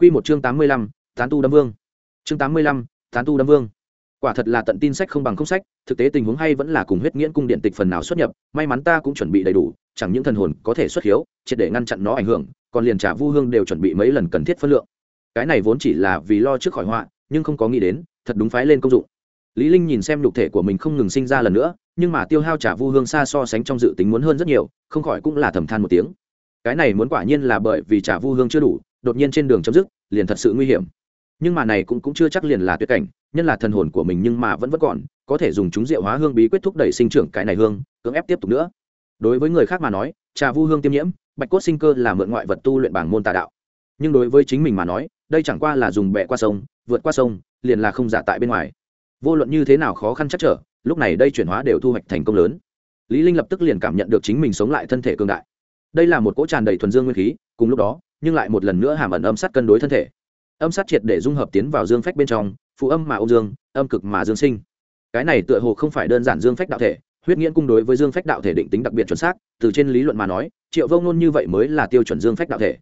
Quy một chương tám mươi lăm, Tán tu đâm vương. Chương tám mươi lăm, Tán tu đâm vương. Quả thật là tận tin sách không bằng không sách, thực tế tình huống hay vẫn là cùng huyết nghiễn cung điện tịch phần nào xuất nhập, may mắn ta cũng chuẩn bị đầy đủ, chẳng những thần hồn có thể xuất hiếu, triệt để ngăn chặn nó ảnh hưởng, còn liền trả Vu Hương đều chuẩn bị mấy lần cần thiết phân lượng. Cái này vốn chỉ là vì lo trước khỏi họa, nhưng không có nghĩ đến, thật đúng phái lên công dụng. Lý Linh nhìn xem lục thể của mình không ngừng sinh ra lần nữa, nhưng mà tiêu hao trả Vu Hương xa so sánh trong dự tính muốn hơn rất nhiều, không khỏi cũng là thầm than một tiếng. Cái này muốn quả nhiên là bởi vì trả Vu Hương chưa đủ, đột nhiên trên đường chấm dứt, liền thật sự nguy hiểm. Nhưng mà này cũng cũng chưa chắc liền là tuyệt cảnh nhân là thần hồn của mình nhưng mà vẫn vẫn còn có thể dùng chúng rượu hóa hương bí quyết thúc đẩy sinh trưởng cái này hương cưỡng ép tiếp tục nữa. Đối với người khác mà nói trà vu hương tiêm nhiễm bạch cốt sinh cơ là mượn ngoại vật tu luyện bảng môn tà đạo. Nhưng đối với chính mình mà nói đây chẳng qua là dùng bẹ qua sông vượt qua sông liền là không giả tại bên ngoài. Vô luận như thế nào khó khăn chắc trở lúc này đây chuyển hóa đều thu hoạch thành công lớn. Lý linh lập tức liền cảm nhận được chính mình sống lại thân thể cương đại đây là một cỗ tràn đầy thuần dương nguyên khí, cùng lúc đó, nhưng lại một lần nữa hàm ẩn âm sát cân đối thân thể. Âm sát triệt để dung hợp tiến vào dương phách bên trong, phụ âm mà ô dương, âm cực mà dương sinh. Cái này tựa hồ không phải đơn giản dương phách đạo thể, huyết nghiễn cung đối với dương phách đạo thể định tính đặc biệt chuẩn xác, từ trên lý luận mà nói, triệu vông nôn như vậy mới là tiêu chuẩn dương phách đạo thể.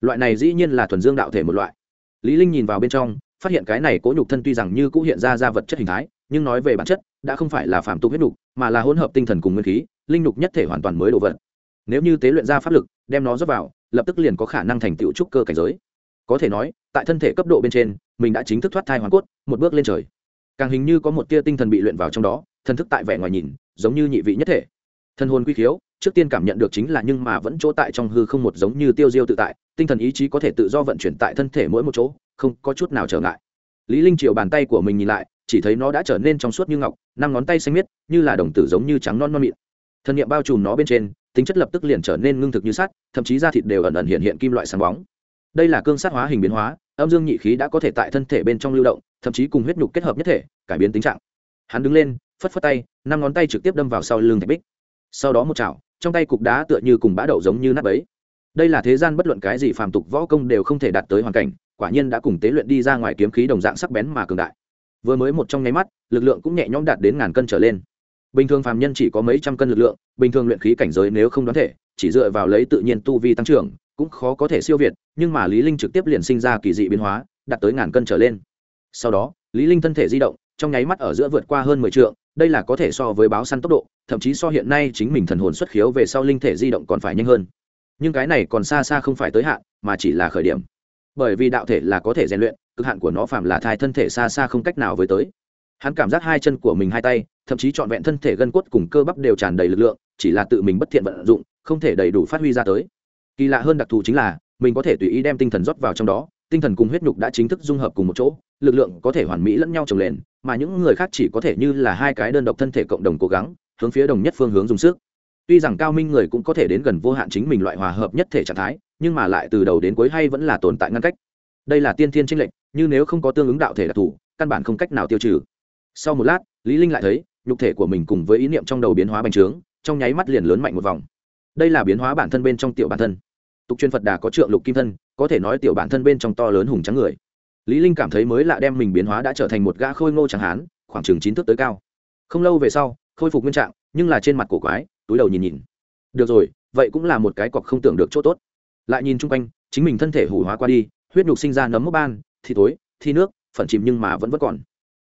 Loại này dĩ nhiên là thuần dương đạo thể một loại. Lý linh nhìn vào bên trong, phát hiện cái này cố nhục thân tuy rằng như cũng hiện ra ra vật chất hình thái, nhưng nói về bản chất, đã không phải là phạm tục huyết nhục, mà là hỗn hợp tinh thần cùng nguyên khí, linh nhục nhất thể hoàn toàn mới đồ vật nếu như tế luyện ra pháp lực, đem nó rót vào, lập tức liền có khả năng thành tựu trúc cơ cảnh giới. Có thể nói, tại thân thể cấp độ bên trên, mình đã chính thức thoát thai hoàn cốt, một bước lên trời. Càng hình như có một tia tinh thần bị luyện vào trong đó thân thức tại vẻ ngoài nhìn, giống như nhị vị nhất thể. Thân hồn quy khiếu, trước tiên cảm nhận được chính là nhưng mà vẫn chỗ tại trong hư không một giống như tiêu diêu tự tại, tinh thần ý chí có thể tự do vận chuyển tại thân thể mỗi một chỗ, không có chút nào trở ngại. Lý linh chiều bàn tay của mình nhìn lại, chỉ thấy nó đã trở nên trong suốt như ngọc, năm ngón tay xanh miết, như là đồng tử giống như trắng non non mịn. Thân niệm bao trùm nó bên trên tính chất lập tức liền trở nên ngưng thực như sắt, thậm chí da thịt đều ẩn ẩn hiện hiện kim loại sáng bóng. Đây là cương sát hóa hình biến hóa, âm dương nhị khí đã có thể tại thân thể bên trong lưu động, thậm chí cùng huyết nhục kết hợp nhất thể, cải biến tính trạng. Hắn đứng lên, phất phất tay, năm ngón tay trực tiếp đâm vào sau lưng thạch bích. Sau đó một chảo, trong tay cục đá tựa như cùng bã đậu giống như nắp ấy đây là thế gian bất luận cái gì phàm tục võ công đều không thể đạt tới hoàn cảnh, quả nhiên đã cùng tế luyện đi ra ngoài kiếm khí đồng dạng sắc bén mà cường đại. Vừa mới một trong nháy mắt, lực lượng cũng nhẹ nhõm đạt đến ngàn cân trở lên bình thường phàm nhân chỉ có mấy trăm cân lực lượng, bình thường luyện khí cảnh giới nếu không đoán thể, chỉ dựa vào lấy tự nhiên tu vi tăng trưởng, cũng khó có thể siêu việt, nhưng mà lý linh trực tiếp liền sinh ra kỳ dị biến hóa, đạt tới ngàn cân trở lên. Sau đó, lý linh thân thể di động, trong nháy mắt ở giữa vượt qua hơn 10 trượng, đây là có thể so với báo săn tốc độ, thậm chí so hiện nay chính mình thần hồn xuất khiếu về sau linh thể di động còn phải nhanh hơn. Nhưng cái này còn xa xa không phải tới hạn, mà chỉ là khởi điểm. Bởi vì đạo thể là có thể rèn luyện, cực hạn của nó phạm là thai thân thể xa xa không cách nào với tới. Hắn cảm giác hai chân của mình hai tay thậm chí trọn vẹn thân thể gân cốt cùng cơ bắp đều tràn đầy lực lượng, chỉ là tự mình bất thiện vận dụng, không thể đầy đủ phát huy ra tới. Kỳ lạ hơn đặc thù chính là, mình có thể tùy ý đem tinh thần rót vào trong đó, tinh thần cùng huyết nhục đã chính thức dung hợp cùng một chỗ, lực lượng có thể hoàn mỹ lẫn nhau trồng lên, mà những người khác chỉ có thể như là hai cái đơn độc thân thể cộng đồng cố gắng, hướng phía đồng nhất phương hướng dùng sức. Tuy rằng cao minh người cũng có thể đến gần vô hạn chính mình loại hòa hợp nhất thể trạng thái, nhưng mà lại từ đầu đến cuối hay vẫn là tồn tại ngăn cách. Đây là tiên thiên tranh lệch, như nếu không có tương ứng đạo thể đặc thù, căn bản không cách nào tiêu trừ. Sau một lát, lý linh lại thấy nhục thể của mình cùng với ý niệm trong đầu biến hóa bành trướng, trong nháy mắt liền lớn mạnh một vòng. Đây là biến hóa bản thân bên trong tiểu bản thân. Tục chuyên phật đà có trượng lục kim thân, có thể nói tiểu bản thân bên trong to lớn hùng trắng người. Lý linh cảm thấy mới lạ đem mình biến hóa đã trở thành một gã khôi ngô chẳng hán, khoảng chừng chín thước tới cao. Không lâu về sau, khôi phục nguyên trạng, nhưng là trên mặt cổ quái, túi đầu nhìn nhìn. Được rồi, vậy cũng là một cái cọc không tưởng được chỗ tốt. Lại nhìn chung quanh, chính mình thân thể hủ hóa qua đi, huyết nhục sinh ra nấm mốc ban, thì tối thì nước phần chìm nhưng mà vẫn vẫn còn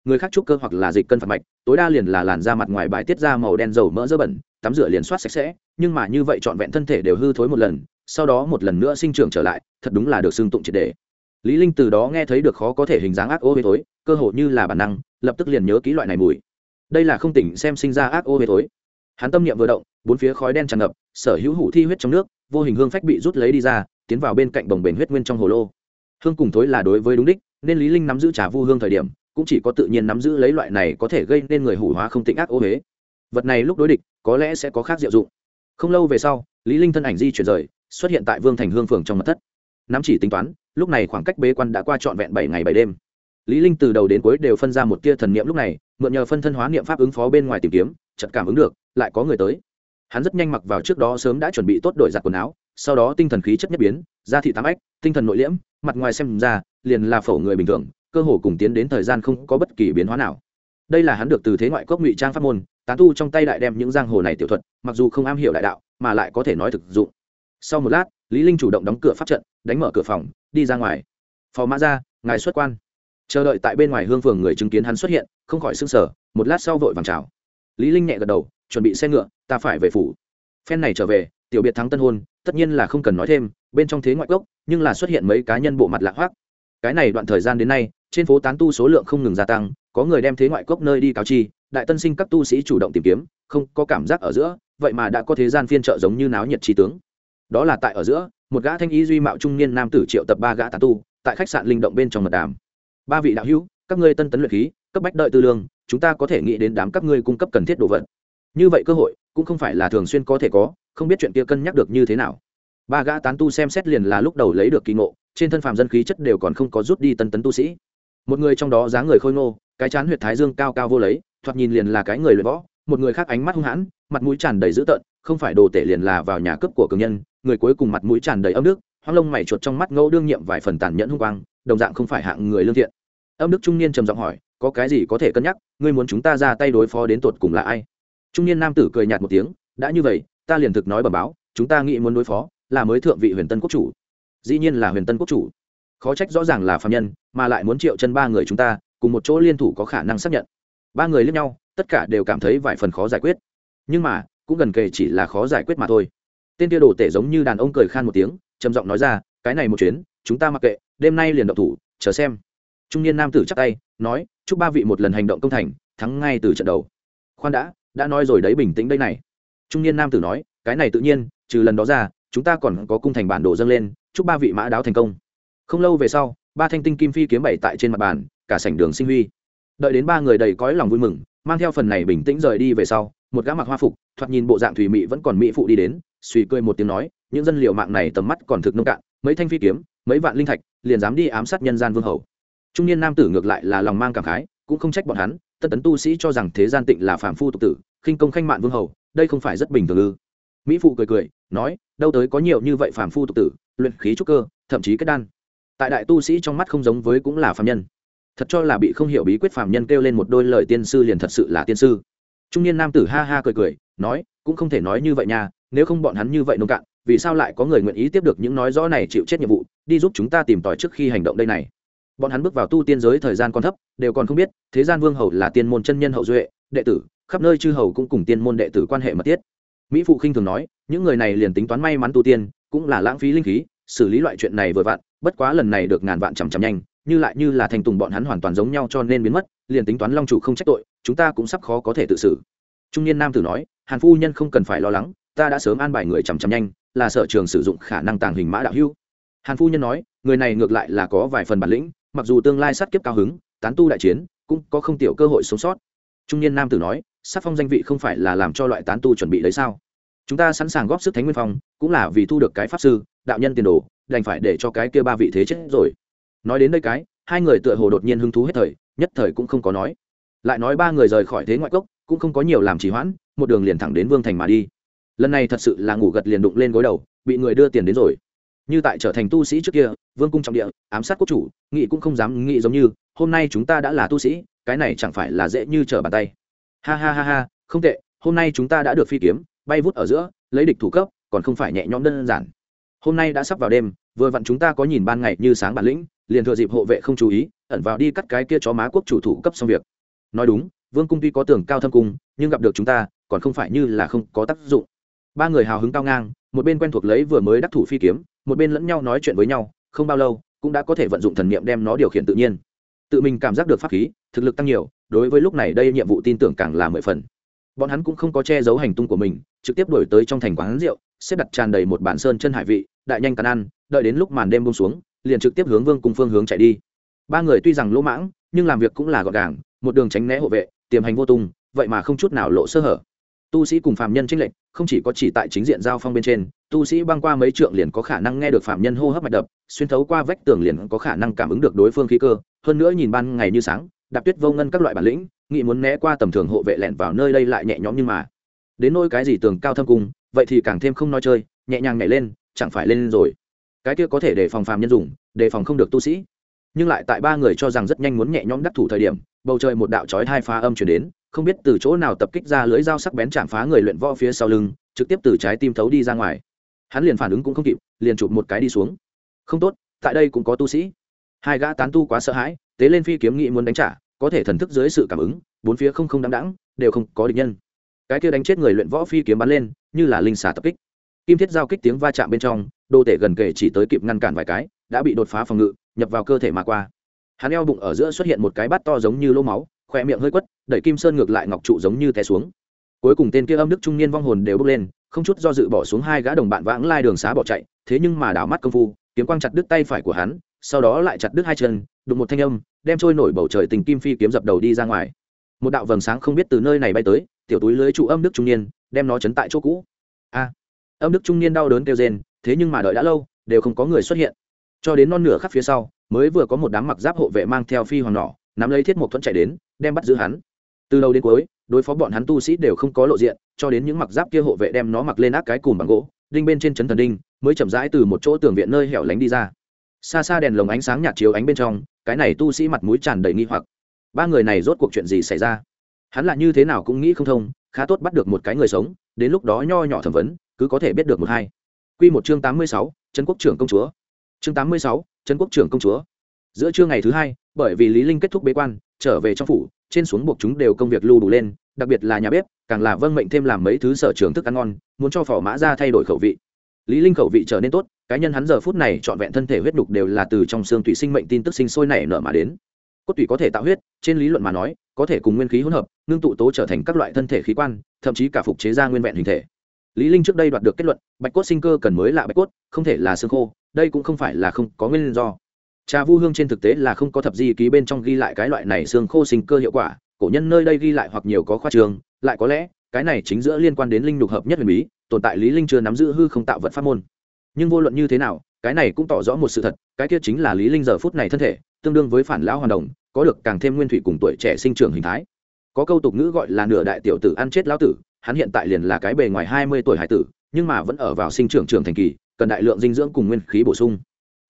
người khác trúc cơ hoặc là dịch cân phạt mạch, tối đa liền là làn da mặt ngoài bài tiết ra màu đen dầu mỡ dơ bẩn, tắm rửa liền soát sạch sẽ, nhưng mà như vậy trọn vẹn thân thể đều hư thối một lần, sau đó một lần nữa sinh trưởng trở lại, thật đúng là được xưng tụng triệt đề. Lý linh từ đó nghe thấy được khó có thể hình dáng ác ô hế thối, cơ hồ như là bản năng, lập tức liền nhớ kỹ loại này mùi. Đây là không tỉnh xem sinh ra ác ô hế thối. Hắn tâm niệm vừa động, bốn phía khói đen tràn ngập, sở hữu hủ thi huyết trong nước, vô hình hương phách bị rút lấy đi ra, tiến vào bên cạnh đồng bền huyết nguyên trong hồ lô. Hương cùng thối là đối với đúng đích, nên lý linh nắm giữ trà vu hương thời điểm cũng chỉ có tự nhiên nắm giữ lấy loại này có thể gây nên người hủ hóa không tịnh ác ô huế. Vật này lúc đối địch, có lẽ sẽ có khác diệu dụng. Không lâu về sau, lý linh thân ảnh di chuyển rời, xuất hiện tại vương thành hương phường trong mật thất. Nắm chỉ tính toán, lúc này khoảng cách bế quan đã qua trọn vẹn bảy ngày bảy đêm. Lý linh từ đầu đến cuối đều phân ra một tia thần niệm lúc này, mượn nhờ phân thân hóa niệm pháp ứng phó bên ngoài tìm kiếm, chợt cảm ứng được, lại có người tới. Hắn rất nhanh mặc vào trước đó sớm đã chuẩn bị tốt đổi giặt quần áo, sau đó tinh thần khí chất nhất biến, da thị tám ách, tinh thần nội liễm, mặt ngoài xem ra, liền là phổ người bình thường cơ hồ cùng tiến đến thời gian không có bất kỳ biến hóa nào. Đây là hắn được từ thế ngoại cốc ngụy trang pháp môn tán tu trong tay đại đem những giang hồ này tiểu thuật mặc dù không am hiểu đại đạo mà lại có thể nói thực dụng. Sau một lát lý linh chủ động đóng cửa pháp trận đánh mở cửa phòng đi ra ngoài. Phò mã ra ngài xuất quan. Chờ đợi tại bên ngoài hương phường người chứng kiến hắn xuất hiện không khỏi sững sờ. sở một lát sau vội vàng chào. Lý linh nhẹ gật đầu chuẩn bị xe ngựa ta phải về phủ. Phen này trở về tiểu biệt thắng tân hôn tất nhiên là không cần nói thêm bên trong thế ngoại quốc, nhưng là xuất hiện mấy cá nhân bộ mặt lạ hoác cái này đoạn thời gian đến nay trên phố tán tu số lượng không ngừng gia tăng, có người đem thế ngoại cốc nơi đi cáo chi, đại tân sinh các tu sĩ chủ động tìm kiếm, không có cảm giác ở giữa, vậy mà đã có thế gian phiên trợ giống như náo nhiệt trí tướng. Đó là tại ở giữa, một gã thanh ý duy mạo trung niên nam tử triệu tập ba gã tán tu, tại khách sạn linh động bên trong mật đàm. Ba vị đạo hữu, các ngươi tân tấn luyện khí, cấp bách đợi tư lương, chúng ta có thể nghĩ đến đám các ngươi cung cấp cần thiết đồ vật. Như vậy cơ hội, cũng không phải là thường xuyên có thể có, không biết chuyện kia cân nhắc được như thế nào. Ba gã tán tu xem xét liền là lúc đầu lấy được kỳ ngộ, trên thân phàm dân khí chất đều còn không có rút đi tân tấn tu sĩ một người trong đó dáng người khôi ngô, cái chán huyệt thái dương cao cao vô lấy, thoạt nhìn liền là cái người luyện võ, một người khác ánh mắt hung hãn, mặt mũi tràn đầy dữ tợn, không phải đồ tể liền là vào nhà cướp của cường nhân, người cuối cùng mặt mũi tràn đầy âm đức, hoang lông mày chuột trong mắt ngẫu đương nhiệm vài phần tàn nhẫn hung quang, đồng dạng không phải hạng người lương thiện. Âm đức trung niên trầm giọng hỏi, có cái gì có thể cân nhắc, ngươi muốn chúng ta ra tay đối phó đến tột cùng là ai? Trung niên nam tử cười nhạt một tiếng, đã như vậy, ta liền thực nói bẩm báo, chúng ta nghĩ muốn đối phó, là mới thượng vị huyền tân quốc chủ. Dĩ nhiên là huyền tân quốc chủ khó trách rõ ràng là phạm nhân, mà lại muốn triệu chân ba người chúng ta, cùng một chỗ liên thủ có khả năng xác nhận. Ba người lẫn nhau, tất cả đều cảm thấy vài phần khó giải quyết. Nhưng mà, cũng gần kề chỉ là khó giải quyết mà thôi. Tên kia đồ tể giống như đàn ông cười khan một tiếng, trầm giọng nói ra, cái này một chuyến, chúng ta mặc kệ, đêm nay liền động thủ, chờ xem. Trung niên nam tử chắc tay, nói, chúc ba vị một lần hành động công thành, thắng ngay từ trận đầu. Khoan đã đã nói rồi đấy, bình tĩnh đây này. Trung niên nam tử nói, cái này tự nhiên, trừ lần đó ra, chúng ta còn có cung thành bản đồ dâng lên, chúc ba vị mã đáo thành công không lâu về sau, ba thanh tinh kim phi kiếm bảy tại trên mặt bàn, cả sảnh đường sinh huy. Đợi đến ba người đầy cõi lòng vui mừng, mang theo phần này bình tĩnh rời đi về sau, một gã mặc hoa phục, thoạt nhìn bộ dạng thủy mị vẫn còn mỹ phụ đi đến, suy cười một tiếng nói, những dân liệu mạng này tầm mắt còn thực nông cạn, mấy thanh phi kiếm, mấy vạn linh thạch, liền dám đi ám sát nhân gian vương hầu. Trung niên nam tử ngược lại là lòng mang cảm khái, cũng không trách bọn hắn tân tấn tu sĩ cho rằng thế gian tịnh là phạm phu tục tử, khinh công khanh mạn vương hầu, đây không phải rất bình thường ư. Mỹ phụ cười cười, nói, đâu tới có nhiều như vậy phạm phu tục tử, luyện khí trúc cơ, thậm chí kết đan tại đại tu sĩ trong mắt không giống với cũng là phạm nhân. Thật cho là bị không hiểu bí quyết phạm nhân kêu lên một đôi lời tiên sư liền thật sự là tiên sư. Trung niên nam tử ha ha cười cười, nói, cũng không thể nói như vậy nha, nếu không bọn hắn như vậy nông cạn, vì sao lại có người nguyện ý tiếp được những nói rõ này chịu chết nhiệm vụ, đi giúp chúng ta tìm tòi trước khi hành động đây này? Bọn hắn bước vào tu tiên giới thời gian còn thấp, đều còn không biết, thế gian vương hầu là tiên môn chân nhân hậu duệ, đệ tử, khắp nơi chư hầu cũng cùng tiên môn đệ tử quan hệ mật thiết. Mỹ phụ khinh thường nói, những người này liền tính toán may mắn tu tiên, cũng là lãng phí linh khí, xử lý loại chuyện này vừa vặn bất quá lần này được ngàn vạn chằm chằm nhanh, như lại như là thành tùng bọn hắn hoàn toàn giống nhau cho nên biến mất, liền tính toán long chủ không trách tội, chúng ta cũng sắp khó có thể tự xử. Trung niên nam tử nói, hàn phu nhân không cần phải lo lắng, ta đã sớm an bài người chằm chằm nhanh, là sở trường sử dụng khả năng tàng hình mã đạo hưu hàn phu nhân nói, người này ngược lại là có vài phần bản lĩnh, mặc dù tương lai sát kiếp cao hứng, tán tu đại chiến, cũng có không tiểu cơ hội sống sót. Trung niên nam tử nói sắc phong danh vị không phải là làm cho loại tán tu chuẩn bị đấy sao? Chúng ta sẵn sàng góp sức thánh nguyên phong, cũng là vì thu được cái pháp sư, đạo nhân tiền đồ đành phải để cho cái kia ba vị thế chết rồi. Nói đến đây cái, hai người tựa hồ đột nhiên hứng thú hết thời, nhất thời cũng không có nói. Lại nói ba người rời khỏi thế ngoại cốc, cũng không có nhiều làm trì hoãn, một đường liền thẳng đến vương thành mà đi. Lần này thật sự là ngủ gật liền đụng lên gối đầu, bị người đưa tiền đến rồi. Như tại trở thành tu sĩ trước kia, vương cung trọng địa, ám sát quốc chủ nghị cũng không dám nghĩ giống như, hôm nay chúng ta đã là tu sĩ, cái này chẳng phải là dễ như trở bàn tay. Ha ha ha ha, không tệ, hôm nay chúng ta đã được phi kiếm, bay vút ở giữa, lấy địch thủ cấp, còn không phải nhẹ nhõm đơn giản hôm nay đã sắp vào đêm, vừa vặn chúng ta có nhìn ban ngày như sáng bản lĩnh, liền thừa dịp hộ vệ không chú ý, ẩn vào đi cắt cái kia chó má quốc chủ thủ cấp xong việc. Nói đúng, vương cung tuy có tường cao thâm cung, nhưng gặp được chúng ta, còn không phải như là không có tác dụng. Ba người hào hứng cao ngang, một bên quen thuộc lấy vừa mới đắc thủ phi kiếm, một bên lẫn nhau nói chuyện với nhau, không bao lâu, cũng đã có thể vận dụng thần niệm đem nó điều khiển tự nhiên. Tự mình cảm giác được pháp khí, thực lực tăng nhiều, đối với lúc này đây nhiệm vụ tin tưởng càng là mười phần. Bọn hắn cũng không có che giấu hành tung của mình, trực tiếp đổi tới trong thành quán rượu, xếp đặt tràn đầy một bản sơn chân hải vị đại nhanh cắn ăn, đợi đến lúc màn đêm bông xuống, liền trực tiếp hướng vương cùng phương hướng chạy đi. Ba người tuy rằng lỗ mãng, nhưng làm việc cũng là gọn gàng, một đường tránh né hộ vệ, tiềm hành vô tung, vậy mà không chút nào lộ sơ hở. Tu sĩ cùng phạm nhân trinh lệnh không chỉ có chỉ tại chính diện giao phong bên trên, tu sĩ băng qua mấy trượng liền có khả năng nghe được phạm nhân hô hấp mạch đập, xuyên thấu qua vách tường liền có khả năng cảm ứng được đối phương khí cơ. Hơn nữa nhìn ban ngày như sáng, đạp tuyết vô ngân các loại bản lĩnh nghị muốn né qua tầm thường hộ vệ lẻn vào nơi đây lại nhẹ nhõm nhưng mà. Đến nôi cái gì tường cao thâm cung, vậy thì càng thêm không nói chơi, nhẹ nhàng nhảy lên chẳng phải lên rồi. Cái kia có thể để phòng phàm nhân dùng, đề phòng không được tu sĩ. Nhưng lại tại ba người cho rằng rất nhanh muốn nhẹ nhõm đắc thủ thời điểm, bầu trời một đạo chói hai phá âm chuyển đến, không biết từ chỗ nào tập kích ra lưỡi dao sắc bén chạm phá người luyện võ phía sau lưng, trực tiếp từ trái tim thấu đi ra ngoài. Hắn liền phản ứng cũng không kịp, liền chụp một cái đi xuống. Không tốt, tại đây cũng có tu sĩ. Hai gã tán tu quá sợ hãi, tế lên phi kiếm nghị muốn đánh trả, có thể thần thức dưới sự cảm ứng, bốn phía không không đáng đáng đều không có địch nhân. Cái kia đánh chết người luyện võ phi kiếm bắn lên, như là linh xà tập kích kim thiết giao kích tiếng va chạm bên trong, đô tể gần kề chỉ tới kịp ngăn cản vài cái, đã bị đột phá phòng ngự, nhập vào cơ thể mà qua. Hắn eo bụng ở giữa xuất hiện một cái bát to giống như lỗ máu khoe miệng hơi quất, đẩy kim sơn ngược lại ngọc trụ giống như té xuống. Cuối cùng tên kia âm đức trung niên vong hồn đều bước lên, không chút do dự bỏ xuống hai gã đồng bạn vãng lai đường xá bỏ chạy, thế nhưng mà đảo mắt công phu, kiếm quang chặt đứt tay phải của hắn, sau đó lại chặt đứt hai chân, đụng một thanh âm, đem trôi nổi bầu trời tình kim phi kiếm dập đầu đi ra ngoài. Một đạo vầng sáng không biết từ nơi này bay tới, tiểu túi lưới trụ âm đức trung niên, đem nó chấn tại chỗ cũ. A! Âm đức trung niên đau đớn kêu rên, thế nhưng mà đợi đã lâu, đều không có người xuất hiện. Cho đến non nửa khắp phía sau, mới vừa có một đám mặc giáp hộ vệ mang theo phi hoàng nỏ, nắm lấy thiết mộc thuẫn chạy đến, đem bắt giữ hắn. Từ đầu đến cuối, đối phó bọn hắn tu sĩ đều không có lộ diện, cho đến những mặc giáp kia hộ vệ đem nó mặc lên ác cái cùm bằng gỗ, đinh bên trên chấn thần đinh, mới chậm rãi từ một chỗ tường viện nơi hẻo lánh đi ra. Xa xa đèn lồng ánh sáng nhạt chiếu ánh bên trong, cái này tu sĩ mặt mũi tràn đầy nghi hoặc. Ba người này rốt cuộc chuyện gì xảy ra? Hắn là như thế nào cũng nghĩ không thông, khá tốt bắt được một cái người sống, đến lúc đó nho nhỏ thẩm vấn cứ có thể biết được một hai Quy một chương tám mươi sáu, Trấn Quốc trưởng công chúa. Chương tám mươi sáu, Trấn Quốc trưởng công chúa. Giữa trưa ngày thứ hai, bởi vì Lý Linh kết thúc bế quan, trở về trong phủ, trên xuống buộc chúng đều công việc lưu đủ lên, đặc biệt là nhà bếp, càng là vâng mệnh thêm làm mấy thứ sở trường thức ăn ngon, muốn cho phò mã ra thay đổi khẩu vị. Lý Linh khẩu vị trở nên tốt, cá nhân hắn giờ phút này trọn vẹn thân thể huyết đục đều là từ trong xương tủy sinh mệnh tin tức sinh sôi nảy nở mà đến. Cốt tủy có thể tạo huyết, trên lý luận mà nói, có thể cùng nguyên khí hỗn hợp, ngưng tụ tố trở thành các loại thân thể khí quan, thậm chí cả phục chế ra nguyên vẹn hình thể lý linh trước đây đoạt được kết luận, bạch cốt sinh cơ cần mới là bạch cốt, không thể là xương khô, đây cũng không phải là không có nguyên do. Trà vu hương trên thực tế là không có thập di ký bên trong ghi lại cái loại này xương khô sinh cơ hiệu quả, cổ nhân nơi đây ghi lại hoặc nhiều có khoa trường, lại có lẽ, cái này chính giữa liên quan đến linh đục hợp nhất huyền bí, tồn tại lý linh chưa nắm giữ hư không tạo vật pháp môn. Nhưng vô luận như thế nào, cái này cũng tỏ rõ một sự thật, cái kia chính là lý linh giờ phút này thân thể, tương đương với phản lão hoàn đồng, có được càng thêm nguyên thủy cùng tuổi trẻ sinh trưởng hình thái. Có câu tục ngữ gọi là nửa đại tiểu tử ăn chết lão tử hắn hiện tại liền là cái bề ngoài hai mươi tuổi hải tử, nhưng mà vẫn ở vào sinh trưởng trưởng thành kỳ, cần đại lượng dinh dưỡng cùng nguyên khí bổ sung.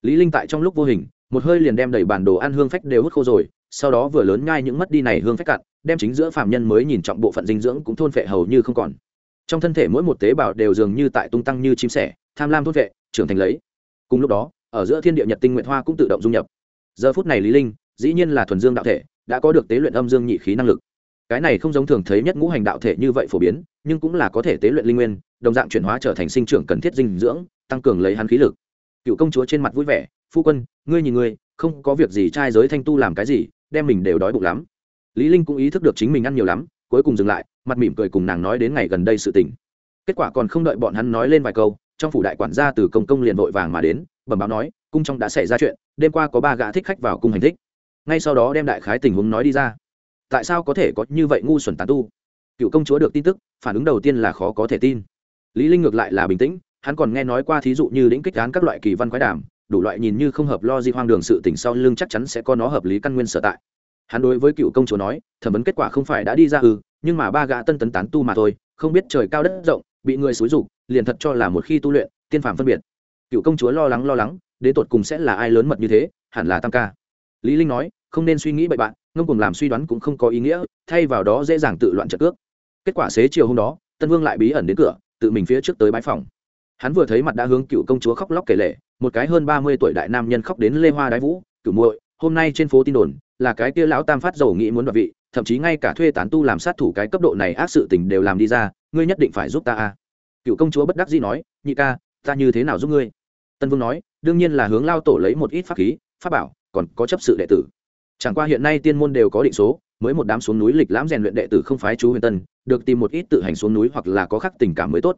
Lý linh tại trong lúc vô hình, một hơi liền đem đầy bản đồ ăn hương phách đều hút khô rồi, sau đó vừa lớn ngay những mất đi này hương phách cạn, đem chính giữa phạm nhân mới nhìn trọng bộ phận dinh dưỡng cũng thôn phệ hầu như không còn. Trong thân thể mỗi một tế bào đều dường như tại tung tăng như chim sẻ, tham lam thôn vệ trưởng thành lấy. Cùng lúc đó, ở giữa thiên địa nhật tinh nguyện hoa cũng tự động dung nhập. Giờ phút này lý linh, dĩ nhiên là thuần dương đạo thể, đã có được tế luyện âm dương nhị khí năng lực cái này không giống thường thấy nhất ngũ hành đạo thể như vậy phổ biến, nhưng cũng là có thể tế luyện linh nguyên, đồng dạng chuyển hóa trở thành sinh trưởng cần thiết dinh dưỡng, tăng cường lấy hắn khí lực. Cựu công chúa trên mặt vui vẻ, phu quân, ngươi nhìn ngươi, không có việc gì trai giới thanh tu làm cái gì, đem mình đều đói bụng lắm. Lý linh cũng ý thức được chính mình ăn nhiều lắm, cuối cùng dừng lại, mặt mỉm cười cùng nàng nói đến ngày gần đây sự tình. Kết quả còn không đợi bọn hắn nói lên vài câu, trong phủ đại quản gia từ công công liền vội vàng mà đến, bẩm báo nói, cung trong đã xảy ra chuyện, đêm qua có ba gã thích khách vào cung hành thích. Ngay sau đó đem đại khái tình huống nói đi ra tại sao có thể có như vậy ngu xuẩn tán tu? Cựu công chúa được tin tức, phản ứng đầu tiên là khó có thể tin. Lý linh ngược lại là bình tĩnh, hắn còn nghe nói qua thí dụ như lĩnh kích án các loại kỳ văn quái đàm, đủ loại nhìn như không hợp lo di hoang đường sự tỉnh sau lưng chắc chắn sẽ có nó hợp lý căn nguyên sở tại. Hắn đối với cựu công chúa nói, thẩm vấn kết quả không phải đã đi ra ư, nhưng mà ba gã tân tấn tán tu mà thôi, không biết trời cao đất rộng, bị người xúi rục liền thật cho là một khi tu luyện, tiên phàm phân biệt. Cựu công chúa lo lắng lo lắng, đến tột cùng sẽ là ai lớn mật như thế, hẳn là tam ca. Lý linh nói, không nên suy nghĩ bậy bạn ngông cùng làm suy đoán cũng không có ý nghĩa, thay vào đó dễ dàng tự loạn trợ cước. Kết quả xế chiều hôm đó, tân vương lại bí ẩn đến cửa, tự mình phía trước tới bãi phòng. Hắn vừa thấy mặt đã hướng cựu công chúa khóc lóc kể lệ một cái hơn ba mươi tuổi đại nam nhân khóc đến lê hoa đái vũ cựu muội, hôm nay trên phố tin đồn là cái kia lão tam phát dầu nghĩ muốn đoạt vị, thậm chí ngay cả thuê tán tu làm sát thủ cái cấp độ này ác sự tình đều làm đi ra, ngươi nhất định phải giúp ta a. Cựu công chúa bất đắc dĩ nói, nhị ca, ta như thế nào giúp ngươi? Tân vương nói, đương nhiên là hướng lao tổ lấy một ít pháp khí, pháp bảo, còn có chấp sự đệ tử chẳng qua hiện nay tiên môn đều có định số, mới một đám xuống núi lịch lãm rèn luyện đệ tử không phái chú huyền tân, được tìm một ít tự hành xuống núi hoặc là có khắc tình cảm mới tốt.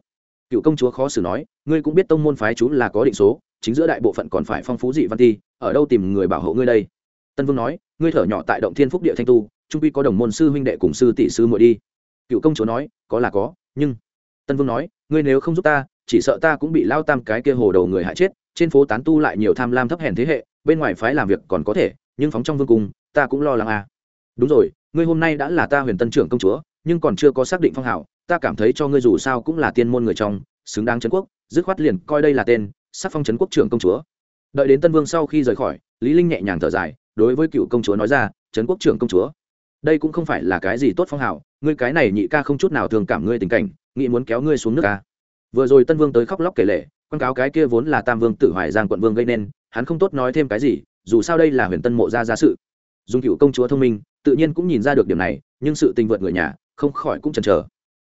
Cựu công chúa khó xử nói, ngươi cũng biết tông môn phái chú là có định số, chính giữa đại bộ phận còn phải phong phú dị văn thi, ở đâu tìm người bảo hộ ngươi đây? Tân vương nói, ngươi thở nhỏ tại động thiên phúc địa thanh tu, trung quy có đồng môn sư huynh đệ cùng sư tỷ sư muội đi. Cựu công chúa nói, có là có, nhưng tân vương nói, ngươi nếu không giúp ta, chỉ sợ ta cũng bị lao tam cái kia hồ đầu người hại chết, trên phố tán tu lại nhiều tham lam thấp hèn thế hệ, bên ngoài phái làm việc còn có thể nhưng phóng trong vương cung, ta cũng lo lắng à. đúng rồi, ngươi hôm nay đã là ta huyền tân trưởng công chúa, nhưng còn chưa có xác định phong hào ta cảm thấy cho ngươi dù sao cũng là tiên môn người trong, xứng đáng trấn quốc, dứt khoát liền coi đây là tên, sắc phong trấn quốc trưởng công chúa đợi đến tân vương sau khi rời khỏi, lý linh nhẹ nhàng thở dài, đối với cựu công chúa nói ra, trấn quốc trưởng công chúa, đây cũng không phải là cái gì tốt phong hào ngươi cái này nhị ca không chút nào thường cảm ngươi tình cảnh, nghĩ muốn kéo ngươi xuống nước ca vừa rồi tân vương tới khóc lóc kể lệ quan cáo cái kia vốn là tam vương tử hoài giang quận vương gây nên, hắn không tốt nói thêm cái gì dù sao đây là huyền tân mộ gia gia sự. Dùng cựu công chúa thông minh, tự nhiên cũng nhìn ra được điểm này, nhưng sự tình vượt người nhà, không khỏi cũng chần chờ.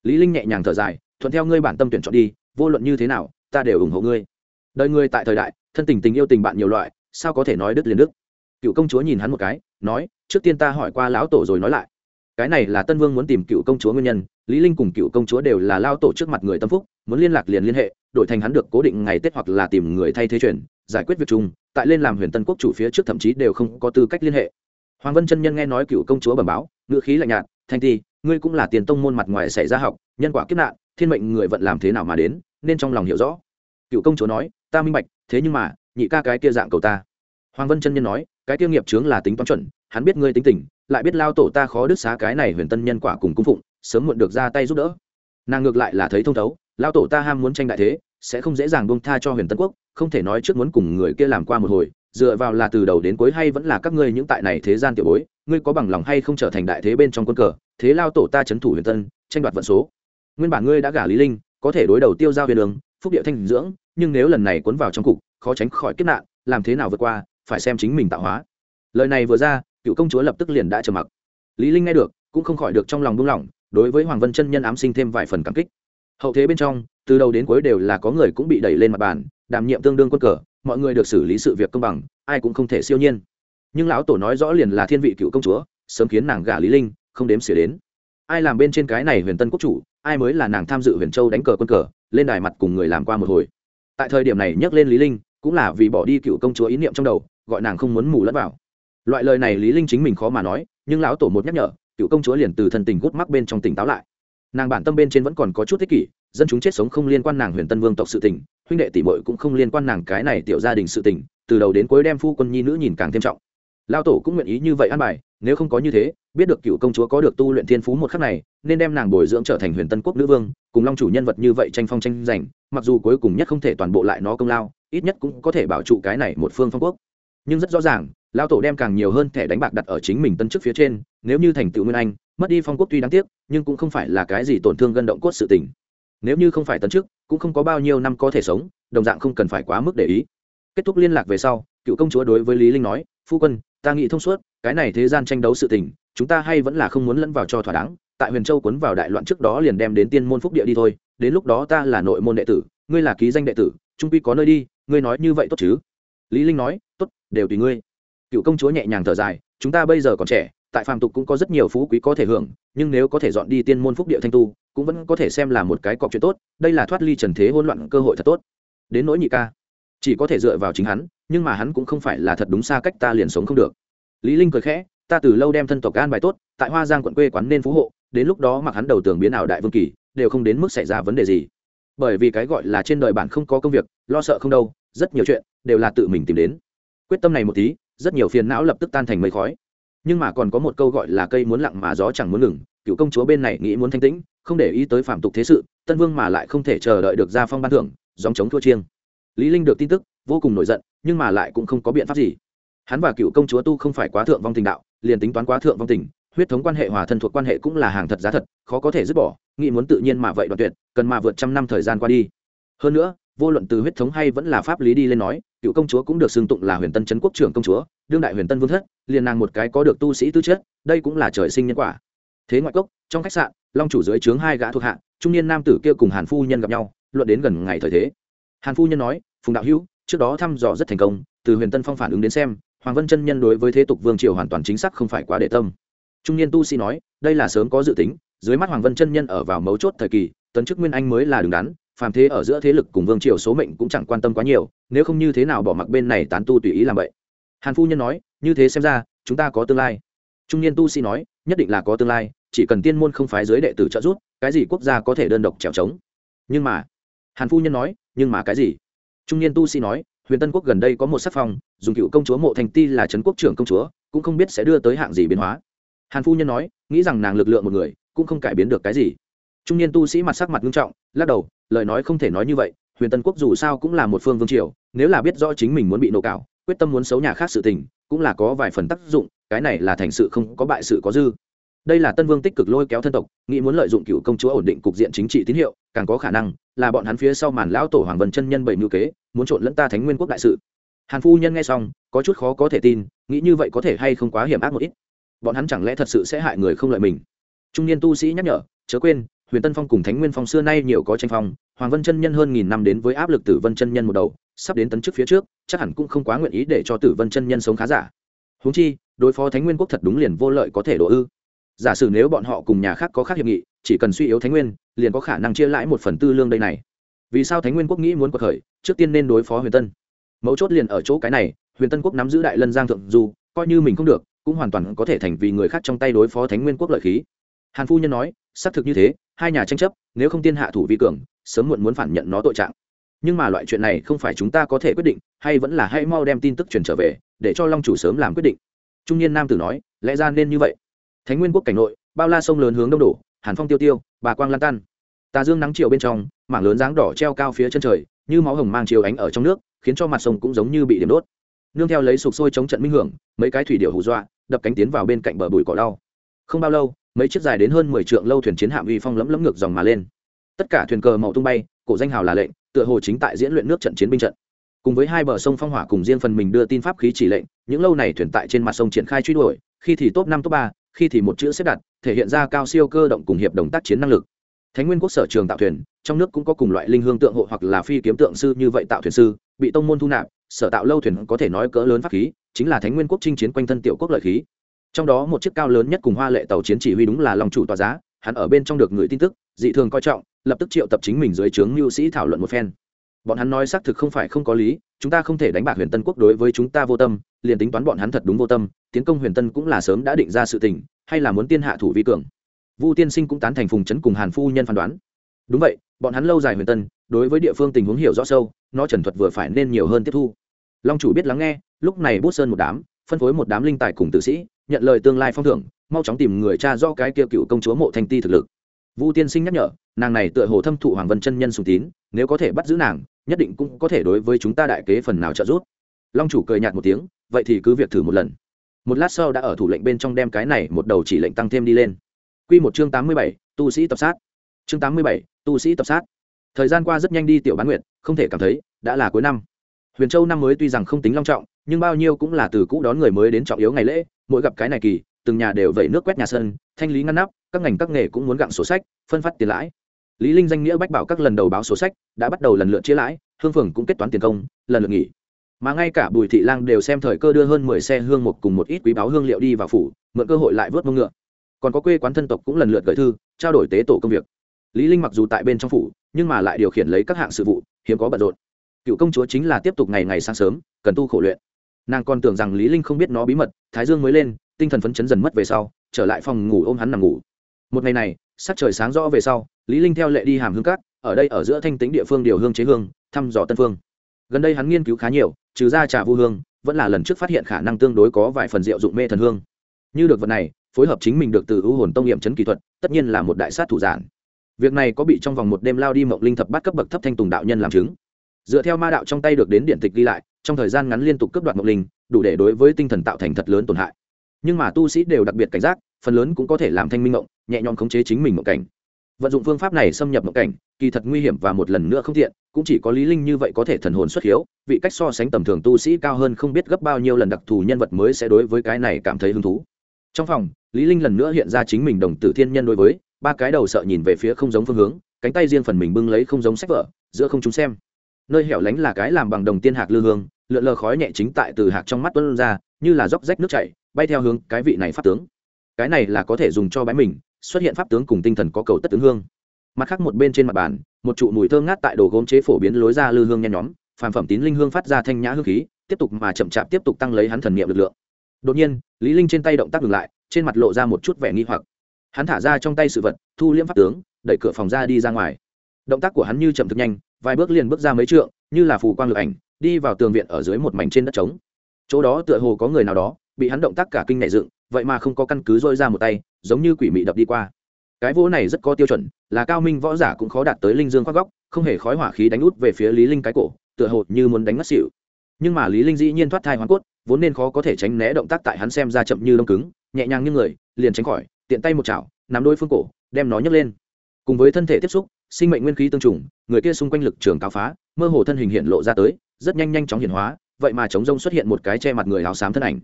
Lý linh nhẹ nhàng thở dài, thuận theo ngươi bản tâm tuyển chọn đi, vô luận như thế nào, ta đều ủng hộ ngươi. Đời ngươi tại thời đại, thân tình tình yêu tình bạn nhiều loại, sao có thể nói đứt liền đứt? Cựu công chúa nhìn hắn một cái, nói, trước tiên ta hỏi qua lão tổ rồi nói lại. Cái này là tân vương muốn tìm cựu công chúa nguyên nhân, lý linh cùng cựu công chúa đều là lao tổ trước mặt người tâm phúc, muốn liên lạc liền liên hệ, đổi thành hắn được cố định ngày tết hoặc là tìm người thay thế chuyển giải quyết việc chung tại lên làm huyền tân quốc chủ phía trước thậm chí đều không có tư cách liên hệ. Hoàng vân chân nhân nghe nói cựu công chúa bẩm báo, ngữ khí lạnh nhạt, thanh ti, ngươi cũng là tiền tông môn mặt ngoài xảy ra học, nhân quả kiếp nạn, thiên mệnh người vận làm thế nào mà đến, nên trong lòng hiểu rõ. Cựu công chúa nói, ta minh bạch, thế nhưng mà, nhị ca cái kia dạng cầu ta. Hoàng vân chân nhân nói, cái kia nghiệp chướng là tính toán chuẩn, hắn biết ngươi tính tình, lại biết lao tổ ta khó đứt xá cái này huyền tân nhân quả cùng cung phụng, sớm muộn được ra tay giúp đỡ. Nàng ngược lại là thấy thông thấu, lao tổ ta ham muốn tranh đại thế, sẽ không dễ dàng buông tha cho huyền tân quốc không thể nói trước muốn cùng người kia làm qua một hồi, dựa vào là từ đầu đến cuối hay vẫn là các ngươi những tại này thế gian tiểu bối, ngươi có bằng lòng hay không trở thành đại thế bên trong quân cờ, thế lao tổ ta c h ấ n thủ huyền tân, tranh đoạt vận số. Nguyên bản ngươi đã gả lý linh, có thể đối đầu tiêu giao huyền đường, phúc địa thanh dưỡng, nhưng nếu lần này cuốn vào trong cục, khó tránh khỏi kiếp nạn, làm thế nào vượt qua, phải xem chính mình tạo hóa. Lời này vừa ra, cựu công chúa lập tức liền đã trầm mặc. Lý linh nghe được, cũng không khỏi được trong lòng buông lỏng, đối với hoàng vân chân nhân ám sinh thêm vài phần cảm kích. Hậu thế bên trong, từ đầu đến cuối đều là có người cũng bị đẩy lên mặt bàn đảm nhiệm tương đương quân cờ, mọi người được xử lý sự việc công bằng, ai cũng không thể siêu nhiên. Nhưng lão tổ nói rõ liền là thiên vị cựu công chúa, sớm khiến nàng gả lý linh, không đếm xỉa đến. Ai làm bên trên cái này huyền tân quốc chủ, ai mới là nàng tham dự huyền châu đánh cờ quân cờ, lên đài mặt cùng người làm qua một hồi. Tại thời điểm này nhắc lên lý linh, cũng là vì bỏ đi cựu công chúa ý niệm trong đầu, gọi nàng không muốn mù lẫn vào. Loại lời này lý linh chính mình khó mà nói, nhưng lão tổ một nhắc nhở, cựu công chúa liền từ thân tình gút mắc bên trong tỉnh táo lại. Nàng bản tâm bên trên vẫn còn có chút thích kỷ, dân chúng chết sống không liên quan nàng huyền tân vương tộc sự tình huynh đệ tỷ muội cũng không liên quan nàng cái này tiểu gia đình sự tình, từ đầu đến cuối đem phu quân nhi nữ nhìn càng thêm trọng. Lão tổ cũng nguyện ý như vậy an bài, nếu không có như thế, biết được cựu công chúa có được tu luyện thiên phú một khắc này, nên đem nàng bồi dưỡng trở thành huyền tân quốc nữ vương, cùng long chủ nhân vật như vậy tranh phong tranh giành, mặc dù cuối cùng nhất không thể toàn bộ lại nó công lao, ít nhất cũng có thể bảo trụ cái này một phương phong quốc. Nhưng rất rõ ràng Lão tổ đem càng nhiều hơn thẻ đánh bạc đặt ở chính mình tân chức phía trên, nếu như thành tựu nguyên anh, mất đi phong quốc tuy đáng tiếc, nhưng cũng không phải là cái gì tổn thương gân động cốt sự tình. Nếu như không phải tấn chức cũng không có bao nhiêu năm có thể sống, đồng dạng không cần phải quá mức để ý. Kết thúc liên lạc về sau, cựu công chúa đối với lý linh nói, phu quân, ta nghĩ thông suốt, cái này thế gian tranh đấu sự tình, chúng ta hay vẫn là không muốn lẫn vào cho thỏa đáng, tại huyền châu cuốn vào đại loạn trước đó liền đem đến tiên môn phúc địa đi thôi, đến lúc đó ta là nội môn đệ tử, ngươi là ký danh đệ tử, trung quy có nơi đi, ngươi nói như vậy tốt chứ? Lý linh nói, tốt, đều tùy ngươi. Cựu công chúa nhẹ nhàng thở dài, chúng ta bây giờ còn trẻ tại phàm tục cũng có rất nhiều phú quý có thể hưởng, nhưng nếu có thể dọn đi tiên môn phúc địa thanh tu, cũng vẫn có thể xem là một cái cọc chuyện tốt, đây là thoát ly trần thế hỗn loạn cơ hội thật tốt. Đến nỗi nhị ca, chỉ có thể dựa vào chính hắn, nhưng mà hắn cũng không phải là thật đúng xa cách ta liền sống không được. Lý linh cười khẽ, ta từ lâu đem thân tộc an bài tốt, tại hoa giang quận quê quán nên phú hộ, đến lúc đó mặc hắn đầu tường biến ảo đại vương kỳ, đều không đến mức xảy ra vấn đề gì. Bởi vì cái gọi là trên đời bản không có công việc, lo sợ không đâu, rất nhiều chuyện, đều là tự mình tìm đến. Quyết tâm này một tí, rất nhiều phiền não lập tức tan thành mây khói nhưng mà còn có một câu gọi là cây muốn lặng mà gió chẳng muốn ngừng, cựu công chúa bên này nghĩ muốn thanh tĩnh, không để ý tới phạm tục thế sự, tân vương mà lại không thể chờ đợi được ra phong ban thưởng dòng chống thua chiêng. Lý linh được tin tức, vô cùng nổi giận, nhưng mà lại cũng không có biện pháp gì. Hắn và cựu công chúa tu không phải quá thượng vong tình đạo, liền tính toán quá thượng vong tình, huyết thống quan hệ hòa thân thuộc quan hệ cũng là hàng thật giá thật, khó có thể dứt bỏ, nghĩ muốn tự nhiên mà vậy đoạn tuyệt, cần mà vượt trăm năm thời gian qua đi. Hơn nữa vô luận từ huyết thống hay vẫn là pháp lý đi lên nói, cựu công chúa cũng được xưng tụng là huyền tân trấn quốc trưởng công chúa, đương đại huyền tân vương thất, liền nàng một cái có được tu sĩ tư chất, đây cũng là trời sinh nhân quả. Thế ngoại cốc, trong khách sạn, long chủ dưới trướng hai gã thuộc hạ, trung niên nam tử kia cùng hàn phu nhân gặp nhau, luận đến gần ngày thời thế. Hàn phu nhân nói, phùng đạo hữu, trước đó thăm dò rất thành công, từ huyền tân phong phản ứng đến xem, hoàng vân chân nhân đối với thế tục vương triều hoàn toàn chính xác không phải quá để tâm. Trung niên tu sĩ nói, đây là sớm có dự tính, dưới mắt hoàng vân chân nhân ở vào mấu chốt thời kỳ, tấn chức nguyên anh mới là đứng đắn phàm thế ở giữa thế lực cùng vương triều số mệnh cũng chẳng quan tâm quá nhiều, nếu không như thế nào bỏ mặc bên này tán tu tùy ý làm vậy? Hàn phu nhân nói, như thế xem ra, chúng ta có tương lai. Trung niên tu sĩ nói, nhất định là có tương lai, chỉ cần tiên môn không phái giới đệ tử trợ giúp, cái gì quốc gia có thể đơn độc trèo trống? Nhưng mà, hàn phu nhân nói, nhưng mà cái gì? Trung niên tu sĩ nói, huyền tân quốc gần đây có một sắc phong, dùng cựu công chúa mộ thành ti là trấn quốc trưởng công chúa, cũng không biết sẽ đưa tới hạng gì biến hóa. Hàn phu nhân nói, nghĩ rằng nàng lực lượng một người, cũng không cải biến được cái gì. Trung niên tu sĩ mặt sắc mặt nghiêm trọng, lắc đầu lời nói không thể nói như vậy, huyền tân quốc dù sao cũng là một phương vương triều, nếu là biết rõ chính mình muốn bị nổ cạo, quyết tâm muốn xấu nhà khác sự tình, cũng là có vài phần tác dụng, cái này là thành sự không có bại sự có dư. Đây là tân vương tích cực lôi kéo thân tộc, nghĩ muốn lợi dụng cựu công chúa ổn định cục diện chính trị tín hiệu, càng có khả năng là bọn hắn phía sau màn lão tổ hoàng vân chân nhân bảy mưu kế, muốn trộn lẫn ta thánh nguyên quốc đại sự. Hàn phu nhân nghe xong, có chút khó có thể tin, nghĩ như vậy có thể hay không quá hiểm ác một ít. Bọn hắn chẳng lẽ thật sự sẽ hại người không lợi mình? Trung niên tu sĩ nhắc nhở, chớ quên, huyền tân phong cùng thánh nguyên phong xưa nay nhiều có tranh phong hoàng vân chân nhân hơn nghìn năm đến với áp lực tử vân chân nhân một đầu, sắp đến tấn chức phía trước, chắc hẳn cũng không quá nguyện ý để cho tử vân chân nhân sống khá giả. Húng chi, đối phó thánh nguyên quốc thật đúng liền vô lợi có thể đổ ư. Giả sử nếu bọn họ cùng nhà khác có khác hiệp nghị, chỉ cần suy yếu thánh nguyên, liền có khả năng chia lãi một phần tư lương đây này. Vì sao thánh nguyên quốc nghĩ muốn cuộc khởi, trước tiên nên đối phó huyền tân. Mấu chốt liền ở chỗ cái này, huyền tân quốc nắm giữ đại lân giang thượng dù, coi như mình không được, cũng hoàn toàn có thể thành vì người khác trong tay đối phó thánh nguyên quốc lợi khí. Hàn phu nhân nói xác thực như thế, hai nhà tranh chấp, nếu không tiên hạ thủ vi cường, sớm muộn muốn phản nhận nó tội trạng. Nhưng mà loại chuyện này không phải chúng ta có thể quyết định, hay vẫn là hãy mau đem tin tức truyền trở về, để cho long chủ sớm làm quyết định. Trung niên nam tử nói, lẽ ra nên như vậy. Thánh nguyên quốc cảnh nội, bao la sông lớn hướng đông đổ, hàn phong tiêu tiêu, bà quang lan tan. Tà dương nắng chiều bên trong, mảng lớn dáng đỏ treo cao phía chân trời, như máu hồng mang chiều ánh ở trong nước, khiến cho mặt sông cũng giống như bị điểm đốt. Nương theo lấy sụp sôi chống trận minh hưởng, mấy cái thủy điệu hù dọa, đập cánh tiến vào bên cạnh bờ bụi cỏ đau. Không bao lâu mấy chiếc dài đến hơn mười trượng lâu thuyền chiến hạm uy phong lẫm lẫm ngược dòng mà lên. Tất cả thuyền cờ màu tung bay, cổ danh hào là lệnh, tựa hồ chính tại diễn luyện nước trận chiến binh trận. Cùng với hai bờ sông phong hỏa cùng riêng phần mình đưa tin pháp khí chỉ lệnh, những lâu này thuyền tại trên mặt sông triển khai truy đuổi, khi thì top năm, top ba, khi thì một chữ xếp đặt, thể hiện ra cao siêu cơ động cùng hiệp đồng tác chiến năng lực. Thánh nguyên quốc sở trường tạo thuyền, trong nước cũng có cùng loại linh hương tượng hộ hoặc là phi kiếm tượng sư như vậy tạo thuyền sư, bị tông môn thu nạp, sở tạo lâu thuyền có thể nói cỡ lớn pháp khí, chính là thánh nguyên quốc chinh chiến quanh thân tiểu quốc lợi khí trong đó một chiếc cao lớn nhất cùng hoa lệ tàu chiến chỉ huy đúng là lòng chủ tòa giá, hắn ở bên trong được người tin tức, dị thường coi trọng, lập tức triệu tập chính mình dưới trướng mưu sĩ thảo luận một phen. Bọn hắn nói xác thực không phải không có lý, chúng ta không thể đánh bạc huyền tân quốc đối với chúng ta vô tâm, liền tính toán bọn hắn thật đúng vô tâm, tiến công huyền tân cũng là sớm đã định ra sự tình, hay là muốn tiên hạ thủ vi cường. Vu tiên sinh cũng tán thành phùng Trấn cùng hàn phu nhân phán đoán. Đúng vậy, bọn hắn lâu dài huyền tân, đối với địa phương tình huống hiểu rõ sâu, nó trần thuật vừa phải nên nhiều hơn tiếp thu. Long chủ biết lắng nghe, lúc này bút sơn một đám, phân phối một đám linh tài cùng tử sĩ nhận lời tương lai phong thưởng mau chóng tìm người cha do cái kia cựu công chúa mộ thanh ti thực lực vu tiên sinh nhắc nhở nàng này tựa hồ thâm thụ hoàng vân chân nhân sùng tín nếu có thể bắt giữ nàng nhất định cũng có thể đối với chúng ta đại kế phần nào trợ giúp long chủ cười nhạt một tiếng vậy thì cứ việc thử một lần một lát sau đã ở thủ lệnh bên trong đem cái này một đầu chỉ lệnh tăng thêm đi lên Quy một chương tám mươi bảy, tu sĩ tập sát. Chương tám mươi bảy, tu sĩ tập sát. Thời gian qua rất nhanh đi tiểu bán nguyệt, không thể cảm thấy, đã là cuối năm. Huyền Châu năm mới tuy rằng không tính long trọng, nhưng bao nhiêu cũng là từ cũ đón người mới đến trọng yếu ngày lễ, mỗi gặp cái này kỳ, từng nhà đều vẩy nước quét nhà sân, thanh lý ngăn nắp, các ngành các nghề cũng muốn gặng sổ sách, phân phát tiền lãi. Lý Linh danh nghĩa bách bảo các lần đầu báo sổ sách, đã bắt đầu lần lượt chia lãi, hương phường cũng kết toán tiền công, lần lượt nghỉ. Mà ngay cả Bùi Thị Lang đều xem thời cơ đưa hơn mười xe hương một cùng một ít quý báo hương liệu đi vào phủ, mượn cơ hội lại vớt mông ngựa còn có quê quán thân tộc cũng lần lượt gửi thư trao đổi tế tổ công việc lý linh mặc dù tại bên trong phủ nhưng mà lại điều khiển lấy các hạng sự vụ hiếm có bận rộn cựu công chúa chính là tiếp tục ngày ngày sáng sớm cần tu khổ luyện nàng còn tưởng rằng lý linh không biết nó bí mật, thái dương mới lên, tinh thần phấn chấn dần mất về sau, trở lại phòng ngủ ôm hắn nằm ngủ. Một ngày này, sắc trời sáng rõ về sau, lý linh theo lệ đi hàm hương cát, ở đây ở giữa thanh tĩnh địa phương điều hương chế hương, thăm dò tân phương. Gần đây hắn nghiên cứu khá nhiều, trừ ra trà vu hương, vẫn là lần trước phát hiện khả năng tương đối có vài phần diệu dụng mê thần hương. Như được vật này, phối hợp chính mình được từ ưu hồn tông nghiệm chấn kỹ thuật, tất nhiên là một đại sát thủ giản. Việc này có bị trong vòng một đêm lao đi mộng linh thập bát cấp bậc thấp thanh tùng đạo nhân làm chứng dựa theo ma đạo trong tay được đến điện tịch ghi lại, trong thời gian ngắn liên tục cướp đoạt mộng linh, đủ để đối với tinh thần tạo thành thật lớn tổn hại. Nhưng mà tu sĩ đều đặc biệt cảnh giác, phần lớn cũng có thể làm thanh minh mộng, nhẹ nhõm khống chế chính mình mộng cảnh. Vận dụng phương pháp này xâm nhập mộng cảnh, kỳ thật nguy hiểm và một lần nữa không thiện, cũng chỉ có lý linh như vậy có thể thần hồn xuất hiếu, vị cách so sánh tầm thường tu sĩ cao hơn không biết gấp bao nhiêu lần đặc thù nhân vật mới sẽ đối với cái này cảm thấy hứng thú. Trong phòng, lý linh lần nữa hiện ra chính mình đồng tử thiên nhân đối với, ba cái đầu sợ nhìn về phía không giống phương hướng, cánh tay riêng phần mình bưng lấy không giống sách vở, giữa không chúng xem nơi hẻo lánh là cái làm bằng đồng tiên hạc lư hương, lượn lờ khói nhẹ chính tại từ hạc trong mắt tuân ra, như là róc rách nước chảy, bay theo hướng cái vị này pháp tướng. Cái này là có thể dùng cho bái mình, xuất hiện pháp tướng cùng tinh thần có cầu tất tướng hương. Mặt khác một bên trên mặt bàn, một trụ mùi thơm ngát tại đồ gốm chế phổ biến lối ra lư hương nhen nhóm, phàm phẩm tín linh hương phát ra thanh nhã hương khí, tiếp tục mà chậm chạp tiếp tục tăng lấy hắn thần niệm lực lượng. Đột nhiên, lý linh trên tay động tác ngừng lại, trên mặt lộ ra một chút vẻ nghi hoặc. Hắn thả ra trong tay sự vật, thu liễm pháp tướng, đẩy cửa phòng ra đi ra ngoài. Động tác của hắn như chậm thực nhanh vài bước liền bước ra mấy trượng, như là phù quang lực ảnh, đi vào tường viện ở dưới một mảnh trên đất trống. Chỗ đó tựa hồ có người nào đó, bị hắn động tác cả kinh nảy dựng, vậy mà không có căn cứ dôi ra một tay, giống như quỷ mị đập đi qua. Cái vỗ này rất có tiêu chuẩn, là cao minh võ giả cũng khó đạt tới linh dương khoác góc, không hề khói hỏa khí đánh út về phía lý linh cái cổ, tựa hồ như muốn đánh mất xỉu. Nhưng mà lý linh dĩ nhiên thoát thai hoàn cốt, vốn nên khó có thể tránh né động tác tại hắn xem ra chậm như đông cứng, nhẹ nhàng như người, liền tránh khỏi, tiện tay một chảo, nắm đôi phương cổ, đem nó nhấc lên. Cùng với thân thể tiếp xúc sinh mệnh nguyên khí tương trùng, người kia xung quanh lực trường cao phá, mơ hồ thân hình hiện lộ ra tới, rất nhanh nhanh chóng hiển hóa, vậy mà chống rông xuất hiện một cái che mặt người áo xám thân ảnh.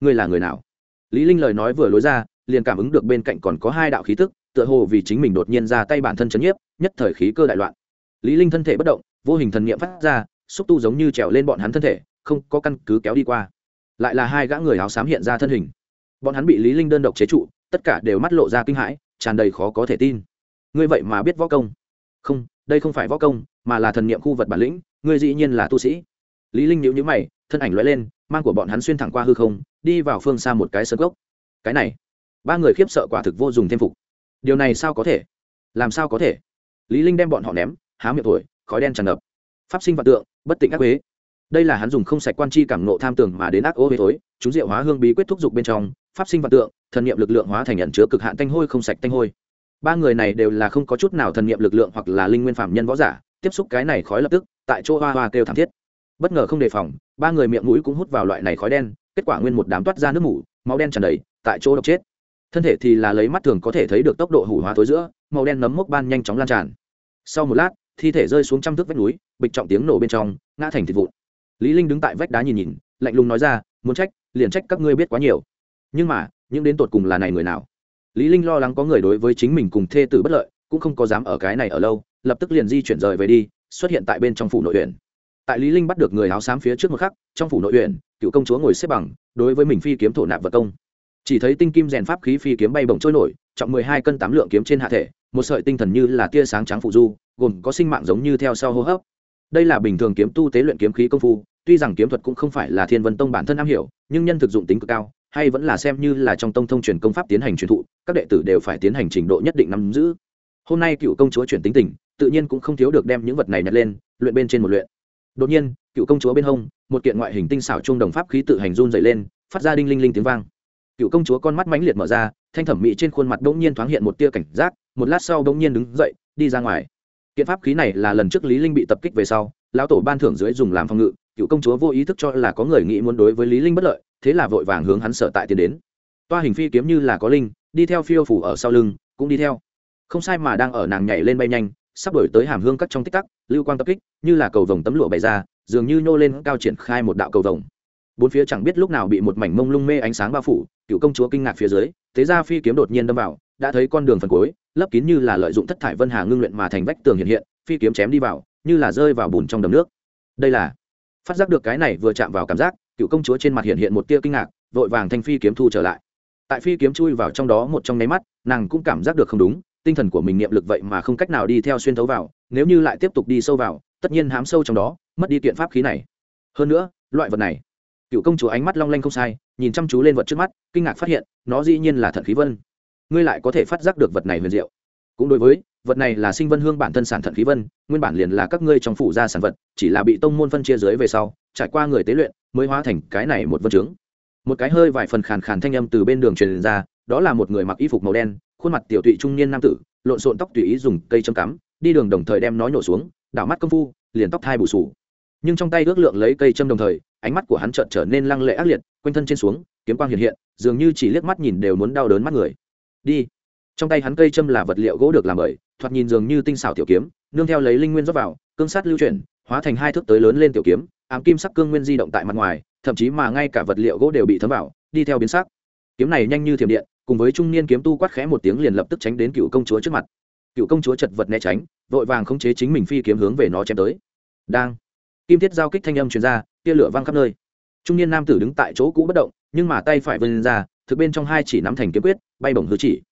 Ngươi là người nào? Lý linh lời nói vừa lối ra, liền cảm ứng được bên cạnh còn có hai đạo khí tức, tựa hồ vì chính mình đột nhiên ra tay bản thân chấn nhiếp, nhất thời khí cơ đại loạn. Lý linh thân thể bất động, vô hình thần niệm phát ra, xúc tu giống như trèo lên bọn hắn thân thể, không có căn cứ kéo đi qua. Lại là hai gã người áo xám hiện ra thân hình. Bọn hắn bị lý linh đơn độc chế trụ, tất cả đều mắt lộ ra kinh hãi, tràn đầy khó có thể tin. Ngươi vậy mà biết võ công không, đây không phải võ công, mà là thần niệm khu vật bản lĩnh, ngươi dĩ nhiên là tu sĩ. Lý linh nhíu nhíu mày, thân ảnh lóe lên, mang của bọn hắn xuyên thẳng qua hư không, đi vào phương xa một cái sân gốc cái này, ba người khiếp sợ quả thực vô dùng thêm phục. Điều này sao có thể? Làm sao có thể? Lý linh đem bọn họ ném, há miệng tuổi khói đen tràn ngập. Pháp sinh vạn tượng, bất tịnh ác quế đây là hắn dùng không sạch quan chi cảm nộ tham tưởng mà đến ác ô huế thối, chúng diệu hóa hương bí quyết thúc dục bên trong, pháp sinh vạn tượng, thần niệm lực lượng hóa thành nhận chứa cực hạn tanh hôi không sạch tanh hôi ba người này đều là không có chút nào thần niệm lực lượng hoặc là linh nguyên phạm nhân võ giả, tiếp xúc cái này khói lập tức, tại chỗ hoa hoa kêu thảm thiết. Bất ngờ không đề phòng, ba người miệng mũi cũng hút vào loại này khói đen, kết quả nguyên một đám toát ra nước mủ, máu đen tràn đầy, tại chỗ độc chết. Thân thể thì là lấy mắt thường có thể thấy được tốc độ hủ hóa tối giữa, màu đen nấm mốc ban nhanh chóng lan tràn. Sau một lát, thi thể rơi xuống trăm thước vách núi, bịch trọng tiếng nổ bên trong, ngã thành thịt vụn. Lý linh đứng tại vách đá nhìn nhìn, lạnh lùng nói ra, muốn trách, liền trách các ngươi biết quá nhiều. Nhưng mà, những đến tột cùng là này người nào? Lý linh lo lắng có người đối với chính mình cùng thê tử bất lợi, cũng không có dám ở cái này ở lâu, lập tức liền di chuyển rời về đi, xuất hiện tại bên trong phủ nội huyện. Tại lý linh bắt được người áo xám phía trước một khắc, trong phủ nội huyện, cựu công chúa ngồi xếp bằng, đối với mình phi kiếm thổ nạp vật công. Chỉ thấy tinh kim rèn pháp khí phi kiếm bay bổng trôi nổi, trọng mười hai cân tám lượng kiếm trên hạ thể, một sợi tinh thần như là tia sáng trắng phụ du, gồm có sinh mạng giống như theo sau hô hấp. Đây là bình thường kiếm tu tế luyện kiếm khí công phu, tuy rằng kiếm thuật cũng không phải là thiên vân tông bản thân am hiểu, nhưng nhân thực dụng tính cực cao hay vẫn là xem như là trong tông thông truyền công pháp tiến hành truyền thụ, các đệ tử đều phải tiến hành trình độ nhất định nắm giữ. Hôm nay cựu công chúa chuyển tính tình, tự nhiên cũng không thiếu được đem những vật này nhặt lên, luyện bên trên một luyện. Đột nhiên, cựu công chúa bên hông, một kiện ngoại hình tinh xảo trung đồng pháp khí tự hành run dày lên, phát ra đinh linh linh tiếng vang. Cựu công chúa con mắt mãnh liệt mở ra, thanh thẩm mỹ trên khuôn mặt bỗng nhiên thoáng hiện một tia cảnh giác, một lát sau bỗng nhiên đứng dậy, đi ra ngoài. Kiện pháp khí này là lần trước lý linh bị tập kích về sau, lão tổ ban thưởng dưới dùng làm phòng ngự, cựu công chúa vô ý thức cho là có người nghĩ muốn đối với lý linh bất lợi thế là vội vàng hướng hắn sở tại tiến đến. Toa hình phi kiếm như là có linh, đi theo phiêu phủ ở sau lưng, cũng đi theo. Không sai mà đang ở nàng nhảy lên bay nhanh, sắp đổi tới hàm hương cắt trong tích tắc, lưu quang tập kích, như là cầu vồng tấm lụa bày ra, dường như nhô lên cao triển khai một đạo cầu vồng. Bốn phía chẳng biết lúc nào bị một mảnh mông lung mê ánh sáng bao phủ, cựu công chúa kinh ngạc phía dưới, thế ra phi kiếm đột nhiên đâm vào, đã thấy con đường phần cuối, lấp kín như là lợi dụng thất thải vân hà ngưng luyện mà thành vách tường hiện hiện, phi kiếm chém đi vào, như là rơi vào bùn trong đầm nước. Đây là, phát giác được cái này vừa chạm vào cảm giác cựu công chúa trên mặt hiện hiện một tia kinh ngạc, vội vàng thanh phi kiếm thu trở lại. Tại phi kiếm chui vào trong đó một trong nháy mắt, nàng cũng cảm giác được không đúng, tinh thần của mình niệm lực vậy mà không cách nào đi theo xuyên thấu vào, nếu như lại tiếp tục đi sâu vào, tất nhiên hám sâu trong đó, mất đi kiện pháp khí này. Hơn nữa, loại vật này, cựu công chúa ánh mắt long lanh không sai, nhìn chăm chú lên vật trước mắt, kinh ngạc phát hiện, nó dĩ nhiên là thận khí vân. Ngươi lại có thể phát giác được vật này huyền diệu. Cũng đối với, vật này là sinh vân hương bản thân sản thận khí vân, nguyên bản liền là các ngươi trong phủ gia sản vật, chỉ là bị tông môn phân chia dưới về sau trải qua người tế luyện mới hóa thành cái này một vân trướng. Một cái hơi vài phần khàn khàn thanh âm từ bên đường truyền ra, đó là một người mặc y phục màu đen, khuôn mặt tiểu tụy trung niên nam tử, lộn xộn tóc tùy ý dùng cây châm cắm, đi đường đồng thời đem nó nhổ xuống, đảo mắt công phu, liền tóc thai bù sù. Nhưng trong tay ước lượng lấy cây châm đồng thời, ánh mắt của hắn trợn trở nên lăng lệ ác liệt, quanh thân trên xuống, kiếm quang hiện hiện, dường như chỉ liếc mắt nhìn đều muốn đau đớn mắt người. Đi. Trong tay hắn cây châm là vật liệu gỗ được làm bởi, thoạt nhìn dường như tinh xảo tiểu kiếm, nương theo lấy linh nguyên rót vào, cương sát lưu chuyển, hóa thành hai thước tới lớn lên tiểu kiếm ám kim sắc cương nguyên di động tại mặt ngoài, thậm chí mà ngay cả vật liệu gỗ đều bị thấm vào, đi theo biến sắc. Kiếm này nhanh như thiểm điện, cùng với trung niên kiếm tu quát khẽ một tiếng liền lập tức tránh đến cựu công chúa trước mặt. Cựu công chúa chật vật né tránh, vội vàng khống chế chính mình phi kiếm hướng về nó chém tới. Đang, kim thiết giao kích thanh âm truyền ra, tia lửa văng khắp nơi. Trung niên nam tử đứng tại chỗ cũ bất động, nhưng mà tay phải vươn ra, thực bên trong hai chỉ nắm thành kiếm quyết, bay bổng hứa chỉ.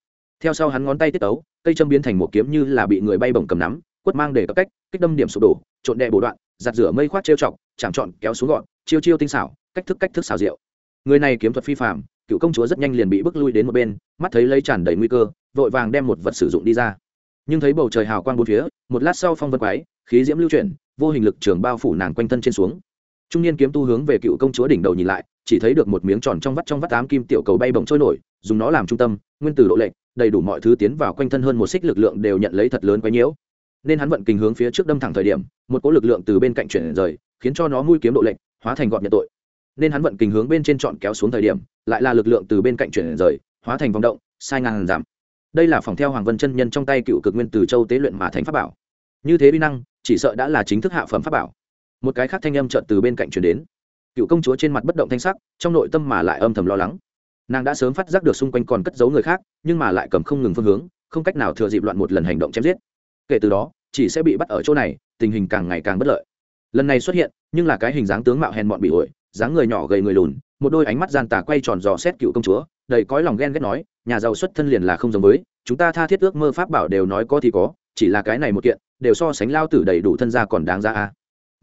Theo sau hắn ngón tay tiết tấu, cây châm biến thành một kiếm như là bị người bay bổng cầm nắm, quất mang để cấp cách, kích đâm điểm sụp đổ, trộn đệ bổ đoạn giặt rửa mây khoát trêu chọc chạm trọn, kéo xuống gọn, chiêu chiêu tinh xảo, cách thức cách thức xảo diệu. Người này kiếm thuật phi phạm cựu công chúa rất nhanh liền bị bước lui đến một bên, mắt thấy lấy tràn đầy nguy cơ, vội vàng đem một vật sử dụng đi ra. Nhưng thấy bầu trời hào quang bốn phía, một lát sau phong vân quái, khí diễm lưu chuyển, vô hình lực trường bao phủ nàng quanh thân trên xuống. Trung niên kiếm tu hướng về cựu công chúa đỉnh đầu nhìn lại, chỉ thấy được một miếng tròn trong vắt trong vắt tám kim tiểu cầu bay bổng trôi nổi, dùng nó làm trung tâm, nguyên tử độ lệnh, đầy đủ mọi thứ tiến vào quanh thân hơn một xích lực lượng đều nhận lấy thật lớn quấy nhiễu nên hắn vận kình hướng phía trước đâm thẳng thời điểm, một cỗ lực lượng từ bên cạnh chuyển rời, khiến cho nó mũi kiếm độ lệnh hóa thành gọn nhận tội. Nên hắn vận kình hướng bên trên chọn kéo xuống thời điểm, lại là lực lượng từ bên cạnh chuyển rời, hóa thành vòng động, sai ngàn giảm. Đây là phòng theo hoàng vân chân nhân trong tay cựu cực nguyên từ châu tế luyện mà thành pháp bảo. Như thế vi năng, chỉ sợ đã là chính thức hạ phẩm pháp bảo. Một cái khác thanh âm trợn từ bên cạnh chuyển đến. Cựu công chúa trên mặt bất động thanh sắc, trong nội tâm mà lại âm thầm lo lắng. Nàng đã sớm phát giác được xung quanh còn cất giấu người khác, nhưng mà lại cầm không ngừng phương hướng, không cách nào thừa dịp loạn một lần hành động chém giết kể từ đó, chỉ sẽ bị bắt ở chỗ này, tình hình càng ngày càng bất lợi. Lần này xuất hiện, nhưng là cái hình dáng tướng mạo hèn mọn bị ổi, dáng người nhỏ gầy người lùn, một đôi ánh mắt gian tà quay tròn dò xét cựu công chúa, đầy cõi lòng ghen ghét nói, nhà giàu xuất thân liền là không giống với, chúng ta tha thiết ước mơ pháp bảo đều nói có thì có, chỉ là cái này một kiện, đều so sánh lao tử đầy đủ thân gia còn đáng ra a.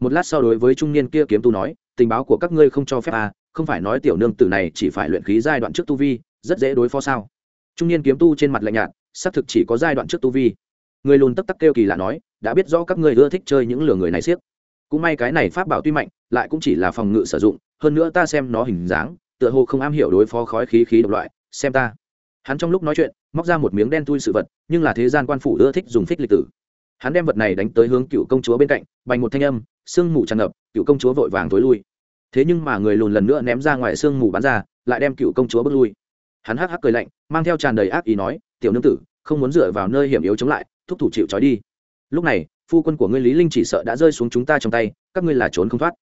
Một lát sau đối với trung niên kia kiếm tu nói, tình báo của các ngươi không cho phép a, không phải nói tiểu nương tử này chỉ phải luyện khí giai đoạn trước tu vi, rất dễ đối phó sao? Trung niên kiếm tu trên mặt lạnh nhạt, xác thực chỉ có giai đoạn trước tu vi người lùn tấp tắc kêu kỳ lạ nói, đã biết rõ các ngươi ưa thích chơi những lừa người này siếc. Cũng may cái này pháp bảo tuy mạnh, lại cũng chỉ là phòng ngự sử dụng, hơn nữa ta xem nó hình dáng, tựa hồ không am hiểu đối phó khói khí khí độc loại, xem ta. Hắn trong lúc nói chuyện, móc ra một miếng đen thui sự vật, nhưng là thế gian quan phủ ưa thích dùng phích lịch tử. Hắn đem vật này đánh tới hướng cựu công chúa bên cạnh, bành một thanh âm, sương mù tràn ngập, cựu công chúa vội vàng tối lui. Thế nhưng mà người lùn lần nữa ném ra ngoài sương mù bắn ra, lại đem cựu công chúa bước lui. Hắn hắc hắc cười lạnh, mang theo tràn đầy ác ý nói, tiểu nương tử không muốn dựa vào nơi hiểm yếu chống lại, thúc thủ chịu trói đi. Lúc này, phu quân của ngươi lý linh chỉ sợ đã rơi xuống chúng ta trong tay, các ngươi là trốn không thoát.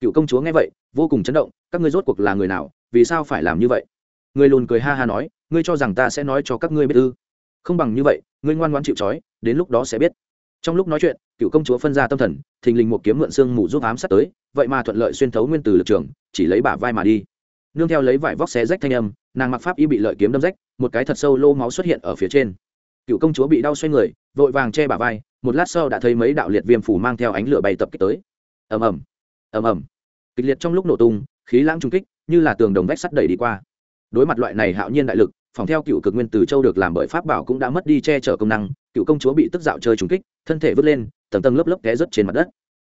Cựu công chúa nghe vậy, vô cùng chấn động, các ngươi rốt cuộc là người nào, vì sao phải làm như vậy? Người lùn cười ha ha nói, ngươi cho rằng ta sẽ nói cho các ngươi biết ư? Không bằng như vậy, ngươi ngoan ngoãn chịu trói, đến lúc đó sẽ biết. Trong lúc nói chuyện, cựu công chúa phân ra tâm thần, thình lình một kiếm mượn xương mù giúp ám sát tới, vậy mà thuận lợi xuyên thấu nguyên từ lực trường, chỉ lấy bả vai mà đi. Nương theo lấy vải vóc xé rách thanh âm, nàng mặc pháp y bị lợi kiếm đâm rách, một cái thật sâu lô máu xuất hiện ở phía trên cựu công chúa bị đau xoay người, vội vàng che bả vai, một lát sau đã thấy mấy đạo liệt viêm phủ mang theo ánh lửa bay tập kích tới. Ầm ầm ầm ầm. Kịch liệt trong lúc nổ tung, khí lãng trung kích, như là tường đồng vách sắt đẩy đi qua. Đối mặt loại này hạo nhiên đại lực, phòng theo cựu cực nguyên từ châu được làm bởi pháp bảo cũng đã mất đi che chở công năng, cựu công chúa bị tức dạo chơi trùng kích, thân thể vứt lên, tầng tầng lớp lớp té rớt trên mặt đất.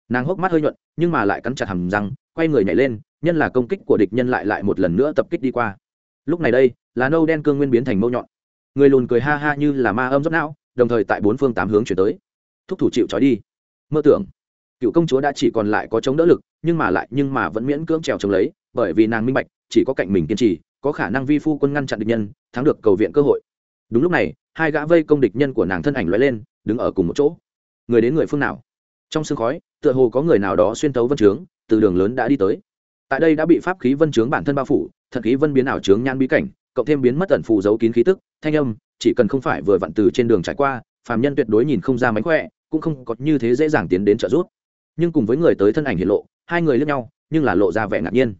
Nàng hốc mắt hơi nhuận, nhưng mà lại cắn chặt hầm răng, quay người nhảy lên, nhân là công kích của địch nhân lại lại một lần nữa tập kích đi qua. Lúc này đây là nâu đen cương nguyên biến thành mâu nhọn người lùn cười ha ha như là ma âm dốc não, đồng thời tại bốn phương tám hướng chuyển tới. Thúc thủ chịu trói đi. Mơ tưởng. Cựu công chúa đã chỉ còn lại có chống đỡ lực, nhưng mà lại, nhưng mà vẫn miễn cưỡng trèo chống lấy, bởi vì nàng minh bạch, chỉ có cạnh mình kiên trì, có khả năng vi phu quân ngăn chặn địch nhân, thắng được cầu viện cơ hội. Đúng lúc này, hai gã vây công địch nhân của nàng thân ảnh lóe lên, đứng ở cùng một chỗ. Người đến người phương nào? Trong sương khói, tựa hồ có người nào đó xuyên tấu vân trướng từ đường lớn đã đi tới. Tại đây đã bị pháp khí vân trướng bản thân bao phủ, thật khí vân biến ảo trướng nhan bí cảnh cộng thêm biến mất ẩn phù giấu kín khí tức, thanh âm, chỉ cần không phải vừa vặn từ trên đường trải qua, phàm nhân tuyệt đối nhìn không ra mánh khỏe, cũng không có như thế dễ dàng tiến đến trợ giúp. Nhưng cùng với người tới thân ảnh hiện lộ, hai người lướt nhau, nhưng là lộ ra vẻ ngạc nhiên.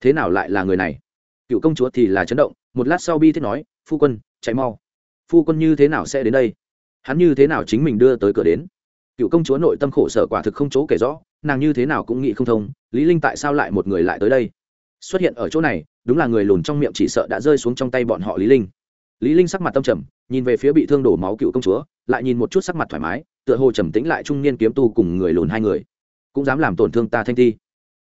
Thế nào lại là người này? Cựu công chúa thì là chấn động, một lát sau bi thiết nói, phu quân, chạy mau. Phu quân như thế nào sẽ đến đây? Hắn như thế nào chính mình đưa tới cửa đến? Cựu công chúa nội tâm khổ sở quả thực không chỗ kể rõ, nàng như thế nào cũng nghĩ không thông, lý linh tại sao lại một người lại tới đây? Xuất hiện ở chỗ này, đúng là người lùn trong miệng chỉ sợ đã rơi xuống trong tay bọn họ lý linh. Lý linh sắc mặt tâm trầm, nhìn về phía bị thương đổ máu cựu công chúa, lại nhìn một chút sắc mặt thoải mái, tựa hồ trầm tĩnh lại trung niên kiếm tu cùng người lùn hai người. Cũng dám làm tổn thương ta thanh thi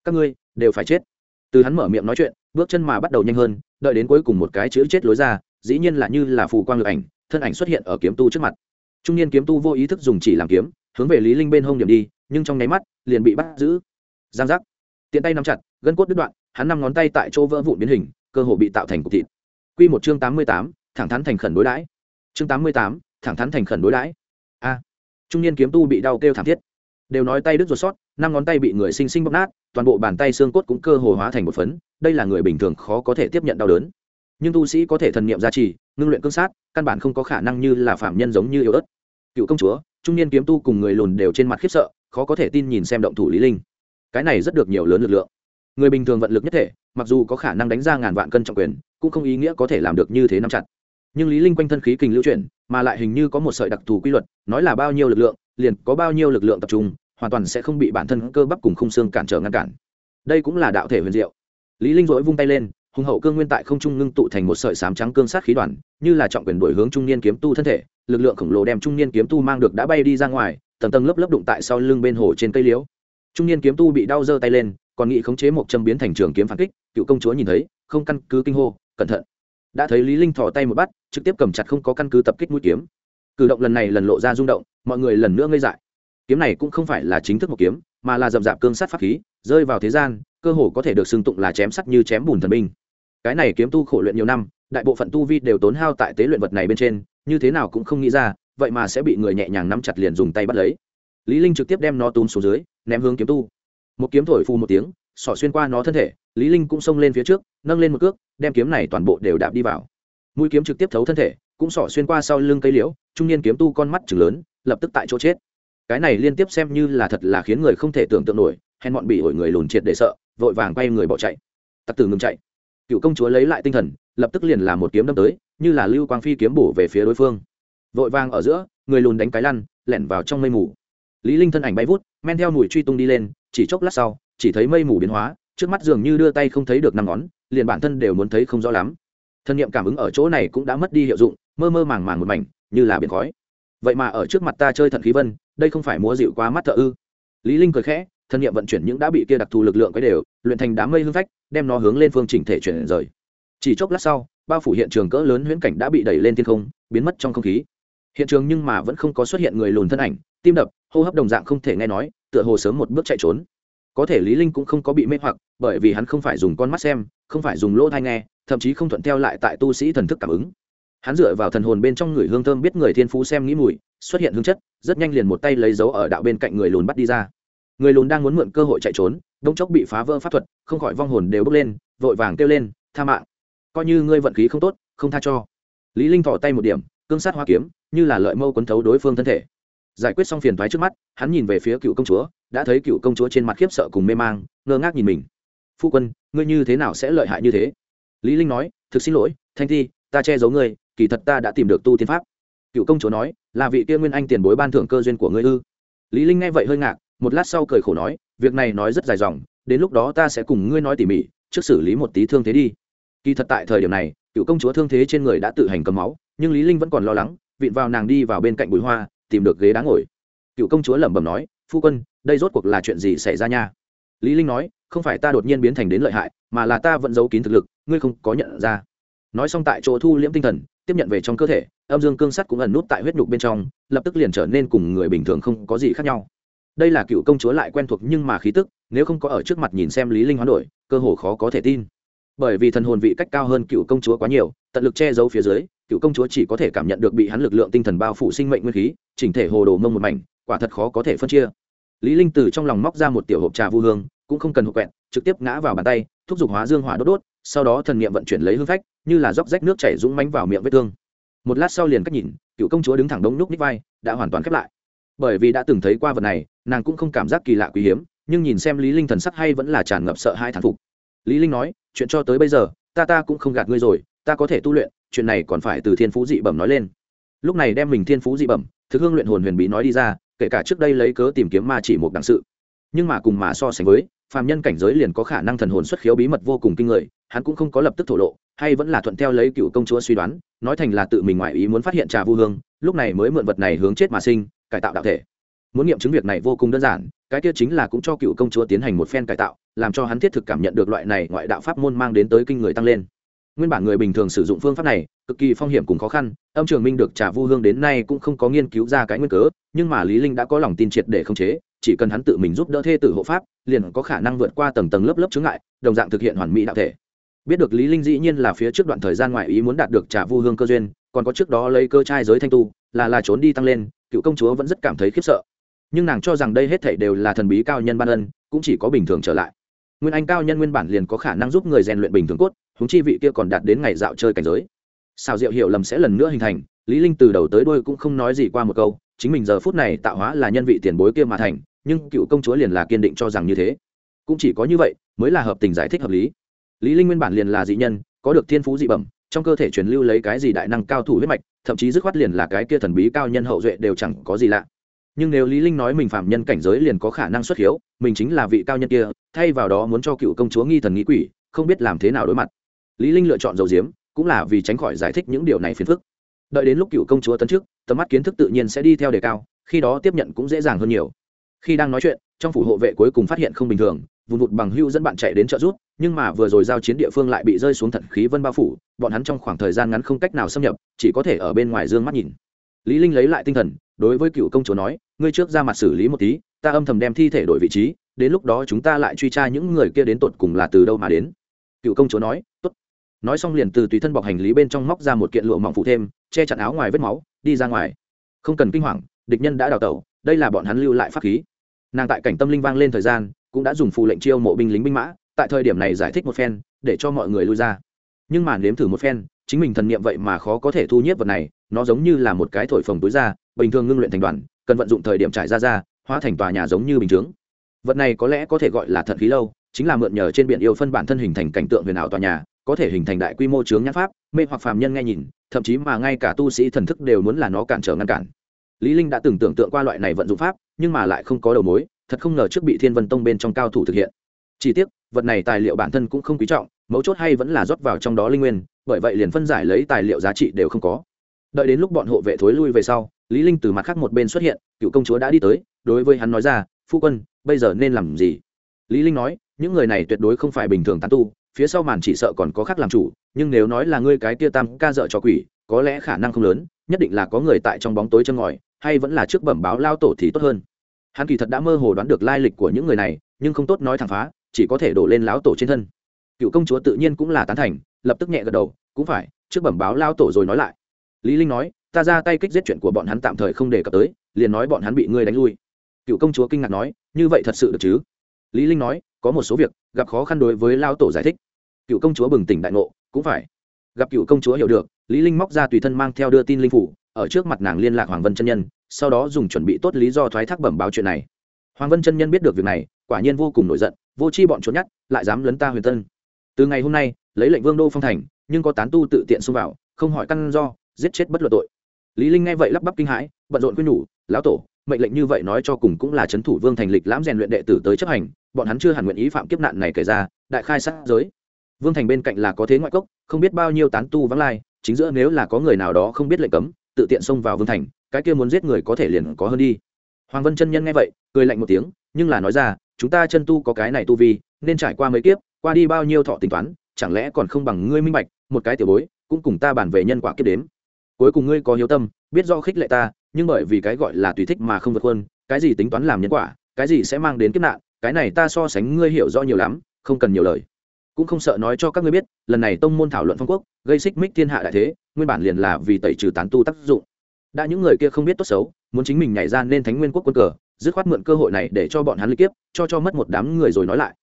các ngươi, đều phải chết. Từ hắn mở miệng nói chuyện, bước chân mà bắt đầu nhanh hơn, đợi đến cuối cùng một cái chữ chết lối ra, dĩ nhiên là như là phù quang lực ảnh, thân ảnh xuất hiện ở kiếm tu trước mặt. Trung niên kiếm tu vô ý thức dùng chỉ làm kiếm, hướng về lý linh bên hông điểm đi, nhưng trong nháy mắt, liền bị bắt giữ. Giang giác. Tiện tay nắm chặt, gân cốt đứt đoạn hắn năm ngón tay tại chỗ vỡ vụn biến hình cơ hồ bị tạo thành cục thịt. Quy một chương tám mươi tám, thẳng thắn thành khẩn đối đãi. Chương tám mươi tám, thẳng thắn thành khẩn đối đãi. A. Trung niên kiếm tu bị đau kêu thảm thiết. Đều nói tay đứt ruột sót năm ngón tay bị người sinh sinh bóp nát toàn bộ bàn tay xương cốt cũng cơ hồ hóa thành một phấn đây là người bình thường khó có thể tiếp nhận đau đớn. Nhưng tu sĩ có thể thần niệm gia trì ngưng luyện cương sát căn bản không có khả năng như là phạm nhân giống như yêu ớt. Cựu công chúa trung niên kiếm tu cùng người lùn đều trên mặt khiếp sợ khó có thể tin nhìn xem động thủ lý linh. Cái này rất được nhiều lớn lực lượng người bình thường vận lực nhất thể, mặc dù có khả năng đánh ra ngàn vạn cân trọng quyền, cũng không ý nghĩa có thể làm được như thế nắm chặt. Nhưng lý linh quanh thân khí kình lưu chuyển, mà lại hình như có một sợi đặc thù quy luật, nói là bao nhiêu lực lượng, liền có bao nhiêu lực lượng tập trung, hoàn toàn sẽ không bị bản thân cơ bắp cùng khung xương cản trở ngăn cản. Đây cũng là đạo thể huyền diệu. Lý linh dỗi vung tay lên, hùng hậu cương nguyên tại không trung ngưng tụ thành một sợi sám trắng cương sát khí đoàn, như là trọng quyền đổi hướng trung niên kiếm tu thân thể, lực lượng khổng lồ đem trung niên kiếm tu mang được đã bay đi ra ngoài, tầng tầng lớp lớp đụng tại sau lưng bên hồ trên cây liễu. Trung niên kiếm tu bị đau giơ tay lên còn nghĩ khống chế một châm biến thành trường kiếm phản kích, cựu công chúa nhìn thấy, không căn cứ kinh hô, cẩn thận. Đã thấy lý linh thò tay một bắt, trực tiếp cầm chặt không có căn cứ tập kích mũi kiếm. Cử động lần này lần lộ ra rung động, mọi người lần nữa ngây dại. Kiếm này cũng không phải là chính thức một kiếm, mà là dầm dạp cương sắt pháp khí, rơi vào thế gian, cơ hồ có thể được xưng tụng là chém sắt như chém bùn thần binh. Cái này kiếm tu khổ luyện nhiều năm, đại bộ phận tu vi đều tốn hao tại tế luyện vật này bên trên, như thế nào cũng không nghĩ ra, vậy mà sẽ bị người nhẹ nhàng nắm chặt liền dùng tay bắt lấy. Lý linh trực tiếp đem nó túm xuống dưới, ném hướng kiếm tu một kiếm thổi phù một tiếng, sỏ xuyên qua nó thân thể, lý linh cũng xông lên phía trước, nâng lên một cước, đem kiếm này toàn bộ đều đạp đi vào. Mũi kiếm trực tiếp thấu thân thể, cũng sỏ xuyên qua sau lưng cây liễu, trung niên kiếm tu con mắt chừng lớn, lập tức tại chỗ chết. Cái này liên tiếp xem như là thật là khiến người không thể tưởng tượng nổi, hèn bọn bị ổi người lùn triệt để sợ, vội vàng quay người bỏ chạy. Tặc tử ngừng chạy. Cựu công chúa lấy lại tinh thần, lập tức liền làm một kiếm đâm tới, như là lưu quang phi kiếm bổ về phía đối phương. Vội vàng ở giữa, người lùn đánh cái lăn, lẻn vào trong mây mù. Lý linh thân ảnh bay vút, men theo mùi truy tung đi lên chỉ chốc lát sau, chỉ thấy mây mù biến hóa, trước mắt dường như đưa tay không thấy được năm ngón, liền bản thân đều muốn thấy không rõ lắm. Thân nhiệm cảm ứng ở chỗ này cũng đã mất đi hiệu dụng, mơ mơ màng màng một mảnh, như là biển khói. Vậy mà ở trước mặt ta chơi thận khí vân, đây không phải múa dịu quá mắt thợ ư? Lý linh cười khẽ, thân nhiệm vận chuyển những đã bị kia đặc thù lực lượng quấy đều, luyện thành đám mây hương phách, đem nó hướng lên phương chỉnh thể chuyển rời. Chỉ chốc lát sau, bao phủ hiện trường cỡ lớn huyễn cảnh đã bị đẩy lên thiên không, biến mất trong không khí. Hiện trường nhưng mà vẫn không có xuất hiện người lùn thân ảnh, tim đập, hô hấp đồng dạng không thể nghe nói tựa hồ sớm một bước chạy trốn. Có thể lý linh cũng không có bị mê hoặc, bởi vì hắn không phải dùng con mắt xem, không phải dùng lỗ tai nghe, thậm chí không thuận theo lại tại tu sĩ thần thức cảm ứng. Hắn dựa vào thần hồn bên trong người hương thơm biết người thiên phú xem nghĩ mùi, xuất hiện hương chất, rất nhanh liền một tay lấy dấu ở đạo bên cạnh người lùn bắt đi ra. Người lùn đang muốn mượn cơ hội chạy trốn đông chốc bị phá vỡ pháp thuật, không khỏi vong hồn đều bốc lên, vội vàng kêu lên, tha mạng! Coi như ngươi vận khí không tốt, không tha cho. Lý linh thò tay một điểm, cương sát hoa kiếm, như là lợi mâu quấn thấu đối phương thân thể giải quyết xong phiền thoái trước mắt, hắn nhìn về phía cựu công chúa, đã thấy cựu công chúa trên mặt khiếp sợ cùng mê mang, ngơ ngác nhìn mình. Phu quân, ngươi như thế nào sẽ lợi hại như thế? Lý linh nói, thực xin lỗi, thanh thi, ta che giấu ngươi, kỳ thật ta đã tìm được tu tiên pháp. Cựu công chúa nói, là vị kia nguyên anh tiền bối ban thưởng cơ duyên của ngươi ư? Lý linh nghe vậy hơi ngạc, một lát sau cười khổ nói, việc này nói rất dài dòng, đến lúc đó ta sẽ cùng ngươi nói tỉ mỉ, trước xử lý một tí thương thế đi. Kỳ thật tại thời điểm này, cựu công chúa thương thế trên người đã tự hành cầm máu, nhưng lý linh vẫn còn lo lắng, vịn vào nàng đi vào bên cạnh bụi hoa tìm được ghế đá ngồi. Cựu công chúa lẩm bẩm nói, phu quân, đây rốt cuộc là chuyện gì xảy ra nha? Lý linh nói, không phải ta đột nhiên biến thành đến lợi hại, mà là ta vẫn giấu kín thực lực, ngươi không có nhận ra. Nói xong tại chỗ thu liễm tinh thần, tiếp nhận về trong cơ thể, âm dương cương sắt cũng ẩn nút tại huyết nhục bên trong, lập tức liền trở nên cùng người bình thường không có gì khác nhau. Đây là cựu công chúa lại quen thuộc nhưng mà khí tức, nếu không có ở trước mặt nhìn xem lý linh hoán đổi, cơ hồ khó có thể tin. Bởi vì thần hồn vị cách cao hơn cựu công chúa quá nhiều, tận lực che giấu phía dưới cựu công chúa chỉ có thể cảm nhận được bị hắn lực lượng tinh thần bao phủ sinh mệnh nguyên khí, chỉnh thể hồ đồ mông một mảnh, quả thật khó có thể phân chia. Lý linh từ trong lòng móc ra một tiểu hộp trà vu hương, cũng không cần hộp quẹt, trực tiếp ngã vào bàn tay, thúc giục hóa dương hỏa đốt đốt, sau đó thần niệm vận chuyển lấy hương phách, như là róc rách nước chảy dũng mánh vào miệng vết thương. Một lát sau liền cách nhìn, cựu công chúa đứng thẳng đống núc ních vai, đã hoàn toàn khép lại. Bởi vì đã từng thấy qua vật này, nàng cũng không cảm giác kỳ lạ quý hiếm, nhưng nhìn xem lý linh thần sắc hay vẫn là tràn ngập sợ hai thán phục. Lý linh nói, chuyện cho tới bây giờ, ta ta cũng không gạt ngươi rồi ta có thể tu luyện, chuyện này còn phải từ thiên phú dị bẩm nói lên. Lúc này đem mình thiên phú dị bẩm, thực hương luyện hồn huyền bí nói đi ra, kể cả trước đây lấy cớ tìm kiếm ma chỉ một đẳng sự. Nhưng mà cùng mà so sánh với, phàm nhân cảnh giới liền có khả năng thần hồn xuất khiếu bí mật vô cùng kinh người, hắn cũng không có lập tức thổ lộ, hay vẫn là thuận theo lấy cựu công chúa suy đoán, nói thành là tự mình ngoại ý muốn phát hiện trà vu hương, lúc này mới mượn vật này hướng chết mà sinh, cải tạo đạo thể. Muốn nghiệm chứng việc này vô cùng đơn giản, cái kia chính là cũng cho cựu công chúa tiến hành một phen cải tạo, làm cho hắn thiết thực cảm nhận được loại này ngoại đạo pháp môn mang đến tới kinh người tăng lên nguyên bản người bình thường sử dụng phương pháp này, cực kỳ phong hiểm cùng khó khăn, âm trường minh được trả vu hương đến nay cũng không có nghiên cứu ra cái nguyên cớ, nhưng mà lý linh đã có lòng tin triệt để khống chế, chỉ cần hắn tự mình giúp đỡ thê tử hộ pháp, liền có khả năng vượt qua tầng tầng lớp lớp chướng ngại, đồng dạng thực hiện hoàn mỹ đạo thể. Biết được lý linh dĩ nhiên là phía trước đoạn thời gian ngoại ý muốn đạt được trả vu hương cơ duyên, còn có trước đó lấy cơ trai giới thanh tu, là là trốn đi tăng lên, cựu công chúa vẫn rất cảm thấy khiếp sợ. Nhưng nàng cho rằng đây hết thảy đều là thần bí cao nhân ban ân, cũng chỉ có bình thường trở lại. Nguyên anh cao nhân nguyên bản liền có khả năng giúp người rèn luyện bình thường cốt huống chi vị kia còn đạt đến ngày dạo chơi cảnh giới. Sao diệu hiểu lầm sẽ lần nữa hình thành, lý linh từ đầu tới đuôi cũng không nói gì qua một câu, chính mình giờ phút này tạo hóa là nhân vị tiền bối kia mà thành, nhưng cựu công chúa liền là kiên định cho rằng như thế. Cũng chỉ có như vậy, mới là hợp tình giải thích hợp lý. Lý linh nguyên bản liền là dị nhân, có được thiên phú dị bẩm, trong cơ thể truyền lưu lấy cái gì đại năng cao thủ huyết mạch, thậm chí dứt khoát liền là cái kia thần bí cao nhân hậu duệ đều chẳng có gì lạ. Nhưng nếu lý linh nói mình phạm nhân cảnh giới liền có khả năng xuất hiếu, mình chính là vị cao nhân kia, thay vào đó muốn cho cựu công chúa nghi thần nghĩ quỷ, không biết làm thế nào đối mặt lý linh lựa chọn dầu diếm, cũng là vì tránh khỏi giải thích những điều này phiền phức. Đợi đến lúc cựu công chúa tấn trước tầm mắt kiến thức tự nhiên sẽ đi theo đề cao, khi đó tiếp nhận cũng dễ dàng hơn nhiều. Khi đang nói chuyện, trong phủ hộ vệ cuối cùng phát hiện không bình thường, vụn vụt bằng hưu dẫn bạn chạy đến trợ rút nhưng mà vừa rồi giao chiến địa phương lại bị rơi xuống thận khí vân bao phủ, bọn hắn trong khoảng thời gian ngắn không cách nào xâm nhập, chỉ có thể ở bên ngoài dương mắt nhìn. Lý linh lấy lại tinh thần, đối với cựu công chúa nói, ngươi trước ra mặt xử lý một tí, ta âm thầm đem thi thể đổi vị trí, đến lúc đó chúng ta lại truy tra những người kia đến tột cùng là từ đâu mà đến. Cựu công chúa nói nói xong liền từ tùy thân bọc hành lý bên trong móc ra một kiện lụa mỏng phụ thêm, che chặn áo ngoài vết máu, đi ra ngoài. Không cần kinh hoàng, địch nhân đã đào tẩu, đây là bọn hắn lưu lại pháp khí. Nàng tại cảnh tâm linh vang lên thời gian, cũng đã dùng phù lệnh chiêu mộ binh lính binh mã, tại thời điểm này giải thích một phen, để cho mọi người lui ra. Nhưng mà nếm thử một phen, chính mình thần niệm vậy mà khó có thể thu nhiếp vật này, nó giống như là một cái thổi phồng túi ra bình thường ngưng luyện thành đoàn, cần vận dụng thời điểm trải ra ra, hóa thành tòa nhà giống như bình chướng. Vật này có lẽ có thể gọi là thận khí lâu, chính là mượn nhờ trên biển yêu phân bản thân hình thành cảnh tượng huyền ảo tòa nhà có thể hình thành đại quy mô chướng nhãn pháp, mê hoặc phàm nhân nghe nhìn, thậm chí mà ngay cả tu sĩ thần thức đều muốn là nó cản trở ngăn cản. Lý linh đã từng tưởng tượng qua loại này vận dụng pháp, nhưng mà lại không có đầu mối, thật không ngờ trước bị thiên vân tông bên trong cao thủ thực hiện. Chỉ tiếc, vật này tài liệu bản thân cũng không quý trọng, mấu chốt hay vẫn là rót vào trong đó linh nguyên, bởi vậy liền phân giải lấy tài liệu giá trị đều không có. Đợi đến lúc bọn hộ vệ thối lui về sau, lý linh từ mặt khác một bên xuất hiện, cựu công chúa đã đi tới, đối với hắn nói ra, phu quân, bây giờ nên làm gì? Lý linh nói, những người này tuyệt đối không phải bình thường tán tu phía sau màn chỉ sợ còn có khác làm chủ, nhưng nếu nói là ngươi cái kia tam ca dợ cho quỷ, có lẽ khả năng không lớn, nhất định là có người tại trong bóng tối chân ngòi, hay vẫn là trước bẩm báo lao tổ thì tốt hơn. Hắn kỳ thật đã mơ hồ đoán được lai lịch của những người này, nhưng không tốt nói thẳng phá, chỉ có thể đổ lên lão tổ trên thân. Cựu công chúa tự nhiên cũng là tán thành, lập tức nhẹ gật đầu, cũng phải, trước bẩm báo lao tổ rồi nói lại. Lý linh nói, ta ra tay kích giết chuyện của bọn hắn tạm thời không để cập tới, liền nói bọn hắn bị ngươi đánh lui. Cựu công chúa kinh ngạc nói, như vậy thật sự được chứ? Lý linh nói có một số việc gặp khó khăn đối với lao tổ giải thích. Cựu công chúa bừng tỉnh đại ngộ, cũng phải. Gặp cựu công chúa hiểu được, lý linh móc ra tùy thân mang theo đưa tin linh phủ, ở trước mặt nàng liên lạc hoàng vân chân nhân, sau đó dùng chuẩn bị tốt lý do thoái thác bẩm báo chuyện này. Hoàng vân chân nhân biết được việc này, quả nhiên vô cùng nổi giận, vô chi bọn trốn nhát, lại dám lấn ta huyền tân từ ngày hôm nay, lấy lệnh vương đô phong thành, nhưng có tán tu tự tiện xông vào, không hỏi căn do, giết chết bất luận tội. Lý linh nghe vậy lắp bắp kinh hãi, bận rộn quyên nhủ, lão tổ, mệnh lệnh như vậy nói cho cùng cũng là chấn thủ vương thành lịch lãm rèn luyện đệ tử tới chấp hành bọn hắn chưa hẳn nguyện ý phạm kiếp nạn này kể ra, đại khai sát giới. Vương thành bên cạnh là có thế ngoại cốc, không biết bao nhiêu tán tu vắng lai, chính giữa nếu là có người nào đó không biết lệnh cấm, tự tiện xông vào vương thành, cái kia muốn giết người có thể liền có hơn đi. Hoàng vân chân nhân nghe vậy, cười lạnh một tiếng, nhưng là nói ra, chúng ta chân tu có cái này tu vi, nên trải qua mấy kiếp, qua đi bao nhiêu thọ tính toán, chẳng lẽ còn không bằng ngươi minh bạch, một cái tiểu bối, cũng cùng ta bàn về nhân quả kiếp đếm. Cuối cùng ngươi có hiếu tâm, biết do khích lệ ta, nhưng bởi vì cái gọi là tùy thích mà không vượt hơn cái gì tính toán làm nhân quả, cái gì sẽ mang đến kiếp nạn cái này ta so sánh ngươi hiểu rõ nhiều lắm, không cần nhiều lời. Cũng không sợ nói cho các ngươi biết, lần này tông môn thảo luận phong quốc, gây xích mích thiên hạ đại thế, nguyên bản liền là vì tẩy trừ tán tu tác dụng. Đã những người kia không biết tốt xấu, muốn chính mình nhảy ra nên thánh nguyên quốc quân cờ, dứt khoát mượn cơ hội này để cho bọn hắn liên kiếp, cho cho mất một đám người rồi nói lại.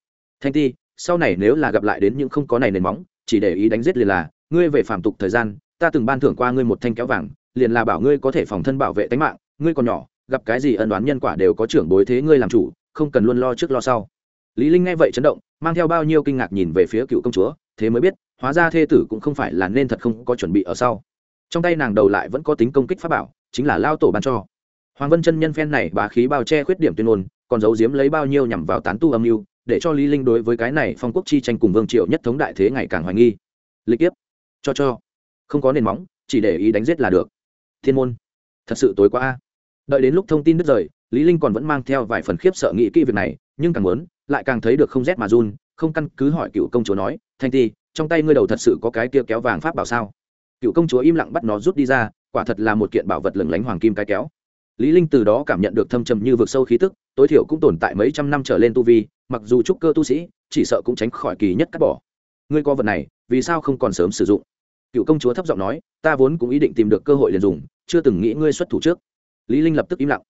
Thanh ti, sau này nếu là gặp lại đến những không có này nền móng, chỉ để ý đánh giết liền là, ngươi về phạm tục thời gian, ta từng ban thưởng qua ngươi một thanh kéo vàng, liền là bảo ngươi có thể phòng thân bảo vệ tính mạng, ngươi còn nhỏ, gặp cái gì ân đoán nhân quả đều có trưởng bối thế ngươi làm chủ không cần luôn lo trước lo sau. Lý linh nghe vậy chấn động, mang theo bao nhiêu kinh ngạc nhìn về phía cựu công chúa, thế mới biết, hóa ra thê tử cũng không phải là nên thật không có chuẩn bị ở sau. Trong tay nàng đầu lại vẫn có tính công kích pháp bảo, chính là lao tổ ban cho. Hoàng vân chân nhân phen này bá khí bao che khuyết điểm tuyên ngôn, còn giấu giếm lấy bao nhiêu nhằm vào tán tu âm mưu, để cho lý linh đối với cái này phong quốc chi tranh cùng vương triệu nhất thống đại thế ngày càng hoài nghi. Lịch tiếp. Cho cho. Không có nền móng, chỉ để ý đánh giết là được. Thiên môn. Thật sự tối quá a. Đợi đến lúc thông tin đứt rời lý linh còn vẫn mang theo vài phần khiếp sợ nghĩ kỹ việc này, nhưng càng muốn, lại càng thấy được không rét mà run, không căn cứ hỏi cựu công chúa nói, thanh ti, trong tay ngươi đầu thật sự có cái kia kéo vàng pháp bảo sao? Cựu công chúa im lặng bắt nó rút đi ra, quả thật là một kiện bảo vật lừng lánh hoàng kim cái kéo. Lý linh từ đó cảm nhận được thâm trầm như vực sâu khí tức, tối thiểu cũng tồn tại mấy trăm năm trở lên tu vi, mặc dù trúc cơ tu sĩ, chỉ sợ cũng tránh khỏi kỳ nhất cắt bỏ. Ngươi có vật này, vì sao không còn sớm sử dụng? Cựu công chúa thấp giọng nói, ta vốn cũng ý định tìm được cơ hội liền dùng, chưa từng nghĩ ngươi xuất thủ trước. Lý linh lập tức im lặng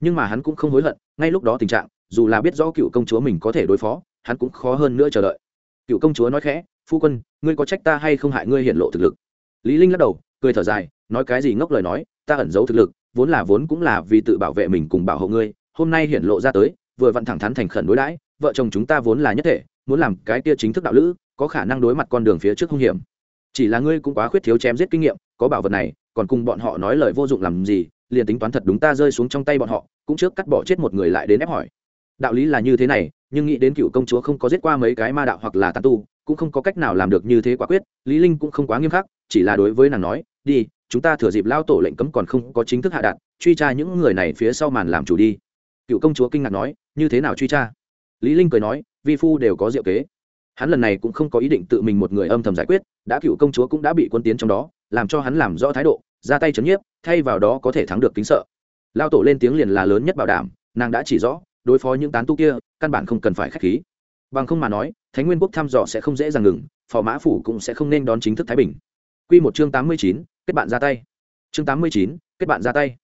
nhưng mà hắn cũng không hối hận, ngay lúc đó tình trạng, dù là biết rõ cựu công chúa mình có thể đối phó, hắn cũng khó hơn nữa chờ đợi. Cựu công chúa nói khẽ, phu quân, ngươi có trách ta hay không hại ngươi hiện lộ thực lực? Lý linh lắc đầu, cười thở dài, nói cái gì ngốc lời nói, ta ẩn giấu thực lực, vốn là vốn cũng là vì tự bảo vệ mình cùng bảo hộ ngươi, hôm nay hiện lộ ra tới, vừa vặn thẳng thắn thành khẩn đối đãi, vợ chồng chúng ta vốn là nhất thể, muốn làm cái kia chính thức đạo lữ, có khả năng đối mặt con đường phía trước hung hiểm. Chỉ là ngươi cũng quá khuyết thiếu chém giết kinh nghiệm, có bảo vật này, còn cùng bọn họ nói lời vô dụng làm gì liền tính toán thật đúng ta rơi xuống trong tay bọn họ, cũng trước cắt bỏ chết một người lại đến ép hỏi. Đạo lý là như thế này, nhưng nghĩ đến cựu công chúa không có giết qua mấy cái ma đạo hoặc là tàn tu, cũng không có cách nào làm được như thế quả quyết, lý linh cũng không quá nghiêm khắc, chỉ là đối với nàng nói, đi, chúng ta thừa dịp lao tổ lệnh cấm còn không có chính thức hạ đạn, truy tra những người này phía sau màn làm chủ đi. Cựu công chúa kinh ngạc nói, như thế nào truy tra? Lý linh cười nói, vi phu đều có diệu kế. Hắn lần này cũng không có ý định tự mình một người âm thầm giải quyết, đã cựu công chúa cũng đã bị quân tiến trong đó, làm cho hắn làm rõ thái độ, ra tay chấn nhiếp thay vào đó có thể thắng được kính sợ. Lao tổ lên tiếng liền là lớn nhất bảo đảm, nàng đã chỉ rõ, đối phó những tán tu kia, căn bản không cần phải khách khí. Bằng không mà nói, thánh nguyên quốc thăm dò sẽ không dễ dàng ngừng, phò mã phủ cũng sẽ không nên đón chính thức thái bình. Quy một chương tám mươi chín, kết bạn ra tay. Chương tám mươi chín, kết bạn ra tay.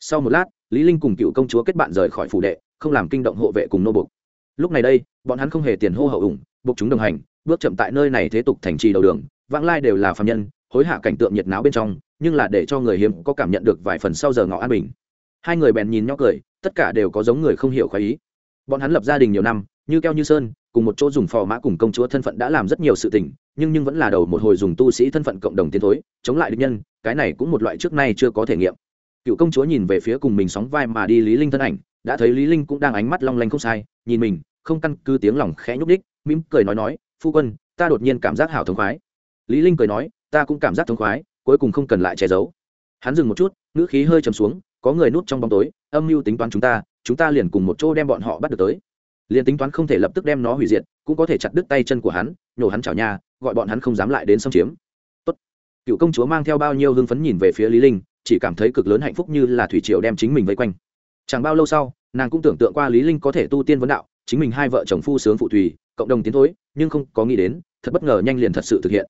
Sau một lát, lý linh cùng cựu công chúa kết bạn rời khỏi phủ đệ, không làm kinh động hộ vệ cùng nô bục lúc này đây, bọn hắn không hề tiền hô hậu ủng, buộc chúng đồng hành, bước chậm tại nơi này thế tục thành trì đầu đường, vãng lai đều là phạm nhân, hối hạ cảnh tượng nhiệt náo bên trong nhưng là để cho người hiếm có cảm nhận được vài phần sau giờ ngọ an bình. Hai người bèn nhìn nhau cười, tất cả đều có giống người không hiểu khoái ý. Bọn hắn lập gia đình nhiều năm, như keo như sơn, cùng một chỗ dùng phò mã cùng công chúa thân phận đã làm rất nhiều sự tình, nhưng nhưng vẫn là đầu một hồi dùng tu sĩ thân phận cộng đồng tiến thối, chống lại địch nhân, cái này cũng một loại trước nay chưa có thể nghiệm. Cựu công chúa nhìn về phía cùng mình sóng vai mà đi lý linh thân ảnh, đã thấy lý linh cũng đang ánh mắt long lanh không sai, nhìn mình, không căn cứ tiếng lòng khẽ nhúc đích mỉm cười nói nói, phu quân, ta đột nhiên cảm giác hảo thống khoái. Lý linh cười nói, ta cũng cảm giác thống khoái cuối cùng không cần lại che giấu. Hắn dừng một chút, ngữ khí hơi trầm xuống, có người núp trong bóng tối, âm mưu tính toán chúng ta chúng ta liền cùng một chỗ đem bọn họ bắt được tới. Liền tính toán không thể lập tức đem nó hủy diệt, cũng có thể chặt đứt tay chân của hắn, nhổ hắn chảo nhà gọi bọn hắn không dám lại đến xâm chiếm. Tốt. cựu công chúa mang theo bao nhiêu hưng phấn nhìn về phía lý linh, chỉ cảm thấy cực lớn hạnh phúc như là thủy triều đem chính mình vây quanh. Chẳng bao lâu sau, nàng cũng tưởng tượng qua lý linh có thể tu tiên vấn đạo, chính mình hai vợ chồng phu sướng phụ thủy, cộng đồng tiến thối, nhưng không có nghĩ đến, thật bất ngờ nhanh liền thật sự thực hiện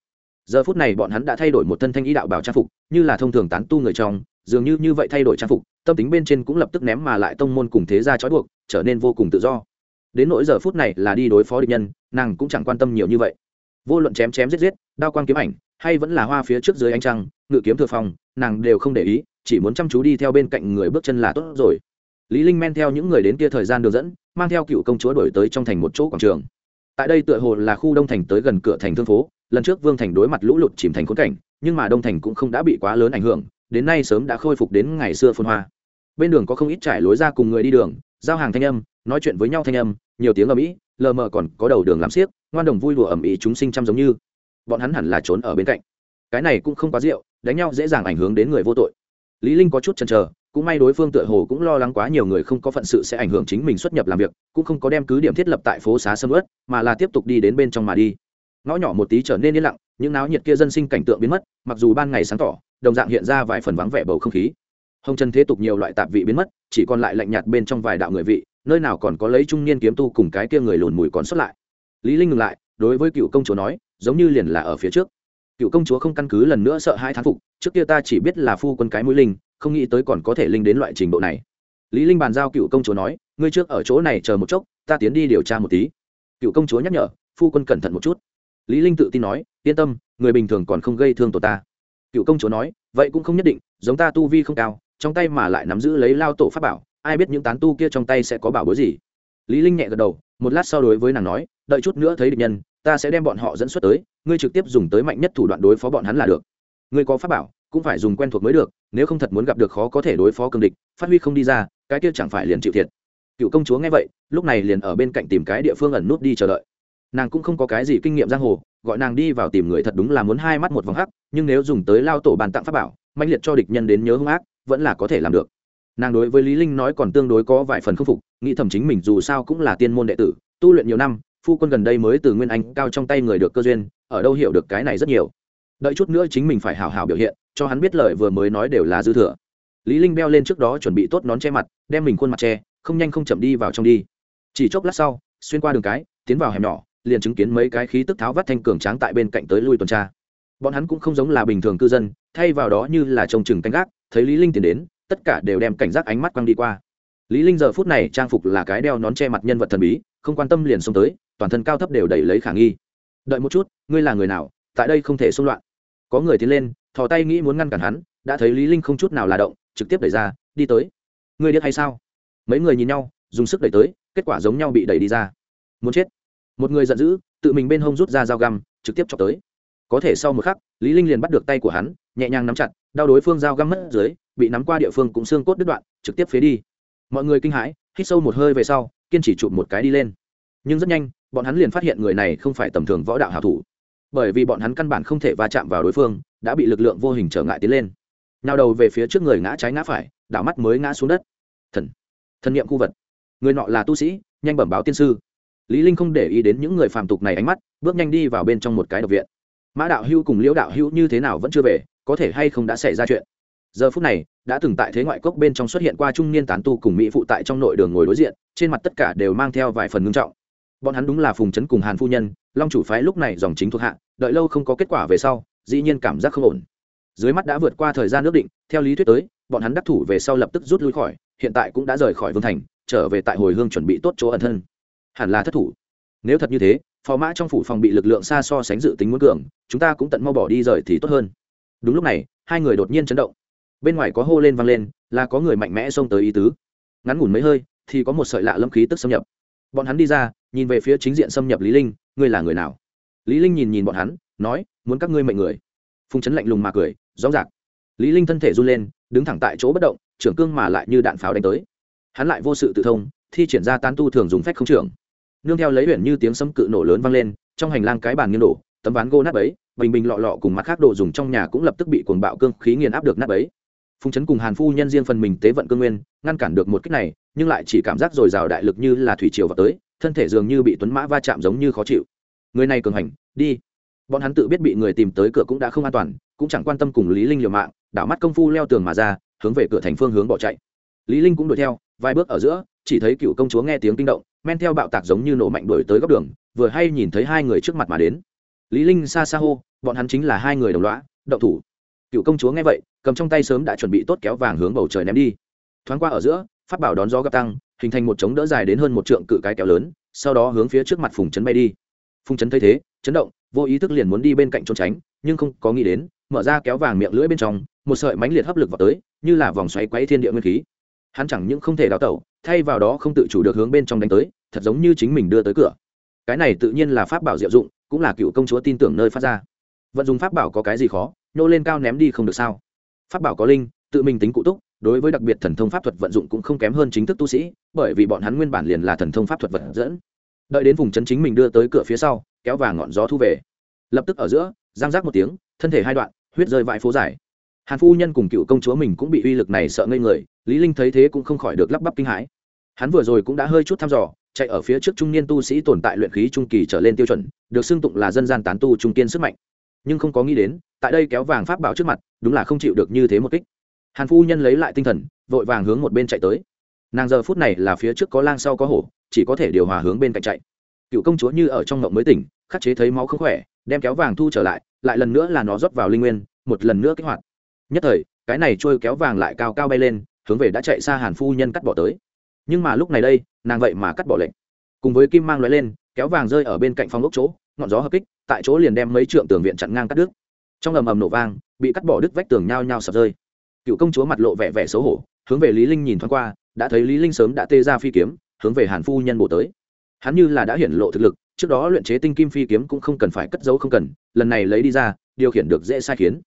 giờ phút này bọn hắn đã thay đổi một thân thanh ý đạo bảo trang phục, như là thông thường tán tu người trong, dường như như vậy thay đổi trang phục, tâm tính bên trên cũng lập tức ném mà lại tông môn cùng thế gia trói buộc, trở nên vô cùng tự do. Đến nỗi giờ phút này là đi đối phó địch nhân, nàng cũng chẳng quan tâm nhiều như vậy. Vô luận chém chém giết giết, đao quang kiếm ảnh, hay vẫn là hoa phía trước dưới ánh trăng, ngự kiếm thừa phòng nàng đều không để ý, chỉ muốn chăm chú đi theo bên cạnh người bước chân là tốt rồi. Lý linh men theo những người đến kia thời gian đường dẫn, mang theo cựu công chúa đổi tới trong thành một chỗ quảng trường. Tại đây tựa hồ là khu đông thành tới gần cửa thành thương phố lần trước vương thành đối mặt lũ lụt chìm thành khốn cảnh, nhưng mà đông thành cũng không đã bị quá lớn ảnh hưởng, đến nay sớm đã khôi phục đến ngày xưa phồn hoa. Bên đường có không ít trải lối ra cùng người đi đường, giao hàng thanh âm, nói chuyện với nhau thanh âm, nhiều tiếng ầm ĩ, lờ mờ còn có đầu đường làm xiếc, ngoan đồng vui đùa ầm ĩ chúng sinh chăm giống như. Bọn hắn hẳn là trốn ở bên cạnh. Cái này cũng không quá rượu, đánh nhau dễ dàng ảnh hưởng đến người vô tội. Lý linh có chút chần chờ, cũng may đối phương tựa hồ cũng lo lắng quá nhiều người không có phận sự sẽ ảnh hưởng chính mình xuất nhập làm việc, cũng không có đem cứ điểm thiết lập tại phố xá sâm ướt mà là tiếp tục đi đến bên trong mà đi ngõ nhỏ một tí trở nên yên lặng, những náo nhiệt kia dân sinh cảnh tượng biến mất, mặc dù ban ngày sáng tỏ, đồng dạng hiện ra vài phần vắng vẻ bầu không khí. Hồng trần thế tục nhiều loại tạp vị biến mất, chỉ còn lại lạnh nhạt bên trong vài đạo người vị, nơi nào còn có lấy trung niên kiếm tu cùng cái kia người lùn mùi còn xuất lại. Lý linh ngừng lại, đối với cựu công chúa nói, giống như liền là ở phía trước. Cựu công chúa không căn cứ lần nữa sợ hai thán phục, trước kia ta chỉ biết là phu quân cái mũi linh, không nghĩ tới còn có thể linh đến loại trình độ này. Lý linh bàn giao cựu công chúa nói, ngươi trước ở chỗ này chờ một chốc, ta tiến đi điều tra một tí. Cựu công chúa nhắc nhở, phu quân cẩn thận một chút lý linh tự tin nói, yên tâm, người bình thường còn không gây thương tổ ta. Cựu công chúa nói, vậy cũng không nhất định, giống ta tu vi không cao, trong tay mà lại nắm giữ lấy lao tổ pháp bảo, ai biết những tán tu kia trong tay sẽ có bảo bối gì? Lý linh nhẹ gật đầu, một lát sau đối với nàng nói, đợi chút nữa thấy địch nhân, ta sẽ đem bọn họ dẫn xuất tới, ngươi trực tiếp dùng tới mạnh nhất thủ đoạn đối phó bọn hắn là được. Ngươi có pháp bảo, cũng phải dùng quen thuộc mới được, nếu không thật muốn gặp được khó có thể đối phó cường địch, phát huy không đi ra, cái kia chẳng phải liền chịu thiệt. Cựu công chúa nghe vậy, lúc này liền ở bên cạnh tìm cái địa phương ẩn nút đi chờ đợi nàng cũng không có cái gì kinh nghiệm giang hồ, gọi nàng đi vào tìm người thật đúng là muốn hai mắt một vòng hắc, nhưng nếu dùng tới lao tổ bàn tặng pháp bảo mạnh liệt cho địch nhân đến nhớ hung ác, vẫn là có thể làm được. Nàng đối với lý linh nói còn tương đối có vài phần không phục, nghĩ thầm chính mình dù sao cũng là tiên môn đệ tử, tu luyện nhiều năm, phu quân gần đây mới từ nguyên anh cao trong tay người được cơ duyên, ở đâu hiểu được cái này rất nhiều. Đợi chút nữa chính mình phải hào hào biểu hiện, cho hắn biết lời vừa mới nói đều là dư thừa. Lý linh beo lên trước đó chuẩn bị tốt nón che mặt, đem mình khuôn mặt che, không nhanh không chậm đi vào trong đi. Chỉ chốc lát sau, xuyên qua đường cái, tiến vào hẻm nhỏ liền chứng kiến mấy cái khí tức tháo vắt thanh cường tráng tại bên cạnh tới lui tuần tra. Bọn hắn cũng không giống là bình thường cư dân, thay vào đó như là trông chừng canh gác, thấy lý linh tiến đến, tất cả đều đem cảnh giác ánh mắt quăng đi qua. Lý linh giờ phút này trang phục là cái đeo nón che mặt nhân vật thần bí, không quan tâm liền xông tới, toàn thân cao thấp đều đẩy lấy khả nghi. Đợi một chút, ngươi là người nào? Tại đây không thể xung loạn. Có người tiến lên, thò tay nghĩ muốn ngăn cản hắn, đã thấy lý linh không chút nào là động, trực tiếp đẩy ra, đi tới. Ngươi điếc hay sao? Mấy người nhìn nhau, dùng sức đẩy tới, kết quả giống nhau bị đẩy đi ra. Muốn chết một người giận dữ, tự mình bên hông rút ra dao găm, trực tiếp chọc tới. Có thể sau một khắc, lý linh liền bắt được tay của hắn, nhẹ nhàng nắm chặt, đau đối phương dao găm mất dưới, bị nắm qua địa phương cũng xương cốt đứt đoạn, trực tiếp phế đi. Mọi người kinh hãi, hít sâu một hơi về sau, kiên chỉ chụp một cái đi lên. Nhưng rất nhanh, bọn hắn liền phát hiện người này không phải tầm thường võ đạo hảo thủ. Bởi vì bọn hắn căn bản không thể va chạm vào đối phương, đã bị lực lượng vô hình trở ngại tiến lên. Nào đầu về phía trước người ngã trái ngã phải, đảo mắt mới ngã xuống đất. Thần. Thần niệm khu vật. Người nọ là tu sĩ, nhanh bẩm báo tiên sư lý linh không để ý đến những người phàm tục này ánh mắt, bước nhanh đi vào bên trong một cái độc viện. Mã đạo hưu cùng liễu đạo hưu như thế nào vẫn chưa về, có thể hay không đã xảy ra chuyện. Giờ phút này, đã từng tại thế ngoại cốc bên trong xuất hiện qua trung niên tán tu cùng mỹ phụ tại trong nội đường ngồi đối diện, trên mặt tất cả đều mang theo vài phần ngưng trọng. Bọn hắn đúng là phùng chấn cùng hàn phu nhân, long chủ phái lúc này dòng chính thuộc hạ, đợi lâu không có kết quả về sau, dĩ nhiên cảm giác không ổn. Dưới mắt đã vượt qua thời gian nước định, theo lý thuyết tới, bọn hắn đắc thủ về sau lập tức rút lui khỏi, hiện tại cũng đã rời khỏi vương thành, trở về tại hồi hương chuẩn bị tốt chỗ ẩn thân hẳn là thất thủ. Nếu thật như thế, phò mã trong phủ phòng bị lực lượng xa so sánh dự tính muốn cường, chúng ta cũng tận mau bỏ đi rời thì tốt hơn. Đúng lúc này, hai người đột nhiên chấn động. Bên ngoài có hô lên vang lên, là có người mạnh mẽ xông tới ý tứ. Ngắn ngủn mấy hơi, thì có một sợi lạ lâm khí tức xâm nhập. Bọn hắn đi ra, nhìn về phía chính diện xâm nhập lý linh, ngươi là người nào? Lý linh nhìn nhìn bọn hắn, nói, muốn các ngươi mệnh người. Phùng chấn lạnh lùng mà cười, rõ ràng. Lý linh thân thể run lên, đứng thẳng tại chỗ bất động, trưởng cương mà lại như đạn pháo đánh tới. Hắn lại vô sự tự thông, thi triển ra tán tu thường dùng phách không trưởng nương theo lấy huyện như tiếng sấm cự nổ lớn vang lên, trong hành lang cái bàn nghiêng đổ, tấm ván gỗ nát bấy, bình bình lọ lọ cùng mặt khác đồ dùng trong nhà cũng lập tức bị cuồng bạo cương khí nghiền áp được nát bấy. Phùng chấn cùng hàn phu nhân riêng phần mình tế vận cương nguyên, ngăn cản được một cách này, nhưng lại chỉ cảm giác dồi dào đại lực như là thủy triều vào tới, thân thể dường như bị tuấn mã va chạm giống như khó chịu. Người này cường hành, đi. Bọn hắn tự biết bị người tìm tới cửa cũng đã không an toàn, cũng chẳng quan tâm cùng lý linh liều mạng, đảo mắt công phu leo tường mà ra, hướng về cửa thành phương hướng bỏ chạy. Lý linh cũng đuổi theo, vài bước ở giữa, chỉ thấy cựu công chúa nghe tiếng kinh động men theo bạo tạc giống như nổ mạnh đuổi tới góc đường, vừa hay nhìn thấy hai người trước mặt mà đến. Lý linh xa xa hô, bọn hắn chính là hai người đồng lõa động thủ. Cựu công chúa nghe vậy, cầm trong tay sớm đã chuẩn bị tốt kéo vàng hướng bầu trời ném đi. Thoáng qua ở giữa phát bảo đón gió gấp tăng, hình thành một chống đỡ dài đến hơn một trượng cự cái kéo lớn, sau đó hướng phía trước mặt phùng chấn bay đi. Phùng chấn thấy thế, chấn động, vô ý thức liền muốn đi bên cạnh trốn tránh, nhưng không có nghĩ đến, mở ra kéo vàng miệng lưỡi bên trong, một sợi mánh liệt hấp lực vào tới, như là vòng xoáy quấy thiên địa nguyên khí hắn chẳng những không thể đào tẩu, thay vào đó không tự chủ được hướng bên trong đánh tới, thật giống như chính mình đưa tới cửa. Cái này tự nhiên là pháp bảo diệu dụng, cũng là cựu công chúa tin tưởng nơi phát ra. Vận dùng pháp bảo có cái gì khó, nhô lên cao ném đi không được sao? Pháp bảo có linh, tự mình tính cụ túc, đối với đặc biệt thần thông pháp thuật vận dụng cũng không kém hơn chính thức tu sĩ, bởi vì bọn hắn nguyên bản liền là thần thông pháp thuật vật dẫn. Đợi đến vùng chân chính mình đưa tới cửa phía sau, kéo vàng ngọn gió thu về. Lập tức ở giữa giang giác một tiếng, thân thể hai đoạn, huyết rơi vãi phố dài hàn phu nhân cùng cựu công chúa mình cũng bị uy lực này sợ ngây người, lý linh thấy thế cũng không khỏi được lắp bắp kinh hãi. Hắn vừa rồi cũng đã hơi chút thăm dò, chạy ở phía trước trung niên tu sĩ tồn tại luyện khí trung kỳ trở lên tiêu chuẩn, được xưng tụng là dân gian tán tu trung kiên sức mạnh. Nhưng không có nghĩ đến, tại đây kéo vàng pháp bảo trước mặt, đúng là không chịu được như thế một kích. Hàn phu nhân lấy lại tinh thần, vội vàng hướng một bên chạy tới. Nàng giờ phút này là phía trước có lang sau có hổ, chỉ có thể điều hòa hướng bên cạnh chạy. Cựu công chúa như ở trong ngộng mới tỉnh, khắc chế thấy máu không khỏe, đem kéo vàng thu trở lại lại lần nữa là nó rót vào linh nguyên, một lần nữa kích hoạt nhất thời, cái này trôi kéo vàng lại cao cao bay lên, hướng về đã chạy xa hàn phu nhân cắt bỏ tới. Nhưng mà lúc này đây, nàng vậy mà cắt bỏ lệnh. Cùng với kim mang loại lên, kéo vàng rơi ở bên cạnh phòng ốc chỗ, ngọn gió hợp kích, tại chỗ liền đem mấy trượng tường viện chặn ngang cắt đứt. Trong ầm ầm nổ vang, bị cắt bỏ đứt vách tường nhao nhao sập rơi. Cựu công chúa mặt lộ vẻ vẻ xấu hổ, hướng về lý linh nhìn thoáng qua, đã thấy lý linh sớm đã tê ra phi kiếm, hướng về hàn phu nhân bổ tới. Hắn như là đã hiển lộ thực lực, trước đó luyện chế tinh kim phi kiếm cũng không cần phải cất giấu không cần, lần này lấy đi ra, điều khiển được dễ sai khiến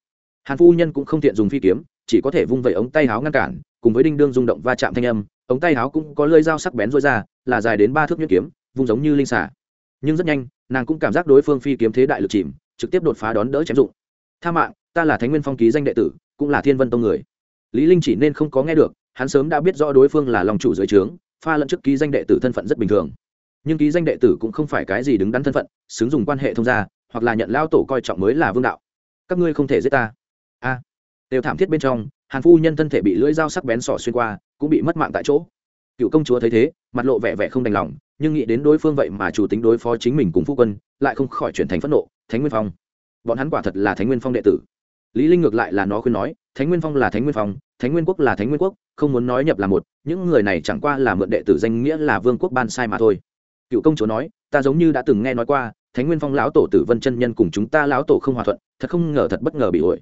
hàn phu nhân cũng không tiện dùng phi kiếm, chỉ có thể vung vẩy ống tay háo ngăn cản, cùng với đinh đương rung động va chạm thanh âm, ống tay háo cũng có lơi dao sắc bén rối ra, là dài đến ba thước nhuyễn kiếm, vung giống như linh xả nhưng rất nhanh, nàng cũng cảm giác đối phương phi kiếm thế đại lực chìm, trực tiếp đột phá đón đỡ chém dụng. Tha mạng, ta là thánh nguyên phong ký danh đệ tử, cũng là thiên vân tông người. Lý linh chỉ nên không có nghe được, hắn sớm đã biết rõ đối phương là lòng chủ dưới trướng, pha lẫn trước ký danh đệ tử thân phận rất bình thường. Nhưng ký danh đệ tử cũng không phải cái gì đứng đắn thân phận, xứng dùng quan hệ thông gia, hoặc là nhận lao tổ coi trọng mới là vương đạo. Các ngươi không thể giết ta a. Đều thảm thiết bên trong, hàn phu nhân thân thể bị lưỡi dao sắc bén sỏ xuyên qua, cũng bị mất mạng tại chỗ. Cựu công chúa thấy thế, mặt lộ vẻ vẻ không đành lòng, nhưng nghĩ đến đối phương vậy mà chủ tính đối phó chính mình cùng phu quân, lại không khỏi chuyển thành phẫn nộ, thánh nguyên phong. Bọn hắn quả thật là thánh nguyên phong đệ tử. Lý linh ngược lại là nó khuyên nói, thánh nguyên phong là thánh nguyên phong, thánh nguyên quốc là thánh nguyên quốc, không muốn nói nhập là một, những người này chẳng qua là mượn đệ tử danh nghĩa là vương quốc ban sai mà thôi. Cựu công chúa nói, ta giống như đã từng nghe nói qua, thánh nguyên phong lão tổ tử vân chân nhân cùng chúng ta lão tổ không hòa thuận, thật không ngờ thật bất ngờ bị ổi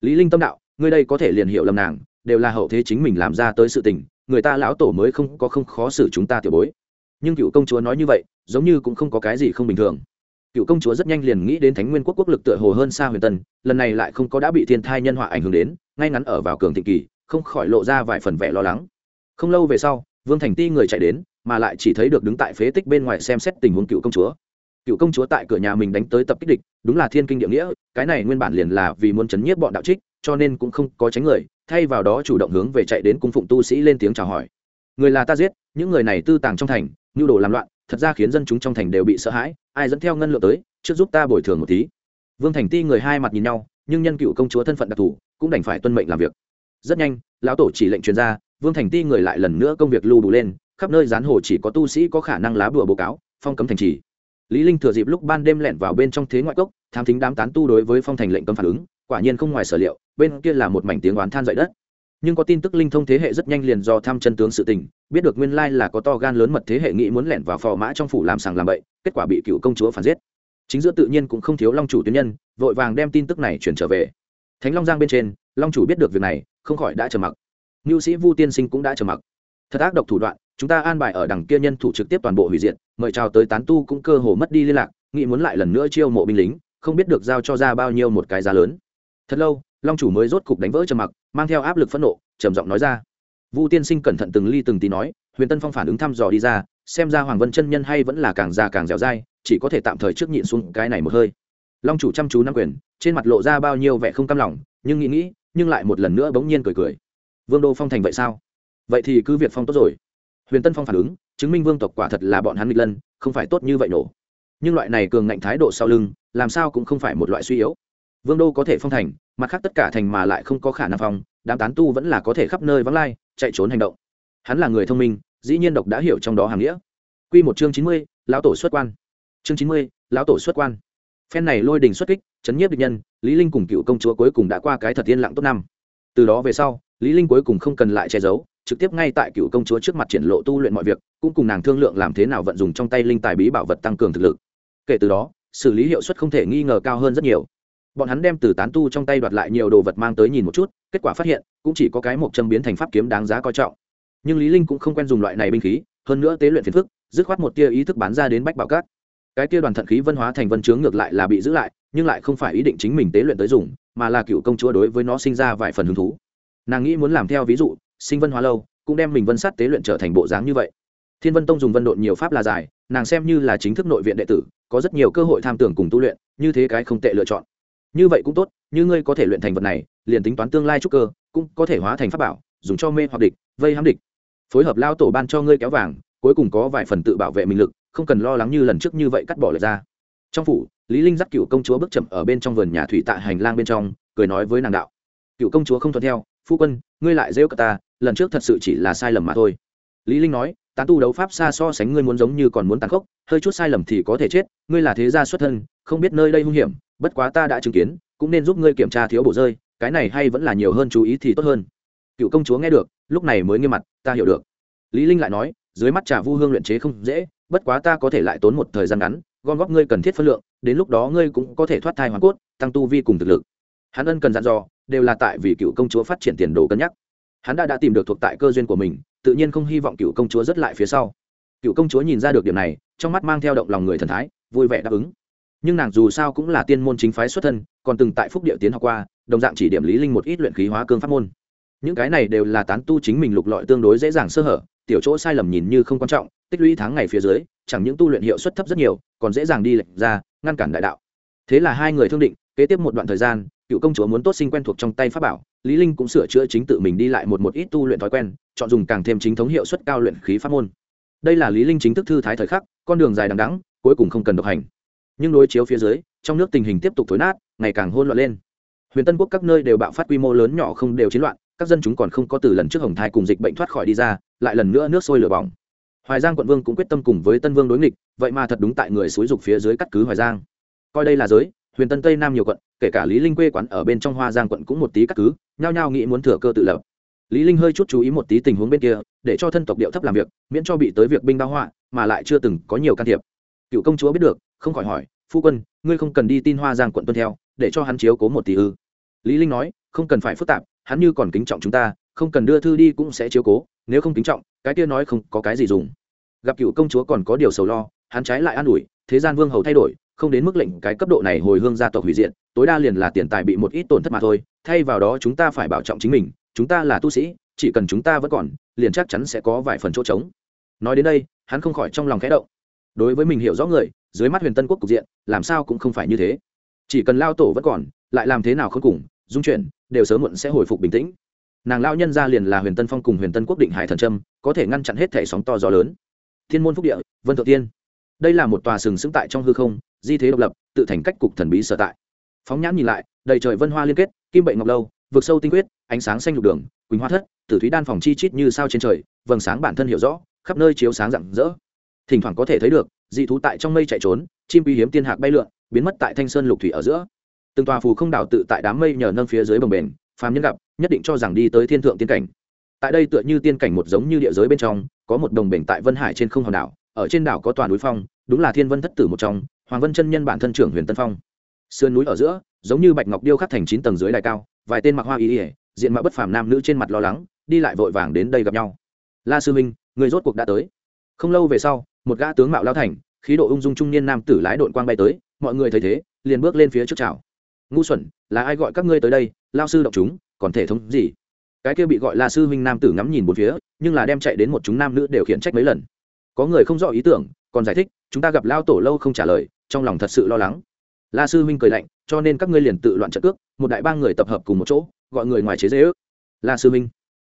lý linh tâm đạo, ngươi đây có thể liền hiểu lầm nàng, đều là hậu thế chính mình làm ra tới sự tình, người ta lão tổ mới không có không khó xử chúng ta tiểu bối. Nhưng cựu công chúa nói như vậy, giống như cũng không có cái gì không bình thường. Cựu công chúa rất nhanh liền nghĩ đến thánh nguyên quốc quốc lực tựa hồ hơn xa huyền tân lần này lại không có đã bị thiên thai nhân họa ảnh hưởng đến, ngay ngắn ở vào cường thịnh kỳ, không khỏi lộ ra vài phần vẻ lo lắng. Không lâu về sau, vương thành ti người chạy đến, mà lại chỉ thấy được đứng tại phế tích bên ngoài xem xét tình huống cựu công chúa cựu công chúa tại cửa nhà mình đánh tới tập kích địch, đúng là thiên kinh địa nghĩa, cái này nguyên bản liền là vì muốn chấn nhiếp bọn đạo trích, cho nên cũng không có tránh người, thay vào đó chủ động hướng về chạy đến cung phụng tu sĩ lên tiếng chào hỏi. Người là ta giết, những người này tư tàng trong thành nhu đồ làm loạn, thật ra khiến dân chúng trong thành đều bị sợ hãi, ai dẫn theo ngân lượng tới, trước giúp ta bồi thường một tí. Vương thành ti người hai mặt nhìn nhau, nhưng nhân cựu công chúa thân phận đặc thù, cũng đành phải tuân mệnh làm việc. Rất nhanh, lão tổ chỉ lệnh truyền ra, vương thành ti người lại lần nữa công việc lưu đủ lên, khắp nơi gián hồ chỉ có tu sĩ có khả năng lá bùa báo cáo, phong cấm thành trì lý linh thừa dịp lúc ban đêm lẻn vào bên trong thế ngoại cốc, tham thính đám tán tu đối với phong thành lệnh cấm phản ứng, quả nhiên không ngoài sở liệu, bên kia là một mảnh tiếng oán than dậy đất. Nhưng có tin tức linh thông thế hệ rất nhanh liền do tham chân tướng sự tình, biết được nguyên lai là có to gan lớn mật thế hệ nghĩ muốn lẻn vào phò mã trong phủ làm sàng làm bậy, kết quả bị cựu công chúa phản giết. Chính giữa tự nhiên cũng không thiếu long chủ tuyến nhân, vội vàng đem tin tức này chuyển trở về. Thánh long giang bên trên, long chủ biết được việc này, không khỏi đã trầm mặc. Ngưu sĩ vu tiên sinh cũng đã trầm mặc. Thật ác độc thủ đoạn chúng ta an bài ở đằng kia nhân thủ trực tiếp toàn bộ hủy diệt, mời chào tới tán tu cũng cơ hồ mất đi liên lạc, nghĩ muốn lại lần nữa chiêu mộ binh lính, không biết được giao cho ra bao nhiêu một cái giá lớn. Thật lâu, long chủ mới rốt cục đánh vỡ trầm mặc, mang theo áp lực phẫn nộ, trầm giọng nói ra. Vu tiên sinh cẩn thận từng ly từng tí nói, huyền tân phong phản ứng thăm dò đi ra, xem ra hoàng vân chân nhân hay vẫn là càng già càng dẻo dai, chỉ có thể tạm thời trước nhịn xuống cái này một hơi. Long chủ chăm chú nắm quyền, trên mặt lộ ra bao nhiêu vẻ không cam lòng, nhưng nghĩ nghĩ, nhưng lại một lần nữa bỗng nhiên cười cười. Vương đô phong thành vậy sao? Vậy thì cứ việc phong tốt rồi huyền tân phong phản ứng, chứng minh vương tộc quả thật là bọn hắn nghịch lân, không phải tốt như vậy nổ. Nhưng loại này cường ngạnh thái độ sau lưng, làm sao cũng không phải một loại suy yếu. Vương đô có thể phong thành, mặt khác tất cả thành mà lại không có khả năng phong, đám tán tu vẫn là có thể khắp nơi vắng lai, chạy trốn hành động. Hắn là người thông minh, dĩ nhiên độc đã hiểu trong đó hàm nghĩa. Q một chương chín mươi, lão tổ xuất quan. Chương chín mươi, lão tổ xuất quan. Phen này lôi đình xuất kích, chấn nhiếp địch nhân, lý linh cùng cựu công chúa cuối cùng đã qua cái thật yên lặng tốt năm. Từ đó về sau, lý linh cuối cùng không cần lại che giấu trực tiếp ngay tại cựu công chúa trước mặt triển lộ tu luyện mọi việc, cũng cùng nàng thương lượng làm thế nào vận dụng trong tay linh tài bí bảo vật tăng cường thực lực. Kể từ đó, xử lý hiệu suất không thể nghi ngờ cao hơn rất nhiều. Bọn hắn đem từ tán tu trong tay đoạt lại nhiều đồ vật mang tới nhìn một chút, kết quả phát hiện, cũng chỉ có cái một châm biến thành pháp kiếm đáng giá coi trọng. Nhưng lý linh cũng không quen dùng loại này binh khí, hơn nữa tế luyện phiền phức, dứt khoát một tia ý thức bán ra đến bách bảo cát cái tia đoàn thận khí vân hóa thành vân chướng ngược lại là bị giữ lại, nhưng lại không phải ý định chính mình tế luyện tới dùng, mà là cựu công chúa đối với nó sinh ra vài phần hứng thú. Nàng nghĩ muốn làm theo ví dụ sinh vân hóa lâu, cũng đem mình vân sát tế luyện trở thành bộ dáng như vậy. Thiên vân tông dùng vân độn nhiều pháp là dài, nàng xem như là chính thức nội viện đệ tử, có rất nhiều cơ hội tham tưởng cùng tu luyện, như thế cái không tệ lựa chọn. Như vậy cũng tốt, như ngươi có thể luyện thành vật này, liền tính toán tương lai trúc cơ, cũng có thể hóa thành pháp bảo, dùng cho mê hoặc địch, vây hãm địch. Phối hợp lao tổ ban cho ngươi kéo vàng, cuối cùng có vài phần tự bảo vệ mình lực, không cần lo lắng như lần trước như vậy cắt bỏ lệch ra. Trong phủ, lý linh dắt cựu công chúa bước chậm ở bên trong vườn nhà thủy tạ hành lang bên trong, cười nói với nàng đạo. Cựu công chúa không thuận theo phu quân, ngươi lại rêu cả ta, lần trước thật sự chỉ là sai lầm mà thôi. Lý linh nói, tán tu đấu pháp xa so sánh ngươi muốn giống như còn muốn tàn khốc, hơi chút sai lầm thì có thể chết, ngươi là thế gia xuất thân, không biết nơi đây hung hiểm, bất quá ta đã chứng kiến, cũng nên giúp ngươi kiểm tra thiếu bổ rơi, cái này hay vẫn là nhiều hơn chú ý thì tốt hơn. Cựu công chúa nghe được, lúc này mới nghiêm mặt, ta hiểu được. Lý linh lại nói, dưới mắt trà vu hương luyện chế không dễ, bất quá ta có thể lại tốn một thời gian ngắn, gom góp ngươi cần thiết phân lượng, đến lúc đó ngươi cũng có thể thoát thai hoàn cốt, tăng tu vi cùng thực lực. Hắn ân cần dặn dò đều là tại vì cựu công chúa phát triển tiền đồ cân nhắc. Hắn đã đã tìm được thuộc tại cơ duyên của mình, tự nhiên không hy vọng cựu công chúa rất lại phía sau. Cựu công chúa nhìn ra được điểm này, trong mắt mang theo động lòng người thần thái, vui vẻ đáp ứng. Nhưng nàng dù sao cũng là tiên môn chính phái xuất thân, còn từng tại phúc địa tiến học qua, đồng dạng chỉ điểm lý linh một ít luyện khí hóa cương pháp môn. Những cái này đều là tán tu chính mình lục lọi tương đối dễ dàng sơ hở, tiểu chỗ sai lầm nhìn như không quan trọng, tích lũy tháng ngày phía dưới, chẳng những tu luyện hiệu suất thấp rất nhiều, còn dễ dàng đi lệch ra, ngăn cản đại đạo. Thế là hai người thương định, kế tiếp một đoạn thời gian cựu công chúa muốn tốt sinh quen thuộc trong tay pháp bảo, lý linh cũng sửa chữa chính tự mình đi lại một một ít tu luyện thói quen, chọn dùng càng thêm chính thống hiệu suất cao luyện khí pháp môn. Đây là lý linh chính thức thư thái thời khắc, con đường dài đằng đẵng, cuối cùng không cần độc hành. Nhưng đối chiếu phía dưới, trong nước tình hình tiếp tục thối nát, ngày càng hỗn loạn lên. Huyền tân quốc các nơi đều bạo phát quy mô lớn nhỏ không đều chiến loạn, các dân chúng còn không có từ lần trước hồng thai cùng dịch bệnh thoát khỏi đi ra, lại lần nữa nước sôi lửa bỏng. Hoài giang quận vương cũng quyết tâm cùng với tân vương đối nghịch, vậy mà thật đúng tại người xúi dục phía dưới cắt cứ hoài giang. Coi đây là giới huyền tân tây nam nhiều quận, kể cả lý linh quê quán ở bên trong hoa giang quận cũng một tí cắt cứ, nhao nhao nghĩ muốn thừa cơ tự lập. Lý linh hơi chút chú ý một tí tình huống bên kia, để cho thân tộc điệu thấp làm việc, miễn cho bị tới việc binh bao họa, mà lại chưa từng có nhiều can thiệp. Cựu công chúa biết được, không khỏi hỏi, phu quân, ngươi không cần đi tin hoa giang quận tuân theo, để cho hắn chiếu cố một tí ư? Lý linh nói, không cần phải phức tạp, hắn như còn kính trọng chúng ta, không cần đưa thư đi cũng sẽ chiếu cố, nếu không kính trọng, cái kia nói không có cái gì dùng. Gặp cựu công chúa còn có điều sầu lo, hắn trái lại an ủi, thế gian vương hầu thay đổi không đến mức lệnh cái cấp độ này hồi hương gia tộc hủy diện tối đa liền là tiền tài bị một ít tổn thất mà thôi, thay vào đó chúng ta phải bảo trọng chính mình, chúng ta là tu sĩ, chỉ cần chúng ta vẫn còn, liền chắc chắn sẽ có vài phần chỗ trống. Nói đến đây, hắn không khỏi trong lòng khẽ động. Đối với mình hiểu rõ người, dưới mắt huyền tân quốc cục diện, làm sao cũng không phải như thế. Chỉ cần lao tổ vẫn còn, lại làm thế nào không cùng, dung chuyển, đều sớm muộn sẽ hồi phục bình tĩnh. Nàng lao nhân ra liền là huyền tân phong cùng huyền tân quốc định hải thần trâm, có thể ngăn chặn hết thể sóng to gió lớn. Thiên môn phúc địa, vân thượng tiên. Đây là một tòa sừng sững tại trong hư không di thế độc lập, tự thành cách cục thần bí sở tại. Phóng nhãn nhìn lại, đầy trời vân hoa liên kết, kim bệ ngọc lâu, vực sâu tinh quyết ánh sáng xanh lục đường, quỳnh hoa thất, tử thúy đan phòng chi chít như sao trên trời, vầng sáng bản thân hiểu rõ, khắp nơi chiếu sáng rạng rỡ. Thỉnh thoảng có thể thấy được, dị thú tại trong mây chạy trốn, chim quý hiếm tiên hạc bay lượn, biến mất tại thanh sơn lục thủy ở giữa. Từng tòa phù không đảo tự tại đám mây nhờ nâng phía dưới bồng bền phàm nhân gặp, nhất định cho rằng đi tới thiên thượng tiên cảnh. Tại đây tựa như tiên cảnh một giống như địa giới bên trong, có một đồng bền tại vân hải trên không hòn đảo, ở trên đảo có toàn núi phong, đúng là thiên vân thất tử một trong hoàng vân chân nhân bản thân trưởng huyền tân phong. Sườn núi ở giữa, giống như bạch ngọc điêu khắc thành chín tầng dưới đài cao, vài tên mặc hoa ý ỉa diện mạo bất phàm nam nữ trên mặt lo lắng, đi lại vội vàng đến đây gặp nhau. La sư minh người rốt cuộc đã tới. Không lâu về sau, một gã tướng mạo lao thành, khí độ ung dung trung niên nam tử lái đội quang bay tới, mọi người thấy thế, liền bước lên phía trước chào. Ngu xuẩn, là ai gọi các ngươi tới đây? Lao sư động chúng, còn thể thống gì? Cái kia bị gọi là sư huynh nam tử ngắm nhìn bốn phía, nhưng là đem chạy đến một chúng nam nữ đều khiển trách mấy lần. Có người không rõ ý tưởng, còn giải thích, chúng ta gặp lao tổ lâu không trả lời trong lòng thật sự lo lắng. La sư huynh cười lạnh, cho nên các ngươi liền tự loạn trận cước, một đại ba người tập hợp cùng một chỗ, gọi người ngoài chế dễ ước. La sư huynh.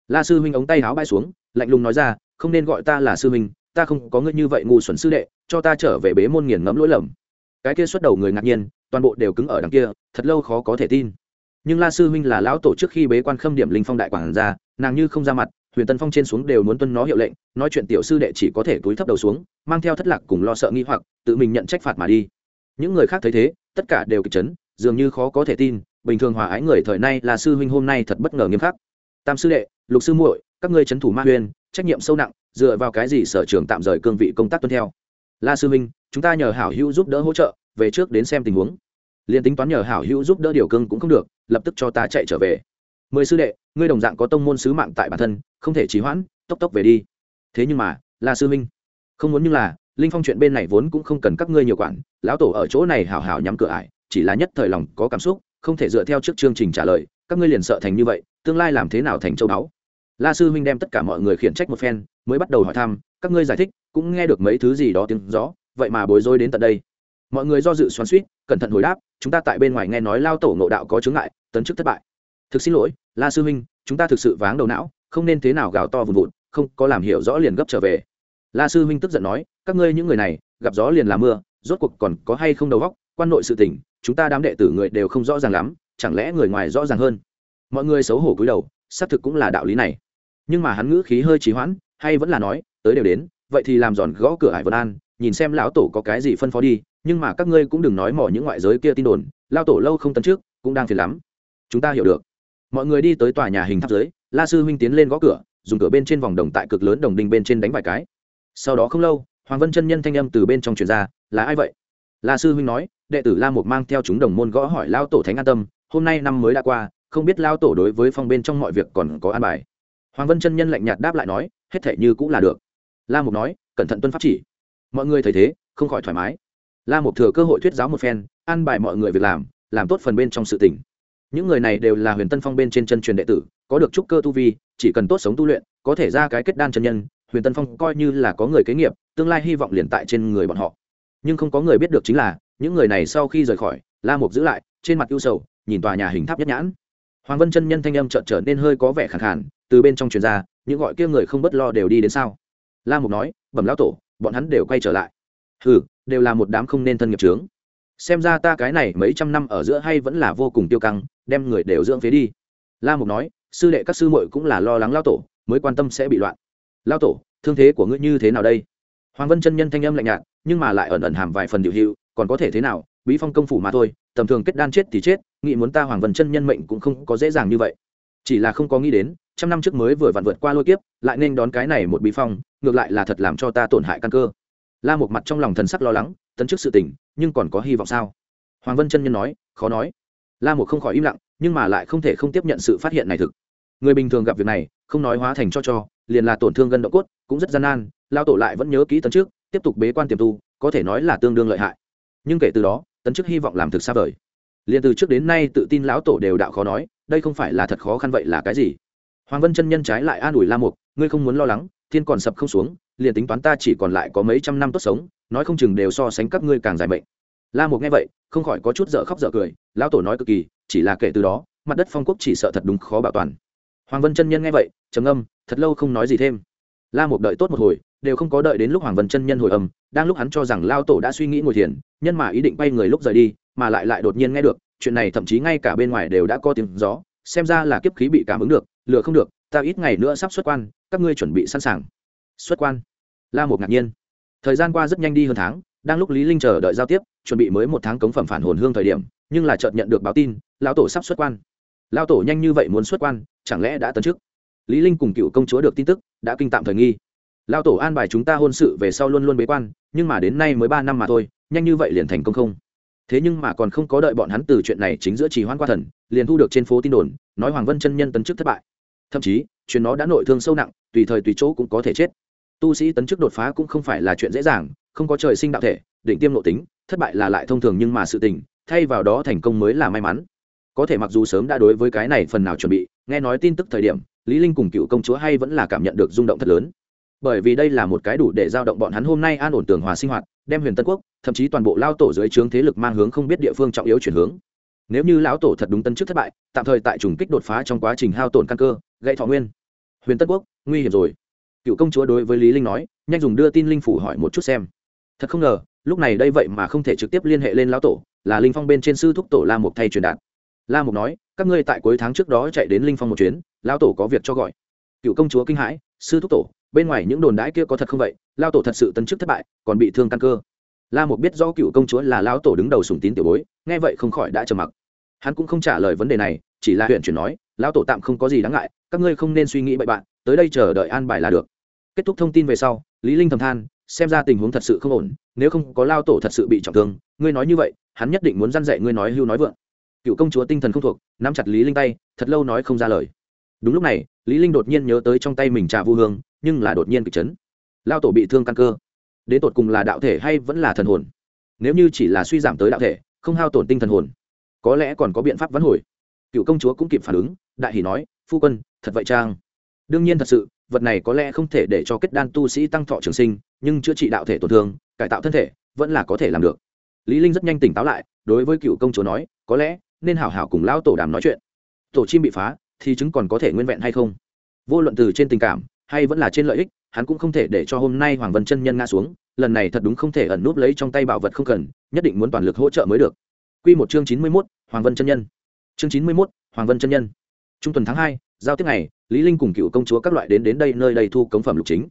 La sư huynh ống tay áo bay xuống, lạnh lùng nói ra, không nên gọi ta là sư huynh, ta không có ngươi như vậy ngu xuẩn sư đệ, cho ta trở về bế môn nghiền ngẫm lỗi lầm. Cái kia xuất đầu người ngạc nhiên, toàn bộ đều cứng ở đằng kia, thật lâu khó có thể tin. Nhưng la sư huynh là lão tổ trước khi bế quan khâm điểm linh phong đại quản ra nàng như không ra mặt huyền tân phong trên xuống đều muốn tuân nó hiệu lệnh, nói chuyện tiểu sư đệ chỉ có thể túi thấp đầu xuống, mang theo thất lạc cùng lo sợ nghi hoặc, tự mình nhận trách phạt mà đi. Những người khác thấy thế, tất cả đều kịch chấn, dường như khó có thể tin, bình thường hòa ái người thời nay là sư huynh hôm nay thật bất ngờ nghiêm khắc. Tam sư đệ, lục sư muội, các ngươi trấn thủ ma huyền, trách nhiệm sâu nặng, dựa vào cái gì sở trường tạm rời cương vị công tác tuân theo? La sư huynh, chúng ta nhờ hảo hữu giúp đỡ hỗ trợ, về trước đến xem tình huống. Liền tính toán nhờ hảo hữu giúp đỡ điều cương cũng không được, lập tức cho ta chạy trở về mười sư đệ, ngươi đồng dạng có tông môn sứ mạng tại bản thân, không thể trì hoãn, tốc tốc về đi. Thế nhưng mà là sư minh, không muốn như là, linh phong chuyện bên này vốn cũng không cần các ngươi nhiều quản, lão tổ ở chỗ này hảo hảo nhắm cửa ải, chỉ là nhất thời lòng có cảm xúc, không thể dựa theo trước chương trình trả lời, các ngươi liền sợ thành như vậy, tương lai làm thế nào thành châu báu. La sư huynh đem tất cả mọi người khiển trách một phen, mới bắt đầu hỏi thăm, các ngươi giải thích, cũng nghe được mấy thứ gì đó tiếng rõ vậy mà bối rối đến tận đây. Mọi người do dự xoắn suýt cẩn thận hồi đáp, chúng ta tại bên ngoài nghe nói lao tổ ngộ đạo có chướng ngại, tấn chức thất bại thực xin lỗi, la sư huynh, chúng ta thực sự váng đầu não, không nên thế nào gào to vùn vụn không có làm hiểu rõ liền gấp trở về. La sư huynh tức giận nói, các ngươi những người này, gặp gió liền làm mưa, rốt cuộc còn có hay không đầu góc quan nội sự tình, chúng ta đám đệ tử người đều không rõ ràng lắm, chẳng lẽ người ngoài rõ ràng hơn? Mọi người xấu hổ cúi đầu, xác thực cũng là đạo lý này. Nhưng mà hắn ngữ khí hơi trì hoãn, hay vẫn là nói, tới đều đến, vậy thì làm giòn gõ cửa hải vân an, nhìn xem lão tổ có cái gì phân phó đi, nhưng mà các ngươi cũng đừng nói mỏ những ngoại giới kia tin đồn lao tổ lâu không tấn trước cũng đang phiền lắm. Chúng ta hiểu được mọi người đi tới tòa nhà hình tháp dưới, la sư huynh tiến lên gõ cửa, dùng cửa bên trên vòng đồng tại cực lớn đồng đinh bên trên đánh vài cái. Sau đó không lâu, hoàng vân chân nhân thanh âm từ bên trong truyền ra, là ai vậy? La sư huynh nói, đệ tử la mục mang theo chúng đồng môn gõ hỏi lao tổ thánh an tâm, hôm nay năm mới đã qua, không biết lao tổ đối với phong bên trong mọi việc còn có an bài? Hoàng vân chân nhân lạnh nhạt đáp lại nói, hết thể như cũng là được. La mục nói, cẩn thận tuân pháp chỉ. Mọi người thấy thế, không khỏi thoải mái. La mục thừa cơ hội thuyết giáo một phen, an bài mọi người việc làm làm tốt phần bên trong sự tỉnh những người này đều là huyền tân phong bên trên chân truyền đệ tử, có được trúc cơ tu vi, chỉ cần tốt sống tu luyện, có thể ra cái kết đan chân nhân, huyền tân phong coi như là có người kế nghiệp, tương lai hy vọng liền tại trên người bọn họ. Nhưng không có người biết được chính là, những người này sau khi rời khỏi, la mục giữ lại, trên mặt ưu sầu, nhìn tòa nhà hình tháp nhất nhãn. Hoàng vân chân nhân thanh âm trợn trở nên hơi có vẻ khẳng khản từ bên trong truyền ra, những gọi kia người không bất lo đều đi đến sao? La mục nói, bẩm lão tổ, bọn hắn đều quay trở lại. Ừ đều là một đám không nên thân nghiệp trướng xem ra ta cái này mấy trăm năm ở giữa hay vẫn là vô cùng tiêu căng đem người đều dưỡng phế đi. La mục nói sư đệ các sư muội cũng là lo lắng lao tổ mới quan tâm sẽ bị loạn. Lao tổ thương thế của ngươi như thế nào đây? Hoàng vân chân nhân thanh âm lạnh nhạt nhưng mà lại ẩn ẩn hàm vài phần điều hữu, còn có thể thế nào? Bí phong công phủ mà thôi tầm thường kết đan chết thì chết nghĩ muốn ta hoàng vân chân nhân mệnh cũng không có dễ dàng như vậy. Chỉ là không có nghĩ đến trăm năm trước mới vừa vặn vượt qua lôi kiếp lại nên đón cái này một bí phong ngược lại là thật làm cho ta tổn hại căn cơ. La một mặt trong lòng thần sắc lo lắng tấn trước sự tình nhưng còn có hy vọng sao? Hoàng vân chân nhân nói khó nói la một không khỏi im lặng, nhưng mà lại không thể không tiếp nhận sự phát hiện này thực. Người bình thường gặp việc này, không nói hóa thành cho cho, liền là tổn thương gân độ cốt, cũng rất gian nan, lao tổ lại vẫn nhớ kỹ tấn trước tiếp tục bế quan tiềm tu, có thể nói là tương đương lợi hại. Nhưng kể từ đó, tấn trước hy vọng làm thực xa vời. Liền từ trước đến nay tự tin lão tổ đều đạo khó nói, đây không phải là thật khó khăn vậy là cái gì? Hoàng vân chân nhân trái lại an ủi la mục, ngươi không muốn lo lắng, thiên còn sập không xuống, liền tính toán ta chỉ còn lại có mấy trăm năm tốt sống, nói không chừng đều so sánh các ngươi càng dài mệnh la mục nghe vậy, không khỏi có chút dở khóc dở cười, lão tổ nói cực kỳ, chỉ là kể từ đó, mặt đất phong quốc chỉ sợ thật đúng khó bảo toàn. Hoàng vân chân nhân nghe vậy, trầm âm thật lâu không nói gì thêm. La mục đợi tốt một hồi, đều không có đợi đến lúc hoàng vân chân nhân hồi âm, đang lúc hắn cho rằng lao tổ đã suy nghĩ ngồi thiền, nhân mà ý định bay người lúc rời đi, mà lại lại đột nhiên nghe được, chuyện này thậm chí ngay cả bên ngoài đều đã có tiếng gió, xem ra là kiếp khí bị cảm ứng được, lừa không được, ta ít ngày nữa sắp xuất quan, các ngươi chuẩn bị sẵn sàng. Xuất quan. La một ngạc nhiên. Thời gian qua rất nhanh đi hơn tháng, đang lúc lý linh chờ đợi giao tiếp chuẩn bị mới một tháng cống phẩm phản hồn hương thời điểm, nhưng là chợt nhận được báo tin, lão tổ sắp xuất quan. Lão tổ nhanh như vậy muốn xuất quan, chẳng lẽ đã tấn chức? Lý linh cùng cựu công chúa được tin tức, đã kinh tạm thời nghi. Lão tổ an bài chúng ta hôn sự về sau luôn luôn bế quan, nhưng mà đến nay mới ba năm mà thôi, nhanh như vậy liền thành công không? Thế nhưng mà còn không có đợi bọn hắn từ chuyện này chính giữa trì hoãn qua thần, liền thu được trên phố tin đồn, nói hoàng vân chân nhân tấn chức thất bại. Thậm chí, chuyện nó đã nội thương sâu nặng, tùy thời tùy chỗ cũng có thể chết. Tu sĩ tấn chức đột phá cũng không phải là chuyện dễ dàng, không có trời sinh đạo thể định tiêm nội tính thất bại là lại thông thường nhưng mà sự tình, thay vào đó thành công mới là may mắn. Có thể mặc dù sớm đã đối với cái này phần nào chuẩn bị, nghe nói tin tức thời điểm, lý linh cùng cựu công chúa hay vẫn là cảm nhận được rung động thật lớn. Bởi vì đây là một cái đủ để giao động bọn hắn hôm nay an ổn tường hòa sinh hoạt, đem huyền tân quốc, thậm chí toàn bộ lao tổ dưới trướng thế lực mang hướng không biết địa phương trọng yếu chuyển hướng. Nếu như lão tổ thật đúng tân trước thất bại, tạm thời tại trùng kích đột phá trong quá trình hao tổn căn cơ gây thọ nguyên. Huyền tân quốc, nguy hiểm rồi. Cựu công chúa đối với lý linh nói, nhanh dùng đưa tin linh phủ hỏi một chút xem. Thật không ngờ lúc này đây vậy mà không thể trực tiếp liên hệ lên lão tổ, là linh phong bên trên sư thúc tổ la mục thay truyền đạt. La mục nói, các ngươi tại cuối tháng trước đó chạy đến linh phong một chuyến, lão tổ có việc cho gọi. Cựu công chúa kinh hãi, sư thúc tổ, bên ngoài những đồn đãi kia có thật không vậy? Lao tổ thật sự tấn chức thất bại, còn bị thương căn cơ. La mục biết do cựu công chúa là lão tổ đứng đầu sùng tín tiểu bối, nghe vậy không khỏi đã trầm mặc. Hắn cũng không trả lời vấn đề này, chỉ là huyện chuyển nói, lão tổ tạm không có gì đáng ngại, các ngươi không nên suy nghĩ bậy bạn, tới đây chờ đợi an bài là được. Kết thúc thông tin về sau, lý linh thầm than xem ra tình huống thật sự không ổn, nếu không có lao tổ thật sự bị trọng thương, ngươi nói như vậy, hắn nhất định muốn dăn dạy ngươi nói hưu nói vượng. Cựu công chúa tinh thần không thuộc, nắm chặt lý linh tay, thật lâu nói không ra lời. Đúng lúc này, lý linh đột nhiên nhớ tới trong tay mình trà vu hương, nhưng là đột nhiên kịch chấn. Lao tổ bị thương căn cơ. Đến tột cùng là đạo thể hay vẫn là thần hồn? Nếu như chỉ là suy giảm tới đạo thể, không hao tổn tinh thần hồn, có lẽ còn có biện pháp vãn hồi. Cựu công chúa cũng kịp phản ứng, đại hỷ nói, phu quân, thật vậy trang đương nhiên thật sự vật này có lẽ không thể để cho kết đan tu sĩ tăng thọ trường sinh nhưng chữa trị đạo thể tổn thương cải tạo thân thể vẫn là có thể làm được. Lý linh rất nhanh tỉnh táo lại đối với cựu công chúa nói có lẽ nên hảo hảo cùng lão tổ đàm nói chuyện. Tổ chim bị phá thì chứng còn có thể nguyên vẹn hay không? Vô luận từ trên tình cảm hay vẫn là trên lợi ích hắn cũng không thể để cho hôm nay hoàng vân chân nhân ngã xuống lần này thật đúng không thể ẩn núp lấy trong tay bảo vật không cần nhất định muốn toàn lực hỗ trợ mới được. Quy một chương chín mươi 91, hoàng vân chân nhân. Chương chín mươi 91, hoàng vân chân nhân. Trung tuần tháng hai giao tiếp ngày lý linh cùng cựu công chúa các loại đến đến đây nơi đây thu cống phẩm lục chính.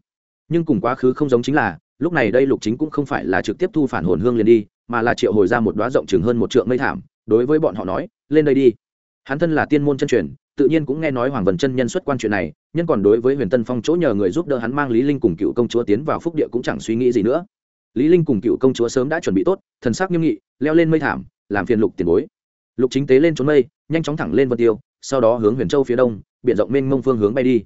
Nhưng cùng quá khứ không giống chính là, lúc này đây lục chính cũng không phải là trực tiếp thu phản hồn hương liền đi, mà là triệu hồi ra một đóa rộng chừng hơn một trượng mây thảm, đối với bọn họ nói, lên đây đi. Hắn thân là tiên môn chân truyền, tự nhiên cũng nghe nói hoàng vân chân nhân xuất quan chuyện này nhân còn đối với huyền tân phong chỗ nhờ người giúp đỡ hắn mang lý linh cùng cựu công chúa tiến vào phúc địa cũng chẳng suy nghĩ gì nữa. Lý linh cùng cựu công chúa sớm đã chuẩn bị tốt, thần sắc nghiêm nghị, leo lên mây thảm, làm phiền lục tiền bối. Lục chính tế lên trốn mây, nhanh chóng thẳng lên vân tiêu, sau đó hướng huyền châu phía đông biển rộng mênh mông phương hướng bay đi.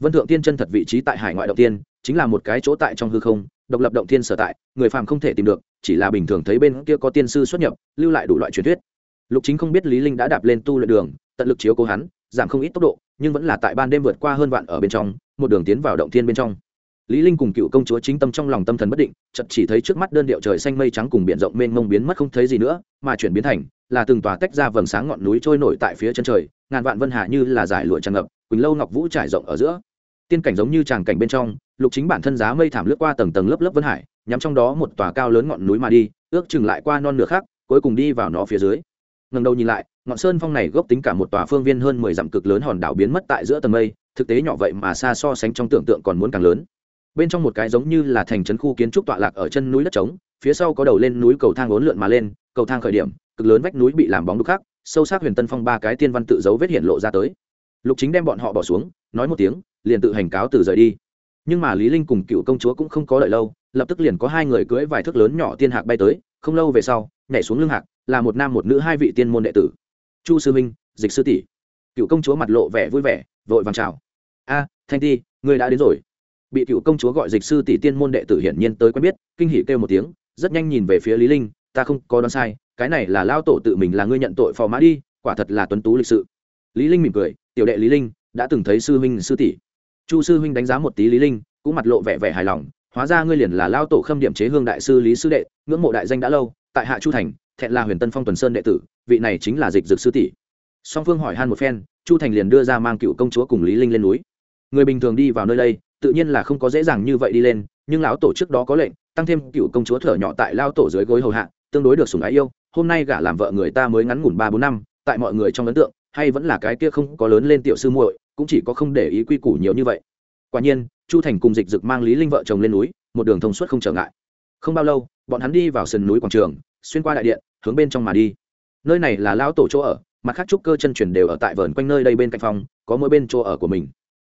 Vân thượng tiên chân thật vị trí tại hải ngoại động tiên, chính là một cái chỗ tại trong hư không, độc lập động tiên sở tại, người phàm không thể tìm được, chỉ là bình thường thấy bên kia có tiên sư xuất nhập, lưu lại đủ loại truyền thuyết. Lục chính không biết lý linh đã đạp lên tu luyện đường, tận lực chiếu cố hắn, giảm không ít tốc độ, nhưng vẫn là tại ban đêm vượt qua hơn vạn ở bên trong, một đường tiến vào động thiên bên trong. Lý linh cùng cựu công chúa chính tâm trong lòng tâm thần bất định, chợt chỉ thấy trước mắt đơn điệu trời xanh mây trắng cùng biển rộng mênh mông biến mất không thấy gì nữa, mà chuyển biến thành là từng tòa tách ra vầng sáng ngọn núi trôi nổi tại phía chân trời ngàn vạn vân hà như là giải lụa tràn ngập, quỳnh lâu ngọc vũ trải rộng ở giữa. Tiên cảnh giống như tràng cảnh bên trong, lục chính bản thân giá mây thảm lướt qua tầng tầng lớp lớp vân hải, nhắm trong đó một tòa cao lớn ngọn núi mà đi, ước chừng lại qua non nửa khác cuối cùng đi vào nó phía dưới. Ngần đầu nhìn lại, ngọn sơn phong này gốc tính cả một tòa phương viên hơn mười dặm cực lớn hòn đảo biến mất tại giữa tầng mây, thực tế nhỏ vậy mà xa so sánh trong tưởng tượng còn muốn càng lớn. Bên trong một cái giống như là thành trấn khu kiến trúc tọa lạc ở chân núi đất trống, phía sau có đầu lên núi cầu thang uốn lượn mà lên, cầu thang khởi điểm, cực lớn vách núi bị làm bóng đục khác sâu sắc huyền tân phong ba cái tiên văn tự dấu vết hiện lộ ra tới. Lục chính đem bọn họ bỏ xuống, nói một tiếng, liền tự hành cáo từ rời đi. Nhưng mà lý linh cùng cựu công chúa cũng không có đợi lâu, lập tức liền có hai người cưỡi vài thước lớn nhỏ tiên hạc bay tới, không lâu về sau, nhảy xuống lưng hạc, là một nam một nữ hai vị tiên môn đệ tử. Chu sư minh dịch sư tỷ. Cựu công chúa mặt lộ vẻ vui vẻ, vội vàng chào. A, thanh ti, người đã đến rồi. Bị cựu công chúa gọi dịch sư tỷ tiên môn đệ tử hiển nhiên tới quen biết, kinh hỉ kêu một tiếng, rất nhanh nhìn về phía lý linh, ta không có đoán sai cái này là lao tổ tự mình là ngươi nhận tội phò mã đi, quả thật là tuấn tú lịch sự. Lý linh mỉm cười, tiểu đệ lý linh, đã từng thấy sư huynh sư tỷ. Chu sư huynh đánh giá một tí lý linh, cũng mặt lộ vẻ vẻ hài lòng, hóa ra ngươi liền là lao tổ khâm điểm chế hương đại sư lý sư đệ, ngưỡng mộ đại danh đã lâu, tại hạ chu thành, thẹn là huyền tân phong tuần sơn đệ tử, vị này chính là dịch dược sư tỷ. Song phương hỏi han một phen, chu thành liền đưa ra mang cựu công chúa cùng lý linh lên núi. Người bình thường đi vào nơi đây, tự nhiên là không có dễ dàng như vậy đi lên, nhưng lão tổ trước đó có lệnh, tăng thêm cựu công chúa thở nhỏ tại lao tổ dưới gối hầu hạ, tương đối được sủng ái yêu hôm nay gả làm vợ người ta mới ngắn ngủn ba bốn năm, tại mọi người trong ấn tượng, hay vẫn là cái kia không có lớn lên tiểu sư muội, cũng chỉ có không để ý quy củ nhiều như vậy. Quả nhiên, chu thành cùng dịch dực mang lý linh vợ chồng lên núi, một đường thông suốt không trở ngại. Không bao lâu, bọn hắn đi vào sườn núi quảng trường, xuyên qua đại điện, hướng bên trong mà đi. Nơi này là lão tổ chỗ ở, mặt khác trúc cơ chân truyền đều ở tại vườn quanh nơi đây bên cạnh phòng, có mỗi bên chỗ ở của mình.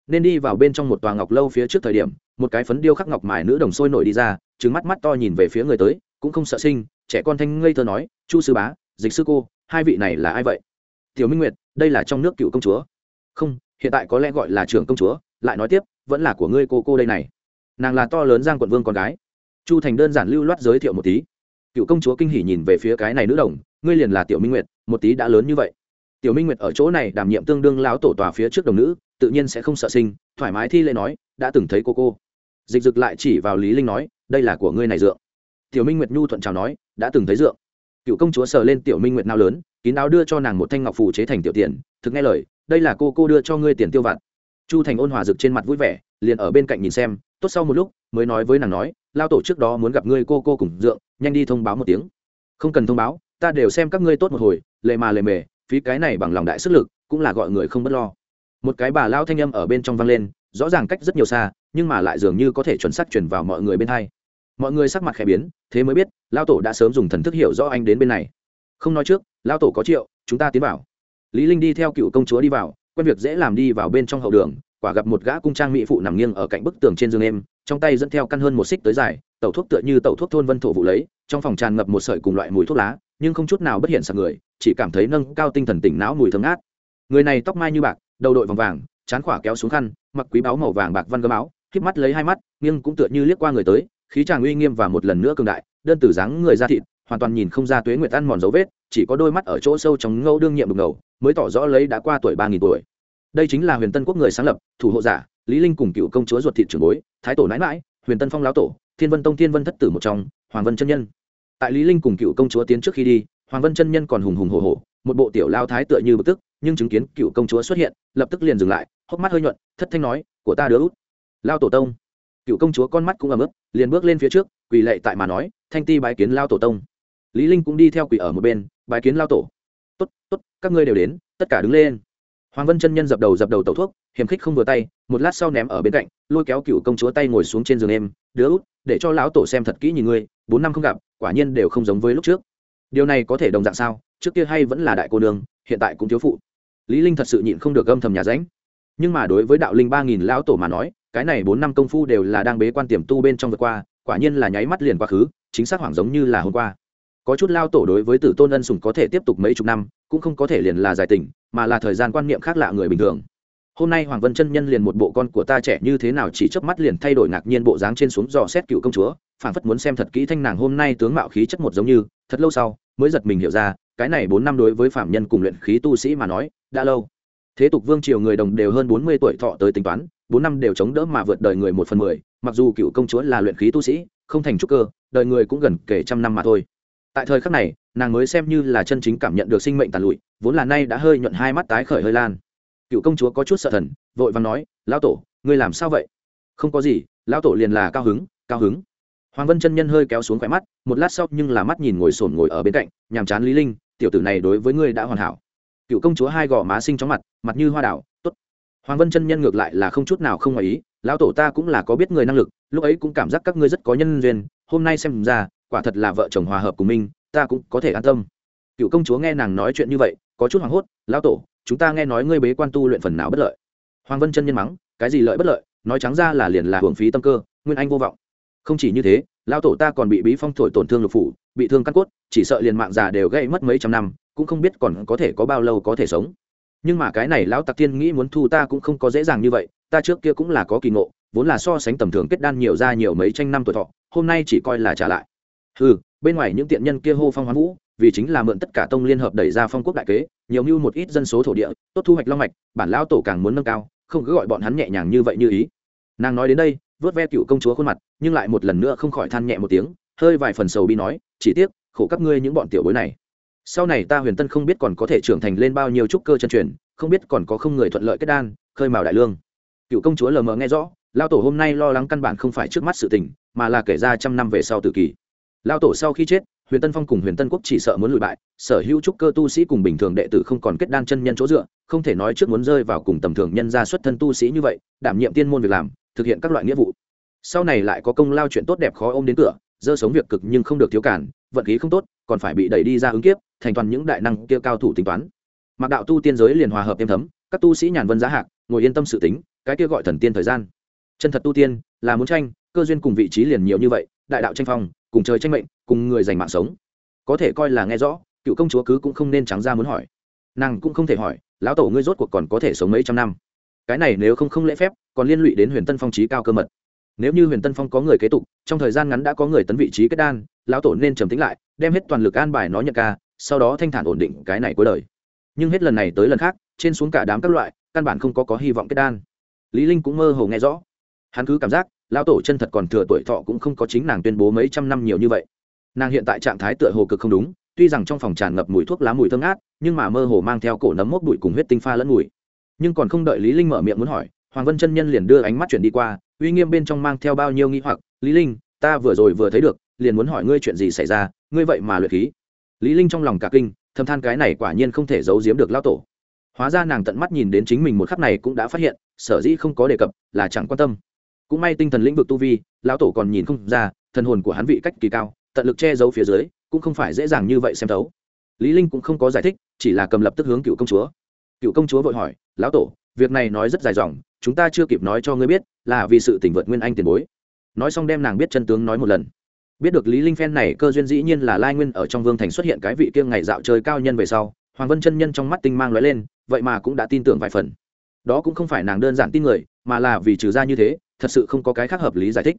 Nên đi vào bên trong một tòa ngọc lâu phía trước thời điểm, một cái phấn điêu khắc ngọc mài nữ đồng sôi nổi đi ra trứng mắt mắt to nhìn về phía người tới, cũng không sợ sinh trẻ con thanh ngây thơ nói, chu sư bá, dịch sư cô, hai vị này là ai vậy? Tiểu minh nguyệt, đây là trong nước cựu công chúa. Không, hiện tại có lẽ gọi là trưởng công chúa, lại nói tiếp, vẫn là của ngươi cô cô đây này. Nàng là to lớn giang quận vương con gái. Chu thành đơn giản lưu loát giới thiệu một tí. Cựu công chúa kinh hỉ nhìn về phía cái này nữ đồng, ngươi liền là tiểu minh nguyệt, một tí đã lớn như vậy. Tiểu minh nguyệt ở chỗ này đảm nhiệm tương đương lão tổ tòa phía trước đồng nữ, tự nhiên sẽ không sợ sinh, thoải mái thi lễ nói, đã từng thấy cô cô. Dịch dực lại chỉ vào lý linh nói, đây là của ngươi này dượng tiểu minh nguyệt nhu thuận chào nói, đã từng thấy dượng. Cựu công chúa sờ lên tiểu minh nguyệt nào lớn, kín áo đưa cho nàng một thanh ngọc phù chế thành tiểu tiền, thực nghe lời, đây là cô cô đưa cho ngươi tiền tiêu vặt. Chu thành ôn hòa rực trên mặt vui vẻ, liền ở bên cạnh nhìn xem, tốt sau một lúc, mới nói với nàng nói, lao tổ trước đó muốn gặp ngươi cô cô cùng dượng, nhanh đi thông báo một tiếng. Không cần thông báo, ta đều xem các ngươi tốt một hồi, lề mà lề mề, phí cái này bằng lòng đại sức lực, cũng là gọi người không b ấ t lo. Một cái bà lao thanh â m ở bên trong vang lên, rõ ràng cách rất nhiều xa, nhưng mà lại dường như có thể chuẩn xác chuyển vào mọi người bên hai mọi người sắc mặt khẽ biến, thế mới biết, lao tổ đã sớm dùng thần thức hiểu rõ anh đến bên này. Không nói trước, lao tổ có triệu, chúng ta tiến vào. Lý linh đi theo cựu công chúa đi vào, quen việc dễ làm đi vào bên trong hậu đường, quả gặp một gã cung trang mỹ phụ nằm nghiêng ở cạnh bức tường trên giường em trong tay dẫn theo căn hơn một xích tới dài, tẩu thuốc tựa như tẩu thuốc thôn vân thổ vụ lấy, trong phòng tràn ngập một sợi cùng loại mùi thuốc lá, nhưng không chút nào bất hiện sạc người, chỉ cảm thấy nâng cao tinh thần tỉnh não mùi thơm ngát. Người này tóc mai như bạc, đầu đội vòng vàng, chán khỏa kéo xuống khăn, mặc quý báo màu vàng bạc văn gấm áo, híp mắt lấy hai mắt, nghiêng cũng tựa như liếc qua người tới khí chàng uy nghiêm và một lần nữa cường đại, đơn tử dáng người ra thịt, hoàn toàn nhìn không ra tuế nguyệt ăn mòn dấu vết, chỉ có đôi mắt ở chỗ sâu trong ngâu đương nhiệm đục ngầu, mới tỏ rõ lấy đã qua tuổi ba nghìn tuổi. Đây chính là huyền tân quốc người sáng lập, thủ hộ giả, lý linh cùng cựu công chúa ruột thịt trưởng bối, thái tổ nãi mãi, huyền tân phong lão tổ, thiên vân tông thiên vân thất tử một trong, hoàng vân chân nhân. Tại lý linh cùng cựu công chúa tiến trước khi đi, hoàng vân chân nhân còn hùng hùng hổ hổ, một bộ tiểu lao thái tựa như bực tức, nhưng chứng kiến cựu công chúa xuất hiện, lập tức liền dừng lại, hốc mắt hơi nhuận, thất thanh nói, của ta đứa út. Lao tổ tông cựu công chúa con mắt cũng ấm ức liền bước lên phía trước quỳ lệ tại mà nói thanh ti bái kiến lao tổ tông. Lý linh cũng đi theo quỳ ở một bên bái kiến lao tổ. Tốt tốt các ngươi đều đến tất cả đứng lên. Hoàng vân chân nhân dập đầu dập đầu tẩu thuốc hiềm khích không vừa tay một lát sau ném ở bên cạnh lôi kéo cựu công chúa tay ngồi xuống trên giường em đứa út để cho lão tổ xem thật kỹ nhìn ngươi bốn năm không gặp quả nhiên đều không giống với lúc trước. Điều này có thể đồng dạng sao? Trước kia hay vẫn là đại cô đường, hiện tại cũng thiếu phụ. Lý linh thật sự nhịn không được gâm thầm nhà ránh. Nhưng mà đối với đạo linh ba nghìn lão tổ mà nói cái này bốn năm công phu đều là đang bế quan tiềm tu bên trong vượt qua quả nhiên là nháy mắt liền quá khứ chính xác hoảng giống như là hôm qua. Có chút lao tổ đối với tử tôn ân sủng có thể tiếp tục mấy chục năm cũng không có thể liền là giải tỉnh, mà là thời gian quan niệm khác lạ người bình thường. Hôm nay hoàng vân chân nhân liền một bộ con của ta trẻ như thế nào chỉ chớp mắt liền thay đổi ngạc nhiên bộ dáng trên xuống dò xét cựu công chúa phản phất muốn xem thật kỹ thanh nàng hôm nay tướng mạo khí chất một giống như thật lâu sau mới giật mình hiểu ra cái này bốn năm đối với phạm nhân cùng luyện khí tu sĩ mà nói đã lâu. Thế tục vương triều người đồng đều hơn bốn mươi tuổi thọ tới tính toán bốn năm đều chống đỡ mà vượt đời người một phần mười, mặc dù cựu công chúa là luyện khí tu sĩ, không thành trúc cơ, đời người cũng gần kể trăm năm mà thôi. Tại thời khắc này, nàng mới xem như là chân chính cảm nhận được sinh mệnh tàn lụi, vốn là nay đã hơi nhuận hai mắt tái khởi hơi lan. Cựu công chúa có chút sợ thần, vội và nói, lão tổ, ngươi làm sao vậy? Không có gì, lão tổ liền là cao hứng cao hứng. Hoàng vân chân nhân hơi kéo xuống khỏe mắt, một lát sau nhưng là mắt nhìn ngồi sổn ngồi ở bên cạnh, nhàm chán lý linh, tiểu tử này đối với ngươi đã hoàn hảo. Cựu công chúa hai gò má sinh chóng mặt mặt như hoa đảo hoàng vân chân nhân ngược lại là không chút nào không ngoài ý, lão tổ ta cũng là có biết người năng lực, lúc ấy cũng cảm giác các ngươi rất có nhân duyên, hôm nay xem ra, quả thật là vợ chồng hòa hợp của mình, ta cũng có thể an tâm. Cựu công chúa nghe nàng nói chuyện như vậy, có chút hoảng hốt, lão tổ, chúng ta nghe nói ngươi bế quan tu luyện phần nào bất lợi. Hoàng vân chân nhân mắng, cái gì lợi bất lợi? Nói trắng ra là liền là hưởng phí tâm cơ, nguyên anh vô vọng. Không chỉ như thế, lão tổ ta còn bị bí phong thổi tổn thương lục phủ, bị thương căn cốt, chỉ sợ liền mạng già đều gây mất mấy trăm năm, cũng không biết còn có thể có bao lâu có thể sống nhưng mà cái này lão tặc tiên nghĩ muốn thu ta cũng không có dễ dàng như vậy, ta trước kia cũng là có kỳ ngộ, vốn là so sánh tầm thường kết đan nhiều ra nhiều mấy tranh năm tuổi thọ, hôm nay chỉ coi là trả lại. Ừ bên ngoài những tiện nhân kia hô phong hoán vũ, vì chính là mượn tất cả tông liên hợp đẩy ra phong quốc đại kế, nhiều như một ít dân số thổ địa, tốt thu hoạch long mạch, bản lão tổ càng muốn nâng cao, không cứ gọi bọn hắn nhẹ nhàng như vậy như ý. Nàng nói đến đây, vớt ve cựu công chúa khuôn mặt, nhưng lại một lần nữa không khỏi than nhẹ một tiếng, hơi vài phần sầu bi nói, chỉ tiếc, khổ các ngươi những bọn tiểu bối này sau này ta huyền tân không biết còn có thể trưởng thành lên bao nhiêu trúc cơ chân truyền, không biết còn có không người thuận lợi kết đan, khơi mào đại lương. Cựu công chúa lờ mờ nghe rõ lao tổ hôm nay lo lắng căn bản không phải trước mắt sự tình, mà là kể ra trăm năm về sau tự kỷ lao tổ sau khi chết, huyền tân phong cùng huyền tân quốc chỉ sợ muốn lùi bại, sở hữu trúc cơ tu sĩ cùng bình thường đệ tử không còn kết đan chân nhân chỗ dựa, không thể nói trước muốn rơi vào cùng tầm thường nhân gia xuất thân tu sĩ như vậy, đảm nhiệm tiên môn việc làm, thực hiện các loại nghĩa vụ. Sau này lại có công lao chuyện tốt đẹp khó ôm đến cửa, dơ sống việc cực nhưng không được thiếu cản, vận khí không tốt, còn phải bị đẩy đi ra ứng kiếp thành toàn những đại năng kia cao thủ tính toán. Mặc đạo tu tiên giới liền hòa hợp êm thấm, các tu sĩ nhàn vân giá hạc, ngồi yên tâm sự tính, cái kia gọi thần tiên thời gian. Chân thật tu tiên, là muốn tranh, cơ duyên cùng vị trí liền nhiều như vậy, đại đạo tranh phong, cùng trời tranh mệnh, cùng người giành mạng sống. Có thể coi là nghe rõ, cựu công chúa cứ cũng không nên trắng ra muốn hỏi. Nàng cũng không thể hỏi, lão tổ ngươi rốt cuộc còn có thể sống mấy trăm năm? Cái này nếu không không lễ phép, còn liên lụy đến huyền tân phong trí cao cơ mật. Nếu như huyền tân phong có người kế tục, trong thời gian ngắn đã có người tấn vị trí kết đan, lão tổ nên trầm tính lại, đem hết toàn lực an bài nó nhận ca sau đó thanh thản ổn định cái này cuối đời. Nhưng hết lần này tới lần khác, trên xuống cả đám các loại, căn bản không có có hy vọng kết đan. Lý linh cũng mơ hồ nghe rõ. Hắn cứ cảm giác, lão tổ chân thật còn thừa tuổi thọ cũng không có chính nàng tuyên bố mấy trăm năm nhiều như vậy. Nàng hiện tại trạng thái tựa hồ cực không đúng, tuy rằng trong phòng tràn ngập mùi thuốc lá mùi thơm ngát, nhưng mà mơ hồ mang theo cổ nấm mốc bụi cùng huyết tinh pha lẫn mùi. Nhưng còn không đợi lý linh mở miệng muốn hỏi, hoàng vân chân nhân liền đưa ánh mắt chuyển đi qua, uy nghiêm bên trong mang theo bao nhiêu nghi hoặc, lý linh, ta vừa rồi vừa thấy được, liền muốn hỏi ngươi chuyện gì xảy ra, ngươi vậy mà luyện khí lý linh trong lòng cả kinh, thầm than cái này quả nhiên không thể giấu giếm được lão tổ. Hóa ra nàng tận mắt nhìn đến chính mình một khắc này cũng đã phát hiện, sở dĩ không có đề cập, là chẳng quan tâm. Cũng may tinh thần lĩnh vực tu vi, lão tổ còn nhìn không ra, thần hồn của hắn vị cách kỳ cao, tận lực che giấu phía dưới, cũng không phải dễ dàng như vậy xem thấu. Lý linh cũng không có giải thích, chỉ là cầm lập tức hướng cựu công chúa. Cựu công chúa vội hỏi, lão tổ, việc này nói rất dài dòng, chúng ta chưa kịp nói cho ngươi biết, là vì sự tình vượt nguyên anh tiền bối. Nói xong đem nàng biết chân tướng nói một lần biết được lý linh phen này cơ duyên dĩ nhiên là lai nguyên ở trong vương thành xuất hiện cái vị kia ngày dạo chơi cao nhân về sau, hoàng vân chân nhân trong mắt tinh mang lóe lên, vậy mà cũng đã tin tưởng vài phần. Đó cũng không phải nàng đơn giản tin người, mà là vì trừ ra như thế, thật sự không có cái khác hợp lý giải thích.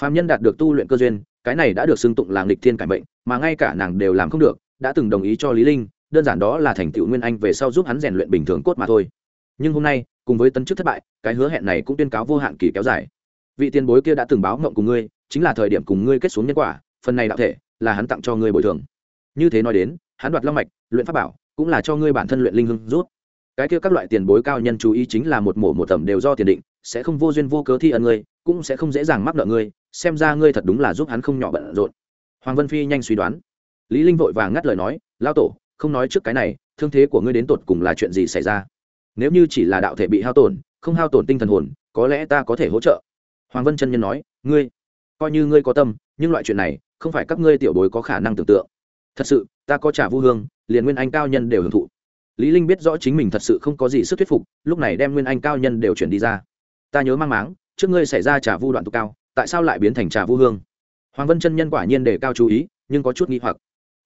Phạm nhân đạt được tu luyện cơ duyên, cái này đã được xưng tụng là địch thiên cải bệnh mà ngay cả nàng đều làm không được, đã từng đồng ý cho lý linh, đơn giản đó là thành tựu nguyên anh về sau giúp hắn rèn luyện bình thường cốt mà thôi. Nhưng hôm nay, cùng với tấn chức thất bại, cái hứa hẹn này cũng tuyên cáo vô hạn kỳ kéo dài vị tiền bối kia đã từng báo mộng cùng ngươi, chính là thời điểm cùng ngươi kết xuống nhân quả, phần này đạo thể là hắn tặng cho ngươi bồi thường. Như thế nói đến, hắn đoạt long mạch, luyện pháp bảo, cũng là cho ngươi bản thân luyện linh hưng rút. Cái kia các loại tiền bối cao nhân chú ý chính là một mổ một tầm đều do tiền định, sẽ không vô duyên vô cớ thi ân ngươi, cũng sẽ không dễ dàng mắc nợ ngươi, xem ra ngươi thật đúng là giúp hắn không nhỏ bận rộn. Hoàng vân phi nhanh suy đoán. Lý linh vội vàng ngắt lời nói lao tổ, không nói trước cái này, thương thế của ngươi đến tột cùng là chuyện gì xảy ra? Nếu như chỉ là đạo thể bị hao tổn, không hao tổn tinh thần hồn, có lẽ ta có thể hỗ trợ hoàng vân chân nhân nói, ngươi, coi như ngươi có tâm, nhưng loại chuyện này, không phải các ngươi tiểu bối có khả năng tưởng tượng. Thật sự, ta có trả vu hương, liền nguyên anh cao nhân đều hưởng thụ. Lý linh biết rõ chính mình thật sự không có gì sức thuyết phục, lúc này đem nguyên anh cao nhân đều chuyển đi ra. Ta nhớ mang máng, trước ngươi xảy ra trả vu đoạn tục cao, tại sao lại biến thành trà vu hương? Hoàng vân chân nhân quả nhiên để cao chú ý, nhưng có chút nghi hoặc.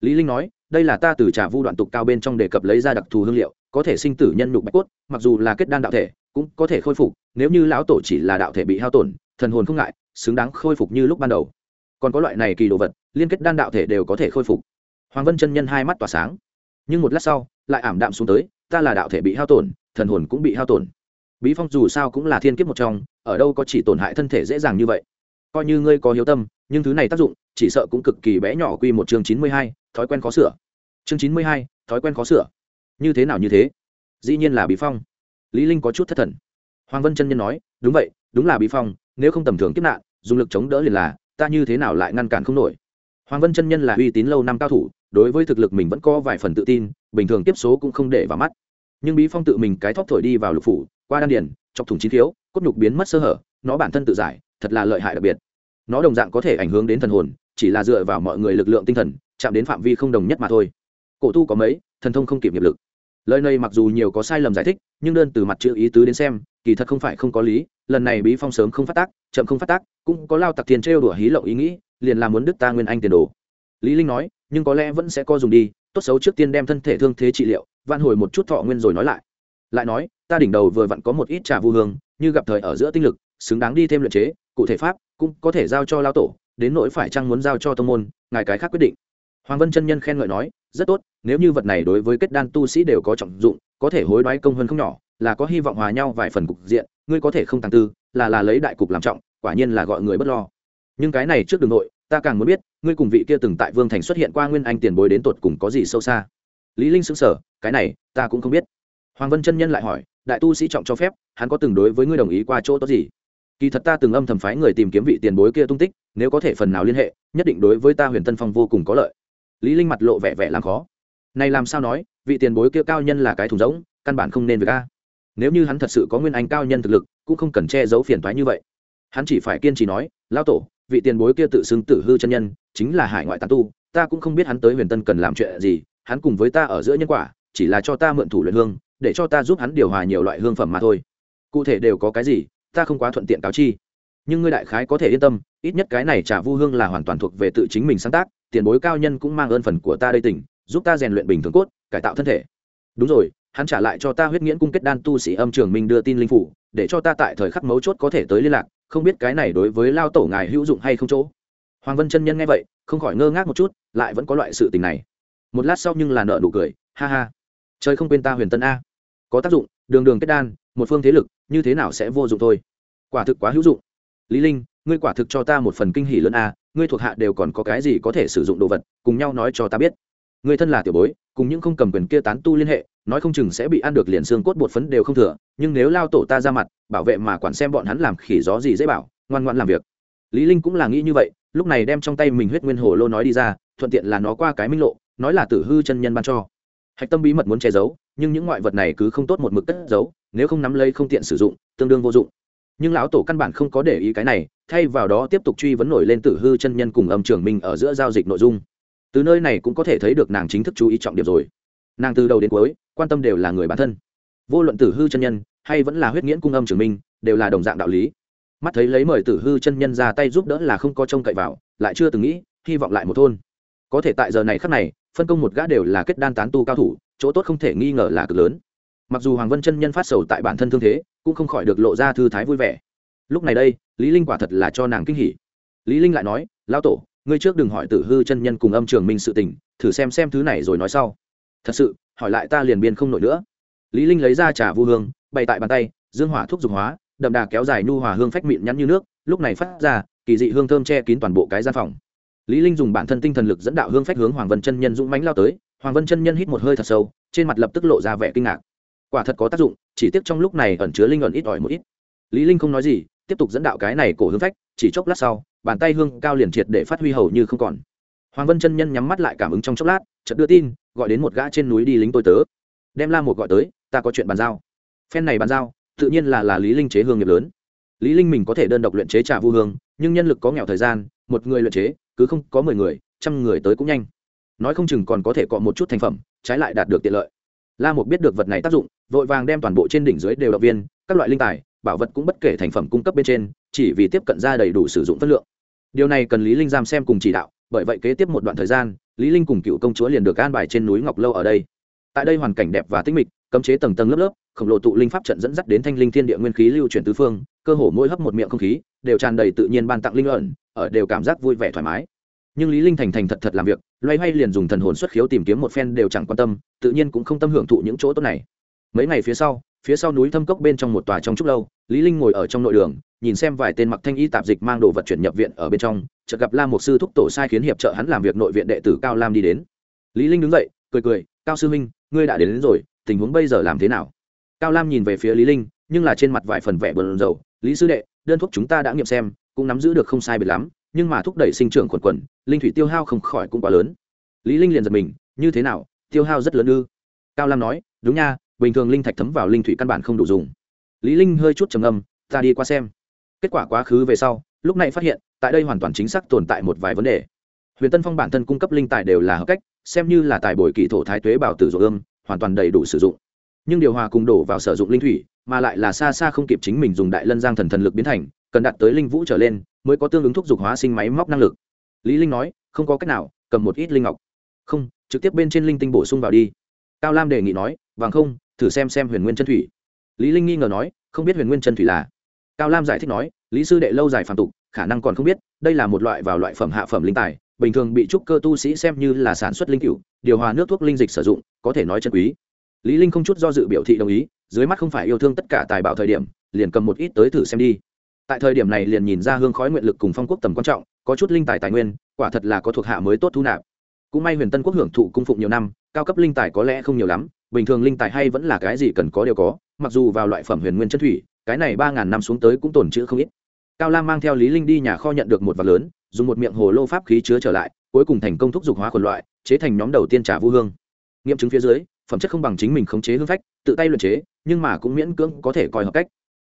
Lý linh nói, đây là ta từ trà vu đoạn tục cao bên trong đề cập lấy ra đặc thù hương liệu, có thể sinh tử nhân nhục bạch cốt, mặc dù là kết đan đạo thể, cũng có thể khôi phục, nếu như lão tổ chỉ là đạo thể bị hao tổn thần hồn không ngại, xứng đáng khôi phục như lúc ban đầu. Còn có loại này kỳ đồ vật, liên kết đan đạo thể đều có thể khôi phục. Hoàng vân chân nhân hai mắt tỏa sáng. Nhưng một lát sau, lại ảm đạm xuống tới, ta là đạo thể bị hao tổn, thần hồn cũng bị hao tổn. Bí phong dù sao cũng là thiên kiếp một trong, ở đâu có chỉ tổn hại thân thể dễ dàng như vậy. Coi như ngươi có hiếu tâm, nhưng thứ này tác dụng, chỉ sợ cũng cực kỳ bé nhỏ quy một chương chín mươi hai, thói quen khó sửa. Chương chín mươi hai, thói quen khó sửa. Như thế nào như thế? Dĩ nhiên là bí phong. Lý linh có chút thất thần. Hoàng vân chân nhân nói, đúng vậy, đúng là bí phong nếu không tầm thường kiếp nạn, dùng lực chống đỡ liền là, ta như thế nào lại ngăn cản không nổi? Hoàng vân chân nhân là uy tín lâu năm cao thủ, đối với thực lực mình vẫn có vài phần tự tin, bình thường tiếp số cũng không để vào mắt. Nhưng bí phong tự mình cái thóp thổi đi vào lục phủ, qua đan điền, chọc thủng chín thiếu, cốt nhục biến mất sơ hở, nó bản thân tự giải, thật là lợi hại đặc biệt. Nó đồng dạng có thể ảnh hưởng đến thần hồn, chỉ là dựa vào mọi người lực lượng tinh thần, chạm đến phạm vi không đồng nhất mà thôi. Cổ tu có mấy, thần thông không kịp nghiệp lực. Lời này mặc dù nhiều có sai lầm giải thích, nhưng đơn từ mặt chữ ý tứ đến xem kỳ thật không phải không có lý, lần này bí phong sớm không phát tác, chậm không phát tác, cũng có lao tặc tiền trêu đùa hí lộng ý nghĩ, liền làm muốn đức ta nguyên anh tiền đồ. Lý linh nói, nhưng có lẽ vẫn sẽ co dùng đi, tốt xấu trước tiên đem thân thể thương thế trị liệu, vạn hồi một chút thọ nguyên rồi nói lại. Lại nói, ta đỉnh đầu vừa vặn có một ít trà vu hương, như gặp thời ở giữa tinh lực, xứng đáng đi thêm luyện chế, cụ thể pháp cũng có thể giao cho lao tổ, đến nỗi phải chăng muốn giao cho tông môn, ngài cái khác quyết định. Hoàng vân chân nhân khen ngợi nói, rất tốt, nếu như vật này đối với kết đan tu sĩ đều có trọng dụng, có thể hối đoái công hơn không nhỏ là có hy vọng hòa nhau vài phần cục diện, ngươi có thể không tăng tư, là là lấy đại cục làm trọng, quả nhiên là gọi người bất lo. Nhưng cái này trước đường nội, ta càng muốn biết, ngươi cùng vị kia từng tại vương thành xuất hiện qua nguyên anh tiền bối đến tột cùng có gì sâu xa? Lý linh sững sờ, cái này, ta cũng không biết. Hoàng vân chân nhân lại hỏi, đại tu sĩ trọng cho phép, hắn có từng đối với ngươi đồng ý qua chỗ tốt gì? Kỳ thật ta từng âm thầm phái người tìm kiếm vị tiền bối kia tung tích, nếu có thể phần nào liên hệ, nhất định đối với ta huyền tân phong vô cùng có lợi. Lý linh mặt lộ vẻ vẻ làm khó. Này làm sao nói, vị tiền bối kia cao nhân là cái thùng rỗng, căn bản không nên với a nếu như hắn thật sự có nguyên anh cao nhân thực lực, cũng không cần che giấu phiền toái như vậy. Hắn chỉ phải kiên trì nói, lão tổ, vị tiền bối kia tự xưng tử hư chân nhân, chính là hải ngoại tán tu, ta cũng không biết hắn tới huyền tân cần làm chuyện gì, hắn cùng với ta ở giữa nhân quả, chỉ là cho ta mượn thủ luyện hương, để cho ta giúp hắn điều hòa nhiều loại hương phẩm mà thôi. Cụ thể đều có cái gì, ta không quá thuận tiện cáo chi. Nhưng ngươi đại khái có thể yên tâm, ít nhất cái này trả vu hương là hoàn toàn thuộc về tự chính mình sáng tác, tiền bối cao nhân cũng mang ơn phần của ta đây tỉnh, giúp ta rèn luyện bình thường cốt, cải tạo thân thể. Đúng rồi hắn trả lại cho ta huyết nghiễn cung kết đan tu sĩ âm trường minh đưa tin linh phủ, để cho ta tại thời khắc mấu chốt có thể tới liên lạc, không biết cái này đối với lao tổ ngài hữu dụng hay không chỗ. Hoàng vân chân nhân nghe vậy, không khỏi ngơ ngác một chút, lại vẫn có loại sự tình này. Một lát sau nhưng là nợ nụ cười, ha ha. Trời không quên ta huyền tân a. Có tác dụng, đường đường kết đan, một phương thế lực, như thế nào sẽ vô dụng thôi? Quả thực quá hữu dụng. Lý linh, ngươi quả thực cho ta một phần kinh hỉ lớn a, ngươi thuộc hạ đều còn có cái gì có thể sử dụng đồ vật, cùng nhau nói cho ta biết. Ngươi thân là tiểu bối, cùng những không cầm quyền kia tán tu liên hệ nói không chừng sẽ bị ăn được liền xương cốt bột phấn đều không thừa, nhưng nếu lao tổ ta ra mặt, bảo vệ mà quản xem bọn hắn làm khỉ gió gì dễ bảo, ngoan ngoan làm việc. Lý linh cũng là nghĩ như vậy, lúc này đem trong tay mình huyết nguyên hồ lô nói đi ra, thuận tiện là nó qua cái minh lộ, nói là tử hư chân nhân ban cho. Hạch tâm bí mật muốn che giấu, nhưng những ngoại vật này cứ không tốt một mực cất giấu, nếu không nắm lấy không tiện sử dụng, tương đương vô dụng. Nhưng lão tổ căn bản không có để ý cái này, thay vào đó tiếp tục truy vấn nổi lên tử hư chân nhân cùng âm trường minh ở giữa giao dịch nội dung. Từ nơi này cũng có thể thấy được nàng chính thức chú ý trọng điểm rồi. Nàng từ đầu đến cuối quan tâm đều là người bản thân. Vô luận tử hư chân nhân hay vẫn là huyết nghiễn cung âm trường minh, đều là đồng dạng đạo lý. Mắt thấy lấy mời tử hư chân nhân ra tay giúp đỡ là không có trông cậy vào, lại chưa từng nghĩ, hy vọng lại một thôn. Có thể tại giờ này khắc này, phân công một gã đều là kết đan tán tu cao thủ, chỗ tốt không thể nghi ngờ là cực lớn. Mặc dù hoàng vân chân nhân phát sầu tại bản thân thương thế, cũng không khỏi được lộ ra thư thái vui vẻ. Lúc này đây, lý linh quả thật là cho nàng kinh hỉ. Lý linh lại nói, lão tổ, ngươi trước đừng hỏi tử hư chân nhân cùng âm trường minh sự tình, thử xem xem thứ này rồi nói sau. Thật sự hỏi lại ta liền biên không nổi nữa. Lý linh lấy ra trà vu hương, bày tại bàn tay, dương hỏa thuốc dục hóa, đậm đà kéo dài nhu hòa hương phách mịn nhắn như nước, lúc này phát ra, kỳ dị hương thơm che kín toàn bộ cái gian phòng. Lý linh dùng bản thân tinh thần lực dẫn đạo hương phách hướng hoàng vân chân nhân dũng mãnh lao tới, hoàng vân chân nhân hít một hơi thật sâu, trên mặt lập tức lộ ra vẻ kinh ngạc. Quả thật có tác dụng, chỉ tiếc trong lúc này ẩn chứa linh ẩn ít ỏi một ít. Lý linh không nói gì, tiếp tục dẫn đạo cái này cổ hương phách, chỉ chốc lát sau, bàn tay hương cao liền triệt để phát huy hầu như không còn. Hoàng vân chân nhân nhắm mắt lại cảm ứng trong chốc lát, chợt đưa tin gọi đến một gã trên núi đi lính tôi tớ. Đem la một gọi tới, ta có chuyện bàn giao. Phen này bàn giao, tự nhiên là là lý linh chế hương nghiệp lớn. Lý linh mình có thể đơn độc luyện chế trà vu hương, nhưng nhân lực có nghèo thời gian, một người luyện chế, cứ không có mười người, trăm người tới cũng nhanh. Nói không chừng còn có thể cọ một chút thành phẩm, trái lại đạt được tiện lợi. La một biết được vật này tác dụng, vội vàng đem toàn bộ trên đỉnh dưới đều động viên, các loại linh tài, bảo vật cũng bất kể thành phẩm cung cấp bên trên, chỉ vì tiếp cận ra đầy đủ sử dụng chất lượng. Điều này cần lý linh giam xem cùng chỉ đạo bởi vậy kế tiếp một đoạn thời gian, lý linh cùng cựu công chúa liền được an bài trên núi ngọc lâu ở đây. Tại đây hoàn cảnh đẹp và tĩnh mịch, cấm chế tầng tầng lớp lớp, khổng lồ tụ linh pháp trận dẫn dắt đến thanh linh thiên địa nguyên khí lưu chuyển tứ phương, cơ hồ mỗi hấp một miệng không khí, đều tràn đầy tự nhiên ban tặng linh ẩn, ở đều cảm giác vui vẻ thoải mái. Nhưng lý linh thành thành thật thật làm việc, loay hoay liền dùng thần hồn xuất khiếu tìm kiếm một phen đều chẳng quan tâm, tự nhiên cũng không tâm hưởng thụ những chỗ tốt này. Mấy ngày phía sau phía sau núi thâm cốc bên trong một tòa trong trúc lâu, lý linh ngồi ở trong nội đường nhìn xem vài tên mặc thanh y tạp dịch mang đồ vật chuyển nhập viện ở bên trong chợt gặp lam một sư thúc tổ sai khiến hiệp trợ hắn làm việc nội viện đệ tử cao lam đi đến. Lý linh đứng dậy cười cười cao sư minh ngươi đã đến, đến rồi tình huống bây giờ làm thế nào? Cao lam nhìn về phía lý linh nhưng là trên mặt vài phần vẻ buồn rầu lý sư đệ đơn thuốc chúng ta đã nghiệm xem cũng nắm giữ được không sai biệt lắm nhưng mà thúc đẩy sinh trưởng quần quần linh thủy tiêu hao không khỏi cũng quá lớn. Lý linh liền giật mình như thế nào tiêu hao rất lớn ư? Cao lam nói đúng nha bình thường linh thạch thấm vào linh thủy căn bản không đủ dùng. Lý linh hơi chút trầm ngâm ta đi qua xem kết quả quá khứ về sau, lúc này phát hiện, tại đây hoàn toàn chính xác tồn tại một vài vấn đề. Huyền tân phong bản thân cung cấp linh tài đều là hợp cách, xem như là tài bồi kỳ thổ thái tuế bảo tử dỗ ương, hoàn toàn đầy đủ sử dụng. Nhưng điều hòa cùng đổ vào sử dụng linh thủy, mà lại là xa xa không kịp chính mình dùng đại lân giang thần thần lực biến thành, cần đạt tới linh vũ trở lên, mới có tương ứng thúc dục hóa sinh máy móc năng lực. Lý linh nói, không có cách nào, cầm một ít linh ngọc. Không, trực tiếp bên trên linh tinh bổ sung vào đi. Cao lam đề nghị nói, vàng không, thử xem xem huyền nguyên chân thủy. Lý linh nghi ngờ nói, không biết huyền nguyên chân thủy là? Cao lam giải thích nói lý sư đệ lâu dài phản tục, khả năng còn không biết, đây là một loại vào loại phẩm hạ phẩm linh tài, bình thường bị trúc cơ tu sĩ xem như là sản xuất linh cựu điều hòa nước thuốc linh dịch sử dụng, có thể nói chân quý. Lý linh không chút do dự biểu thị đồng ý, dưới mắt không phải yêu thương tất cả tài bảo thời điểm, liền cầm một ít tới thử xem đi. Tại thời điểm này liền nhìn ra hương khói nguyện lực cùng phong quốc tầm quan trọng, có chút linh tài tài nguyên, quả thật là có thuộc hạ mới tốt thu nạp. Cũng may huyền tân quốc hưởng thụ cung phụng nhiều năm, cao cấp linh tài có lẽ không nhiều lắm, bình thường linh tài hay vẫn là cái gì cần có đều có, mặc dù vào loại phẩm huyền nguyên chân thủy cái này ba ngàn năm xuống tới cũng tồn chữ không ít. Cao lam mang theo lý linh đi nhà kho nhận được một vật lớn, dùng một miệng hồ lô pháp khí chứa trở lại, cuối cùng thành công thúc dục hóa quần loại, chế thành nhóm đầu tiên trà vu hương. Nghiệm chứng phía dưới, phẩm chất không bằng chính mình khống chế hương phách, tự tay luyện chế, nhưng mà cũng miễn cưỡng có thể coi hợp cách.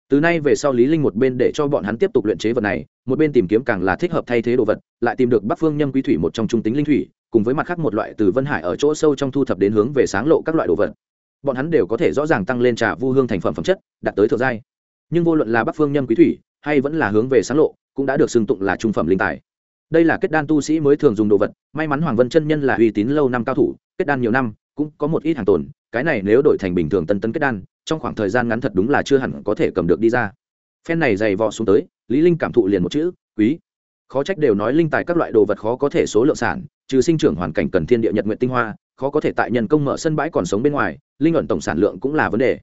Từ nay về sau lý linh một bên để cho bọn hắn tiếp tục luyện chế vật này, một bên tìm kiếm càng là thích hợp thay thế đồ vật, lại tìm được bắc phương nhâm quý thủy một trong trung tính linh thủy, cùng với mặt khác một loại từ vân hải ở chỗ sâu trong thu thập đến hướng về sáng lộ các loại đồ vật. Bọn hắn đều có thể rõ ràng tăng lên trà vu hương thành phẩm phẩm chất, đạt tới thượng giai nhưng vô luận là bắc phương nhâm quý thủy hay vẫn là hướng về sáng lộ cũng đã được xưng tụng là trung phẩm linh tài. Đây là kết đan tu sĩ mới thường dùng đồ vật, may mắn hoàng vân chân nhân là uy tín lâu năm cao thủ, kết đan nhiều năm, cũng có một ít hàng tồn, cái này nếu đổi thành bình thường tân tân kết đan, trong khoảng thời gian ngắn thật đúng là chưa hẳn có thể cầm được đi ra. Phen này dày vò xuống tới, lý linh cảm thụ liền một chữ, quý. Khó trách đều nói linh tài các loại đồ vật khó có thể số lượng sản, trừ sinh trưởng hoàn cảnh cần thiên địa nhật nguyện tinh hoa, khó có thể tại nhân công mở sân bãi còn sống bên ngoài, linh luận tổng sản lượng cũng là vấn đề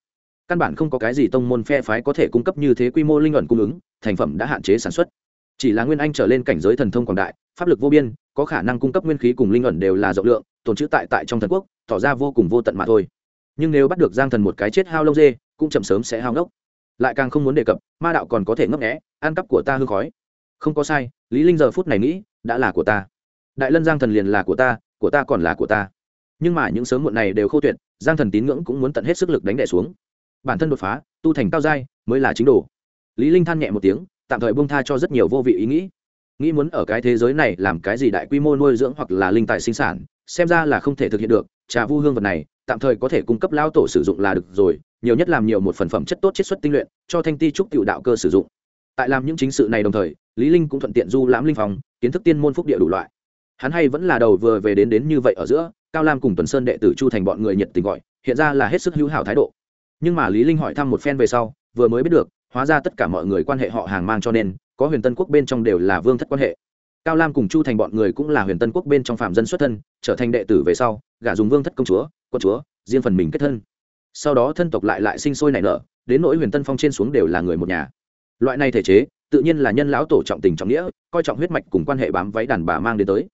căn bản không có cái gì tông môn phe phái có thể cung cấp như thế quy mô linh luận cung ứng, thành phẩm đã hạn chế sản xuất. Chỉ là nguyên anh trở lên cảnh giới thần thông quảng đại, pháp lực vô biên, có khả năng cung cấp nguyên khí cùng linh luận đều là rộng lượng, tồn trữ tại tại trong thần quốc, tỏ ra vô cùng vô tận mà thôi. Nhưng nếu bắt được giang thần một cái chết hao lâu dê, cũng chậm sớm sẽ hao ngốc. Lại càng không muốn đề cập, ma đạo còn có thể ngấp nghẽ ăn cắp của ta hư khói. Không có sai, lý linh giờ phút này nghĩ, đã là của ta. Đại lân giang thần liền là của ta của ta còn là của ta. Nhưng mà những sớm muộn này đều khô tuyệt, giang thần tín ngưỡng cũng muốn tận hết sức lực đánh đẻ xuống bản thân đột phá, tu thành cao giai, mới là chính đồ. Lý linh than nhẹ một tiếng, tạm thời buông tha cho rất nhiều vô vị ý nghĩ. Nghĩ muốn ở cái thế giới này làm cái gì đại quy mô nuôi dưỡng hoặc là linh tài sinh sản, xem ra là không thể thực hiện được, trà vu hương vật này, tạm thời có thể cung cấp lao tổ sử dụng là được rồi, nhiều nhất làm nhiều một phần phẩm chất tốt chiết xuất tinh luyện, cho thanh ti trúc tiểu đạo cơ sử dụng. Tại làm những chính sự này đồng thời, lý linh cũng thuận tiện du lãm linh phòng kiến thức tiên môn phúc địa đủ loại. Hắn hay vẫn là đầu vừa về đến đến như vậy ở giữa, cao lam cùng tuần sơn đệ tử chu thành bọn người nhiệt tình gọi, hiện ra là hết sức hữu hảo thái độ nhưng mà lý linh hỏi thăm một phen về sau, vừa mới biết được, hóa ra tất cả mọi người quan hệ họ hàng mang cho nên, có huyền tân quốc bên trong đều là vương thất quan hệ. Cao lam cùng chu thành bọn người cũng là huyền tân quốc bên trong phạm dân xuất thân, trở thành đệ tử về sau, gả dùng vương thất công chúa, quân chúa, riêng phần mình kết thân. Sau đó thân tộc lại lại sinh sôi nảy nở, đến nỗi huyền tân phong trên xuống đều là người một nhà. Loại này thể chế, tự nhiên là nhân lão tổ trọng tình trọng nghĩa, coi trọng huyết mạch cùng quan hệ bám váy đàn bà mang đến tới.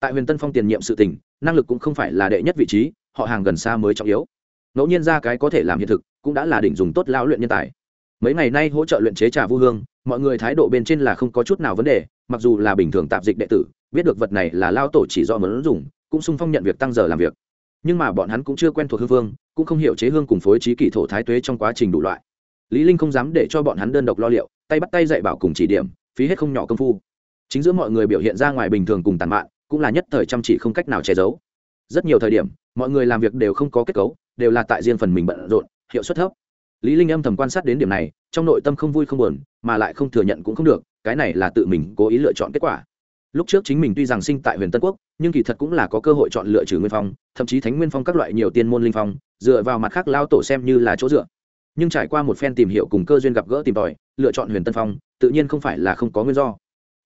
Tại huyền tân phong tiền nhiệm sự tình, năng lực cũng không phải là đệ nhất vị trí, họ hàng gần xa mới trọng yếu. Ngẫu nhiên ra cái có thể làm hiện thực cũng đã là đỉnh dùng tốt lao luyện nhân tài. Mấy ngày nay hỗ trợ luyện chế trà vu hương, mọi người thái độ bên trên là không có chút nào vấn đề, mặc dù là bình thường tạp dịch đệ tử, biết được vật này là lao tổ chỉ do mớn dùng, cũng sung phong nhận việc tăng giờ làm việc. Nhưng mà bọn hắn cũng chưa quen thuộc hương vương, cũng không hiểu chế hương cùng phối trí kỷ thổ thái tuế trong quá trình đủ loại. Lý linh không dám để cho bọn hắn đơn độc lo liệu, tay bắt tay dạy bảo cùng chỉ điểm, phí hết không nhỏ công phu. Chính giữa mọi người biểu hiện ra ngoài bình thường cùng tàn mạn, cũng là nhất thời chăm chỉ không cách nào che giấu. Rất nhiều thời điểm, mọi người làm việc đều không có kết cấu, đều là tại riêng phần mình bận rộn hiệu suất thấp. Lý linh âm thầm quan sát đến điểm này, trong nội tâm không vui không buồn, mà lại không thừa nhận cũng không được, cái này là tự mình cố ý lựa chọn kết quả. Lúc trước chính mình tuy rằng sinh tại huyền tân quốc, nhưng kỳ thật cũng là có cơ hội chọn lựa trừ nguyên phong, thậm chí thánh nguyên phong các loại nhiều tiên môn linh phong, dựa vào mặt khác lao tổ xem như là chỗ dựa. Nhưng trải qua một phen tìm hiểu cùng cơ duyên gặp gỡ tìm tòi, lựa chọn huyền tân phong, tự nhiên không phải là không có nguyên do.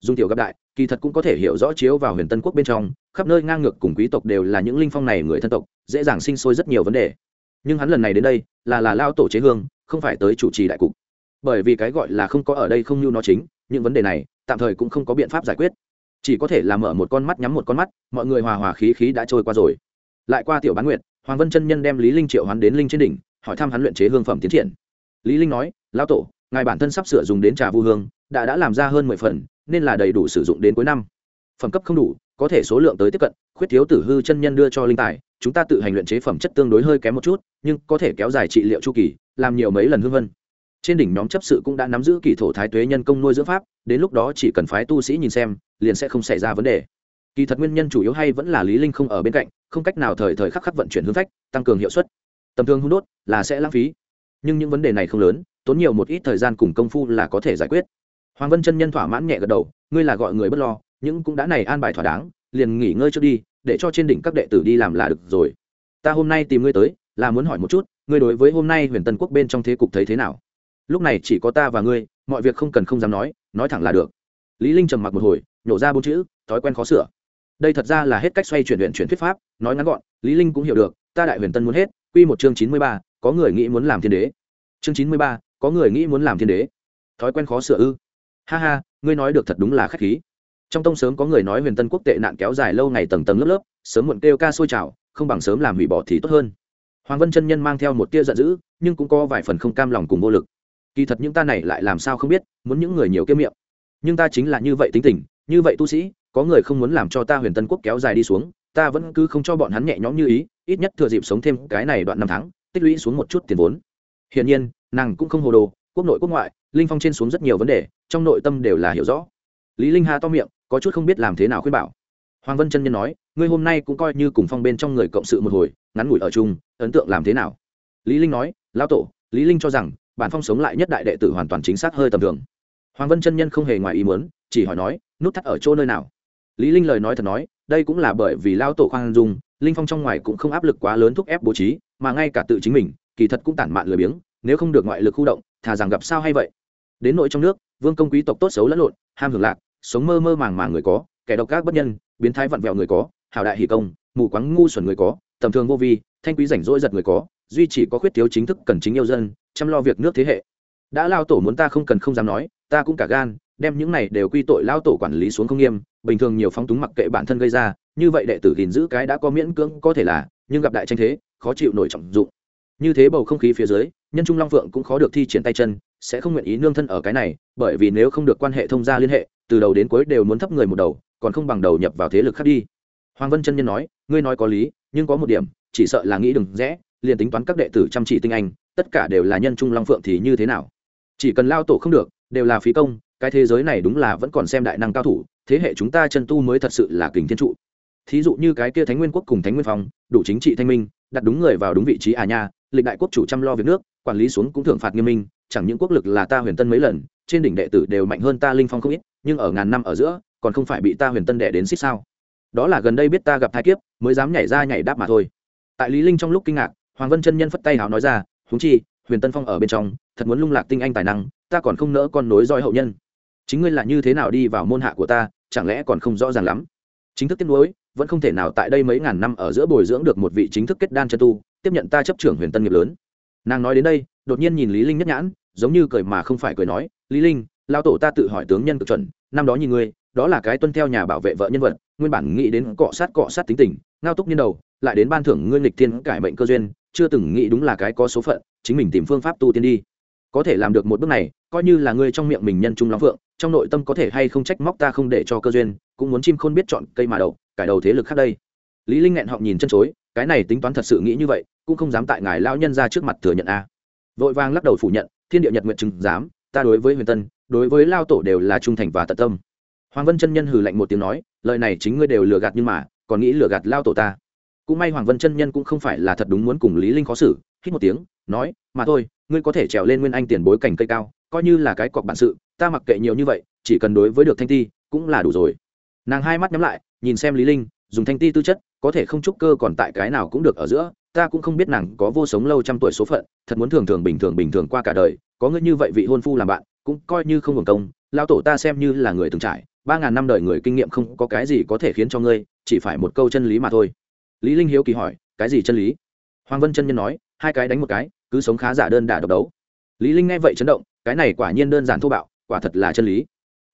Dung tiểu gặp đại, kỳ thật cũng có thể hiểu rõ chiếu vào huyền tân quốc bên trong, khắp nơi ngang ngược cùng quý tộc đều là những linh phong này người thân tộc, dễ dàng sinh sôi rất nhiều vấn đề nhưng hắn lần này đến đây là là lao tổ chế hương, không phải tới chủ trì đại cục. Bởi vì cái gọi là không có ở đây không như nó chính, những vấn đề này tạm thời cũng không có biện pháp giải quyết. Chỉ có thể là mở một con mắt nhắm một con mắt, mọi người hòa hòa khí khí đã trôi qua rồi. Lại qua tiểu bán nguyệt, hoàng vân chân nhân đem lý linh triệu hắn đến linh trên đỉnh, hỏi thăm hắn luyện chế hương phẩm tiến triển. Lý linh nói, lão tổ, ngài bản thân sắp sửa dùng đến trà vu hương, đã đã làm ra hơn mười phần, nên là đầy đủ sử dụng đến cuối năm. Phẩm cấp không đủ, có thể số lượng tới tiếp cận khuyết thiếu tử hư chân nhân đưa cho linh tài, chúng ta tự hành luyện chế phẩm chất tương đối hơi kém một chút, nhưng có thể kéo dài trị liệu chu kỳ, làm nhiều mấy lần hương vân. Trên đỉnh nhóm chấp sự cũng đã nắm giữ kỳ thổ thái tuế nhân công nuôi dưỡng pháp, đến lúc đó chỉ cần phái tu sĩ nhìn xem, liền sẽ không xảy ra vấn đề. Kỳ thật nguyên nhân chủ yếu hay vẫn là lý linh không ở bên cạnh, không cách nào thời thời khắc khắc vận chuyển hướng phách, tăng cường hiệu suất. Tầm thường hung đốt là sẽ lãng phí. Nhưng những vấn đề này không lớn, tốn nhiều một ít thời gian cùng công phu là có thể giải quyết. Hoàng vân chân nhân thỏa mãn nhẹ gật đầu, ngươi là gọi người bất lo, nhưng cũng đã này an bài thỏa đáng liền nghỉ ngơi trước đi để cho trên đỉnh các đệ tử đi làm là được rồi. Ta hôm nay tìm ngươi tới là muốn hỏi một chút ngươi đối với hôm nay huyền tân quốc bên trong thế cục thấy thế nào? Lúc này chỉ có ta và ngươi mọi việc không cần không dám nói nói thẳng là được. Lý linh trầm mặc một hồi nhổ ra bốn chữ thói quen khó sửa. Đây thật ra là hết cách xoay chuyển luyện chuyển thuyết pháp nói ngắn gọn lý linh cũng hiểu được ta đại huyền tân muốn hết quy một chương chín mươi ba, có người nghĩ muốn làm thiên đế. Chương chín mươi ba, có người nghĩ muốn làm thiên đế. Thói quen khó sửa ư? Ha ha ngươi nói được thật đúng là khách khí trong tông sớm có người nói huyền tân quốc tệ nạn kéo dài lâu ngày tầng tầng lớp lớp, sớm muộn kêu ca sôi trào, không bằng sớm làm hủy bỏ thì tốt hơn. Hoàng vân chân nhân mang theo một tia giận dữ, nhưng cũng có vài phần không cam lòng cùng vô lực. Kỳ thật những ta này lại làm sao không biết, muốn những người nhiều kiêm miệng. Nhưng ta chính là như vậy tính tình, như vậy tu sĩ, có người không muốn làm cho ta huyền tân quốc kéo dài đi xuống, ta vẫn cứ không cho bọn hắn nhẹ nhõm như ý, ít nhất thừa dịp sống thêm cái này đoạn năm tháng, tích lũy xuống một chút tiền vốn. Hiển nhiên, nàng cũng không hồ đồ, quốc nội quốc ngoại, linh phong trên xuống rất nhiều vấn đề, trong nội tâm đều là hiểu rõ. Lý linh hà to miệng có chút không biết làm thế nào khuyên bảo. Hoàng vân chân nhân nói, ngươi hôm nay cũng coi như cùng phong bên trong người cộng sự một hồi, ngắn ngủi ở chung, ấn tượng làm thế nào? Lý linh nói, lão tổ, lý linh cho rằng, bản phong sống lại nhất đại đệ tử hoàn toàn chính xác hơi tầm thường. Hoàng vân chân nhân không hề ngoài ý muốn, chỉ hỏi nói, nút thắt ở chỗ nơi nào? Lý linh lời nói thật nói, đây cũng là bởi vì lão tổ khoan dung, linh phong trong ngoài cũng không áp lực quá lớn thúc ép bố trí, mà ngay cả tự chính mình, kỳ thật cũng tản mạn lười biếng, nếu không được ngoại lực khu động, thà rằng gặp sao hay vậy? Đến nội trong nước, vương công quý tộc tốt xấu lẫn lộn, ham hưởng lạc sống mơ mơ màng màng người có, kẻ độc ác bất nhân, biến thái vặn vẹo người có hảo đại hỷ công, mù quáng ngu xuẩn người có, tầm thường vô vi, thanh quý rảnh rỗi giật người có, duy chỉ có khuyết thiếu chính thức cần chính yêu dân, chăm lo việc nước thế hệ. Đã lao tổ muốn ta không cần không dám nói, ta cũng cả gan, đem những này đều quy tội lao tổ quản lý xuống không nghiêm, bình thường nhiều phóng túng mặc kệ bản thân gây ra, như vậy đệ tử gìn giữ cái đã có miễn cưỡng có thể là, nhưng gặp đại tranh thế, khó chịu nổi trọng dụng. Như thế bầu không khí phía dưới, nhân trung long phượng cũng khó được thi triển tay chân, sẽ không nguyện ý nương thân ở cái này, bởi vì nếu không được quan hệ thông gia liên hệ từ đầu đến cuối đều muốn thấp người một đầu, còn không bằng đầu nhập vào thế lực khác đi. Hoàng vân chân nhân nói, ngươi nói có lý, nhưng có một điểm, chỉ sợ là nghĩ đừng rẽ, liền tính toán các đệ tử chăm chỉ tinh anh, tất cả đều là nhân trung long phượng thì như thế nào? Chỉ cần lao tổ không được, đều là phí công, cái thế giới này đúng là vẫn còn xem đại năng cao thủ, thế hệ chúng ta chân tu mới thật sự là kình thiên trụ. Thí dụ như cái kia thánh nguyên quốc cùng thánh nguyên phong, đủ chính trị thanh minh, đặt đúng người vào đúng vị trí à nha, lịch đại quốc chủ chăm lo việc nước, quản lý xuống cũng thưởng phạt nghiêm minh, chẳng những quốc lực là ta huyền tân mấy lần, trên đỉnh đệ tử đều mạnh hơn ta linh phong không ít nhưng ở ngàn năm ở giữa, còn không phải bị ta huyền tân đẻ đến xích sao? Đó là gần đây biết ta gặp thai kiếp, mới dám nhảy ra nhảy đáp mà thôi. Tại lý linh trong lúc kinh ngạc, hoàng vân chân nhân phất tay hào nói ra, huống chi, huyền tân phong ở bên trong, thật muốn lung lạc tinh anh tài năng, ta còn không nỡ con nối roi hậu nhân. Chính ngươi là như thế nào đi vào môn hạ của ta, chẳng lẽ còn không rõ ràng lắm? Chính thức tiếp nối, vẫn không thể nào tại đây mấy ngàn năm ở giữa bồi dưỡng được một vị chính thức kết đan chân tu, tiếp nhận ta chấp trưởng huyền tân nghiệp lớn. Nàng nói đến đây, đột nhiên nhìn lý linh nhất nhãn, giống như cười mà không phải cười nói, lý linh lao tổ ta tự hỏi tướng nhân cực chuẩn, năm đó nhìn ngươi, đó là cái tuân theo nhà bảo vệ vợ nhân vật, nguyên bản nghĩ đến cọ sát cọ sát tính tình, ngao túc nhiên đầu, lại đến ban thưởng ngươi nghịch thiên cải mệnh cơ duyên, chưa từng nghĩ đúng là cái có số phận, chính mình tìm phương pháp tu tiên đi. Có thể làm được một bước này, coi như là ngươi trong miệng mình nhân trung lắm phượng, trong nội tâm có thể hay không trách móc ta không để cho cơ duyên, cũng muốn chim khôn biết chọn cây mà đầu, cải đầu thế lực khác đây. Lý linh nghẹn họng nhìn chân chối, cái này tính toán thật sự nghĩ như vậy, cũng không dám tại ngài lão nhân ra trước mặt thừa nhận a. Vội vàng lắc đầu phủ nhận, thiên địa nhật nguyện chứng dám ta đối với huyền tân đối với lao tổ đều là trung thành và tận tâm. Hoàng vân chân nhân hừ lạnh một tiếng nói, lời này chính ngươi đều lừa gạt nhưng mà, còn nghĩ lừa gạt lao tổ ta. Cũng may hoàng vân chân nhân cũng không phải là thật đúng muốn cùng lý linh khó xử, hít một tiếng, nói, mà thôi, ngươi có thể trèo lên nguyên anh tiền bối cảnh cây cao, coi như là cái cọc bản sự, ta mặc kệ nhiều như vậy, chỉ cần đối với được thanh ti, cũng là đủ rồi. Nàng hai mắt nhắm lại, nhìn xem lý linh, dùng thanh ti tư chất, có thể không trúc cơ còn tại cái nào cũng được ở giữa, ta cũng không biết nàng có vô sống lâu trăm tuổi số phận, thật muốn thường thường bình thường bình thường qua cả đời, có ngươi như vậy vị hôn phu làm bạn cũng coi như không hưởng công lao tổ ta xem như là người từng trải, ba ngàn năm đời người kinh nghiệm không có cái gì có thể khiến cho ngươi, chỉ phải một câu chân lý mà thôi. Lý linh hiếu kỳ hỏi, cái gì chân lý? Hoàng vân chân nhân nói, hai cái đánh một cái, cứ sống khá giả đơn đả độc đấu. Lý linh nghe vậy chấn động, cái này quả nhiên đơn giản thô bạo, quả thật là chân lý.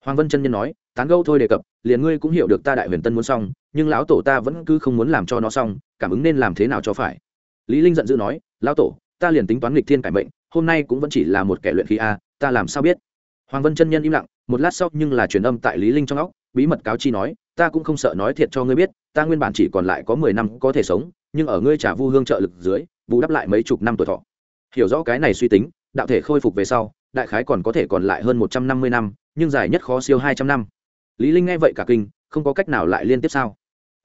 Hoàng vân chân nhân nói, tán gẫu thôi đề cập, liền ngươi cũng hiểu được ta đại huyền tân muốn xong, nhưng lão tổ ta vẫn cứ không muốn làm cho nó xong, cảm ứng nên làm thế nào cho phải. Lý linh giận dữ nói, lão tổ, ta liền tính toán nghịch thiên cải mệnh, hôm nay cũng vẫn chỉ là một kẻ luyện khí a ta làm sao biết? Hoàng vân chân nhân im lặng, một lát sau nhưng là truyền âm tại lý linh trong óc, bí mật cáo chi nói, ta cũng không sợ nói thiệt cho ngươi biết, ta nguyên bản chỉ còn lại có mười năm có thể sống, nhưng ở ngươi trả vu hương trợ lực dưới, bù đắp lại mấy chục năm tuổi thọ. Hiểu rõ cái này suy tính, đạo thể khôi phục về sau, đại khái còn có thể còn lại hơn một trăm năm mươi năm, nhưng dài nhất khó siêu hai trăm năm. Lý linh nghe vậy cả kinh, không có cách nào lại liên tiếp sao?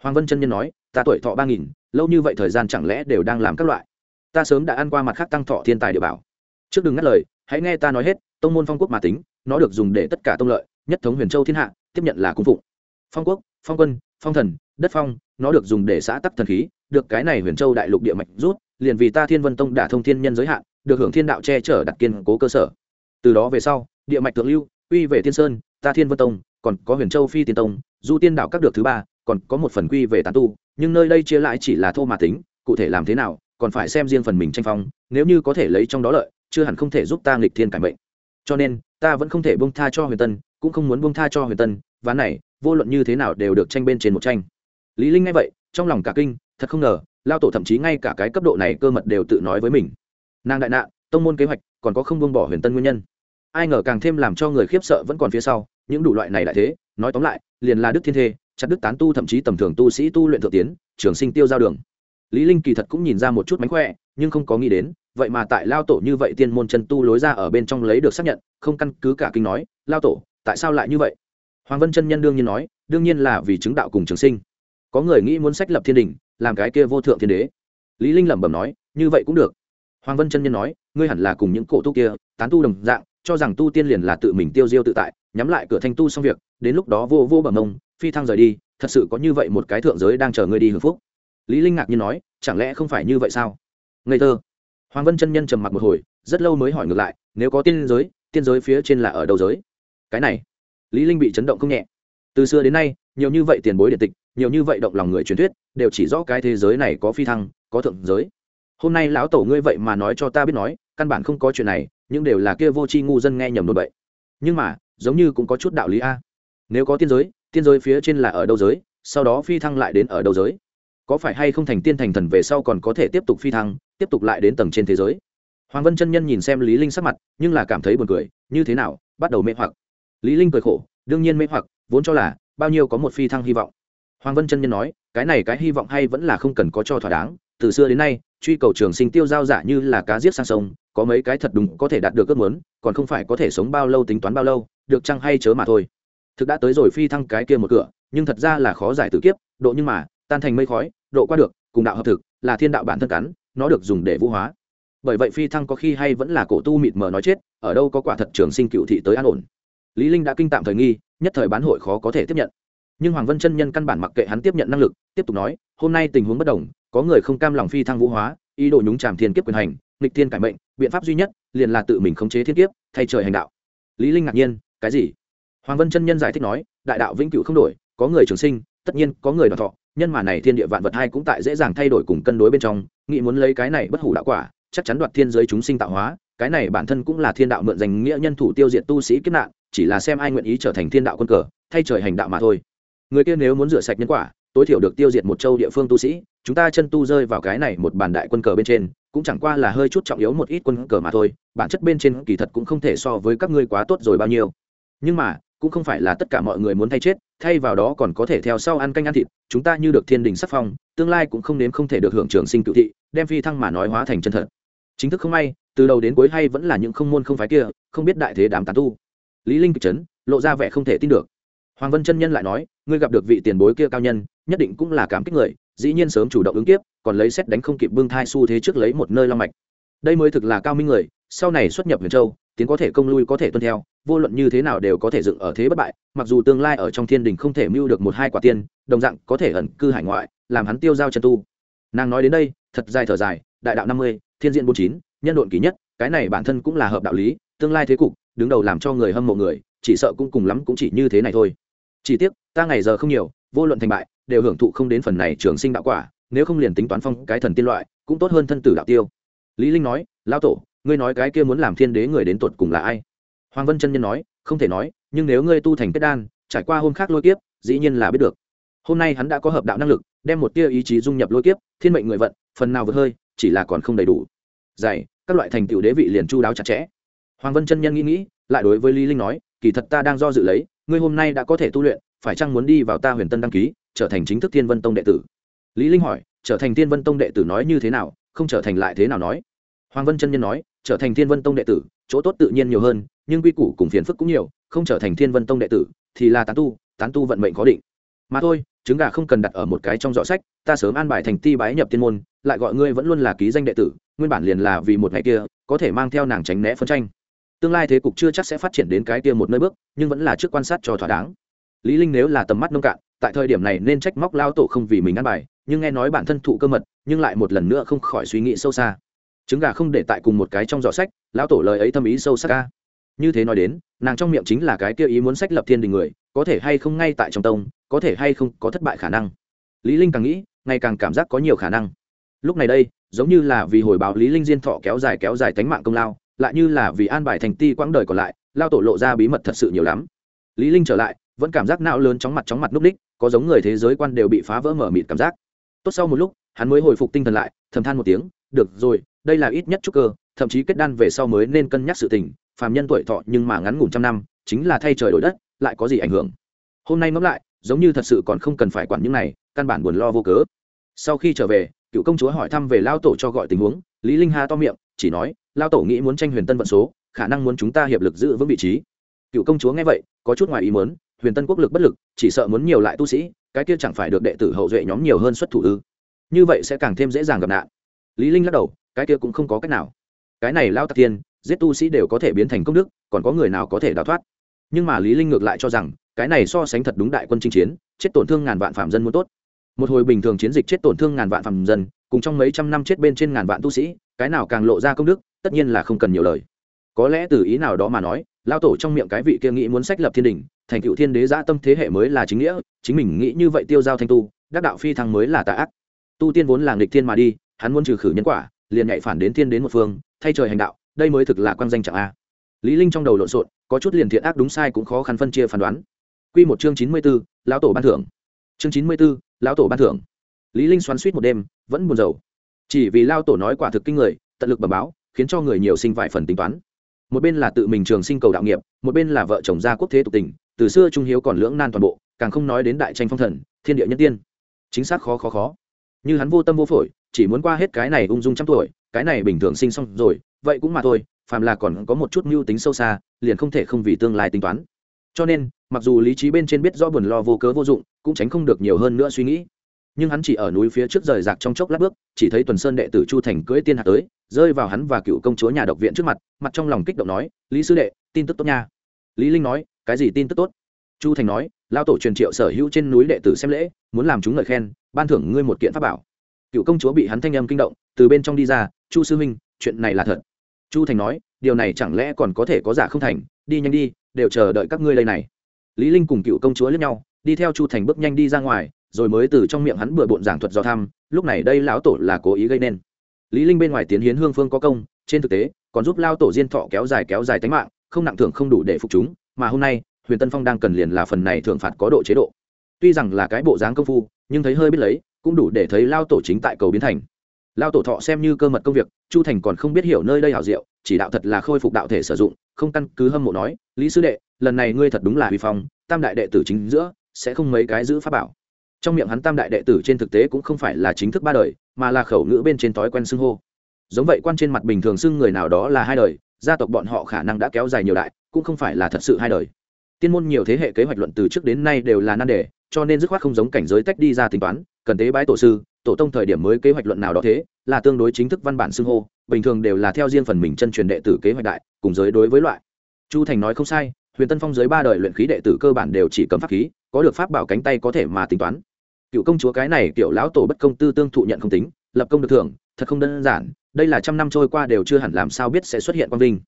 Hoàng vân chân nhân nói, ta tuổi thọ ba nghìn, lâu như vậy thời gian chẳng lẽ đều đang làm các loại? Ta sớm đã ăn qua mặt khác tăng thọ thiên tài địa bảo. Trước đừng ngắt lời hãy nghe ta nói hết, tông môn phong quốc mà tính, nó được dùng để tất cả tông lợi, nhất thống huyền châu thiên hạ, tiếp nhận là cung phụng. Phong quốc, phong quân, phong thần, đất phong, nó được dùng để xã tắc thần khí, được cái này huyền châu đại lục địa mạch rút, liền vì ta thiên vân tông đả thông thiên nhân giới hạn, được hưởng thiên đạo che chở đặt kiên cố cơ sở. Từ đó về sau, địa mạch thượng lưu, quy về thiên sơn, ta thiên vân tông, còn có huyền châu phi tiên tông, du tiên đạo các được thứ ba, còn có một phần quy về tán tu, nhưng nơi đây chia lại chỉ là thô mà tính, cụ thể làm thế nào, còn phải xem riêng phần mình tranh phong, nếu như có thể lấy trong đó lợi chưa hẳn không thể giúp ta nghịch thiên cải mệnh. Cho nên, ta vẫn không thể buông tha cho huyền tân, cũng không muốn buông tha cho huyền tân ván này, vô luận như thế nào đều được tranh bên trên một tranh. Lý linh nghe vậy, trong lòng cả kinh, thật không ngờ, lao tổ thậm chí ngay cả cái cấp độ này cơ mật đều tự nói với mình. Nàng đại nạn, tông môn kế hoạch, còn có không buông bỏ huyền tân nguyên nhân. Ai ngờ càng thêm làm cho người khiếp sợ vẫn còn phía sau, những đủ loại này lại thế, nói tóm lại, liền là đức thiên thê, chặt đức tán tu thậm chí tầm thường tu sĩ tu luyện thượng tiến, trường sinh tiêu giao đường lý linh kỳ thật cũng nhìn ra một chút mánh khỏe, nhưng không có nghĩ đến, vậy mà tại lao tổ như vậy tiên môn chân tu lối ra ở bên trong lấy được xác nhận, không căn cứ cả kinh nói, lao tổ, tại sao lại như vậy? Hoàng vân chân nhân đương nhiên nói, đương nhiên là vì chứng đạo cùng trường sinh. Có người nghĩ muốn sách lập thiên đình, làm cái kia vô thượng thiên đế. Lý linh lẩm bẩm nói, như vậy cũng được. Hoàng vân chân nhân nói, ngươi hẳn là cùng những cổ tu kia, tán tu đồng dạng, cho rằng tu tiên liền là tự mình tiêu diêu tự tại, nhắm lại cửa thanh tu xong việc, đến lúc đó vô vô bẩm mông phi thăng rời đi, thật sự có như vậy một cái thượng giới đang chờ ngươi đi hưởng phúc lý linh ngạc nhiên nói, chẳng lẽ không phải như vậy sao? Ngây thơ. Hoàng vân chân nhân trầm mặc một hồi, rất lâu mới hỏi ngược lại, nếu có tiên giới tiên giới phía trên là ở đâu giới? Cái này. Lý linh bị chấn động không nhẹ. Từ xưa đến nay, nhiều như vậy tiền bối điện tịch, nhiều như vậy động lòng người truyền thuyết, đều chỉ rõ cái thế giới này có phi thăng, có thượng giới. Hôm nay lão tổ ngươi vậy mà nói cho ta biết nói, căn bản không có chuyện này nhưng đều là kia vô tri ngu dân nghe nhầm đồn bậy. Nhưng mà, giống như cũng có chút đạo lý a. Nếu có tiên giới tiên giới phía trên là ở đâu giới, sau đó phi thăng lại đến ở đâu giới? Có phải hay không thành tiên thành thần về sau còn có thể tiếp tục phi thăng, tiếp tục lại đến tầng trên thế giới? Hoàng vân chân nhân nhìn xem lý linh sắc mặt, nhưng là cảm thấy buồn cười, như thế nào, bắt đầu mê hoặc. Lý linh cười khổ, đương nhiên mê hoặc, vốn cho là bao nhiêu có một phi thăng hy vọng. Hoàng vân chân nhân nói, cái này cái hy vọng hay vẫn là không cần có cho thỏa đáng, từ xưa đến nay, truy cầu trường sinh tiêu giao giả như là cá giết sang sông, có mấy cái thật đúng có thể đạt được ước muốn, còn không phải có thể sống bao lâu tính toán bao lâu, được chăng hay chớ mà thôi. Thực đã tới rồi phi thăng cái kia một cửa, nhưng thật ra là khó giải tử kiếp, độ nhưng mà tan thành mây khói, độ qua được, cùng đạo hợp thực, là thiên đạo bản thân cắn, nó được dùng để vũ hóa. Bởi vậy phi thăng có khi hay vẫn là cổ tu mịt mờ nói chết, ở đâu có quả thật trường sinh cựu thị tới an ổn. Lý linh đã kinh tạm thời nghi, nhất thời bán hội khó có thể tiếp nhận. Nhưng hoàng vân chân nhân căn bản mặc kệ hắn tiếp nhận năng lực, tiếp tục nói, hôm nay tình huống bất đồng, có người không cam lòng phi thăng vũ hóa, ý đồ nhúng chàm thiên kiếp quyền hành, nghịch thiên cải mệnh, biện pháp duy nhất, liền là tự mình khống chế thiên kiếp, thay trời hành đạo. Lý linh ngạc nhiên, cái gì? Hoàng vân chân nhân giải thích nói, đại đạo vĩnh cửu không đổi, có người trường sinh, tất nhiên có người đoạt thọ nhân mà này thiên địa vạn vật hai cũng tại dễ dàng thay đổi cùng cân đối bên trong, nghĩ muốn lấy cái này bất hủ đạo quả, chắc chắn đoạt thiên giới chúng sinh tạo hóa, cái này bản thân cũng là thiên đạo mượn danh nghĩa nhân thủ tiêu diệt tu sĩ kiếp nạn, chỉ là xem ai nguyện ý trở thành thiên đạo quân cờ, thay trời hành đạo mà thôi. Người kia nếu muốn rửa sạch nhân quả, tối thiểu được tiêu diệt một châu địa phương tu sĩ, chúng ta chân tu rơi vào cái này một bản đại quân cờ bên trên, cũng chẳng qua là hơi chút trọng yếu một ít quân cờ mà thôi, bản chất bên trên kỳ thật cũng không thể so với các ngươi quá tốt rồi bao nhiêu. Nhưng mà cũng không phải là tất cả mọi người muốn thay chết, thay vào đó còn có thể theo sau ăn canh ăn thịt, chúng ta như được thiên đình sắc phong, tương lai cũng không đến không thể được hưởng trường sinh cựu thị, đem phi thăng mà nói hóa thành chân thật. Chính thức không may, từ đầu đến cuối hay vẫn là những không môn không phái kia, không biết đại thế đám tán tu. Lý linh kịch chấn, lộ ra vẻ không thể tin được. Hoàng vân chân nhân lại nói, ngươi gặp được vị tiền bối kia cao nhân, nhất định cũng là cảm kích người, dĩ nhiên sớm chủ động ứng tiếp còn lấy xét đánh không kịp bưng thai xu thế trước lấy một nơi long mạch. Đây mới thực là cao minh người, sau này xuất nhập huyền châu tiến có thể công lui có thể tuân theo, vô luận như thế nào đều có thể dựng ở thế bất bại, mặc dù tương lai ở trong thiên đình không thể mưu được một hai quả tiên, đồng dạng có thể ẩn cư hải ngoại, làm hắn tiêu giao chân tu. Nàng nói đến đây, thật dài thở dài, đại đạo năm mươi, thiên diện bốn chín, nhân độn kỷ nhất, cái này bản thân cũng là hợp đạo lý, tương lai thế cục, đứng đầu làm cho người hâm mộ người, chỉ sợ cũng cùng lắm cũng chỉ như thế này thôi. Chỉ tiếc, ta ngày giờ không nhiều, vô luận thành bại, đều hưởng thụ không đến phần này trường sinh đạo quả, nếu không liền tính toán phong cái thần tiên loại, cũng tốt hơn thân tử đạo tiêu. Lý linh nói lao tổ ngươi nói cái kia muốn làm thiên đế người đến tột cùng là ai? Hoàng vân chân nhân nói, không thể nói, nhưng nếu ngươi tu thành kết đan, trải qua hôm khác lôi kiếp, dĩ nhiên là biết được. Hôm nay hắn đã có hợp đạo năng lực, đem một tia ý chí dung nhập lôi kiếp, thiên mệnh người vận, phần nào vượt hơi, chỉ là còn không đầy đủ. Dày các loại thành tựu đế vị liền chu đáo chặt chẽ. Hoàng vân chân nhân nghĩ nghĩ, lại đối với lý linh nói, kỳ thật ta đang do dự lấy, ngươi hôm nay đã có thể tu luyện, phải chăng muốn đi vào ta huyền tân đăng ký, trở thành chính thức thiên vân tông đệ tử? Lý linh hỏi, trở thành thiên vân tông đệ tử nói như thế nào, không trở thành lại thế nào nói? Hoàng vân chân nhân nói trở thành thiên vân tông đệ tử, chỗ tốt tự nhiên nhiều hơn, nhưng quy củ cùng phiền phức cũng nhiều, không trở thành thiên vân tông đệ tử thì là tán tu tán tu vận mệnh có định. Mà thôi, trứng gà không cần đặt ở một cái trong dọ sách, ta sớm an bài thành ti bái nhập tiên môn, lại gọi ngươi vẫn luôn là ký danh đệ tử, nguyên bản liền là vì một ngày kia, có thể mang theo nàng tránh né phân tranh. Tương lai thế cục chưa chắc sẽ phát triển đến cái kia một nơi bước, nhưng vẫn là trước quan sát cho thỏa đáng. Lý linh nếu là tầm mắt nông cạn, tại thời điểm này nên trách móc lao tổ không vì mình ăn bài, nhưng nghe nói bản thân thụ cơ mật, nhưng lại một lần nữa không khỏi suy nghĩ sâu xa trứng gà không để tại cùng một cái trong giỏ sách, lão tổ lời ấy thâm ý sâu sắc ca như thế nói đến, nàng trong miệng chính là cái kia ý muốn sách lập thiên đình người, có thể hay không ngay tại trong tông, có thể hay không có thất bại khả năng. Lý linh càng nghĩ, ngày càng cảm giác có nhiều khả năng. Lúc này đây, giống như là vì hồi báo lý linh diên thọ kéo dài kéo dài tánh mạng công lao, lại như là vì an bài thành ti quãng đời còn lại lao tổ lộ ra bí mật thật sự nhiều lắm. Lý linh trở lại, vẫn cảm giác não lớn chóng mặt chóng mặt núp đích có giống người thế giới quan đều bị phá vỡ mở mịt cảm giác. Tốt sau một lúc, hắn mới hồi phục tinh thần lại, thầm than một tiếng, được rồi đây là ít nhất chút cơ, thậm chí kết đan về sau mới nên cân nhắc sự tình, phàm nhân tuổi thọ nhưng mà ngắn ngủn trăm năm, chính là thay trời đổi đất, lại có gì ảnh hưởng? Hôm nay ngẫm lại, giống như thật sự còn không cần phải quản những này, căn bản buồn lo vô cớ. Sau khi trở về, cựu công chúa hỏi thăm về lao tổ cho gọi tình huống, lý linh Hà to miệng, chỉ nói, lao tổ nghĩ muốn tranh huyền tân vận số, khả năng muốn chúng ta hiệp lực giữ vững vị trí. Cựu công chúa nghe vậy, có chút ngoài ý muốn, huyền tân quốc lực bất lực, chỉ sợ muốn nhiều lại tu sĩ, cái kia chẳng phải được đệ tử hậu duệ nhóm nhiều hơn xuất thủ ư? Như vậy sẽ càng thêm dễ dàng gặp nạn. Lý linh lắc đầu cái kia cũng không có cách nào. Cái này lao tạc tiên giết tu sĩ đều có thể biến thành công đức, còn có người nào có thể đào thoát? Nhưng mà lý linh ngược lại cho rằng, cái này so sánh thật đúng đại quân chinh chiến, chết tổn thương ngàn vạn phạm dân muốn tốt. Một hồi bình thường chiến dịch chết tổn thương ngàn vạn phạm dân, cùng trong mấy trăm năm chết bên trên ngàn vạn tu sĩ, cái nào càng lộ ra công đức, tất nhiên là không cần nhiều lời. Có lẽ từ ý nào đó mà nói, lao tổ trong miệng cái vị kia nghĩ muốn sách lập thiên đình, thành cựu thiên đế giã tâm thế hệ mới là chính nghĩa, chính mình nghĩ như vậy tiêu giao thanh tu, đắc đạo phi thăng mới là tà ác. Tu tiên vốn là nghịch thiên mà đi, hắn muốn trừ khử nhân quả liền nhảy phản đến thiên đến một phương thay trời hành đạo đây mới thực là quan danh chẳng a. Lý linh trong đầu lộn xộn có chút liền thiện ác đúng sai cũng khó khăn phân chia phán đoán. Quy một chương chín mươi 94, lão tổ ban thưởng. Chương chín mươi 94, lão tổ ban thưởng. Lý linh xoắn suýt một đêm vẫn buồn rầu. Chỉ vì lao tổ nói quả thực kinh người tận lực bẩm báo khiến cho người nhiều sinh vài phần tính toán. Một bên là tự mình trường sinh cầu đạo nghiệp một bên là vợ chồng gia quốc thế tục tình từ xưa trung hiếu còn lưỡng nan toàn bộ càng không nói đến đại tranh phong thần thiên địa nhân tiên. Chính xác khó khó khó. Như hắn vô tâm vô phổi chỉ muốn qua hết cái này ung dung trăm tuổi, cái này bình thường sinh xong rồi, vậy cũng mà thôi, phàm là còn có một chút mưu tính sâu xa, liền không thể không vì tương lai tính toán. Cho nên, mặc dù lý trí bên trên biết rõ buồn lo vô cớ vô dụng, cũng tránh không được nhiều hơn nữa suy nghĩ. Nhưng hắn chỉ ở núi phía trước rời rạc trong chốc lát bước, chỉ thấy tuần sơn đệ tử chu thành cưỡi tiên hạt tới, rơi vào hắn và cựu công chúa nhà độc viện trước mặt mặt trong lòng kích động nói, lý sư đệ, tin tức tốt nha. Lý linh nói, cái gì tin tức tốt? Chu thành nói lao tổ truyền triệu sở hữu trên núi đệ tử xem lễ, muốn làm chúng lời khen, ban thưởng ngươi một kiện pháp bảo cựu công chúa bị hắn thanh âm kinh động, từ bên trong đi ra, chu sư huynh, chuyện này là thật. Chu thành nói, điều này chẳng lẽ còn có thể có giả không thành? Đi nhanh đi, đều chờ đợi các ngươi đây này. Lý linh cùng cựu công chúa lẫn nhau, đi theo chu thành bước nhanh đi ra ngoài, rồi mới từ trong miệng hắn bừa bộn giảng thuật do thăm lúc này đây lão tổ là cố ý gây nên. Lý linh bên ngoài tiến hiến hương phương có công, trên thực tế, còn giúp lao tổ diên thọ kéo dài kéo dài tính mạng, không nặng thưởng không đủ để phục chúng, mà hôm nay, huyền tân phong đang cần liền là phần này thưởng phạt có độ chế độ. Tuy rằng là cái bộ dáng công phu, nhưng thấy hơi biết lấy cũng đủ để thấy lao tổ chính tại cầu biến thành. Lao tổ thọ xem như cơ mật công việc, chu thành còn không biết hiểu nơi đây hảo diệu, chỉ đạo thật là khôi phục đạo thể sử dụng, không căn cứ hâm mộ nói, lý sư đệ, lần này ngươi thật đúng là huy phong, tam đại đệ tử chính giữa sẽ không mấy cái giữ pháp bảo. Trong miệng hắn tam đại đệ tử trên thực tế cũng không phải là chính thức ba đời, mà là khẩu ngữ bên trên thói quen xưng hô. Giống vậy quan trên mặt bình thường xưng người nào đó là hai đời, gia tộc bọn họ khả năng đã kéo dài nhiều đại, cũng không phải là thật sự hai đời. Tiên môn nhiều thế hệ kế hoạch luận từ trước đến nay đều là nan đề cho nên dứt khoát không giống cảnh giới tách đi ra tính toán, cần tế bái tổ sư, tổ tông thời điểm mới kế hoạch luận nào đó thế, là tương đối chính thức văn bản xưng hô, bình thường đều là theo riêng phần mình chân truyền đệ tử kế hoạch đại, cùng giới đối với loại. Chu thành nói không sai, huyền tân phong giới ba đời luyện khí đệ tử cơ bản đều chỉ cầm pháp khí, có được pháp bảo cánh tay có thể mà tính toán. Cựu công chúa cái này kiểu lão tổ bất công tư tương thụ nhận không tính, lập công được thưởng, thật không đơn giản, đây là trăm năm trôi qua đều chưa hẳn làm sao biết sẽ xuất hiện quang vinh.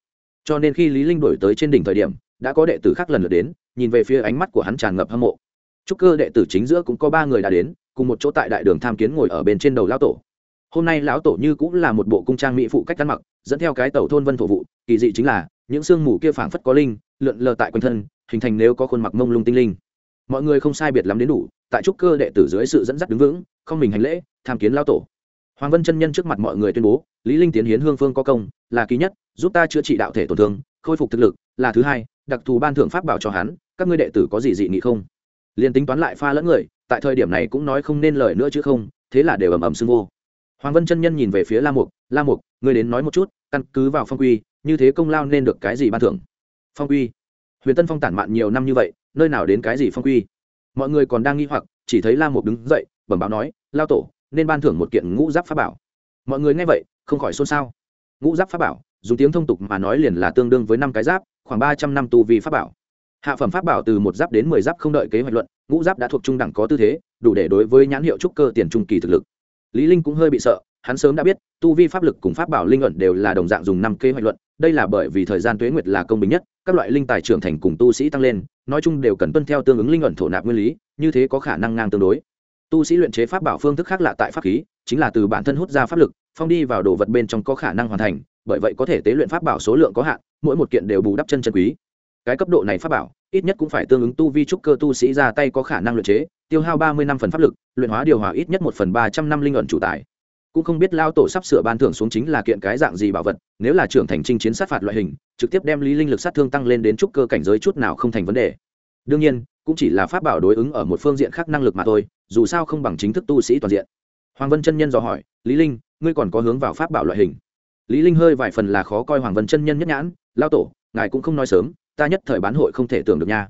Cho nên khi lý linh đổi tới trên đỉnh thời điểm, đã có đệ tử khác lần lượt đến, nhìn về phía ánh mắt của hắn tràn ngập hâm mộ trúc cơ đệ tử chính giữa cũng có ba người đã đến, cùng một chỗ tại đại đường tham kiến ngồi ở bên trên đầu lão tổ. Hôm nay lão tổ như cũng là một bộ cung trang mỹ phụ cách ăn mặc, dẫn theo cái tàu thôn vân thổ vụ, kỳ dị chính là, những xương mù kia phảng phất có linh, lượn lờ tại quanh thân, hình thành nếu có khuôn mặt mông lung tinh linh. Mọi người không sai biệt lắm đến đủ, tại trúc cơ đệ tử dưới sự dẫn dắt đứng vững, không mình hành lễ, tham kiến lão tổ. Hoàng vân chân nhân trước mặt mọi người tuyên bố, lý linh tiến hiến hương phương có công, là ký nhất, giúp ta chữa trị đạo thể tổn thương, khôi phục thực lực, là thứ hai, đặc thù ban thưởng pháp bảo cho hắn, các ngươi đệ tử có gì dị nghị không? Liền tính toán lại pha lẫn người, tại thời điểm này cũng nói không nên lời nữa chứ không, thế là đều ầm ầm xưng vô hoàng vân chân nhân nhìn về phía la mục la mục, ngươi đến nói một chút, căn cứ vào phong quy, như thế công lao nên được cái gì ban thưởng? Phong quy? Huyền tân phong tản mạn nhiều năm như vậy, nơi nào đến cái gì phong quy? Mọi người còn đang nghi hoặc, chỉ thấy la mục đứng dậy, bẩm báo nói, lao tổ, nên ban thưởng một kiện ngũ giáp pháp bảo. Mọi người nghe vậy, không khỏi xôn xao. Ngũ giáp pháp bảo, dùng tiếng thông tục mà nói liền là tương đương với năm cái giáp, khoảng ba trăm năm tu vi pháp bảo hạ phẩm pháp bảo từ một giáp đến mười giáp không đợi kế hoạch luận, ngũ giáp đã thuộc trung đẳng có tư thế, đủ để đối với nhãn hiệu trúc cơ tiền trung kỳ thực lực. Lý linh cũng hơi bị sợ, hắn sớm đã biết, tu vi pháp lực cùng pháp bảo linh luận đều là đồng dạng dùng năm kế hoạch luận, đây là bởi vì thời gian tuế nguyệt là công bình nhất, các loại linh tài trưởng thành cùng tu sĩ tăng lên, nói chung đều cần tuân theo tương ứng linh luận thổ nạp nguyên lý, như thế có khả năng ngang tương đối. Tu sĩ luyện chế pháp bảo phương thức khác lạ tại pháp khí, chính là từ bản thân hút ra pháp lực, phong đi vào đồ vật bên trong có khả năng hoàn thành, bởi vậy có thể tế luyện pháp bảo số lượng có hạn, mỗi một kiện đều bù đắp chân chân quý. Cái cấp độ này pháp bảo ít nhất cũng phải tương ứng tu vi trúc cơ tu sĩ ra tay có khả năng luyện chế, tiêu hao ba mươi năm phần pháp lực, luyện hóa điều hòa ít nhất một phần ba trăm năm linh ẩn chủ tài. Cũng không biết lao tổ sắp sửa ban thưởng xuống chính là kiện cái dạng gì bảo vật, nếu là trưởng thành trinh chiến sát phạt loại hình, trực tiếp đem lý linh lực sát thương tăng lên đến trúc cơ cảnh giới chút nào không thành vấn đề. Đương nhiên, cũng chỉ là pháp bảo đối ứng ở một phương diện khác năng lực mà thôi, dù sao không bằng chính thức tu sĩ toàn diện. Hoàng vân chân nhân dò hỏi, lý linh, ngươi còn có hướng vào pháp bảo loại hình? Lý linh hơi vài phần là khó coi hoàng vân chân nhân nhất nhãn, lao tổ, ngài cũng không nói sớm ta nhất thời bán hội không thể tưởng được nha.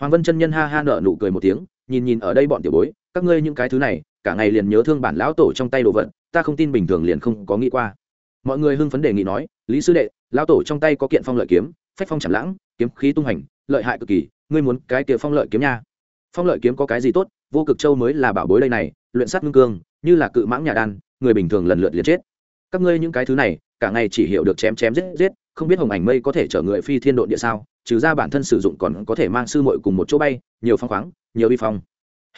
Hoàng vân chân nhân ha ha nở nụ cười một tiếng, nhìn nhìn ở đây bọn tiểu bối, các ngươi những cái thứ này, cả ngày liền nhớ thương bản lão tổ trong tay đồ vật, ta không tin bình thường liền không có nghĩ qua. Mọi người hưng phấn đề nghị nói, lý sư đệ, lão tổ trong tay có kiện phong lợi kiếm, phách phong chảm lãng, kiếm khí tung hành, lợi hại cực kỳ, ngươi muốn cái kia phong lợi kiếm nha. Phong lợi kiếm có cái gì tốt, vô cực châu mới là bảo bối đây này, luyện sát ngưng cương, như là cự mãng nhà đan, người bình thường lần lượt liền chết. Các ngươi những cái thứ này, cả ngày chỉ hiểu được chém chém giết giết không biết hồng ảnh mây có thể chở người phi thiên độ địa sao, trừ ra bản thân sử dụng còn có thể mang sư muội cùng một chỗ bay, nhiều phong khoáng, nhiều vi phong.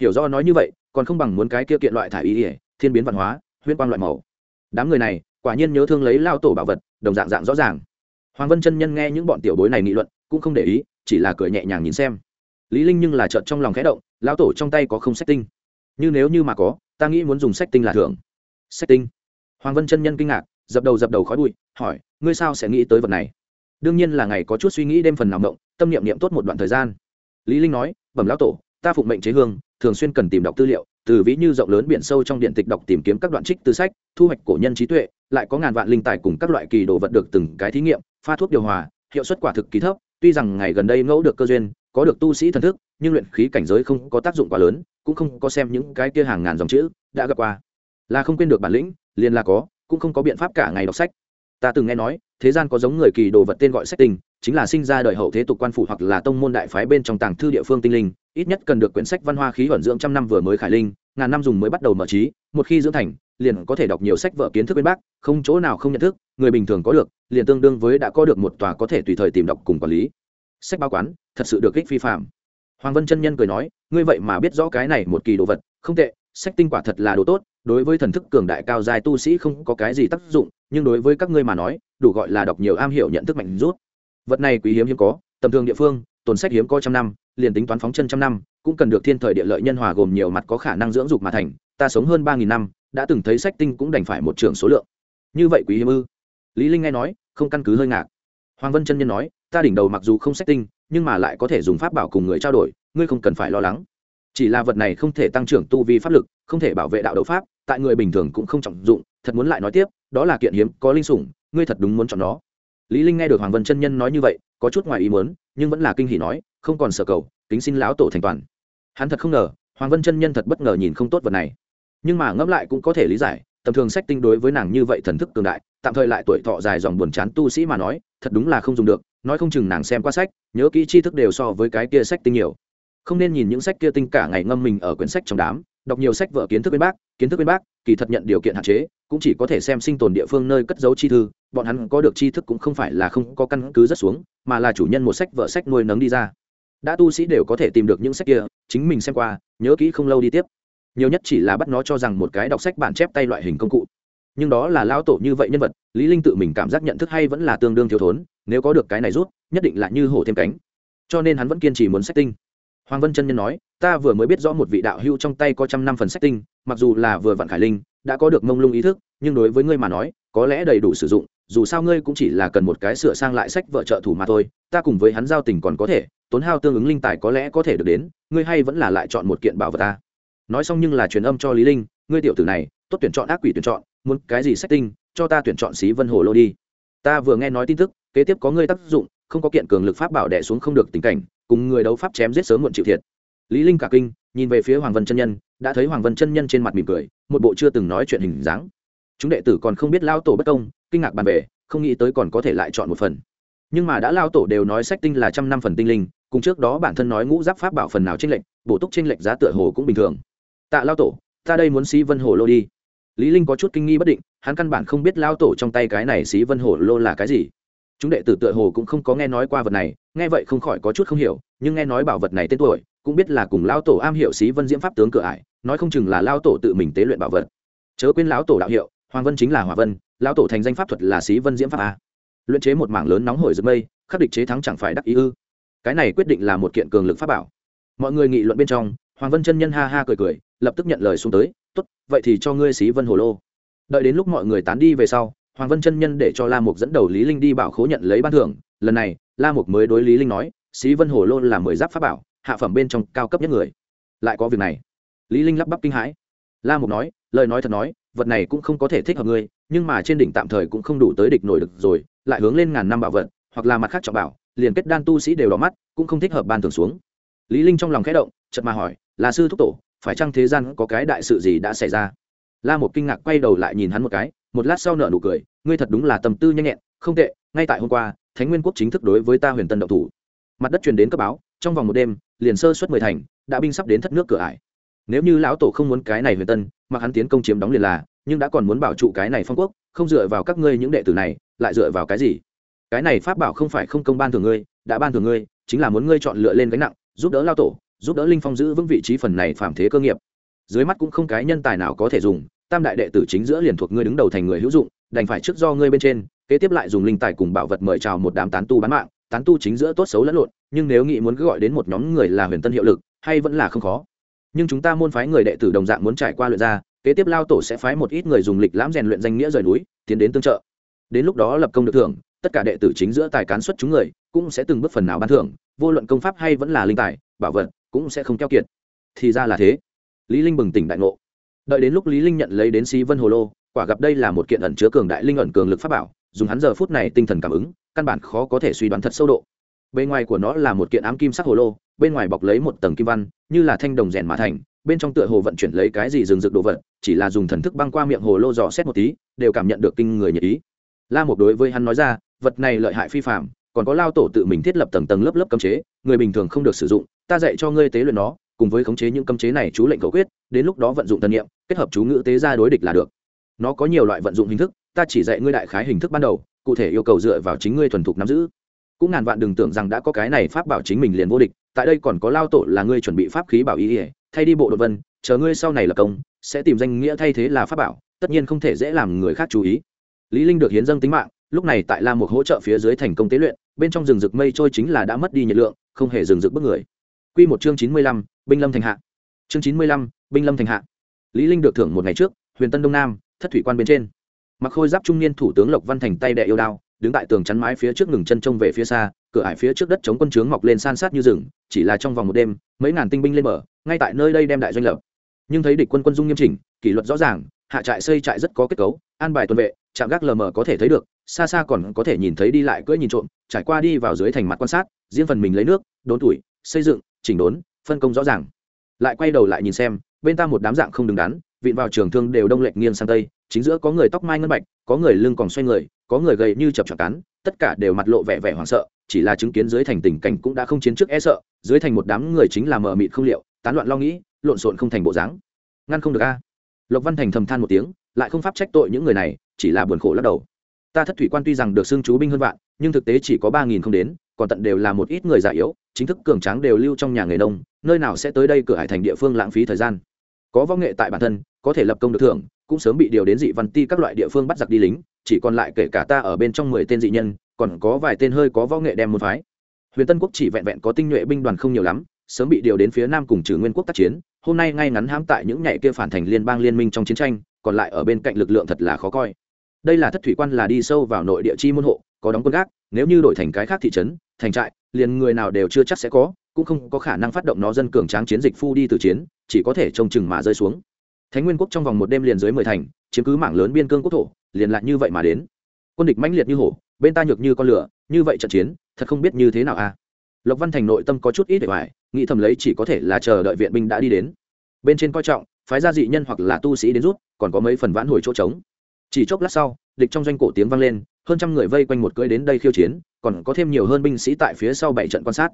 Hiểu do nói như vậy, còn không bằng muốn cái kia kiện loại thải ý ỉa thiên biến văn hóa huyên quang loại màu. Đám người này, quả nhiên nhớ thương lấy lao tổ bảo vật, đồng dạng dạng rõ ràng. Hoàng vân chân nhân nghe những bọn tiểu bối này nghị luận, cũng không để ý, chỉ là cười nhẹ nhàng nhìn xem. Lý linh nhưng là trợn trong lòng khẽ động, lao tổ trong tay có không sách tinh. Như nếu như mà có, ta nghĩ muốn dùng sách tinh là thưởng. Sách tinh? Hoàng vân chân nhân kinh ngạc, dập đầu dập đầu khói bụi, hỏi ngươi sao sẽ nghĩ tới vật này? Đương nhiên là ngày có chút suy nghĩ đêm phần nào động tâm niệm niệm tốt một đoạn thời gian. Lý linh nói, bẩm lão tổ, ta phụng mệnh chế hương, thường xuyên cần tìm đọc tư liệu, từ ví như rộng lớn biển sâu trong điện tịch đọc tìm kiếm các đoạn trích từ sách, thu hoạch cổ nhân trí tuệ, lại có ngàn vạn linh tài cùng các loại kỳ đồ vật được từng cái thí nghiệm, pha thuốc điều hòa, hiệu suất quả thực kỳ thấp, tuy rằng ngày gần đây ngẫu được cơ duyên, có được tu sĩ thần thức, nhưng luyện khí cảnh giới không có tác dụng quá lớn, cũng không có xem những cái kia hàng ngàn dòng chữ đã gặp qua. Là không quên được bản lĩnh, liền là có, cũng không có biện pháp cả ngày đọc sách ta từng nghe nói thế gian có giống người kỳ đồ vật tên gọi sách tinh, chính là sinh ra đời hậu thế tục quan phủ hoặc là tông môn đại phái bên trong tàng thư địa phương tinh linh ít nhất cần được quyển sách văn hoa khí vận dưỡng trăm năm vừa mới khải linh ngàn năm dùng mới bắt đầu mở trí một khi dưỡng thành liền có thể đọc nhiều sách vở kiến thức bên bác không chỗ nào không nhận thức người bình thường có được liền tương đương với đã có được một tòa có thể tùy thời tìm đọc cùng quản lý. Sách báo quán thật sự được ích phi phạm. Hoàng vân chân nhân cười nói ngươi vậy mà biết rõ cái này một kỳ đồ vật không tệ sách tinh quả thật là đồ tốt đối với thần thức cường đại cao dài tu sĩ không có cái gì tác dụng nhưng đối với các ngươi mà nói, đủ gọi là đọc nhiều am hiểu nhận thức mạnh rút. Vật này quý hiếm hiếm có, tầm thường địa phương, tồn sách hiếm có trăm năm, liền tính toán phóng chân trăm năm, cũng cần được thiên thời địa lợi nhân hòa gồm nhiều mặt có khả năng dưỡng dục mà thành, ta sống hơn ba nghìn năm, đã từng thấy sách tinh cũng đành phải một trường số lượng. Như vậy quý hiếm ư? Lý linh nghe nói, không căn cứ hơi ngạc. Hoàng vân chân nhân nói, ta đỉnh đầu mặc dù không sách tinh, nhưng mà lại có thể dùng pháp bảo cùng người trao đổi, ngươi không cần phải lo lắng. Chỉ là vật này không thể tăng trưởng tu vi pháp lực, không thể bảo vệ đạo đấu pháp, tại người bình thường cũng không trọng dụng, thật muốn lại nói tiếp đó là kiện hiếm, có linh sủng, ngươi thật đúng muốn chọn nó. Lý linh nghe được hoàng vân chân nhân nói như vậy, có chút ngoài ý muốn, nhưng vẫn là kinh hỉ nói, không còn sở cầu, kính xin lão tổ thành toàn. Hắn thật không ngờ, hoàng vân chân nhân thật bất ngờ nhìn không tốt vật này. Nhưng mà ngẫm lại cũng có thể lý giải, tầm thường sách tinh đối với nàng như vậy thần thức cường đại, tạm thời lại tuổi thọ dài dòng buồn chán tu sĩ mà nói, thật đúng là không dùng được, nói không chừng nàng xem qua sách, nhớ kỹ tri thức đều so với cái kia sách tinh nhiều. Không nên nhìn những sách kia tinh cả ngày ngâm mình ở quyển sách trong đám đọc nhiều sách vở kiến thức bên bác, kiến thức bên bác, kỳ thật nhận điều kiện hạn chế, cũng chỉ có thể xem sinh tồn địa phương nơi cất giấu chi thư, bọn hắn có được tri thức cũng không phải là không có căn cứ rất xuống, mà là chủ nhân một sách vở sách nuôi nấng đi ra. Đã tu sĩ đều có thể tìm được những sách kia, chính mình xem qua, nhớ kỹ không lâu đi tiếp. Nhiều nhất chỉ là bắt nó cho rằng một cái đọc sách bản chép tay loại hình công cụ. Nhưng đó là lao tổ như vậy nhân vật, lý linh tự mình cảm giác nhận thức hay vẫn là tương đương thiếu thốn, nếu có được cái này rút, nhất định là như hổ thêm cánh. Cho nên hắn vẫn kiên trì muốn sách tinh hoàng vân chân nhân nói, ta vừa mới biết rõ một vị đạo hưu trong tay có trăm năm phần sách tinh, mặc dù là vừa vặn khải linh, đã có được mông lung ý thức, nhưng đối với ngươi mà nói, có lẽ đầy đủ sử dụng, dù sao ngươi cũng chỉ là cần một cái sửa sang lại sách vợ trợ thủ mà thôi, ta cùng với hắn giao tình còn có thể, tốn hao tương ứng linh tài có lẽ có thể được đến, ngươi hay vẫn là lại chọn một kiện bảo vật ta. Nói xong nhưng là truyền âm cho lý linh, ngươi tiểu tử này, tốt tuyển chọn ác quỷ tuyển chọn, muốn cái gì sách tinh, cho ta tuyển chọn xí vân hồ lô đi. Ta vừa nghe nói tin tức, kế tiếp có ngươi tác dụng, không có kiện cường lực pháp bảo đè xuống không được tình cảnh cùng người đấu pháp chém giết sớm muộn chịu thiệt. Lý linh cả kinh nhìn về phía hoàng vân chân nhân đã thấy hoàng vân chân nhân trên mặt mỉm cười một bộ chưa từng nói chuyện hình dáng. Chúng đệ tử còn không biết lao tổ bất công kinh ngạc bàn về không nghĩ tới còn có thể lại chọn một phần. Nhưng mà đã lao tổ đều nói sách tinh là trăm năm phần tinh linh cùng trước đó bản thân nói ngũ giáp pháp bảo phần nào trên lệch, bổ túc trên lệch giá tựa hồ cũng bình thường. Tạ lao tổ ta đây muốn xí vân hồ lô đi. Lý linh có chút kinh nghi bất định hắn căn bản không biết lao tổ trong tay cái này xí vân hồ lô là cái gì chúng đệ tử tựa hồ cũng không có nghe nói qua vật này, nghe vậy không khỏi có chút không hiểu, nhưng nghe nói bảo vật này tên tuổi, cũng biết là cùng lao tổ am hiệu sĩ vân diễm pháp tướng cửa ải, nói không chừng là lao tổ tự mình tế luyện bảo vật. Chớ quên lão tổ đạo hiệu, hoàng vân chính là hòa vân, lão tổ thành danh pháp thuật là sĩ vân diễm pháp a. Luyện chế một mảng lớn nóng hổi rực mây, khắc địch chế thắng chẳng phải đắc ý ư? Cái này quyết định là một kiện cường lực pháp bảo. Mọi người nghị luận bên trong, hoàng vân chân nhân ha ha cười cười, lập tức nhận lời xuống tới, tốt, vậy thì cho ngươi sĩ vân hồ lô. Đợi đến lúc mọi người tán đi về sau hoàng vân chân nhân để cho la mục dẫn đầu lý linh đi bảo khố nhận lấy ban thưởng. Lần này, la mục mới đối lý linh nói, xí vân hồ lô là mười giáp pháp bảo, hạ phẩm bên trong cao cấp nhất người. Lại có việc này. Lý linh lắp bắp kinh hãi. La mục nói, lời nói thật nói, vật này cũng không có thể thích hợp ngươi, nhưng mà trên đỉnh tạm thời cũng không đủ tới địch nổi được rồi, lại hướng lên ngàn năm bảo vật, hoặc là mặt khác trọng bảo, liền kết đan tu sĩ đều đỏ mắt, cũng không thích hợp ban thưởng xuống. Lý linh trong lòng khẽ động, chợt mà hỏi, là sư thúc tổ, phải chăng thế gian có cái đại sự gì đã xảy ra? La một kinh ngạc quay đầu lại nhìn hắn một cái một lát sau nở nụ cười, ngươi thật đúng là tâm tư nhanh nhẹn, không tệ, ngay tại hôm qua, thánh nguyên quốc chính thức đối với ta huyền tân động thủ. Mặt đất truyền đến cấp báo, trong vòng một đêm, liền sơ xuất mười thành, đã binh sắp đến thất nước cửa ải. Nếu như lão tổ không muốn cái này huyền tân, mà hắn tiến công chiếm đóng liền là, nhưng đã còn muốn bảo trụ cái này phong quốc, không dựa vào các ngươi những đệ tử này, lại dựa vào cái gì? Cái này pháp bảo không phải không công ban thường ngươi, đã ban thường ngươi, chính là muốn ngươi chọn lựa lên gánh nặng, giúp đỡ lao tổ, giúp đỡ linh phong giữ vững vị trí phần này phạm thế cơ nghiệp. Dưới mắt cũng không cái nhân tài nào có thể dùng tam đại đệ tử chính giữa liền thuộc ngươi đứng đầu thành người hữu dụng, đành phải trước do ngươi bên trên, kế tiếp lại dùng linh tài cùng bảo vật mời chào một đám tán tu bán mạng, tán tu chính giữa tốt xấu lẫn lộn, nhưng nếu nghĩ muốn gọi đến một nhóm người là huyền tân hiệu lực, hay vẫn là không khó. Nhưng chúng ta môn phái người đệ tử đồng dạng muốn trải qua luyện ra, kế tiếp lao tổ sẽ phái một ít người dùng lịch lãm rèn luyện danh nghĩa rời núi, tiến đến tương trợ. Đến lúc đó lập công được thưởng, tất cả đệ tử chính giữa tài cán xuất chúng người, cũng sẽ từng bước phần nào ban thưởng, vô luận công pháp hay vẫn là linh tài, bảo vật, cũng sẽ không keo kiệt. Thì ra là thế. Lý linh bừng tỉnh đại ngộ đợi đến lúc lý linh nhận lấy đến xí vân hồ lô, quả gặp đây là một kiện ẩn chứa cường đại linh ẩn cường lực pháp bảo, dùng hắn giờ phút này tinh thần cảm ứng, căn bản khó có thể suy đoán thật sâu độ. Bên ngoài của nó là một kiện ám kim sắc hồ lô, bên ngoài bọc lấy một tầng kim văn, như là thanh đồng rèn mà thành, bên trong tựa hồ vận chuyển lấy cái gì rừng rực đồ vật, chỉ là dùng thần thức băng qua miệng hồ lô dò xét một tí, đều cảm nhận được kinh người nhật ý. La một đối với hắn nói ra, vật này lợi hại phi phạm còn có lao tổ tự mình thiết lập tầng tầng lớp lớp cấm chế, người bình thường không được sử dụng, ta dạy cho ngươi tế luyện nó cùng với khống chế những cấm chế này chú lệnh cầu quyết, đến lúc đó vận dụng thần niệm, kết hợp chú ngữ tế ra đối địch là được. Nó có nhiều loại vận dụng hình thức, ta chỉ dạy ngươi đại khái hình thức ban đầu, cụ thể yêu cầu dựa vào chính ngươi thuần thục nắm giữ. Cũng ngàn vạn đừng tưởng rằng đã có cái này pháp bảo chính mình liền vô địch, tại đây còn có lao tổ là ngươi chuẩn bị pháp khí bảo ý ỉa thay đi bộ đột vân, chờ ngươi sau này là công, sẽ tìm danh nghĩa thay thế là pháp bảo, tất nhiên không thể dễ làm người khác chú ý. Lý linh được hiến dâng tính mạng, lúc này tại la một hỗ trợ phía dưới thành công tế luyện, bên trong rừng rực mây trôi chính là đã mất đi nhiệt lượng, không hề rừng rực bước người quy một chương chín mươi lăm, binh lâm thành hạ. Chương chín mươi lăm, binh lâm thành hạ. Lý linh được thưởng một ngày trước huyền tân đông nam thất thủy quan bên trên. Mặc khôi giáp trung niên thủ tướng lộc văn thành tay đệ yêu đao đứng tại tường chắn mái phía trước ngừng chân trông về phía xa cửa ải phía trước đất chống quân trướng mọc lên san sát như rừng chỉ là trong vòng một đêm mấy ngàn tinh binh lên mở ngay tại nơi đây đem đại doanh lập. Nhưng thấy địch quân quân dung nghiêm chỉnh kỷ luật rõ ràng hạ trại xây trại rất có kết cấu an bài tuần vệ chạm gác lờ mờ có thể thấy được xa xa còn có thể nhìn thấy đi lại cưỡi nhìn trộm trải qua đi vào dưới thành mặt quan sát riêng phần mình lấy nước đốn tuổi xây dựng chỉnh đốn, phân công rõ ràng. Lại quay đầu lại nhìn xem, bên ta một đám dạng không đứng đắn, vịn vào trường thương đều đông lệch nghiêng sang tây, chính giữa có người tóc mai ngân bạch, có người lưng còn xoay người, có người gầy như chập chọc cắn, tất cả đều mặt lộ vẻ vẻ hoảng sợ, chỉ là chứng kiến dưới thành tình cảnh cũng đã không chiến trước e sợ, dưới thành một đám người chính là mờ mịt không liệu, tán loạn lo nghĩ, lộn xộn không thành bộ dáng. Ngăn không được a. Lộc văn thành thầm than một tiếng, lại không pháp trách tội những người này, chỉ là buồn khổ lắc đầu. Ta thất thủy quan tuy rằng được xưng chú binh hơn vạn, nhưng thực tế chỉ có ba nghìn không đến, còn tận đều là một ít người già yếu chính thức cường tráng đều lưu trong nhà người nông, nơi nào sẽ tới đây cửa hải thành địa phương lãng phí thời gian. Có võ nghệ tại bản thân, có thể lập công được thưởng, cũng sớm bị điều đến dị văn ti các loại địa phương bắt giặc đi lính, chỉ còn lại kể cả ta ở bên trong mười tên dị nhân, còn có vài tên hơi có võ nghệ đem một phái. Huyền tân quốc chỉ vẹn vẹn có tinh nhuệ binh đoàn không nhiều lắm, sớm bị điều đến phía nam cùng trừ nguyên quốc tác chiến, hôm nay ngay ngắn hãm tại những nhảy kia phản thành liên bang liên minh trong chiến tranh, còn lại ở bên cạnh lực lượng thật là khó coi. Đây là thất thủy quan là đi sâu vào nội địa chi môn hộ, có đóng quân gác, nếu như đổi thành cái khác thị trấn, thành trại liền người nào đều chưa chắc sẽ có, cũng không có khả năng phát động nó dân cường tráng chiến dịch phu đi từ chiến, chỉ có thể trông chừng mà rơi xuống. Thánh nguyên quốc trong vòng một đêm liền dưới mười thành, chiếm cứ mảng lớn biên cương quốc thổ, liền lại như vậy mà đến. Quân địch mãnh liệt như hổ, bên ta nhược như con lửa, như vậy trận chiến, thật không biết như thế nào a à? lộc văn thành nội tâm có chút ít để hoài nghĩ thầm lấy chỉ có thể là chờ đợi viện binh đã đi đến. Bên trên coi trọng, phái gia dị nhân hoặc là tu sĩ đến rút, còn có mấy phần vãn hồi chỗ trống. Chỉ chốc lát sau, địch trong doanh cổ tiếng vang lên hơn trăm người vây quanh một cưỡi đến đây khiêu chiến, còn có thêm nhiều hơn binh sĩ tại phía sau bảy trận quan sát.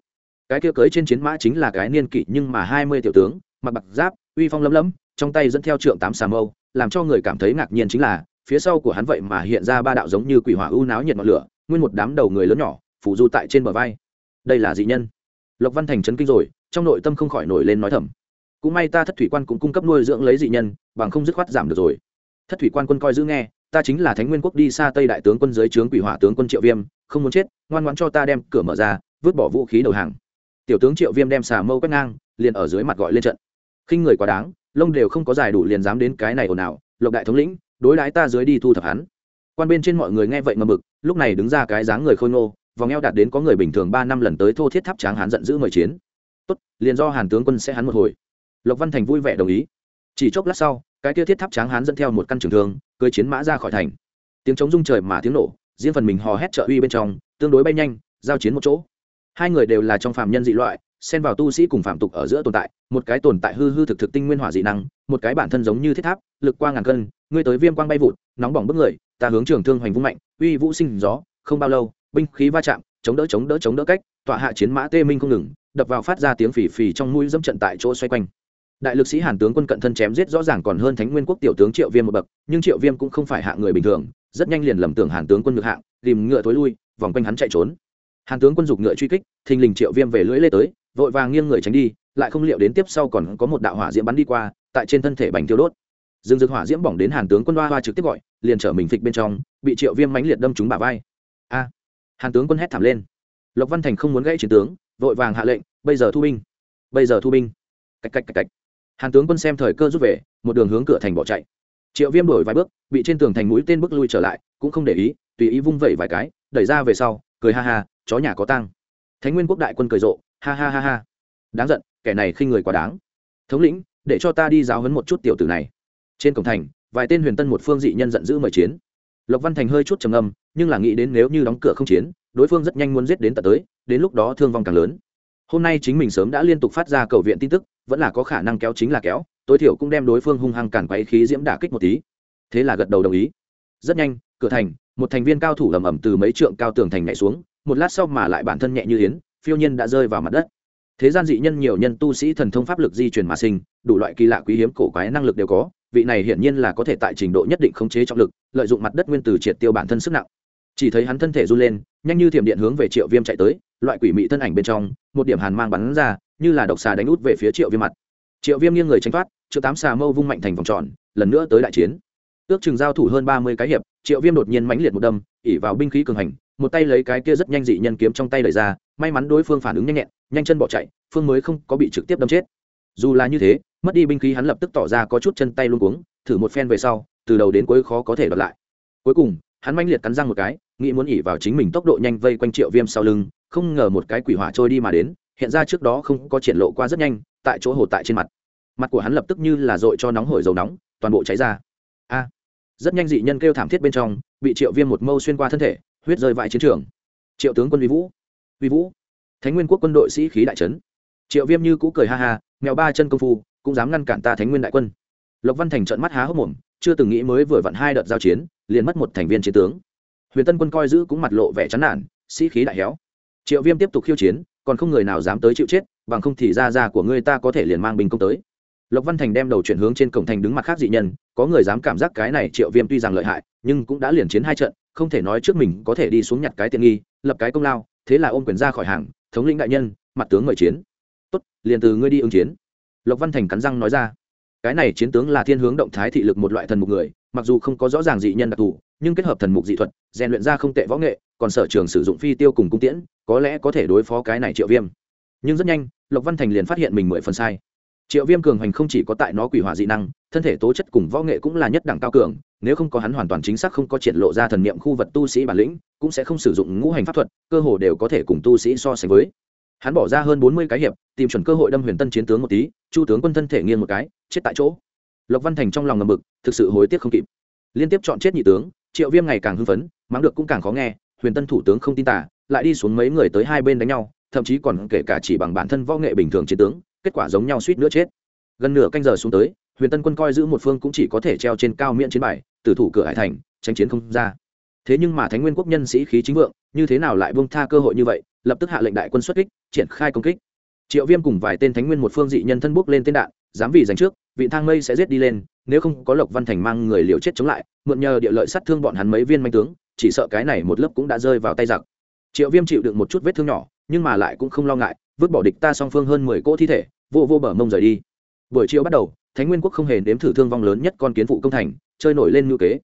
Cái kia cưỡi trên chiến mã chính là cái niên kỷ nhưng mà hai mươi tiểu tướng, mặc bạc giáp, uy phong lấm lấm, trong tay dẫn theo trượng tám xà mâu, làm cho người cảm thấy ngạc nhiên chính là, phía sau của hắn vậy mà hiện ra ba đạo giống như quỷ hỏa ưu náo nhiệt ngọn lửa, nguyên một đám đầu người lớn nhỏ, phủ du tại trên bờ vai. Đây là dị nhân. Lộc văn thành chấn kinh rồi, trong nội tâm không khỏi nổi lên nói thầm. Cũng may ta thất thủy quan cũng cung cấp nuôi dưỡng lấy dị nhân, bằng không dứt khoát giảm được rồi. Thất thủy quan quân coi giữ nghe ta chính là thánh nguyên quốc đi xa tây đại tướng quân dưới trướng quỷ hỏa tướng quân triệu viêm, không muốn chết, ngoan ngoãn cho ta đem cửa mở ra, vứt bỏ vũ khí đầu hàng. Tiểu tướng triệu viêm đem xà mâu quét ngang, liền ở dưới mặt gọi lên trận. Khinh người quá đáng, lông đều không có dài đủ liền dám đến cái này ồn ào, lộc đại thống lĩnh, đối đãi ta dưới đi thu thập hắn. Quan bên trên mọi người nghe vậy mà mực lúc này đứng ra cái dáng người khôi ngô, vòng eo đạt đến có người bình thường ba năm lần tới thô thiết tháp tráng hắn giận dữ mời chiến. Tốt, liền do hàn tướng quân sẽ hắn một hồi. Lộc văn thành vui vẻ đồng ý chỉ chốc lát sau, cái kia thiết tháp tráng hán dẫn theo một căn trường thương cưới chiến mã ra khỏi thành. Tiếng chống rung trời mà tiếng nổ, riêng phần mình hò hét trợ uy bên trong, tương đối bay nhanh, giao chiến một chỗ. Hai người đều là trong phạm nhân dị loại, xen vào tu sĩ cùng phạm tục ở giữa tồn tại, một cái tồn tại hư hư thực thực tinh nguyên hỏa dị năng, một cái bản thân giống như thiết tháp, lực quang ngàn cân, ngươi tới viêm quang bay vụt, nóng bỏng bức người, ta hướng trường thương hoành vung mạnh, uy vũ sinh gió, không bao lâu, binh khí va chạm, chống đỡ chống đỡ chống đỡ cách, tọa hạ chiến mã tê minh không ngừng, đập vào phát ra tiếng phì phì trong mũi dẫm trận tại chỗ xoay quanh đại lực sĩ hàn tướng quân cận thân chém giết rõ ràng còn hơn thánh nguyên quốc tiểu tướng triệu viêm một bậc, nhưng triệu viêm cũng không phải hạ người bình thường, rất nhanh liền lầm tưởng hàn tướng quân ngược hạng, tìm ngựa thối lui, vòng quanh hắn chạy trốn. Hàn tướng quân giục ngựa truy kích, thình lình triệu viêm về lưỡi lê tới, vội vàng nghiêng người tránh đi, lại không liệu đến tiếp sau còn có một đạo hỏa diễm bắn đi qua, tại trên thân thể bành tiêu đốt. Dương dực hỏa diễm bỏng đến hàn tướng quân hoa hoa trực tiếp gọi, liền trở mình phịch bên trong, bị triệu viêm mãnh liệt đâm trúng bả vai. A! Hàn tướng quân hét thảm lên. Lộc văn thành không muốn gãy chiến tướng, vội vàng hạ lệnh, bây giờ thu binh! Bây giờ thu binh! Cách cách cách cách hàn tướng quân xem thời cơ rút về, một đường hướng cửa thành bỏ chạy. Triệu viêm đổi vài bước, bị trên tường thành mũi tên bước lui trở lại, cũng không để ý, tùy ý vung vẩy vài cái, đẩy ra về sau, cười ha ha, chó nhà có tăng thánh nguyên quốc đại quân cười rộ, ha ha ha ha. Đáng giận, kẻ này khinh người quá đáng. Thống lĩnh, để cho ta đi giáo hấn một chút tiểu tử này. Trên cổng thành, vài tên huyền tân một phương dị nhân giận dữ mời chiến. Lộc văn thành hơi chút trầm âm nhưng là nghĩ đến nếu như đóng cửa không chiến, đối phương rất nhanh muốn giết đến tận tới, đến lúc đó thương vong càng lớn hôm nay chính mình sớm đã liên tục phát ra cầu viện tin tức, vẫn là có khả năng kéo chính là kéo, tối thiểu cũng đem đối phương hung hăng cản quấy khí diễm đả kích một tí. Thế là gật đầu đồng ý. Rất nhanh, cửa thành, một thành viên cao thủ ầm ầm từ mấy trượng cao tường thành nhảy xuống, một lát sau mà lại bản thân nhẹ như yến, phiêu nhiên đã rơi vào mặt đất. Thế gian dị nhân nhiều nhân tu sĩ thần thông pháp lực di chuyển mà sinh, đủ loại kỳ lạ quý hiếm cổ quái năng lực đều có, vị này hiển nhiên là có thể tại trình độ nhất định khống chế trọng lực, lợi dụng mặt đất nguyên từ triệt tiêu bản thân sức nặng. Chỉ thấy hắn thân thể run lên, nhanh như thiểm điện hướng về triệu viêm chạy tới loại quỷ mị thân ảnh bên trong, một điểm hàn mang bắn ra, như là độc xà đánh út về phía triệu viêm mặt. Triệu viêm nghiêng người tranh thoát triệu tám xà mâu vung mạnh thành vòng tròn, lần nữa tới đại chiến. Ước chừng giao thủ hơn ba mươi cái hiệp, triệu viêm đột nhiên mãnh liệt một đâm ỉ vào binh khí cường hành, một tay lấy cái kia rất nhanh dị nhân kiếm trong tay đẩy ra, may mắn đối phương phản ứng nhanh nhẹn, nhanh chân bỏ chạy, phương mới không có bị trực tiếp đâm chết. Dù là như thế, mất đi binh khí hắn lập tức tỏ ra có chút chân tay luôn cuống, thử một phen về sau, từ đầu đến cuối khó có thể đoạt lại. Cuối cùng, hắn manh liệt cắn răng một cái, nghĩ muốn ỉ vào chính mình tốc độ nhanh vây quanh triệu viêm sau lưng không ngờ một cái quỷ hỏa trôi đi mà đến, hiện ra trước đó không có triển lộ qua rất nhanh, tại chỗ hồ tại trên mặt. Mặt của hắn lập tức như là dội cho nóng hổi dầu nóng, toàn bộ cháy ra. A! Rất nhanh dị nhân kêu thảm thiết bên trong, bị triệu viêm một mâu xuyên qua thân thể, huyết rơi vãi chiến trường. Triệu tướng quân vi vũ! Vi vũ! Thánh nguyên quốc quân đội sĩ khí đại trấn. Triệu viêm như cũ cười ha ha, mèo ba chân công phu, cũng dám ngăn cản ta thánh nguyên đại quân. Lộc văn thành trận mắt há hốc mồm, chưa từng nghĩ mới vừa vặn hai đợt giao chiến, liền mất một thành viên chiến tướng. Huyền tân quân coi giữ cũng mặt lộ vẻ chán nản, sĩ khí đại héo triệu viêm tiếp tục khiêu chiến, còn không người nào dám tới chịu chết, bằng không thì ra ra của ngươi ta có thể liền mang binh công tới. Lộc văn thành đem đầu chuyển hướng trên cổng thành đứng mặt khác dị nhân, có người dám cảm giác cái này triệu viêm tuy rằng lợi hại, nhưng cũng đã liền chiến hai trận, không thể nói trước mình có thể đi xuống nhặt cái tiện nghi, lập cái công lao, thế là ôm quyền ra khỏi hàng, thống lĩnh đại nhân, mặt tướng mời chiến. Tốt, liền từ ngươi đi ứng chiến. Lộc văn thành cắn răng nói ra. Cái này chiến tướng là thiên hướng động thái thị lực một loại thần mục người, mặc dù không có rõ ràng dị nhân đặc thù, nhưng kết hợp thần mục dị thuật, rèn luyện ra không tệ võ nghệ còn sở trường sử dụng phi tiêu cùng cung tiễn, có lẽ có thể đối phó cái này triệu viêm. Nhưng rất nhanh, lộc văn thành liền phát hiện mình mười phần sai. Triệu viêm cường hành không chỉ có tại nó quỷ hỏa dị năng, thân thể tố chất cùng võ nghệ cũng là nhất đẳng cao cường, nếu không có hắn hoàn toàn chính xác không có triển lộ ra thần niệm khu vật tu sĩ bản lĩnh, cũng sẽ không sử dụng ngũ hành pháp thuật, cơ hồ đều có thể cùng tu sĩ so sánh với. Hắn bỏ ra hơn bốn mươi cái hiệp, tìm chuẩn cơ hội đâm huyền tân chiến tướng một tí, chu tướng quân thân thể nghiêng một cái, chết tại chỗ. Lộc văn thành trong lòng ngầm mực thực sự hối tiếc không kịp. Liên tiếp chọn chết nhị tướng, triệu viêm ngày càng hưng phấn, mắng được cũng càng khó nghe huyền tân thủ tướng không tin tả lại đi xuống mấy người tới hai bên đánh nhau, thậm chí còn kể cả chỉ bằng bản thân võ nghệ bình thường chiến tướng, kết quả giống nhau suýt nữa chết. Gần nửa canh giờ xuống tới, huyền tân quân coi giữ một phương cũng chỉ có thể treo trên cao miễn chiến bài, từ thủ cửa hải thành tranh chiến không ra. Thế nhưng mà thánh nguyên quốc nhân sĩ khí chính vượng, như thế nào lại buông tha cơ hội như vậy, lập tức hạ lệnh đại quân xuất kích, triển khai công kích. Triệu viêm cùng vài tên thánh nguyên một phương dị nhân thân bốc lên tên đạn, dám vì giành trước, vị thang mây sẽ giết đi lên nếu không có lộc văn thành mang người liều chết chống lại, mượn nhờ địa lợi sát thương bọn hắn mấy viên manh tướng, chỉ sợ cái này một lớp cũng đã rơi vào tay giặc. Triệu viêm chịu được một chút vết thương nhỏ, nhưng mà lại cũng không lo ngại, vứt bỏ địch ta song phương hơn mười cỗ thi thể, vô vô bờ mông rời đi. Buổi chiều bắt đầu, thánh nguyên quốc không hề đếm thử thương vong lớn nhất con kiến phụ công thành, chơi nổi lên ngữ kế.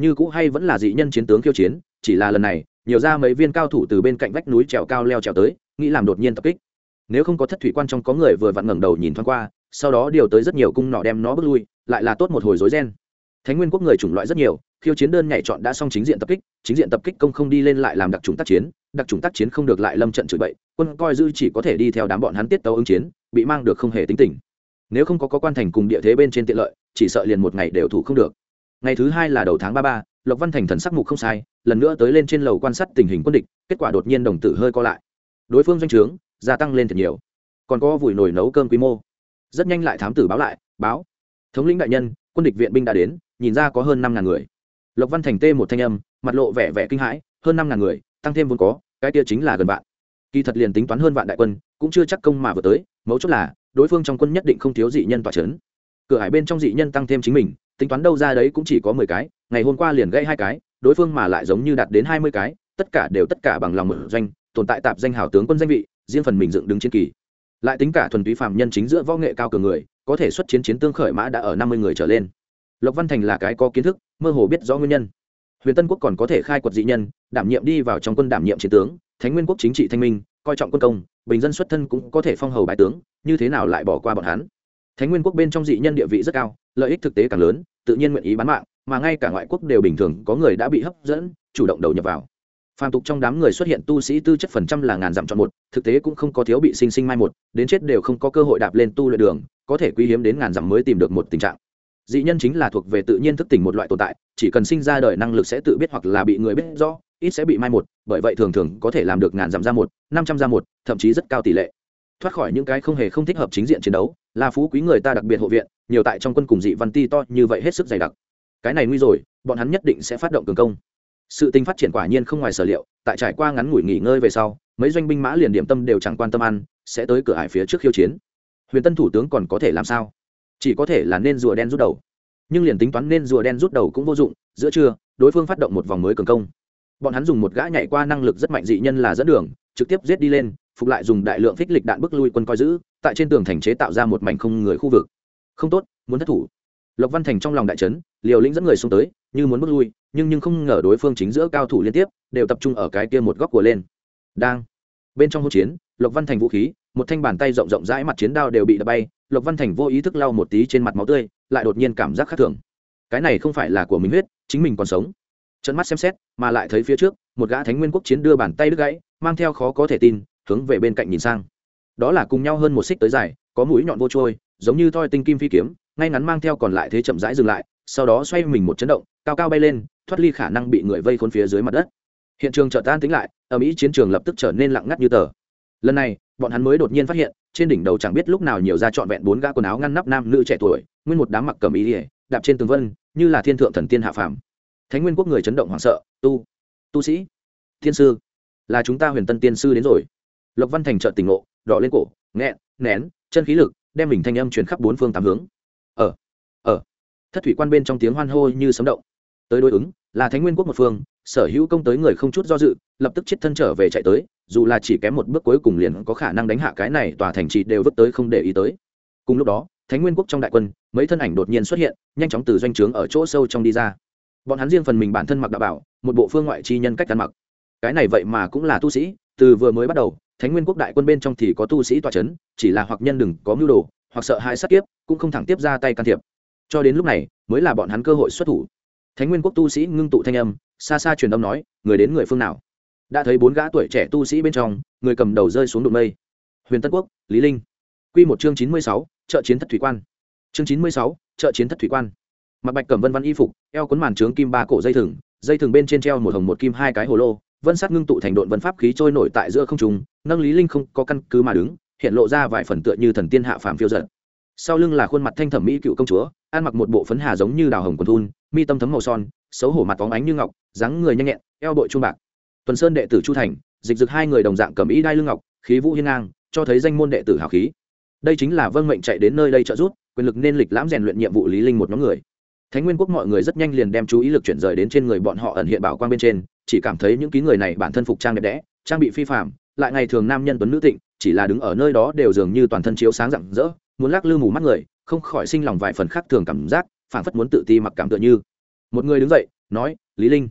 Như cũ hay vẫn là dị nhân chiến tướng khiêu chiến, chỉ là lần này, nhiều ra mấy viên cao thủ từ bên cạnh vách núi trèo cao leo trèo tới, nghĩ làm đột nhiên tập kích. Nếu không có thất thủy quan trong có người vừa vặn ngẩng đầu nhìn thoáng qua sau đó điều tới rất nhiều cung nọ đem nó bước lui lại là tốt một hồi rối ren. Thánh nguyên quốc người chủng loại rất nhiều khiêu chiến đơn nhảy chọn đã xong chính diện tập kích chính diện tập kích công không đi lên lại làm đặc trùng tác chiến đặc trùng tác chiến không được lại lâm trận chửi bậy quân coi dư chỉ có thể đi theo đám bọn hắn tiết tấu ứng chiến bị mang được không hề tính tình. Nếu không có, có quan thành cùng địa thế bên trên tiện lợi chỉ sợ liền một ngày đều thủ không được. Ngày thứ hai là đầu tháng ba ba lộc văn thành thần sắc mục không sai lần nữa tới lên trên lầu quan sát tình hình quân địch kết quả đột nhiên đồng tử hơi co lại. Đối phương doanh trướng gia tăng lên thật nhiều. Còn có vùi nồi nấu cơm quy mô rất nhanh lại thám tử báo lại, báo, thống lĩnh đại nhân, quân địch viện binh đã đến, nhìn ra có hơn năm ngàn người. Lộc văn thành tê một thanh âm, mặt lộ vẻ vẻ kinh hãi, hơn năm ngàn người, tăng thêm vốn có, cái kia chính là gần vạn. Kỳ thật liền tính toán hơn vạn đại quân, cũng chưa chắc công mà vừa tới, mấu chốt là, đối phương trong quân nhất định không thiếu dị nhân tỏa trấn cửa hải bên trong dị nhân tăng thêm chính mình, tính toán đâu ra đấy cũng chỉ có mười cái, ngày hôm qua liền gây hai cái, đối phương mà lại giống như đạt đến hai mươi cái, tất cả đều tất cả bằng lòng mở doanh, tồn tại tạp danh hào tướng quân danh vị, riêng phần mình dựng đứng chiến kỳ lại tính cả thuần túy phạm nhân chính giữa võ nghệ cao cường người, có thể xuất chiến chiến tương khởi mã đã ở năm mươi người trở lên. Lộc văn thành là cái có kiến thức, mơ hồ biết rõ nguyên nhân. Huyền tân quốc còn có thể khai quật dị nhân, đảm nhiệm đi vào trong quân đảm nhiệm chiến tướng, thánh nguyên quốc chính trị thanh minh, coi trọng quân công, bình dân xuất thân cũng có thể phong hầu bài tướng, như thế nào lại bỏ qua bọn hắn? Thánh nguyên quốc bên trong dị nhân địa vị rất cao, lợi ích thực tế càng lớn, tự nhiên nguyện ý bán mạng, mà ngay cả ngoại quốc đều bình thường, có người đã bị hấp dẫn, chủ động đầu nhập vào phàm tục trong đám người xuất hiện tu sĩ tư chất phần trăm là ngàn dặm chọn một, thực tế cũng không có thiếu bị sinh sinh mai một, đến chết đều không có cơ hội đạp lên tu luyện đường, có thể quý hiếm đến ngàn dặm mới tìm được một tình trạng. Dị nhân chính là thuộc về tự nhiên thức tỉnh một loại tồn tại, chỉ cần sinh ra đời năng lực sẽ tự biết hoặc là bị người biết rõ, ít sẽ bị mai một, bởi vậy thường thường có thể làm được ngàn dặm ra một, năm trăm ra một, thậm chí rất cao tỷ lệ. Thoát khỏi những cái không hề không thích hợp chính diện chiến đấu là phú quý người ta đặc biệt hộ viện, nhiều tại trong quân cùng dị văn ti to như vậy hết sức dày đặc. Cái này nguy rồi, bọn hắn nhất định sẽ phát động cường công sự tình phát triển quả nhiên không ngoài sở liệu, tại trải qua ngắn ngủi nghỉ ngơi về sau, mấy doanh binh mã liền điểm tâm đều chẳng quan tâm ăn, sẽ tới cửa hải phía trước khiêu chiến. Huyền tân thủ tướng còn có thể làm sao? Chỉ có thể là nên rùa đen rút đầu. Nhưng liền tính toán nên rùa đen rút đầu cũng vô dụng, giữa trưa, đối phương phát động một vòng mới cường công. Bọn hắn dùng một gã nhảy qua năng lực rất mạnh dị nhân là dẫn đường, trực tiếp giết đi lên, phục lại dùng đại lượng phích lịch đạn bức lui quân coi giữ, tại trên tường thành chế tạo ra một mảnh không người khu vực. Không tốt, muốn thất thủ. Lộc văn thành trong lòng đại trấn liều lĩnh dẫn người xuống tới, như muốn bước lui nhưng nhưng không ngờ đối phương chính giữa cao thủ liên tiếp, đều tập trung ở cái kia một góc của lên. Đang. Bên trong hỗn chiến, lộc văn thành vũ khí, một thanh bàn tay rộng rộng rãi mặt chiến đao đều bị đập bay, lộc văn thành vô ý thức lau một tí trên mặt máu tươi, lại đột nhiên cảm giác khác thường. Cái này không phải là của mình huyết, chính mình còn sống. Trận mắt xem xét, mà lại thấy phía trước, một gã thánh nguyên quốc chiến đưa bàn tay đứt gãy, mang theo khó có thể tin, hướng về bên cạnh nhìn sang. Đó là cùng nhau hơn một xích tới dài, có mũi nhọn vô trôi, giống như thoi tinh kim phi kiếm, ngay ngắn mang theo còn lại thế chậm rãi dừng lại, sau đó xoay mình một chấn động, cao cao bay lên thoát ly khả năng bị người vây khốn phía dưới mặt đất. Hiện trường chợt tan tính lại ở mỹ chiến trường lập tức trở nên lặng ngắt như tờ. Lần này, bọn hắn mới đột nhiên phát hiện, trên đỉnh đầu chẳng biết lúc nào nhiều ra trọn vẹn bốn gã quần áo ngăn nắp nam nữ trẻ tuổi, nguyên một đám mặc cầm ý ỉa đạp trên tường vân, như là thiên thượng thần tiên hạ phàm. Thánh nguyên quốc người chấn động hoảng sợ, tu tu sĩ thiên sư, là chúng ta huyền tân tiên sư đến rồi. Lộc văn thành trợ tỉnh ngộ, đỏ lên cổ, nghẹn, nén, chân khí lực, đem mình thanh âm chuyển khắp bốn phương tám hướng. Ở ở thất thủy quan bên trong tiếng hoan hô như sấm động. Tới đối ứng là thánh nguyên quốc một phương, sở hữu công tới người không chút do dự, lập tức chết thân trở về chạy tới, dù là chỉ kém một bước cuối cùng liền có khả năng đánh hạ cái này tòa thành trì đều vứt tới không để ý tới. Cùng lúc đó, thánh nguyên quốc trong đại quân, mấy thân ảnh đột nhiên xuất hiện, nhanh chóng từ doanh trướng ở chỗ sâu trong đi ra. Bọn hắn riêng phần mình bản thân mặc đạo bảo, một bộ phương ngoại chi nhân cách ăn mặc. Cái này vậy mà cũng là tu sĩ, từ vừa mới bắt đầu, thánh nguyên quốc đại quân bên trong thì có tu sĩ tọa c h ấ n chỉ là hoặc nhân đừng có mưu đồ, hoặc sợ hãi sát kiếp, cũng không thẳng tiếp ra tay can thiệp. Cho đến lúc này, mới là bọn hắn cơ hội xuất thủ thánh nguyên quốc tu sĩ ngưng tụ thanh âm, xa xa truyền âm nói, người đến người phương nào? Đã thấy bốn gã tuổi trẻ tu sĩ bên trong, người cầm đầu rơi xuống đụng mây. Huyền tân quốc, lý linh. Quy một chương chín mươi sáu, trợ chiến thất thủy quan. Chương chín mươi sáu, trợ chiến thất thủy quan. Mặt bạch cẩm vân văn y phục, eo cuốn màn trướng kim ba cổ dây thừng dây thừng bên trên treo một hồng một kim hai cái hồ lô, vân sát ngưng tụ thành độn vân pháp khí trôi nổi tại giữa không trung, nâng lý linh không có căn cứ mà đứng, hiện lộ ra vài phần tựa như thần tiên hạ phàm phiêu dật. Sau lưng là khuôn mặt thanh thẩm mỹ cựu công chúa, ăn mặc một bộ phấn hà giống như đào hồng quần thun mi tâm thấm màu son, xấu hổ mặt phóng ánh như ngọc, dáng người nhanh nhẹn, eo bội trung bạc. Tuần sơn đệ tử chu thành, dịch dực hai người đồng dạng cầm ý đai lưng ngọc, khí vũ hiên ngang, cho thấy danh môn đệ tử hào khí. Đây chính là vâng mệnh chạy đến nơi đây trợ giúp, quyền lực nên lịch lãm rèn luyện nhiệm vụ lý linh một nhóm người. Thánh nguyên quốc mọi người rất nhanh liền đem chú ý lực chuyển rời đến trên người bọn họ ẩn hiện bảo quang bên trên, chỉ cảm thấy những ký người này bản thân phục trang đẹp đẽ, trang bị phi phạm lại ngày thường nam nhân tuấn nữ tịnh, chỉ là đứng ở nơi đó đều dường như toàn thân chiếu sáng rạng rỡ, muốn lắc lư mù mắt người, không khỏi sinh lòng vài phần khác thường cảm giác phảng phất muốn tự ti mặc cảm tựa như. Một người đứng dậy, nói, lý linh,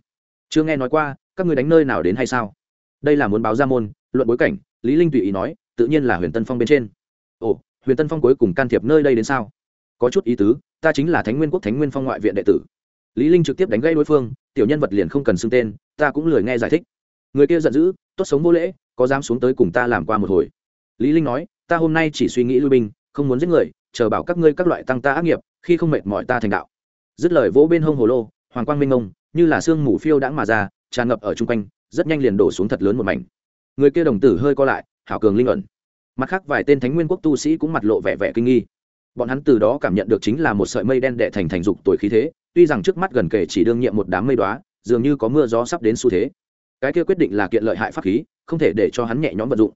chưa nghe nói qua, các người đánh nơi nào đến hay sao? Đây là muốn báo ra môn, luận bối cảnh, lý linh tùy ý nói, tự nhiên là huyền tân phong bên trên. Ồ, huyền tân phong cuối cùng can thiệp nơi đây đến sao? Có chút ý tứ, ta chính là thánh nguyên quốc thánh nguyên phong ngoại viện đệ tử. Lý linh trực tiếp đánh gãy đối phương, tiểu nhân vật liền không cần xưng tên, ta cũng lười nghe giải thích. Người kia giận dữ, tốt sống vô lễ, có dám xuống tới cùng ta làm qua một hồi. Lý linh nói, ta hôm nay chỉ suy nghĩ lui binh, không muốn giết người chờ bảo các ngươi các loại tăng ta ác nghiệp, khi không mệt mỏi ta thành đạo. Dứt lời vỗ bên hông hồ lô, hoàng quang minh ông như là sương mù phiêu đãng mà ra, tràn ngập ở trung quanh, rất nhanh liền đổ xuống thật lớn một mảnh. Người kia đồng tử hơi co lại, hảo cường linh ẩn. Mặt khác vài tên thánh nguyên quốc tu sĩ cũng mặt lộ vẻ vẻ kinh nghi. Bọn hắn từ đó cảm nhận được chính là một sợi mây đen đệ thành thành dục tuổi khí thế, tuy rằng trước mắt gần kể chỉ đương nhiệm một đám mây đoá dường như có mưa gió sắp đến xu thế. Cái kia quyết định là kiện lợi hại pháp khí, không thể để cho hắn nhẹ nhõm vận dụng.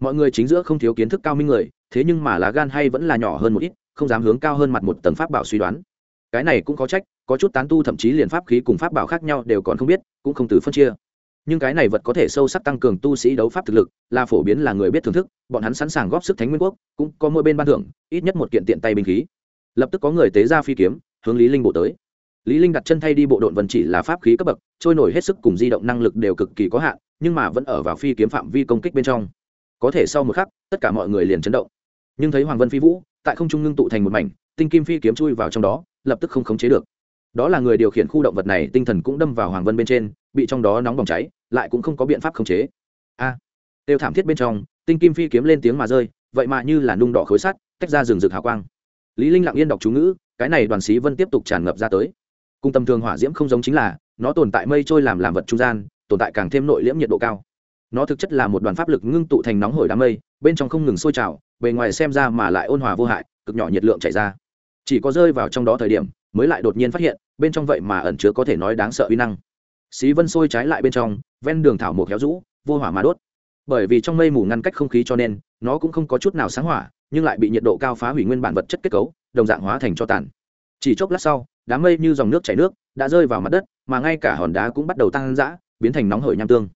Mọi người chính giữa không thiếu kiến thức cao minh người thế nhưng mà lá gan hay vẫn là nhỏ hơn một ít, không dám hướng cao hơn mặt một tầng pháp bảo suy đoán. Cái này cũng có trách, có chút tán tu thậm chí liền pháp khí cùng pháp bảo khác nhau đều còn không biết, cũng không từ phân chia. Nhưng cái này vật có thể sâu sắc tăng cường tu sĩ đấu pháp thực lực, là phổ biến là người biết thưởng thức, bọn hắn sẵn sàng góp sức thánh nguyên quốc, cũng có mỗi bên ban thưởng, ít nhất một kiện tiện tay binh khí. Lập tức có người tế ra phi kiếm, hướng lý linh bộ tới. Lý linh đặt chân thay đi bộ đội vân chỉ là pháp khí cấp bậc, trôi nổi hết sức cùng di động năng lực đều cực kỳ có hạn, nhưng mà vẫn ở vào phi kiếm phạm vi công kích bên trong. Có thể sau một khắc, tất cả mọi người liền chấn động nhưng thấy hoàng vân phi vũ tại không trung ngưng tụ thành một mảnh tinh kim phi kiếm chui vào trong đó lập tức không khống chế được đó là người điều khiển khu động vật này tinh thần cũng đâm vào hoàng vân bên trên bị trong đó nóng bỏng cháy lại cũng không có biện pháp khống chế a à, đều thảm thiết bên trong tinh kim phi kiếm lên tiếng mà rơi vậy mà như là nung đỏ khối sắt tách ra rừng rực hào quang lý linh lặng yên đọc chú ngữ cái này đoàn sĩ vân tiếp tục tràn ngập ra tới cùng tầm thường hỏa diễm không giống chính là nó tồn tại mây trôi làm làm vật trung gian tồn tại càng thêm nội liễm nhiệt độ cao nó thực chất là một đoàn pháp lực ngưng tụ thành nóng hổi đám mây, bên trong không ngừng sôi trào, bề ngoài xem ra mà lại ôn hòa vô hại, cực nhỏ nhiệt lượng chảy ra. Chỉ có rơi vào trong đó thời điểm, mới lại đột nhiên phát hiện, bên trong vậy mà ẩn chứa có thể nói đáng sợ uy năng. Xí vân sôi trái lại bên trong, ven đường thảo mộc héo rũ, vô hỏa mà đốt. Bởi vì trong mây mù ngăn cách không khí cho nên, nó cũng không có chút nào sáng hỏa, nhưng lại bị nhiệt độ cao phá hủy nguyên bản vật chất kết cấu, đồng dạng hóa thành cho tàn. Chỉ chốc lát sau, đám mây như dòng nước chảy nước, đã rơi vào mặt đất, mà ngay cả hòn đá cũng bắt đầu tăng dã, biến thành nóng hởi nham tương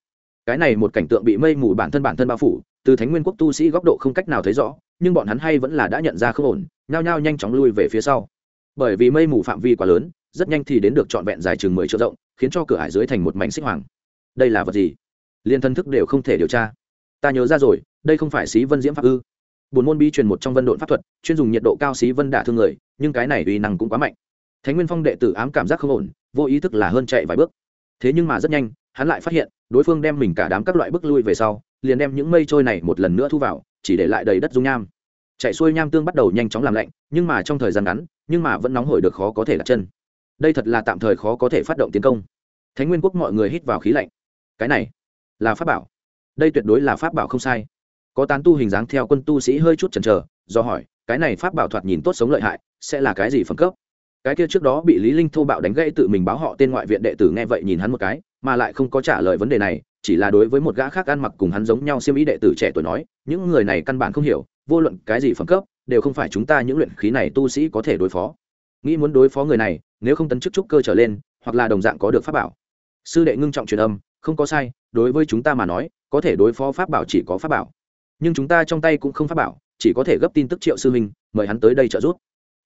cái này một cảnh tượng bị mây mù bản thân bản thân bao phủ, từ thánh nguyên quốc tu sĩ góc độ không cách nào thấy rõ, nhưng bọn hắn hay vẫn là đã nhận ra không ổn, nhao nhao nhanh chóng lui về phía sau. Bởi vì mây mù phạm vi quá lớn, rất nhanh thì đến được trọn vẹn dài chừng mười triệu rộng, khiến cho cửa hải dưới thành một mảnh xích hoàng. Đây là vật gì? Liên thân thức đều không thể điều tra. Ta nhớ ra rồi, đây không phải xí vân diễm pháp ư? Bồn môn bi truyền một trong vân độn pháp thuật, chuyên dùng nhiệt độ cao xí vân đả thương người, nhưng cái này uy năng cũng quá mạnh. Thánh nguyên phong đệ tử ám cảm giác không ổn, vô ý thức là hơn chạy vài bước. Thế nhưng mà rất nhanh hắn lại phát hiện, đối phương đem mình cả đám các loại bước lui về sau, liền đem những mây trôi này một lần nữa thu vào, chỉ để lại đầy đất dung nham. Chạy xuôi nham tương bắt đầu nhanh chóng làm lạnh, nhưng mà trong thời gian ngắn, nhưng mà vẫn nóng hổi được khó có thể đặt chân. Đây thật là tạm thời khó có thể phát động tiến công. Thánh nguyên quốc mọi người hít vào khí lạnh. Cái này là pháp bảo. Đây tuyệt đối là pháp bảo không sai. Có tán tu hình dáng theo quân tu sĩ hơi chút chần chờ, do hỏi, cái này pháp bảo thoạt nhìn tốt sống lợi hại, sẽ là cái gì phẩm cấp? Cái kia trước đó bị lý linh thô bạo đánh gãy tự mình báo họ tên ngoại viện đệ tử nghe vậy nhìn hắn một cái mà lại không có trả lời vấn đề này, chỉ là đối với một gã khác ăn mặc cùng hắn giống nhau xiêm ý đệ tử trẻ tuổi nói, những người này căn bản không hiểu, vô luận cái gì phẩm cấp, đều không phải chúng ta những luyện khí này tu sĩ có thể đối phó. Nghĩ muốn đối phó người này, nếu không tấn chức trúc cơ trở lên, hoặc là đồng dạng có được pháp bảo. Sư đệ ngưng trọng truyền âm, không có sai, đối với chúng ta mà nói, có thể đối phó pháp bảo chỉ có pháp bảo. Nhưng chúng ta trong tay cũng không pháp bảo, chỉ có thể gấp tin tức triệu sư huynh, mời hắn tới đây trợ giúp.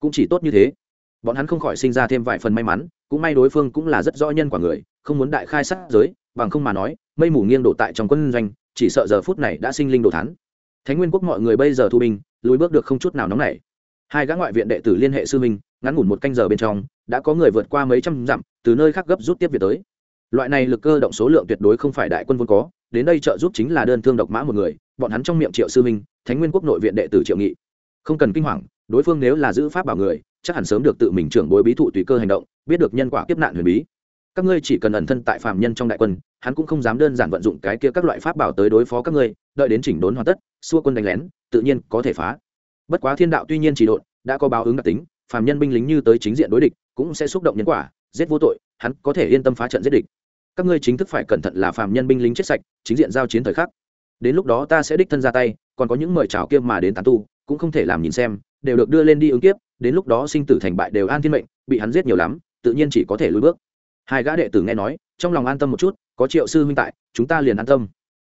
Cũng chỉ tốt như thế bọn hắn không khỏi sinh ra thêm vài phần may mắn, cũng may đối phương cũng là rất rõ nhân quả người, không muốn đại khai sát giới, bằng không mà nói, mây mù nghiêng đổ tại trong quân doanh, chỉ sợ giờ phút này đã sinh linh đồ thán. Thánh nguyên quốc mọi người bây giờ thu binh, lùi bước được không chút nào nóng nảy. Hai gã ngoại viện đệ tử liên hệ sư minh, ngắn ngủn một canh giờ bên trong, đã có người vượt qua mấy trăm dặm, từ nơi khác gấp rút tiếp việc tới. Loại này lực cơ động số lượng tuyệt đối không phải đại quân vốn có, đến đây trợ giúp chính là đơn thương độc mã một người, bọn hắn trong miệng triệu sư minh, thánh nguyên quốc nội viện đệ tử triệu nghị. Không cần kinh hoàng, đối phương nếu là giữ pháp bảo người chắc hẳn sớm được tự mình trưởng bối bí thụ tùy cơ hành động, biết được nhân quả kiếp nạn huyền bí. Các ngươi chỉ cần ẩn thân tại phạm nhân trong đại quân, hắn cũng không dám đơn giản vận dụng cái kia các loại pháp bảo tới đối phó các ngươi, đợi đến chỉnh đốn hoàn tất, xua quân đánh lén, tự nhiên có thể phá. Bất quá thiên đạo tuy nhiên chỉ độn, đã có báo ứng đặc tính phạm nhân binh lính như tới chính diện đối địch, cũng sẽ xúc động nhân quả, giết vô tội, hắn có thể yên tâm phá trận giết địch. Các ngươi chính thức phải cẩn thận là phạm nhân binh lính chết sạch, chính diện giao chiến thời khắc. Đến lúc đó ta sẽ đích thân ra tay, còn có những mời chào kia mà đến tán tu, cũng không thể làm nhìn xem đều được đưa lên đi ứng kiếp, đến lúc đó sinh tử thành bại đều an thiên mệnh, bị hắn giết nhiều lắm, tự nhiên chỉ có thể lùi bước. Hai gã đệ tử nghe nói, trong lòng an tâm một chút, có triệu sư huynh tại, chúng ta liền an tâm.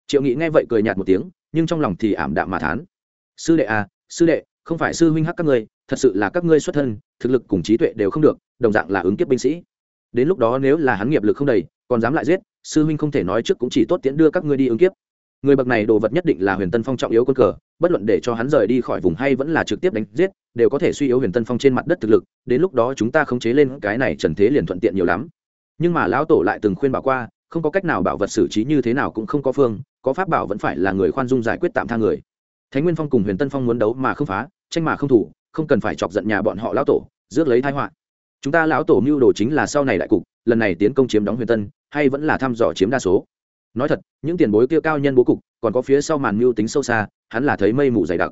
Triệu nghị nghe vậy cười nhạt một tiếng, nhưng trong lòng thì ảm đạm mà thán. Sư đệ à sư đệ, không phải sư huynh hắc các ngươi, thật sự là các ngươi xuất thân, thực lực cùng trí tuệ đều không được, đồng dạng là ứng kiếp binh sĩ. Đến lúc đó nếu là hắn nghiệp lực không đầy, còn dám lại giết, sư huynh không thể nói trước cũng chỉ tốt tiễn đưa các ngươi đi ứng kiếp người bậc này đồ vật nhất định là huyền tân phong trọng yếu quân cờ, bất luận để cho hắn rời đi khỏi vùng hay vẫn là trực tiếp đánh giết, đều có thể suy yếu huyền tân phong trên mặt đất thực lực, đến lúc đó chúng ta khống chế lên cái này trần thế liền thuận tiện nhiều lắm. Nhưng mà lão tổ lại từng khuyên bảo qua, không có cách nào bảo vật xử trí như thế nào cũng không có phương, có pháp bảo vẫn phải là người khoan dung giải quyết tạm tha người. Thánh nguyên phong cùng huyền tân phong muốn đấu mà không phá, tranh mà không thủ, không cần phải chọc giận nhà bọn họ lão tổ, rước lấy thái họa. Chúng ta lão tổ mưu đồ chính là sau này đại cục, lần này tiến công chiếm đóng huyền tân, hay vẫn là thăm dò chiếm đa số nói thật, những tiền bối kia cao nhân bố cục, còn có phía sau màn mưu tính sâu xa, hắn là thấy mây mù dày đặc.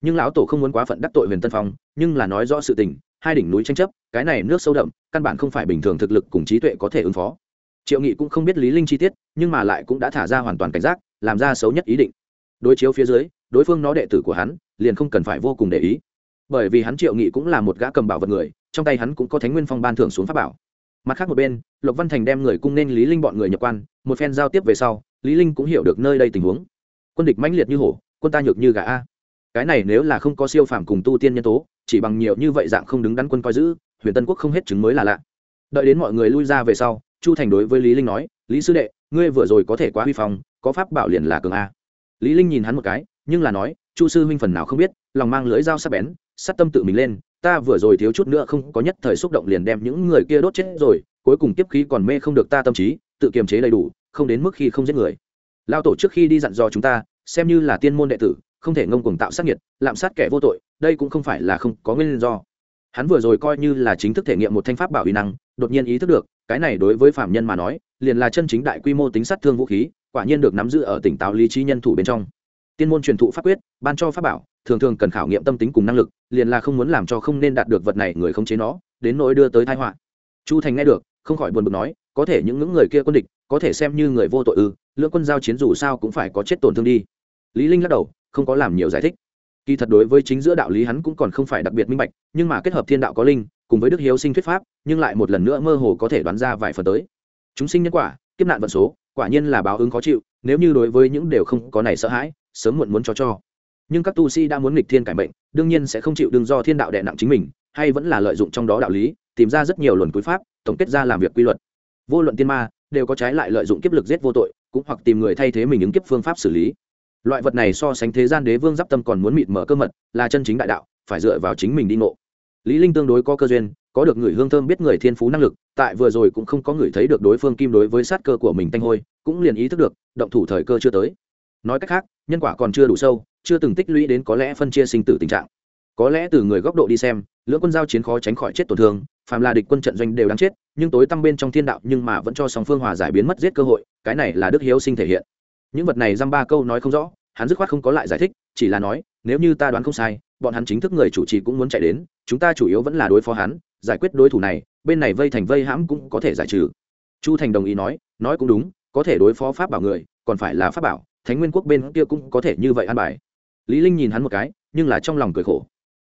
Nhưng lão tổ không muốn quá phận đắc tội huyền tân phong, nhưng là nói rõ sự tình, hai đỉnh núi tranh chấp, cái này nước sâu đậm, căn bản không phải bình thường thực lực cùng trí tuệ có thể ứng phó. Triệu nghị cũng không biết lý linh chi tiết, nhưng mà lại cũng đã thả ra hoàn toàn cảnh giác, làm ra xấu nhất ý định. Đối chiếu phía dưới, đối phương nó đệ tử của hắn, liền không cần phải vô cùng để ý. Bởi vì hắn triệu nghị cũng là một gã cầm bảo vật người, trong tay hắn cũng có thánh nguyên phong ban thưởng xuống pháp bảo mặt khác một bên, lộc văn thành đem người cung nên lý linh bọn người nhập quan, một phen giao tiếp về sau, lý linh cũng hiểu được nơi đây tình huống. Quân địch mãnh liệt như hổ, quân ta nhược như gà a. Cái này nếu là không có siêu phàm cùng tu tiên nhân tố, chỉ bằng nhiều như vậy dạng không đứng đắn quân coi giữ, huyền tân quốc không hết chứng mới là lạ. Đợi đến mọi người lui ra về sau, chu thành đối với lý linh nói, lý sư đệ, ngươi vừa rồi có thể quá huy phong, có pháp bảo liền là cường a. Lý linh nhìn hắn một cái, nhưng là nói, chu sư huynh phần nào không biết, lòng mang lưỡi dao sắc bén, sát tâm tự mình lên ta vừa rồi thiếu chút nữa không có nhất thời xúc động liền đem những người kia đốt chết rồi, cuối cùng tiếp khí còn mê không được ta tâm trí, tự kiềm chế đầy đủ, không đến mức khi không giết người. Lao tổ trước khi đi dặn dò chúng ta, xem như là tiên môn đệ tử, không thể ngông cuồng tạo sát nhiệt lạm sát kẻ vô tội, đây cũng không phải là không có nguyên do. Hắn vừa rồi coi như là chính thức thể nghiệm một thanh pháp bảo uy năng, đột nhiên ý thức được, cái này đối với phạm nhân mà nói, liền là chân chính đại quy mô tính sát thương vũ khí, quả nhiên được nắm giữ ở tỉnh táo lý trí nhân thủ bên trong. Tiên môn truyền thụ pháp quyết, ban cho pháp bảo thường thường cần khảo nghiệm tâm tính cùng năng lực, liền là không muốn làm cho không nên đạt được vật này người không chế nó, đến nỗi đưa tới tai họa. Chu thành nghe được, không khỏi buồn bực nói, có thể những những người kia quân địch, có thể xem như người vô tội ư, lưỡng quân giao chiến dù sao cũng phải có chết tổn thương đi. Lý linh lắc đầu, không có làm nhiều giải thích. Kỳ thật đối với chính giữa đạo lý hắn cũng còn không phải đặc biệt minh bạch, nhưng mà kết hợp thiên đạo có linh, cùng với đức hiếu sinh thuyết pháp, nhưng lại một lần nữa mơ hồ có thể đoán ra vài phần tới. Chúng sinh nhân quả, kiếp nạn vận số, quả nhiên là báo ứng khó chịu, nếu như đối với những đều không có này sợ hãi, sớm muộn muốn cho cho nhưng các tu sĩ đã muốn nghịch thiên cải mệnh, đương nhiên sẽ không chịu đương do thiên đạo đè nặng chính mình, hay vẫn là lợi dụng trong đó đạo lý, tìm ra rất nhiều luận cuối pháp, tổng kết ra làm việc quy luật. Vô luận tiên ma, đều có trái lại lợi dụng kiếp lực giết vô tội, cũng hoặc tìm người thay thế mình ứng kiếp phương pháp xử lý. Loại vật này so sánh thế gian đế vương giáp tâm còn muốn mịt mở cơ mật, là chân chính đại đạo, phải dựa vào chính mình đi ngộ. Lý linh tương đối có cơ duyên, có được người hương thơm biết người thiên phú năng lực, tại vừa rồi cũng không có người thấy được đối phương kim đối với sát cơ của mình tanh hôi, cũng liền ý thức được, động thủ thời cơ chưa tới. Nói cách khác, nhân quả còn chưa đủ sâu chưa từng tích lũy đến có lẽ phân chia sinh tử tình trạng. Có lẽ từ người góc độ đi xem, lưỡng quân giao chiến khó tránh khỏi chết tổn thương, phàm là địch quân trận doanh đều đáng chết, nhưng tối tăm bên trong thiên đạo nhưng mà vẫn cho song phương hòa giải biến mất giết cơ hội, cái này là đức hiếu sinh thể hiện. Những vật này dăm ba câu nói không rõ, hắn dứt khoát không có lại giải thích, chỉ là nói, nếu như ta đoán không sai, bọn hắn chính thức người chủ trì cũng muốn chạy đến, chúng ta chủ yếu vẫn là đối phó hắn, giải quyết đối thủ này, bên này vây thành vây hãm cũng có thể giải trừ. Chu thành đồng ý nói nói cũng đúng, có thể đối phó pháp bảo người, còn phải là pháp bảo, thánh nguyên quốc bên kia cũng có thể như vậy an bài lý linh nhìn hắn một cái, nhưng là trong lòng cười khổ.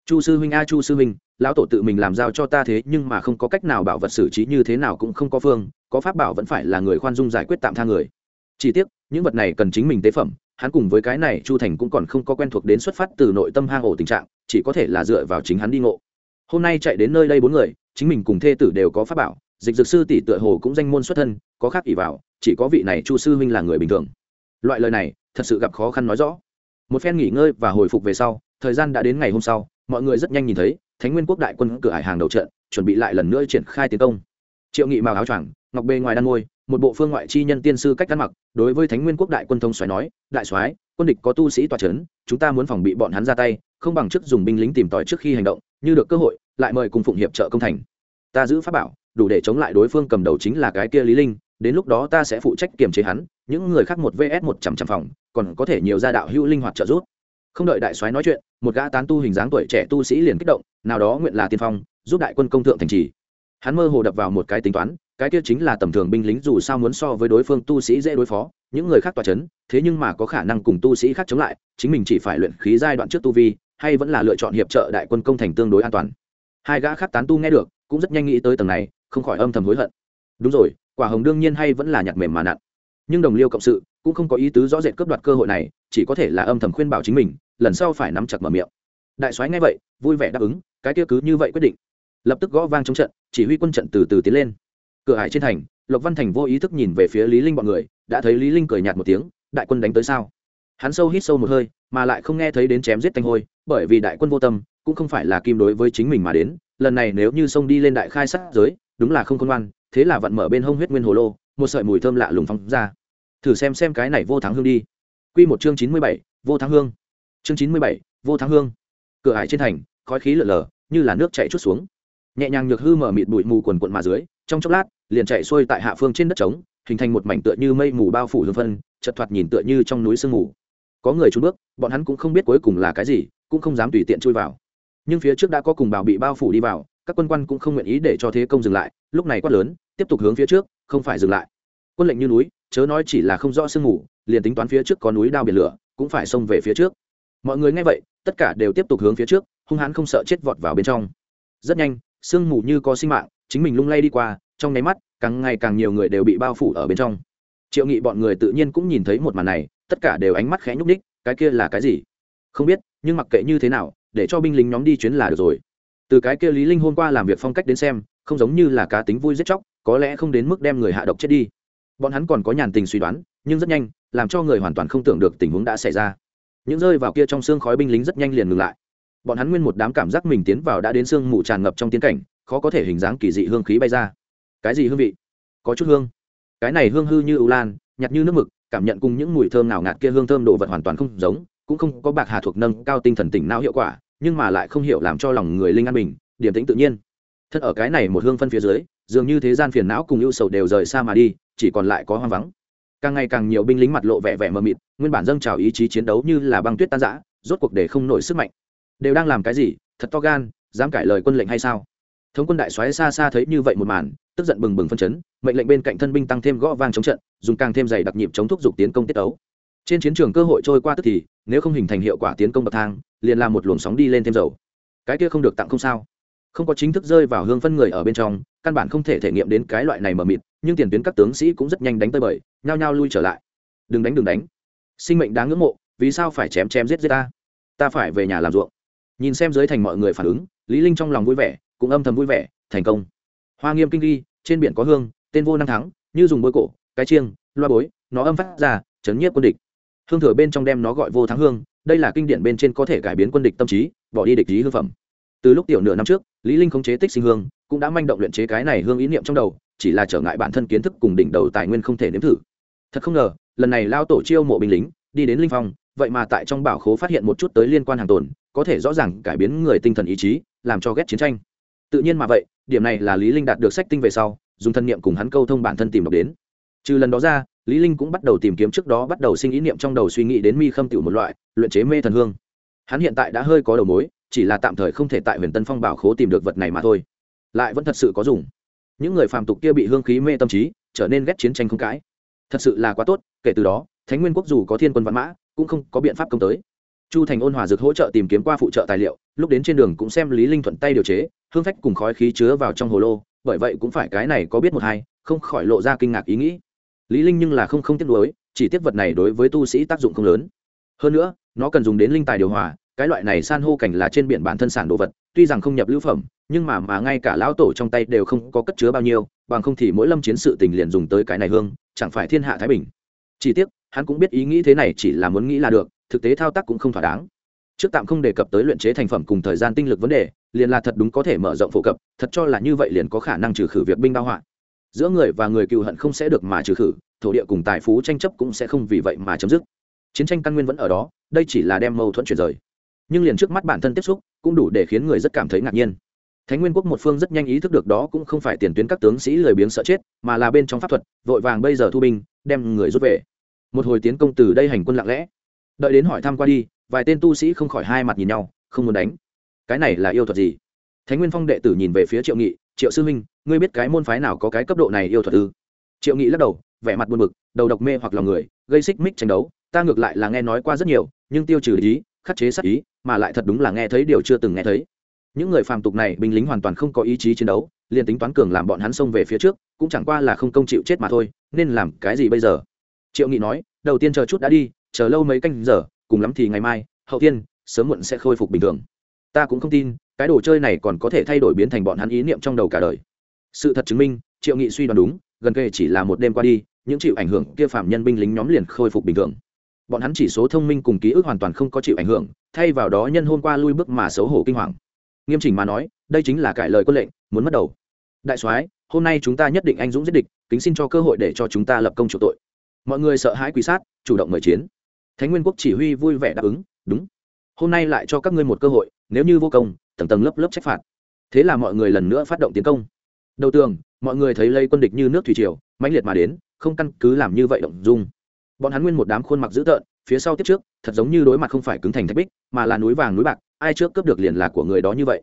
Chu sư huynh a, chu sư huynh, lão tổ tự mình làm giao cho ta thế, nhưng mà không có cách nào bảo vật xử trí như thế nào cũng không có phương, có pháp bảo vẫn phải là người khoan dung giải quyết tạm tha người. Chỉ tiếc, những vật này cần chính mình tế phẩm, hắn cùng với cái này chu thành cũng còn không có quen thuộc đến xuất phát từ nội tâm hang ổ tình trạng, chỉ có thể là dựa vào chính hắn đi ngộ. Hôm nay chạy đến nơi đây bốn người, chính mình cùng thê tử đều có pháp bảo, dịch dược sư tỷ tựa hồ cũng danh môn xuất thân, có khác ỷ vào, chỉ có vị này chu sư huynh là người bình thường. Loại lời này, thật sự gặp khó khăn nói rõ một phen nghỉ ngơi và hồi phục về sau, thời gian đã đến ngày hôm sau, mọi người rất nhanh nhìn thấy, thánh nguyên quốc đại quân cửa hải hàng đầu trận, chuẩn bị lại lần nữa triển khai tiến công. Triệu nghị màu áo choàng, ngọc bê ngoài đan ngôi một bộ phương ngoại chi nhân tiên sư cách ăn mặc, đối với thánh nguyên quốc đại quân thông xoáy nói, đại soái, quân địch có tu sĩ tòa c h ấ n chúng ta muốn phòng bị bọn hắn ra tay, không bằng chức dùng binh lính tìm tòi trước khi hành động, như được cơ hội, lại mời cùng phụng hiệp trợ công thành. Ta giữ pháp bảo, đủ để chống lại đối phương cầm đầu chính là cái kia lý linh, đến lúc đó ta sẽ phụ trách kiềm chế hắn những người khác một vs một trăm trăm phòng, còn có thể nhiều gia đạo hữu linh hoạt trợ giúp. Không đợi đại soái nói chuyện, một gã tán tu hình dáng tuổi trẻ tu sĩ liền kích động, nào đó nguyện là tiên phong, giúp đại quân công thượng thành trì. Hắn mơ hồ đập vào một cái tính toán, cái kia chính là tầm thường binh lính dù sao muốn so với đối phương tu sĩ dễ đối phó, những người khác tỏa chấn, thế nhưng mà có khả năng cùng tu sĩ khác chống lại, chính mình chỉ phải luyện khí giai đoạn trước tu vi, hay vẫn là lựa chọn hiệp trợ đại quân công thành tương đối an toàn. Hai gã khác tán tu nghe được, cũng rất nhanh nghĩ tới tầng này, không khỏi âm thầm hối hận. Đúng rồi, quả hồng đương nhiên hay vẫn là nhặt mềm mà nặn nhưng đồng liêu cộng sự cũng không có ý tứ rõ rệt cướp đoạt cơ hội này, chỉ có thể là âm thầm khuyên bảo chính mình, lần sau phải nắm chặt mở miệng. Đại soái nghe vậy, vui vẻ đáp ứng, cái kia cứ như vậy quyết định. Lập tức gõ vang trong trận, chỉ huy quân trận từ từ tiến lên. Cửa hải trên thành, lộc văn thành vô ý thức nhìn về phía lý linh bọn người, đã thấy lý linh cười nhạt một tiếng, đại quân đánh tới sao? Hắn sâu hít sâu một hơi, mà lại không nghe thấy đến chém giết thanh hôi, bởi vì đại quân vô tâm, cũng không phải là kim đối với chính mình mà đến, lần này nếu như sông đi lên đại khai sát giới, đúng là không khôn ngoan, thế là vận mở bên hông huyết nguyên hồ lô, một sợi mùi thơm lạ lùng phóng ra thử xem xem cái này vô thắng hương đi. Quy một chương chín mươi bảy, vô thắng hương. Chương chín mươi bảy, vô thắng hương. Cửa hải trên thành khói khí lở lờ như là nước chảy chút xuống. Nhẹ nhàng nhược hư mở mịt bụi mù quần quận mà dưới trong chốc lát liền chạy xuôi tại hạ phương trên đất trống hình thành một mảnh tựa như mây mù bao phủ hương phân chật thoạt nhìn tựa như trong núi sương mù. Có người trốn bước bọn hắn cũng không biết cuối cùng là cái gì cũng không dám tùy tiện chui vào. Nhưng phía trước đã có cùng bảo bị bao phủ đi vào các quân quan cũng không nguyện ý để cho thế công dừng lại lúc này quát lớn tiếp tục hướng phía trước không phải dừng lại. Quân lệnh như núi chớ nói chỉ là không rõ sương mù, liền tính toán phía trước có núi đao biển lửa, cũng phải xông về phía trước. Mọi người nghe vậy, tất cả đều tiếp tục hướng phía trước, hung hãn không sợ chết vọt vào bên trong. Rất nhanh, sương mù như có sinh mạng, chính mình lung lay đi qua, trong nháy mắt, càng ngày càng nhiều người đều bị bao phủ ở bên trong. Triệu nghị bọn người tự nhiên cũng nhìn thấy một màn này, tất cả đều ánh mắt khẽ nhúc ních cái kia là cái gì? Không biết, nhưng mặc kệ như thế nào, để cho binh lính nhóm đi chuyến là được rồi. Từ cái kia lý linh hôm qua làm việc phong cách đến xem, không giống như là cá tính vui giết chóc, có lẽ không đến mức đem người hạ độc chết đi bọn hắn còn có nhàn tình suy đoán, nhưng rất nhanh, làm cho người hoàn toàn không tưởng được tình huống đã xảy ra. Những rơi vào kia trong xương khói binh lính rất nhanh liền ngừng lại. Bọn hắn nguyên một đám cảm giác mình tiến vào đã đến xương mù tràn ngập trong tiến cảnh, khó có thể hình dáng kỳ dị hương khí bay ra. Cái gì hương vị? Có chút hương. Cái này hương hư như ưu lan, nhạt như nước mực, cảm nhận cùng những mùi thơm nào ngạt kia hương thơm đồ vật hoàn toàn không giống, cũng không có bạc hà thuộc nâng cao tinh thần tỉnh não hiệu quả, nhưng mà lại không hiểu làm cho lòng người linh an bình điểm tĩnh tự nhiên. Thật ở cái này một hương phân phía dưới, dường như thế gian phiền não cùng ưu sầu đều rời xa mà đi chỉ còn lại có hoang vắng. Càng ngày càng nhiều binh lính mặt lộ vẻ vẻ mờ mịt, nguyên bản dâng trào ý chí chiến đấu như là băng tuyết tan rã, rốt cuộc để không nổi sức mạnh. Đều đang làm cái gì? Thật to gan, dám cãi lời quân lệnh hay sao? Thống quân đại soái xa xa thấy như vậy một màn, tức giận bừng bừng phân chấn, mệnh lệnh bên cạnh thân binh tăng thêm gõ vang chống trận, dùng càng thêm dày đặc nhịp chống thúc giục tiến công tiết tấu. Trên chiến trường cơ hội trôi qua tức thì, nếu không hình thành hiệu quả tiến công bậc thang, liền làm một luồng sóng đi lên thêm dầu. Cái kia không được tặng không sao. Không có chính thức rơi vào hương phân người ở bên trong căn bản không thể thể nghiệm đến cái loại này mờ mịt, nhưng tiền tuyến các tướng sĩ cũng rất nhanh đánh tới bời, nhao nhao lui trở lại. Đừng đánh đừng đánh. Sinh mệnh đáng ngưỡng mộ, vì sao phải chém chém giết giết ta? Ta phải về nhà làm ruộng. Nhìn xem dưới thành mọi người phản ứng, lý linh trong lòng vui vẻ, cũng âm thầm vui vẻ, thành công. Hoa nghiêm kinh ghi, trên biển có hương, tên vô năng thắng, như dùng bôi cổ, cái chiêng, loa bối, nó âm phát ra, chấn nhiếp quân địch. Hương thừa bên trong đem nó gọi vô thắng hương, đây là kinh điển bên trên có thể cải biến quân địch tâm trí, bỏ đi địch lý hương phẩm. Từ lúc tiểu nửa năm trước, lý linh khống chế tích sinh hương cũng đã manh động luyện chế cái này hương ý niệm trong đầu, chỉ là trở ngại bản thân kiến thức cùng đỉnh đầu tài nguyên không thể nếm thử. Thật không ngờ, lần này lao tổ chiêu mộ binh lính, đi đến linh phong, vậy mà tại trong bảo khố phát hiện một chút tới liên quan hàng tồn, có thể rõ ràng cải biến người tinh thần ý chí, làm cho ghét chiến tranh. Tự nhiên mà vậy, điểm này là lý linh đạt được sách tinh về sau, dùng thân niệm cùng hắn câu thông bản thân tìm đọc đến. Trừ lần đó ra, lý linh cũng bắt đầu tìm kiếm trước đó bắt đầu sinh ý niệm trong đầu suy nghĩ đến mi khâm tiểu một loại, luyện chế mê thần hương. Hắn hiện tại đã hơi có đầu mối, chỉ là tạm thời không thể tại huyền tân phong bảo khố tìm được vật này mà thôi lại vẫn thật sự có dùng. Những người phàm tục kia bị hương khí mê tâm trí, trở nên ghét chiến tranh không cãi. Thật sự là quá tốt, kể từ đó, thánh nguyên quốc dù có thiên quân văn mã, cũng không có biện pháp công tới. Chu thành ôn hòa dược hỗ trợ tìm kiếm qua phụ trợ tài liệu, lúc đến trên đường cũng xem lý linh thuận tay điều chế, hương phách cùng khói khí chứa vào trong hồ lô, bởi vậy cũng phải cái này có biết một hai, không khỏi lộ ra kinh ngạc ý nghĩ. Lý linh nhưng là không không tiếc nuối, chỉ tiếc vật này đối với tu sĩ tác dụng không lớn. Hơn nữa, nó cần dùng đến linh tài điều hòa cái loại này san hô cảnh là trên biển bản thân sản đồ vật, tuy rằng không nhập lưu phẩm, nhưng mà mà ngay cả lão tổ trong tay đều không có cất chứa bao nhiêu, bằng không thì mỗi lâm chiến sự tình liền dùng tới cái này hương, chẳng phải thiên hạ thái bình. Chỉ tiếc, hắn cũng biết ý nghĩ thế này chỉ là muốn nghĩ là được, thực tế thao tác cũng không thỏa đáng. Trước tạm không đề cập tới luyện chế thành phẩm cùng thời gian tinh lực vấn đề, liền là thật đúng có thể mở rộng phổ cập, thật cho là như vậy liền có khả năng trừ khử việc binh bao họa. Giữa người và người cựu hận không sẽ được mà trừ khử, thổ địa cùng tài phú tranh chấp cũng sẽ không vì vậy mà chấm dứt. Chiến tranh căn nguyên vẫn ở đó, đây chỉ là đem mâu thuẫn chuyển rời nhưng liền trước mắt bản thân tiếp xúc cũng đủ để khiến người rất cảm thấy ngạc nhiên. Thánh nguyên quốc một phương rất nhanh ý thức được đó cũng không phải tiền tuyến các tướng sĩ lười biếng sợ chết, mà là bên trong pháp thuật, vội vàng bây giờ thu binh, đem người rút về. Một hồi tiến công từ đây hành quân lặng lẽ. Đợi đến hỏi thăm qua đi, vài tên tu sĩ không khỏi hai mặt nhìn nhau, không muốn đánh. Cái này là yêu thuật gì? Thánh nguyên phong đệ tử nhìn về phía triệu nghị, triệu sư huynh, ngươi biết cái môn phái nào có cái cấp độ này yêu thuật ư? Triệu nghị lắc đầu, vẻ mặt buồn bực, đầu độc mê hoặc lòng người, gây xích mích tranh đấu. Ta ngược lại là nghe nói qua rất nhiều, nhưng tiêu trừ ý khắc chế sát ý, mà lại thật đúng là nghe thấy điều chưa từng nghe thấy. Những người phàm tục này, binh lính hoàn toàn không có ý chí chiến đấu, liền tính toán cường làm bọn hắn xông về phía trước, cũng chẳng qua là không công chịu chết mà thôi, nên làm cái gì bây giờ? Triệu nghị nói, đầu tiên chờ chút đã đi, chờ lâu mấy canh giờ, cùng lắm thì ngày mai, hậu tiên sớm muộn sẽ khôi phục bình thường. Ta cũng không tin, cái đồ chơi này còn có thể thay đổi biến thành bọn hắn ý niệm trong đầu cả đời. Sự thật chứng minh, triệu nghị suy đoán đúng, gần kề chỉ là một đêm qua đi, những chịu ảnh hưởng kia phạm nhân binh lính nhóm liền khôi phục bình thường bọn hắn chỉ số thông minh cùng ký ức hoàn toàn không có chịu ảnh hưởng, thay vào đó nhân hôm qua lui bước mà xấu hổ kinh hoàng. Nghiêm chỉnh mà nói, đây chính là cải lời quân lệnh, muốn mất đầu. Đại soái, hôm nay chúng ta nhất định anh dũng giết địch, kính xin cho cơ hội để cho chúng ta lập công chủ tội. Mọi người sợ hãi quý sát, chủ động mời chiến. Thánh nguyên quốc chỉ huy vui vẻ đáp ứng, đúng. Hôm nay lại cho các ngươi một cơ hội, nếu như vô công, tầng tầng lớp lớp trách phạt. Thế là mọi người lần nữa phát động tiến công. Đầu tường, mọi người thấy lây quân địch như nước thủy triều, mãnh liệt mà đến, không căn cứ làm như vậy động dung bọn hắn nguyên một đám khuôn mặt dữ tợn, phía sau tiếp trước, thật giống như đối mặt không phải cứng thành thạch bích, mà là núi vàng núi bạc, ai trước cướp được liền là của người đó như vậy.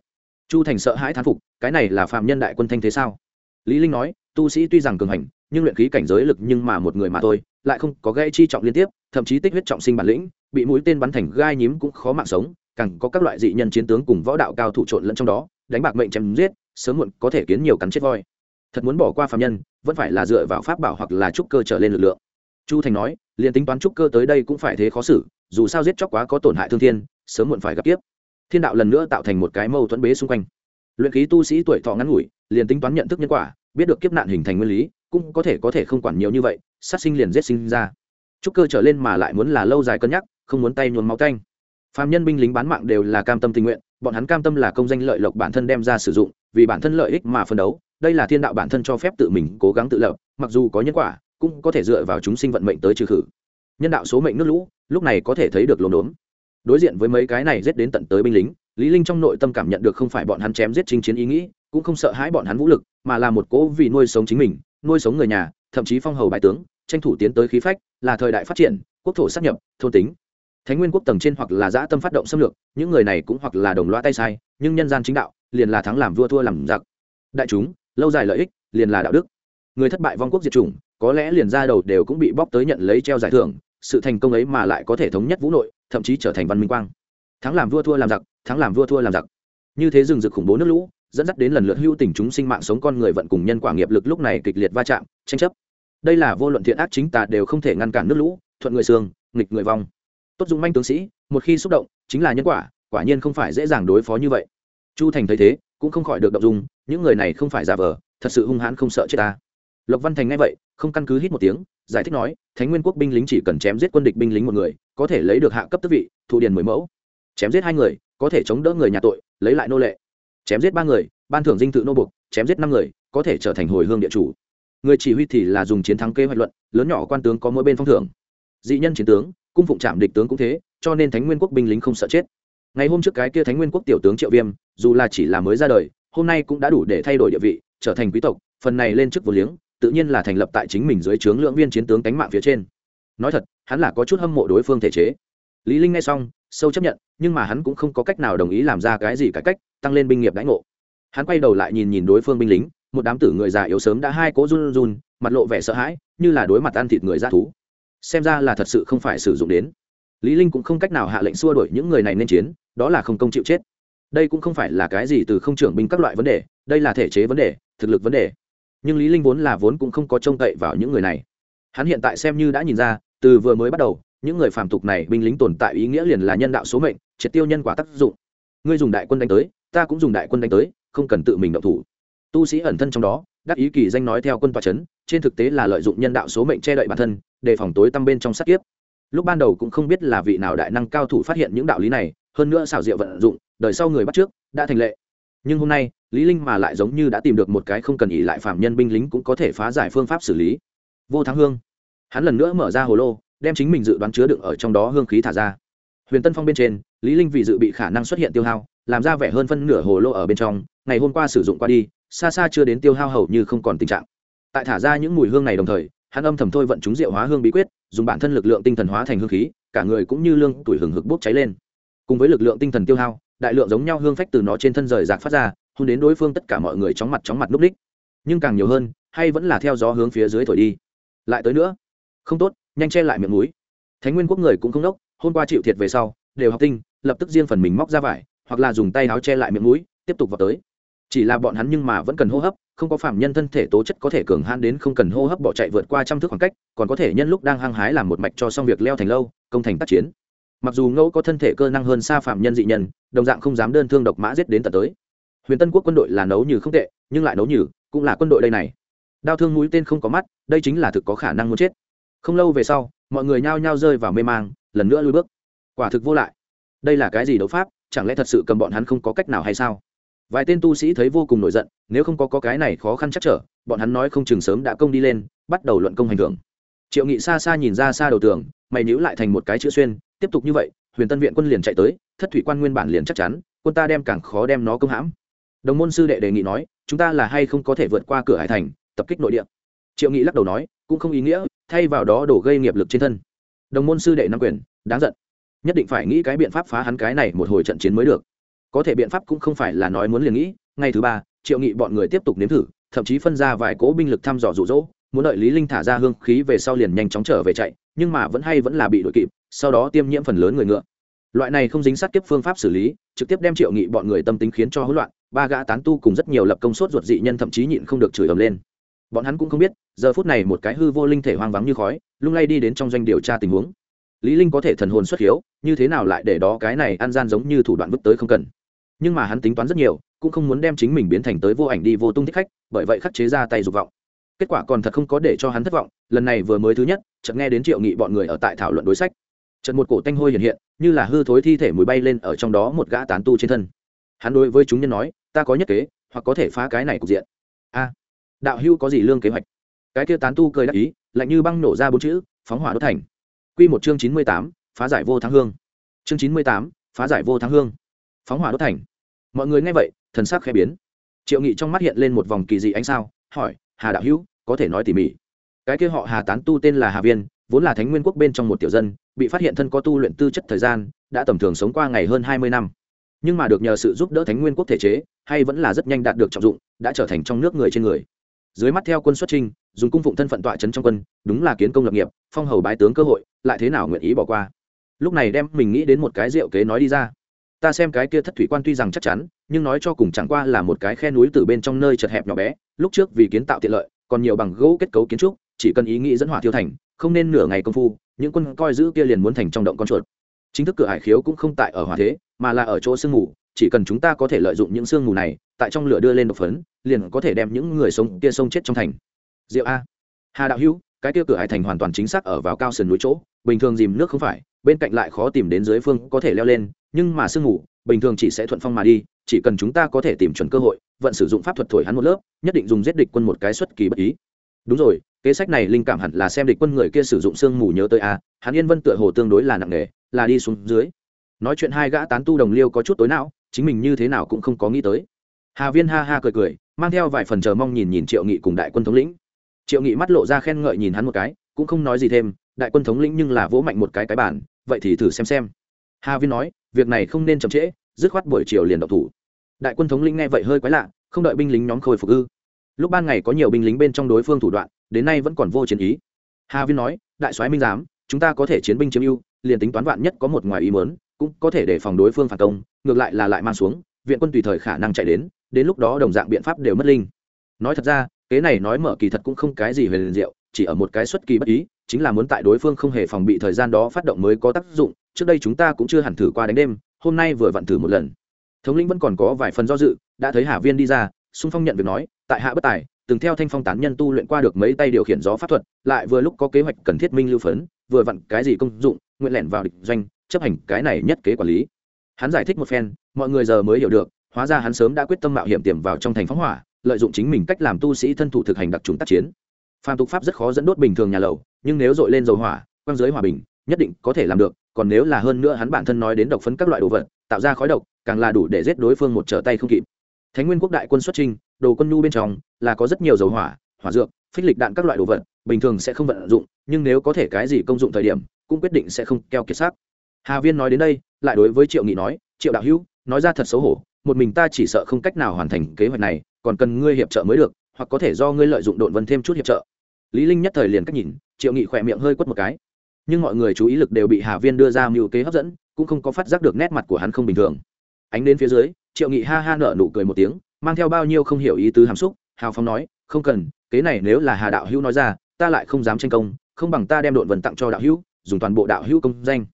Chu thành sợ hãi thán phục, cái này là phạm nhân đại quân thanh thế sao? Lý linh nói, tu sĩ tuy rằng cường hành, nhưng luyện khí cảnh giới lực nhưng mà một người mà thôi, lại không có gây chi trọng liên tiếp, thậm chí tích huyết trọng sinh bản lĩnh, bị mũi tên bắn thành gai nhím cũng khó mạng sống, càng có các loại dị nhân chiến tướng cùng võ đạo cao thủ trộn lẫn trong đó, đánh bạc mệnh chém giết, sớm muộn có thể kiến nhiều cắn chết voi. Thật muốn bỏ qua phạm nhân, vẫn phải là dựa vào pháp bảo hoặc là trúc cơ trở lên lực lượng chu thành nói, liền tính toán trúc cơ tới đây cũng phải thế khó xử, dù sao giết chóc quá có tổn hại thương thiên, sớm muộn phải gặp tiếp thiên đạo lần nữa tạo thành một cái mâu thuẫn bế xung quanh. Luyện khí tu sĩ tuổi thọ ngắn ngủi, liền tính toán nhận thức nhân quả, biết được kiếp nạn hình thành nguyên lý, cũng có thể có thể không quản nhiều như vậy, sát sinh liền giết sinh ra. Trúc cơ trở lên mà lại muốn là lâu dài cân nhắc, không muốn tay nhuồn máu canh. Phạm nhân binh lính bán mạng đều là cam tâm tình nguyện, bọn hắn cam tâm là công danh lợi lộc bản thân đem ra sử dụng, vì bản thân lợi ích mà phân đấu, đây là thiên đạo bản thân cho phép tự mình cố gắng tự lập, mặc dù có nhân quả cũng có thể dựa vào chúng sinh vận mệnh tới trừ khử. Nhân đạo số mệnh nước lũ, lúc này có thể thấy được lồn đốn. Đối diện với mấy cái này giết đến tận tới binh lính, lý linh trong nội tâm cảm nhận được không phải bọn hắn chém giết chinh chiến ý nghĩ, cũng không sợ hãi bọn hắn vũ lực, mà là một cố vì nuôi sống chính mình, nuôi sống người nhà, thậm chí phong hầu bại tướng, tranh thủ tiến tới khí phách, là thời đại phát triển, quốc thổ sát nhập, thôn tính. Thánh nguyên quốc tầng trên hoặc là dã tâm phát động xâm lược, những người này cũng hoặc là đồng loa tay sai, nhưng nhân gian chính đạo, liền là thắng làm vua thua làm giặc. Đại chúng, lâu dài lợi ích, liền là đạo đức. Người thất bại vong quốc diệt chủng có lẽ liền ra đầu đều cũng bị bóc tới nhận lấy treo giải thưởng, sự thành công ấy mà lại có thể thống nhất vũ nội, thậm chí trở thành văn minh quang. Thắng làm vua thua làm giặc, thắng làm vua thua làm giặc. Như thế rừng rực khủng bố nước lũ, dẫn dắt đến lần lượt hưu tình chúng sinh mạng sống con người vận cùng nhân quả nghiệp lực lúc này kịch liệt va chạm, tranh chấp. Đây là vô luận thiện ác chính tà đều không thể ngăn cản nước lũ, thuận người xương, nghịch người vong. Tốt dụng manh tướng sĩ, một khi xúc động, chính là nhân quả quả nhiên không phải dễ dàng đối phó như vậy. Chu thành thấy thế, cũng không khỏi được động dung, những người này không phải giả vờ, thật sự hung hãn không sợ chết ta. Lộc văn thành ngay vậy không căn cứ hít một tiếng, giải thích nói, thánh nguyên quốc binh lính chỉ cần chém giết quân địch binh lính một người, có thể lấy được hạ cấp tước vị, thụ điền mười mẫu. Chém giết hai người, có thể chống đỡ người nhà tội, lấy lại nô lệ. Chém giết ba người, ban thưởng dinh tự nô buộc, chém giết năm người, có thể trở thành hồi hương địa chủ. Người chỉ huy thì là dùng chiến thắng kế hoạch luận, lớn nhỏ quan tướng có mỗi bên phong thưởng. Dị nhân chiến tướng, cung phụng trạm địch tướng cũng thế, cho nên thánh nguyên quốc binh lính không sợ chết. Ngày hôm trước cái kia thánh nguyên quốc tiểu tướng triệu viêm, dù là chỉ là mới ra đời, hôm nay cũng đã đủ để thay đổi địa vị, trở thành quý tộc, phần này lên chức vô liếng tự nhiên là thành lập tại chính mình dưới trướng lượng viên chiến tướng cánh mạng phía trên. Nói thật, hắn là có chút hâm mộ đối phương thể chế. Lý linh nghe xong, sâu chấp nhận, nhưng mà hắn cũng không có cách nào đồng ý làm ra cái gì cải cách, tăng lên binh nghiệp đãi ngộ. Hắn quay đầu lại nhìn nhìn đối phương binh lính, một đám tử người già yếu sớm đã hai cố run run mặt lộ vẻ sợ hãi, như là đối mặt ăn thịt người ra thú. Xem ra là thật sự không phải sử dụng đến. Lý linh cũng không cách nào hạ lệnh xua đuổi những người này nên chiến, đó là không công chịu chết. Đây cũng không phải là cái gì từ không trưởng binh các loại vấn đề, đây là thể chế vấn đề, thực lực vấn đề nhưng lý linh vốn là vốn cũng không có trông cậy vào những người này hắn hiện tại xem như đã nhìn ra từ vừa mới bắt đầu những người phàm tục này binh lính tồn tại ý nghĩa liền là nhân đạo số mệnh triệt tiêu nhân quả tác dụng ngươi dùng đại quân đánh tới ta cũng dùng đại quân đánh tới không cần tự mình động thủ tu sĩ ẩn thân trong đó đắc ý kỳ danh nói theo quân tòa chấn, trên thực tế là lợi dụng nhân đạo số mệnh che đậy bản thân đề phòng tối tăm bên trong sát kiếp lúc ban đầu cũng không biết là vị nào đại năng cao thủ phát hiện những đạo lý này hơn nữa xảo diệu vận dụng đời sau người bắt trước đã thành lệ nhưng hôm nay, lý linh mà lại giống như đã tìm được một cái không cần ỉ lại phạm nhân binh lính cũng có thể phá giải phương pháp xử lý. Vô thắng hương. Hắn lần nữa mở ra hồ lô, đem chính mình dự đoán chứa đựng ở trong đó hương khí thả ra. Huyền tân phong bên trên, lý linh vì dự bị khả năng xuất hiện tiêu hao, làm ra vẻ hơn phân nửa hồ lô ở bên trong, ngày hôm qua sử dụng qua đi, xa xa chưa đến tiêu hao hầu như không còn tình trạng. Tại thả ra những mùi hương này đồng thời, hắn âm thầm thôi vận chúng diệu hóa hương bí quyết, dùng bản thân lực lượng tinh thần hóa thành hương khí, cả người cũng như lương tuổi hừng hực bốc cháy lên. Cùng với lực lượng tinh thần tiêu hao đại lượng giống nhau hương phách từ nó trên thân rời rạc phát ra hôn đến đối phương tất cả mọi người chóng mặt chóng mặt núp đích. Nhưng càng nhiều hơn, hay vẫn là theo gió hướng phía dưới thổi đi. Lại tới nữa. Không tốt, nhanh che lại miệng núi. Thánh nguyên quốc người cũng không đốc, hôm qua chịu thiệt về sau, đều học tinh, lập tức riêng phần mình móc ra vải, hoặc là dùng tay áo che lại miệng mũi tiếp tục vào tới. Chỉ là bọn hắn nhưng mà vẫn cần hô hấp, không có phạm nhân thân thể tố chất có thể cường hãn đến không cần hô hấp bỏ chạy vượt qua trăm thước khoảng cách, còn có thể nhân lúc đang hăng hái làm một mạch cho xong việc leo thành lâu, công thành tác chiến mặc dù ngẫu có thân thể cơ năng hơn xa phạm nhân dị nhân đồng dạng không dám đơn thương độc mã giết đến tận tới. Huyền tân quốc quân đội là nấu như không tệ nhưng lại nấu như cũng là quân đội đây này. Đao thương mũi tên không có mắt đây chính là thực có khả năng muốn chết. Không lâu về sau mọi người nhao nhao rơi vào mê mang lần nữa lui bước. Quả thực vô lại. Đây là cái gì đấu pháp chẳng lẽ thật sự cầm bọn hắn không có cách nào hay sao? Vài tên tu sĩ thấy vô cùng nổi giận nếu không có, có cái này khó khăn chắc trở bọn hắn nói không chừng sớm đã công đi lên bắt đầu luận công hành thưởng. Triệu nghị xa xa nhìn ra xa đầu tường mày nhữ lại thành một cái chữ xuyên tiếp tục như vậy, huyền tân viện quân liền chạy tới, thất thủy quan nguyên bản liền chắc chắn, quân ta đem càng khó đem nó công hãm. Đồng môn sư đệ đề nghị nói, chúng ta là hay không có thể vượt qua cửa hải thành, tập kích nội địa? Triệu nghị lắc đầu nói, cũng không ý nghĩa, thay vào đó đổ gây nghiệp lực trên thân. Đồng môn sư đệ nam quyền, đáng giận. Nhất định phải nghĩ cái biện pháp phá hắn cái này một hồi trận chiến mới được. Có thể biện pháp cũng không phải là nói muốn liền nghĩ, ngày thứ ba, triệu nghị bọn người tiếp tục nếm thử, thậm chí phân ra vài cố binh lực thăm dò rụ rỗ muốn đợi lý linh thả ra hương khí về sau liền nhanh chóng trở về chạy, nhưng mà vẫn hay vẫn là bị đội kịp, sau đó tiêm nhiễm phần lớn người ngựa. Loại này không dính sát tiếp phương pháp xử lý, trực tiếp đem triệu nghị bọn người tâm tính khiến cho hỗn loạn, ba gã tán tu cùng rất nhiều lập công suất ruột dị nhân thậm chí nhịn không được chửi ầm lên. Bọn hắn cũng không biết, giờ phút này một cái hư vô linh thể hoang vắng như khói, lung lay đi đến trong doanh điều tra tình huống. Lý linh có thể thần hồn xuất hiếu, như thế nào lại để đó cái này ăn gian giống như thủ đoạn vứt tới không cần. Nhưng mà hắn tính toán rất nhiều, cũng không muốn đem chính mình biến thành tới vô ảnh đi vô tung thích khách, bởi vậy khắc chế ra tay dục vọng kết quả còn thật không có để cho hắn thất vọng, lần này vừa mới thứ nhất, chợt nghe đến triệu nghị bọn người ở tại thảo luận đối sách. Chợt một cổ tanh hôi hiện hiện, như là hư thối thi thể mùi bay lên ở trong đó một gã tán tu trên thân. Hắn đối với chúng nhân nói, ta có nhất kế, hoặc có thể phá cái này cục diện. A, đạo hưu có gì lương kế hoạch? Cái kia tán tu cười đáp ý, lạnh như băng nổ ra bốn chữ, phóng hỏa đốt thành. Quy một chương chín mươi tám, phá giải vô thắng hương. Chương chín mươi tám, phá giải vô thắng hương. Phóng hỏa đốt thành. Mọi người nghe vậy, thần sắc khẽ biến. Triệu nghị trong mắt hiện lên một vòng kỳ dị ánh sao, hỏi hà đạo hữu, có thể nói tỉ mỉ. Cái kia họ hà tán tu tên là hà viên, vốn là thánh nguyên quốc bên trong một tiểu dân, bị phát hiện thân có tu luyện tư chất thời gian, đã tầm thường sống qua ngày hơn hai mươi năm. Nhưng mà được nhờ sự giúp đỡ thánh nguyên quốc thể chế, hay vẫn là rất nhanh đạt được trọng dụng, đã trở thành trong nước người trên người. Dưới mắt theo quân xuất trinh dùng cung phụng thân phận tọa trấn trong quân, đúng là kiến công lập nghiệp, phong hầu bái tướng cơ hội, lại thế nào nguyện ý bỏ qua? Lúc này đem mình nghĩ đến một cái rượu kế nói đi ra. Ta xem cái kia thất thủy quan tuy rằng chắc chắn, nhưng nói cho cùng chẳng qua là một cái khe núi từ bên trong nơi chật hẹp nhỏ bé lúc trước vì kiến tạo tiện lợi, còn nhiều bằng gỗ kết cấu kiến trúc, chỉ cần ý nghĩ dẫn hỏa thiêu thành, không nên nửa ngày công phu, những quân coi giữ kia liền muốn thành trong động con chuột. Chính thức cửa hải khiếu cũng không tại ở hỏa thế, mà là ở chỗ sương mù, chỉ cần chúng ta có thể lợi dụng những sương mù này, tại trong lửa đưa lên độc phấn, liền có thể đem những người sống kia sông chết trong thành. Diệu a. Hà đạo hữu, cái kia cửa hải thành hoàn toàn chính xác ở vào cao sườn núi chỗ, bình thường dìm nước không phải, bên cạnh lại khó tìm đến dưới phương có thể leo lên, nhưng mà sương mù, bình thường chỉ sẽ thuận phong mà đi chỉ cần chúng ta có thể tìm chuẩn cơ hội, vận sử dụng pháp thuật thổi hắn một lớp, nhất định dùng giết địch quân một cái xuất kỳ bất ý. Đúng rồi, kế sách này linh cảm hẳn là xem địch quân người kia sử dụng sương mù nhớ tới a, hắn yên vân tựa hồ tương đối là nặng nề, là đi xuống dưới. Nói chuyện hai gã tán tu đồng liêu có chút tối não, chính mình như thế nào cũng không có nghĩ tới. Hà viên ha ha cười cười, mang theo vài phần chờ mong nhìn nhìn triệu nghị cùng đại quân thống lĩnh. Triệu nghị mắt lộ ra khen ngợi nhìn hắn một cái, cũng không nói gì thêm, đại quân thống lĩnh nhưng là vỗ mạnh một cái cái bản vậy thì thử xem xem. Hà viên nói, việc này không nên chậm trễ dứt khoát buổi chiều liền độc thủ. Đại quân thống lĩnh nghe vậy hơi quái lạ, không đợi binh lính nhóm khôi phục ư. Lúc ban ngày có nhiều binh lính bên trong đối phương thủ đoạn, đến nay vẫn còn vô chiến ý. Hà viên nói, đại soái minh giám, chúng ta có thể chiến binh chiếm ưu, liền tính toán vạn nhất có một ngoài ý mớn cũng có thể để phòng đối phương phản công, ngược lại là lại mang xuống, viện quân tùy thời khả năng chạy đến đến lúc đó đồng dạng biện pháp đều mất linh. Nói thật ra, kế này nói mở kỳ thật cũng không cái gì về liền diệu, chỉ ở một cái xuất kỳ bất ý, chính là muốn tại đối phương không hề phòng bị thời gian đó phát động mới có tác dụng, trước đây chúng ta cũng chưa hẳn thử qua đánh đêm hôm nay vừa vặn thử một lần. Thống lĩnh vẫn còn có vài phần do dự, đã thấy hà viên đi ra xung phong nhận việc nói, tại hạ bất tài, từng theo thanh phong tán nhân tu luyện qua được mấy tay điều khiển gió pháp thuật, lại vừa lúc có kế hoạch cần thiết minh lưu phấn, vừa vặn cái gì công dụng, nguyện lẻn vào địch doanh, chấp hành cái này nhất kế quản lý. Hắn giải thích một phen, mọi người giờ mới hiểu được, hóa ra hắn sớm đã quyết tâm mạo hiểm tiềm vào trong thành phóng hỏa, lợi dụng chính mình cách làm tu sĩ thân thủ thực hành đặc trùng tác chiến. Phàm tục pháp rất khó dẫn đốt bình thường nhà lầu, nhưng nếu dội lên dầu hỏa quang giới hòa bình, nhất định có thể làm được còn nếu là hơn nữa hắn bản thân nói đến độc phấn các loại đồ vật, tạo ra khói độc, càng là đủ để giết đối phương một trở tay không kịp. Thánh nguyên quốc đại quân xuất trình đồ quân nhu bên trong là có rất nhiều dầu hỏa hỏa dược, phích lịch đạn các loại đồ vật, bình thường sẽ không vận dụng, nhưng nếu có thể cái gì công dụng thời điểm, cũng quyết định sẽ không keo kiệt xác. Hà viên nói đến đây, lại đối với triệu nghị nói, triệu đạo hữu, nói ra thật xấu hổ, một mình ta chỉ sợ không cách nào hoàn thành kế hoạch này, còn cần ngươi hiệp trợ mới được, hoặc có thể do ngươi lợi dụng độn vân thêm chút hiệp trợ. Lý linh nhất thời liền cách nhìn, triệu nghị khỏe miệng hơi quất một cái nhưng mọi người chú ý lực đều bị hà viên đưa ra mưu kế hấp dẫn cũng không có phát giác được nét mặt của hắn không bình thường. Ánh đến phía dưới triệu nghị ha ha nở nụ cười một tiếng mang theo bao nhiêu không hiểu ý tứ hàm xúc hào phong nói không cần kế này nếu là hà đạo hữu nói ra ta lại không dám tranh công không bằng ta đem độn vần tặng cho đạo hữu dùng toàn bộ đạo hữu công danh.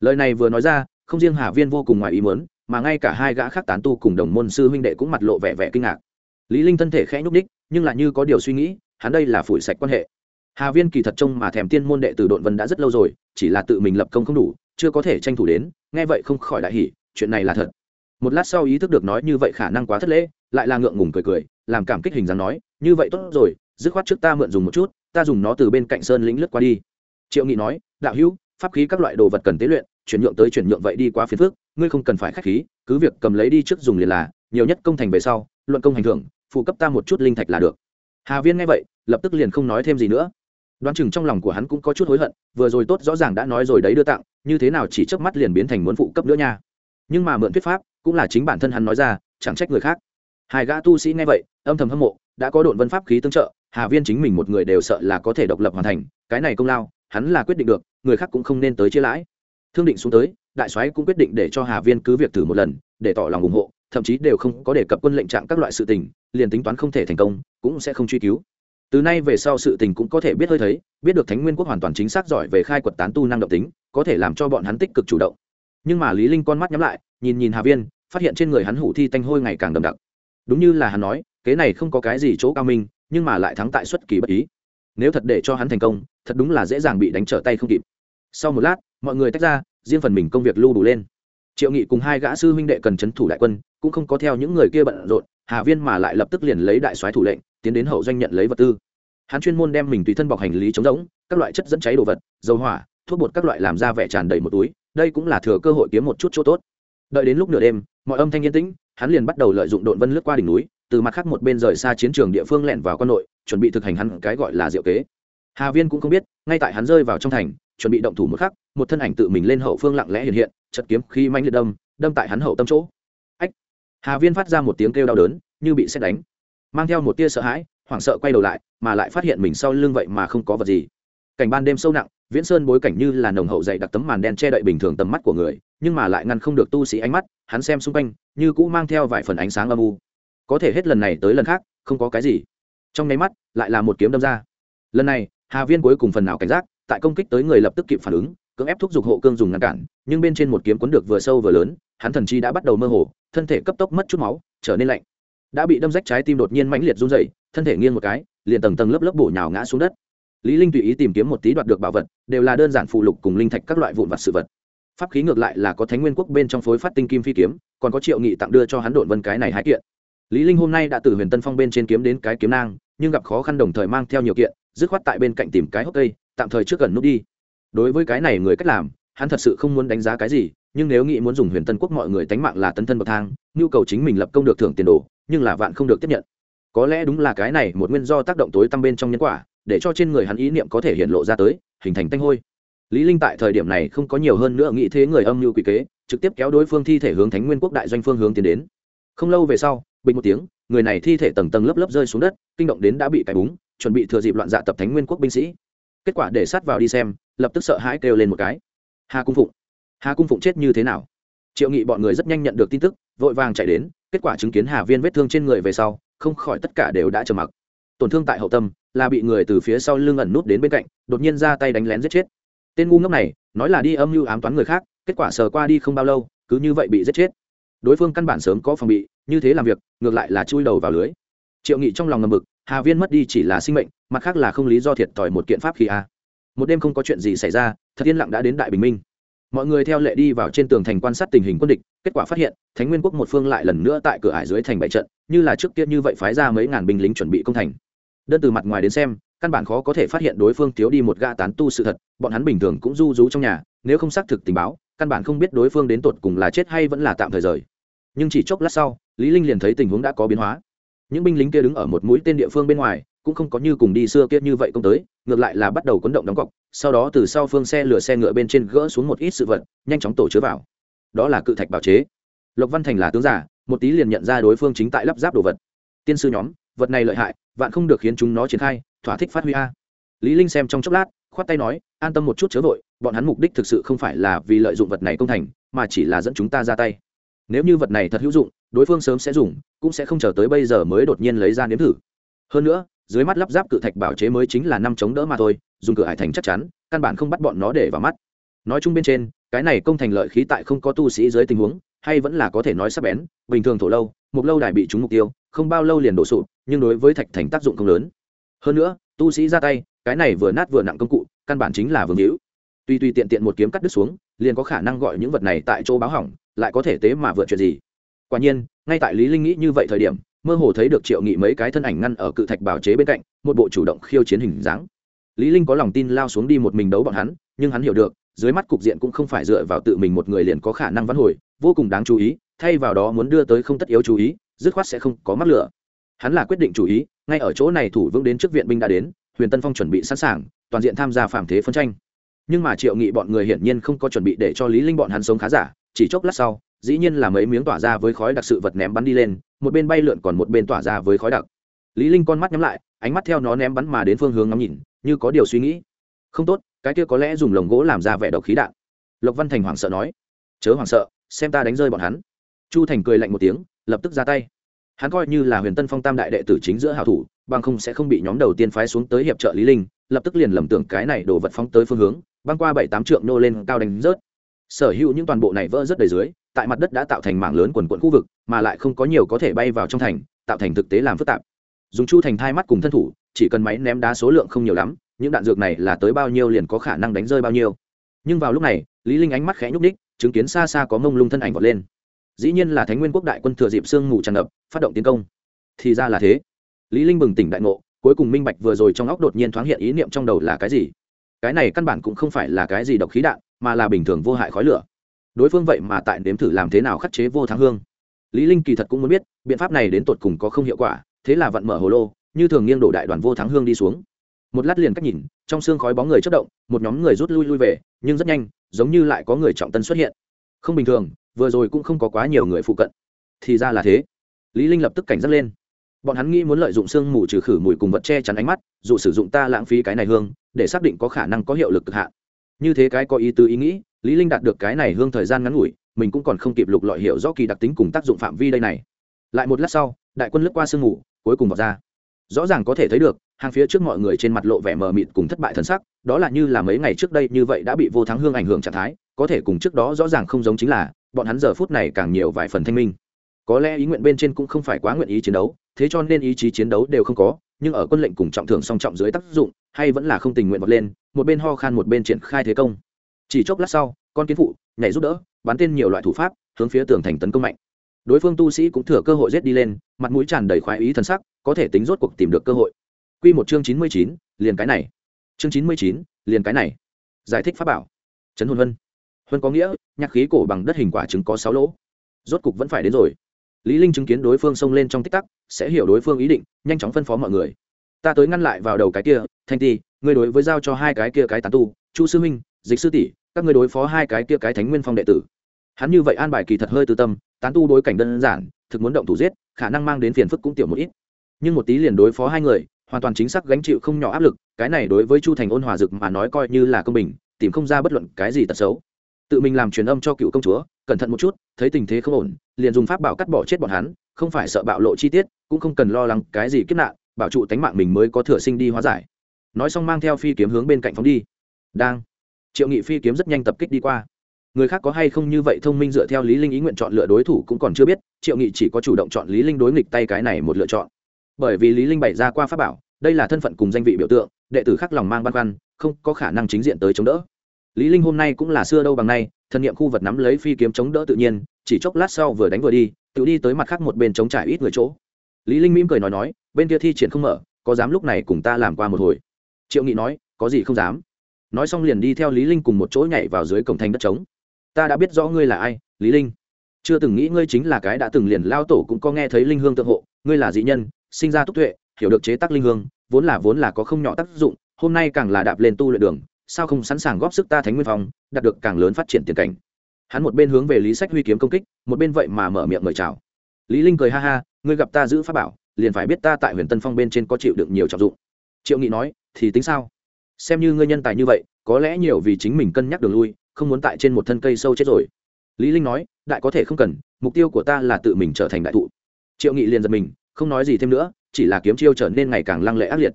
Lời này vừa nói ra không riêng hà viên vô cùng ngoài ý muốn mà ngay cả hai gã khác tán tu cùng đồng môn sư huynh đệ cũng mặt lộ vẻ vẻ kinh ngạc. Lý linh thân thể khẽ nhúc nhích, nhưng lại như có điều suy nghĩ hắn đây là phủi sạch quan hệ hà viên kỳ thật trông mà thèm tiên môn đệ tử độn vân đã rất lâu rồi, chỉ là tự mình lập công không đủ, chưa có thể tranh thủ đến, nghe vậy không khỏi đại hỉ, chuyện này là thật. Một lát sau ý thức được nói như vậy khả năng quá thất lễ, lại là ngượng ngùng cười cười, làm cảm kích hình dáng nói, như vậy tốt rồi, dứt khoát trước ta mượn dùng một chút, ta dùng nó từ bên cạnh sơn lĩnh lướt qua đi. Triệu nghị nói, đạo hữu, pháp khí các loại đồ vật cần tế luyện, chuyển nhượng tới chuyển nhượng vậy đi quá phiền phức, ngươi không cần phải khách khí, cứ việc cầm lấy đi trước dùng liền là, nhiều nhất công thành về sau, luận công hành thưởng, phụ cấp ta một chút linh thạch là được. Hà viên nghe vậy, lập tức liền không nói thêm gì nữa đoán chừng trong lòng của hắn cũng có chút hối hận, vừa rồi tốt rõ ràng đã nói rồi đấy đưa tặng, như thế nào chỉ chớp mắt liền biến thành muốn phụ cấp nữa nha. Nhưng mà mượn thuyết pháp, cũng là chính bản thân hắn nói ra, chẳng trách người khác. Hai gã tu sĩ nghe vậy, âm thầm hâm mộ, đã có độn vân pháp khí tương trợ, hà viên chính mình một người đều sợ là có thể độc lập hoàn thành, cái này công lao, hắn là quyết định được, người khác cũng không nên tới chia lãi. Thương định xuống tới, đại soái cũng quyết định để cho hà viên cứ việc thử một lần, để tỏ lòng ủng hộ, thậm chí đều không có đề cập quân lệnh trạng các loại sự tình, liền tính toán không thể thành công, cũng sẽ không truy cứu từ nay về sau sự tình cũng có thể biết hơi thấy, biết được thánh nguyên quốc hoàn toàn chính xác giỏi về khai quật tán tu năng động tính, có thể làm cho bọn hắn tích cực chủ động. Nhưng mà lý linh con mắt nhắm lại, nhìn nhìn hà viên, phát hiện trên người hắn hủ thi tanh hôi ngày càng đậm đặc. Đúng như là hắn nói, kế này không có cái gì chỗ cao minh, nhưng mà lại thắng tại xuất kỳ bất ý. Nếu thật để cho hắn thành công, thật đúng là dễ dàng bị đánh trở tay không kịp. Sau một lát, mọi người tách ra, riêng phần mình công việc lưu đủ lên. Triệu nghị cùng hai gã sư huynh đệ cần c h ấ n thủ đại quân, cũng không có theo những người kia bận rộn, hà viên mà lại lập tức liền lấy đại soái thủ lệnh tiến đến hậu doanh nhận lấy vật tư. Hắn chuyên môn đem mình tùy thân bọc hành lý chống rỗng, các loại chất dẫn cháy đồ vật, dầu hỏa, thuốc bột các loại làm ra vẻ tràn đầy một túi, đây cũng là thừa cơ hội kiếm một chút chỗ tốt. Đợi đến lúc nửa đêm, mọi âm thanh yên tĩnh, hắn liền bắt đầu lợi dụng đội vân lướt qua đỉnh núi, từ mặt khác một bên rời xa chiến trường địa phương lẻn vào quân nội, chuẩn bị thực hành hắn cái gọi là diệu kế. Hà viên cũng không biết, ngay tại hắn rơi vào trong thành, chuẩn bị động thủ một khắc, một thân ảnh tự mình lên hậu phương lặng lẽ hiện hiện chật kiếm khi manh liệt đâm đâm tại hắn hậu tâm chỗ. Ách! Hà viên phát ra một tiếng kêu đau đớn, như bị xét đánh mang theo một tia sợ hãi, hoảng sợ quay đầu lại, mà lại phát hiện mình sau lưng vậy mà không có vật gì. Cảnh ban đêm sâu nặng, viễn sơn bối cảnh như là nồng hậu dày đặc tấm màn đen che đậy bình thường tầm mắt của người, nhưng mà lại ngăn không được tu sĩ ánh mắt, hắn xem xung quanh, như cũ mang theo vài phần ánh sáng âm u. Có thể hết lần này tới lần khác, không có cái gì. Trong nháy mắt, lại là một kiếm đâm ra. Lần này, hà viên cuối cùng phần nào cảnh giác, tại công kích tới người lập tức kịp phản ứng, cưỡng ép thúc giục hộ cương dùng ngăn cản, nhưng bên trên một kiếm cuốn được vừa sâu vừa lớn, hắn thần chi đã bắt đầu mơ hồ, thân thể cấp tốc mất chút máu, trở nên lạnh đã bị đâm rách trái tim đột nhiên mãnh liệt run dậy thân thể nghiêng một cái, liền tầng tầng lớp lớp bổ nhào ngã xuống đất. Lý linh tùy ý tìm kiếm một tí đoạt được bảo vật, đều là đơn giản phụ lục cùng linh thạch các loại vụn vặt sự vật. Pháp khí ngược lại là có thánh nguyên quốc bên trong phối phát tinh kim phi kiếm, còn có triệu nghị tặng đưa cho hắn độn vân cái này hai kiện. Lý linh hôm nay đã từ huyền tân phong bên trên kiếm đến cái kiếm nang, nhưng gặp khó khăn đồng thời mang theo nhiều kiện, dứt khoát tại bên cạnh tìm cái hốc cây, tạm thời trước gần nút đi. Đối với cái này người cách làm, hắn thật sự không muốn đánh giá cái gì, nhưng nếu nghĩ muốn dùng huyền tân quốc mọi người tánh mạng là tân thân bậc thang, nhu cầu chính mình lập công được thưởng tiền đồ nhưng là vạn không được tiếp nhận. Có lẽ đúng là cái này một nguyên do tác động tối tăm bên trong nhân quả, để cho trên người hắn ý niệm có thể hiện lộ ra tới, hình thành tanh hôi. Lý linh tại thời điểm này không có nhiều hơn nữa nghĩ thế người âm mưu quỷ kế, trực tiếp kéo đối phương thi thể hướng thánh nguyên quốc đại doanh phương hướng tiến đến. Không lâu về sau, bình một tiếng, người này thi thể tầng tầng lớp lớp rơi xuống đất, kinh động đến đã bị cài búng, chuẩn bị thừa dịp loạn dạ tập thánh nguyên quốc binh sĩ. Kết quả để sát vào đi xem, lập tức sợ hãi kêu lên một cái. Hà cung phụng. Hà cung phụng chết như thế nào? Triệu nghị bọn người rất nhanh nhận được tin tức, vội vàng chạy đến kết quả chứng kiến hà viên vết thương trên người về sau, không khỏi tất cả đều đã trầm mặc. Tổn thương tại hậu tâm là bị người từ phía sau lưng ẩn nút đến bên cạnh, đột nhiên ra tay đánh lén giết chết. Tên ngu ngốc này, nói là đi âm mưu ám toán người khác, kết quả sờ qua đi không bao lâu, cứ như vậy bị giết chết. Đối phương căn bản sớm có phòng bị, như thế làm việc, ngược lại là chui đầu vào lưới. Triệu nghị trong lòng ngầm mực hà viên mất đi chỉ là sinh mệnh, mặt khác là không lý do thiệt thòi một kiện pháp khi a. Một đêm không có chuyện gì xảy ra, thật yên lặng đã đến đại bình minh mọi người theo lệ đi vào trên tường thành quan sát tình hình quân địch, kết quả phát hiện, thánh nguyên quốc một phương lại lần nữa tại cửa ải dưới thành bảy trận, như là trước kia như vậy phái ra mấy ngàn binh lính chuẩn bị công thành. Đơn từ mặt ngoài đến xem, căn bản khó có thể phát hiện đối phương thiếu đi một gã tán tu sự thật, bọn hắn bình thường cũng du rú trong nhà, nếu không xác thực tình báo, căn bản không biết đối phương đến tột cùng là chết hay vẫn là tạm thời rời. Nhưng chỉ chốc lát sau, lý linh liền thấy tình huống đã có biến hóa. Những binh lính kia đứng ở một mũi tên địa phương bên ngoài cũng không có như cùng đi xưa kia như vậy công tới, ngược lại là bắt đầu cuốn động đóng cọc, sau đó từ sau phương xe lửa xe ngựa bên trên gỡ xuống một ít sự vật, nhanh chóng tổ chứa vào. Đó là cự thạch bảo chế. Lộc văn thành là tướng giả, một tí liền nhận ra đối phương chính tại lắp ráp đồ vật. Tiên sư nhóm, vật này lợi hại, vạn không được khiến chúng nó triển khai, thỏa thích phát huy a. Lý linh xem trong chốc lát, khoát tay nói, an tâm một chút chớ vội, bọn hắn mục đích thực sự không phải là vì lợi dụng vật này công thành, mà chỉ là dẫn chúng ta ra tay. Nếu như vật này thật hữu dụng, đối phương sớm sẽ dùng, cũng sẽ không chờ tới bây giờ mới đột nhiên lấy ra nếm thử. Hơn nữa dưới mắt lắp ráp cự thạch bảo chế mới chính là năm chống đỡ mà thôi, dùng cửa hải thành chắc chắn, căn bản không bắt bọn nó để vào mắt. Nói chung bên trên, cái này công thành lợi khí tại không có tu sĩ dưới tình huống, hay vẫn là có thể nói sắp bén, bình thường thổ lâu, một lâu đài bị trúng mục tiêu, không bao lâu liền đổ sụp, nhưng đối với thạch thành tác dụng không lớn. Hơn nữa, tu sĩ ra tay, cái này vừa nát vừa nặng công cụ, căn bản chính là vương hữu. Tuy tuy tiện tiện một kiếm cắt đứt xuống, liền có khả năng gọi những vật này tại chỗ báo hỏng, lại có thể tế mà vượt chuyện gì. Quả nhiên, ngay tại lý linh nghĩ như vậy thời điểm mơ hồ thấy được triệu nghị mấy cái thân ảnh ngăn ở cự thạch bảo chế bên cạnh, một bộ chủ động khiêu chiến hình dáng. Lý linh có lòng tin lao xuống đi một mình đấu bọn hắn, nhưng hắn hiểu được, dưới mắt cục diện cũng không phải dựa vào tự mình một người liền có khả năng vãn hồi, vô cùng đáng chú ý, thay vào đó muốn đưa tới không tất yếu chú ý, dứt khoát sẽ không có mắc lửa. Hắn là quyết định chủ ý, ngay ở chỗ này thủ vững đến trước viện binh đã đến, huyền tân phong chuẩn bị sẵn sàng, toàn diện tham gia phạm thế phân tranh. Nhưng mà triệu nghị bọn người hiển nhiên không có chuẩn bị để cho lý linh bọn hắn sống khá giả, chỉ chốc lát sau dĩ nhiên là mấy miếng tỏa ra với khói đặc sự vật ném bắn đi lên, một bên bay lượn còn một bên tỏa ra với khói đặc. Lý linh con mắt nhắm lại, ánh mắt theo nó ném bắn mà đến phương hướng ngắm nhìn, như có điều suy nghĩ. Không tốt, cái kia có lẽ dùng lồng gỗ làm ra vẻ độc khí đạn. Lộc văn thành hoảng sợ nói. Chớ hoảng sợ, xem ta đánh rơi bọn hắn. Chu thành cười lạnh một tiếng, lập tức ra tay. Hắn coi như là huyền tân phong tam đại đệ tử chính giữa hảo thủ, bằng không sẽ không bị nhóm đầu tiên phái xuống tới hiệp trợ lý linh, lập tức liền lầm tưởng cái này đổ vật phóng tới phương hướng, băng qua bảy tám trượng nô lên cao đánh rớt. Sở hữu những toàn bộ này vỡ rất đầy dưới tại mặt đất đã tạo thành mảng lớn quần quận khu vực, mà lại không có nhiều có thể bay vào trong thành, tạo thành thực tế làm phức tạp. Dùng chu thành thai mắt cùng thân thủ, chỉ cần máy ném đá số lượng không nhiều lắm, những đạn dược này là tới bao nhiêu liền có khả năng đánh rơi bao nhiêu. Nhưng vào lúc này, lý linh ánh mắt khẽ nhúc đích chứng kiến xa xa có mông lung thân ảnh vọt lên. Dĩ nhiên là thánh nguyên quốc đại quân thừa dịp sương ngủ tràn ngập, phát động tiến công. Thì ra là thế. Lý linh bừng tỉnh đại ngộ, cuối cùng minh bạch vừa rồi trong óc đột nhiên thoáng hiện ý niệm trong đầu là cái gì. Cái này căn bản cũng không phải là cái gì độc khí đạn, mà là bình thường vô hại khói lửa đối phương vậy mà tại nếm thử làm thế nào khắc chế vô thắng hương. Lý linh kỳ thật cũng muốn biết, biện pháp này đến tột cùng có không hiệu quả, thế là vận mở hồ lô, như thường nghiêng đổ đại đoàn vô thắng hương đi xuống. Một lát liền cách nhìn, trong xương khói bóng người chất động, một nhóm người rút lui lui về, nhưng rất nhanh, giống như lại có người trọng tân xuất hiện. Không bình thường, vừa rồi cũng không có quá nhiều người phụ cận. Thì ra là thế. Lý linh lập tức cảnh giác lên. Bọn hắn nghĩ muốn lợi dụng xương mù trừ khử mùi cùng vật che chắn ánh mắt, dù sử dụng ta lãng phí cái này hương, để xác định có khả năng có hiệu lực cực hạn. Như thế cái có ý tứ ý nghĩ lý linh đạt được cái này hương thời gian ngắn ngủi, mình cũng còn không kịp lục lọi hiểu rõ kỳ đặc tính cùng tác dụng phạm vi đây này. Lại một lát sau, đại quân lướt qua sương mù, cuối cùng vào ra. Rõ ràng có thể thấy được, hàng phía trước mọi người trên mặt lộ vẻ mờ mịt cùng thất bại thần sắc, đó là như là mấy ngày trước đây như vậy đã bị vô thắng hương ảnh hưởng trạng thái, có thể cùng trước đó rõ ràng không giống chính là, bọn hắn giờ phút này càng nhiều vài phần thanh minh. Có lẽ ý nguyện bên trên cũng không phải quá nguyện ý chiến đấu, thế cho nên ý chí chiến đấu đều không có, nhưng ở quân lệnh cùng trọng thưởng song trọng dưới tác dụng, hay vẫn là không tình nguyện vọt lên, một bên ho khan một bên triển khai thế công chỉ chốc lát sau, con kiến phụ, nhảy giúp đỡ, bắn tên nhiều loại thủ pháp, hướng phía tường thành tấn công mạnh. Đối phương tu sĩ cũng thừa cơ hội giết đi lên, mặt mũi tràn đầy khoái ý thân sắc, có thể tính rốt cuộc tìm được cơ hội. Quy một chương chín mươi chín, liền cái này. Chương chín mươi chín, liền cái này. Giải thích pháp bảo. Trấn hồn vân. Huân có nghĩa, nhạc khí cổ bằng đất hình quả trứng có sáu lỗ. Rốt cục vẫn phải đến rồi. Lý linh chứng kiến đối phương xông lên trong tích tắc, sẽ hiểu đối phương ý định, nhanh chóng phân phó mọi người. Ta tới ngăn lại vào đầu cái kia, thanh ti, ngươi đối với giao cho hai cái kia cái tán tu, chu sư minh dịch sư tỷ các ngươi đối phó hai cái kia cái thánh nguyên phong đệ tử. Hắn như vậy an bài kỳ thật hơi tư tâm, tán tu đối cảnh đơn giản, thực muốn động thủ giết, khả năng mang đến phiền phức cũng tiểu một ít. Nhưng một tí liền đối phó hai người, hoàn toàn chính xác gánh chịu không nhỏ áp lực, cái này đối với chu thành ôn hòa dực mà nói coi như là công bình, tìm không ra bất luận cái gì tật xấu. Tự mình làm truyền âm cho cựu công chúa, cẩn thận một chút, thấy tình thế không ổn, liền dùng pháp bảo cắt bỏ chết bọn hắn, không phải sợ bạo lộ chi tiết, cũng không cần lo lắng cái gì kiếp nạn, bảo trụ tánh mạng mình mới có thừa sinh đi hóa giải. Nói xong mang theo phi kiếm hướng bên cạnh phóng đi. Đang triệu nghị phi kiếm rất nhanh tập kích đi qua. Người khác có hay không như vậy thông minh dựa theo lý linh ý nguyện chọn lựa đối thủ cũng còn chưa biết, triệu nghị chỉ có chủ động chọn lý linh đối nghịch tay cái này một lựa chọn. Bởi vì lý linh bày ra qua pháp bảo, đây là thân phận cùng danh vị biểu tượng, đệ tử khác lòng mang băn khoăn, không có khả năng chính diện tới chống đỡ. Lý linh hôm nay cũng là xưa đâu bằng nay, thân niệm khu vật nắm lấy phi kiếm chống đỡ tự nhiên, chỉ chốc lát sau vừa đánh vừa đi, tự đi tới mặt khác một bên chống trải ít người chỗ. Lý linh mỉm cười nói nói, bên kia thi triển không mở, có dám lúc này cùng ta làm qua một hồi? Triệu nghị nói, có gì không dám? Nói xong liền đi theo lý linh cùng một chỗ nhảy vào dưới cổng thành đất trống. Ta đã biết rõ ngươi là ai, lý linh. Chưa từng nghĩ ngươi chính là cái đã từng liền lao tổ cũng có nghe thấy linh hương tượng hộ. Ngươi là dị nhân, sinh ra túc tuệ, hiểu được chế tác linh hương, vốn là vốn là có không nhỏ tác dụng, hôm nay càng là đạp lên tu luyện đường, sao không sẵn sàng góp sức ta thánh nguyên phong, đạt được càng lớn phát triển tiền cảnh. Hắn một bên hướng về lý sách huy kiếm công kích, một bên vậy mà mở miệng mời chào. Lý linh cười ha ha, ngươi gặp ta giữ pháp bảo, liền phải biết ta tại huyền tân phong bên trên có chịu được nhiều trọng dụng. Triệu nghị nói, thì tính sao? Xem như ngươi nhân tài như vậy, có lẽ nhiều vì chính mình cân nhắc đường lui, không muốn tại trên một thân cây sâu chết rồi. Lý linh nói, đại có thể không cần, mục tiêu của ta là tự mình trở thành đại thụ. Triệu nghị liền giật mình, không nói gì thêm nữa, chỉ là kiếm chiêu trở nên ngày càng lăng lệ ác liệt.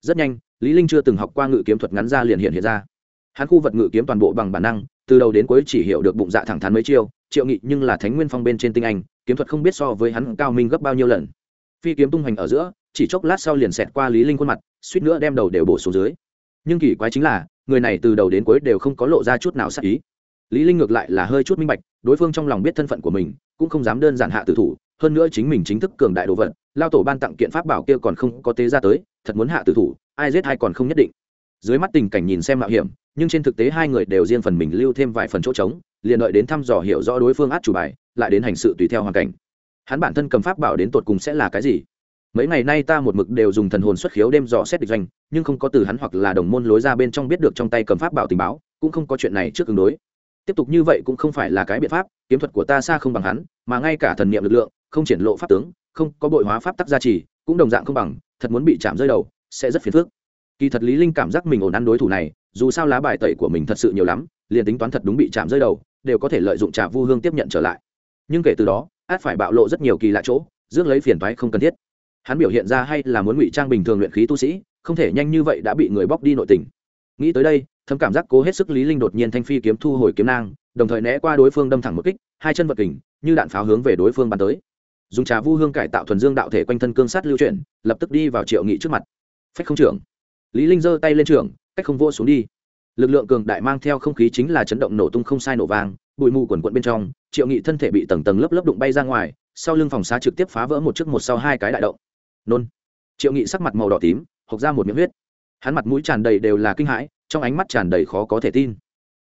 Rất nhanh, lý linh chưa từng học qua ngự kiếm thuật ngắn ra liền hiện hiện ra. Hắn khu vật ngự kiếm toàn bộ bằng bản năng, từ đầu đến cuối chỉ hiểu được bụng dạ thẳng thắn mấy chiêu, triệu nghị nhưng là thánh nguyên phong bên trên tinh anh, kiếm thuật không biết so với hắn cao minh gấp bao nhiêu lần. Phi kiếm tung hoành ở giữa, chỉ chốc lát sau liền xẹt qua lý linh khuôn mặt, suýt nữa đem đầu đều bổ xuống dưới nhưng kỳ quái chính là, người này từ đầu đến cuối đều không có lộ ra chút nào sắc ý. Lý linh ngược lại là hơi chút minh bạch, đối phương trong lòng biết thân phận của mình, cũng không dám đơn giản hạ tử thủ, hơn nữa chính mình chính thức cường đại đồ vật, lao tổ ban tặng kiện pháp bảo kia còn không có tế ra tới, thật muốn hạ tử thủ, ai giết hay còn không nhất định. Dưới mắt tình cảnh nhìn xem mạo hiểm, nhưng trên thực tế hai người đều riêng phần mình lưu thêm vài phần chỗ trống, liền đợi đến thăm dò hiểu rõ đối phương át chủ bài, lại đến hành sự tùy theo hoàn cảnh. Hắn bản thân cầm pháp bảo đến tột cùng sẽ là cái gì? Mấy ngày nay ta một mực đều dùng thần hồn xuất khiếu đêm dò xét địch doanh, nhưng không có từ hắn hoặc là đồng môn lối ra bên trong biết được trong tay cầm pháp bảo tình báo, cũng không có chuyện này trước ứng đối. Tiếp tục như vậy cũng không phải là cái biện pháp, kiếm thuật của ta xa không bằng hắn, mà ngay cả thần niệm lực lượng, không triển lộ pháp tướng, không có bội hóa pháp tắc gia trì, cũng đồng dạng không bằng, thật muốn bị chạm rơi đầu, sẽ rất phiền phức. Kỳ thật lý linh cảm giác mình ổn ăn đối thủ này, dù sao lá bài tẩy của mình thật sự nhiều lắm, liền tính toán thật đúng bị chạm rơi đầu, đều có thể lợi dụng trà vu hương tiếp nhận trở lại. Nhưng kể từ đó, át phải bạo lộ rất nhiều kỳ lạ chỗ, rước lấy phiền toái không cần thiết hắn biểu hiện ra hay là muốn ngụy trang bình thường luyện khí tu sĩ, không thể nhanh như vậy đã bị người bóc đi nội tình. Nghĩ tới đây, thấm cảm giác cố hết sức lý linh đột nhiên thanh phi kiếm thu hồi kiếm nang, đồng thời né qua đối phương đâm thẳng một kích, hai chân vật kình, như đạn pháo hướng về đối phương bắn tới. Dùng trà vu hương cải tạo thuần dương đạo thể quanh thân cương sát lưu chuyển, lập tức đi vào triệu nghị trước mặt. Phách không trưởng. Lý linh giơ tay lên trưởng, cách không vô xuống đi. Lực lượng cường đại mang theo không khí chính là chấn động nổ tung không sai nổ vang, bụi mù quần quận bên trong, triệu nghị thân thể bị tầng tầng lớp lớp đụng bay ra ngoài, sau lưng phòng xá trực tiếp phá vỡ một chiếc một sau hai cái đại động nôn. Triệu nghị sắc mặt màu đỏ tím, hộc ra một miệng huyết. Hắn mặt mũi tràn đầy đều là kinh hãi, trong ánh mắt tràn đầy khó có thể tin.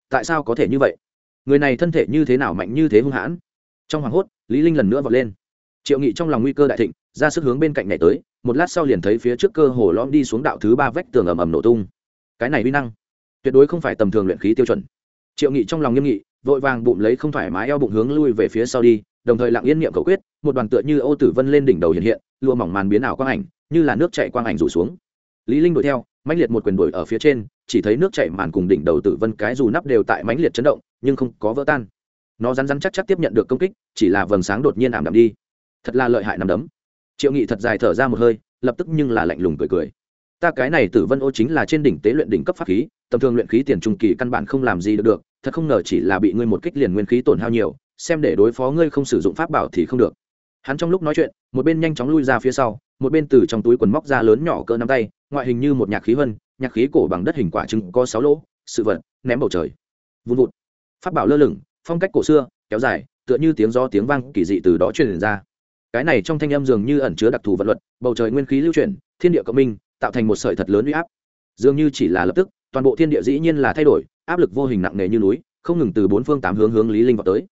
Tại sao có thể như vậy? Người này thân thể như thế nào mạnh như thế hung hãn? Trong hoảng hốt, lý linh lần nữa vọt lên. Triệu nghị trong lòng nguy cơ đại thịnh, ra sức hướng bên cạnh này tới, một lát sau liền thấy phía trước cơ hồ lõm đi xuống đạo thứ ba vách tường ầm ầm nổ tung. Cái này uy năng, tuyệt đối không phải tầm thường luyện khí tiêu chuẩn. Triệu nghị trong lòng nghiêm nghị, vội vàng bụng lấy không thoải mái eo bụng hướng lui về phía sau đi, đồng thời lặng yên niệm cầu quyết, một đoàn tựa như ô tử vân lên đỉnh đầu hiện hiện lụa mỏng màn biến ảo quang ảnh, như là nước chảy quang ảnh rủ xuống. Lý linh đuổi theo, mãnh liệt một quyền đuổi ở phía trên, chỉ thấy nước chảy màn cùng đỉnh đầu tử vân cái dù nắp đều tại mãnh liệt chấn động, nhưng không có vỡ tan. Nó rắn rắn chắc chắc tiếp nhận được công kích, chỉ là vầng sáng đột nhiên ảm đạm đi. Thật là lợi hại nằm đấm. Triệu nghị thật dài thở ra một hơi, lập tức nhưng là lạnh lùng cười cười. Ta cái này tử vân ô chính là trên đỉnh tế luyện đỉnh cấp pháp khí, tầm thường luyện khí tiền trung kỳ căn bản không làm gì được được thật không ngờ chỉ là bị ngươi một kích liền nguyên khí tổn hao nhiều, xem để đối phó ngươi không sử dụng pháp bảo thì không được hắn trong lúc nói chuyện, một bên nhanh chóng lui ra phía sau, một bên từ trong túi quần móc ra lớn nhỏ cỡ nắm tay, ngoại hình như một nhạc khí vân, nhạc khí cổ bằng đất hình quả trứng có sáu lỗ, sự vật, ném bầu trời. Vun vụt. Phát bảo lơ lửng, phong cách cổ xưa, kéo dài, tựa như tiếng do tiếng vang kỳ dị từ đó truyền ra. Cái này trong thanh âm dường như ẩn chứa đặc thù vật luật, bầu trời nguyên khí lưu chuyển, thiên địa cộng minh, tạo thành một sợi thật lớn uy áp. Dường như chỉ là lập tức, toàn bộ thiên địa dĩ nhiên là thay đổi, áp lực vô hình nặng nề như núi, không ngừng từ bốn phương tám hướng hướng lý linh vào tới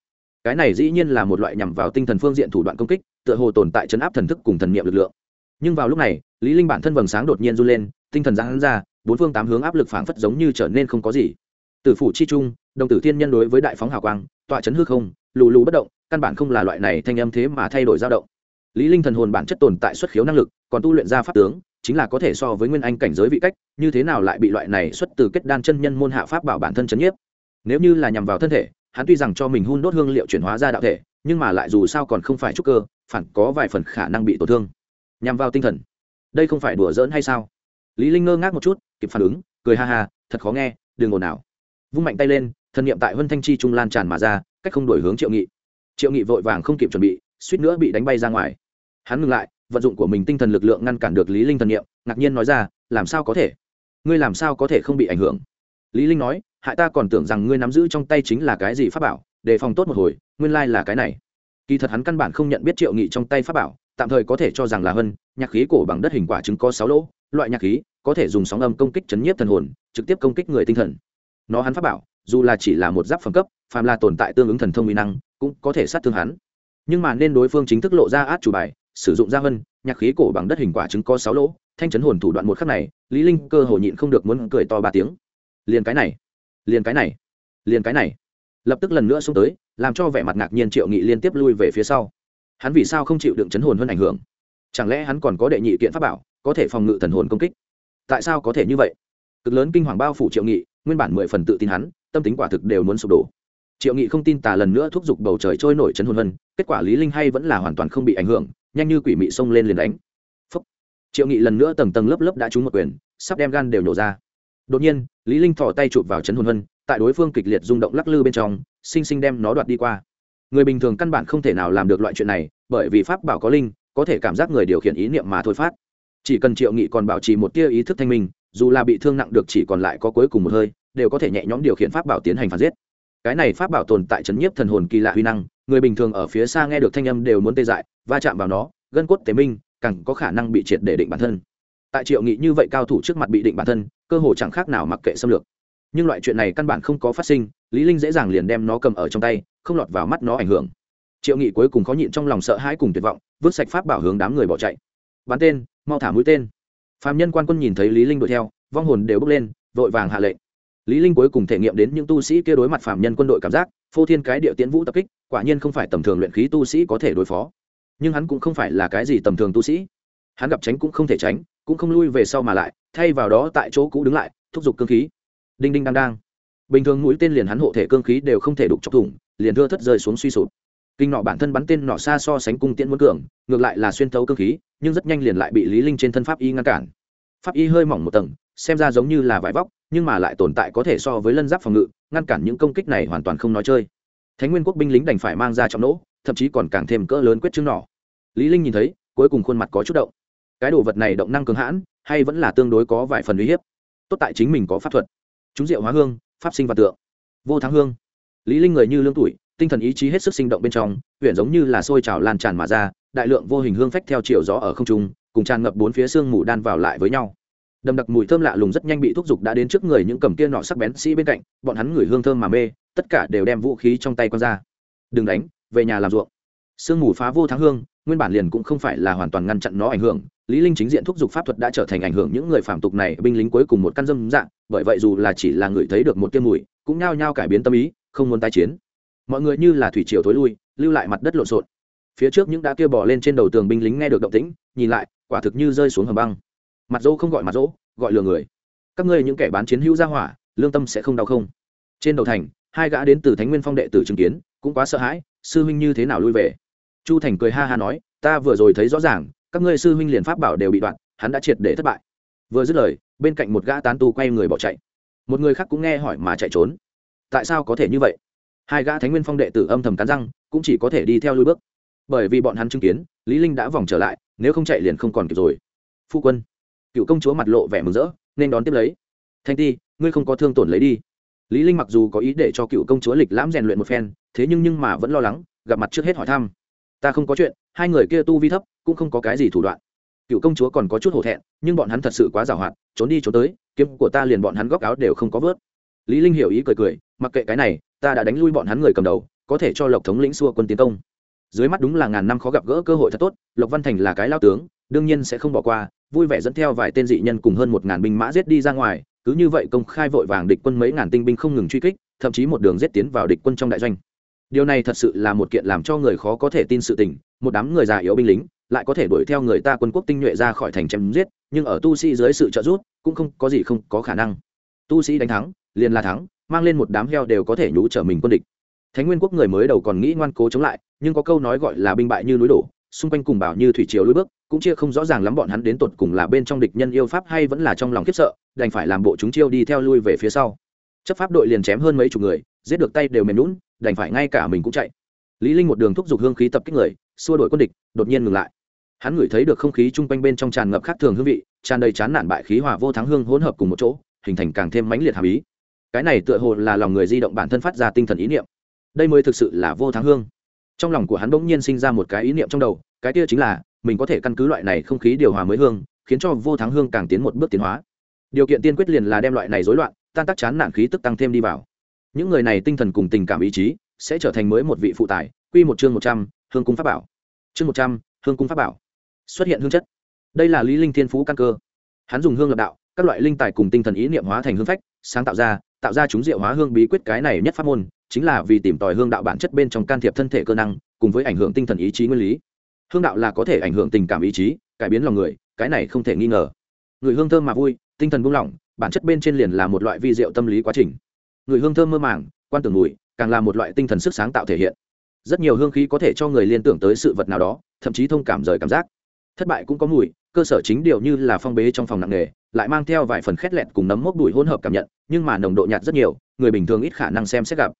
cái này dĩ nhiên là một loại nhằm vào tinh thần phương diện thủ đoạn công kích, tựa hồ tồn tại chấn áp thần thức cùng thần niệm lực lượng. Nhưng vào lúc này, lý linh bản thân vầng sáng đột nhiên run lên, tinh thần giãn ra, bốn phương tám hướng áp lực phảng phất giống như trở nên không có gì. Tử phủ chi trung, đồng tử thiên nhân đối với đại phóng hào quang, tọa chấn hư không, lù lù bất động, căn bản không là loại này thanh âm thế mà thay đổi dao động. Lý linh thần hồn bản chất tồn tại xuất khiếu năng lực, còn tu luyện ra pháp tướng, chính là có thể so với nguyên anh cảnh giới vị cách, như thế nào lại bị loại này xuất từ kết đan chân nhân môn hạ pháp bảo bản thân chấn nhiếp? Nếu như là nhằm vào thân thể hắn tuy rằng cho mình hun đốt hương liệu chuyển hóa ra đạo thể, nhưng mà lại dù sao còn không phải trúc cơ, phản có vài phần khả năng bị tổn thương. Nhằm vào tinh thần. Đây không phải đùa giỡn hay sao? Lý linh ngơ ngác một chút, kịp phản ứng, cười ha ha, thật khó nghe, đừng ồn nào vung mạnh tay lên, thần niệm tại huân thanh chi trung lan tràn mà ra, cách không đổi hướng triệu nghị. Triệu nghị vội vàng không kịp chuẩn bị, suýt nữa bị đánh bay ra ngoài. Hắn ngừng lại, vận dụng của mình tinh thần lực lượng ngăn cản được lý linh thần niệm, ngạc nhiên nói ra, làm sao có thể? Ngươi làm sao có thể không bị ảnh hưởng? Lý linh nói hại ta còn tưởng rằng ngươi nắm giữ trong tay chính là cái gì pháp bảo đề phòng tốt một hồi nguyên lai là cái này. Kỳ thật hắn căn bản không nhận biết triệu nghị trong tay pháp bảo tạm thời có thể cho rằng là hân nhạc khí cổ bằng đất hình quả trứng có sáu lỗ loại nhạc khí có thể dùng sóng âm công kích chấn nhiếp thần hồn trực tiếp công kích người tinh thần. Nó hắn pháp bảo dù là chỉ là một giáp phẩm cấp phàm là tồn tại tương ứng thần thông uy năng cũng có thể sát thương hắn. Nhưng mà nên đối phương chính thức lộ ra át chủ bài sử dụng ra hân, nhạc khí cổ bằng đất hình quả trứng có sáu lỗ thanh chấn hồn thủ đoạn một khắc này lý linh cơ hồ nhịn không được muốn cười to ba tiếng. Liền cái này liền cái này liền cái này. Lập tức lần nữa xuống tới làm cho vẻ mặt ngạc nhiên triệu nghị liên tiếp lui về phía sau. Hắn vì sao không chịu đựng chấn hồn hơn ảnh hưởng? Chẳng lẽ hắn còn có đệ nhị kiện pháp bảo có thể phòng ngự thần hồn công kích? Tại sao có thể như vậy? Cực lớn kinh hoàng bao phủ triệu nghị nguyên bản mười phần tự tin hắn tâm tính quả thực đều muốn sụp đổ. Triệu nghị không tin tà lần nữa thúc giục bầu trời trôi nổi chấn hồn hơn, kết quả lý linh hay vẫn là hoàn toàn không bị ảnh hưởng nhanh như quỷ mị xông lên liền đánh. Phúc. triệu nghị lần nữa tầng tầng lớp lớp đã trúng một quyền sắp đem gan đều nổ ra đột nhiên lý linh thò tay chụp vào chấn hồn hân, tại đối phương kịch liệt rung động lắc lư bên trong sinh sinh đem nó đoạt đi qua. Người bình thường căn bản không thể nào làm được loại chuyện này bởi vì pháp bảo có linh có thể cảm giác người điều khiển ý niệm mà thôi phát. Chỉ cần triệu nghị còn bảo trì một tia ý thức thanh minh dù là bị thương nặng được chỉ còn lại có cuối cùng một hơi đều có thể nhẹ nhõm điều khiển pháp bảo tiến hành phản giết. Cái này pháp bảo tồn tại chấn nhiếp thần hồn kỳ lạ huy năng người bình thường ở phía xa nghe được thanh âm đều muốn tê dại va chạm vào nó gân cốt tế minh càng có khả năng bị triệt để định bản thân tại triệu nghị như vậy cao thủ trước mặt bị định bản thân, cơ hồ chẳng khác nào mặc kệ xâm lược. Nhưng loại chuyện này căn bản không có phát sinh, lý linh dễ dàng liền đem nó cầm ở trong tay, không lọt vào mắt nó ảnh hưởng. Triệu nghị cuối cùng khó nhịn trong lòng sợ hãi cùng tuyệt vọng, vứt sạch pháp bảo hướng đám người bỏ chạy. Bắn tên, mau thả mũi tên. Phạm nhân quan quân nhìn thấy lý linh đuổi theo, vong hồn đều bước lên, vội vàng hạ lệnh. Lý linh cuối cùng thể nghiệm đến những tu sĩ kia đối mặt phạm nhân quân đội cảm giác, phô thiên cái địa tiễn vũ tập kích, quả nhiên không phải tầm thường luyện khí tu sĩ có thể đối phó. Nhưng hắn cũng không phải là cái gì tầm thường tu sĩ. Hắn gặp tránh cũng không thể tránh cũng không lui về sau mà lại, thay vào đó tại chỗ cũ đứng lại, thúc giục cương khí. Đinh đinh đang đang. Bình thường mũi tên liền hắn hộ thể cương khí đều không thể đục chọc thủng, liền thưa thất rơi xuống suy sụp. Kinh nọ bản thân bắn tên nọ xa so sánh cung tiễn muốn cường, ngược lại là xuyên thấu cương khí, nhưng rất nhanh liền lại bị lý linh trên thân pháp y ngăn cản. Pháp y hơi mỏng một tầng, xem ra giống như là vải vóc, nhưng mà lại tồn tại có thể so với lân giáp phòng ngự, ngăn cản những công kích này hoàn toàn không nói chơi. Thánh nguyên quốc binh lính đành phải mang ra trọng nỗ, thậm chí còn càng thêm cỡ lớn quyết chứng nỏ lý linh nhìn thấy, cuối cùng khuôn mặt có chút động cái đồ vật này động năng cường hãn, hay vẫn là tương đối có vài phần uy hiếp. Tốt tại chính mình có pháp thuật. Chúng diệu hóa hương, pháp sinh và tượng. Vô thắng hương. Lý linh người như lương tuổi, tinh thần ý chí hết sức sinh động bên trong huyện giống như là sôi trào lan tràn mà ra, đại lượng vô hình hương phách theo chiều gió ở không trung, cùng tràn ngập bốn phía xương mù đan vào lại với nhau. Đầm đặc mùi thơm lạ lùng rất nhanh bị thúc giục đã đến trước người những cầm kia nọ sắc bén sĩ bên cạnh, bọn hắn ngửi hương thơm mà mê, tất cả đều đem vũ khí trong tay quăng ra. Đừng đánh, về nhà làm ruộng. Sương mù phá vô thắng hương, nguyên bản liền cũng không phải là hoàn toàn ngăn chặn nó ảnh hưởng lý linh chính diện thúc giục pháp thuật đã trở thành ảnh hưởng những người phạm tục này, binh lính cuối cùng một căn dâm dạng, bởi vậy dù là chỉ là người thấy được một tiêm mùi, cũng nhao nhao cải biến tâm ý, không muốn tái chiến. Mọi người như là thủy triều thối lui, lưu lại mặt đất lộn xộn. Phía trước những đã kia bỏ lên trên đầu tường binh lính nghe được động tĩnh, nhìn lại, quả thực như rơi xuống hầm băng. Mặt dỗ không gọi mặt dỗ, gọi lừa người. Các ngươi những kẻ bán chiến hữu ra hỏa, lương tâm sẽ không đau không? Trên đầu thành, hai gã đến từ thánh nguyên phong đệ tử chứng kiến, cũng quá sợ hãi, sư huynh như thế nào lui về? Chu thành cười ha ha nói, ta vừa rồi thấy rõ ràng các ngươi sư huynh liền pháp bảo đều bị đoạn, hắn đã triệt để thất bại. Vừa dứt lời, bên cạnh một gã tán tu quay người bỏ chạy. Một người khác cũng nghe hỏi mà chạy trốn. Tại sao có thể như vậy? Hai gã thánh nguyên phong đệ tử âm thầm cắn răng, cũng chỉ có thể đi theo lui bước. Bởi vì bọn hắn chứng kiến, lý linh đã vòng trở lại, nếu không chạy liền không còn kịp rồi. Phu quân, cựu công chúa mặt lộ vẻ mừng rỡ, nên đón tiếp lấy. Thanh ti, ngươi không có thương tổn lấy đi. Lý linh mặc dù có ý để cho cựu công chúa lịch lãm rèn luyện một phen, thế nhưng nhưng mà vẫn lo lắng, gặp mặt trước hết hỏi thăm ta không có chuyện, hai người kia tu vi thấp, cũng không có cái gì thủ đoạn. Cựu công chúa còn có chút hổ thẹn, nhưng bọn hắn thật sự quá giàu hoạt, trốn đi trốn tới, kiếm của ta liền bọn hắn góc áo đều không có vớt. Lý linh hiểu ý cười cười, mặc kệ cái này, ta đã đánh lui bọn hắn người cầm đầu, có thể cho lộc thống lĩnh xua quân tiến công. Dưới mắt đúng là ngàn năm khó gặp gỡ cơ hội thật tốt, lộc văn thành là cái lao tướng, đương nhiên sẽ không bỏ qua, vui vẻ dẫn theo vài tên dị nhân cùng hơn một ngàn binh mã giết đi ra ngoài, cứ như vậy công khai vội vàng địch quân mấy ngàn tinh binh không ngừng truy kích, thậm chí một đường giết tiến vào địch quân trong đại doanh điều này thật sự là một kiện làm cho người khó có thể tin sự tình, một đám người già yếu binh lính lại có thể đuổi theo người ta quân quốc tinh nhuệ ra khỏi thành chém giết, nhưng ở tu sĩ dưới sự trợ giúp cũng không có gì không có khả năng. Tu sĩ đánh thắng, liền là thắng, mang lên một đám heo đều có thể nhú trở mình quân địch. Thánh nguyên quốc người mới đầu còn nghĩ ngoan cố chống lại, nhưng có câu nói gọi là binh bại như núi đổ, xung quanh cùng bảo như thủy triều lối bước, cũng chia không rõ ràng lắm bọn hắn đến tột cùng là bên trong địch nhân yêu pháp hay vẫn là trong lòng khiếp sợ, đành phải làm bộ chúng chiêu đi theo lui về phía sau. Chấp pháp đội liền chém hơn mấy chục người, giết được tay đều mềm lún đành phải ngay cả mình cũng chạy. Lý linh một đường thúc giục hương khí tập kích người, xua đuổi quân địch, đột nhiên ngừng lại. Hắn ngửi thấy được không khí chung quanh bên trong tràn ngập khác thường hương vị, tràn đầy chán nản bại khí hòa vô thắng hương hỗn hợp cùng một chỗ, hình thành càng thêm mãnh liệt hàm ý. Cái này tựa hồ là lòng người di động bản thân phát ra tinh thần ý niệm. Đây mới thực sự là vô thắng hương. Trong lòng của hắn bỗng nhiên sinh ra một cái ý niệm trong đầu, cái kia chính là, mình có thể căn cứ loại này không khí điều hòa mới hương, khiến cho vô thắng hương càng tiến một bước tiến hóa. Điều kiện tiên quyết liền là đem loại này rối loạn, tan tác chán nản khí tức tăng thêm đi vào những người này tinh thần cùng tình cảm ý chí sẽ trở thành mới một vị phụ tài. Quy một chương một trăm, hương cung pháp bảo. Chương một trăm, hương cung pháp bảo. Xuất hiện hương chất. Đây là lý linh thiên phú căn cơ. Hắn dùng hương lập đạo, các loại linh tài cùng tinh thần ý niệm hóa thành hương phách, sáng tạo ra tạo ra chúng diệu hóa hương bí quyết cái này nhất pháp môn, chính là vì tìm tòi hương đạo bản chất bên trong can thiệp thân thể cơ năng, cùng với ảnh hưởng tinh thần ý chí nguyên lý. Hương đạo là có thể ảnh hưởng tình cảm ý chí, cải biến lòng người, cái này không thể nghi ngờ. Người hương thơm mà vui, tinh thần buông lỏng, bản chất bên trên liền là một loại vi diệu tâm lý quá trình người hương thơm mơ màng, quan tưởng mùi, càng là một loại tinh thần sức sáng tạo thể hiện. Rất nhiều hương khí có thể cho người liên tưởng tới sự vật nào đó, thậm chí thông cảm rời cảm giác. Thất bại cũng có mùi, cơ sở chính điều như là phong bế trong phòng nặng nghề lại mang theo vài phần khét lẹt cùng nấm mốc đùi hỗn hợp cảm nhận, nhưng mà nồng độ nhạt rất nhiều, người bình thường ít khả năng xem xét gặp.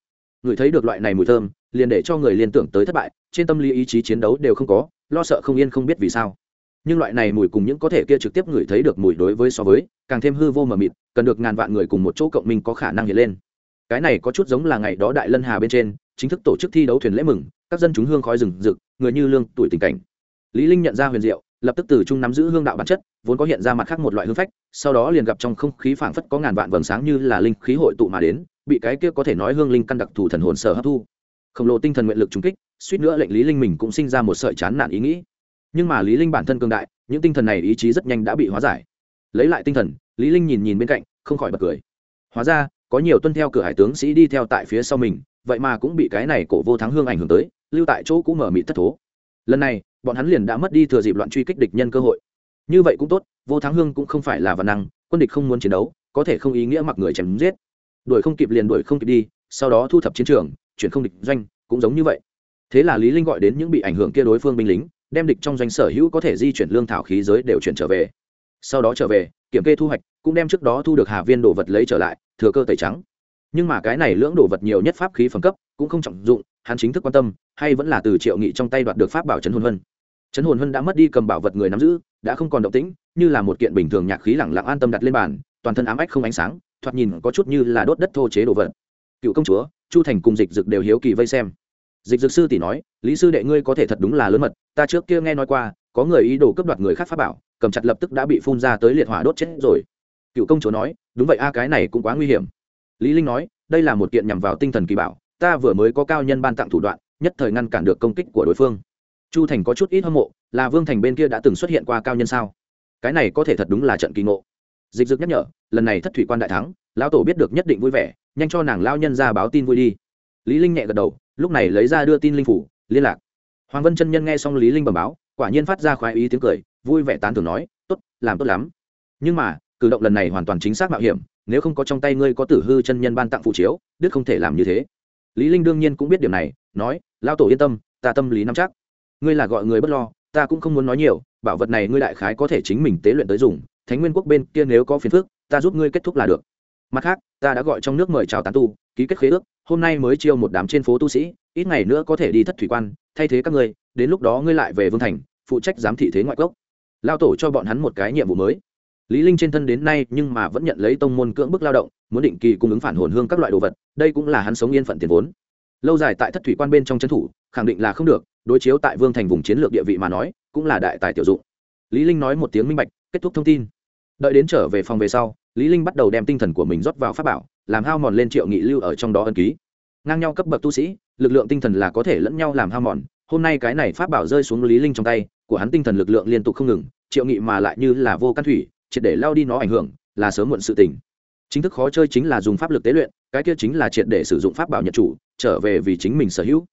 Người thấy được loại này mùi thơm, liền để cho người liên tưởng tới thất bại, trên tâm lý ý chí chiến đấu đều không có, lo sợ không yên không biết vì sao. Nhưng loại này mùi cùng những có thể kia trực tiếp người thấy được mùi đối với so với, càng thêm hư vô mờ mịt, cần được ngàn vạn người cùng một chỗ cộng minh có khả năng hiện lên cái này có chút giống là ngày đó đại lân hà bên trên, chính thức tổ chức thi đấu thuyền lễ mừng, các dân chúng hương khói rừng rực, người như lương, tuổi tình cảnh. Lý linh nhận ra huyền diệu, lập tức từ trung nắm giữ hương đạo bản chất, vốn có hiện ra mặt khác một loại hương phách, sau đó liền gặp trong không khí phảng phất có ngàn vạn vầng sáng như là linh khí hội tụ mà đến, bị cái kia có thể nói hương linh căn đặc thù thần hồn sở hấp thu. Khổng lồ tinh thần nguyện lực trùng kích, suýt nữa lệnh lý linh mình cũng sinh ra một sợi chán nản ý nghĩ. Nhưng mà lý linh bản thân cường đại, những tinh thần này ý chí rất nhanh đã bị hóa giải. Lấy lại tinh thần, lý linh nhìn nhìn bên cạnh, không khỏi bật cười. Hóa ra có nhiều tuân theo cửa hải tướng sĩ đi theo tại phía sau mình, vậy mà cũng bị cái này cổ vô thắng hương ảnh hưởng tới, lưu tại chỗ cũng mở mịt thất thố. Lần này, bọn hắn liền đã mất đi thừa dịp loạn truy kích địch nhân cơ hội. Như vậy cũng tốt, vô thắng hương cũng không phải là văn năng, quân địch không muốn chiến đấu, có thể không ý nghĩa mặc người chém giết. Đuổi không kịp liền đuổi không kịp đi, sau đó thu thập chiến trường, chuyển không địch doanh, cũng giống như vậy. Thế là lý linh gọi đến những bị ảnh hưởng kia đối phương binh lính, đem địch trong doanh sở hữu có thể di chuyển lương thảo khí giới đều chuyển trở về. Sau đó trở về, kiểm kê thu hoạch, cũng đem trước đó thu được hà viên đồ vật lấy trở lại thừa cơ tẩy trắng. Nhưng mà cái này lưỡng đồ vật nhiều nhất pháp khí phẩm cấp, cũng không trọng dụng, hắn chính thức quan tâm, hay vẫn là từ triệu nghị trong tay đoạt được pháp bảo trấn hồn vân trấn hồn vân đã mất đi cầm bảo vật người nắm giữ, đã không còn động tĩnh, như là một kiện bình thường nhạc khí lẳng lặng an tâm đặt lên bàn, toàn thân ám ách không ánh sáng, thoạt nhìn có chút như là đốt đất thô chế đồ vật. Cựu công chúa, chu thành cùng dịch dực đều hiếu kỳ vây xem. Dịch dực sư tỷ nói, lý sư đệ ngươi có thể thật đúng là lớn mật, ta trước kia nghe nói qua, có người ý đồ cướp đoạt người khác pháp bảo, cầm chặt lập tức đã bị phun ra tới liệt hỏa đốt chết rồi cựu công chúa nói, đúng vậy a, cái này cũng quá nguy hiểm. Lý linh nói, đây là một kiện nhằm vào tinh thần kỳ bảo, ta vừa mới có cao nhân ban tặng thủ đoạn, nhất thời ngăn cản được công kích của đối phương. Chu thành có chút ít hâm mộ, là vương thành bên kia đã từng xuất hiện qua cao nhân sao? Cái này có thể thật đúng là trận kỳ ngộ. Dịch dực nhắc nhở, lần này thất thủy quan đại thắng, lão tổ biết được nhất định vui vẻ, nhanh cho nàng lao nhân ra báo tin vui đi. Lý linh nhẹ gật đầu, lúc này lấy ra đưa tin linh phủ, liên lạc. Hoàng vân chân nhân nghe xong lý linh bẩm báo, quả nhiên phát ra khoái ý tiếng cười, vui vẻ tán thưởng nói, tốt, làm tốt lắm. Nhưng mà cử động lần này hoàn toàn chính xác mạo hiểm, nếu không có trong tay ngươi có tử hư chân nhân ban tặng phụ chiếu đức không thể làm như thế. Lý linh đương nhiên cũng biết điểm này, nói lao tổ yên tâm, ta tâm lý nắm chắc. Ngươi là gọi người bất lo, ta cũng không muốn nói nhiều, bảo vật này ngươi đại khái có thể chính mình tế luyện tới dùng, thánh nguyên quốc bên kia nếu có phiền phức, ta giúp ngươi kết thúc là được. Mặt khác, ta đã gọi trong nước mời chào tán tu, ký kết khế ước, hôm nay mới chiêu một đám trên phố tu sĩ, ít ngày nữa có thể đi thất thủy quan, thay thế các ngươi, đến lúc đó ngươi lại về vương thành, phụ trách giám thị thế ngoại quốc. Lao tổ cho bọn hắn một cái nhiệm vụ mới lý linh trên thân đến nay nhưng mà vẫn nhận lấy tông môn cưỡng bức lao động, muốn định kỳ cung ứng phản hồn hương các loại đồ vật, đây cũng là hắn sống yên phận tiền vốn. Lâu dài tại thất thủy quan bên trong trấn thủ, khẳng định là không được, đối chiếu tại vương thành vùng chiến lược địa vị mà nói, cũng là đại tài tiểu dụng. Lý linh nói một tiếng minh bạch, kết thúc thông tin. Đợi đến trở về phòng về sau, lý linh bắt đầu đem tinh thần của mình rót vào pháp bảo, làm hao mòn lên triệu nghị lưu ở trong đó ân ký. Ngang nhau cấp bậc tu sĩ, lực lượng tinh thần là có thể lẫn nhau làm hao mòn, hôm nay cái này pháp bảo rơi xuống lý linh trong tay, của hắn tinh thần lực lượng liên tục không ngừng, triệu nghị mà lại như là vô căn thủy triệt để lao đi nó ảnh hưởng, là sớm muộn sự tình. Chính thức khó chơi chính là dùng pháp lực tế luyện, cái kia chính là triệt để sử dụng pháp bảo nhật chủ, trở về vì chính mình sở hữu.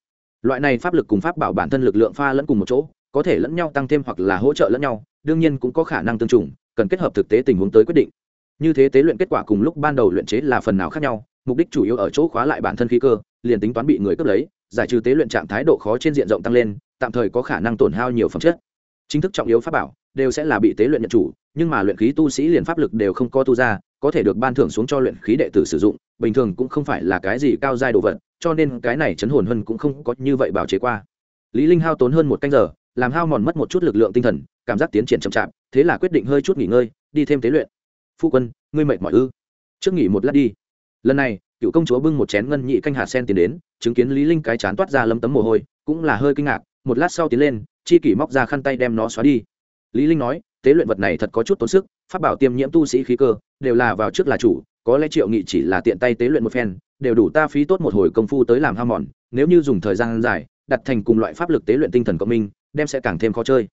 Loại này pháp lực cùng pháp bảo bản thân lực lượng pha lẫn cùng một chỗ, có thể lẫn nhau tăng thêm hoặc là hỗ trợ lẫn nhau, đương nhiên cũng có khả năng tương trùng, cần kết hợp thực tế tình huống tới quyết định. Như thế tế luyện kết quả cùng lúc ban đầu luyện chế là phần nào khác nhau, mục đích chủ yếu ở chỗ khóa lại bản thân khí cơ, liền tính toán bị người cướp lấy, giải trừ tế luyện trạng thái độ khó trên diện rộng tăng lên, tạm thời có khả năng tổn hao nhiều phẩm chất. Chính thức trọng yếu pháp bảo đều sẽ là bị tế luyện nhận chủ, nhưng mà luyện khí tu sĩ liền pháp lực đều không có tu ra, có thể được ban thưởng xuống cho luyện khí đệ tử sử dụng, bình thường cũng không phải là cái gì cao giai đồ vật, cho nên cái này chấn hồn hơn cũng không có như vậy bảo chế qua. Lý linh hao tốn hơn một canh giờ, làm hao mòn mất một chút lực lượng tinh thần, cảm giác tiến triển chậm chạp, thế là quyết định hơi chút nghỉ ngơi, đi thêm tế luyện. Phu quân, ngươi mệt mỏi ư? Trước nghỉ một lát đi. Lần này, cựu công chúa bưng một chén ngân nhị canh hạt sen tiến đến, chứng kiến lý linh cái chán toát ra lấm tấm mồ hôi, cũng là hơi kinh ngạc, một lát sau tiến lên, chi kỷ móc ra khăn tay đem nó xóa đi lý linh nói, tế luyện vật này thật có chút tốn sức, pháp bảo tiêm nhiễm tu sĩ khí cơ, đều là vào trước là chủ, có lẽ triệu nghị chỉ là tiện tay tế luyện một phen, đều đủ ta phí tốt một hồi công phu tới làm ham mòn, nếu như dùng thời gian dài, đặt thành cùng loại pháp lực tế luyện tinh thần cộng minh, đem sẽ càng thêm khó chơi.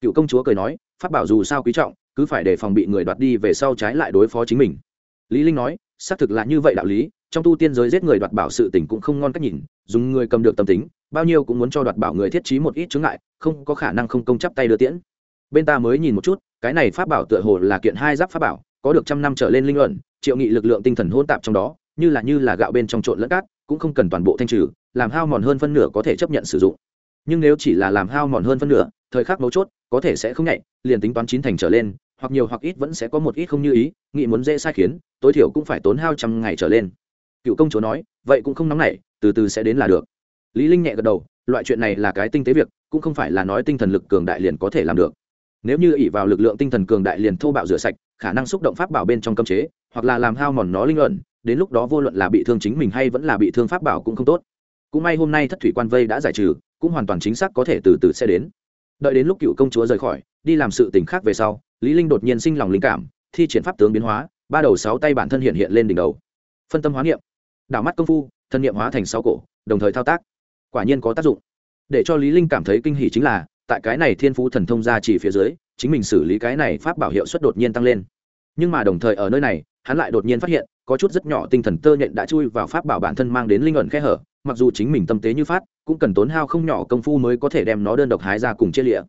Cựu công chúa cười nói, pháp bảo dù sao quý trọng, cứ phải để phòng bị người đoạt đi về sau trái lại đối phó chính mình. Lý linh nói, xác thực là như vậy đạo lý, trong tu tiên giới giết người đoạt bảo sự tình cũng không ngon cách nhìn, dùng người cầm được tâm tính, bao nhiêu cũng muốn cho đoạt bảo người thiết trí một ít chướng ngại, không có khả năng không công chấp tay đưa tiễn bên ta mới nhìn một chút, cái này pháp bảo tựa hồ là kiện hai giáp pháp bảo, có được trăm năm trở lên linh luận, triệu nghị lực lượng tinh thần hỗn tạp trong đó, như là như là gạo bên trong trộn lẫn cát, cũng không cần toàn bộ thanh trừ, làm hao mòn hơn phân nửa có thể chấp nhận sử dụng. Nhưng nếu chỉ là làm hao mòn hơn phân nửa, thời khắc mấu chốt, có thể sẽ không nhạy, liền tính toán chín thành trở lên, hoặc nhiều hoặc ít vẫn sẽ có một ít không như ý, nghị muốn dễ sai khiến, tối thiểu cũng phải tốn hao trăm ngày trở lên. Cựu công chúa nói, vậy cũng không nóng nảy, từ từ sẽ đến là được. Lý linh nhẹ gật đầu, loại chuyện này là cái tinh tế việc, cũng không phải là nói tinh thần lực cường đại liền có thể làm được nếu như ỷ vào lực lượng tinh thần cường đại liền thô bạo rửa sạch, khả năng xúc động pháp bảo bên trong cấm chế, hoặc là làm hao mòn nó linh luận, đến lúc đó vô luận là bị thương chính mình hay vẫn là bị thương pháp bảo cũng không tốt. Cũng may hôm nay thất thủy quan vây đã giải trừ, cũng hoàn toàn chính xác có thể từ từ sẽ đến. Đợi đến lúc cựu công chúa rời khỏi, đi làm sự tình khác về sau, lý linh đột nhiên sinh lòng linh cảm, thi triển pháp tướng biến hóa, ba đầu sáu tay bản thân hiện hiện lên đỉnh đầu. Phân tâm hóa niệm. Đảo mắt công phu, thân niệm hóa thành sáu cổ, đồng thời thao tác. Quả nhiên có tác dụng. Để cho lý linh cảm thấy kinh hỉ chính là tại cái này thiên phú thần thông ra chỉ phía dưới, chính mình xử lý cái này pháp bảo hiệu suất đột nhiên tăng lên. Nhưng mà đồng thời ở nơi này, hắn lại đột nhiên phát hiện, có chút rất nhỏ tinh thần tơ nhện đã chui vào pháp bảo bản thân mang đến linh ẩn khe hở, mặc dù chính mình tâm tế như phát, cũng cần tốn hao không nhỏ công phu mới có thể đem nó đơn độc hái ra cùng chia lịa.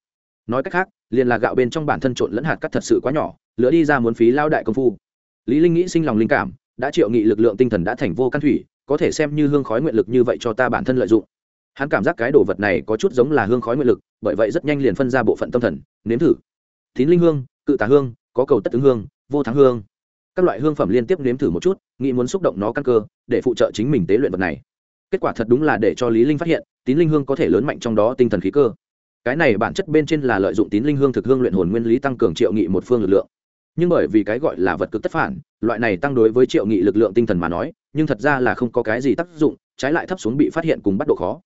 Nói cách khác, liền là gạo bên trong bản thân trộn lẫn hạt cắt thật sự quá nhỏ lửa đi ra muốn phí lao đại công phu. Lý linh nghĩ sinh lòng linh cảm, đã triệu nghị lực lượng tinh thần đã thành vô căn thủy, có thể xem như hương khói nguyện lực như vậy cho ta bản thân lợi dụng hắn cảm giác cái đồ vật này có chút giống là hương khói nguyện lực, bởi vậy rất nhanh liền phân ra bộ phận tâm thần, nếm thử. Tín linh hương, cự tà hương, có cầu tất ứng hương, vô thắng hương. Các loại hương phẩm liên tiếp nếm thử một chút, nghĩ muốn xúc động nó căn cơ, để phụ trợ chính mình tế luyện vật này. Kết quả thật đúng là để cho lý linh phát hiện tín linh hương có thể lớn mạnh trong đó tinh thần khí cơ. Cái này bản chất bên trên là lợi dụng tín linh hương thực hương luyện hồn nguyên lý tăng cường triệu nghị một phương lực lượng. Nhưng bởi vì cái gọi là vật cực tất phản, loại này tăng đối với triệu nghị lực lượng tinh thần mà nói, nhưng thật ra là không có cái gì tác dụng, trái lại thấp xuống bị phát hiện cùng bắt độ khó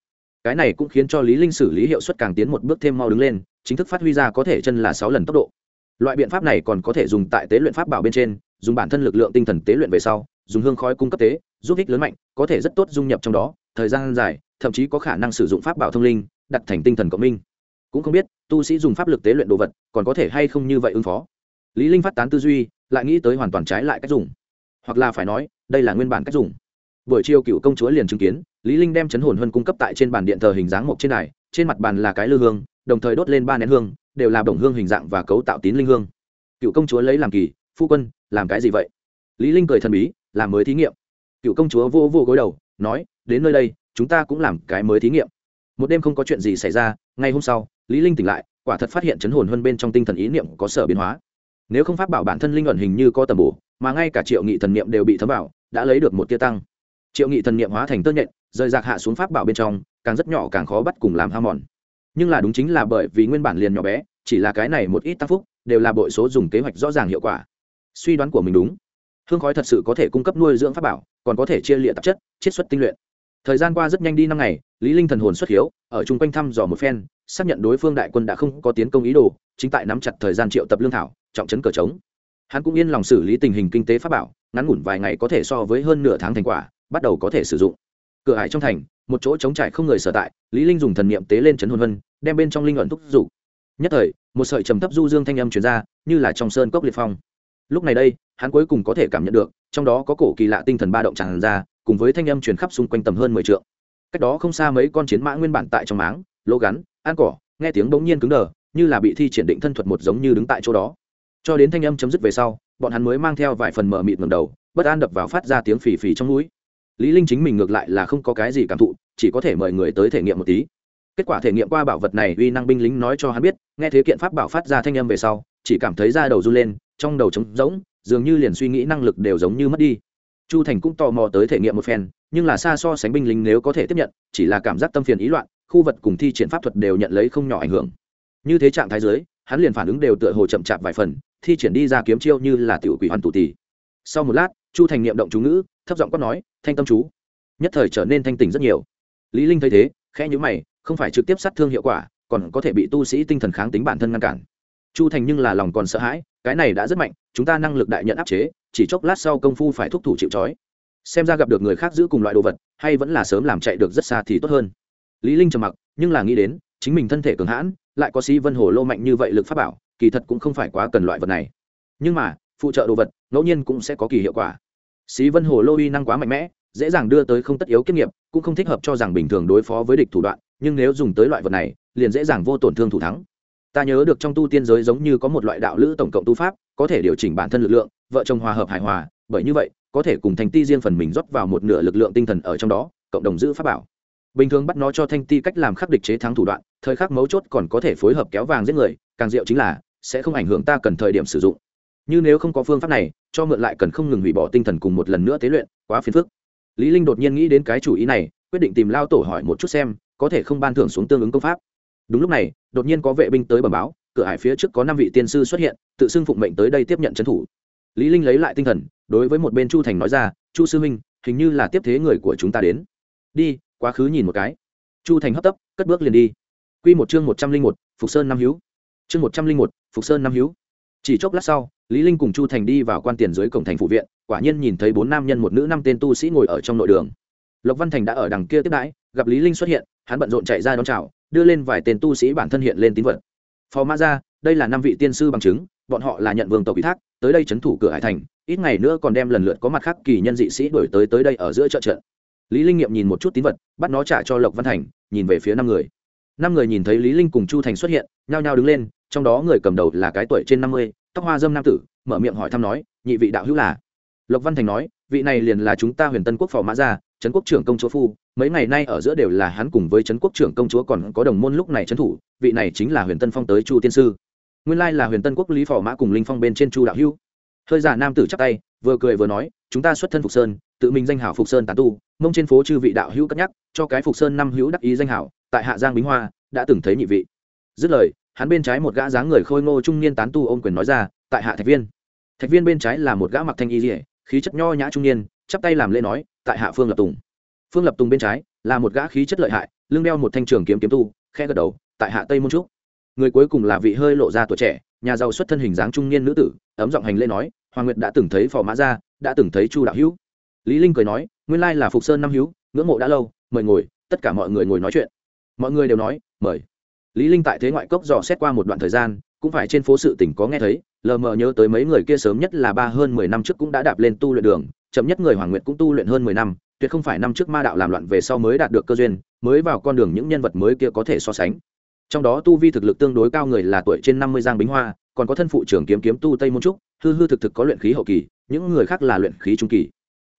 cái này cũng khiến cho lý linh xử lý hiệu suất càng tiến một bước thêm mau đứng lên, chính thức phát huy ra có thể chân là sáu lần tốc độ. Loại biện pháp này còn có thể dùng tại tế luyện pháp bảo bên trên, dùng bản thân lực lượng tinh thần tế luyện về sau, dùng hương khói cung cấp tế, giúp ích lớn mạnh, có thể rất tốt dung nhập trong đó, thời gian dài, thậm chí có khả năng sử dụng pháp bảo thông linh, đặt thành tinh thần cộng minh. Cũng không biết, tu sĩ dùng pháp lực tế luyện đồ vật, còn có thể hay không như vậy ứng phó. Lý linh phát tán tư duy, lại nghĩ tới hoàn toàn trái lại cách dùng. Hoặc là phải nói, đây là nguyên bản cách dùng buổi chiều cựu công chúa liền chứng kiến, lý linh đem chấn hồn huân cung cấp tại trên bàn điện thờ hình dáng một trên đài, trên mặt bàn là cái lư hương, đồng thời đốt lên ba nén hương, đều là đồng hương hình dạng và cấu tạo tín linh hương. Cựu công chúa lấy làm kỳ, phu quân, làm cái gì vậy? Lý linh cười thần bí, làm mới thí nghiệm. Cựu công chúa vô vô gối đầu, nói, đến nơi đây, chúng ta cũng làm cái mới thí nghiệm. Một đêm không có chuyện gì xảy ra, ngay hôm sau, lý linh tỉnh lại, quả thật phát hiện chấn hồn hơn bên trong tinh thần ý niệm có sở biến hóa. Nếu không pháp bảo bản thân linh ẩn hình như có tầm bổ, mà ngay cả triệu nghị thần niệm đều bị thấm vào, đã lấy được một tia tăng triệu nghị thần niệm hóa thành tơ nhện rời rạc hạ xuống pháp bảo bên trong, càng rất nhỏ càng khó bắt cùng làm hao mòn. Nhưng là đúng chính là bởi vì nguyên bản liền nhỏ bé, chỉ là cái này một ít tăng phúc, đều là bội số dùng kế hoạch rõ ràng hiệu quả. Suy đoán của mình đúng. Hương khói thật sự có thể cung cấp nuôi dưỡng pháp bảo, còn có thể chia liệt tạp chất, chiết xuất tinh luyện. Thời gian qua rất nhanh đi năm ngày, lý linh thần hồn xuất hiếu, ở chung quanh thăm dò một phen, xác nhận đối phương đại quân đã không có tiến công ý đồ, chính tại nắm chặt thời gian triệu tập lương thảo, trọng trấn cờ trống. Hắn cũng yên lòng xử lý tình hình kinh tế pháp bảo, ngắn ngủn vài ngày có thể so với hơn nửa tháng thành quả bắt đầu có thể sử dụng. Cửa hải trong thành, một chỗ trống trải không người sở tại, lý linh dùng thần niệm tế lên chấn hồn vân, đem bên trong linh luận thúc dục. Nhất thời, một sợi trầm thấp du dương thanh âm truyền ra, như là trong sơn cốc liệt phong. Lúc này đây, hắn cuối cùng có thể cảm nhận được, trong đó có cổ kỳ lạ tinh thần ba động tràn ra, cùng với thanh âm truyền khắp xung quanh tầm hơn mười trượng. Cách đó không xa mấy con chiến mã nguyên bản tại trong máng, lỗ gắn, ăn cỏ, nghe tiếng bỗng nhiên cứng đờ, như là bị thi triển định thân thuật một giống như đứng tại chỗ đó. Cho đến thanh âm chấm dứt về sau, bọn hắn mới mang theo vài phần mở mịt ngầm đầu, bất an đập vào phát ra tiếng phì phì trong núi lý linh chính mình ngược lại là không có cái gì cảm thụ, chỉ có thể mời người tới thể nghiệm một tí. Kết quả thể nghiệm qua bảo vật này uy năng binh lính nói cho hắn biết, nghe thế kiện pháp bảo phát ra thanh âm về sau, chỉ cảm thấy da đầu run lên, trong đầu trống rỗng, dường như liền suy nghĩ năng lực đều giống như mất đi. Chu thành cũng tò mò tới thể nghiệm một phen, nhưng là xa so sánh binh lính nếu có thể tiếp nhận, chỉ là cảm giác tâm phiền ý loạn, khu vật cùng thi triển pháp thuật đều nhận lấy không nhỏ ảnh hưởng. Như thế trạng thái dưới, hắn liền phản ứng đều tựa hồ chậm chạp vài phần, thi triển đi ra kiếm chiêu như là tiểu quỷ hoàn tụ tỷ sau một lát chu thành niệm động chú ngữ, thấp giọng quát nói, thanh tâm chú. Nhất thời trở nên thanh tỉnh rất nhiều. Lý linh thấy thế, khẽ nhíu mày, không phải trực tiếp sát thương hiệu quả, còn có thể bị tu sĩ tinh thần kháng tính bản thân ngăn cản. Chu thành nhưng là lòng còn sợ hãi, cái này đã rất mạnh, chúng ta năng lực đại nhận áp chế, chỉ chốc lát sau công phu phải thúc thủ chịu trói. Xem ra gặp được người khác giữ cùng loại đồ vật, hay vẫn là sớm làm chạy được rất xa thì tốt hơn. Lý linh trầm mặc, nhưng là nghĩ đến, chính mình thân thể cường hãn, lại có sĩ vân hồ lô mạnh như vậy lực pháp bảo, kỳ thật cũng không phải quá cần loại vật này. Nhưng mà, phụ trợ đồ vật, ngẫu nhiên cũng sẽ có kỳ hiệu quả sĩ vân hồ lô uy năng quá mạnh mẽ, dễ dàng đưa tới không tất yếu kiếp nghiệp, cũng không thích hợp cho rằng bình thường đối phó với địch thủ đoạn, nhưng nếu dùng tới loại vật này, liền dễ dàng vô tổn thương thủ thắng. Ta nhớ được trong tu tiên giới giống như có một loại đạo lữ tổng cộng tu pháp, có thể điều chỉnh bản thân lực lượng, vợ chồng hòa hợp hài hòa, bởi như vậy, có thể cùng thành ti riêng phần mình rót vào một nửa lực lượng tinh thần ở trong đó, cộng đồng giữ pháp bảo. Bình thường bắt nó cho thanh ti cách làm khắc địch chế thắng thủ đoạn, thời khắc mấu chốt còn có thể phối hợp kéo vàng giết người, càng diệu chính là, sẽ không ảnh hưởng ta cần thời điểm sử dụng như nếu không có phương pháp này, cho mượn lại cần không ngừng hủy bỏ tinh thần cùng một lần nữa tế luyện, quá phiền phức. Lý linh đột nhiên nghĩ đến cái chủ ý này, quyết định tìm lao tổ hỏi một chút xem, có thể không ban thưởng xuống tương ứng công pháp. Đúng lúc này, đột nhiên có vệ binh tới bẩm báo, cửa hải phía trước có năm vị tiên sư xuất hiện, tự xưng phụng mệnh tới đây tiếp nhận trấn thủ. Lý linh lấy lại tinh thần, đối với một bên chu thành nói ra, chu sư minh hình như là tiếp thế người của chúng ta đến. Đi, quá khứ nhìn một cái. Chu thành hấp tấp, cất bước liền đi. Quy một chương một trăm linh một, phục sơn năm hiếu. Chương một trăm linh một, phục sơn năm hiếu. Chỉ chốc lát sau lý linh cùng chu thành đi vào quan tiền dưới cổng thành phụ viện, quả nhiên nhìn thấy bốn nam nhân một nữ năm tên tu sĩ ngồi ở trong nội đường. Lộc văn thành đã ở đằng kia tiếp đãi, gặp lý linh xuất hiện, hắn bận rộn chạy ra đón chào, đưa lên vài tên tu sĩ bản thân hiện lên tín vật. Phò mã ra đây là năm vị tiên sư bằng chứng, bọn họ là nhận vương tộc ủy thác, tới đây chấn thủ cửa hải thành, ít ngày nữa còn đem lần lượt có mặt khác kỳ nhân dị sĩ đổi tới tới đây ở giữa chợ trận lý linh nghiệm nhìn một chút tín vật, bắt nó trả cho lộc văn thành, nhìn về phía năm người. Năm người nhìn thấy lý linh cùng chu thành xuất hiện, nhao nhao đứng lên, trong đó người cầm đầu là cái tuổi trên năm mươi tóc hoa dâm nam tử, mở miệng hỏi thăm nói, nhị vị đạo hữu là? Lộc văn thành nói, vị này liền là chúng ta huyền tân quốc phò mã gia, trấn quốc trưởng công chúa phu, mấy ngày nay ở giữa đều là hắn cùng với trấn quốc trưởng công chúa còn có đồng môn lúc này trấn thủ, vị này chính là huyền tân phong tới chu tiên sư. Nguyên lai là huyền tân quốc lý phò mã cùng linh phong bên trên chu đạo hữu. Hơi già nam tử chắp tay, vừa cười vừa nói, chúng ta xuất thân phục sơn, tự mình danh hảo phục sơn tán tu, mông trên phố chư vị đạo hữu cất nhắc, cho cái phục sơn năm hữu đắc ý danh hảo, tại hạ giang bính hoa, đã từng thấy nhị vị. Dứt lời hắn bên trái một gã dáng người khôi ngô trung niên tán tu ôm quyền nói ra, tại hạ thạch viên. Thạch viên bên trái là một gã mặc thanh y dỉa khí chất nho nhã trung niên, chắp tay làm lễ nói, tại hạ phương lập tùng. Phương lập tùng bên trái là một gã khí chất lợi hại, lưng đeo một thanh trường kiếm kiếm tu khe gật đầu, tại hạ tây môn trúc. Người cuối cùng là vị hơi lộ ra tuổi trẻ, nhà giàu xuất thân hình dáng trung niên nữ tử, ấm giọng hành lễ nói, hoàng nguyệt đã từng thấy phò mã gia, đã từng thấy chu đạo hữu. Lý linh cười nói, nguyên lai là phục sơn năm hữu, ngưỡng mộ đã lâu, mời ngồi, tất cả mọi người ngồi nói chuyện. Mọi người đều nói, mời lý linh tại thế ngoại cốc dò xét qua một đoạn thời gian, cũng phải trên phố sự tỉnh có nghe thấy, lờ mờ nhớ tới mấy người kia sớm nhất là ba hơn mười năm trước cũng đã đạp lên tu luyện đường, chậm nhất người hoàng nguyệt cũng tu luyện hơn mười năm, tuyệt không phải năm trước ma đạo làm loạn về sau mới đạt được cơ duyên, mới vào con đường những nhân vật mới kia có thể so sánh. Trong đó tu vi thực lực tương đối cao người là tuổi trên năm mươi giang bính hoa, còn có thân phụ trưởng kiếm kiếm tu tây môn trúc, hư hư thực thực có luyện khí hậu kỳ, những người khác là luyện khí trung kỳ.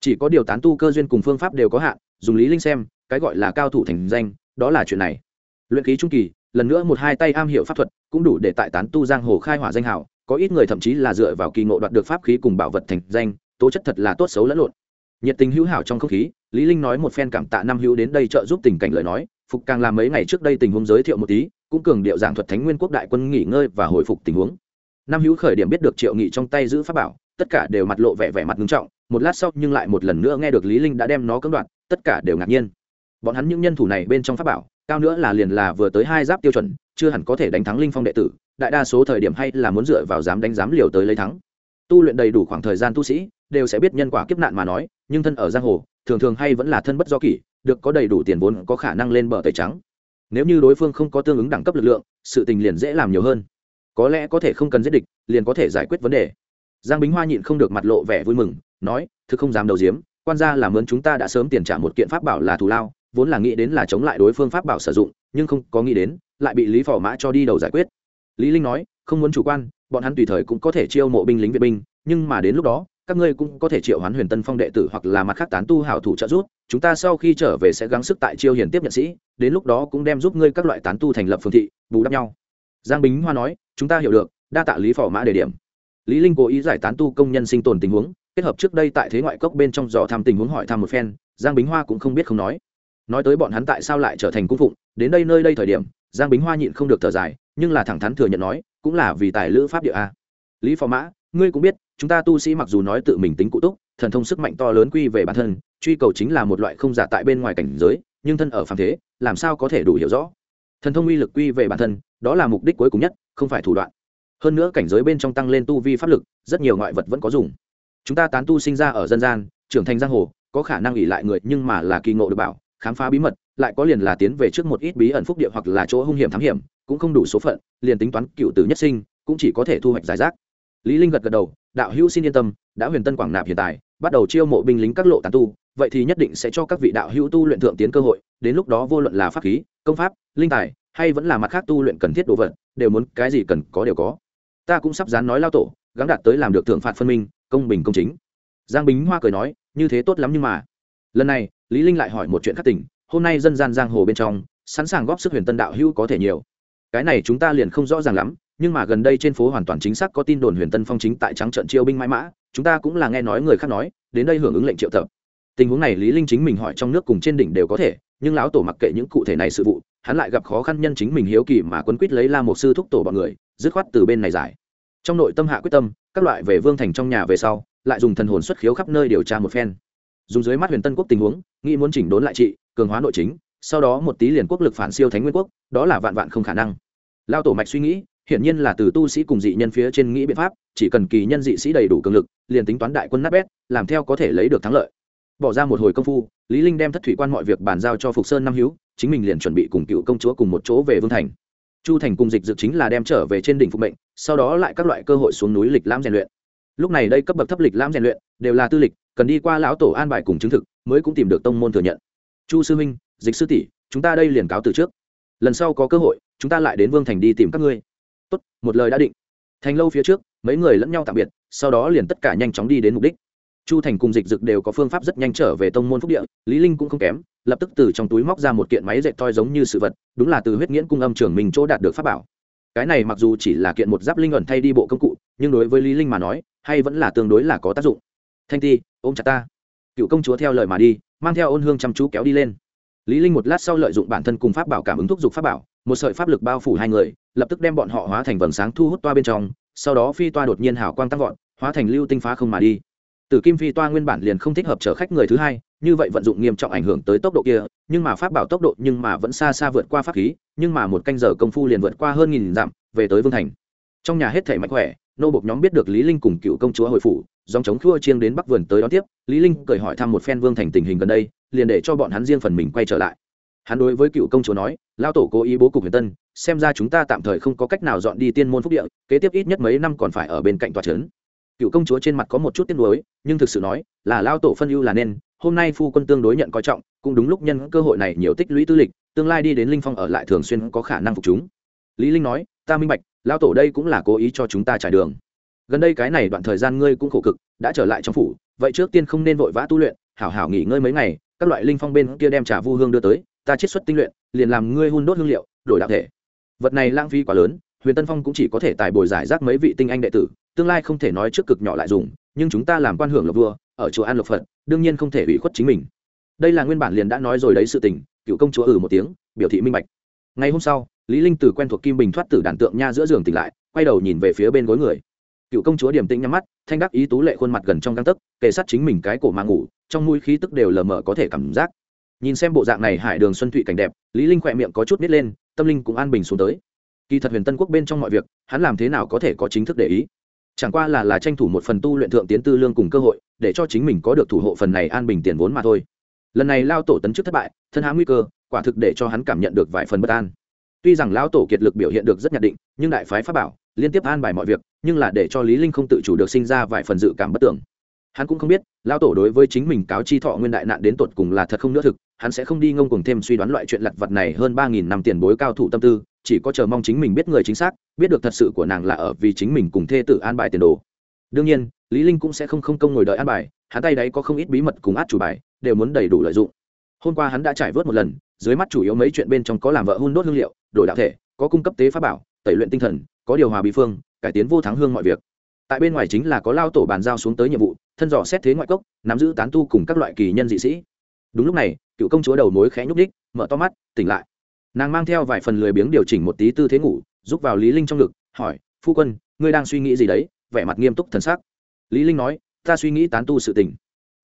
Chỉ có điều tán tu cơ duyên cùng phương pháp đều có hạn, dùng lý linh xem, cái gọi là cao thủ thành danh, đó là chuyện này. Luyện khí trung kỳ lần nữa một hai tay am hiểu pháp thuật, cũng đủ để tại tán tu giang hồ khai hỏa danh hào, có ít người thậm chí là dựa vào kỳ ngộ đoạt được pháp khí cùng bảo vật thành danh, tố chất thật là tốt xấu lẫn lộn. Nhiệt tình hữu hảo trong không khí, lý linh nói một phen cảm tạ năm hữu đến đây trợ giúp tình cảnh lời nói, phục càng làm mấy ngày trước đây tình huống giới thiệu một tí, cũng cường điệu giảng thuật thánh nguyên quốc đại quân nghỉ ngơi và hồi phục tình huống. Năm hữu khởi điểm biết được triệu nghị trong tay giữ pháp bảo, tất cả đều mặt lộ vẻ vẻ mặt nghiêm trọng, một lát sau nhưng lại một lần nữa nghe được lý linh đã đem nó cưỡng đoạt, tất cả đều ngạc nhiên. Bọn hắn những nhân thủ này bên trong pháp bảo cao nữa là liền là vừa tới hai giáp tiêu chuẩn, chưa hẳn có thể đánh thắng linh phong đệ tử, đại đa số thời điểm hay là muốn dựa vào dám đánh dám liều tới lấy thắng. Tu luyện đầy đủ khoảng thời gian tu sĩ, đều sẽ biết nhân quả kiếp nạn mà nói, nhưng thân ở giang hồ, thường thường hay vẫn là thân bất do kỷ, được có đầy đủ tiền vốn có khả năng lên bờ tẩy trắng. Nếu như đối phương không có tương ứng đẳng cấp lực lượng, sự tình liền dễ làm nhiều hơn. Có lẽ có thể không cần giết địch, liền có thể giải quyết vấn đề. Giang bính hoa nhịn không được mặt lộ vẻ vui mừng, nói thứ không dám đầu diếm quan gia làm ơn chúng ta đã sớm tiền trả một kiện pháp bảo là thù lao vốn là nghĩ đến là chống lại đối phương pháp bảo sử dụng, nhưng không có nghĩ đến, lại bị lý phò mã cho đi đầu giải quyết. Lý linh nói, không muốn chủ quan, bọn hắn tùy thời cũng có thể chiêu mộ binh lính viện binh, nhưng mà đến lúc đó, các ngươi cũng có thể triệu hoán huyền tân phong đệ tử hoặc là mặt khác tán tu hảo thủ trợ giúp, chúng ta sau khi trở về sẽ gắng sức tại chiêu hiển tiếp nhận sĩ, đến lúc đó cũng đem giúp ngươi các loại tán tu thành lập phương thị, bù đắp nhau. Giang bính hoa nói, chúng ta hiểu được, đa tạ lý phò mã đề điểm. Lý linh cố ý giải tán tu công nhân sinh tồn tình huống, kết hợp trước đây tại thế ngoại cốc bên trong dò thăm tình huống hỏi thăm một phen, giang bính hoa cũng không biết không nói nói tới bọn hắn tại sao lại trở thành cung phụng, đến đây nơi đây thời điểm, giang bính hoa nhịn không được thở dài, nhưng là thẳng thắn thừa nhận nói, cũng là vì tài lữ pháp địa a. Lý phò mã, ngươi cũng biết, chúng ta tu sĩ mặc dù nói tự mình tính cụ túc, thần thông sức mạnh to lớn quy về bản thân, truy cầu chính là một loại không giả tại bên ngoài cảnh giới, nhưng thân ở phàm thế, làm sao có thể đủ hiểu rõ? Thần thông uy lực quy về bản thân, đó là mục đích cuối cùng nhất, không phải thủ đoạn. Hơn nữa cảnh giới bên trong tăng lên tu vi pháp lực, rất nhiều ngoại vật vẫn có dùng. Chúng ta tán tu sinh ra ở dân gian, trưởng thành giang hồ, có khả năng ỉ lại người, nhưng mà là kỳ ngộ được bảo khám phá bí mật, lại có liền là tiến về trước một ít bí ẩn phúc địa hoặc là chỗ hung hiểm thám hiểm, cũng không đủ số phận, liền tính toán cựu tử nhất sinh, cũng chỉ có thể thu hoạch giải rác. Lý linh gật gật đầu, đạo hữu xin yên tâm, đã huyền tân quảng nạp hiện tại, bắt đầu chiêu mộ binh lính các lộ tán tu, vậy thì nhất định sẽ cho các vị đạo hữu tu luyện thượng tiến cơ hội, đến lúc đó vô luận là pháp khí, công pháp, linh tài, hay vẫn là mặt khác tu luyện cần thiết đồ vật, đều muốn cái gì cần có đều có. Ta cũng sắp dán nói lao tổ, gắng đạt tới làm được thượng phạt phân minh, công bình công chính. Giang bính hoa cười nói, như thế tốt lắm nhưng mà. Lần này lý linh lại hỏi một chuyện khác tình, hôm nay dân gian giang hồ bên trong, sẵn sàng góp sức huyền tân đạo hữu có thể nhiều. Cái này chúng ta liền không rõ ràng lắm, nhưng mà gần đây trên phố hoàn toàn chính xác có tin đồn huyền tân phong chính tại trắng trận chiêu binh mãi mã, chúng ta cũng là nghe nói người khác nói, đến đây hưởng ứng lệnh triệu tập. Tình huống này lý linh chính mình hỏi trong nước cùng trên đỉnh đều có thể, nhưng lão tổ mặc kệ những cụ thể này sự vụ, hắn lại gặp khó khăn nhân chính mình hiếu kỳ mà quấn quýt lấy la một sư thúc tổ bọn người, dứt khoát từ bên này giải. Trong nội tâm hạ quyết tâm, các loại về vương thành trong nhà về sau, lại dùng thần hồn xuất khiếu khắp nơi điều tra một phen dùng dưới mắt huyền tân quốc tình huống, nghĩ muốn chỉnh đốn lại trị, cường hóa nội chính, sau đó một tí liền quốc lực phản siêu thánh nguyên quốc, đó là vạn vạn không khả năng. Lao tổ mạch suy nghĩ, hiển nhiên là từ tu sĩ cùng dị nhân phía trên nghĩ biện pháp, chỉ cần kỳ nhân dị sĩ đầy đủ cường lực, liền tính toán đại quân nát bét, làm theo có thể lấy được thắng lợi. Bỏ ra một hồi công phu, lý linh đem thất thủy quan mọi việc bàn giao cho phục sơn năm hiếu, chính mình liền chuẩn bị cùng cựu công chúa cùng một chỗ về vương thành. Chu thành cùng dịch dự chính là đem trở về trên đỉnh phục mệnh, sau đó lại các loại cơ hội xuống núi lịch lãm rèn luyện. Lúc này đây cấp bậc thấp lịch lãm rèn luyện, đều là tư lịch cần đi qua lão tổ an bài cùng chứng thực, mới cũng tìm được tông môn thừa nhận. Chu sư minh dịch sư tỷ, chúng ta đây liền cáo từ trước. Lần sau có cơ hội, chúng ta lại đến vương thành đi tìm các ngươi. Tốt, một lời đã định. Thành lâu phía trước, mấy người lẫn nhau tạm biệt, sau đó liền tất cả nhanh chóng đi đến mục đích. Chu thành cùng dịch dực đều có phương pháp rất nhanh trở về tông môn phúc địa, lý linh cũng không kém, lập tức từ trong túi móc ra một kiện máy dệt toi giống như sự vật, đúng là từ huyết nghiễn cung âm trưởng mình chỗ đạt được pháp bảo. Cái này mặc dù chỉ là kiện một giáp linh ẩn thay đi bộ công cụ, nhưng đối với lý linh mà nói, hay vẫn là tương đối là có tác dụng thanh ti ôm chặt ta. Cựu công chúa theo lời mà đi mang theo ôn hương chăm chú kéo đi lên. Lý linh một lát sau lợi dụng bản thân cùng pháp bảo cảm ứng thúc giục pháp bảo một sợi pháp lực bao phủ hai người lập tức đem bọn họ hóa thành vầng sáng thu hút toa bên trong sau đó phi toa đột nhiên hào quang tăng vọt hóa thành lưu tinh phá không mà đi. Tử Kim Phi toa nguyên bản liền không thích hợp chở khách người thứ hai, như vậy vận dụng nghiêm trọng ảnh hưởng tới tốc độ kia, nhưng mà pháp bảo tốc độ nhưng mà vẫn xa xa vượt qua pháp khí, nhưng mà một canh giờ công phu liền vượt qua hơn nghìn dặm, về tới Vương thành. Trong nhà hết thảy mạnh khỏe, nô bộc nhóm biết được Lý Linh cùng cựu công chúa hồi phủ, dòng chống khua chiêng đến Bắc vườn tới đón tiếp, Lý Linh cười hỏi thăm một phen Vương thành tình hình gần đây, liền để cho bọn hắn riêng phần mình quay trở lại. Hắn đối với cựu công chúa nói, lão tổ cố ý bố cục Huyền Tân, xem ra chúng ta tạm thời không có cách nào dọn đi tiên môn phúc địa, kế tiếp ít nhất mấy năm còn phải ở bên cạnh tòa trấn. Cựu công chúa trên mặt có một chút tiếc nuối nhưng thực sự nói là lao tổ phân ưu là nên hôm nay phu quân tương đối nhận coi trọng cũng đúng lúc nhân cơ hội này nhiều tích lũy tư lịch tương lai đi đến linh phong ở lại thường xuyên có khả năng phục chúng. Lý linh nói ta minh bạch lao tổ đây cũng là cố ý cho chúng ta trải đường gần đây cái này đoạn thời gian ngươi cũng khổ cực, đã trở lại trong phủ, vậy trước tiên không nên vội vã tu luyện, hảo hảo nghỉ ngơi mấy ngày, các loại linh phong bên kia đem trà vu hương đưa tới, ta chiết xuất tinh luyện, liền làm ngươi hun đốt hương liệu, đổi đạo thể. Vật này lãng phí quá lớn, huyền tân phong cũng chỉ có thể tài bồi giải rác mấy vị tinh anh đệ tử, tương lai không thể nói trước cực nhỏ lại dùng, nhưng chúng ta làm quan hưởng lộc vua, ở chùa an lộc phật, đương nhiên không thể ủy khuất chính mình. Đây là nguyên bản liền đã nói rồi đấy sự tình, cựu công chúa ừ một tiếng, biểu thị minh bạch. Ngày hôm sau, lý linh từ quen thuộc kim bình thoát tử đàn tượng nha giữa giường tỉnh lại, quay đầu nhìn về phía bên gối người cựu công chúa điểm tĩnh nhắm mắt, thanh đắc ý tú lệ khuôn mặt gần trong găng tấc, kề sát chính mình cái cổ mà ngủ, trong mũi khí tức đều lờ mờ có thể cảm giác. Nhìn xem bộ dạng này hải đường xuân thụy cảnh đẹp, lý linh khỏe miệng có chút nít lên, tâm linh cũng an bình xuống tới. Kỳ thật huyền tân quốc bên trong mọi việc, hắn làm thế nào có thể có chính thức để ý? Chẳng qua là là tranh thủ một phần tu luyện thượng tiến tư lương cùng cơ hội, để cho chính mình có được thủ hộ phần này an bình tiền vốn mà thôi. Lần này lao tổ tấn chức thất bại, thân há nguy cơ, quả thực để cho hắn cảm nhận được vài phần bất an. Tuy rằng lao tổ kiệt lực biểu hiện được rất nhất định, nhưng đại phái pháp bảo, liên tiếp an bài mọi việc nhưng là để cho lý linh không tự chủ được sinh ra vài phần dự cảm bất tưởng. Hắn cũng không biết lao tổ đối với chính mình cáo chi thọ nguyên đại nạn đến tột cùng là thật không nữa thực, hắn sẽ không đi ngông cuồng thêm suy đoán loại chuyện lặt vặt này hơn ba nghìn năm tiền bối cao thủ tâm tư, chỉ có chờ mong chính mình biết người chính xác, biết được thật sự của nàng là ở vì chính mình cùng thê tử an bài tiền đồ. Đương nhiên, lý linh cũng sẽ không không công ngồi đợi an bài, hắn tay đấy có không ít bí mật cùng át chủ bài, đều muốn đầy đủ lợi dụng. Hôm qua hắn đã trải vớt một lần, dưới mắt chủ yếu mấy chuyện bên trong có làm vợ hôn đốt hương liệu, đổi đạo thể, có cung cấp tế pháp bảo, tẩy luyện tinh thần, có điều hòa bí phương cải tiến vô thắng hương mọi việc. Tại bên ngoài chính là có lao tổ bàn giao xuống tới nhiệm vụ, thân dò xét thế ngoại cốc, nắm giữ tán tu cùng các loại kỳ nhân dị sĩ. Đúng lúc này, cựu công chúa đầu mối khẽ nhúc đích mở to mắt, tỉnh lại. Nàng mang theo vài phần lười biếng điều chỉnh một tí tư thế ngủ giúp vào lý linh trong ngực, hỏi, phu quân, ngươi đang suy nghĩ gì đấy? Vẻ mặt nghiêm túc thần sắc. Lý linh nói, ta suy nghĩ tán tu sự tình.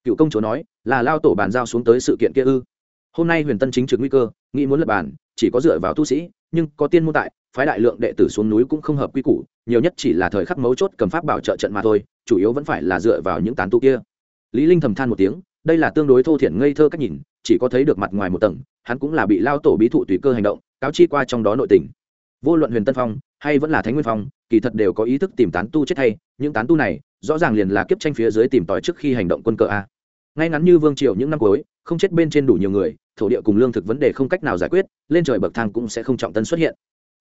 Cựu công chúa nói, là lao tổ bàn giao xuống tới sự kiện kia ư? Hôm nay huyền tân chính trực nguy cơ, nghĩ muốn lập bàn, chỉ có dựa vào tu sĩ, nhưng có tiên môn tại phái đại lượng đệ tử xuống núi cũng không hợp quy củ, nhiều nhất chỉ là thời khắc mấu chốt cầm pháp bảo trợ trận mà thôi, chủ yếu vẫn phải là dựa vào những tán tu kia. Lý linh thầm than một tiếng, đây là tương đối thô thiển ngây thơ cách nhìn, chỉ có thấy được mặt ngoài một tầng, hắn cũng là bị lao tổ bí thụ tùy cơ hành động, cáo chi qua trong đó nội tình. Vô luận huyền tân phong, hay vẫn là thánh nguyên phong, kỳ thật đều có ý thức tìm tán tu chết hay những tán tu này, rõ ràng liền là kiếp tranh phía dưới tìm tòi trước khi hành động quân cờ a. Ngay ngắn như vương triều những năm cuối, không chết bên trên đủ nhiều người, thổ địa cùng lương thực vấn đề không cách nào giải quyết, lên trời bậc thang cũng sẽ không trọng tân xuất hiện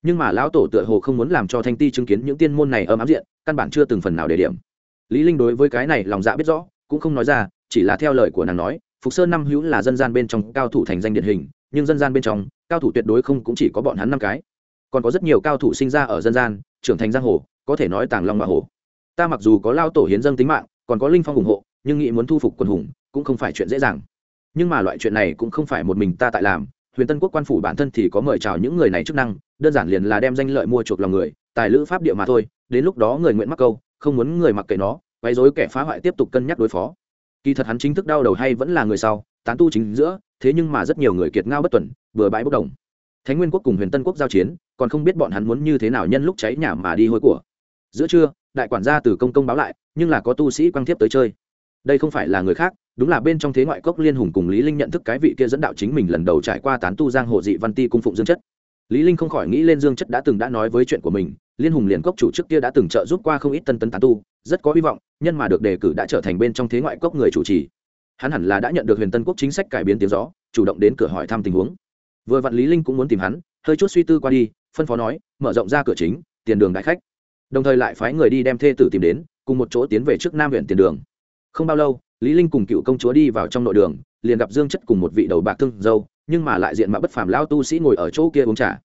nhưng mà lão tổ tựa hồ không muốn làm cho thanh ti chứng kiến những tiên môn này ấm áp diện, căn bản chưa từng phần nào để điểm. Lý linh đối với cái này lòng dạ biết rõ, cũng không nói ra, chỉ là theo lời của nàng nói, phục sơn năm hữu là dân gian bên trong cao thủ thành danh điển hình, nhưng dân gian bên trong, cao thủ tuyệt đối không cũng chỉ có bọn hắn năm cái. Còn có rất nhiều cao thủ sinh ra ở dân gian, trưởng thành giang hồ, có thể nói tàng long và hồ. Ta mặc dù có lao tổ hiến dân tính mạng, còn có linh phong ủng hộ, nhưng nghĩ muốn thu phục quần hùng, cũng không phải chuyện dễ dàng. Nhưng mà loại chuyện này cũng không phải một mình ta tại làm huyền tân quốc quan phủ bản thân thì có mời chào những người này chức năng, đơn giản liền là đem danh lợi mua chuộc lòng người, tài lữ pháp địa mà thôi, đến lúc đó người nguyện mắc câu, không muốn người mặc kệ nó, quấy rối kẻ phá hoại tiếp tục cân nhắc đối phó. Kỳ thật hắn chính thức đau đầu hay vẫn là người sau, tán tu chính giữa, thế nhưng mà rất nhiều người kiệt ngao bất tuần vừa bãi bốc đồng. Thánh nguyên quốc cùng huyền tân quốc giao chiến, còn không biết bọn hắn muốn như thế nào nhân lúc cháy nhà mà đi hôi của. Giữa trưa, đại quản gia từ công công báo lại, nhưng là có tu sĩ quang thiếp tới chơi. Đây không phải là người khác đúng là bên trong thế ngoại cốc liên hùng cùng lý linh nhận thức cái vị kia dẫn đạo chính mình lần đầu trải qua tán tu giang hồ dị văn ti cung phụng dương chất. Lý linh không khỏi nghĩ lên dương chất đã từng đã nói với chuyện của mình, liên hùng liền cốc chủ trước kia đã từng trợ giúp qua không ít tân tấn tán tu, rất có hy vọng, nhân mà được đề cử đã trở thành bên trong thế ngoại cốc người chủ trì. Hắn hẳn là đã nhận được huyền tân quốc chính sách cải biến tiếng gió, chủ động đến cửa hỏi thăm tình huống. Vừa vặn lý linh cũng muốn tìm hắn, hơi chút suy tư qua đi, phân phó nói, mở rộng ra cửa chính, tiền đường đại khách. Đồng thời lại phái người đi đem thê tử tìm đến, cùng một chỗ tiến về trước nam huyện tiền đường. Không bao lâu lý linh cùng cựu công chúa đi vào trong nội đường, liền gặp dương chất cùng một vị đầu bạc thương dâu, nhưng mà lại diện mạo bất phàm lao tu sĩ ngồi ở chỗ kia uống trà.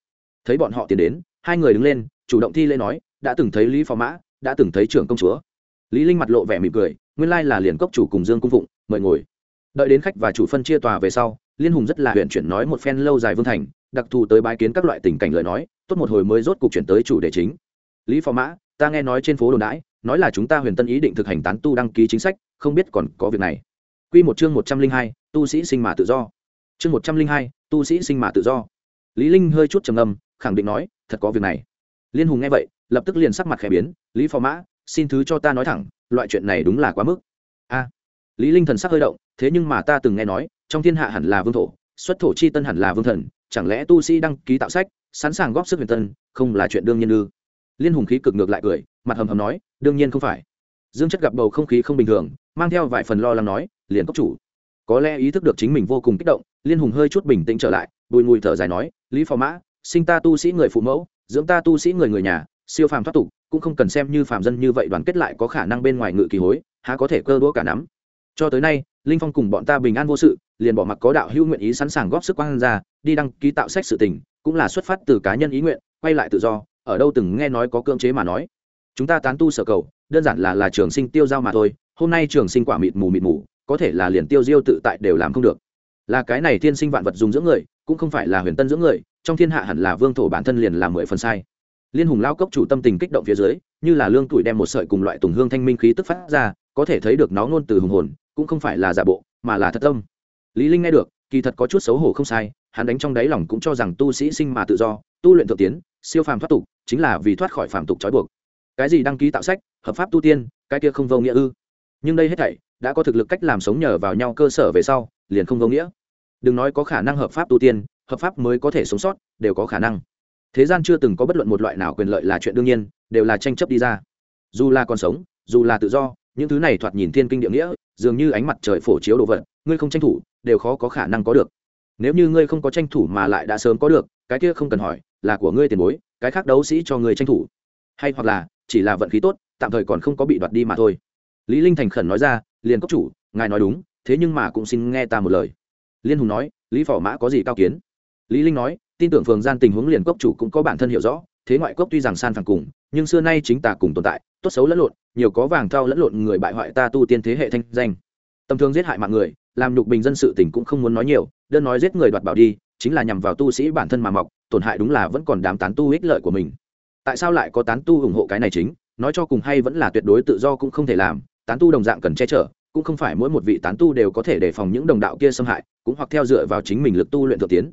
Thấy bọn họ tiến đến, hai người đứng lên, chủ động thi lễ nói, đã từng thấy lý phò mã, đã từng thấy trưởng công chúa. Lý linh mặt lộ vẻ mỉm cười, nguyên lai là liền cốc chủ cùng dương cung phụng, mời ngồi. Đợi đến khách và chủ phân chia tòa về sau, liên hùng rất là huyện chuyển nói một phen lâu dài vương thành, đặc thù tới bái kiến các loại tình cảnh lời nói, tốt một hồi mới rốt cục chuyển tới chủ đề chính. Lý phò mã, ta nghe nói trên phố đồn đãi nói là chúng ta huyền tân ý định thực hành tán tu đăng ký chính sách không biết còn có việc này Quy một chương một trăm linh hai, tu sĩ sinh mà tự do. Chương một trăm linh hai, tu sĩ sinh mà tự do. Lý Linh hơi chút trầm ngâm, khẳng định nói, thật có việc này. Liên Hùng nghe vậy, lập tức liền sắc mặt khẽ biến, "Lý Phò Mã, xin thứ cho ta nói thẳng, loại chuyện này đúng là quá mức." A. Lý Linh thần sắc hơi động, thế nhưng mà ta từng nghe nói, trong thiên hạ hẳn là vương thổ, xuất thổ chi tân hẳn là vương thần, chẳng lẽ tu sĩ đăng ký tạo sách, sẵn sàng góp sức huyền tân, không là chuyện đương nhiên ư? Liên Hùng khí cực ngược lại cười, mặt hầm hầm nói, "Đương nhiên không phải." Dương Chất gặp bầu không khí không bình thường, mang theo vài phần lo lắng nói, liền cốc chủ. Có lẽ ý thức được chính mình vô cùng kích động liên hùng hơi chút bình tĩnh trở lại bùi ngùi thở dài nói lý phò mã sinh ta tu sĩ người phụ mẫu dưỡng ta tu sĩ người người nhà siêu phàm thoát tục cũng không cần xem như phàm dân như vậy đoàn kết lại có khả năng bên ngoài ngự kỳ hối há có thể cơ đũa cả nắm. Cho tới nay linh phong cùng bọn ta bình an vô sự liền bỏ mặc có đạo hữu nguyện ý sẵn sàng góp sức quan ra đi đăng ký tạo sách sự tình cũng là xuất phát từ cá nhân ý nguyện quay lại tự do ở đâu từng nghe nói có cưỡng chế mà nói chúng ta tán tu sở cầu, đơn giản là là trường sinh tiêu giao mà thôi, hôm nay trường sinh quả mịt mù mịt mù, có thể là liền tiêu diêu tự tại đều làm không được. Là cái này thiên sinh vạn vật dùng dưỡng người, cũng không phải là huyền tân dưỡng người, trong thiên hạ hẳn là vương thổ bản thân liền làm mười phần sai. Liên hùng lao cốc chủ tâm tình kích động phía dưới, như là lương tuổi đem một sợi cùng loại tùng hương thanh minh khí tức phát ra, có thể thấy được nó ngôn từ hùng hồn, cũng không phải là giả bộ, mà là thật tâm. Lý linh nghe được, kỳ thật có chút xấu hổ không sai, hắn đánh trong đáy lòng cũng cho rằng tu sĩ sinh mà tự do, tu luyện thượng tiến, siêu phàm thoát tục, chính là vì thoát khỏi phàm tục trói buộc cái gì đăng ký tạo sách, hợp pháp tu tiên, cái kia không vô nghĩa ư? Nhưng đây hết thảy đã có thực lực cách làm sống nhờ vào nhau cơ sở về sau, liền không vô nghĩa. Đừng nói có khả năng hợp pháp tu tiên, hợp pháp mới có thể sống sót, đều có khả năng. Thế gian chưa từng có bất luận một loại nào quyền lợi là chuyện đương nhiên, đều là tranh chấp đi ra. Dù là còn sống, dù là tự do, những thứ này thoạt nhìn thiên kinh địa nghĩa, dường như ánh mặt trời phổ chiếu đồ vật, ngươi không tranh thủ, đều khó có khả năng có được. Nếu như ngươi không có tranh thủ mà lại đã sớm có được, cái kia không cần hỏi, là của ngươi tiền bối, cái khác đấu sĩ cho ngươi tranh thủ. Hay hoặc là chỉ là vận khí tốt, tạm thời còn không có bị đoạt đi mà thôi. Lý linh thành khẩn nói ra liền cốc chủ, ngài nói đúng, thế nhưng mà cũng xin nghe ta một lời. Liên hùng nói, lý phò mã có gì cao kiến? Lý linh nói, tin tưởng phường gian tình huống liền cốc chủ cũng có bản thân hiểu rõ, thế ngoại cốc tuy rằng san phẳng cùng, nhưng xưa nay chính ta cùng tồn tại, tốt xấu lẫn lộn, nhiều có vàng thao lẫn lộn người bại hoại ta tu tiên thế hệ thanh danh. Tầm thường giết hại mạng người, làm nhục bình dân sự tình cũng không muốn nói nhiều, đơn nói giết người đoạt bảo đi, chính là nhằm vào tu sĩ bản thân mà mọc, tổn hại đúng là vẫn còn đám tán tu ích lợi của mình tại sao lại có tán tu ủng hộ cái này chính? Nói cho cùng hay vẫn là tuyệt đối tự do cũng không thể làm, tán tu đồng dạng cần che chở, cũng không phải mỗi một vị tán tu đều có thể đề phòng những đồng đạo kia xâm hại, cũng hoặc theo dựa vào chính mình lực tu luyện thực tiến.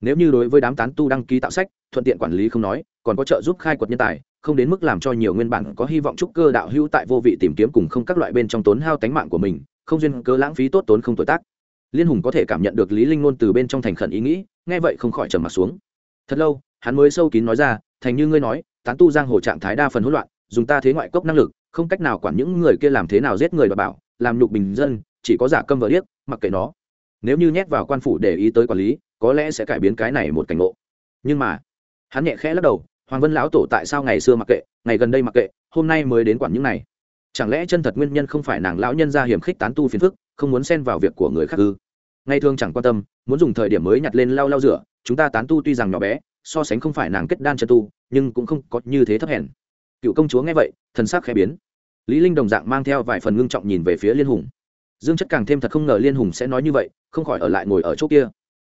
Nếu như đối với đám tán tu đăng ký tạo sách, thuận tiện quản lý không nói, còn có trợ giúp khai quật nhân tài, không đến mức làm cho nhiều nguyên bản có hy vọng trúc cơ đạo hữu tại vô vị tìm kiếm cùng không các loại bên trong tốn hao tánh mạng của mình, không duyên cớ lãng phí tốt tốn không tuổi tác. Liên hùng có thể cảm nhận được lý linh ngôn từ bên trong thành khẩn ý nghĩ, nghe vậy không khỏi trầm mặt xuống. Thật lâu, hắn mới sâu kín nói ra, thành như ngươi nói tán tu giang hồ trạng thái đa phần hỗn loạn, dùng ta thế ngoại cốc năng lực, không cách nào quản những người kia làm thế nào giết người và bảo, làm nhục bình dân, chỉ có giả câm vợ điếc, mặc kệ nó. Nếu như nhét vào quan phủ để ý tới quản lý, có lẽ sẽ cải biến cái này một cảnh ngộ. Nhưng mà, hắn nhẹ khẽ lắc đầu, hoàng vân lão tổ tại sao ngày xưa mặc kệ, ngày gần đây mặc kệ, hôm nay mới đến quản những này? Chẳng lẽ chân thật nguyên nhân không phải nàng lão nhân ra hiểm khích tán tu phiền phức, không muốn xen vào việc của người khác ư? Ngay thường chẳng quan tâm, muốn dùng thời điểm mới nhặt lên lau lau rửa, chúng ta tán tu tuy rằng nhỏ bé so sánh không phải nàng kết đan chân tu, nhưng cũng không có như thế thấp hèn. Cựu công chúa nghe vậy, thần sắc khẽ biến. Lý linh đồng dạng mang theo vài phần ngưng trọng nhìn về phía liên hùng. Dương chất càng thêm thật không ngờ liên hùng sẽ nói như vậy, không khỏi ở lại ngồi ở chỗ kia.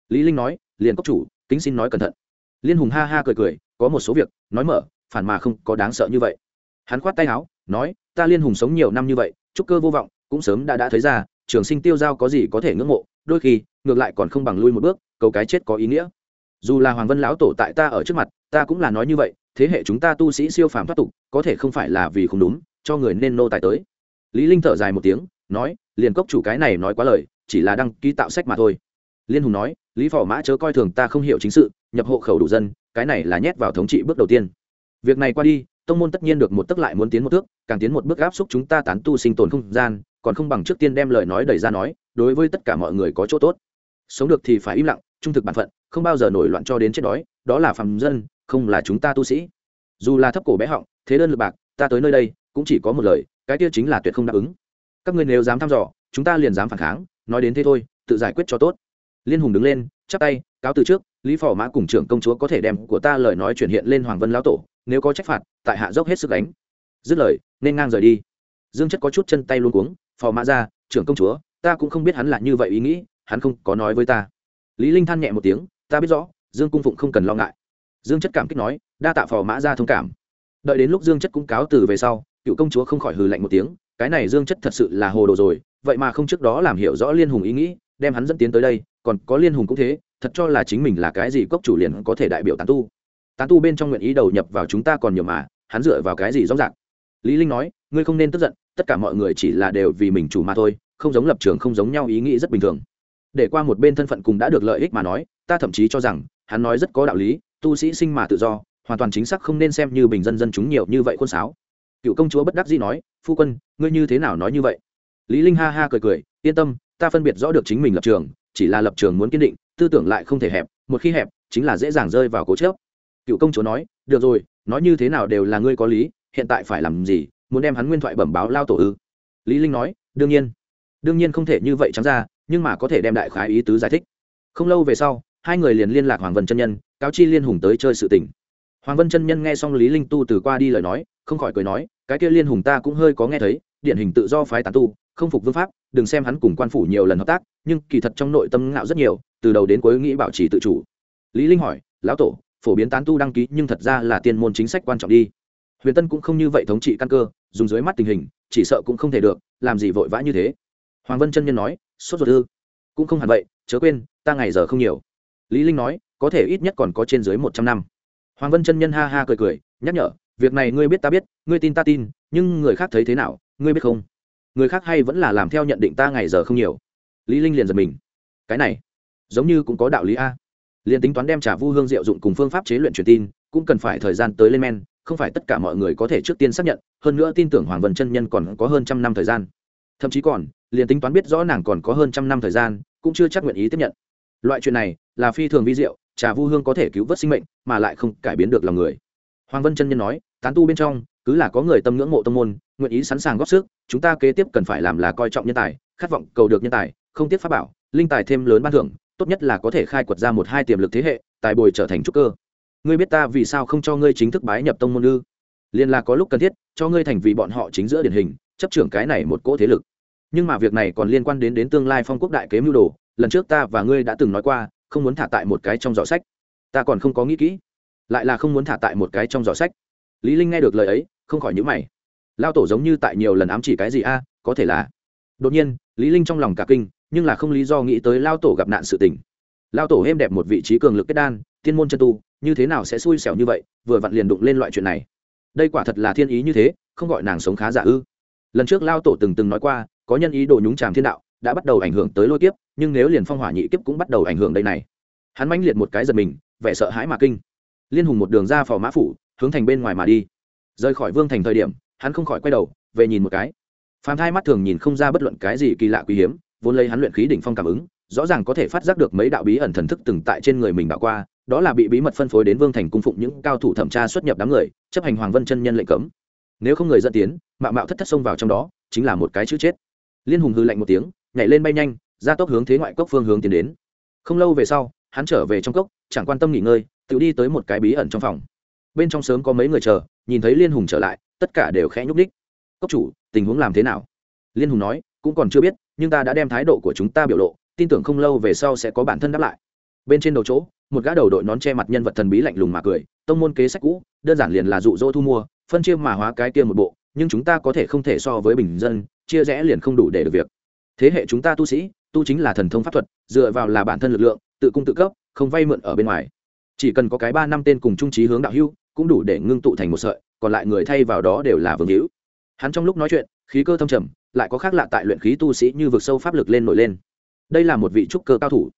Lý linh nói, liền cốc chủ, kính xin nói cẩn thận. Liên hùng ha ha cười cười, có một số việc, nói mở, phản mà không có đáng sợ như vậy. Hắn khoát tay áo, nói, ta liên hùng sống nhiều năm như vậy, trúc cơ vô vọng, cũng sớm đã đã thấy ra, trường sinh tiêu giao có gì có thể ngưỡng mộ, đôi khi, ngược lại còn không bằng lui một bước, cầu cái chết có ý nghĩa dù là hoàng vân lão tổ tại ta ở trước mặt, ta cũng là nói như vậy, thế hệ chúng ta tu sĩ siêu phàm thoát tục, có thể không phải là vì không đúng, cho người nên nô tài tới. Lý linh thở dài một tiếng, nói, liền cốc chủ cái này nói quá lời, chỉ là đăng ký tạo sách mà thôi. Liên hùng nói, lý phò mã chớ coi thường ta không hiểu chính sự, nhập hộ khẩu đủ dân, cái này là nhét vào thống trị bước đầu tiên. Việc này qua đi, tông môn tất nhiên được một tức lại muốn tiến một thước, càng tiến một bước áp xúc chúng ta tán tu sinh tồn không gian, còn không bằng trước tiên đem lời nói đẩy ra nói, đối với tất cả mọi người có chỗ tốt. Sống được thì phải im lặng, trung thực bản phận không bao giờ nổi loạn cho đến chết đói, đó là phàm dân, không là chúng ta tu sĩ. Dù là thấp cổ bé họng, thế đơn lực bạc, ta tới nơi đây, cũng chỉ có một lời, cái kia chính là tuyệt không đáp ứng. Các ngươi nếu dám thăm dò, chúng ta liền dám phản kháng, nói đến thế thôi, tự giải quyết cho tốt. Liên hùng đứng lên, chắp tay, cáo từ trước, lý phò mã cùng trưởng công chúa có thể đem của ta lời nói chuyển hiện lên hoàng vân lão tổ, nếu có trách phạt, tại hạ dốc hết sức đánh dứt lời, nên ngang rời đi. Dương chất có chút chân tay luôn cuống, phò mã ra, trưởng công chúa, ta cũng không biết hắn là như vậy ý nghĩ, hắn không có nói với ta. Lý linh than nhẹ một tiếng ta biết rõ, dương cung phụng không cần lo ngại. Dương chất cảm kích nói, đa tạ phò mã ra thông cảm. Đợi đến lúc dương chất cũng cáo từ về sau, cựu công chúa không khỏi hừ lạnh một tiếng, cái này dương chất thật sự là hồ đồ rồi, vậy mà không trước đó làm hiểu rõ liên hùng ý nghĩ, đem hắn dẫn tiến tới đây, còn có liên hùng cũng thế, thật cho là chính mình là cái gì cốc chủ liền có thể đại biểu tán tu. Tán tu bên trong nguyện ý đầu nhập vào chúng ta còn nhiều mà, hắn dựa vào cái gì rõ ràng? Lý linh nói, ngươi không nên tức giận, tất cả mọi người chỉ là đều vì mình chủ mà thôi, không giống lập trường không giống nhau ý nghĩ rất bình thường. Để qua một bên thân phận cùng đã được lợi ích mà nói ta thậm chí cho rằng, hắn nói rất có đạo lý, tu sĩ sinh mà tự do, hoàn toàn chính xác không nên xem như bình dân dân chúng nhiều như vậy khôn sáo. Cựu công chúa bất đắc dĩ nói, phu quân, ngươi như thế nào nói như vậy? Lý linh ha ha cười cười, yên tâm, ta phân biệt rõ được chính mình lập trường, chỉ là lập trường muốn kiên định, tư tưởng lại không thể hẹp, một khi hẹp, chính là dễ dàng rơi vào cố chớp cựu công chúa nói, được rồi, nói như thế nào đều là ngươi có lý, hiện tại phải làm gì, muốn đem hắn nguyên thoại bẩm báo lao tổ ư? Lý linh nói, đương nhiên. Đương nhiên không thể như vậy trắng ra, nhưng mà có thể đem đại khái ý tứ giải thích. Không lâu về sau hai người liền liên lạc hoàng vân chân nhân, cáo chi liên hùng tới chơi sự tình. Hoàng vân chân nhân nghe xong lý linh tu từ qua đi lời nói, không khỏi cười nói, cái kia liên hùng ta cũng hơi có nghe thấy, điển hình tự do phái tán tu, không phục vương pháp, đừng xem hắn cùng quan phủ nhiều lần hợp tác, nhưng kỳ thật trong nội tâm ngạo rất nhiều, từ đầu đến cuối nghĩ bảo trì tự chủ. Lý linh hỏi, lão tổ, phổ biến tán tu đăng ký nhưng thật ra là tiên môn chính sách quan trọng đi. Huyền tân cũng không như vậy thống trị căn cơ, dùng dưới mắt tình hình, chỉ sợ cũng không thể được, làm gì vội vã như thế. Hoàng vân chân nhân nói, sốt ruột ư? Cũng không hẳn vậy, chớ quên, ta ngày giờ không nhiều lý linh nói, có thể ít nhất còn có trên dưới một trăm năm. Hoàng vân chân nhân ha ha cười cười, nhắc nhở, việc này ngươi biết ta biết, ngươi tin ta tin, nhưng người khác thấy thế nào, ngươi biết không? Người khác hay vẫn là làm theo nhận định ta ngày giờ không nhiều. Lý linh liền giật mình. Cái này, giống như cũng có đạo lý a. Liền tính toán đem trà vu hương diệu dụng cùng phương pháp chế luyện truyền tin, cũng cần phải thời gian tới lên men, không phải tất cả mọi người có thể trước tiên xác nhận, hơn nữa tin tưởng hoàng vân chân nhân còn có hơn trăm năm thời gian. Thậm chí còn liền tính toán biết rõ nàng còn có hơn trăm năm thời gian, cũng chưa chắc nguyện ý tiếp nhận. Loại chuyện này là phi thường vi diệu, trà vu hương có thể cứu vớt sinh mệnh, mà lại không cải biến được lòng người. Hoàng vân chân nhân nói, tán tu bên trong, cứ là có người tâm ngưỡng mộ tâm môn, nguyện ý sẵn sàng góp sức, chúng ta kế tiếp cần phải làm là coi trọng nhân tài, khát vọng cầu được nhân tài, không tiếc pháp bảo, linh tài thêm lớn ban thưởng, tốt nhất là có thể khai quật ra một hai tiềm lực thế hệ, tài bồi trở thành trúc cơ. Ngươi biết ta vì sao không cho ngươi chính thức bái nhập tông môn ư? Liên là có lúc cần thiết, cho ngươi thành vì bọn họ chính giữa điển hình, chấp trưởng cái này một cỗ thế lực. Nhưng mà việc này còn liên quan đến đến tương lai phong quốc đại kế mưu đồ, lần trước ta và ngươi đã từng nói qua không muốn thả tại một cái trong giỏ sách. Ta còn không có nghĩ kỹ, lại là không muốn thả tại một cái trong giỏ sách. Lý linh nghe được lời ấy, không khỏi nhíu mày. Lao tổ giống như tại nhiều lần ám chỉ cái gì a, có thể là. Đột nhiên, lý linh trong lòng cả kinh, nhưng là không lý do nghĩ tới lao tổ gặp nạn sự tình. Lao tổ êm đẹp một vị trí cường lực kết đan, tiên môn chân tu, như thế nào sẽ xui xẻo như vậy, vừa vặn liền đụng lên loại chuyện này. Đây quả thật là thiên ý như thế, không gọi nàng sống khá giả ư. Lần trước lao tổ từng từng nói qua, có nhân ý đồ nhúng chàm thiên đạo, đã bắt đầu ảnh hưởng tới lôi kiếp nhưng nếu liền phong hỏa nhị kiếp cũng bắt đầu ảnh hưởng đây này. Hắn mãnh liệt một cái giật mình, vẻ sợ hãi mà kinh. Liên hùng một đường ra phò mã phủ, hướng thành bên ngoài mà đi. Rời khỏi vương thành thời điểm, hắn không khỏi quay đầu, về nhìn một cái. Phàm thai mắt thường nhìn không ra bất luận cái gì kỳ lạ quý hiếm, vốn lấy hắn luyện khí đỉnh phong cảm ứng, rõ ràng có thể phát giác được mấy đạo bí ẩn thần thức từng tại trên người mình đã qua, đó là bị bí mật phân phối đến vương thành cung phụng những cao thủ thẩm tra xuất nhập đám người, chấp hành hoàng vân chân nhân lệnh cấm. Nếu không người dẫn tiến, mạo mạo thất thất xông vào trong đó, chính là một cái chữ chết. Liên hùng hư lạnh một tiếng, nhảy lên bay nhanh ra tốc hướng thế ngoại cốc phương hướng tiến đến. Không lâu về sau, hắn trở về trong cốc, chẳng quan tâm nghỉ ngơi, tự đi tới một cái bí ẩn trong phòng. Bên trong sớm có mấy người chờ, nhìn thấy liên hùng trở lại, tất cả đều khẽ nhúc đích cốc chủ, tình huống làm thế nào? Liên hùng nói, cũng còn chưa biết, nhưng ta đã đem thái độ của chúng ta biểu lộ, tin tưởng không lâu về sau sẽ có bản thân đáp lại. Bên trên đầu chỗ, một gã đầu đội nón che mặt nhân vật thần bí lạnh lùng mà cười, tông môn kế sách cũ, đơn giản liền là dụ dỗ thu mua, phân chia mà hóa cái kia một bộ, nhưng chúng ta có thể không thể so với bình dân, chia rẽ liền không đủ để được việc. Thế hệ chúng ta tu sĩ tu chính là thần thông pháp thuật, dựa vào là bản thân lực lượng, tự cung tự cấp, không vay mượn ở bên ngoài. Chỉ cần có cái ba năm tên cùng trung trí hướng đạo hưu cũng đủ để ngưng tụ thành một sợi, còn lại người thay vào đó đều là vương hữu. Hắn trong lúc nói chuyện, khí cơ thâm trầm, lại có khác lạ tại luyện khí tu sĩ như vực sâu pháp lực lên nổi lên. Đây là một vị trúc cơ cao thủ.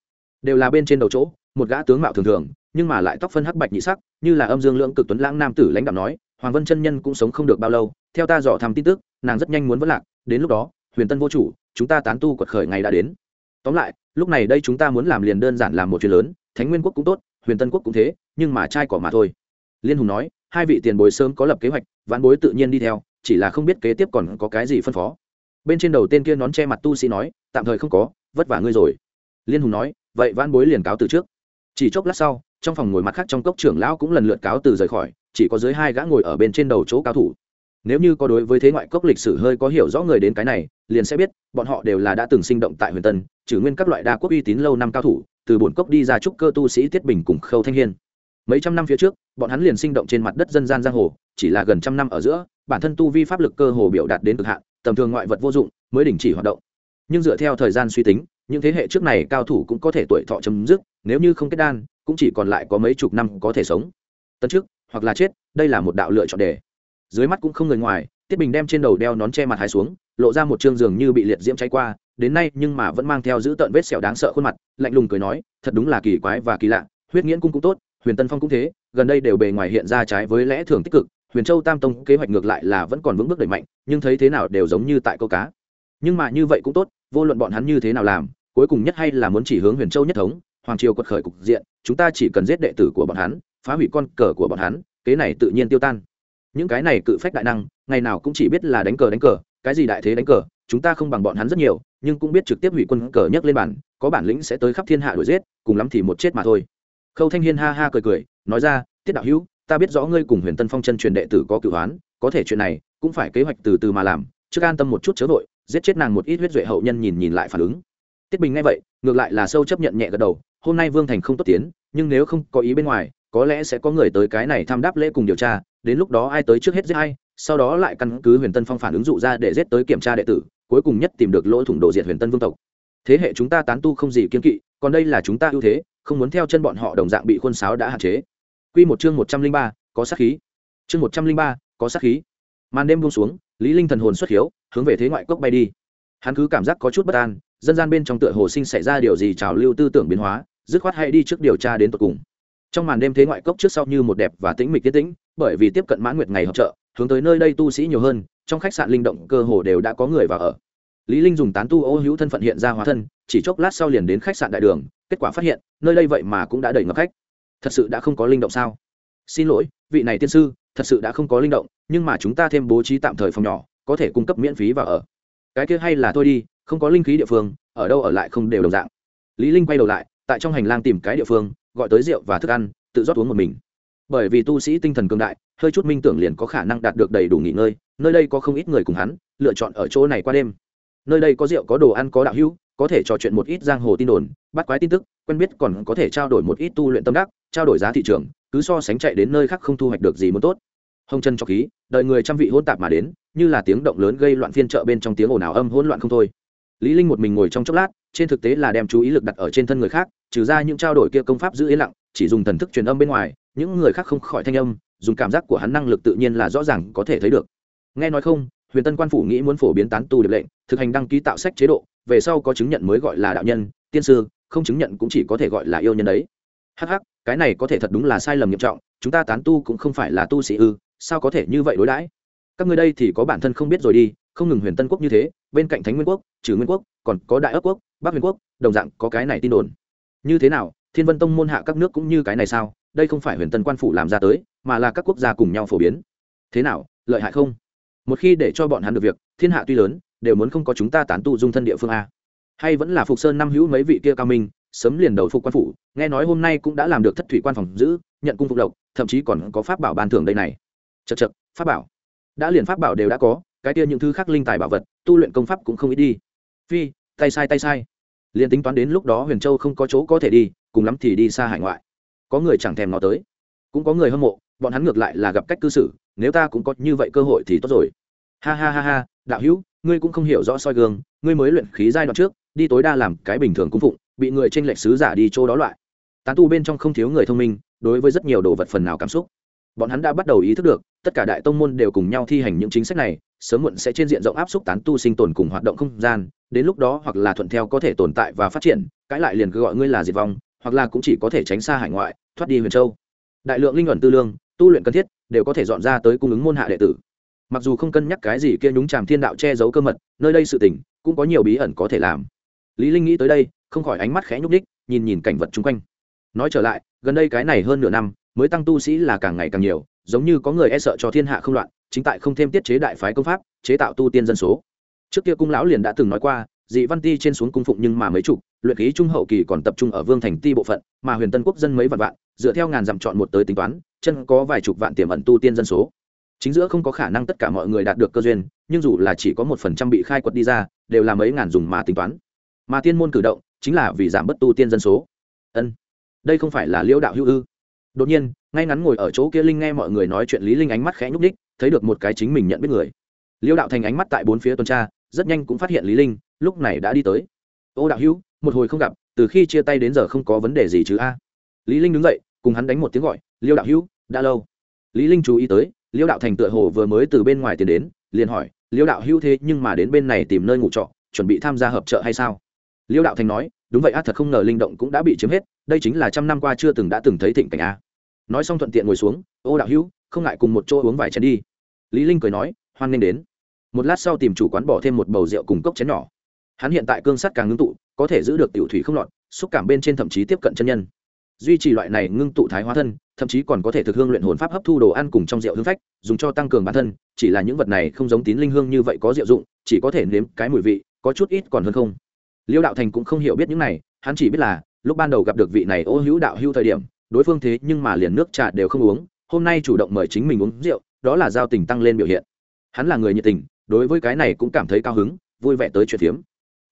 Đều là bên trên đầu chỗ, một gã tướng mạo thường thường, nhưng mà lại tóc phân hắc bạch nhị sắc, như là âm dương lưỡng cực tuấn lãng nam tử lãnh đạo nói, hoàng vân chân nhân cũng sống không được bao lâu, theo ta dò thăm tin tức, nàng rất nhanh muốn vất lạc, đến lúc đó, huyền tân vô chủ, chúng ta tán tu quật khởi ngày đã đến tóm lại, lúc này đây chúng ta muốn làm liền đơn giản làm một chuyện lớn, thánh nguyên quốc cũng tốt, huyền tân quốc cũng thế, nhưng mà trai cỏ mà thôi. Liên hùng nói, hai vị tiền bối sớm có lập kế hoạch, vãn bối tự nhiên đi theo, chỉ là không biết kế tiếp còn có cái gì phân phó. Bên trên đầu tên kia nón che mặt tu sĩ nói, tạm thời không có, vất vả ngươi rồi. Liên hùng nói, vậy vãn bối liền cáo từ trước. Chỉ chốc lát sau, trong phòng ngồi mặt khác trong cốc trưởng lão cũng lần lượt cáo từ rời khỏi, chỉ có dưới hai gã ngồi ở bên trên đầu chỗ cao thủ. Nếu như có đối với thế ngoại cốc lịch sử hơi có hiểu rõ người đến cái này liền sẽ biết, bọn họ đều là đã từng sinh động tại huyền tân, trừ nguyên các loại đa quốc uy tín lâu năm cao thủ, từ bổn cốc đi ra trúc cơ tu sĩ tiết bình cùng khâu thanh hiên. Mấy trăm năm phía trước, bọn hắn liền sinh động trên mặt đất dân gian giang hồ, chỉ là gần trăm năm ở giữa, bản thân tu vi pháp lực cơ hồ biểu đạt đến cực hạn, tầm thường ngoại vật vô dụng, mới đình chỉ hoạt động. Nhưng dựa theo thời gian suy tính, những thế hệ trước này cao thủ cũng có thể tuổi thọ chấm dứt, nếu như không kết đan, cũng chỉ còn lại có mấy chục năm có thể sống. Tân trước hoặc là chết, đây là một đạo lựa chọn đề. Dưới mắt cũng không người ngoài, tiết bình đem trên đầu đeo nón che mặt hai xuống lộ ra một chương giường như bị liệt diễm cháy qua, đến nay nhưng mà vẫn mang theo giữ tợn vết sẹo đáng sợ khuôn mặt, lạnh lùng cười nói, thật đúng là kỳ quái và kỳ lạ, huyết nghiễn cung cũng tốt, huyền tân phong cũng thế, gần đây đều bề ngoài hiện ra trái với lẽ thường tích cực, huyền châu tam tông kế hoạch ngược lại là vẫn còn vững bước đẩy mạnh, nhưng thấy thế nào đều giống như tại câu cá. Nhưng mà như vậy cũng tốt, vô luận bọn hắn như thế nào làm, cuối cùng nhất hay là muốn chỉ hướng huyền châu nhất thống, hoàng triều quật khởi cục diện, chúng ta chỉ cần giết đệ tử của bọn hắn, phá hủy con cờ của bọn hắn, kế này tự nhiên tiêu tan. Những cái này cự phách đại năng, ngày nào cũng chỉ biết là đánh cờ đánh cờ cái gì đại thế đánh cờ, chúng ta không bằng bọn hắn rất nhiều, nhưng cũng biết trực tiếp hủy quân cờ nhấc lên bản có bản lĩnh sẽ tới khắp thiên hạ đuổi giết, cùng lắm thì một chết mà thôi. Khâu thanh hiên ha ha cười cười, nói ra, tiết đạo hữu, ta biết rõ ngươi cùng huyền tân phong chân truyền đệ tử có cửu hoán có thể chuyện này cũng phải kế hoạch từ từ mà làm, trước an tâm một chút chớ vội, giết chết nàng một ít huyết duệ hậu nhân nhìn nhìn lại phản ứng. Tiết bình nghe vậy, ngược lại là sâu chấp nhận nhẹ gật đầu, hôm nay vương thành không tốt tiến, nhưng nếu không có ý bên ngoài, có lẽ sẽ có người tới cái này tham đáp lễ cùng điều tra, đến lúc đó ai tới trước hết giết ai sau đó lại căn cứ huyền tân phong phản ứng dụ ra để giết tới kiểm tra đệ tử, cuối cùng nhất tìm được lỗ thủng đồ diệt huyền tân vương tộc. Thế hệ chúng ta tán tu không gì kiên kỵ, còn đây là chúng ta ưu thế, không muốn theo chân bọn họ đồng dạng bị khuôn sáo đã hạn chế. Quy một chương một trăm linh ba, có sát khí. Chương một trăm linh ba, có sát khí. Màn đêm buông xuống, lý linh thần hồn xuất hiếu, hướng về thế ngoại cốc bay đi. Hắn cứ cảm giác có chút bất an, dân gian bên trong tựa hồ sinh xảy ra điều gì trào lưu tư tưởng biến hóa, dứt khoát hay đi trước điều tra đến tận cùng. Trong màn đêm thế ngoại cốc trước sau như một đẹp và tĩnh mịch tiết tĩnh, bởi vì tiếp cận mãn nguyệt ngày hợp trợ hướng tới nơi đây tu sĩ nhiều hơn, trong khách sạn linh động cơ hồ đều đã có người vào ở. Lý linh dùng tán tu ô hữu thân phận hiện ra hóa thân, chỉ chốc lát sau liền đến khách sạn đại đường, kết quả phát hiện, nơi đây vậy mà cũng đã đầy ngập khách. Thật sự đã không có linh động sao? Xin lỗi, vị này tiên sư, thật sự đã không có linh động, nhưng mà chúng ta thêm bố trí tạm thời phòng nhỏ, có thể cung cấp miễn phí vào ở. Cái kia hay là thôi đi, không có linh khí địa phương, ở đâu ở lại không đều đồng dạng. Lý linh quay đầu lại, tại trong hành lang tìm cái địa phương, gọi tới rượu và thức ăn, tự rót uống một mình. Bởi vì tu sĩ tinh thần cường đại hơi chút minh tưởng liền có khả năng đạt được đầy đủ nghỉ ngơi, nơi đây có không ít người cùng hắn, lựa chọn ở chỗ này qua đêm. Nơi đây có rượu, có đồ ăn, có đạo hữu, có thể trò chuyện một ít giang hồ tin đồn, bắt quái tin tức, quen biết còn có thể trao đổi một ít tu luyện tâm đắc, trao đổi giá thị trường, cứ so sánh chạy đến nơi khác không thu hoạch được gì muốn tốt. Hồng chân cho khí, đợi người trăm vị hỗn tạp mà đến, như là tiếng động lớn gây loạn phiên chợ bên trong tiếng ồn ào âm hỗn loạn không thôi. Lý linh một mình ngồi trong chốc lát, trên thực tế là đem chú ý lực đặt ở trên thân người khác, trừ ra những trao đổi kia công pháp giữ yên lặng, chỉ dùng thần thức truyền âm bên ngoài, những người khác không khỏi thanh âm dùng cảm giác của hắn năng lực tự nhiên là rõ ràng có thể thấy được. Nghe nói không, huyền tân quan phủ nghĩ muốn phổ biến tán tu điệp lệnh, thực hành đăng ký tạo sách chế độ, về sau có chứng nhận mới gọi là đạo nhân, tiên sư, không chứng nhận cũng chỉ có thể gọi là yêu nhân đấy. Hắc hắc, cái này có thể thật đúng là sai lầm nghiêm trọng, chúng ta tán tu cũng không phải là tu sĩ ư, sao có thể như vậy đối đãi? Các ngươi đây thì có bản thân không biết rồi đi, không ngừng huyền tân quốc như thế, bên cạnh thánh nguyên quốc, trừ nguyên quốc, còn có đại ấp quốc, bắc huyền quốc, đồng dạng có cái này tin đồn. Như thế nào, thiên vân tông môn hạ các nước cũng như cái này sao? Đây không phải huyền tân quan phủ làm ra tới, mà là các quốc gia cùng nhau phổ biến. Thế nào, lợi hại không? Một khi để cho bọn hắn được việc, thiên hạ tuy lớn, đều muốn không có chúng ta tán tu dung thân địa phương a. Hay vẫn là phục sơn năm hữu mấy vị kia cao minh, sớm liền đầu phục quan phủ, nghe nói hôm nay cũng đã làm được thất thủy quan phòng giữ, nhận cung phục lộc, thậm chí còn có pháp bảo ban thưởng đây này. Chật chật pháp bảo. Đã liền pháp bảo đều đã có, cái kia những thứ khác linh tài bảo vật, tu luyện công pháp cũng không ít đi. Phi, tay sai tay sai. Liền tính toán đến lúc đó huyền châu không có chỗ có thể đi, cùng lắm thì đi xa hải ngoại có người chẳng thèm nó tới. Cũng có người hâm mộ, bọn hắn ngược lại là gặp cách cư xử, nếu ta cũng có như vậy cơ hội thì tốt rồi. Ha ha ha ha, đạo hữu, ngươi cũng không hiểu rõ soi gương, ngươi mới luyện khí giai đoạn trước, đi tối đa làm cái bình thường cung phụng, bị người tranh lệch sứ giả đi chỗ đó loại. Tán tu bên trong không thiếu người thông minh, đối với rất nhiều đồ vật phần nào cảm xúc. Bọn hắn đã bắt đầu ý thức được, tất cả đại tông môn đều cùng nhau thi hành những chính sách này, sớm muộn sẽ trên diện rộng áp xúc tán tu sinh tồn cùng hoạt động không gian, đến lúc đó hoặc là thuận theo có thể tồn tại và phát triển, cãi lại liền cứ gọi ngươi là diệt vong hoặc là cũng chỉ có thể tránh xa hải ngoại, thoát đi huyền châu. Đại lượng linh luận tư lương, tu luyện cần thiết, đều có thể dọn ra tới cung ứng môn hạ đệ tử. Mặc dù không cân nhắc cái gì kia nhúng tràm thiên đạo che giấu cơ mật, nơi đây sự tỉnh cũng có nhiều bí ẩn có thể làm. Lý linh nghĩ tới đây, không khỏi ánh mắt khẽ nhúc đích nhìn nhìn cảnh vật chung quanh. Nói trở lại, gần đây cái này hơn nửa năm, mới tăng tu sĩ là càng ngày càng nhiều, giống như có người e sợ cho thiên hạ không loạn, chính tại không thêm tiết chế đại phái công pháp, chế tạo tu tiên dân số. Trước kia cung lão liền đã từng nói qua dị văn ti trên xuống cung phụng nhưng mà mấy chục, luyện khí trung hậu kỳ còn tập trung ở vương thành ti bộ phận, mà huyền tân quốc dân mấy vạn vạn, dựa theo ngàn dặm chọn một tới tính toán, chân có vài chục vạn tiềm ẩn tu tiên dân số. Chính giữa không có khả năng tất cả mọi người đạt được cơ duyên, nhưng dù là chỉ có một phần trăm bị khai quật đi ra, đều là mấy ngàn dùng mà tính toán. Mà tiên môn cử động, chính là vì giảm bất tu tiên dân số. Ân, đây không phải là liễu đạo hữu ư? Đột nhiên, ngay ngắn ngồi ở chỗ kia linh nghe mọi người nói chuyện lý linh ánh mắt khẽ nhúc ních thấy được một cái chính mình nhận biết người. Liễu đạo thành ánh mắt tại bốn phía tuần tra, rất nhanh cũng phát hiện lý linh lúc này đã đi tới. Ô đạo hữu, một hồi không gặp, từ khi chia tay đến giờ không có vấn đề gì chứ a. Lý linh đứng dậy, cùng hắn đánh một tiếng gọi, liêu đạo hữu, đã lâu. Lý linh chú ý tới, liêu đạo thành tựa hồ vừa mới từ bên ngoài tiến đến, liền hỏi, liêu đạo hữu thế nhưng mà đến bên này tìm nơi ngủ trọ, chuẩn bị tham gia hợp trợ hay sao? Liêu đạo thành nói, đúng vậy a, thật không ngờ linh động cũng đã bị chiếm hết, đây chính là trăm năm qua chưa từng đã từng thấy thịnh cảnh a. Nói xong thuận tiện ngồi xuống, ô đạo hữu, không ngại cùng một chỗ uống vài chén đi. Lý linh cười nói, hoan nghênh đến. Một lát sau tìm chủ quán bỏ thêm một bầu rượu cùng cốc chén nhỏ hắn hiện tại cương sắt càng ngưng tụ, có thể giữ được tiểu thủy không lọt, xúc cảm bên trên thậm chí tiếp cận chân nhân. Duy trì loại này ngưng tụ thái hóa thân, thậm chí còn có thể thực hương luyện hồn pháp hấp thu đồ ăn cùng trong rượu hương phách, dùng cho tăng cường bản thân, chỉ là những vật này không giống tín linh hương như vậy có diệu dụng, chỉ có thể nếm cái mùi vị, có chút ít còn hơn không. Liêu đạo thành cũng không hiểu biết những này, hắn chỉ biết là, lúc ban đầu gặp được vị này ô hữu đạo hữu thời điểm, đối phương thế nhưng mà liền nước trà đều không uống, hôm nay chủ động mời chính mình uống rượu, đó là giao tình tăng lên biểu hiện. Hắn là người nhiệt tình, đối với cái này cũng cảm thấy cao hứng, vui vẻ tới chuyện phiếm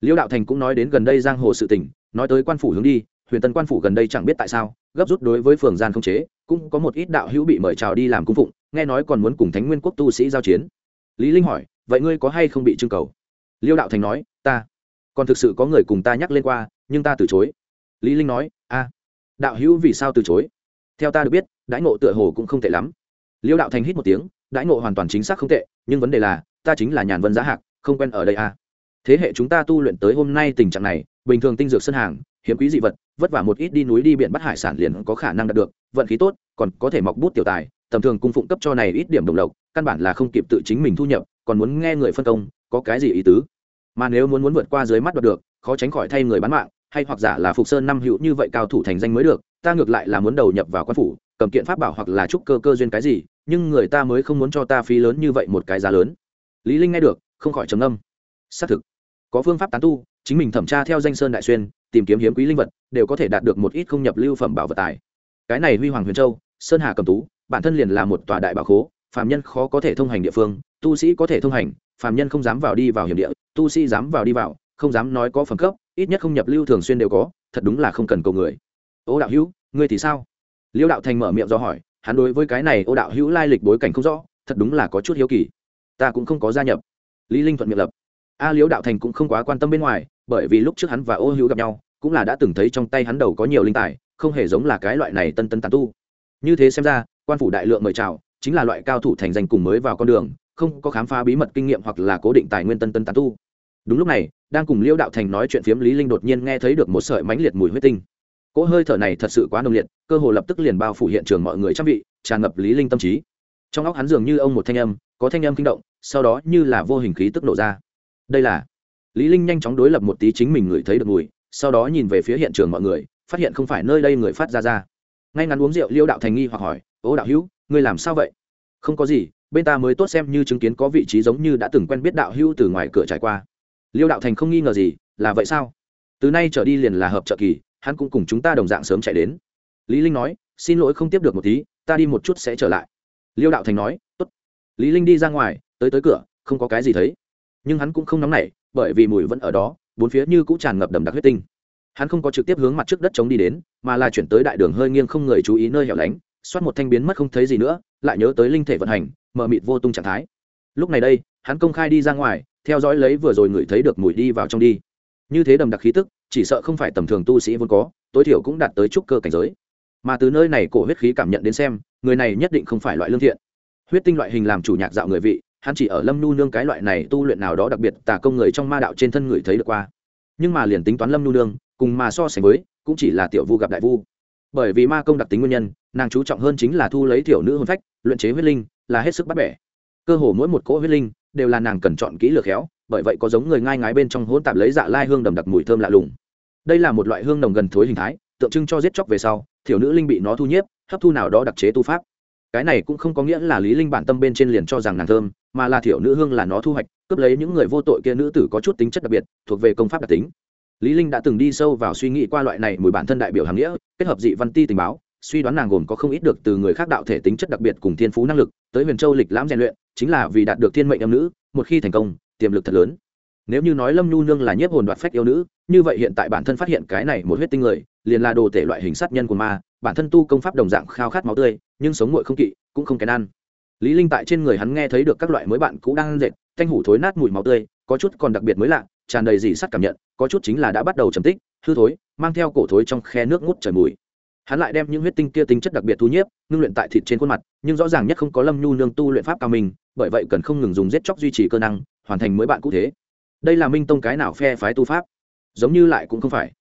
liêu đạo thành cũng nói đến gần đây giang hồ sự tình, nói tới quan phủ hướng đi, huyền tân quan phủ gần đây chẳng biết tại sao, gấp rút đối với phường gian không chế, cũng có một ít đạo hữu bị mời chào đi làm cung phụng, nghe nói còn muốn cùng thánh nguyên quốc tu sĩ giao chiến. Lý linh hỏi, vậy ngươi có hay không bị trưng cầu? Liêu đạo thành nói, ta, còn thực sự có người cùng ta nhắc lên qua, nhưng ta từ chối. Lý linh nói, a, đạo hữu vì sao từ chối? Theo ta được biết, đãi ngộ tựa hồ cũng không tệ lắm. Liêu đạo thành hít một tiếng, đãi ngộ hoàn toàn chính xác không tệ, nhưng vấn đề là, ta chính là nhàn vân giá hạc, không quen ở đây a thế hệ chúng ta tu luyện tới hôm nay tình trạng này, bình thường tinh dược sân hàng, hiếm quý dị vật, vất vả một ít đi núi đi biển bắt hải sản liền có khả năng đạt được, vận khí tốt, còn có thể mọc bút tiểu tài, tầm thường cung phụng cấp cho này ít điểm đồng lộc, căn bản là không kịp tự chính mình thu nhập, còn muốn nghe người phân công, có cái gì ý tứ? Mà nếu muốn muốn vượt qua dưới mắt đoạt được, khó tránh khỏi thay người bán mạng, hay hoặc giả là phục sơn năm hữu như vậy cao thủ thành danh mới được, ta ngược lại là muốn đầu nhập vào quan phủ, cầm kiện pháp bảo hoặc là trúc cơ cơ duyên cái gì, nhưng người ta mới không muốn cho ta phí lớn như vậy một cái giá lớn. Lý linh nghe được, không khỏi trầm âm xác thực có phương pháp tán tu, chính mình thẩm tra theo danh sơn đại xuyên, tìm kiếm hiếm quý linh vật, đều có thể đạt được một ít không nhập lưu phẩm bảo vật tài. Cái này huy hoàng huyền châu, sơn hà cầm tú, bản thân liền là một tòa đại bảo khố phạm nhân khó có thể thông hành địa phương, tu sĩ có thể thông hành phạm nhân không dám vào đi vào hiểm địa, tu sĩ dám vào đi vào, không dám nói có phẩm cấp, ít nhất không nhập lưu thường xuyên đều có, thật đúng là không cần cầu người. Ô đạo hữu, ngươi thì sao? Liêu đạo thành mở miệng do hỏi, hắn đối với cái này ô đạo hữu lai lịch bối cảnh không rõ, thật đúng là có chút hiếu kỳ. Ta cũng không có gia nhập. Lý linh thuận miệng lập a liễu đạo thành cũng không quá quan tâm bên ngoài, bởi vì lúc trước hắn và ô hữu gặp nhau, cũng là đã từng thấy trong tay hắn đầu có nhiều linh tài, không hề giống là cái loại này tân tân tàn tu. Như thế xem ra, quan phủ đại lượng mời chào, chính là loại cao thủ thành danh cùng mới vào con đường, không có khám phá bí mật kinh nghiệm hoặc là cố định tài nguyên tân tân tàn tu. Đúng lúc này, đang cùng liễu đạo thành nói chuyện phiếm lý linh đột nhiên nghe thấy được một sợi mãnh liệt mùi huyết tinh. Cỗ hơi thở này thật sự quá nồng liệt, cơ hồ lập tức liền bao phủ hiện trường mọi người trang vị, tràn ngập lý linh tâm trí. Trong óc hắn dường như ông một thanh âm, có thanh âm kinh động, sau đó như là vô hình khí tức nổ ra đây là lý linh nhanh chóng đối lập một tí chính mình ngửi thấy được mùi, sau đó nhìn về phía hiện trường mọi người, phát hiện không phải nơi đây người phát ra ra. Ngay ngắn uống rượu, liêu đạo thành nghi hoặc hỏi, ô đạo hữu, ngươi làm sao vậy? Không có gì, bên ta mới tốt xem như chứng kiến có vị trí giống như đã từng quen biết đạo hữu từ ngoài cửa trải qua. Liêu đạo thành không nghi ngờ gì, là vậy sao? Từ nay trở đi liền là hợp trợ kỳ, hắn cũng cùng chúng ta đồng dạng sớm chạy đến. Lý linh nói, xin lỗi không tiếp được một tí, ta đi một chút sẽ trở lại. Liêu đạo thành nói, tốt. Lý linh đi ra ngoài, tới tới cửa, không có cái gì thấy nhưng hắn cũng không nóng nảy, bởi vì mùi vẫn ở đó, bốn phía như cũng tràn ngập đầm đặc huyết tinh. Hắn không có trực tiếp hướng mặt trước đất chống đi đến, mà là chuyển tới đại đường hơi nghiêng không người chú ý nơi hẻo lánh, xoát một thanh biến mất không thấy gì nữa, lại nhớ tới linh thể vận hành, mờ mịt vô tung trạng thái. Lúc này đây, hắn công khai đi ra ngoài, theo dõi lấy vừa rồi người thấy được mùi đi vào trong đi. Như thế đầm đặc khí tức, chỉ sợ không phải tầm thường tu sĩ vốn có, tối thiểu cũng đạt tới trúc cơ cảnh giới. Mà từ nơi này cổ huyết khí cảm nhận đến xem, người này nhất định không phải loại lương thiện. Huyết tinh loại hình làm chủ nhạc dạo người vị hắn chỉ ở lâm nu nương cái loại này tu luyện nào đó đặc biệt tả công người trong ma đạo trên thân người thấy được qua. Nhưng mà liền tính toán lâm nu nương, cùng mà so sánh với, cũng chỉ là tiểu vu gặp đại vu. Bởi vì ma công đặc tính nguyên nhân, nàng chú trọng hơn chính là thu lấy tiểu nữ hôn phách, luyện chế huyết linh, là hết sức bắt bẻ. Cơ hồ mỗi một cỗ huyết linh đều là nàng cần chọn kỹ lược khéo, bởi vậy có giống người ngai ngái bên trong hỗn tạp lấy dạ lai hương đầm đặc mùi thơm lạ lùng. Đây là một loại hương nồng gần thối hình thái, tượng trưng cho giết chóc về sau thiểu nữ linh bị nó thu nhiếp, hấp thu nào đó đặc chế tu pháp cái này cũng không có nghĩa là lý linh bản tâm bên trên liền cho rằng nàng thơm, mà là thiểu nữ hương là nó thu hoạch, cướp lấy những người vô tội kia nữ tử có chút tính chất đặc biệt, thuộc về công pháp đặc tính. Lý linh đã từng đi sâu vào suy nghĩ qua loại này mùi bản thân đại biểu hàng nghĩa, kết hợp dị văn ti tình báo, suy đoán nàng gồm có không ít được từ người khác đạo thể tính chất đặc biệt cùng thiên phú năng lực, tới huyền châu lịch lãm rèn luyện, chính là vì đạt được thiên mệnh âm nữ, một khi thành công, tiềm lực thật lớn nếu như nói lâm nhu nương là nhiếp hồn đoạt phách yêu nữ, như vậy hiện tại bản thân phát hiện cái này một huyết tinh người, liền là đồ tể loại hình sát nhân của ma, bản thân tu công pháp đồng dạng khao khát máu tươi, nhưng sống nguội không kỵ, cũng không kén ăn. Lý linh tại trên người hắn nghe thấy được các loại mới bạn cũ đang dệt, thanh hủ thối nát mùi máu tươi, có chút còn đặc biệt mới lạ, tràn đầy dị sắt cảm nhận, có chút chính là đã bắt đầu trầm tích, hư thối, mang theo cổ thối trong khe nước ngút trời mùi. Hắn lại đem những huyết tinh kia tính chất đặc biệt thu nhiếp, ngưng luyện tại thịt trên khuôn mặt, nhưng rõ ràng nhất không có lâm nhu nương tu luyện pháp cao minh bởi vậy cần không ngừng dùng giết chóc duy trì cơ năng, hoàn thành mới bạn cũ thế đây là minh tông cái nào phe phái tu pháp? Giống như lại cũng không phải.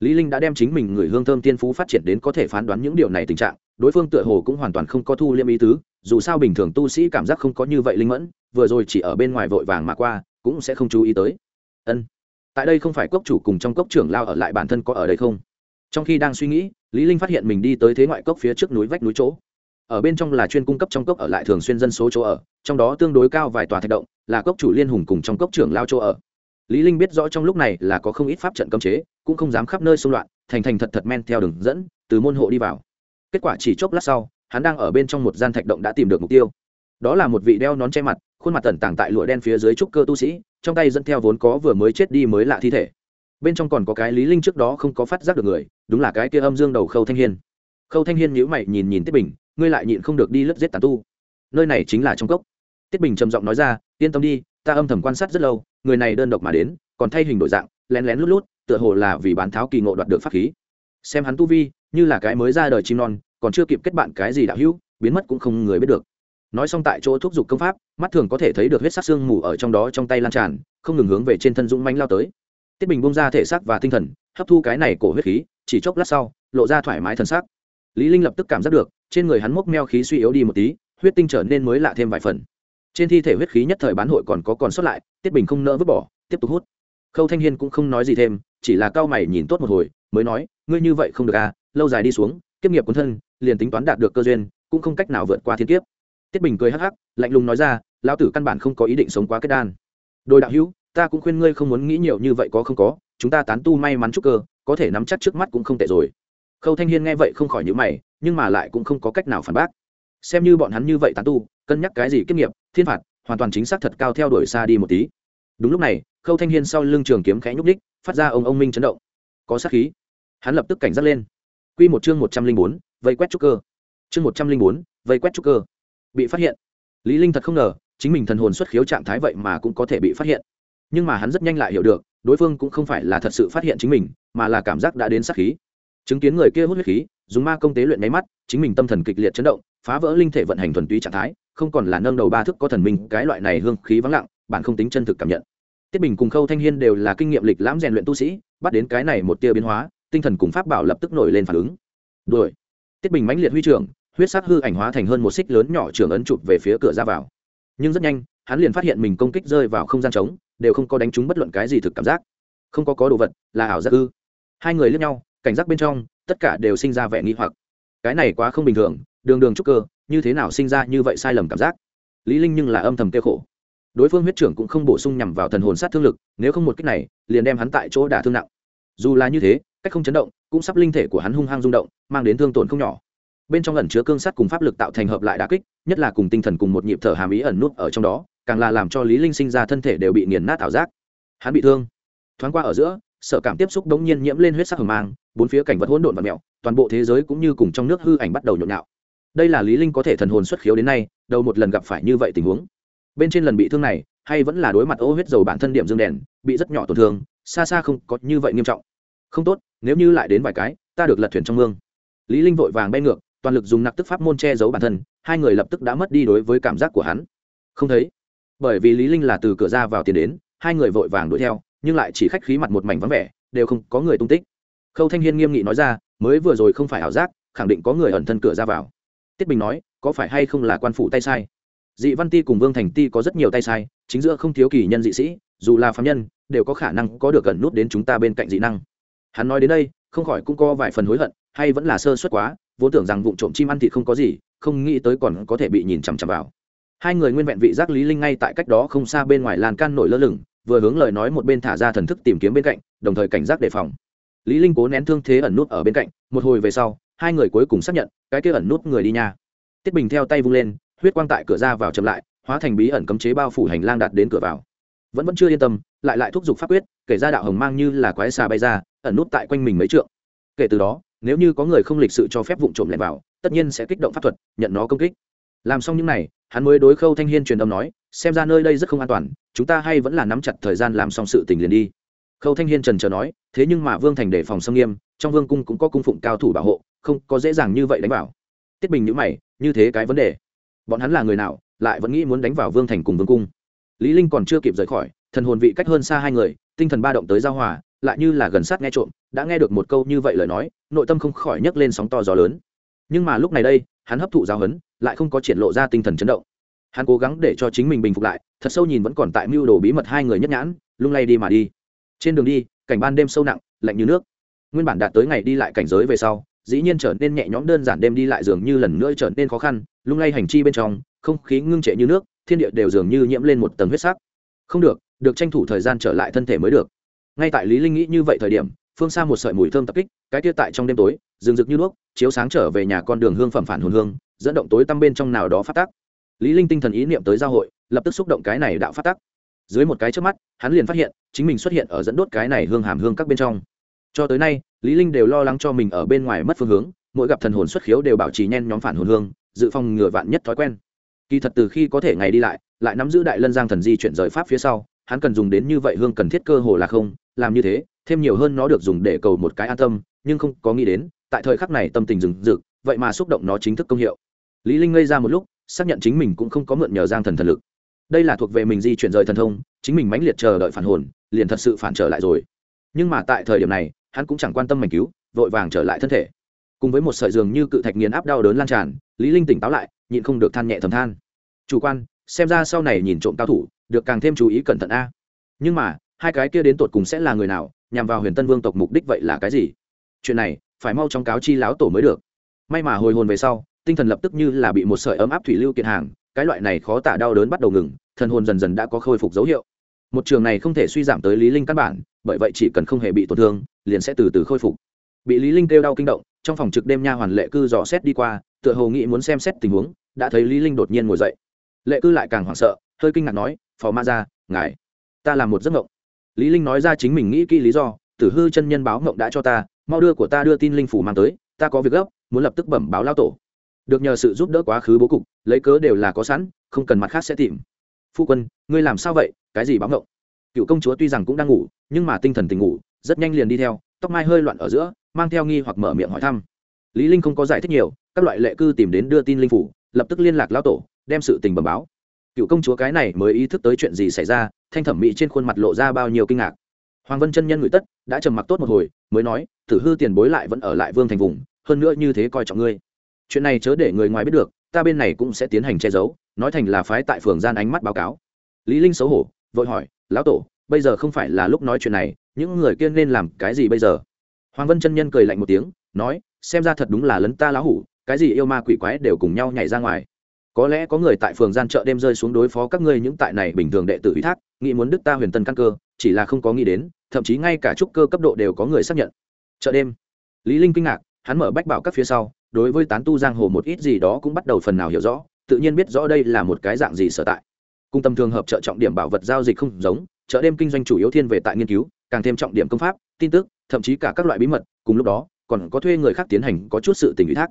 Lý linh đã đem chính mình người hương thơm tiên phú phát triển đến có thể phán đoán những điều này tình trạng, đối phương tựa hồ cũng hoàn toàn không có thu liêm ý tứ, dù sao bình thường tu sĩ cảm giác không có như vậy linh mẫn, vừa rồi chỉ ở bên ngoài vội vàng mà qua, cũng sẽ không chú ý tới. Ân, tại đây không phải cốc chủ cùng trong cốc trưởng lao ở lại bản thân có ở đây không? Trong khi đang suy nghĩ, lý linh phát hiện mình đi tới thế ngoại cốc phía trước núi vách núi chỗ. Ở bên trong là chuyên cung cấp trong cốc ở lại thường xuyên dân số chỗ ở, trong đó tương đối cao vài tòa thạch động, là cốc chủ liên hùng cùng trong cốc trưởng lao chỗ ở lý linh biết rõ trong lúc này là có không ít pháp trận cấm chế, cũng không dám khắp nơi xung loạn, thành thành thật thật men theo đường dẫn, từ môn hộ đi vào. Kết quả chỉ chốc lát sau, hắn đang ở bên trong một gian thạch động đã tìm được mục tiêu. Đó là một vị đeo nón che mặt, khuôn mặt tẩn tàng tại lụa đen phía dưới trúc cơ tu sĩ, trong tay dẫn theo vốn có vừa mới chết đi mới lạ thi thể. Bên trong còn có cái lý linh trước đó không có phát giác được người, đúng là cái kia âm dương đầu khâu thanh hiên. Khâu thanh hiên nhíu mày nhìn nhìn tiết bình, ngươi lại nhịn không được đi lướt giết tàn tu. Nơi này chính là trong cốc. Tiết bình trầm giọng nói ra, yên tâm đi, ta âm thầm quan sát rất lâu người này đơn độc mà đến, còn thay hình đổi dạng, lén lén lút lút, tựa hồ là vì bán tháo kỳ ngộ đoạt được pháp khí. Xem hắn tu vi, như là cái mới ra đời chim non, còn chưa kịp kết bạn cái gì đạo hữu, biến mất cũng không người biết được. Nói xong tại chỗ thúc giục công pháp, mắt thường có thể thấy được huyết sắc xương mù ở trong đó trong tay lan tràn, không ngừng hướng về trên thân dũng manh lao tới. Tiết bình bung ra thể xác và tinh thần, hấp thu cái này cổ huyết khí, chỉ chốc lát sau, lộ ra thoải mái thần sắc. Lý linh lập tức cảm giác được, trên người hắn mốc meo khí suy yếu đi một tí, huyết tinh trở nên mới lạ thêm vài phần. Trên thi thể huyết khí nhất thời bán hội còn có còn sót lại tiết bình không nỡ vứt bỏ, tiếp tục hút. Khâu thanh hiên cũng không nói gì thêm, chỉ là cao mày nhìn tốt một hồi, mới nói, ngươi như vậy không được à lâu dài đi xuống, kiếp nghiệp quân thân, liền tính toán đạt được cơ duyên, cũng không cách nào vượt qua thiên kiếp. Tiết bình cười hắc hắc, lạnh lùng nói ra, lão tử căn bản không có ý định sống quá kết đan. Đôi đạo hữu, ta cũng khuyên ngươi không muốn nghĩ nhiều như vậy có không có, chúng ta tán tu may mắn chúc cơ, có thể nắm chắc trước mắt cũng không tệ rồi. Khâu thanh hiên nghe vậy không khỏi nhữ mày, nhưng mà lại cũng không có cách nào phản bác. Xem như bọn hắn như vậy tán tu, cân nhắc cái gì kiếp nghiệp, thiên phạt hoàn toàn chính xác thật cao theo đuổi xa đi một tí. Đúng lúc này, khâu thanh hiên sau lưng trường kiếm khẽ nhúc ních phát ra ông ông minh chấn động. Có sát khí. Hắn lập tức cảnh giác lên. Q một chương một trăm linh bốn, vây quét trúc cơ. Chương một trăm linh bốn, vây quét trúc cơ. Bị phát hiện. Lý linh thật không ngờ, chính mình thần hồn xuất khiếu trạng thái vậy mà cũng có thể bị phát hiện. Nhưng mà hắn rất nhanh lại hiểu được, đối phương cũng không phải là thật sự phát hiện chính mình, mà là cảm giác đã đến sát khí chứng kiến người kia hút huyết khí, dùng ma công tế luyện máy mắt, chính mình tâm thần kịch liệt chấn động, phá vỡ linh thể vận hành thuần túy trạng thái, không còn là nâng đầu ba thức có thần minh, cái loại này hương khí vắng lặng, bạn không tính chân thực cảm nhận. Tiết bình cùng khâu thanh hiên đều là kinh nghiệm lịch lãm rèn luyện tu sĩ, bắt đến cái này một tia biến hóa, tinh thần cùng pháp bảo lập tức nổi lên phản ứng. Đuổi. Tiết bình mãnh liệt huy trưởng, huyết sắc hư ảnh hóa thành hơn một xích lớn nhỏ trường ấn chụp về phía cửa ra vào. Nhưng rất nhanh, hắn liền phát hiện mình công kích rơi vào không gian trống, đều không có đánh trúng bất luận cái gì thực cảm giác. Không có có đồ vật, là ảo giác ư. Hai người lướt nhau cảnh giác bên trong, tất cả đều sinh ra vẻ nghi hoặc. Cái này quá không bình thường, đường đường trúc cơ, như thế nào sinh ra như vậy sai lầm cảm giác? Lý linh nhưng là âm thầm kêu khổ. Đối phương huyết trưởng cũng không bổ sung nhằm vào thần hồn sát thương lực, nếu không một cách này, liền đem hắn tại chỗ đả thương nặng. Dù là như thế, cách không chấn động, cũng sắp linh thể của hắn hung hăng rung động, mang đến thương tổn không nhỏ. Bên trong ẩn chứa cương sát cùng pháp lực tạo thành hợp lại đả kích, nhất là cùng tinh thần cùng một nhịp thở hàm ý ẩn nút ở trong đó, càng là làm cho lý linh sinh ra thân thể đều bị nghiền nát ảo giác. Hắn bị thương. Thoáng qua ở giữa sợ cảm tiếp xúc đống nhiên nhiễm lên huyết sắc hờ mang, bốn phía cảnh vật hỗn độn và mẹo toàn bộ thế giới cũng như cùng trong nước hư ảnh bắt đầu nhộn nhạo. Đây là lý linh có thể thần hồn xuất khiếu đến nay đầu một lần gặp phải như vậy tình huống. Bên trên lần bị thương này, hay vẫn là đối mặt ô huyết dầu bản thân điểm dương đèn, bị rất nhỏ tổn thương, xa xa không có như vậy nghiêm trọng. Không tốt, nếu như lại đến vài cái, ta được lật thuyền trong mương. Lý linh vội vàng bay ngược, toàn lực dùng nặc tức pháp môn che giấu bản thân, hai người lập tức đã mất đi đối với cảm giác của hắn. Không thấy. Bởi vì lý linh là từ cửa ra vào tiền đến, hai người vội vàng đuổi theo nhưng lại chỉ khách khí mặt một mảnh vắng vẻ, đều không có người tung tích. Khâu thanh hiên nghiêm nghị nói ra, mới vừa rồi không phải ảo giác, khẳng định có người ẩn thân cửa ra vào. Tiết bình nói, có phải hay không là quan phủ tay sai? Dị văn ti cùng vương thành ti có rất nhiều tay sai, chính giữa không thiếu kỳ nhân dị sĩ, dù là phạm nhân, đều có khả năng có được gần nút đến chúng ta bên cạnh dị năng. Hắn nói đến đây, không khỏi cũng có vài phần hối hận, hay vẫn là sơ suất quá, vốn tưởng rằng vụ trộm chim ăn thịt không có gì, không nghĩ tới còn có thể bị nhìn chằm chằm vào. Hai người nguyên vẹn vị giác lý linh ngay tại cách đó không xa bên ngoài làn can nổi lơ lửng vừa hướng lời nói một bên thả ra thần thức tìm kiếm bên cạnh, đồng thời cảnh giác đề phòng. Lý linh cố nén thương thế ẩn nút ở bên cạnh, một hồi về sau, hai người cuối cùng xác nhận, cái kia ẩn nút người đi nha. Tiết bình theo tay vung lên, huyết quang tại cửa ra vào chậm lại, hóa thành bí ẩn cấm chế bao phủ hành lang đạt đến cửa vào. Vẫn vẫn chưa yên tâm, lại lại thúc giục pháp quyết, kể ra đạo hồng mang như là quái xà bay ra, ẩn nút tại quanh mình mấy trượng. Kể từ đó, nếu như có người không lịch sự cho phép vụng trộm lẻn vào, tất nhiên sẽ kích động pháp thuật, nhận nó công kích. Làm xong những này, hắn mới đối khâu thanh hiên truyền âm nói xem ra nơi đây rất không an toàn, chúng ta hay vẫn là nắm chặt thời gian làm xong sự tình liền đi. Khâu thanh hiên trần trờ nói, thế nhưng mà vương thành đề phòng xâm nghiêm, trong vương cung cũng có cung phụng cao thủ bảo hộ, không có dễ dàng như vậy đánh vào. Tiết bình nhữ mày, như thế cái vấn đề, bọn hắn là người nào, lại vẫn nghĩ muốn đánh vào vương thành cùng vương cung? Lý linh còn chưa kịp rời khỏi, thần hồn vị cách hơn xa hai người, tinh thần ba động tới giao hòa, lại như là gần sát nghe trộm, đã nghe được một câu như vậy lời nói, nội tâm không khỏi nhấc lên sóng to gió lớn. Nhưng mà lúc này đây, hắn hấp thụ giáo hấn lại không có triển lộ ra tinh thần chấn động hắn cố gắng để cho chính mình bình phục lại, thật sâu nhìn vẫn còn tại mưu đồ bí mật hai người nhất nhãn, lung lay đi mà đi. Trên đường đi, cảnh ban đêm sâu nặng, lạnh như nước. Nguyên bản đạt tới ngày đi lại cảnh giới về sau, dĩ nhiên trở nên nhẹ nhõm đơn giản đêm đi lại dường như lần nữa trở nên khó khăn, lung lay hành chi bên trong, không khí ngưng trệ như nước, thiên địa đều dường như nhiễm lên một tầng huyết sắc. Không được được tranh thủ thời gian trở lại thân thể mới được. Ngay tại lý linh nghĩ như vậy thời điểm, phương xa một sợi mùi thơm tập kích, cái kia tại trong đêm tối, rừng rực như đuốc chiếu sáng trở về nhà con đường hương phẩm phản hồn hương, dẫn động tối tăm bên trong nào đó phát tác lý linh tinh thần ý niệm tới giao hội, lập tức xúc động cái này đạo phát tác dưới một cái trước mắt, hắn liền phát hiện, chính mình xuất hiện ở dẫn đốt cái này hương hàm hương các bên trong. Cho tới nay, lý linh đều lo lắng cho mình ở bên ngoài mất phương hướng, mỗi gặp thần hồn xuất khiếu đều bảo trì nhen nhóm phản hồn hương, dự phòng ngừa vạn nhất thói quen. Kỳ thật từ khi có thể ngày đi lại lại nắm giữ đại lân giang thần di chuyển rời pháp phía sau, hắn cần dùng đến như vậy hương cần thiết cơ hồ là không, làm như thế, thêm nhiều hơn nó được dùng để cầu một cái an tâm, nhưng không có nghĩ đến, tại thời khắc này tâm tình rừng rực, vậy mà xúc động nó chính thức công hiệu. Lý linh ngây ra một lúc xác nhận chính mình cũng không có mượn nhờ giang thần thần lực. Đây là thuộc về mình di chuyển rời thần thông, chính mình mãnh liệt chờ đợi phản hồn, liền thật sự phản trở lại rồi. Nhưng mà tại thời điểm này, hắn cũng chẳng quan tâm mảnh cứu, vội vàng trở lại thân thể. Cùng với một sợi giường như cự thạch nghiền áp đau đớn lan tràn, lý linh tỉnh táo lại, nhịn không được than nhẹ thầm than. Chủ quan, xem ra sau này nhìn trộm cao thủ, được càng thêm chú ý cẩn thận a. Nhưng mà, hai cái kia đến tột cùng sẽ là người nào, nhằm vào huyền tân vương tộc mục đích vậy là cái gì? Chuyện này, phải mau trong cáo chi láo tổ mới được. May mà hồi hồn về sau tinh thần lập tức như là bị một sợi ấm áp thủy lưu kiện hàng, cái loại này khó tả đau đớn bắt đầu ngừng, thần hồn dần dần đã có khôi phục dấu hiệu. Một trường này không thể suy giảm tới lý linh căn bản, bởi vậy chỉ cần không hề bị tổn thương, liền sẽ từ từ khôi phục. Bị lý linh kêu đau kinh động, trong phòng trực đêm nha hoàn lệ cư dò xét đi qua, tựa hồ nghĩ muốn xem xét tình huống, đã thấy lý linh đột nhiên ngồi dậy. Lệ cư lại càng hoảng sợ, hơi kinh ngạc nói phó ma gia, ngài, ta làm một giấc mộng. Lý linh nói ra chính mình nghĩ kỹ lý do, tử hư chân nhân báo mộng đã cho ta, mau đưa của ta đưa tin linh phủ mang tới, ta có việc gấp, muốn lập tức bẩm báo lao tổ được nhờ sự giúp đỡ quá khứ bố cục, lấy cớ đều là có sẵn, không cần mặt khác sẽ tìm. Phu quân, ngươi làm sao vậy? Cái gì báo ngộng cựu công chúa tuy rằng cũng đang ngủ, nhưng mà tinh thần tình ngủ, rất nhanh liền đi theo, tóc mai hơi loạn ở giữa, mang theo nghi hoặc mở miệng hỏi thăm. Lý linh không có giải thích nhiều, các loại lệ cư tìm đến đưa tin linh phủ, lập tức liên lạc lao tổ, đem sự tình bẩm báo. Cựu công chúa cái này mới ý thức tới chuyện gì xảy ra, thanh thẩm mỹ trên khuôn mặt lộ ra bao nhiêu kinh ngạc. Hoàng vân chân nhân ngửi tất, đã trầm mặc tốt một hồi, mới nói, tử hư tiền bối lại vẫn ở lại vương thành vùng, hơn nữa như thế coi trọng ngươi chuyện này chớ để người ngoài biết được, ta bên này cũng sẽ tiến hành che giấu, nói thành là phái tại phường gian ánh mắt báo cáo. Lý linh xấu hổ, vội hỏi, lão tổ, bây giờ không phải là lúc nói chuyện này, những người kia nên làm cái gì bây giờ? Hoàng vân chân nhân cười lạnh một tiếng, nói, xem ra thật đúng là lấn ta lão hủ, cái gì yêu ma quỷ quái đều cùng nhau nhảy ra ngoài. Có lẽ có người tại phường gian chợ đêm rơi xuống đối phó các ngươi những tại này bình thường đệ tử ủy thác, nghĩ muốn đức ta huyền tân căn cơ, chỉ là không có nghĩ đến, thậm chí ngay cả trúc cơ cấp độ đều có người xác nhận. Chợ đêm. Lý linh kinh ngạc, hắn mở bách bảo các phía sau đối với tán tu giang hồ một ít gì đó cũng bắt đầu phần nào hiểu rõ, tự nhiên biết rõ đây là một cái dạng gì sở tại. Cung tâm thường hợp trợ trọng điểm bảo vật giao dịch không giống, chợ đêm kinh doanh chủ yếu thiên về tại nghiên cứu, càng thêm trọng điểm công pháp, tin tức, thậm chí cả các loại bí mật, cùng lúc đó, còn có thuê người khác tiến hành có chút sự tình ủy thác.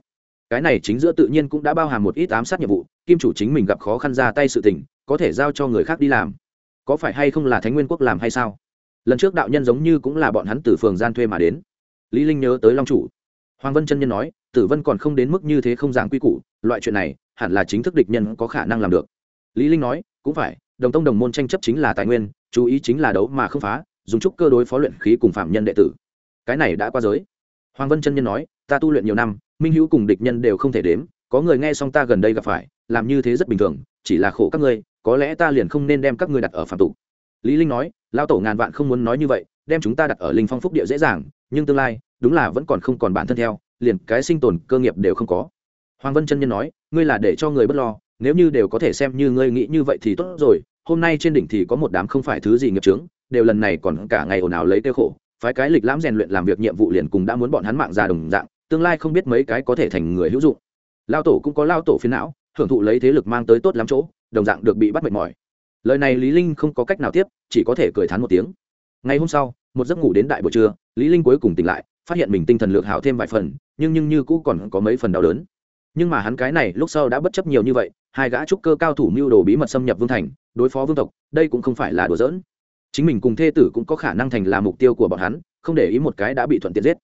Cái này chính giữa tự nhiên cũng đã bao hàm một ít ám sát nhiệm vụ, kim chủ chính mình gặp khó khăn ra tay sự tình, có thể giao cho người khác đi làm. Có phải hay không là thánh nguyên quốc làm hay sao? Lần trước đạo nhân giống như cũng là bọn hắn từ phường gian thuê mà đến. Lý linh nhớ tới long chủ hoàng vân chân nhân nói, tử vân còn không đến mức như thế không giảng quy củ, loại chuyện này hẳn là chính thức địch nhân có khả năng làm được. Lý linh nói, cũng phải, đồng tông đồng môn tranh chấp chính là tài nguyên, chú ý chính là đấu mà không phá, dùng chút cơ đối phó luyện khí cùng phạm nhân đệ tử. Cái này đã qua giới. Hoàng vân chân nhân nói, ta tu luyện nhiều năm, minh hữu cùng địch nhân đều không thể đếm, có người nghe xong ta gần đây gặp phải, làm như thế rất bình thường, chỉ là khổ các ngươi, có lẽ ta liền không nên đem các ngươi đặt ở phạm tụ. lý linh nói, lão tổ ngàn vạn không muốn nói như vậy, đem chúng ta đặt ở linh phong phúc địa dễ dàng, nhưng tương lai đúng là vẫn còn không còn bản thân theo, liền cái sinh tồn cơ nghiệp đều không có. Hoàng vân chân nhân nói, ngươi là để cho người bất lo, nếu như đều có thể xem như ngươi nghĩ như vậy thì tốt rồi, hôm nay trên đỉnh thì có một đám không phải thứ gì nghiệp trướng đều lần này còn cả ngày ồn ào lấy tiêu khổ, phái cái lịch lãm rèn luyện làm việc nhiệm vụ liền cùng đã muốn bọn hắn mạng ra đồng dạng, tương lai không biết mấy cái có thể thành người hữu dụng. Lao tổ cũng có lao tổ phiến não, hưởng thụ lấy thế lực mang tới tốt lắm chỗ, đồng dạng được bị bắt mệt mỏi. Lời này lý linh không có cách nào tiếp, chỉ có thể cười thán một tiếng. Ngày hôm sau, một giấc ngủ đến đại buổi trưa, lý linh cuối cùng tỉnh lại phát hiện mình tinh thần lược hảo thêm vài phần, nhưng nhưng như cũ còn có mấy phần đau đớn. Nhưng mà hắn cái này lúc sau đã bất chấp nhiều như vậy, hai gã trúc cơ cao thủ mưu đồ bí mật xâm nhập vương thành, đối phó vương tộc, đây cũng không phải là đùa giỡn. Chính mình cùng thê tử cũng có khả năng thành là mục tiêu của bọn hắn, không để ý một cái đã bị thuận tiện giết.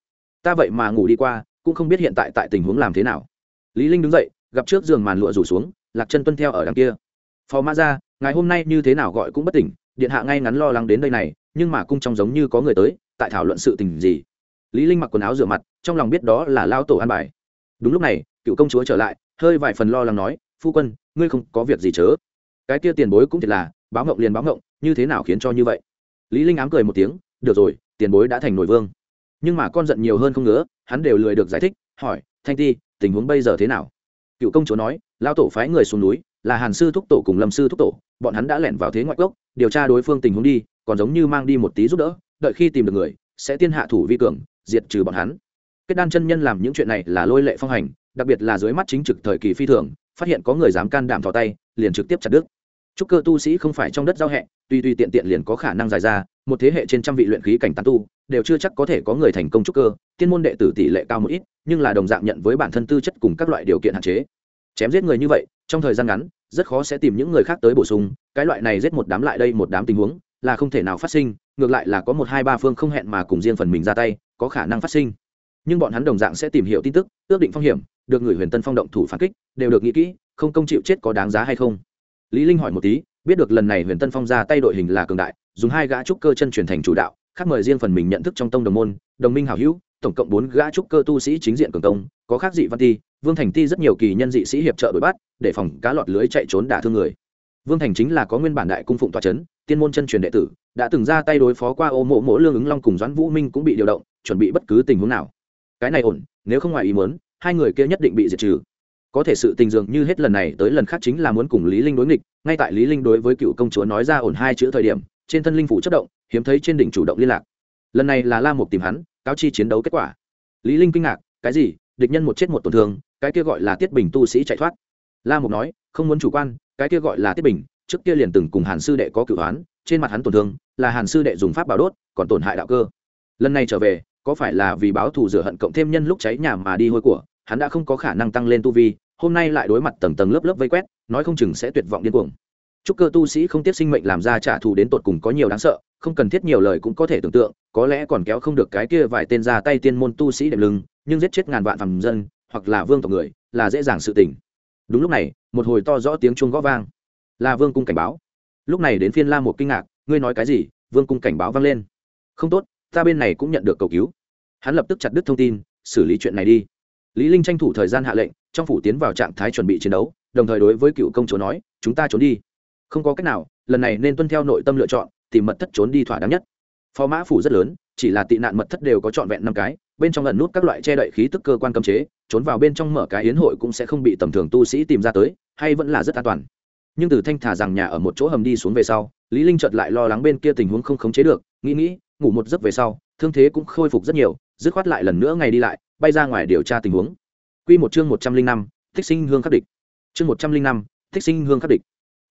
Ta vậy mà ngủ đi qua, cũng không biết hiện tại tại tình huống làm thế nào. Lý linh đứng dậy, gặp trước giường màn lụa rủ xuống, lạc chân tuân theo ở đằng kia. Phó mã ra, ngày hôm nay như thế nào gọi cũng bất tỉnh, điện hạ ngay ngắn lo lắng đến đây này, nhưng mà cung trong giống như có người tới, tại thảo luận sự tình gì lý linh mặc quần áo rửa mặt trong lòng biết đó là lao tổ an bài. Đúng lúc này cựu công chúa trở lại hơi vài phần lo lắng nói phu quân ngươi không có việc gì chớ. Cái kia tiền bối cũng thiệt là báo ngộng liền báo ngộng như thế nào khiến cho như vậy? Lý linh ám cười một tiếng được rồi tiền bối đã thành nội vương. Nhưng mà con giận nhiều hơn không nữa, hắn đều lười được giải thích hỏi thanh ti tình huống bây giờ thế nào? Cựu công chúa nói lao tổ phái người xuống núi là hàn sư thúc tổ cùng lâm sư thúc tổ bọn hắn đã lẻn vào thế ngoại quốc điều tra đối phương tình huống đi còn giống như mang đi một tí giúp đỡ đợi khi tìm được người sẽ tiên hạ thủ vi cường diệt trừ bọn hắn. Kết đan chân nhân làm những chuyện này là lôi lệ phong hành, đặc biệt là dưới mắt chính trực thời kỳ phi thường, phát hiện có người dám can đảm thò tay, liền trực tiếp chặt đứt. Chúc cơ tu sĩ không phải trong đất giao hẹ tuy tuy tiện tiện liền có khả năng dài ra, một thế hệ trên trăm vị luyện khí cảnh tán tu, đều chưa chắc có thể có người thành công trúc cơ, tiên môn đệ tử tỷ lệ cao một ít, nhưng là đồng dạng nhận với bản thân tư chất cùng các loại điều kiện hạn chế. Chém giết người như vậy, trong thời gian ngắn, rất khó sẽ tìm những người khác tới bổ sung, cái loại này giết một đám lại đây một đám tình huống, là không thể nào phát sinh, ngược lại là có một hai ba phương không hẹn mà cùng riêng phần mình ra tay có khả năng phát sinh. Nhưng bọn hắn đồng dạng sẽ tìm hiểu tin tức, ước định phong hiểm, được người huyền tân phong động thủ phản kích, đều được nghĩ kỹ, không công chịu chết có đáng giá hay không? Lý linh hỏi một tí, biết được lần này huyền tân phong ra tay đội hình là cường đại, dùng hai gã trúc cơ chân truyền thành chủ đạo, khác mời riêng phần mình nhận thức trong tông đồng môn, đồng minh hảo hữu, tổng cộng bốn gã trúc cơ tu sĩ chính diện cường công, có khác dị văn ti, vương thành ti rất nhiều kỳ nhân dị sĩ hiệp trợ đuổi bắt, để phòng cá lọt lưới chạy trốn đả thương người. Vương thành chính là có nguyên bản đại cung phụng tòa chấn, tiên môn chân truyền đệ tử, đã từng ra tay đối phó qua ô mộ mỗ lương ứng long cùng doãn vũ minh cũng bị điều động chuẩn bị bất cứ tình huống nào. Cái này ổn, nếu không ngoài ý muốn, hai người kia nhất định bị diệt trừ. Có thể sự tình dường như hết lần này tới lần khác chính là muốn cùng lý linh đối nghịch, ngay tại lý linh đối với cựu công chúa nói ra ổn hai chữ thời điểm, trên thân linh phủ chất động, hiếm thấy trên đỉnh chủ động liên lạc. Lần này là la mục tìm hắn, cáo chi chiến đấu kết quả. Lý linh kinh ngạc, cái gì? Địch nhân một chết một tổn thương, cái kia gọi là tiết bình tu sĩ chạy thoát. La mục nói, không muốn chủ quan, cái kia gọi là tiết bình, trước kia liền từng cùng hàn sư đệ có cựu hoán trên mặt hắn tổn thương, là hàn sư đệ dùng pháp bảo đốt, còn tổn hại đạo cơ. Lần này trở về có phải là vì báo thù rửa hận cộng thêm nhân lúc cháy nhà mà đi hôi của, hắn đã không có khả năng tăng lên tu vi, hôm nay lại đối mặt tầng tầng lớp lớp vây quét, nói không chừng sẽ tuyệt vọng điên cuồng. Chúc cơ tu sĩ không tiếp sinh mệnh làm ra trả thù đến tột cùng có nhiều đáng sợ, không cần thiết nhiều lời cũng có thể tưởng tượng, có lẽ còn kéo không được cái kia vài tên ra tay tiên môn tu sĩ đệm lưng, nhưng giết chết ngàn vạn phàm dân, hoặc là vương tộc người, là dễ dàng sự tình. Đúng lúc này, một hồi to rõ tiếng chuông gõ vang. Là vương cung cảnh báo. Lúc này đến phiên la một kinh ngạc, ngươi nói cái gì? Vương cung cảnh báo vang lên. Không tốt, ta bên này cũng nhận được cầu cứu hắn lập tức chặt đứt thông tin, xử lý chuyện này đi. Lý linh tranh thủ thời gian hạ lệnh, trong phủ tiến vào trạng thái chuẩn bị chiến đấu, đồng thời đối với cựu công chúa nói, chúng ta trốn đi. Không có cách nào, lần này nên tuân theo nội tâm lựa chọn, tìm mật thất trốn đi thỏa đáng nhất. Phó mã phủ rất lớn, chỉ là tị nạn mật thất đều có trọn vẹn năm cái, bên trong lần nút các loại che đậy khí tức cơ quan cấm chế, trốn vào bên trong mở cái yến hội cũng sẽ không bị tầm thường tu sĩ tìm ra tới, hay vẫn là rất an toàn. Nhưng từ thanh thả rằng nhà ở một chỗ hầm đi xuống về sau, lý linh chợt lại lo lắng bên kia tình huống không khống chế được, nghĩ nghĩ, ngủ một giấc về sau, thương thế cũng khôi phục rất nhiều dứt khoát lại lần nữa ngày đi lại, bay ra ngoài điều tra tình huống. Quy một chương một trăm linh năm, thích sinh hương khắc địch. Chương một trăm linh năm, thích sinh hương khắc địch.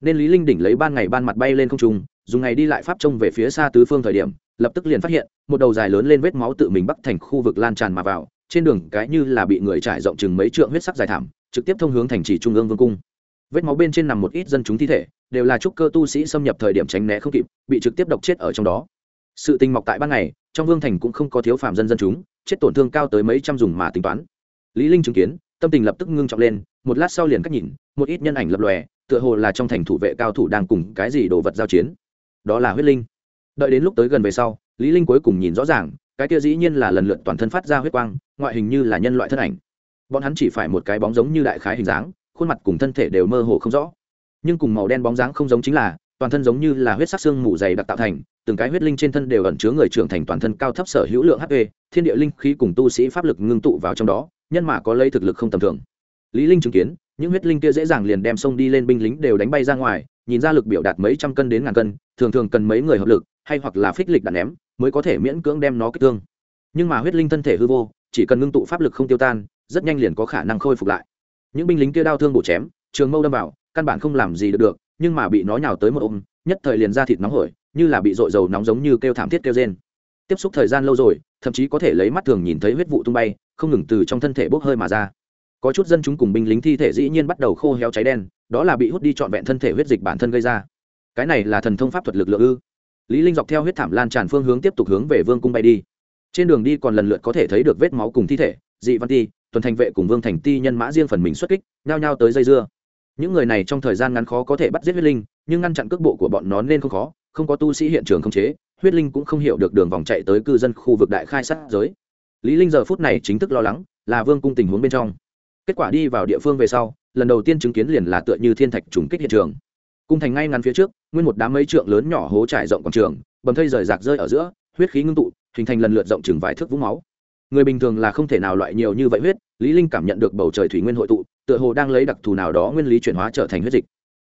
Nên lý linh đỉnh lấy ban ngày ban mặt bay lên không trung, dùng ngày đi lại pháp trông về phía xa tứ phương thời điểm, lập tức liền phát hiện, một đầu dài lớn lên vết máu tự mình bắc thành khu vực lan tràn mà vào, trên đường cái như là bị người trải rộng chừng mấy trượng huyết sắc dài thảm, trực tiếp thông hướng thành trì trung ương vương cung. Vết máu bên trên nằm một ít dân chúng thi thể, đều là trúc cơ tu sĩ xâm nhập thời điểm tránh né không kịp, bị trực tiếp độc chết ở trong đó sự tình mọc tại ban ngày, trong vương thành cũng không có thiếu phạm dân dân chúng, chết tổn thương cao tới mấy trăm dùng mà tính toán. Lý linh chứng kiến, tâm tình lập tức ngưng trọng lên, một lát sau liền cách nhìn, một ít nhân ảnh lập lòe, tựa hồ là trong thành thủ vệ cao thủ đang cùng cái gì đồ vật giao chiến. Đó là huyết linh. Đợi đến lúc tới gần về sau, lý linh cuối cùng nhìn rõ ràng, cái kia dĩ nhiên là lần lượt toàn thân phát ra huyết quang, ngoại hình như là nhân loại thân ảnh. Bọn hắn chỉ phải một cái bóng giống như đại khái hình dáng, khuôn mặt cùng thân thể đều mơ hồ không rõ. Nhưng cùng màu đen bóng dáng không giống chính là toàn thân giống như là huyết sắc xương mù dày đặc tạo thành, từng cái huyết linh trên thân đều ẩn chứa người trưởng thành toàn thân cao thấp sở hữu lượng hp thiên địa linh khí cùng tu sĩ pháp lực ngưng tụ vào trong đó, nhân mà có lấy thực lực không tầm thường. Lý linh chứng kiến, những huyết linh kia dễ dàng liền đem sông đi lên binh lính đều đánh bay ra ngoài, nhìn ra lực biểu đạt mấy trăm cân đến ngàn cân, thường thường cần mấy người hợp lực, hay hoặc là phích lịch đạn ném, mới có thể miễn cưỡng đem nó kích thương. Nhưng mà huyết linh thân thể hư vô, chỉ cần ngưng tụ pháp lực không tiêu tan, rất nhanh liền có khả năng khôi phục lại. Những binh lính kia đau thương bổ chém, trường mâu đâm vào, căn bản không làm gì được được nhưng mà bị nó nhào tới một ôm, nhất thời liền ra thịt nóng hổi, như là bị dội dầu nóng giống như kêu thảm thiết kêu rên. Tiếp xúc thời gian lâu rồi, thậm chí có thể lấy mắt thường nhìn thấy huyết vụ tung bay, không ngừng từ trong thân thể bốc hơi mà ra. Có chút dân chúng cùng binh lính thi thể dĩ nhiên bắt đầu khô héo cháy đen, đó là bị hút đi trọn vẹn thân thể huyết dịch bản thân gây ra. Cái này là thần thông pháp thuật lực lượng ư? Lý linh dọc theo huyết thảm lan tràn phương hướng tiếp tục hướng về vương cung bay đi. Trên đường đi còn lần lượt có thể thấy được vết máu cùng thi thể, dị văn ti, tuần thành vệ cùng vương thành ti nhân mã riêng phần mình xuất kích, nhao nhao tới dây dưa những người này trong thời gian ngắn khó có thể bắt giết huyết linh, nhưng ngăn chặn cước bộ của bọn nó nên không khó, không có tu sĩ hiện trường không chế, huyết linh cũng không hiểu được đường vòng chạy tới cư dân khu vực đại khai sát giới. Lý linh giờ phút này chính thức lo lắng là vương cung tình huống bên trong. Kết quả đi vào địa phương về sau, lần đầu tiên chứng kiến liền là tựa như thiên thạch trùng kích hiện trường. Cung thành ngay ngắn phía trước, nguyên một đám mấy trượng lớn nhỏ hố trải rộng quảng trường, bầm thây rời rạc rơi ở giữa, huyết khí ngưng tụ, hình thành lần lượt rộng chừng vài thước vũng máu. Người bình thường là không thể nào loại nhiều như vậy huyết, lý linh cảm nhận được bầu trời thủy nguyên hội tụ tựa hồ đang lấy đặc thù nào đó nguyên lý chuyển hóa trở thành huyết dịch.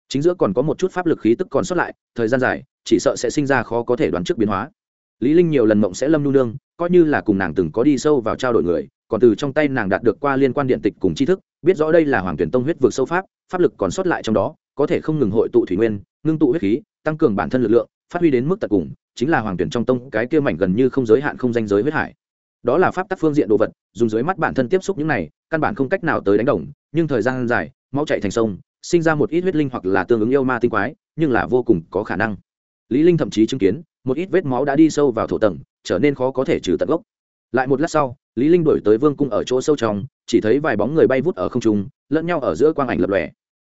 Chính giữa còn có một chút pháp lực khí tức còn sót lại, thời gian dài, chỉ sợ sẽ sinh ra khó có thể đoán trước biến hóa. Lý linh nhiều lần mộng sẽ lâm nu nương, coi như là cùng nàng từng có đi sâu vào trao đổi người, còn từ trong tay nàng đạt được qua liên quan điện tịch cùng tri thức, biết rõ đây là hoàng tuyển tông huyết vực sâu pháp pháp lực còn sót lại trong đó, có thể không ngừng hội tụ thủy nguyên, ngưng tụ huyết khí, tăng cường bản thân lực lượng, phát huy đến mức tận cùng, chính là hoàng tuyển trong tông cái kia mảnh gần như không giới hạn không danh giới huyết hải đó là pháp tắc phương diện đồ vật, dùng dưới mắt bản thân tiếp xúc những này, căn bản không cách nào tới đánh đồng, nhưng thời gian dài, máu chạy thành sông, sinh ra một ít huyết linh hoặc là tương ứng yêu ma tinh quái, nhưng là vô cùng có khả năng. Lý linh thậm chí chứng kiến, một ít vết máu đã đi sâu vào thổ tầng, trở nên khó có thể trừ tận gốc. Lại một lát sau, lý linh đổi tới vương cung ở chỗ sâu trong, chỉ thấy vài bóng người bay vút ở không trung, lẫn nhau ở giữa quang ảnh lập lòe.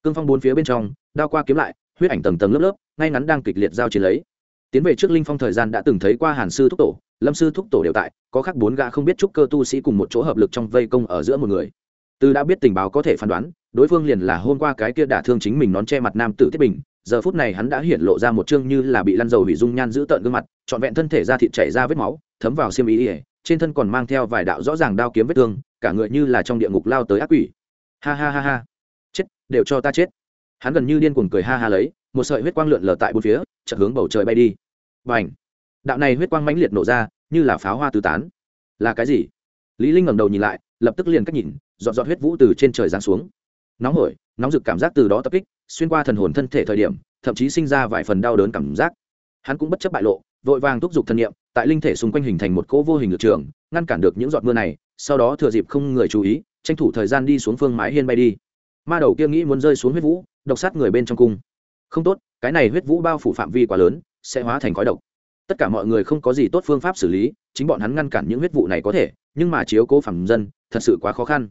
Cương phong bốn phía bên trong, đao qua kiếm lại, huyết ảnh tầng tầng lớp lớp, ngay ngắn đang kịch liệt giao chiến lấy. Tiến về trước linh phong thời gian đã từng thấy qua hàn sư thúc tổ lâm sư thúc tổ đều tại, có khác bốn gã không biết trúc cơ tu sĩ cùng một chỗ hợp lực trong vây công ở giữa một người. Từ đã biết tình báo có thể phán đoán, đối phương liền là hôm qua cái kia đả thương chính mình nón che mặt nam tử tiết bình. Giờ phút này hắn đã hiện lộ ra một chương như là bị lăn dầu hủy dung nhan giữ tợn gương mặt, trọn vẹn thân thể ra thịt chảy ra vết máu, thấm vào xiêm ý ỉa trên thân còn mang theo vài đạo rõ ràng đao kiếm vết thương, cả người như là trong địa ngục lao tới ác quỷ. Ha ha ha ha. Chết, đều cho ta chết. Hắn gần như điên cuồng cười ha ha lấy, một sợi huyết quang lượn lờ tại bốn phía, chợt hướng bầu trời bay đi. Và đạo này huyết quang mãnh liệt nổ ra như là pháo hoa tứ tán. Là cái gì? Lý linh ngẩng đầu nhìn lại lập tức liền cách nhìn dọn dọn huyết vũ từ trên trời giáng xuống. Nóng hổi nóng rực cảm giác từ đó tập kích xuyên qua thần hồn thân thể thời điểm thậm chí sinh ra vài phần đau đớn cảm giác. Hắn cũng bất chấp bại lộ vội vàng thúc giục thân niệm, tại linh thể xung quanh hình thành một cỗ vô hình lực trường ngăn cản được những giọt mưa này sau đó thừa dịp không người chú ý tranh thủ thời gian đi xuống phương mái hiên bay đi. Ma đầu kia nghĩ muốn rơi xuống huyết vũ độc sát người bên trong cung. Không tốt cái này huyết vũ bao phủ phạm vi quá lớn sẽ hóa thành khói độc tất cả mọi người không có gì tốt phương pháp xử lý, chính bọn hắn ngăn cản những huyết vụ này có thể, nhưng mà chiếu cố phẳng dân, thật sự quá khó khăn.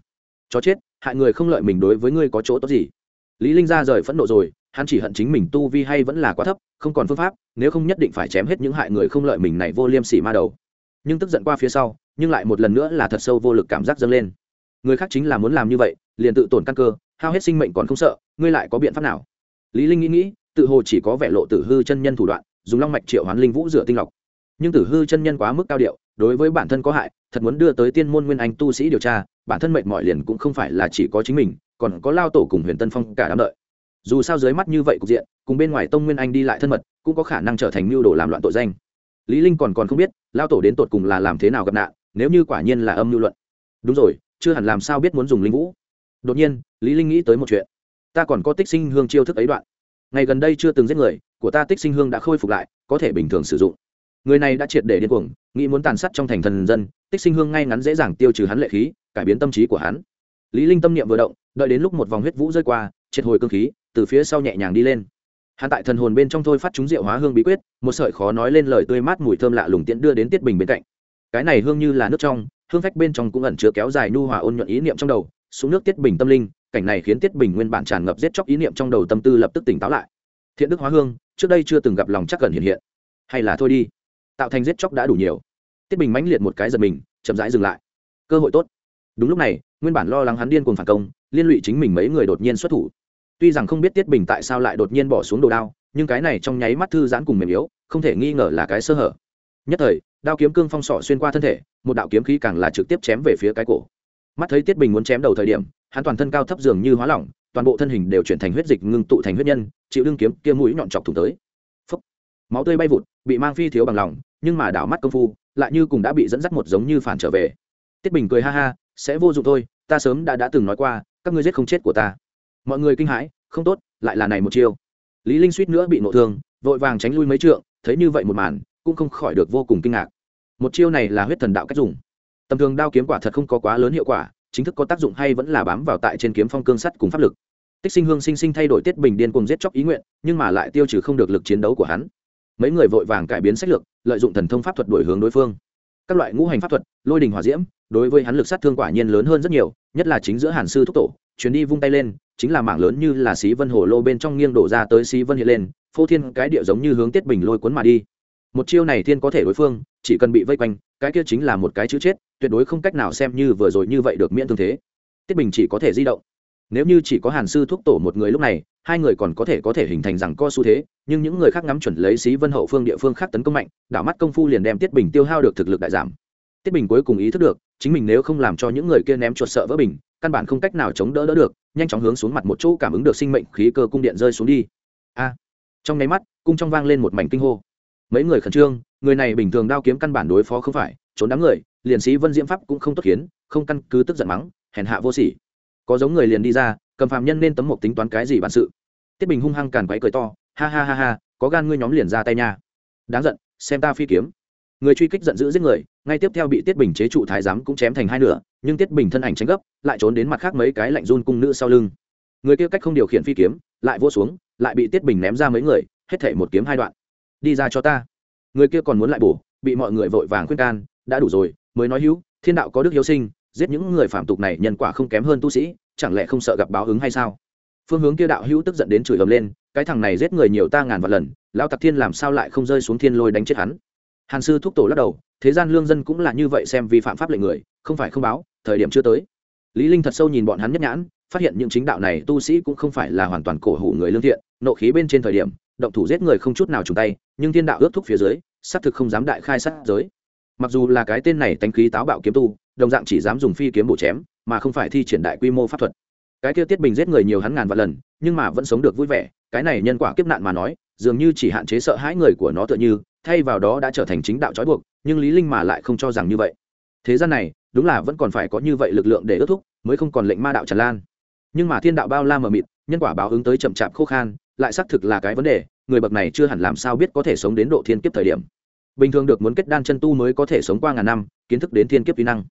Chó chết, hại người không lợi mình đối với ngươi có chỗ tốt gì? Lý linh ra rời phẫn nộ rồi, hắn chỉ hận chính mình tu vi hay vẫn là quá thấp, không còn phương pháp, nếu không nhất định phải chém hết những hại người không lợi mình này vô liêm sỉ ma đầu. Nhưng tức giận qua phía sau, nhưng lại một lần nữa là thật sâu vô lực cảm giác dâng lên. Người khác chính là muốn làm như vậy, liền tự tổn căn cơ, hao hết sinh mệnh còn không sợ, ngươi lại có biện pháp nào? Lý linh nghĩ nghĩ, tự hồ chỉ có vẻ lộ tử hư chân nhân thủ đoạn dùng long mạch triệu hoán linh vũ rửa tinh lọc. Nhưng tử hư chân nhân quá mức cao điệu, đối với bản thân có hại, thật muốn đưa tới tiên môn nguyên anh tu sĩ điều tra, bản thân mệnh mọi liền cũng không phải là chỉ có chính mình, còn có lao tổ cùng huyền tân phong cả đám đợi. Dù sao dưới mắt như vậy cục diện, cùng bên ngoài tông nguyên anh đi lại thân mật, cũng có khả năng trở thành mưu đồ làm loạn tội danh. Lý linh còn còn không biết, lao tổ đến tột cùng là làm thế nào gặp nạn, nếu như quả nhiên là âm mưu luận. Đúng rồi, chưa hẳn làm sao biết muốn dùng linh vũ. Đột nhiên, lý linh nghĩ tới một chuyện. Ta còn có tích sinh hương chiêu thức ấy đoạn. Ngày gần đây chưa từng giết người của ta tích sinh hương đã khôi phục lại, có thể bình thường sử dụng. Người này đã triệt để điên cuồng, nghĩ muốn tàn sát trong thành thần dân, tích sinh hương ngay ngắn dễ dàng tiêu trừ hắn lệ khí, cải biến tâm trí của hắn. Lý linh tâm niệm vừa động, đợi đến lúc một vòng huyết vũ rơi qua, triệt hồi cương khí, từ phía sau nhẹ nhàng đi lên. Hắn tại thần hồn bên trong thôi phát chúng rượu hóa hương bí quyết, một sợi khó nói lên lời tươi mát mùi thơm lạ lùng tiễn đưa đến tiết bình bên cạnh. Cái này hương như là nước trong, hương phách bên trong cũng ẩn chứa kéo dài nu hòa ôn nhuận ý niệm trong đầu xuống nước tiết bình tâm linh, cảnh này khiến tiết bình nguyên bản tràn ngập giết chóc ý niệm trong đầu tâm tư lập tức tỉnh táo lại. Thiện đức hóa hương trước đây chưa từng gặp lòng chắc gần hiện hiện. Hay là thôi đi. Tạo thành giết chóc đã đủ nhiều. Tiết bình mãnh liệt một cái giật mình, chậm rãi dừng lại. Cơ hội tốt. Đúng lúc này, nguyên bản lo lắng hắn điên cuồng phản công, liên lụy chính mình mấy người đột nhiên xuất thủ. Tuy rằng không biết tiết bình tại sao lại đột nhiên bỏ xuống đồ đao, nhưng cái này trong nháy mắt thư giãn cùng mềm yếu, không thể nghi ngờ là cái sơ hở. Nhất thời, đao kiếm cương phong sọ xuyên qua thân thể, một đạo kiếm khí càng là trực tiếp chém về phía cái cổ. Mắt thấy tiết bình muốn chém đầu thời điểm, hắn toàn thân cao thấp dường như hóa lỏng toàn bộ thân hình đều chuyển thành huyết dịch ngưng tụ thành huyết nhân, chịu đương kiếm kia mũi nhọn chọc thủng tới. Phúc. máu tươi bay vụt, bị mang phi thiếu bằng lòng, nhưng mà đảo mắt công phu, lại như cùng đã bị dẫn dắt một giống như phản trở về. Tiết bình cười ha ha, sẽ vô dụng thôi, ta sớm đã đã từng nói qua, các ngươi giết không chết của ta. Mọi người kinh hãi, không tốt, lại là này một chiêu. Lý linh suýt nữa bị nộ thương, vội vàng tránh lui mấy trượng, thấy như vậy một màn, cũng không khỏi được vô cùng kinh ngạc. Một chiêu này là huyết thần đạo cách dùng. Tầm thường đao kiếm quả thật không có quá lớn hiệu quả chính thức có tác dụng hay vẫn là bám vào tại trên kiếm phong cương sắt cùng pháp lực. Tích sinh hương sinh sinh thay đổi tiết bình điên cùng giết chóc ý nguyện, nhưng mà lại tiêu trừ không được lực chiến đấu của hắn. Mấy người vội vàng cải biến sách lược, lợi dụng thần thông pháp thuật đổi hướng đối phương. Các loại ngũ hành pháp thuật, lôi đình hỏa diễm, đối với hắn lực sát thương quả nhiên lớn hơn rất nhiều, nhất là chính giữa hàn sư thúc tổ, chuyến đi vung tay lên, chính là mảng lớn như là xí vân hồ lô bên trong nghiêng đổ ra tới xí vân hiện lên, phô thiên cái địa giống như hướng tiết bình lôi cuốn mà đi. Một chiêu này thiên có thể đối phương, chỉ cần bị vây quanh, cái kia chính là một cái chữ chết tuyệt đối không cách nào xem như vừa rồi như vậy được miễn thương thế. Tiết bình chỉ có thể di động. Nếu như chỉ có hàn sư thuốc tổ một người lúc này, hai người còn có thể có thể hình thành rằng co xu thế, nhưng những người khác ngắm chuẩn lấy xí vân hậu phương địa phương khác tấn công mạnh, đảo mắt công phu liền đem tiết bình tiêu hao được thực lực đại giảm. Tiết bình cuối cùng ý thức được, chính mình nếu không làm cho những người kia ném chuột sợ vỡ bình, căn bản không cách nào chống đỡ đỡ được, nhanh chóng hướng xuống mặt một chỗ cảm ứng được sinh mệnh khí cơ cung điện rơi xuống đi. A! Trong nháy mắt, cung trong vang lên một mảnh kinh hô. Mấy người khẩn trương, người này bình thường đao kiếm căn bản đối phó không phải, trốn đám người liền sĩ vân diễm pháp cũng không tốt khiến, không căn cứ tức giận mắng, hèn hạ vô sỉ. Có giống người liền đi ra, cầm phạm nhân nên tấm một tính toán cái gì bản sự. Tiết bình hung hăng càn quấy cười to, ha ha ha ha, có gan ngươi nhóm liền ra tay nha. Đáng giận, xem ta phi kiếm. Người truy kích giận dữ giết người, ngay tiếp theo bị tiết bình chế trụ thái giám cũng chém thành hai nửa, nhưng tiết bình thân ảnh tránh gấp, lại trốn đến mặt khác mấy cái lạnh run cung nữ sau lưng. Người kia cách không điều khiển phi kiếm, lại vô xuống, lại bị tiết bình ném ra mấy người, hết thể một kiếm hai đoạn. Đi ra cho ta. Người kia còn muốn lại bổ, bị mọi người vội vàng khuyên can, đã đủ rồi mới nói hữu, thiên đạo có đức hiếu sinh, giết những người phạm tục này nhân quả không kém hơn tu sĩ, chẳng lẽ không sợ gặp báo ứng hay sao? Phương hướng kia đạo hữu tức giận đến chửi ầm lên, cái thằng này giết người nhiều ta ngàn vạn lần, lão tặc thiên làm sao lại không rơi xuống thiên lôi đánh chết hắn? Hàn sư thúc tổ lắc đầu, thế gian lương dân cũng là như vậy xem vi phạm pháp lệnh người, không phải không báo, thời điểm chưa tới. Lý linh thật sâu nhìn bọn hắn nhất nhãn, phát hiện những chính đạo này tu sĩ cũng không phải là hoàn toàn cổ hủ người lương thiện, nộ khí bên trên thời điểm, động thủ giết người không chút nào trùng tay, nhưng thiên đạo ước thúc phía dưới, xác thực không dám đại khai sát giới mặc dù là cái tên này tánh khí táo bạo kiếm tu, đồng dạng chỉ dám dùng phi kiếm bổ chém, mà không phải thi triển đại quy mô pháp thuật. Cái kia tiết bình giết người nhiều hắn ngàn vạn lần, nhưng mà vẫn sống được vui vẻ, cái này nhân quả kiếp nạn mà nói, dường như chỉ hạn chế sợ hãi người của nó tựa như, thay vào đó đã trở thành chính đạo trói buộc, nhưng lý linh mà lại không cho rằng như vậy. Thế gian này, đúng là vẫn còn phải có như vậy lực lượng để ước thúc, mới không còn lệnh ma đạo tràn lan. Nhưng mà thiên đạo bao la mờ mịt, nhân quả báo ứng tới chậm chạp khô khan, lại xác thực là cái vấn đề, người bậc này chưa hẳn làm sao biết có thể sống đến độ thiên kiếp thời điểm bình thường được muốn kết đan chân tu mới có thể sống qua ngàn năm, kiến thức đến thiên kiếp vi năng.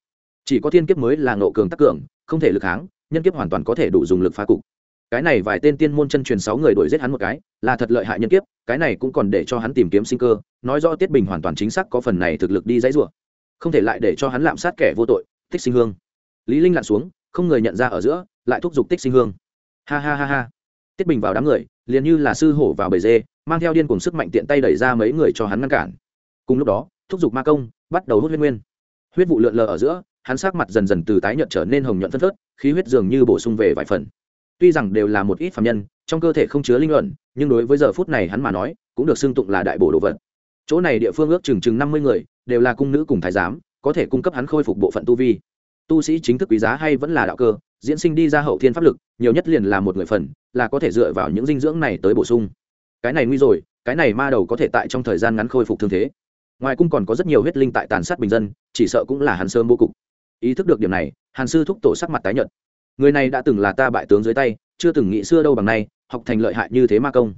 Chỉ có thiên kiếp mới là ngộ cường tác cường, không thể lực háng nhân kiếp hoàn toàn có thể đủ dùng lực phá cục. Cái này vài tên tiên môn chân truyền sáu người đuổi giết hắn một cái, là thật lợi hại nhân kiếp, cái này cũng còn để cho hắn tìm kiếm sinh cơ, nói rõ tiết bình hoàn toàn chính xác có phần này thực lực đi dãy rủa. Không thể lại để cho hắn lạm sát kẻ vô tội, tích sinh hương. Lý linh lặn xuống, không người nhận ra ở giữa, lại thúc giục tích sinh hương. Ha ha ha ha. Tiết bình vào đám người, liền như là sư hổ vào bầy dê, mang theo điên cùng sức mạnh tiện tay đẩy ra mấy người cho hắn ngăn cản cùng lúc đó, thúc giục ma công bắt đầu hút huyết nguyên. Huyết vụ lượn lờ ở giữa, hắn sắc mặt dần dần từ tái nhợt trở nên hồng nhuận phân phớt, khí huyết dường như bổ sung về vài phần. Tuy rằng đều là một ít phạm nhân, trong cơ thể không chứa linh luận, nhưng đối với giờ phút này hắn mà nói, cũng được xưng tụng là đại bổ đồ vật. Chỗ này địa phương ước chừng chừng năm mươi người, đều là cung nữ cùng thái giám, có thể cung cấp hắn khôi phục bộ phận tu vi. Tu sĩ chính thức quý giá hay vẫn là đạo cơ, diễn sinh đi ra hậu thiên pháp lực, nhiều nhất liền là một người phần, là có thể dựa vào những dinh dưỡng này tới bổ sung. Cái này nguy rồi, cái này ma đầu có thể tại trong thời gian ngắn khôi phục thương thế ngoài cung còn có rất nhiều huyết linh tại tàn sát bình dân, chỉ sợ cũng là hắn sớm vô cục. Ý thức được điểm này, hàn sư thúc tổ sắc mặt tái nhợt. Người này đã từng là ta bại tướng dưới tay, chưa từng nghĩ xưa đâu bằng nay, học thành lợi hại như thế ma công.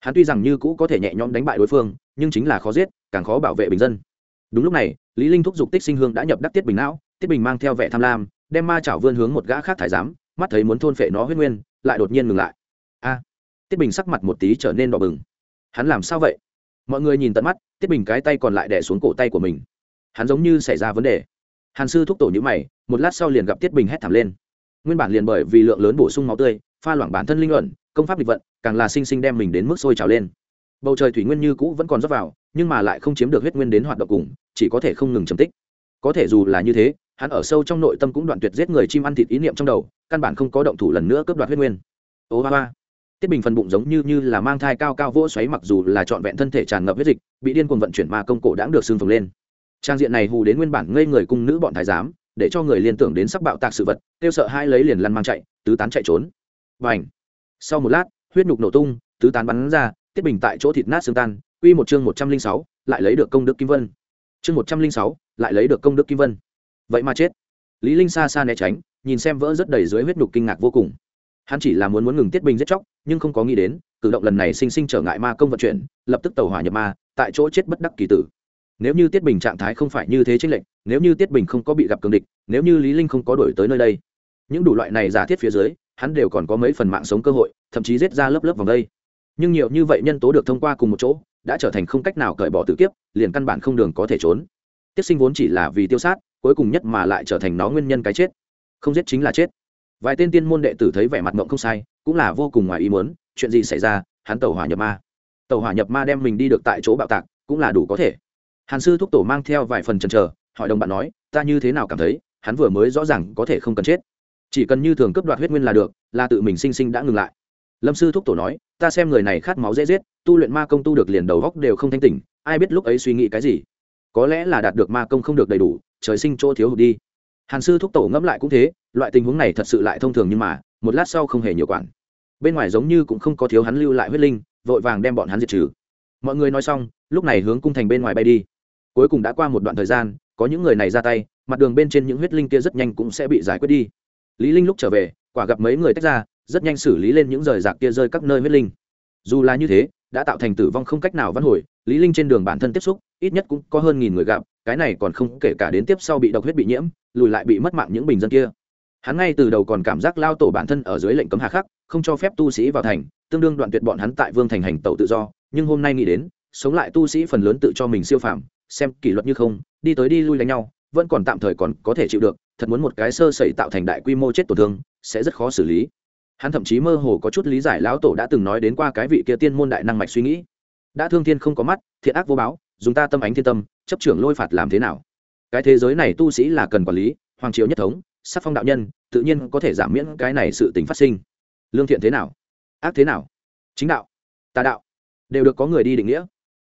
Hắn tuy rằng như cũ có thể nhẹ nhõm đánh bại đối phương, nhưng chính là khó giết, càng khó bảo vệ bình dân. Đúng lúc này, lý linh thúc giục tích sinh hương đã nhập đắc tiết bình não, tiết bình mang theo vẻ tham lam, đem ma chảo vươn hướng một gã khác thải giám, mắt thấy muốn thôn phệ nó huyết nguyên, lại đột nhiên ngừng lại. A, tiết bình sắc mặt một tí trở nên đỏ bừng. Hắn làm sao vậy? Mọi người nhìn tận mắt, tiết bình cái tay còn lại đẻ xuống cổ tay của mình. Hắn giống như xảy ra vấn đề. Hàn sư thúc tổ nhữ mày, một lát sau liền gặp tiết bình hét thảm lên. Nguyên bản liền bởi vì lượng lớn bổ sung máu tươi, pha loãng bản thân linh luận, công pháp địch vận, càng là sinh sinh đem mình đến mức sôi trào lên. Bầu trời thủy nguyên như cũ vẫn còn rót vào, nhưng mà lại không chiếm được huyết nguyên đến hoạt động cùng, chỉ có thể không ngừng chấm tích. Có thể dù là như thế, hắn ở sâu trong nội tâm cũng đoạn tuyệt giết người chim ăn thịt ý niệm trong đầu, căn bản không có động thủ lần nữa cướp đoạt huyết nguyên. Ô ba ba tiết bình phần bụng giống như như là mang thai cao cao vỗ xoáy mặc dù là trọn vẹn thân thể tràn ngập huyết dịch, bị điên cuồng vận chuyển ma công cổ đãng được xương phồng lên. Trang diện này hù đến nguyên bản ngây người cung nữ bọn thái giám, để cho người liên tưởng đến sắc bạo tạc sự vật, kêu sợ hai lấy liền lăn mang chạy, tứ tán chạy trốn. Và ảnh sau một lát, huyết nhục nổ tung, tứ tán bắn ra, tiết bình tại chỗ thịt nát xương tan, quy một chương một trăm linh sáu, lại lấy được công đức kim vân. Chương một trăm linh sáu, lại lấy được công đức kim vân. Vậy mà chết. Lý linh xa xa né tránh, nhìn xem vỡ rất đầy dưới huyết nhục kinh ngạc vô cùng hắn chỉ là muốn muốn ngừng tiết bình giết chóc, nhưng không có nghĩ đến, cử động lần này sinh sinh trở ngại ma công vận chuyển, lập tức tàu hỏa nhập ma, tại chỗ chết bất đắc kỳ tử. Nếu như tiết bình trạng thái không phải như thế chính lệnh nếu như tiết bình không có bị gặp cường địch, nếu như lý linh không có đổi tới nơi đây, những đủ loại này giả thiết phía dưới, hắn đều còn có mấy phần mạng sống cơ hội, thậm chí giết ra lớp lớp vòng đây. Nhưng nhiều như vậy nhân tố được thông qua cùng một chỗ, đã trở thành không cách nào cởi bỏ tự kiếp, liền căn bản không đường có thể trốn. Tiết sinh vốn chỉ là vì tiêu sát, cuối cùng nhất mà lại trở thành nó nguyên nhân cái chết. Không giết chính là chết vài tên tiên môn đệ tử thấy vẻ mặt mộng không sai, cũng là vô cùng ngoài ý muốn, chuyện gì xảy ra, hắn tàu hỏa nhập ma. Tàu hỏa nhập ma đem mình đi được tại chỗ bạo tạc, cũng là đủ có thể. Hàn sư thúc tổ mang theo vài phần chần chờ, hỏi đồng bạn nói, ta như thế nào cảm thấy, hắn vừa mới rõ ràng có thể không cần chết. Chỉ cần như thường cấp đoạt huyết nguyên là được, là tự mình sinh sinh đã ngừng lại. Lâm sư thúc tổ nói, ta xem người này khát máu dễ giết, tu luyện ma công tu được liền đầu góc đều không thanh tỉnh, ai biết lúc ấy suy nghĩ cái gì? Có lẽ là đạt được ma công không được đầy đủ, trời sinh chỗ thiếu hụt đi. Hàn sư thúc tổ ngẫm lại cũng thế loại tình huống này thật sự lại thông thường nhưng mà, một lát sau không hề nhiều quản. Bên ngoài giống như cũng không có thiếu hắn lưu lại huyết linh, vội vàng đem bọn hắn diệt trừ. Mọi người nói xong, lúc này hướng cung thành bên ngoài bay đi. Cuối cùng đã qua một đoạn thời gian, có những người này ra tay, mặt đường bên trên những huyết linh kia rất nhanh cũng sẽ bị giải quyết đi. Lý linh lúc trở về, quả gặp mấy người tách ra, rất nhanh xử lý lên những rời rạc kia rơi các nơi huyết linh. Dù là như thế, đã tạo thành tử vong không cách nào vãn hồi, lý linh trên đường bản thân tiếp xúc, ít nhất cũng có hơn nghìn người gặp, cái này còn không kể cả đến tiếp sau bị độc huyết bị nhiễm, lùi lại bị mất mạng những bình dân kia hắn ngay từ đầu còn cảm giác lao tổ bản thân ở dưới lệnh cấm hà khắc, không cho phép tu sĩ vào thành, tương đương đoạn tuyệt bọn hắn tại vương thành hành tẩu tự do, nhưng hôm nay nghĩ đến, sống lại tu sĩ phần lớn tự cho mình siêu phàm, xem kỷ luật như không, đi tới đi lui đánh nhau, vẫn còn tạm thời còn có thể chịu được, thật muốn một cái sơ sẩy tạo thành đại quy mô chết tổn thương, sẽ rất khó xử lý. Hắn thậm chí mơ hồ có chút lý giải lão tổ đã từng nói đến qua cái vị kia tiên môn đại năng mạch suy nghĩ. Đã thương thiên không có mắt, thiện ác vô báo, dùng ta tâm ánh thiên tâm, chấp trưởng lôi phạt làm thế nào? Cái thế giới này tu sĩ là cần quản lý, hoàng triều nhất thống sắc phong đạo nhân, tự nhiên có thể giảm miễn cái này sự tình phát sinh. Lương thiện thế nào? Ác thế nào? Chính đạo, tà đạo, đều được có người đi định nghĩa.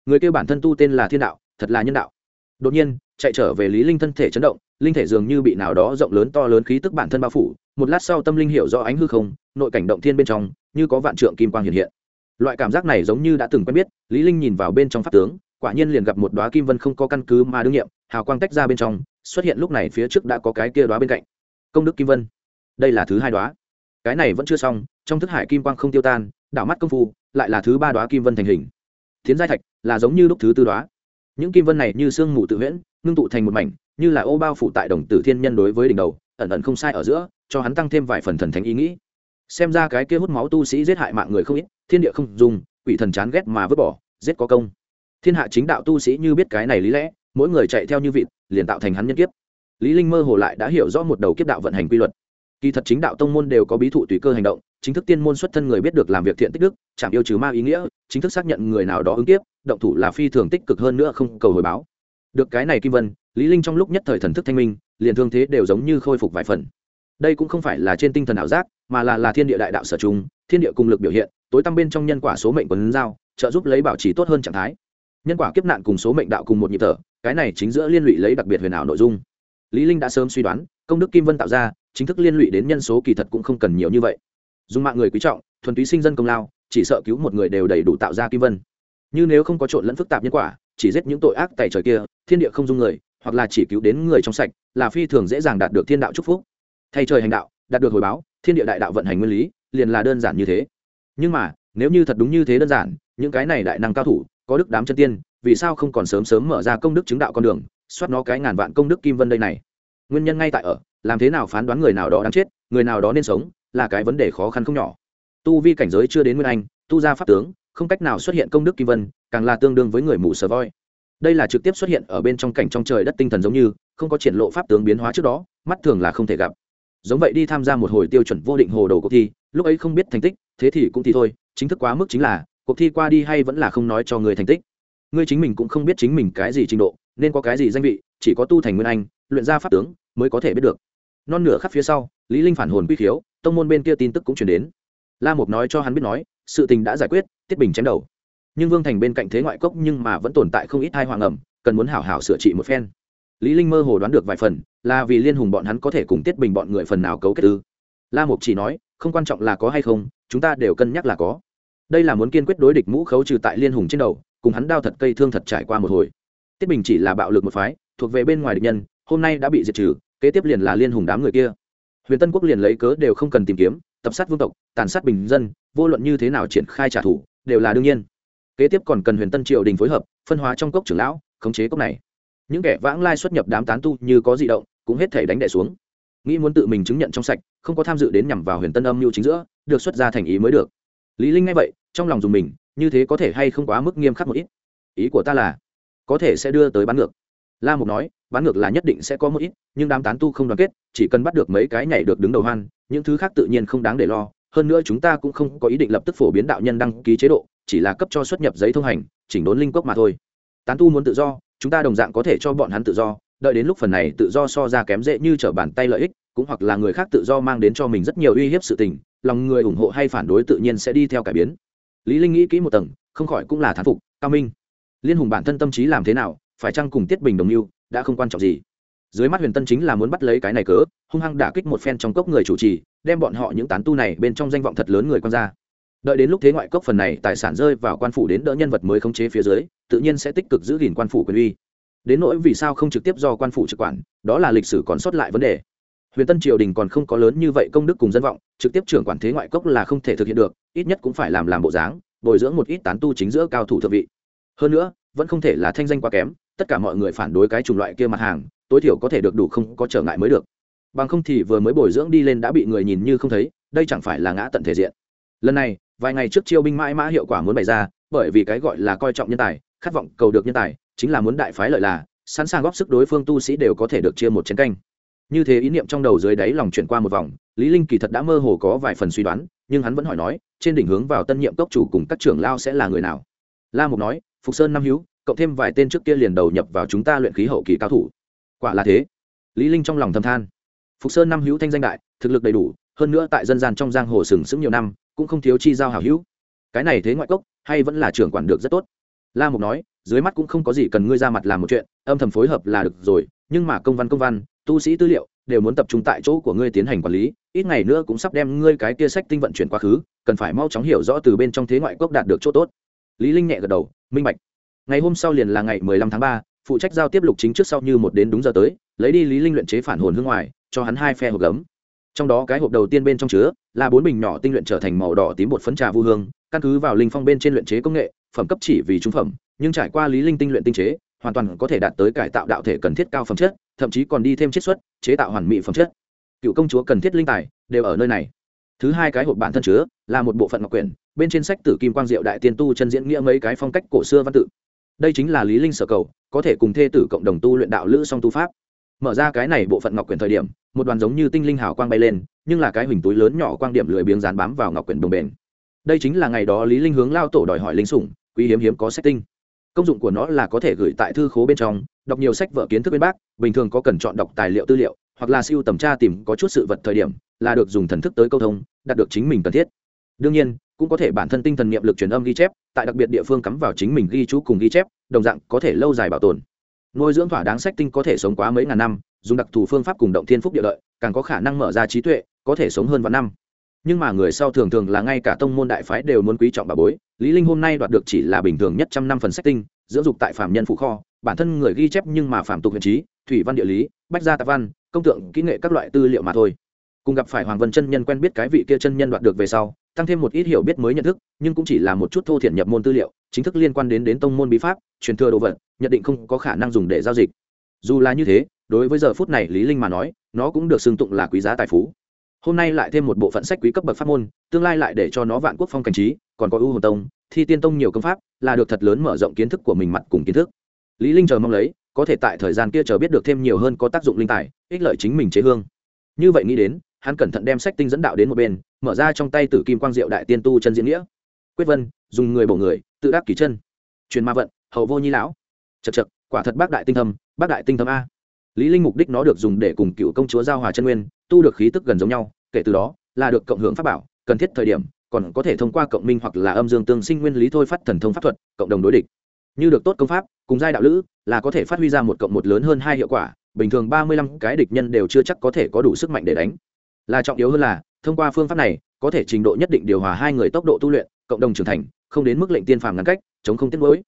Người kêu bản thân tu tên là thiên đạo, thật là nhân đạo. Đột nhiên, chạy trở về lý linh thân thể chấn động, linh thể dường như bị nào đó rộng lớn to lớn khí tức bản thân bao phủ, một lát sau tâm linh hiểu rõ ánh hư không, nội cảnh động thiên bên trong, như có vạn trượng kim quang hiện hiện. Loại cảm giác này giống như đã từng quen biết, lý linh nhìn vào bên trong pháp tướng, quả nhiên liền gặp một đóa kim vân không có căn cứ mà đương nhiệm, hào quang tách ra bên trong, xuất hiện lúc này phía trước đã có cái kia đóa bên cạnh công đức kim vân. Đây là thứ hai đóa. Cái này vẫn chưa xong, trong thức hải kim quang không tiêu tan, đảo mắt công phu, lại là thứ ba đóa kim vân thành hình. Thiến giai thạch là giống như lúc thứ tư đóa. Những kim vân này như sương mù tự huyễn, ngưng tụ thành một mảnh, như là ô bao phủ tại đồng tử thiên nhân đối với đỉnh đầu, ẩn ẩn không sai ở giữa, cho hắn tăng thêm vài phần thần thánh ý nghĩ. Xem ra cái kia hút máu tu sĩ giết hại mạng người không ít, thiên địa không dùng, quỷ thần chán ghét mà vứt bỏ, giết có công. Thiên hạ chính đạo tu sĩ như biết cái này lý lẽ, mỗi người chạy theo như vịt, liền tạo thành hắn nhân kiếp lý linh mơ hồ lại đã hiểu rõ một đầu kiếp đạo vận hành quy luật. Kỳ thật chính đạo tông môn đều có bí thụ tùy cơ hành động, chính thức tiên môn xuất thân người biết được làm việc thiện tích đức, chẳng yêu trừ ma ý nghĩa, chính thức xác nhận người nào đó ứng tiếp động thủ là phi thường tích cực hơn nữa không cầu hồi báo. Được cái này kim vân, lý linh trong lúc nhất thời thần thức thanh minh, liền thương thế đều giống như khôi phục vài phần. Đây cũng không phải là trên tinh thần ảo giác, mà là là thiên địa đại đạo sở trung, thiên địa cùng lực biểu hiện, tối tăm bên trong nhân quả số mệnh quấn giao, trợ giúp lấy bảo trì tốt hơn trạng thái. Nhân quả kiếp nạn cùng số mệnh đạo cùng một nhịp thở, cái này chính giữa liên lụy lấy đặc biệt huyền ảo nội dung lý linh đã sớm suy đoán, công đức kim vân tạo ra, chính thức liên lụy đến nhân số kỳ thật cũng không cần nhiều như vậy. Dùng mạng người quý trọng, thuần túy sinh dân công lao, chỉ sợ cứu một người đều đầy đủ tạo ra kim vân. Như nếu không có trộn lẫn phức tạp nhân quả, chỉ giết những tội ác tại trời kia, thiên địa không dung người, hoặc là chỉ cứu đến người trong sạch, là phi thường dễ dàng đạt được thiên đạo chúc phúc. Thay trời hành đạo, đạt được hồi báo, thiên địa đại đạo vận hành nguyên lý, liền là đơn giản như thế. Nhưng mà, nếu như thật đúng như thế đơn giản, những cái này đại năng cao thủ, có đức đám chân tiên, vì sao không còn sớm sớm mở ra công đức chứng đạo con đường soát nó cái ngàn vạn công đức kim vân đây này. Nguyên nhân ngay tại ở, làm thế nào phán đoán người nào đó đáng chết, người nào đó nên sống, là cái vấn đề khó khăn không nhỏ. Tu vi cảnh giới chưa đến nguyên anh, tu ra pháp tướng, không cách nào xuất hiện công đức kim vân, càng là tương đương với người mù sờ voi. Đây là trực tiếp xuất hiện ở bên trong cảnh trong trời đất tinh thần giống như, không có triển lộ pháp tướng biến hóa trước đó, mắt thường là không thể gặp. Giống vậy đi tham gia một hồi tiêu chuẩn vô định hồ đồ cuộc thi, lúc ấy không biết thành tích, thế thì cũng thì thôi, chính thức quá mức chính là, cuộc thi qua đi hay vẫn là không nói cho người thành tích. Ngươi chính mình cũng không biết chính mình cái gì trình độ nên có cái gì danh vị, chỉ có tu thành nguyên anh, luyện ra pháp tướng mới có thể biết được. Non nửa khắp phía sau, lý linh phản hồn quy khiếu, tông môn bên kia tin tức cũng truyền đến. La mục nói cho hắn biết nói, sự tình đã giải quyết, tiết bình chém đầu. Nhưng vương thành bên cạnh thế ngoại cốc nhưng mà vẫn tồn tại không ít hai hoàng ẩm cần muốn hảo hảo sửa trị một phen. Lý linh mơ hồ đoán được vài phần, là vì liên hùng bọn hắn có thể cùng tiết bình bọn người phần nào cấu kết ư. La mục chỉ nói, không quan trọng là có hay không, chúng ta đều cân nhắc là có. Đây là muốn kiên quyết đối địch mũ khấu trừ tại liên hùng trên đầu, cùng hắn đao thật cây thương thật trải qua một hồi tiết bình chỉ là bạo lực một phái, thuộc về bên ngoài địch nhân, hôm nay đã bị diệt trừ, kế tiếp liền là liên hùng đám người kia. Huyền tân quốc liền lấy cớ đều không cần tìm kiếm, tập sát vương tộc, tàn sát bình dân, vô luận như thế nào triển khai trả thù, đều là đương nhiên. Kế tiếp còn cần huyền tân triều đình phối hợp, phân hóa trong cốc trưởng lão, khống chế cốc này. Những kẻ vãng lai xuất nhập đám tán tu như có di động, cũng hết thể đánh đẻ xuống. Nghĩ muốn tự mình chứng nhận trong sạch, không có tham dự đến nhằm vào huyền tân âm mưu chính giữa, được xuất ra thành ý mới được. Lý linh nghe vậy, trong lòng dùng mình, như thế có thể hay không quá mức nghiêm khắc một ít? Ý của ta là có thể sẽ đưa tới bán ngược. La mục nói, bán ngược là nhất định sẽ có một ít, nhưng đám tán tu không đoàn kết, chỉ cần bắt được mấy cái nhảy được đứng đầu hoan, những thứ khác tự nhiên không đáng để lo. Hơn nữa chúng ta cũng không có ý định lập tức phổ biến đạo nhân đăng ký chế độ, chỉ là cấp cho xuất nhập giấy thông hành, chỉnh đốn linh cốc mà thôi. Tán tu muốn tự do, chúng ta đồng dạng có thể cho bọn hắn tự do, đợi đến lúc phần này tự do so ra kém dễ như trở bàn tay lợi ích, cũng hoặc là người khác tự do mang đến cho mình rất nhiều uy hiếp sự tình, lòng người ủng hộ hay phản đối tự nhiên sẽ đi theo cải biến. Lý linh nghĩ kỹ một tầng, không khỏi cũng là thán phục, cao minh liên hùng bản thân tâm trí làm thế nào, phải chăng cùng tiết bình đồng mưu, đã không quan trọng gì. Dưới mắt huyền tân chính là muốn bắt lấy cái này cớ, hung hăng đả kích một phen trong cốc người chủ trì, đem bọn họ những tán tu này bên trong danh vọng thật lớn người quan ra. Đợi đến lúc thế ngoại cốc phần này tài sản rơi vào quan phủ đến đỡ nhân vật mới khống chế phía dưới, tự nhiên sẽ tích cực giữ gìn quan phủ quyền uy. Đến nỗi vì sao không trực tiếp do quan phủ trực quản, đó là lịch sử còn sót lại vấn đề. Huyền tân triều đình còn không có lớn như vậy công đức cùng dân vọng, trực tiếp trưởng quản thế ngoại cốc là không thể thực hiện được, ít nhất cũng phải làm làm bộ dáng, bồi dưỡng một ít tán tu chính giữa cao thủ thượng vị hơn nữa, vẫn không thể là thanh danh quá kém, tất cả mọi người phản đối cái chủng loại kia mặt hàng, tối thiểu có thể được đủ không có trở ngại mới được. Bằng không thì vừa mới bồi dưỡng đi lên đã bị người nhìn như không thấy, đây chẳng phải là ngã tận thể diện. Lần này, vài ngày trước chiêu binh mãi mã hiệu quả muốn bày ra, bởi vì cái gọi là coi trọng nhân tài, khát vọng cầu được nhân tài, chính là muốn đại phái lợi là, sẵn sàng góp sức đối phương tu sĩ đều có thể được chia một chiến canh. Như thế ý niệm trong đầu dưới đáy lòng chuyển qua một vòng, lý linh kỳ thật đã mơ hồ có vài phần suy đoán, nhưng hắn vẫn hỏi nói, trên đỉnh hướng vào tân nhiệm cốc chủ cùng các trưởng lao sẽ là người nào? La mục nói phục sơn năm hữu, cộng thêm vài tên trước kia liền đầu nhập vào chúng ta luyện khí hậu kỳ cao thủ. Quả là thế. Lý linh trong lòng thầm than. Phục sơn năm hữu thanh danh đại thực lực đầy đủ hơn nữa tại dân gian trong giang hồ sừng sững nhiều năm cũng không thiếu chi giao hảo hữu. Cái này thế ngoại cốc hay vẫn là trưởng quản được rất tốt. La mục nói dưới mắt cũng không có gì cần ngươi ra mặt làm một chuyện âm thầm phối hợp là được rồi nhưng mà công văn công văn tu sĩ tư liệu đều muốn tập trung tại chỗ của ngươi tiến hành quản lý ít ngày nữa cũng sắp đem ngươi cái kia sách tinh vận chuyển quá khứ cần phải mau chóng hiểu rõ từ bên trong thế ngoại cốc đạt được chỗ tốt. Lý linh nhẹ gật đầu minh bạch. Ngày hôm sau liền là ngày 15 tháng 3, phụ trách giao tiếp lục chính trước sau như một đến đúng giờ tới lấy đi lý linh luyện chế phản hồn hương ngoài cho hắn hai phe hộp gấm. Trong đó cái hộp đầu tiên bên trong chứa là bốn bình nhỏ tinh luyện trở thành màu đỏ tím bột phấn trà vu hương căn cứ vào linh phong bên trên luyện chế công nghệ phẩm cấp chỉ vì trung phẩm nhưng trải qua lý linh tinh luyện tinh chế hoàn toàn có thể đạt tới cải tạo đạo thể cần thiết cao phẩm chất thậm chí còn đi thêm chiết xuất chế tạo hoàn mỹ phẩm chất. Cựu công chúa cần thiết linh tài đều ở nơi này thứ hai cái hộp bản thân chứa là một bộ phận ngọc quyển, bên trên sách tử kim quang diệu đại tiên tu chân diễn nghĩa mấy cái phong cách cổ xưa văn tự. Đây chính là lý linh sở cầu, có thể cùng thê tử cộng đồng tu luyện đạo lữ song tu pháp. Mở ra cái này bộ phận ngọc quyển thời điểm, một đoàn giống như tinh linh hào quang bay lên, nhưng là cái hình túi lớn nhỏ quang điểm lười biếng dán bám vào ngọc quyển đồng bền. Đây chính là ngày đó lý linh hướng lao tổ đòi hỏi linh sủng, quý hiếm hiếm có sách tinh. Công dụng của nó là có thể gửi tại thư khố bên trong, đọc nhiều sách vở kiến thức bên bác, bình thường có cần chọn đọc tài liệu tư liệu, hoặc là siêu tầm tra tìm có chút sự vật thời điểm là được dùng thần thức tới câu thông, đạt được chính mình cần thiết. Đương nhiên, cũng có thể bản thân tinh thần niệm lực truyền âm ghi chép, tại đặc biệt địa phương cắm vào chính mình ghi chú cùng ghi chép, đồng dạng có thể lâu dài bảo tồn. Nuôi dưỡng thỏa đáng sách tinh có thể sống quá mấy ngàn năm, dùng đặc thù phương pháp cùng động thiên phúc địa lợi, càng có khả năng mở ra trí tuệ, có thể sống hơn vạn năm. Nhưng mà người sau thường thường là ngay cả tông môn đại phái đều muốn quý trọng bà bối, lý linh hôm nay đoạt được chỉ là bình thường nhất trăm năm phần sách tinh, dưỡng dục tại phạm nhân phụ kho, bản thân người ghi chép nhưng mà phạm tục huyền trí, thủy văn địa lý, bách gia tạp văn, công tượng, kỹ nghệ các loại tư liệu mà thôi cùng gặp phải hoàng vân chân nhân quen biết cái vị kia chân nhân đoạt được về sau, tăng thêm một ít hiểu biết mới nhận thức, nhưng cũng chỉ là một chút thô thiển nhập môn tư liệu, chính thức liên quan đến đến tông môn bí pháp, truyền thừa đồ vật nhận định không có khả năng dùng để giao dịch. Dù là như thế, đối với giờ phút này lý linh mà nói, nó cũng được xưng tụng là quý giá tài phú. Hôm nay lại thêm một bộ phận sách quý cấp bậc pháp môn, tương lai lại để cho nó vạn quốc phong cảnh trí, còn có ưu hồn tông, thi tiên tông nhiều công pháp, là được thật lớn mở rộng kiến thức của mình mặt cùng kiến thức. Lý linh chờ mong lấy, có thể tại thời gian kia chờ biết được thêm nhiều hơn có tác dụng linh tài, ích lợi chính mình chế hương. Như vậy nghĩ đến hắn cẩn thận đem sách tinh dẫn đạo đến một bên, mở ra trong tay tử kim quang diệu đại tiên tu chân diễn nghĩa. Quyết vân, dùng người bổ người, tự đắc kỳ chân. Truyền ma vận, hậu vô nhi lão. Chật chật quả thật bác đại tinh thâm, bác đại tinh thâm a. Lý linh mục đích nó được dùng để cùng cựu công chúa giao hòa chân nguyên, tu được khí tức gần giống nhau, kể từ đó, là được cộng hưởng pháp bảo, cần thiết thời điểm, còn có thể thông qua cộng minh hoặc là âm dương tương sinh nguyên lý thôi phát thần thông pháp thuật, cộng đồng đối địch. Như được tốt công pháp, cùng giai đạo lữ, là có thể phát huy ra một cộng một lớn hơn hai hiệu quả, bình thường ba mươi lăm cái địch nhân đều chưa chắc có thể có đủ sức mạnh để đánh là trọng yếu hơn là, thông qua phương pháp này, có thể trình độ nhất định điều hòa hai người tốc độ tu luyện, cộng đồng trưởng thành, không đến mức lệnh tiên phàm ngắn cách, chống không tiết lỗi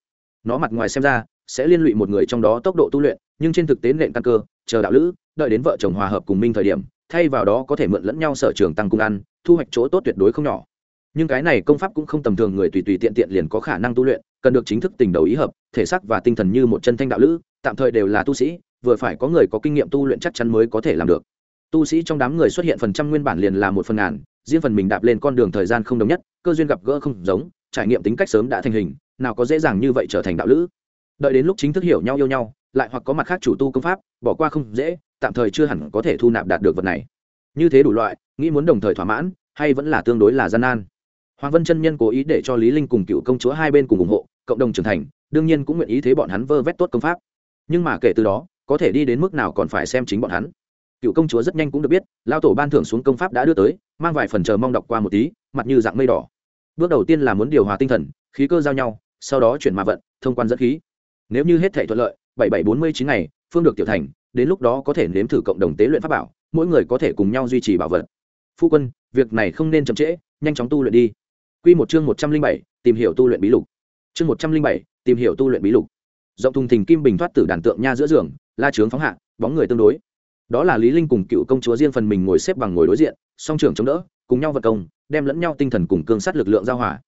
nó mặt ngoài xem ra, sẽ liên lụy một người trong đó tốc độ tu luyện, nhưng trên thực tế nện căn cơ, chờ đạo lữ, đợi đến vợ chồng hòa hợp cùng minh thời điểm, thay vào đó có thể mượn lẫn nhau sở trường tăng cung ăn, thu hoạch chỗ tốt tuyệt đối không nhỏ. Nhưng cái này công pháp cũng không tầm thường người tùy tùy tiện tiện liền có khả năng tu luyện, cần được chính thức tình đầu ý hợp, thể xác và tinh thần như một chân thanh đạo lữ, tạm thời đều là tu sĩ, vừa phải có người có kinh nghiệm tu luyện chắc chắn mới có thể làm được tu sĩ trong đám người xuất hiện phần trăm nguyên bản liền là một phần ngàn, riêng phần mình đạp lên con đường thời gian không đồng nhất, cơ duyên gặp gỡ không giống, trải nghiệm tính cách sớm đã thành hình, nào có dễ dàng như vậy trở thành đạo lữ. Đợi đến lúc chính thức hiểu nhau yêu nhau, lại hoặc có mặt khác chủ tu công pháp, bỏ qua không dễ, tạm thời chưa hẳn có thể thu nạp đạt được vật này. Như thế đủ loại, nghĩ muốn đồng thời thỏa mãn, hay vẫn là tương đối là gian nan. Hoàng vân chân nhân cố ý để cho lý linh cùng cựu công chúa hai bên cùng ủng hộ, cộng đồng trưởng thành, đương nhiên cũng nguyện ý thế bọn hắn vơ vét tốt công pháp. Nhưng mà kể từ đó, có thể đi đến mức nào còn phải xem chính bọn hắn cựu công chúa rất nhanh cũng được biết lao tổ ban thưởng xuống công pháp đã đưa tới, mang vài phần chờ mong đọc qua một tí, mặt như dạng mây đỏ. Bước đầu tiên là muốn điều hòa tinh thần, khí cơ giao nhau, sau đó chuyển ma vận, thông quan dẫn khí. Nếu như hết thể thuận lợi, bảy bảy bốn mươi chín ngày, phương được tiểu thành, đến lúc đó có thể nếm thử cộng đồng tế luyện pháp bảo, mỗi người có thể cùng nhau duy trì bảo vật. Phu quân, việc này không nên chậm trễ, nhanh chóng tu luyện đi. Quy một chương một trăm linh bảy, tìm hiểu tu luyện bí lục. Chương một trăm linh bảy, tìm hiểu tu luyện bí lục. Rộng thùng thình kim bình thoát tử đàn tượng nha giữa giường, la trướng phóng hạ, bóng người tương đối đó là lý linh cùng cựu công chúa riêng phần mình ngồi xếp bằng ngồi đối diện, song trưởng chống đỡ, cùng nhau vật công, đem lẫn nhau tinh thần cùng cương sát lực lượng giao hòa.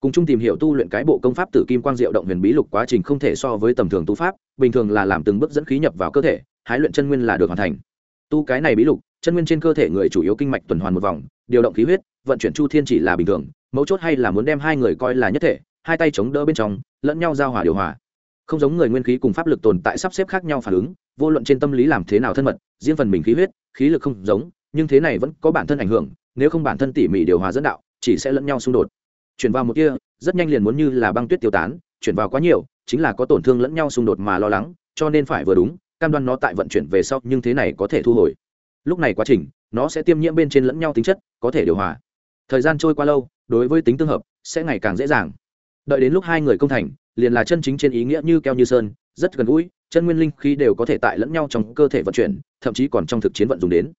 Cùng chung tìm hiểu tu luyện cái bộ công pháp tử kim quang diệu động huyền bí lục quá trình không thể so với tầm thường tu pháp, bình thường là làm từng bước dẫn khí nhập vào cơ thể, hái luyện chân nguyên là được hoàn thành. Tu cái này bí lục, chân nguyên trên cơ thể người chủ yếu kinh mạch tuần hoàn một vòng, điều động khí huyết, vận chuyển chu thiên chỉ là bình thường, mấu chốt hay là muốn đem hai người coi là nhất thể, hai tay chống đỡ bên trong, lẫn nhau giao hòa điều hòa. Không giống người nguyên khí cùng pháp lực tồn tại sắp xếp khác nhau phản ứng vô luận trên tâm lý làm thế nào thân mật, riêng phần mình khí huyết, khí lực không giống, nhưng thế này vẫn có bản thân ảnh hưởng, nếu không bản thân tỉ mỉ điều hòa dẫn đạo, chỉ sẽ lẫn nhau xung đột. Chuyển vào một kia, rất nhanh liền muốn như là băng tuyết tiêu tán, chuyển vào quá nhiều, chính là có tổn thương lẫn nhau xung đột mà lo lắng, cho nên phải vừa đúng, cam đoan nó tại vận chuyển về sau, nhưng thế này có thể thu hồi. Lúc này quá trình, nó sẽ tiêm nhiễm bên trên lẫn nhau tính chất, có thể điều hòa. Thời gian trôi qua lâu, đối với tính tương hợp, sẽ ngày càng dễ dàng. Đợi đến lúc hai người công thành, liền là chân chính trên ý nghĩa như keo như sơn, rất gần gũi chân nguyên linh khí đều có thể tại lẫn nhau trong cơ thể vận chuyển, thậm chí còn trong thực chiến vận dùng đến.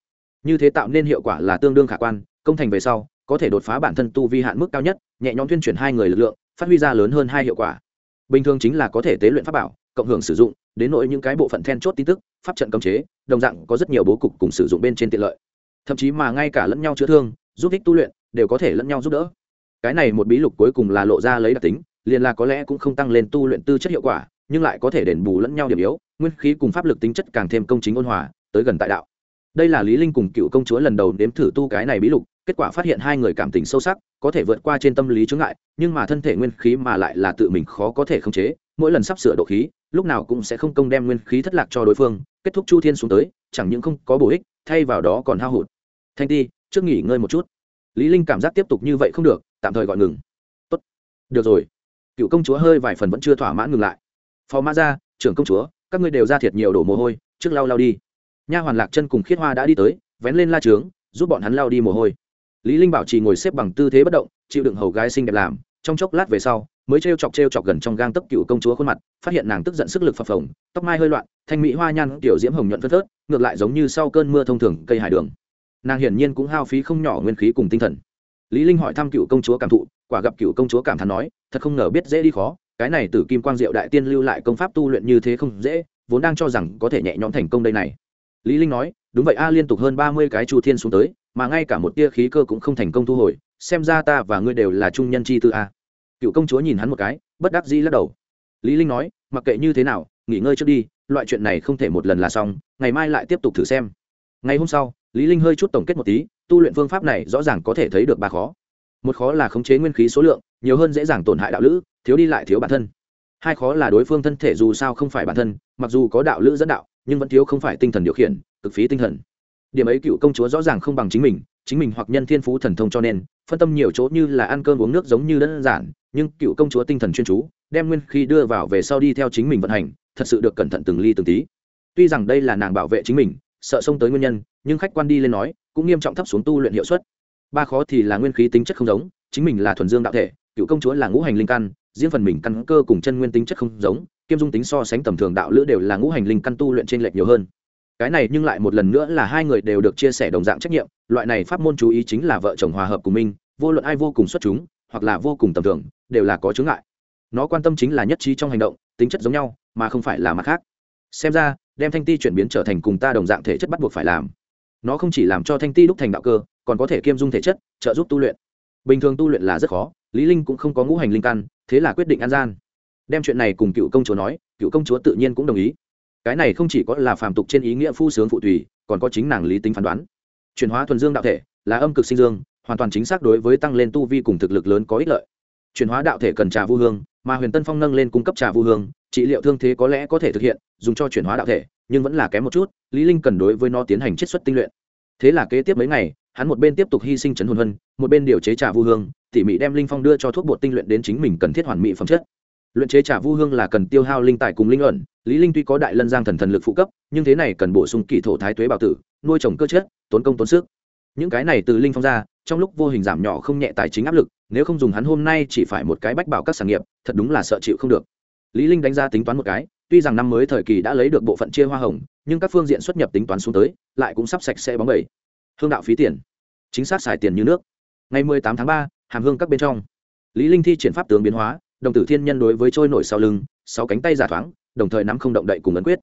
Như thế tạo nên hiệu quả là tương đương khả quan, công thành về sau, có thể đột phá bản thân tu vi hạn mức cao nhất, nhẹ nhõm tuyên chuyển hai người lực lượng, phát huy ra lớn hơn hai hiệu quả. Bình thường chính là có thể tế luyện pháp bảo, cộng hưởng sử dụng, đến nỗi những cái bộ phận then chốt tin tức, pháp trận cấm chế, đồng dạng có rất nhiều bố cục cùng sử dụng bên trên tiện lợi. Thậm chí mà ngay cả lẫn nhau chữa thương, giúp ích tu luyện, đều có thể lẫn nhau giúp đỡ. Cái này một bí lục cuối cùng là lộ ra lấy đặc tính, liền là có lẽ cũng không tăng lên tu luyện tư chất hiệu quả nhưng lại có thể đền bù lẫn nhau điểm yếu, nguyên khí cùng pháp lực tính chất càng thêm công chính ôn hòa, tới gần tại đạo. Đây là lý linh cùng cựu công chúa lần đầu nếm thử tu cái này bí lục, kết quả phát hiện hai người cảm tình sâu sắc, có thể vượt qua trên tâm lý chướng ngại, nhưng mà thân thể nguyên khí mà lại là tự mình khó có thể khống chế, mỗi lần sắp sửa độ khí, lúc nào cũng sẽ không công đem nguyên khí thất lạc cho đối phương, kết thúc chu thiên xuống tới, chẳng những không có bổ ích, thay vào đó còn hao hụt. Thanh ti, trước nghỉ ngơi một chút. Lý linh cảm giác tiếp tục như vậy không được, tạm thời gọi ngừng. Tốt. Được rồi. Cựu công chúa hơi vài phần vẫn chưa thỏa mãn ngừng lại phó Ma ra trưởng công chúa, các ngươi đều ra thiệt nhiều đổ mồ hôi, trước lau lau đi. Nha hoàn lạc chân cùng khiết hoa đã đi tới, vén lên la trướng, giúp bọn hắn lau đi mồ hôi. Lý linh bảo trì ngồi xếp bằng tư thế bất động, chịu đựng hầu gái xinh đẹp làm. Trong chốc lát về sau, mới trêu chọc trêu chọc gần trong gang tấc cựu công chúa khuôn mặt, phát hiện nàng tức giận sức lực phập phồng, tóc mai hơi loạn, thanh mỹ hoa nhan tiểu diễm hồng nhuận phân phớt, ngược lại giống như sau cơn mưa thông thường cây hải đường. Nàng hiển nhiên cũng hao phí không nhỏ nguyên khí cùng tinh thần. Lý linh hỏi thăm cựu công chúa cảm thụ, quả gặp cựu công chúa cảm thán nói, thật không ngờ biết dễ đi khó cái này từ kim quang diệu đại tiên lưu lại công pháp tu luyện như thế không dễ, vốn đang cho rằng có thể nhẹ nhõm thành công đây này. Lý linh nói, đúng vậy a, liên tục hơn ba mươi cái chu thiên xuống tới, mà ngay cả một tia khí cơ cũng không thành công thu hồi, xem ra ta và ngươi đều là trung nhân chi tư a. Cựu công chúa nhìn hắn một cái, bất đắc dĩ lắc đầu. Lý linh nói, mặc kệ như thế nào, nghỉ ngơi trước đi, loại chuyện này không thể một lần là xong, ngày mai lại tiếp tục thử xem. Ngày hôm sau, lý linh hơi chút tổng kết một tí, tu luyện phương pháp này rõ ràng có thể thấy được ba khó một khó là khống chế nguyên khí số lượng, nhiều hơn dễ dàng tổn hại đạo lữ, thiếu đi lại thiếu bản thân. Hai khó là đối phương thân thể dù sao không phải bản thân, mặc dù có đạo lữ dẫn đạo, nhưng vẫn thiếu không phải tinh thần điều khiển, cực phí tinh thần. Điểm ấy cựu công chúa rõ ràng không bằng chính mình chính mình hoặc nhân thiên phú thần thông cho nên, phân tâm nhiều chỗ như là ăn cơm uống nước giống như đơn giản, nhưng cựu công chúa tinh thần chuyên chú, đem nguyên khí đưa vào về sau đi theo chính mình vận hành, thật sự được cẩn thận từng ly từng tí. Tuy rằng đây là nàng bảo vệ chính mình, sợ xông tới nguyên nhân, nhưng khách quan đi lên nói, cũng nghiêm trọng thấp xuống tu luyện hiệu suất ba khó thì là nguyên khí tính chất không giống, chính mình là thuần dương đạo thể, cựu công chúa là ngũ hành linh căn, riêng phần mình căn cơ cùng chân nguyên tính chất không giống, kiêm dung tính so sánh tầm thường đạo lữ đều là ngũ hành linh căn tu luyện trên lệch nhiều hơn. Cái này nhưng lại một lần nữa là hai người đều được chia sẻ đồng dạng trách nhiệm, loại này pháp môn chú ý chính là vợ chồng hòa hợp của mình, vô luận ai vô cùng xuất chúng, hoặc là vô cùng tầm thường, đều là có chướng ngại. Nó quan tâm chính là nhất trí trong hành động, tính chất giống nhau, mà không phải là mặt khác. Xem ra, đem thanh ti chuyển biến trở thành cùng ta đồng dạng thể chất bắt buộc phải làm. Nó không chỉ làm cho thanh ti đúc thành đạo cơ còn có thể kiêm dung thể chất, trợ giúp tu luyện. Bình thường tu luyện là rất khó, lý linh cũng không có ngũ hành linh căn, thế là quyết định an gian. Đem chuyện này cùng cựu công chúa nói, cựu công chúa tự nhiên cũng đồng ý. Cái này không chỉ có là phàm tục trên ý nghĩa phu sướng phụ tùy, còn có chính nàng lý tính phán đoán. Chuyển hóa thuần dương đạo thể, là âm cực sinh dương, hoàn toàn chính xác đối với tăng lên tu vi cùng thực lực lớn có ích lợi. Chuyển hóa đạo thể cần trà vu hương, mà huyền tân phong nâng lên cung cấp trà vu hương, trị liệu thương thế có lẽ có thể thực hiện, dùng cho chuyển hóa đạo thể, nhưng vẫn là kém một chút, lý linh cần đối với nó tiến hành chiết xuất tinh luyện. Thế là kế tiếp mấy ngày hắn một bên tiếp tục hy sinh trấn hồn hân, một bên điều chế trà vu hương, tỉ mỉ đem linh phong đưa cho thuốc bột tinh luyện đến chính mình cần thiết hoàn mỹ phẩm chất. Luyện chế trà vu hương là cần tiêu hao linh tài cùng linh ẩn, lý linh tuy có đại lân giang thần thần lực phụ cấp, nhưng thế này cần bổ sung kỳ thổ thái tuế bảo tử, nuôi trồng cơ chất, tốn công tốn sức. Những cái này từ linh phong ra, trong lúc vô hình giảm nhỏ không nhẹ tài chính áp lực, nếu không dùng hắn hôm nay chỉ phải một cái bách bảo các sản nghiệp, thật đúng là sợ chịu không được. Lý linh đánh ra tính toán một cái, tuy rằng năm mới thời kỳ đã lấy được bộ phận chia hoa hồng, nhưng các phương diện xuất nhập tính toán xuống tới, lại cũng sắp sạch sẽ bóng bẩy hương đạo phí tiền. Chính xác xài tiền như nước. Ngày 18 tháng ba, hàm hương các bên trong. Lý linh thi triển pháp tướng biến hóa, đồng tử thiên nhân đối với trôi nổi sau lưng, sáu cánh tay giả thoáng, đồng thời nắm không động đậy cùng ấn quyết.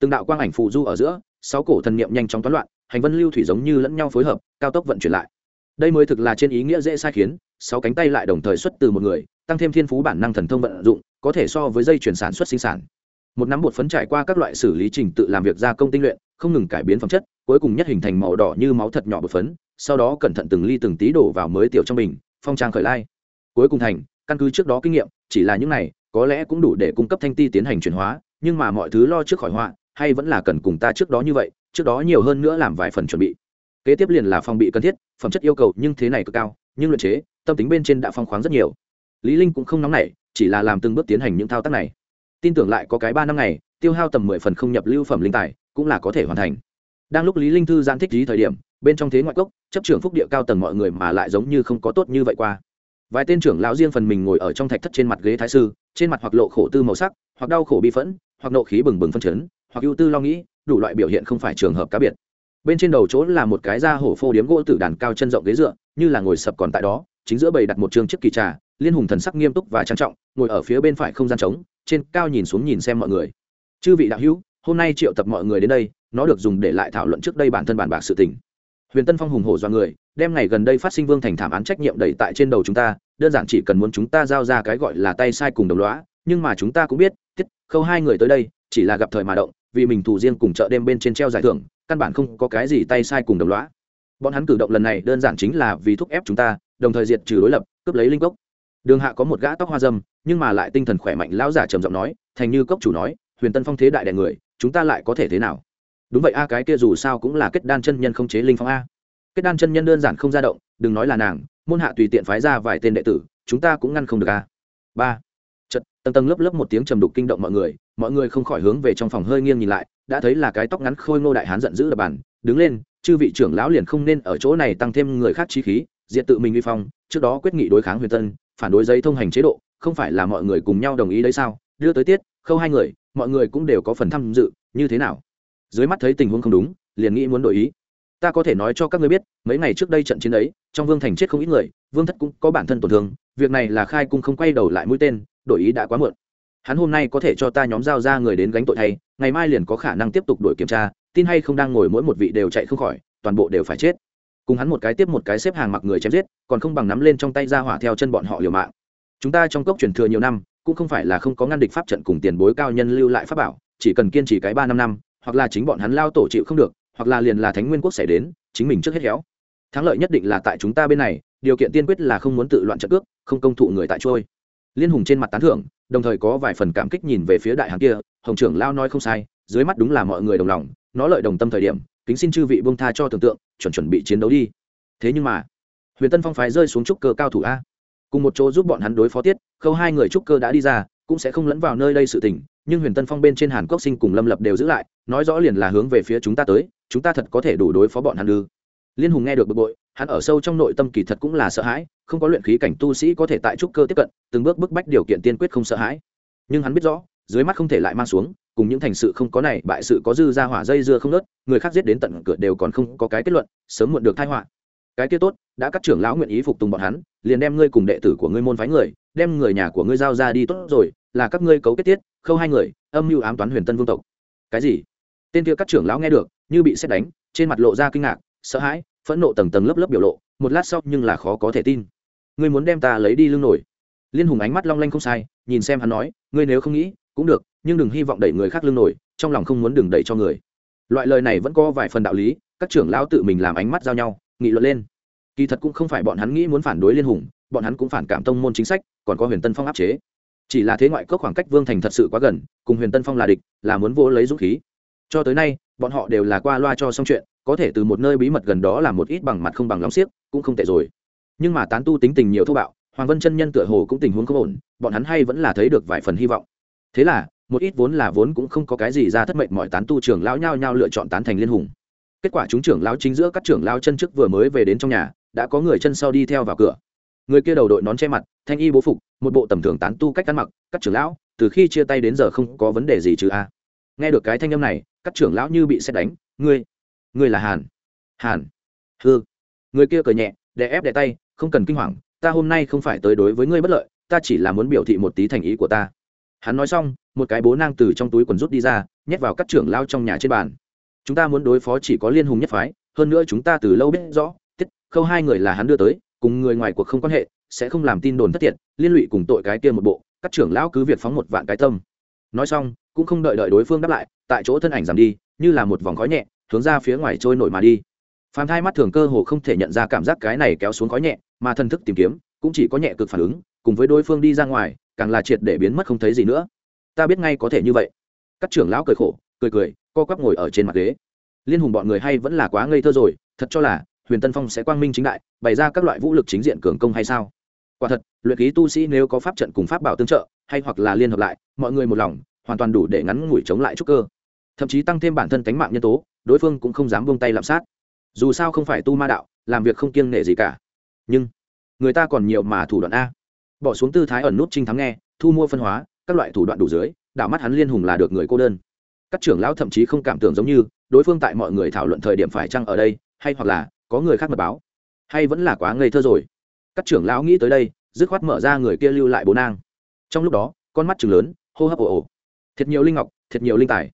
Từng đạo quang ảnh phù du ở giữa, sáu cổ thần niệm nhanh chóng toán loạn, hành vân lưu thủy giống như lẫn nhau phối hợp, cao tốc vận chuyển lại. Đây mới thực là trên ý nghĩa dễ sai khiến, sáu cánh tay lại đồng thời xuất từ một người, tăng thêm thiên phú bản năng thần thông vận dụng, có thể so với dây chuyển sản xuất sinh sản một nắm bột phấn trải qua các loại xử lý trình tự làm việc gia công tinh luyện, không ngừng cải biến phẩm chất, cuối cùng nhất hình thành màu đỏ như máu thật nhỏ bột phấn, sau đó cẩn thận từng ly từng tí đổ vào mới tiểu trong bình, phong trang khởi lai. Cuối cùng thành, căn cứ trước đó kinh nghiệm, chỉ là những này, có lẽ cũng đủ để cung cấp thanh ti tiến hành chuyển hóa, nhưng mà mọi thứ lo trước khỏi họa, hay vẫn là cần cùng ta trước đó như vậy, trước đó nhiều hơn nữa làm vài phần chuẩn bị. Kế tiếp liền là phòng bị cần thiết, phẩm chất yêu cầu nhưng thế này cực cao, nhưng luyện chế, tâm tính bên trên đã phong khoáng rất nhiều. Lý linh cũng không nóng nảy, chỉ là làm từng bước tiến hành những thao tác này tin tưởng lại có cái ba năm ngày, tiêu hao tầm mười phần không nhập lưu phẩm linh tài, cũng là có thể hoàn thành. Đang lúc lý linh thư giãn thích lý thời điểm, bên trong thế ngoại cốc, chấp trưởng phúc địa cao tầng mọi người mà lại giống như không có tốt như vậy qua. Vài tên trưởng lão riêng phần mình ngồi ở trong thạch thất trên mặt ghế thái sư, trên mặt hoặc lộ khổ tư màu sắc, hoặc đau khổ bi phẫn, hoặc nộ khí bừng bừng phân chấn, hoặc ưu tư lo nghĩ, đủ loại biểu hiện không phải trường hợp cá biệt. Bên trên đầu chỗ là một cái da hổ phô điếm gỗ tử đàn cao chân rộng ghế dựa, như là ngồi sập còn tại đó, chính giữa bầy đặt một trường chiếc kỳ trà, liên hùng thần sắc nghiêm túc và trang trọng, ngồi ở phía bên phải không gian trống trên cao nhìn xuống nhìn xem mọi người. Chư vị đạo hữu, hôm nay triệu tập mọi người đến đây, nó được dùng để lại thảo luận trước đây bản thân bản bạc sự tình. Huyền tân phong hùng hổ do người, đem ngày gần đây phát sinh vương thành thảm án trách nhiệm đẩy tại trên đầu chúng ta, đơn giản chỉ cần muốn chúng ta giao ra cái gọi là tay sai cùng đồng lõa, nhưng mà chúng ta cũng biết, tiết, khâu hai người tới đây, chỉ là gặp thời mà động, vì mình thù riêng cùng chợ đêm bên trên treo giải thưởng, căn bản không có cái gì tay sai cùng đồng lõa. Bọn hắn cử động lần này đơn giản chính là vì thúc ép chúng ta, đồng thời diệt trừ đối lập, cướp lấy linh cốc đường hạ có một gã tóc hoa dâm, nhưng mà lại tinh thần khỏe mạnh, lão giả trầm giọng nói, thành như cốc chủ nói, huyền tân phong thế đại đại người, chúng ta lại có thể thế nào? Đúng vậy a, cái kia dù sao cũng là kết đan chân nhân không chế linh phong a. Kết đan chân nhân đơn giản không ra động, đừng nói là nàng, môn hạ tùy tiện phái ra vài tên đệ tử, chúng ta cũng ngăn không được a. Ba. Chật tầng tầng lớp lớp một tiếng trầm đục kinh động mọi người mọi người không khỏi hướng về trong phòng hơi nghiêng nhìn lại, đã thấy là cái tóc ngắn khôi ngô đại hán giận dữ đập bàn, đứng lên, chư vị trưởng lão liền không nên ở chỗ này tăng thêm người khác trí khí, diệt tự mình uy phong, trước đó quyết nghị đối kháng huyền tân phản đối giấy thông hành chế độ, không phải là mọi người cùng nhau đồng ý đấy sao? Đưa tới tiết, khâu hai người, mọi người cũng đều có phần tham dự, như thế nào? Dưới mắt thấy tình huống không đúng, liền nghĩ muốn đổi ý. Ta có thể nói cho các ngươi biết, mấy ngày trước đây trận chiến ấy, trong vương thành chết không ít người, vương thất cũng có bản thân tổn thương, việc này là khai cung không quay đầu lại mũi tên, đổi ý đã quá muộn. Hắn hôm nay có thể cho ta nhóm giao ra người đến gánh tội thay, ngày mai liền có khả năng tiếp tục đổi kiểm tra, tin hay không đang ngồi mỗi một vị đều chạy không khỏi, toàn bộ đều phải chết cùng hắn một cái tiếp một cái xếp hàng mặc người chém giết, còn không bằng nắm lên trong tay ra hỏa theo chân bọn họ liều mạng. Chúng ta trong cốc truyền thừa nhiều năm, cũng không phải là không có ngăn địch pháp trận cùng tiền bối cao nhân lưu lại pháp bảo, chỉ cần kiên trì cái ba năm năm, hoặc là chính bọn hắn lao tổ chịu không được, hoặc là liền là thánh nguyên quốc xảy đến, chính mình trước hết héo. Thắng lợi nhất định là tại chúng ta bên này, điều kiện tiên quyết là không muốn tự loạn trận cước, không công thụ người tại trôi. Liên hùng trên mặt tán thưởng, đồng thời có vài phần cảm kích nhìn về phía đại hàng kia, hồng trưởng lao nói không sai, dưới mắt đúng là mọi người đồng lòng, nó lợi đồng tâm thời điểm kính xin chư vị bông tha cho tưởng tượng, chuẩn chuẩn bị chiến đấu đi. Thế nhưng mà, huyền tân phong phái rơi xuống trúc cơ cao thủ a. Cùng một chỗ giúp bọn hắn đối phó tiết, khâu hai người trúc cơ đã đi ra, cũng sẽ không lẫn vào nơi đây sự tình, nhưng huyền tân phong bên trên hàn quốc sinh cùng lâm lập đều giữ lại, nói rõ liền là hướng về phía chúng ta tới, chúng ta thật có thể đủ đối phó bọn hắn ư. Liên hùng nghe được bực bội, hắn ở sâu trong nội tâm kỳ thật cũng là sợ hãi, không có luyện khí cảnh tu sĩ có thể tại trúc cơ tiếp cận, từng bước bức bách điều kiện tiên quyết không sợ hãi. Nhưng hắn biết rõ dưới mắt không thể lại mang xuống, cùng những thành sự không có này, bại sự có dư ra hỏa dây dưa không nớt, người khác giết đến tận cửa đều còn không có cái kết luận, sớm muộn được thai họa. Cái kia tốt, đã các trưởng lão nguyện ý phục tùng bọn hắn, liền đem ngươi cùng đệ tử của ngươi môn phái người, đem người nhà của ngươi giao ra đi tốt rồi, là các ngươi cấu kết tiết, khâu hai người, âm mưu ám toán huyền tân vương tộc. Cái gì? Tên kia các trưởng lão nghe được, như bị xét đánh, trên mặt lộ ra kinh ngạc, sợ hãi, phẫn nộ tầng tầng lớp lớp biểu lộ, một lát sau nhưng là khó có thể tin. Ngươi muốn đem ta lấy đi lưng nổi. Liên hùng ánh mắt long lanh không sai, nhìn xem hắn nói, ngươi nếu không nghĩ cũng được, nhưng đừng hy vọng đẩy người khác lưng nổi, trong lòng không muốn đừng đẩy cho người. Loại lời này vẫn có vài phần đạo lý, các trưởng lão tự mình làm ánh mắt giao nhau, nghị luận lên. Kỳ thật cũng không phải bọn hắn nghĩ muốn phản đối liên hùng, bọn hắn cũng phản cảm tông môn chính sách, còn có huyền tân phong áp chế. Chỉ là thế ngoại cốc khoảng cách vương thành thật sự quá gần, cùng huyền tân phong là địch, là muốn vô lấy dũng khí. Cho tới nay, bọn họ đều là qua loa cho xong chuyện, có thể từ một nơi bí mật gần đó làm một ít bằng mặt không bằng lóng xiếc, cũng không tệ rồi. Nhưng mà tán tu tính tình nhiều thô bạo, hoàng vân chân nhân tựa hồ cũng tình huống không ổn, bọn hắn hay vẫn là thấy được vài phần hy vọng thế là, một ít vốn là vốn cũng không có cái gì ra thất mệnh mọi tán tu trưởng lão nhao nhao lựa chọn tán thành liên hùng. Kết quả chúng trưởng lão chính giữa các trưởng lão chân trước vừa mới về đến trong nhà, đã có người chân sau đi theo vào cửa. Người kia đầu đội nón che mặt, thanh y bố phục, một bộ tầm thường tán tu cách ăn mặc, các trưởng lão, từ khi chia tay đến giờ không có vấn đề gì chứ a. Nghe được cái thanh âm này, các trưởng lão như bị xét đánh, ngươi ngươi là hàn. Hàn? Hư người kia cười nhẹ, đè ép đè tay, không cần kinh hoàng, ta hôm nay không phải tới đối với ngươi bất lợi, ta chỉ là muốn biểu thị một tí thành ý của ta hắn nói xong, một cái bố nang từ trong túi quần rút đi ra, nhét vào các trưởng lao trong nhà trên bàn. Chúng ta muốn đối phó chỉ có liên hùng nhất phái, hơn nữa chúng ta từ lâu biết rõ, tiết khâu hai người là hắn đưa tới, cùng người ngoài cuộc không quan hệ, sẽ không làm tin đồn thất thiệt, liên lụy cùng tội cái kia một bộ, các trưởng lão cứ việc phóng một vạn cái tâm. Nói xong, cũng không đợi đợi đối phương đáp lại, tại chỗ thân ảnh giảm đi, như là một vòng khói nhẹ, hướng ra phía ngoài trôi nổi mà đi. Phàm thai mắt thường cơ hồ không thể nhận ra cảm giác cái này kéo xuống khói nhẹ, mà thân thức tìm kiếm, cũng chỉ có nhẹ cực phản ứng cùng với đối phương đi ra ngoài, càng là triệt để biến mất không thấy gì nữa. Ta biết ngay có thể như vậy. Các trưởng lão cười khổ, cười cười, co quắp ngồi ở trên mặt ghế. Liên hùng bọn người hay vẫn là quá ngây thơ rồi, thật cho là huyền tân phong sẽ quang minh chính đại, bày ra các loại vũ lực chính diện cường công hay sao? Quả thật, luyện ký tu sĩ nếu có pháp trận cùng pháp bảo tương trợ, hay hoặc là liên hợp lại, mọi người một lòng, hoàn toàn đủ để ngắn ngủi chống lại trúc cơ. Thậm chí tăng thêm bản thân tánh mạng nhân tố, đối phương cũng không dám buông tay làm sát. Dù sao không phải tu ma đạo, làm việc không kiêng nể gì cả. Nhưng, người ta còn nhiều mà thủ đoạn a bỏ xuống tư thái ẩn nút trinh thắng nghe, thu mua phân hóa, các loại thủ đoạn đủ dưới, đảo mắt hắn liên hùng là được người cô đơn. Các trưởng lão thậm chí không cảm tưởng giống như, đối phương tại mọi người thảo luận thời điểm phải chăng ở đây, hay hoặc là, có người khác mật báo. Hay vẫn là quá ngây thơ rồi. Các trưởng lão nghĩ tới đây, dứt khoát mở ra người kia lưu lại bố nang. Trong lúc đó, con mắt chừng lớn, hô hấp ồ ồ. Thiệt nhiều linh ngọc, thiệt nhiều linh tài.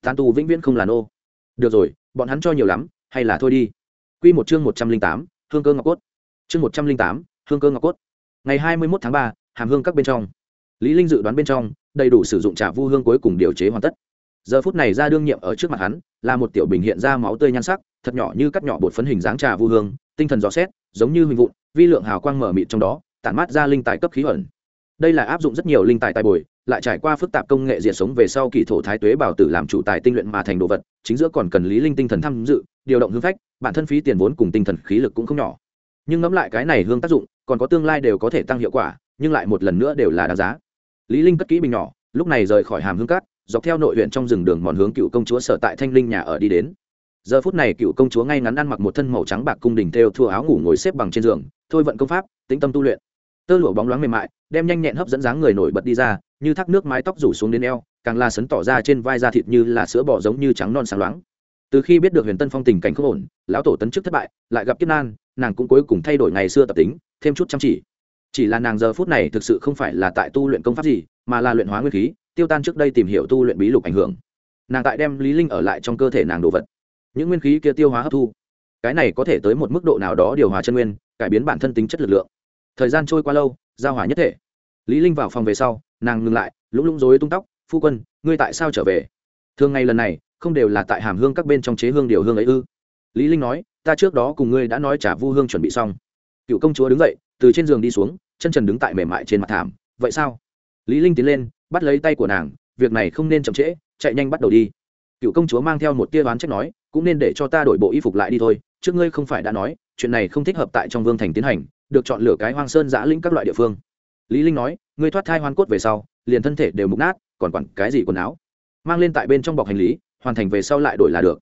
Tán tu vĩnh viễn không là nô được rồi, bọn hắn cho nhiều lắm, hay là thôi đi. Q một chương một trăm linh tám, hương cơ ngọc cốt. Chương một trăm linh tám, hương cơ ngọc cốt ngày hai mươi một tháng ba, hàm hương các bên trong. Lý linh dự đoán bên trong, đầy đủ sử dụng trà vu hương cuối cùng điều chế hoàn tất. Giờ phút này ra đương nhiệm ở trước mặt hắn, là một tiểu bình hiện ra máu tươi nhan sắc, thật nhỏ như cắt nhỏ bột phấn hình dáng trà vu hương, tinh thần rõ xét giống như hình vụn, vi lượng hào quang mở mịt trong đó, tản mát ra linh tài cấp khí ẩn. Đây là áp dụng rất nhiều linh tài tài bồi, lại trải qua phức tạp công nghệ diệt sống về sau kỳ thổ thái tuế bảo tử làm chủ tài tinh luyện mà thành đồ vật, chính giữa còn cần lý linh tinh thần tham dự, điều động hương phách, bản thân phí tiền vốn cùng tinh thần khí lực cũng không nhỏ. Nhưng ngẫm lại cái này hương tác dụng còn có tương lai đều có thể tăng hiệu quả, nhưng lại một lần nữa đều là đáng giá. Lý linh cất kỹ bình nhỏ, lúc này rời khỏi hàm hương cát, dọc theo nội huyện trong rừng đường mòn hướng cựu công chúa sở tại thanh linh nhà ở đi đến. Giờ phút này cựu công chúa ngay ngắn ăn mặc một thân màu trắng bạc cung đình theo thua áo ngủ ngồi xếp bằng trên giường, thôi vận công pháp, tĩnh tâm tu luyện. Tơ lụa bóng loáng mềm mại, đem nhanh nhẹn hấp dẫn dáng người nổi bật đi ra, như thác nước mái tóc rủ xuống đến eo, càng la sấn tỏ ra trên vai da thịt như là sữa bò giống như trắng non sáng loáng. Từ khi biết được huyền tân phong tình cảnh không ổn, lão tổ tấn chức thất bại, lại gặp kiếp nan, nàng cũng cuối cùng thay đổi ngày xưa tập tính thêm chút chăm chỉ. Chỉ là nàng giờ phút này thực sự không phải là tại tu luyện công pháp gì, mà là luyện hóa nguyên khí, tiêu tan trước đây tìm hiểu tu luyện bí lục ảnh hưởng. Nàng tại đem lý linh ở lại trong cơ thể nàng đồ vật. Những nguyên khí kia tiêu hóa hấp thu. Cái này có thể tới một mức độ nào đó điều hòa chân nguyên, cải biến bản thân tính chất lực lượng. Thời gian trôi qua lâu, giao hòa nhất thể. Lý linh vào phòng về sau, nàng ngừng lại lũng lũng rối tung tóc, phu quân, ngươi tại sao trở về? Thường ngày lần này, không đều là tại hàm hương các bên trong chế hương điều hương ấy ư? Lý linh nói, ta trước đó cùng ngươi đã nói trả vu hương chuẩn bị xong cựu công chúa đứng dậy, từ trên giường đi xuống, chân trần đứng tại mềm mại trên mặt thảm. Vậy sao? Lý linh tiến lên, bắt lấy tay của nàng, việc này không nên chậm trễ, chạy nhanh bắt đầu đi. Cựu công chúa mang theo một tia đoán trách nói, cũng nên để cho ta đổi bộ y phục lại đi thôi, trước ngươi không phải đã nói, chuyện này không thích hợp tại trong vương thành tiến hành, được chọn lựa cái hoang sơn giã lĩnh các loại địa phương. Lý linh nói, ngươi thoát thai hoan cốt về sau, liền thân thể đều mục nát, còn quản cái gì quần áo? Mang lên tại bên trong bọc hành lý, hoàn thành về sau lại đổi là được.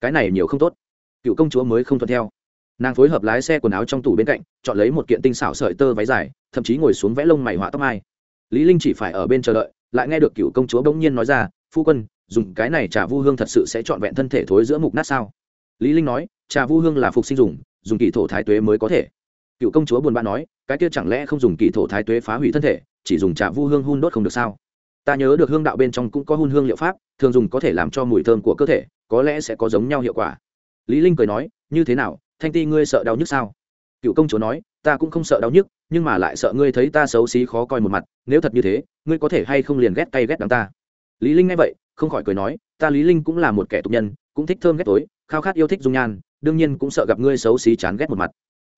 Cái này nhiều không tốt. Cựu công chúa mới không thuận theo nàng phối hợp lái xe quần áo trong tủ bên cạnh, chọn lấy một kiện tinh xảo sợi tơ váy dài, thậm chí ngồi xuống vẽ lông mày họa tóc mai. Lý linh chỉ phải ở bên chờ đợi, lại nghe được cựu công chúa bỗng nhiên nói ra, phu quân, dùng cái này trà vu hương thật sự sẽ trọn vẹn thân thể thối giữa mục nát sao? Lý linh nói, trà vu hương là phục sinh dùng dùng kỳ thổ thái tuế mới có thể. Cựu công chúa buồn bã nói, cái kia chẳng lẽ không dùng kỳ thổ thái tuế phá hủy thân thể, chỉ dùng trà vu hương hun đốt không được sao? Ta nhớ được hương đạo bên trong cũng có hun hương liệu pháp, thường dùng có thể làm cho mùi thơm của cơ thể, có lẽ sẽ có giống nhau hiệu quả. Lý linh cười nói, như thế nào thanh ti ngươi sợ đau nhức sao? Cựu công chúa nói, ta cũng không sợ đau nhức, nhưng mà lại sợ ngươi thấy ta xấu xí khó coi một mặt, nếu thật như thế, ngươi có thể hay không liền ghét cay ghét đắng ta? Lý linh nghe vậy, không khỏi cười nói, ta lý linh cũng là một kẻ tục nhân, cũng thích thơm ghét tối, khao khát yêu thích dung nhan, đương nhiên cũng sợ gặp ngươi xấu xí chán ghét một mặt.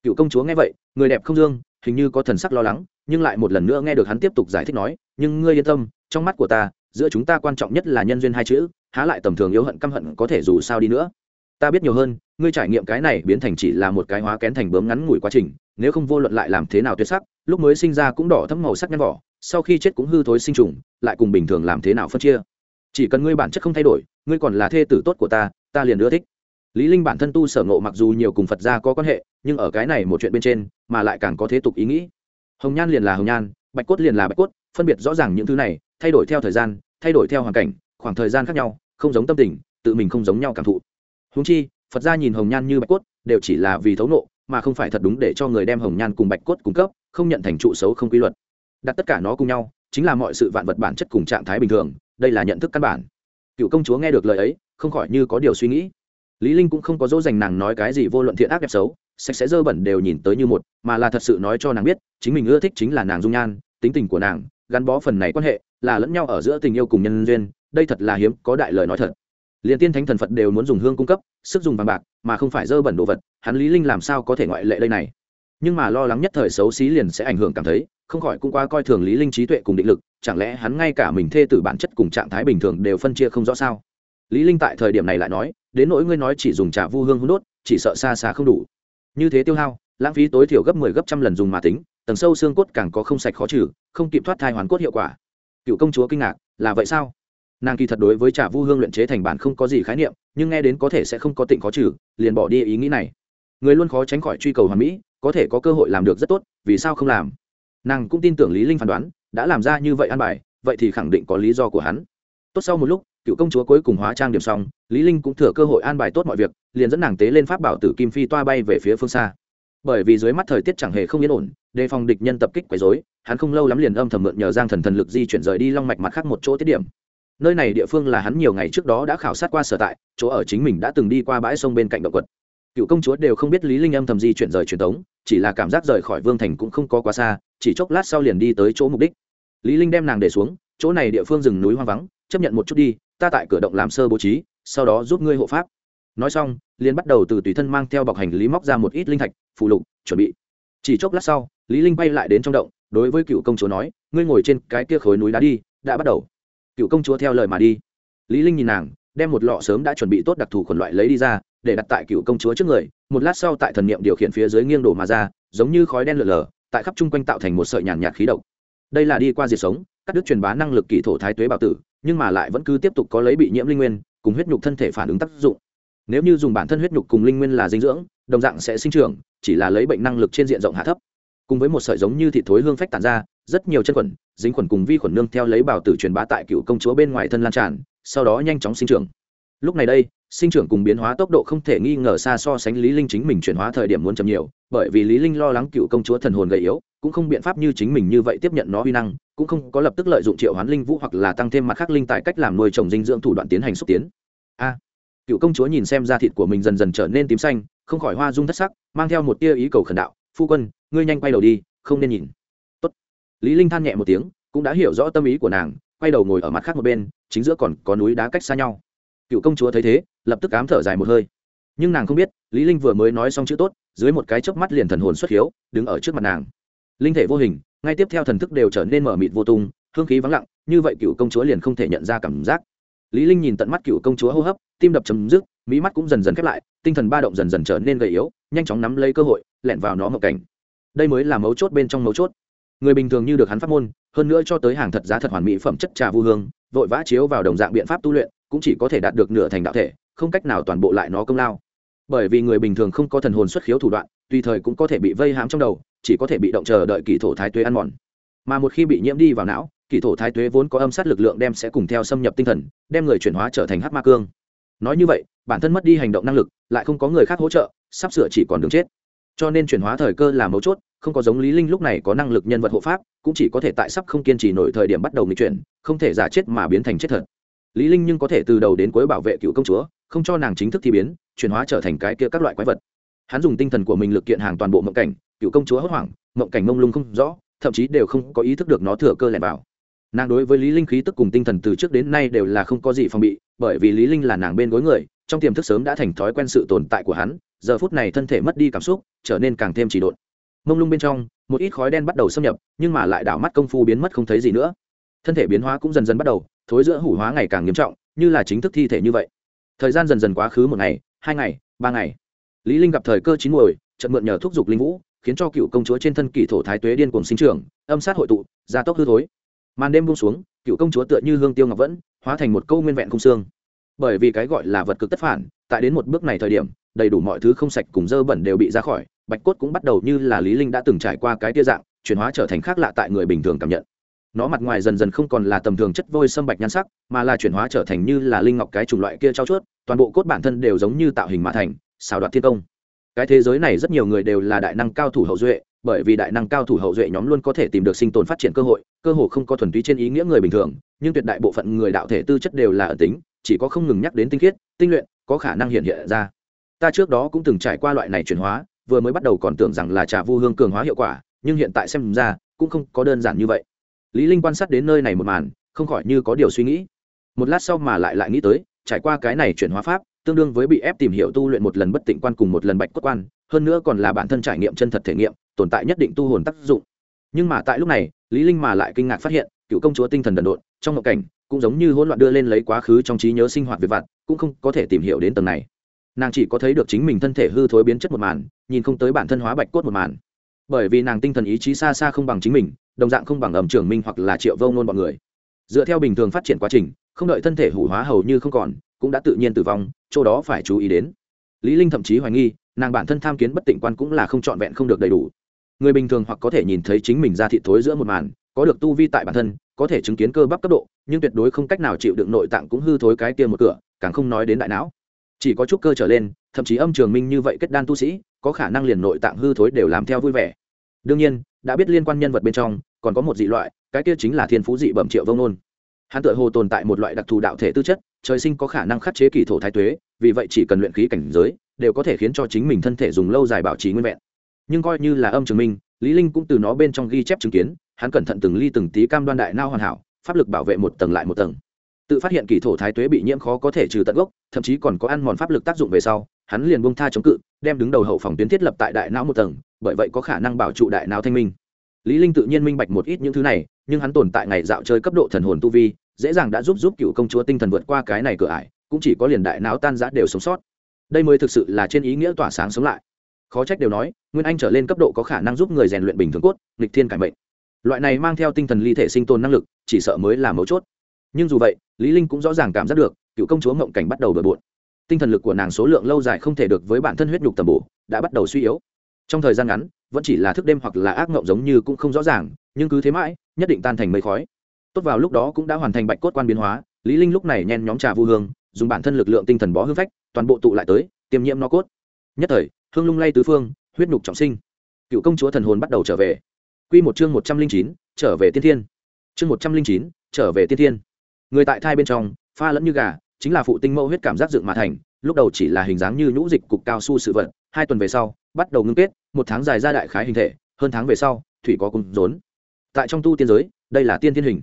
Cựu công chúa nghe vậy, người đẹp không dương, hình như có thần sắc lo lắng, nhưng lại một lần nữa nghe được hắn tiếp tục giải thích nói, nhưng ngươi yên tâm, trong mắt của ta, giữa chúng ta quan trọng nhất là nhân duyên hai chữ, há lại tầm thường yếu hận căm hận có thể dù sao đi nữa. Ta biết nhiều hơn ngươi trải nghiệm cái này biến thành chỉ là một cái hóa kén thành bướm ngắn ngủi quá trình, nếu không vô luận lại làm thế nào tuyệt sắc, lúc mới sinh ra cũng đỏ thấm màu sắc nhăn vỏ, sau khi chết cũng hư thối sinh trùng, lại cùng bình thường làm thế nào phân chia. Chỉ cần ngươi bản chất không thay đổi, ngươi còn là thê tử tốt của ta ta liền ưa thích. Lý linh bản thân tu sở ngộ mặc dù nhiều cùng phật gia có quan hệ, nhưng ở cái này một chuyện bên trên, mà lại càng có thế tục ý nghĩ. Hồng nhan liền là hồng nhan, bạch cốt liền là bạch cốt, phân biệt rõ ràng những thứ này, thay đổi theo thời gian, thay đổi theo hoàn cảnh, khoảng thời gian khác nhau, không giống tâm tình, tự mình không giống nhau cảm thụ. Huống chi phật gia nhìn hồng nhan như bạch cốt, đều chỉ là vì thấu nộ, mà không phải thật đúng để cho người đem hồng nhan cùng bạch cốt cung cấp, không nhận thành trụ xấu không quy luật. Đặt tất cả nó cùng nhau, chính là mọi sự vạn vật bản chất cùng trạng thái bình thường, đây là nhận thức căn bản. Cựu công chúa nghe được lời ấy, không khỏi như có điều suy nghĩ. Lý linh cũng không có dỗ dành nàng nói cái gì vô luận thiện ác đẹp xấu, sạch sẽ dơ bẩn đều nhìn tới như một, mà là thật sự nói cho nàng biết, chính mình ưa thích chính là nàng dung nhan, tính tình của nàng, gắn bó phần này quan hệ, là lẫn nhau ở giữa tình yêu cùng nhân duyên, đây thật là hiếm, có đại lời nói thật liền tiên thánh thần phật đều muốn dùng hương cung cấp, sức dùng vàng bạc, mà không phải dơ bẩn đồ vật, hắn lý linh làm sao có thể ngoại lệ đây này? Nhưng mà lo lắng nhất thời xấu xí liền sẽ ảnh hưởng cảm thấy, không khỏi cũng quá coi thường lý linh trí tuệ cùng định lực, chẳng lẽ hắn ngay cả mình thê tử bản chất cùng trạng thái bình thường đều phân chia không rõ sao? Lý linh tại thời điểm này lại nói, đến nỗi ngươi nói chỉ dùng trà vu hương hút đốt chỉ sợ xa xa không đủ. Như thế tiêu hao, lãng phí tối thiểu gấp 10 gấp trăm lần dùng mà tính, tầng sâu xương cốt càng có không sạch khó trừ, không kịp thoát thai hoàn cốt hiệu quả. Cựu công chúa kinh ngạc, là vậy sao? Nàng kỳ thật đối với trà vu hương luyện chế thành bản không có gì khái niệm, nhưng nghe đến có thể sẽ không có tịnh khó trừ, liền bỏ đi ý nghĩ này. Người luôn khó tránh khỏi truy cầu hoàn mỹ, có thể có cơ hội làm được rất tốt, vì sao không làm? Nàng cũng tin tưởng lý linh phán đoán, đã làm ra như vậy an bài, vậy thì khẳng định có lý do của hắn. Tốt sau một lúc, cựu công chúa cuối cùng hóa trang điểm xong, lý linh cũng thừa cơ hội an bài tốt mọi việc, liền dẫn nàng tế lên pháp bảo tử kim phi toa bay về phía phương xa. Bởi vì dưới mắt thời tiết chẳng hề không yên ổn, đề phòng địch nhân tập kích quấy rối, hắn không lâu lắm liền âm thầm mượn nhờ giang thần thần lực di chuyển rời đi long mạch mặt khác một chỗ tiết điểm nơi này địa phương là hắn nhiều ngày trước đó đã khảo sát qua sở tại, chỗ ở chính mình đã từng đi qua bãi sông bên cạnh động quật. Cựu công chúa đều không biết lý linh âm thầm di chuyển rời truyền tống chỉ là cảm giác rời khỏi vương thành cũng không có quá xa, chỉ chốc lát sau liền đi tới chỗ mục đích. Lý linh đem nàng để xuống, chỗ này địa phương rừng núi hoang vắng, chấp nhận một chút đi, ta tại cửa động làm sơ bố trí, sau đó giúp ngươi hộ pháp. Nói xong, liền bắt đầu từ tùy thân mang theo bọc hành lý móc ra một ít linh thạch, phụ lục, chuẩn bị. Chỉ chốc lát sau, lý linh bay lại đến trong động, đối với cựu công chúa nói, ngươi ngồi trên cái kia khối núi đá đi, đã bắt đầu cựu công chúa theo lời mà đi. Lý linh nhìn nàng, đem một lọ sớm đã chuẩn bị tốt đặc thù khuẩn loại lấy đi ra, để đặt tại cựu công chúa trước người, một lát sau tại thần niệm điều khiển phía dưới nghiêng đổ mà ra, giống như khói đen lượn lờ tại khắp chung quanh tạo thành một sợi nhàn nhạt khí độc. Đây là đi qua diệt sống, cắt đứt truyền bá năng lực kỳ thổ thái tuế bảo tử, nhưng mà lại vẫn cứ tiếp tục có lấy bị nhiễm linh nguyên, cùng huyết nhục thân thể phản ứng tác dụng. Nếu như dùng bản thân huyết nhục cùng linh nguyên là dinh dưỡng, đồng dạng sẽ sinh trưởng, chỉ là lấy bệnh năng lực trên diện rộng hạ thấp. Cùng với một sợi giống như thịt thối hương phách tàn ra rất nhiều chân khuẩn, dính khuẩn cùng vi khuẩn nương theo lấy bảo tử truyền bá tại cựu công chúa bên ngoài thân lan tràn, sau đó nhanh chóng sinh trưởng. Lúc này đây, sinh trưởng cùng biến hóa tốc độ không thể nghi ngờ xa so sánh lý linh chính mình chuyển hóa thời điểm muốn chậm nhiều, bởi vì lý linh lo lắng cựu công chúa thần hồn gầy yếu, cũng không biện pháp như chính mình như vậy tiếp nhận nó uy năng, cũng không có lập tức lợi dụng triệu hoán linh vũ hoặc là tăng thêm mặt khác linh tại cách làm nuôi trồng dinh dưỡng thủ đoạn tiến hành xúc tiến. A! Cựu công chúa nhìn xem da thịt của mình dần dần trở nên tím xanh, không khỏi hoa dung thất sắc, mang theo một tia ý cầu khẩn đạo, phu quân, ngươi nhanh quay đầu đi, không nên nhìn lý linh than nhẹ một tiếng, cũng đã hiểu rõ tâm ý của nàng, quay đầu ngồi ở mặt khác một bên, chính giữa còn có núi đá cách xa nhau. Cựu công chúa thấy thế, lập tức ám thở dài một hơi. Nhưng nàng không biết, lý linh vừa mới nói xong chữ tốt, dưới một cái chớp mắt liền thần hồn xuất hiếu, đứng ở trước mặt nàng. Linh thể vô hình, ngay tiếp theo thần thức đều trở nên mở mịt vô tung, hương khí vắng lặng, như vậy cựu công chúa liền không thể nhận ra cảm giác. Lý linh nhìn tận mắt cựu công chúa hô hấp, tim đập chấm dứt mỹ mắt cũng dần dần khép lại, tinh thần ba động dần dần trở nên gầy yếu, nhanh chóng nắm lấy cơ hội, lẻn vào nó một cảnh. Đây mới là mấu chốt bên trong mấu chốt người bình thường như được hắn phát môn, hơn nữa cho tới hàng thật giá thật hoàn mỹ phẩm chất trà vu hương, vội vã chiếu vào đồng dạng biện pháp tu luyện, cũng chỉ có thể đạt được nửa thành đạo thể, không cách nào toàn bộ lại nó công lao. Bởi vì người bình thường không có thần hồn xuất khiếu thủ đoạn, tùy thời cũng có thể bị vây hãm trong đầu, chỉ có thể bị động chờ đợi kỳ thổ thái tuế ăn mòn. Mà một khi bị nhiễm đi vào não, kỳ thổ thái tuế vốn có âm sát lực lượng đem sẽ cùng theo xâm nhập tinh thần, đem người chuyển hóa trở thành hát ma cương. Nói như vậy, bản thân mất đi hành động năng lực, lại không có người khác hỗ trợ, sắp sửa chỉ còn đường chết. Cho nên chuyển hóa thời cơ là mấu chốt không có giống lý linh lúc này có năng lực nhân vật hộ pháp, cũng chỉ có thể tại sắp không kiên trì nổi thời điểm bắt đầu nghịch chuyển, không thể giả chết mà biến thành chết thật. Lý linh nhưng có thể từ đầu đến cuối bảo vệ cựu công chúa, không cho nàng chính thức thi biến, chuyển hóa trở thành cái kia các loại quái vật. Hắn dùng tinh thần của mình lực kiện hàng toàn bộ mộng cảnh, cựu công chúa hốt hoảng, mộng cảnh mông lung không rõ, thậm chí đều không có ý thức được nó thừa cơ lẻn vào. Nàng đối với lý linh khí tức cùng tinh thần từ trước đến nay đều là không có gì phòng bị, bởi vì lý linh là nàng bên gối người, trong tiềm thức sớm đã thành thói quen sự tồn tại của hắn, giờ phút này thân thể mất đi cảm xúc, trở nên càng thêm chỉ độn mông lung bên trong, một ít khói đen bắt đầu xâm nhập, nhưng mà lại đảo mắt công phu biến mất không thấy gì nữa. Thân thể biến hóa cũng dần dần bắt đầu, thối giữa hủ hóa ngày càng nghiêm trọng, như là chính thức thi thể như vậy. Thời gian dần dần quá khứ một ngày, hai ngày, ba ngày. Lý linh gặp thời cơ chín muồi trận mượn nhờ thúc giục linh vũ, khiến cho cựu công chúa trên thân kỷ thổ thái tuế điên cuồng sinh trưởng, âm sát hội tụ, gia tốc hư thối. Màn đêm buông xuống, cựu công chúa tựa như hương tiêu ngọc vẫn, hóa thành một câu nguyên vẹn cung xương. Bởi vì cái gọi là vật cực tất phản, tại đến một bước này thời điểm, đầy đủ mọi thứ không sạch cùng dơ bẩn đều bị ra khỏi bạch cốt cũng bắt đầu như là lý linh đã từng trải qua cái tia dạng, chuyển hóa trở thành khác lạ tại người bình thường cảm nhận. Nó mặt ngoài dần dần không còn là tầm thường chất vôi sâm bạch nhan sắc, mà là chuyển hóa trở thành như là linh ngọc cái chủng loại kia trao chuốt, toàn bộ cốt bản thân đều giống như tạo hình mà thành xào đoạt thiên công. Cái thế giới này rất nhiều người đều là đại năng cao thủ hậu duệ, bởi vì đại năng cao thủ hậu duệ nhóm luôn có thể tìm được sinh tồn phát triển cơ hội cơ hội không có thuần túy trên ý nghĩa người bình thường, nhưng tuyệt đại bộ phận người đạo thể tư chất đều là ở tính, chỉ có không ngừng nhắc đến tinh khiết, tinh luyện, có khả năng hiện hiện ra. Ta trước đó cũng từng trải qua loại này chuyển hóa vừa mới bắt đầu còn tưởng rằng là trà vu hương cường hóa hiệu quả, nhưng hiện tại xem ra, cũng không có đơn giản như vậy. Lý linh quan sát đến nơi này một màn, không khỏi như có điều suy nghĩ. Một lát sau mà lại lại nghĩ tới, trải qua cái này chuyển hóa pháp, tương đương với bị ép tìm hiểu tu luyện một lần bất tịnh quan cùng một lần bạch cốt quan, hơn nữa còn là bản thân trải nghiệm chân thật thể nghiệm, tồn tại nhất định tu hồn tác dụng. Nhưng mà tại lúc này, lý linh mà lại kinh ngạc phát hiện, cựu công chúa tinh thần đần độn, trong ngộ cảnh, cũng giống như hỗn loạn đưa lên lấy quá khứ trong trí nhớ sinh hoạt về vặt, cũng không có thể tìm hiểu đến tầng này nàng chỉ có thấy được chính mình thân thể hư thối biến chất một màn, nhìn không tới bản thân hóa bạch cốt một màn. Bởi vì nàng tinh thần ý chí xa xa không bằng chính mình, đồng dạng không bằng ẩm trưởng minh hoặc là triệu vô ngôn bọn người. Dựa theo bình thường phát triển quá trình, không đợi thân thể hủ hóa hầu như không còn, cũng đã tự nhiên tử vong, chỗ đó phải chú ý đến. Lý linh thậm chí hoài nghi, nàng bản thân tham kiến bất tịnh quan cũng là không trọn vẹn không được đầy đủ. Người bình thường hoặc có thể nhìn thấy chính mình ra thị thối giữa một màn, có được tu vi tại bản thân, có thể chứng kiến cơ bắp cấp độ, nhưng tuyệt đối không cách nào chịu đựng nội tạng cũng hư thối cái kia một cửa, càng không nói đến đại não chỉ có chút cơ trở lên, thậm chí âm trường minh như vậy kết đan tu sĩ, có khả năng liền nội tạng hư thối đều làm theo vui vẻ. Đương nhiên, đã biết liên quan nhân vật bên trong, còn có một dị loại, cái kia chính là thiên phú dị bẩm triệu vông nôn. Hắn tự hồ tồn tại một loại đặc thù đạo thể tư chất, trời sinh có khả năng khắc chế kỳ thổ thái tuế, vì vậy chỉ cần luyện khí cảnh giới, đều có thể khiến cho chính mình thân thể dùng lâu dài bảo trì nguyên vẹn. Nhưng coi như là âm trường minh, lý linh cũng từ nó bên trong ghi chép chứng kiến, hắn cẩn thận từng ly từng tí cam đoan đại nao hoàn hảo, pháp lực bảo vệ một tầng lại một tầng tự phát hiện kỳ thổ thái tuế bị nhiễm khó có thể trừ tận gốc, thậm chí còn có ăn mòn pháp lực tác dụng về sau, hắn liền bông tha chống cự, đem đứng đầu hậu phòng tuyến thiết lập tại đại não một tầng, bởi vậy có khả năng bảo trụ đại não thanh minh. Lý linh tự nhiên minh bạch một ít những thứ này, nhưng hắn tồn tại ngày dạo chơi cấp độ thần hồn tu vi, dễ dàng đã giúp giúp cựu công chúa tinh thần vượt qua cái này cửa ải, cũng chỉ có liền đại não tan rã đều sống sót. Đây mới thực sự là trên ý nghĩa tỏa sáng sống lại. Khó trách đều nói, nguyên anh trở lên cấp độ có khả năng giúp người rèn luyện bình thường cốt, nghịch thiên cải mệnh. Loại này mang theo tinh thần ly thể sinh tồn năng lực, chỉ sợ mới là mấu chốt nhưng dù vậy, lý linh cũng rõ ràng cảm giác được, cựu công chúa ngộng cảnh bắt đầu bừa bộn. Tinh thần lực của nàng số lượng lâu dài không thể được với bản thân huyết nhục tầm bổ, đã bắt đầu suy yếu. Trong thời gian ngắn, vẫn chỉ là thức đêm hoặc là ác ngộng giống như cũng không rõ ràng, nhưng cứ thế mãi, nhất định tan thành mây khói. Tốt vào lúc đó cũng đã hoàn thành bạch cốt quan biến hóa, lý linh lúc này nhen nhóm trà vu hương, dùng bản thân lực lượng tinh thần bó hương phách, toàn bộ tụ lại tới, tiêm nhiễm nó cốt. Nhất thời, hương lung lay tứ phương, huyết nhục trọng sinh. Cựu công chúa thần hồn bắt đầu trở về. Quy một chương một trăm linh chín, trở về tiên thiên. Chương một trăm linh chín, trở về tiên thiên người tại thai bên trong, pha lẫn như gà, chính là phụ tinh mẫu huyết cảm giác dựng mà thành, lúc đầu chỉ là hình dáng như nhũ dịch cục cao su sự vật, hai tuần về sau, bắt đầu ngưng kết, một tháng dài ra đại khái hình thể, hơn tháng về sau, thủy có cung rốn. Tại trong tu tiên giới, đây là tiên thiên hình.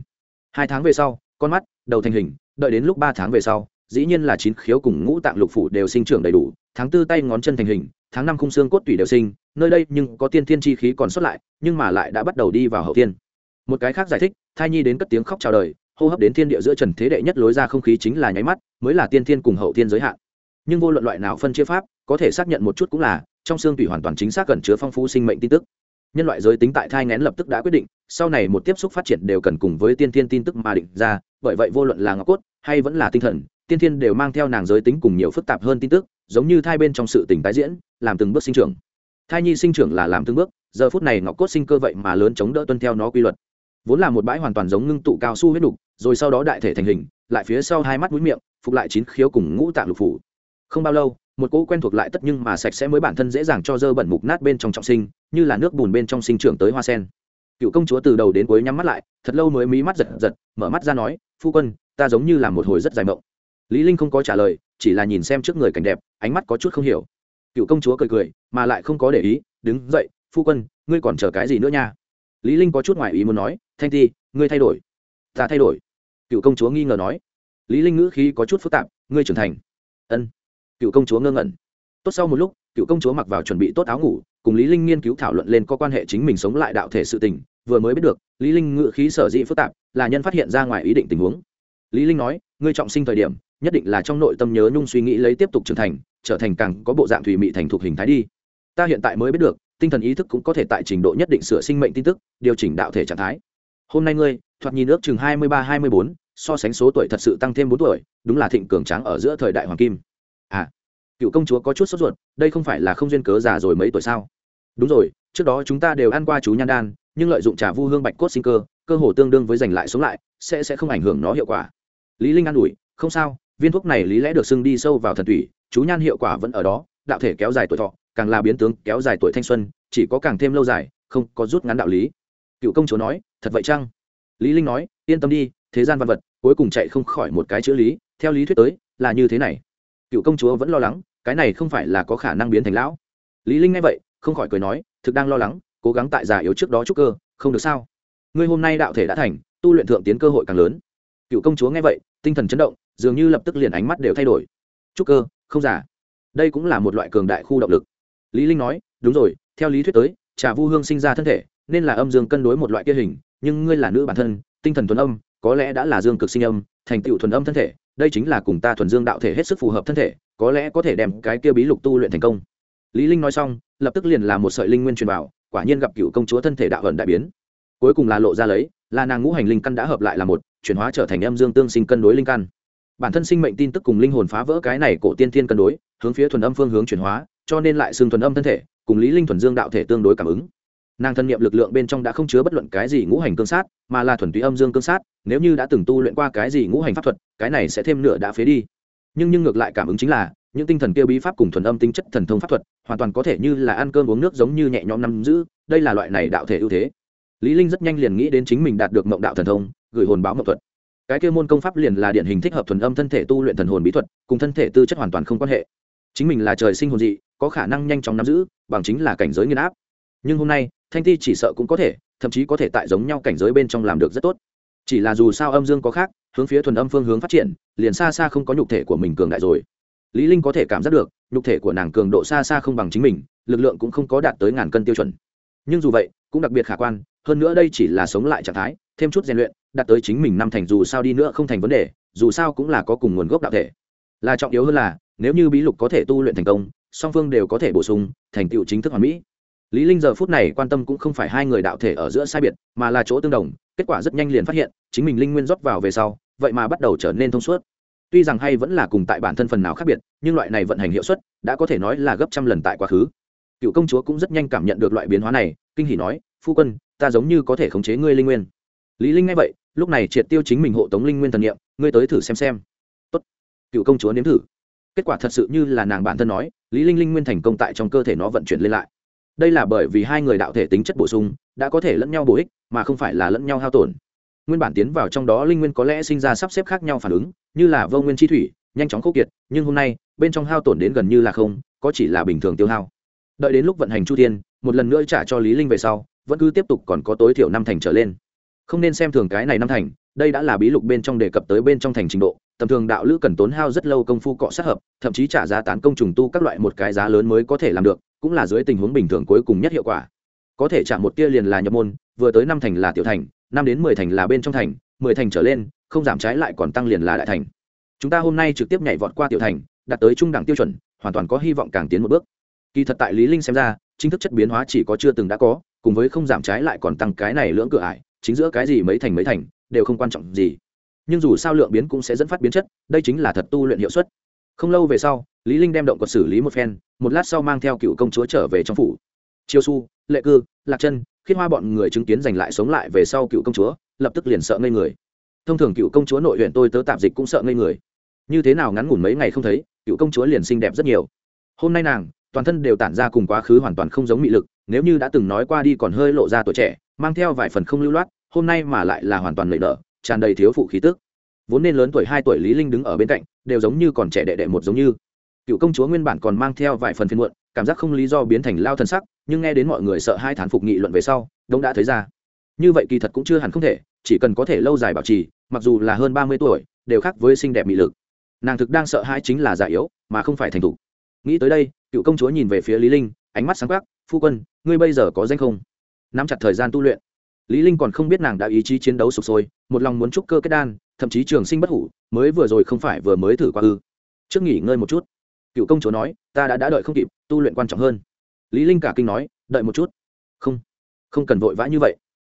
Hai tháng về sau, con mắt, đầu thành hình, đợi đến lúc ba tháng về sau, dĩ nhiên là chín khiếu cùng ngũ tạng lục phủ đều sinh trưởng đầy đủ, tháng tư tay ngón chân thành hình, tháng năm khung xương cốt tủy đều sinh, nơi đây nhưng có tiên thiên chi khí còn xuất lại, nhưng mà lại đã bắt đầu đi vào hậu tiên. Một cái khác giải thích, thai nhi đến cất tiếng khóc chào đời hô hấp đến thiên địa giữa trần thế đệ nhất lối ra không khí chính là nháy mắt, mới là tiên thiên cùng hậu thiên giới hạn. Nhưng vô luận loại nào phân chia pháp, có thể xác nhận một chút cũng là, trong xương tủy hoàn toàn chính xác cần chứa phong phú sinh mệnh tin tức. Nhân loại giới tính tại thai ngén lập tức đã quyết định, sau này một tiếp xúc phát triển đều cần cùng với tiên thiên tin tức mà định ra, bởi vậy vô luận là ngọc cốt, hay vẫn là tinh thần, tiên thiên đều mang theo nàng giới tính cùng nhiều phức tạp hơn tin tức, giống như thai bên trong sự tình tái diễn, làm từng bước sinh trưởng. Thai nhi sinh trưởng là làm từng bước, giờ phút này ngọc cốt sinh cơ vậy mà lớn chống đỡ tuân theo nó quy luật vốn là một bãi hoàn toàn giống ngưng tụ cao su huyết đục, rồi sau đó đại thể thành hình, lại phía sau hai mắt mũi miệng, phục lại chín khiếu cùng ngũ tạng lục phủ. Không bao lâu, một cỗ quen thuộc lại tất nhưng mà sạch sẽ mới bản thân dễ dàng cho dơ bẩn mục nát bên trong trọng sinh, như là nước bùn bên trong sinh trưởng tới hoa sen. Cựu công chúa từ đầu đến cuối nhắm mắt lại, thật lâu mới mí mắt giật giật, mở mắt ra nói, phu quân, ta giống như là một hồi rất dài mộng. Lý linh không có trả lời, chỉ là nhìn xem trước người cảnh đẹp, ánh mắt có chút không hiểu. Cựu công chúa cười cười, mà lại không có để ý, đứng dậy, phu quân, ngươi còn chờ cái gì nữa nha? Lý linh có chút ngoài ý muốn nói thanh ti ngươi thay đổi. Ta thay đổi. Cựu công chúa nghi ngờ nói. Lý linh ngữ khí có chút phức tạp, ngươi trưởng thành. Ân. Cựu công chúa ngơ ngẩn. Tốt sau một lúc, cựu công chúa mặc vào chuẩn bị tốt áo ngủ, cùng lý linh nghiên cứu thảo luận lên có quan hệ chính mình sống lại đạo thể sự tình, vừa mới biết được, lý linh ngữ khí sở dĩ phức tạp, là nhân phát hiện ra ngoài ý định tình huống. Lý linh nói, ngươi trọng sinh thời điểm, nhất định là trong nội tâm nhớ nhung suy nghĩ lấy tiếp tục trưởng thành, trở thành càng có bộ dạng thủy mị thành thuộc hình thái đi. Ta hiện tại mới biết được, tinh thần ý thức cũng có thể tại trình độ nhất định sửa sinh mệnh tin tức, điều chỉnh đạo thể trạng thái hôm nay ngươi, thoạt nhìn ước chừng hai mươi ba, hai mươi bốn, so sánh số tuổi thật sự tăng thêm bốn tuổi, đúng là thịnh cường tráng ở giữa thời đại hoàng kim. À cựu công chúa có chút sốt ruột, đây không phải là không duyên cớ già rồi mấy tuổi sao? Đúng rồi, trước đó chúng ta đều ăn qua chú nhan đan, nhưng lợi dụng trà vu hương bạch cốt sinh cơ cơ hồ tương đương với giành lại sống lại, sẽ sẽ không ảnh hưởng nó hiệu quả. Lý linh an ủi, không sao, viên thuốc này lý lẽ được xưng đi sâu vào thần thủy chú nhan hiệu quả vẫn ở đó, đạo thể kéo dài tuổi thọ, càng là biến tướng kéo dài tuổi thanh xuân, chỉ có càng thêm lâu dài, không có rút ngắn đạo lý cựu công chúa nói, thật vậy chăng? Lý linh nói, yên tâm đi, thế gian văn vật, cuối cùng chạy không khỏi một cái chữ lý, theo lý thuyết tới, là như thế này. Cựu công chúa vẫn lo lắng, cái này không phải là có khả năng biến thành lão. Lý linh nghe vậy, không khỏi cười nói, thực đang lo lắng, cố gắng tại già yếu trước đó chúc cơ, không được sao? Ngươi hôm nay đạo thể đã thành, tu luyện thượng tiến cơ hội càng lớn. Cựu công chúa nghe vậy, tinh thần chấn động, dường như lập tức liền ánh mắt đều thay đổi. Chúc cơ, không giả đây cũng là một loại cường đại khu động lực. Lý linh nói, đúng rồi, theo lý thuyết tới, trà vu hương sinh ra thân thể nên là âm dương cân đối một loại kia hình, nhưng ngươi là nữ bản thân, tinh thần thuần âm, có lẽ đã là dương cực sinh âm, thành tựu thuần âm thân thể, đây chính là cùng ta thuần dương đạo thể hết sức phù hợp thân thể, có lẽ có thể đem cái kia bí lục tu luyện thành công. Lý linh nói xong, lập tức liền là một sợi linh nguyên truyền vào, quả nhiên gặp cựu công chúa thân thể đạo hận đại biến. Cuối cùng là lộ ra lấy, là nàng ngũ hành linh căn đã hợp lại là một, chuyển hóa trở thành âm dương tương sinh cân đối linh căn. Bản thân sinh mệnh tin tức cùng linh hồn phá vỡ cái này cổ tiên thiên cân đối, hướng phía thuần âm phương hướng chuyển hóa, cho nên lại xương thuần âm thân thể, cùng lý linh thuần dương đạo thể tương đối cảm ứng nàng thân nhiệm lực lượng bên trong đã không chứa bất luận cái gì ngũ hành cương sát, mà là thuần túy âm dương cương sát, nếu như đã từng tu luyện qua cái gì ngũ hành pháp thuật, cái này sẽ thêm nửa đã phế đi. Nhưng nhưng ngược lại cảm ứng chính là, những tinh thần kia bí pháp cùng thuần âm tinh chất thần thông pháp thuật, hoàn toàn có thể như là ăn cơm uống nước giống như nhẹ nhõm nắm giữ, đây là loại này đạo thể ưu thế. Lý linh rất nhanh liền nghĩ đến chính mình đạt được mộng đạo thần thông, gửi hồn báo mộng thuật. Cái kia môn công pháp liền là điển hình thích hợp thuần âm thân thể tu luyện thần hồn bí thuật, cùng thân thể tư chất hoàn toàn không quan hệ. Chính mình là trời sinh hồn dị, có khả năng nhanh chóng nắm giữ, bằng chính là cảnh giới nghiên áp nhưng hôm nay, thanh ti chỉ sợ cũng có thể, thậm chí có thể tại giống nhau cảnh giới bên trong làm được rất tốt. Chỉ là dù sao âm dương có khác, hướng phía thuần âm phương hướng phát triển, liền xa xa không có nhục thể của mình cường đại rồi. Lý linh có thể cảm giác được, nhục thể của nàng cường độ xa xa không bằng chính mình, lực lượng cũng không có đạt tới ngàn cân tiêu chuẩn. Nhưng dù vậy, cũng đặc biệt khả quan, hơn nữa đây chỉ là sống lại trạng thái, thêm chút rèn luyện, đạt tới chính mình năm thành dù sao đi nữa không thành vấn đề, dù sao cũng là có cùng nguồn gốc đạo thể. Là trọng yếu hơn là, nếu như bí lục có thể tu luyện thành công, song phương đều có thể bổ sung, thành tựu chính thức hoàn mỹ lý linh giờ phút này quan tâm cũng không phải hai người đạo thể ở giữa sai biệt, mà là chỗ tương đồng, kết quả rất nhanh liền phát hiện, chính mình linh nguyên rót vào về sau, vậy mà bắt đầu trở nên thông suốt. Tuy rằng hay vẫn là cùng tại bản thân phần nào khác biệt, nhưng loại này vận hành hiệu suất, đã có thể nói là gấp trăm lần tại quá khứ. Cựu công chúa cũng rất nhanh cảm nhận được loại biến hóa này, kinh hỉ nói, phu quân, ta giống như có thể khống chế ngươi linh nguyên. Lý linh nghe vậy, lúc này triệt tiêu chính mình hộ tống linh nguyên thần niệm, ngươi tới thử xem xem. Tốt. Cựu công chúa nếm thử. Kết quả thật sự như là nàng bản thân nói, lý linh linh nguyên thành công tại trong cơ thể nó vận chuyển lên lại đây là bởi vì hai người đạo thể tính chất bổ sung đã có thể lẫn nhau bổ ích mà không phải là lẫn nhau hao tổn. Nguyên bản tiến vào trong đó linh nguyên có lẽ sinh ra sắp xếp khác nhau phản ứng như là vô nguyên chi thủy nhanh chóng khốc kiệt nhưng hôm nay bên trong hao tổn đến gần như là không có chỉ là bình thường tiêu hao. Đợi đến lúc vận hành chu thiên, một lần nữa trả cho lý linh về sau vẫn cứ tiếp tục còn có tối thiểu năm thành trở lên. Không nên xem thường cái này năm thành đây đã là bí lục bên trong đề cập tới bên trong thành trình độ tầm thường đạo lữ cần tốn hao rất lâu công phu cọ sát hợp thậm chí trả giá tán công trùng tu các loại một cái giá lớn mới có thể làm được cũng là dưới tình huống bình thường cuối cùng nhất hiệu quả. Có thể chạm một tia liền là nhập môn, vừa tới năm thành là tiểu thành, năm đến mười thành là bên trong thành, mười thành trở lên, không giảm trái lại còn tăng liền là đại thành. Chúng ta hôm nay trực tiếp nhảy vọt qua tiểu thành, đạt tới trung đẳng tiêu chuẩn, hoàn toàn có hy vọng càng tiến một bước. Kỳ thật tại lý linh xem ra, chính thức chất biến hóa chỉ có chưa từng đã có, cùng với không giảm trái lại còn tăng cái này lưỡng cửa ải, chính giữa cái gì mấy thành mấy thành, đều không quan trọng gì. Nhưng dù sao lượng biến cũng sẽ dẫn phát biến chất, đây chính là thật tu luyện hiệu suất. Không lâu về sau lý linh đem động quật xử lý một phen, một lát sau mang theo cựu công chúa trở về trong phủ. Chiêu su, lệ cư, lạc chân, khiết hoa bọn người chứng kiến giành lại sống lại về sau cựu công chúa, lập tức liền sợ ngây người. Thông thường cựu công chúa nội huyện tôi tớ tạp dịch cũng sợ ngây người. Như thế nào ngắn ngủn mấy ngày không thấy, cựu công chúa liền xinh đẹp rất nhiều. Hôm nay nàng, toàn thân đều tản ra cùng quá khứ hoàn toàn không giống mị lực, nếu như đã từng nói qua đi còn hơi lộ ra tuổi trẻ, mang theo vài phần không lưu loát, hôm nay mà lại là hoàn toàn lệ nở, tràn đầy thiếu phụ khí tức. Vốn nên lớn tuổi hai tuổi lý linh đứng ở bên cạnh, đều giống như còn trẻ đệ đệ một giống như cựu công chúa nguyên bản còn mang theo vài phần phiền muộn, cảm giác không lý do biến thành lao thân sắc, nhưng nghe đến mọi người sợ hai thán phục nghị luận về sau đông đã thấy ra. Như vậy kỳ thật cũng chưa hẳn không thể, chỉ cần có thể lâu dài bảo trì, mặc dù là hơn ba mươi tuổi, đều khác với xinh đẹp mị lực. Nàng thực đang sợ hãi chính là già yếu, mà không phải thành thục. Nghĩ tới đây, cựu công chúa nhìn về phía lý linh, ánh mắt sáng khắc phu quân, ngươi bây giờ có danh không? Nắm chặt thời gian tu luyện. Lý linh còn không biết nàng đã ý chí chiến đấu sụp sôi, một lòng muốn trúc cơ kết đan, thậm chí trường sinh bất hủ, mới vừa rồi không phải vừa mới thử qua ư. Trước nghỉ ngơi một chút cựu công chúa nói, ta đã đã đợi không kịp, tu luyện quan trọng hơn. Lý linh cả kinh nói, đợi một chút. Không không cần vội vã như vậy.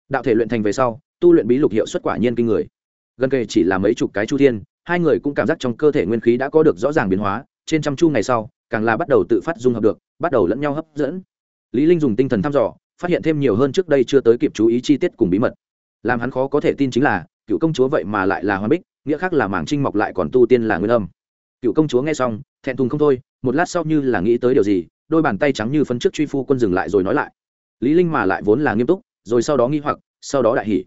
Đạo thể luyện thành về sau, tu luyện bí lục hiệu suất quả nhiên kinh người. Gần kề chỉ là mấy chục cái chu thiên, hai người cũng cảm giác trong cơ thể nguyên khí đã có được rõ ràng biến hóa, trên trăm chu ngày sau, càng là bắt đầu tự phát dung hợp được, bắt đầu lẫn nhau hấp dẫn. Lý linh dùng tinh thần thăm dò, phát hiện thêm nhiều hơn trước đây chưa tới kịp chú ý chi tiết cùng bí mật. Làm hắn khó có thể tin chính là, cựu công chúa vậy mà lại là hoa bích, nghĩa khác là mảng trinh mọc lại còn tu tiên là nguyên âm cựu công chúa nghe xong, thẹn thùng không thôi, một lát sau như là nghĩ tới điều gì, đôi bàn tay trắng như phấn trước truy phu quân dừng lại rồi nói lại. Lý linh mà lại vốn là nghiêm túc, rồi sau đó nghi hoặc, sau đó đại hỉ.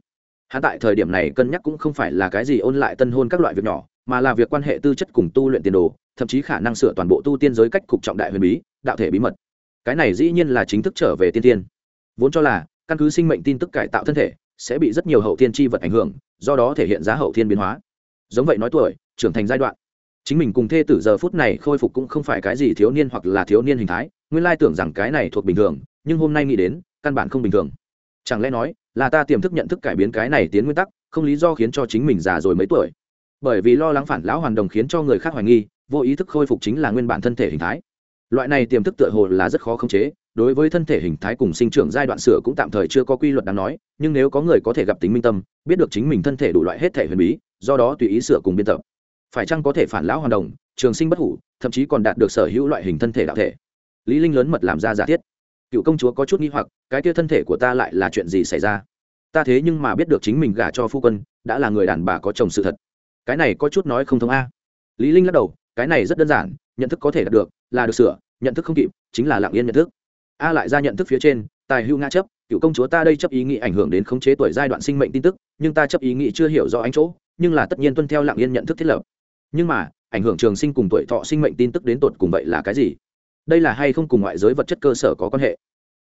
Hắn tại thời điểm này cân nhắc cũng không phải là cái gì ôn lại tân hôn các loại việc nhỏ, mà là việc quan hệ tư chất cùng tu luyện tiền đồ, thậm chí khả năng sửa toàn bộ tu tiên giới cách cục trọng đại huyền bí, đạo thể bí mật. Cái này dĩ nhiên là chính thức trở về tiên tiên. Vốn cho là, căn cứ sinh mệnh tin tức cải tạo thân thể, sẽ bị rất nhiều hậu thiên tri vật ảnh hưởng, do đó thể hiện giá hậu thiên biến hóa. Giống vậy nói tuổi, trưởng thành giai đoạn chính mình cùng thê tử giờ phút này khôi phục cũng không phải cái gì thiếu niên hoặc là thiếu niên hình thái, nguyên lai tưởng rằng cái này thuộc bình thường, nhưng hôm nay nghĩ đến, căn bản không bình thường. Chẳng lẽ nói, là ta tiềm thức nhận thức cải biến cái này tiến nguyên tắc, không lý do khiến cho chính mình già rồi mấy tuổi? Bởi vì lo lắng phản lão hoàn đồng khiến cho người khác hoài nghi, vô ý thức khôi phục chính là nguyên bản thân thể hình thái. Loại này tiềm thức tựa hồ là rất khó khống chế, đối với thân thể hình thái cùng sinh trưởng giai đoạn sửa cũng tạm thời chưa có quy luật đáng nói, nhưng nếu có người có thể gặp tính minh tâm, biết được chính mình thân thể đủ loại hết thể huyền bí, do đó tùy ý sửa cùng biên tập phải chăng có thể phản lão hoàn đồng, trường sinh bất hủ, thậm chí còn đạt được sở hữu loại hình thân thể đạo thể. Lý linh lớn mật làm ra giả thiết. Cựu công chúa có chút nghi hoặc, cái kia thân thể của ta lại là chuyện gì xảy ra? Ta thế nhưng mà biết được chính mình gả cho phu quân, đã là người đàn bà có chồng sự thật. Cái này có chút nói không thông a. Lý linh lắc đầu, cái này rất đơn giản, nhận thức có thể đạt được, là được sửa, nhận thức không kịp, chính là lặng yên nhận thức. A lại ra nhận thức phía trên, tài hưu ngã chấp, cựu công chúa ta đây chấp ý nghĩ ảnh hưởng đến khống chế tuổi giai đoạn sinh mệnh tin tức, nhưng ta chấp ý nghĩ chưa hiểu rõ ánh chỗ, nhưng là tất nhiên tuân theo lặng yên nhận thức thiết lập nhưng mà, ảnh hưởng trường sinh cùng tuổi thọ sinh mệnh tin tức đến tột cùng vậy là cái gì? Đây là hay không cùng ngoại giới vật chất cơ sở có quan hệ?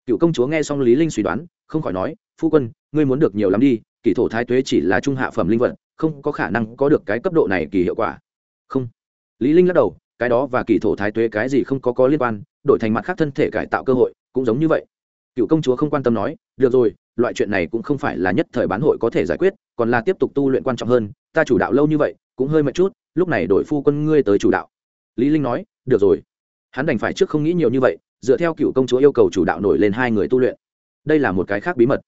Cựu công chúa nghe xong lý linh suy đoán, không khỏi nói, phu quân, ngươi muốn được nhiều lắm đi, kỳ thổ thái tuế chỉ là trung hạ phẩm linh vật, không có khả năng có được cái cấp độ này kỳ hiệu quả. Không. Lý linh lắc đầu, cái đó và kỳ thổ thái tuế cái gì không có có liên quan, đổi thành mặt khác thân thể cải tạo cơ hội, cũng giống như vậy. Cựu công chúa không quan tâm nói, được rồi, loại chuyện này cũng không phải là nhất thời bán hội có thể giải quyết, còn là tiếp tục tu luyện quan trọng hơn, ta chủ đạo lâu như vậy, cũng hơi mệt chút lúc này đổi phu quân ngươi tới chủ đạo. Lý linh nói, được rồi. Hắn đành phải trước không nghĩ nhiều như vậy, dựa theo cựu công chúa yêu cầu chủ đạo nổi lên hai người tu luyện. Đây là một cái khác bí mật.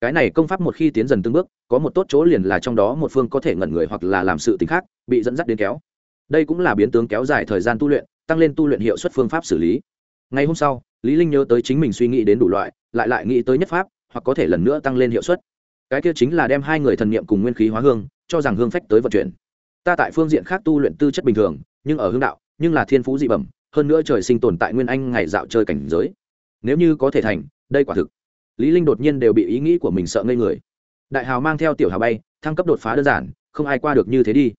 Cái này công pháp một khi tiến dần từng bước, có một tốt chỗ liền là trong đó một phương có thể ngẩn người hoặc là làm sự tình khác, bị dẫn dắt đến kéo. Đây cũng là biến tướng kéo dài thời gian tu luyện, tăng lên tu luyện hiệu suất phương pháp xử lý. Ngày hôm sau, lý linh nhớ tới chính mình suy nghĩ đến đủ loại, lại lại nghĩ tới nhất pháp, hoặc có thể lần nữa tăng lên hiệu suất. Cái kia chính là đem hai người thần niệm cùng nguyên khí hóa hương, cho rằng hương phách tới vận chuyển ta tại phương diện khác tu luyện tư chất bình thường, nhưng ở hương đạo, nhưng là thiên phú dị bẩm, hơn nữa trời sinh tồn tại nguyên anh ngày dạo chơi cảnh giới. Nếu như có thể thành, đây quả thực. Lý linh đột nhiên đều bị ý nghĩ của mình sợ ngây người. Đại hào mang theo tiểu hào bay, thăng cấp đột phá đơn giản, không ai qua được như thế đi.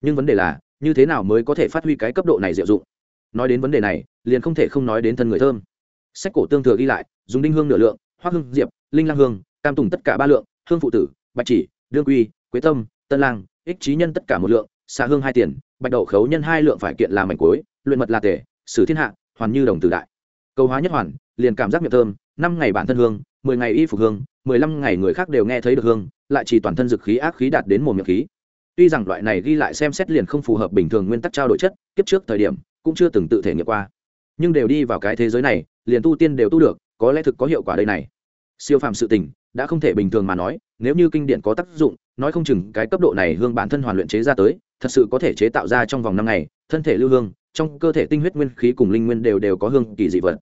Nhưng vấn đề là, như thế nào mới có thể phát huy cái cấp độ này diệu dụng? Nói đến vấn đề này, liền không thể không nói đến thân người thơm. Sách cổ tương thừa ghi lại, dùng đinh hương nửa lượng hoa hương diệp, linh lang hương, cam tùng tất cả ba lượng, hương phụ tử, bạch chỉ, đương quy, quế tâm, tân lang, ích trí nhân tất cả một lượng xạ hương hai tiền, bạch đậu khấu nhân hai lượng phải kiện là mảnh cuối, luyện mật là tể, sử thiên hạ, hoàn như đồng tử đại. Câu hóa nhất hoàn, liền cảm giác miệng thơm, năm ngày bản thân hương, mười ngày y phục hương, mười lăm ngày người khác đều nghe thấy được hương, lại chỉ toàn thân dực khí ác khí đạt đến một miệng khí. Tuy rằng loại này ghi lại xem xét liền không phù hợp bình thường nguyên tắc trao đổi chất, kiếp trước thời điểm, cũng chưa từng tự thể nghiệm qua. Nhưng đều đi vào cái thế giới này, liền tu tiên đều tu được, có lẽ thực có hiệu quả đây này. Siêu phàm sự tình đã không thể bình thường mà nói, nếu như kinh điển có tác dụng, nói không chừng cái cấp độ này hương bản thân hoàn luyện chế ra tới, thật sự có thể chế tạo ra trong vòng năm ngày, thân thể lưu hương, trong cơ thể tinh huyết nguyên khí cùng linh nguyên đều đều có hương kỳ dị vật.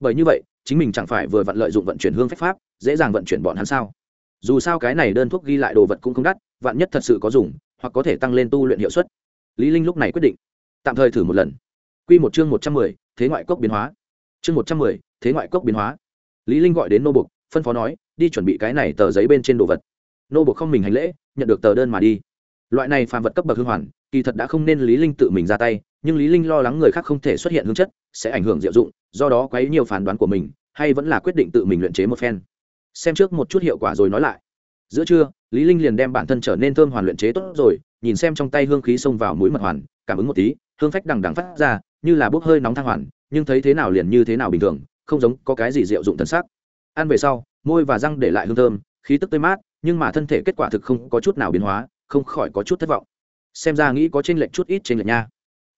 Bởi như vậy, chính mình chẳng phải vừa vặn lợi dụng vận chuyển hương phách pháp, dễ dàng vận chuyển bọn hắn sao? Dù sao cái này đơn thuốc ghi lại đồ vật cũng không đắt, vạn nhất thật sự có dùng, hoặc có thể tăng lên tu luyện hiệu suất. Lý linh lúc này quyết định, tạm thời thử một lần. Quy một chương một trăm mười, thế ngoại cốc biến hóa. Chương một trăm mười, thế ngoại cốc biến hóa. Lý linh gọi đến nô bục phân phó nói, đi chuẩn bị cái này tờ giấy bên trên đồ vật. Nô buộc không mình hành lễ, nhận được tờ đơn mà đi. Loại này phàm vật cấp bậc hương hoàn, kỳ thật đã không nên lý linh tự mình ra tay, nhưng lý linh lo lắng người khác không thể xuất hiện hương chất, sẽ ảnh hưởng diệu dụng, do đó quấy nhiều phán đoán của mình, hay vẫn là quyết định tự mình luyện chế một phen. Xem trước một chút hiệu quả rồi nói lại. Giữa trưa, lý linh liền đem bản thân trở nên thơm hoàn luyện chế tốt rồi, nhìn xem trong tay hương khí xông vào mũi mật hoàn, cảm ứng một tí, hương phách đằng đằng phát ra, như là bốc hơi nóng thang hoàn, nhưng thấy thế nào liền như thế nào bình thường, không giống có cái gì diệu dụng thần sắc ăn về sau, môi và răng để lại hương thơm, khí tức tươi mát, nhưng mà thân thể kết quả thực không có chút nào biến hóa, không khỏi có chút thất vọng. Xem ra nghĩ có trên lệnh chút ít trên lệnh nha.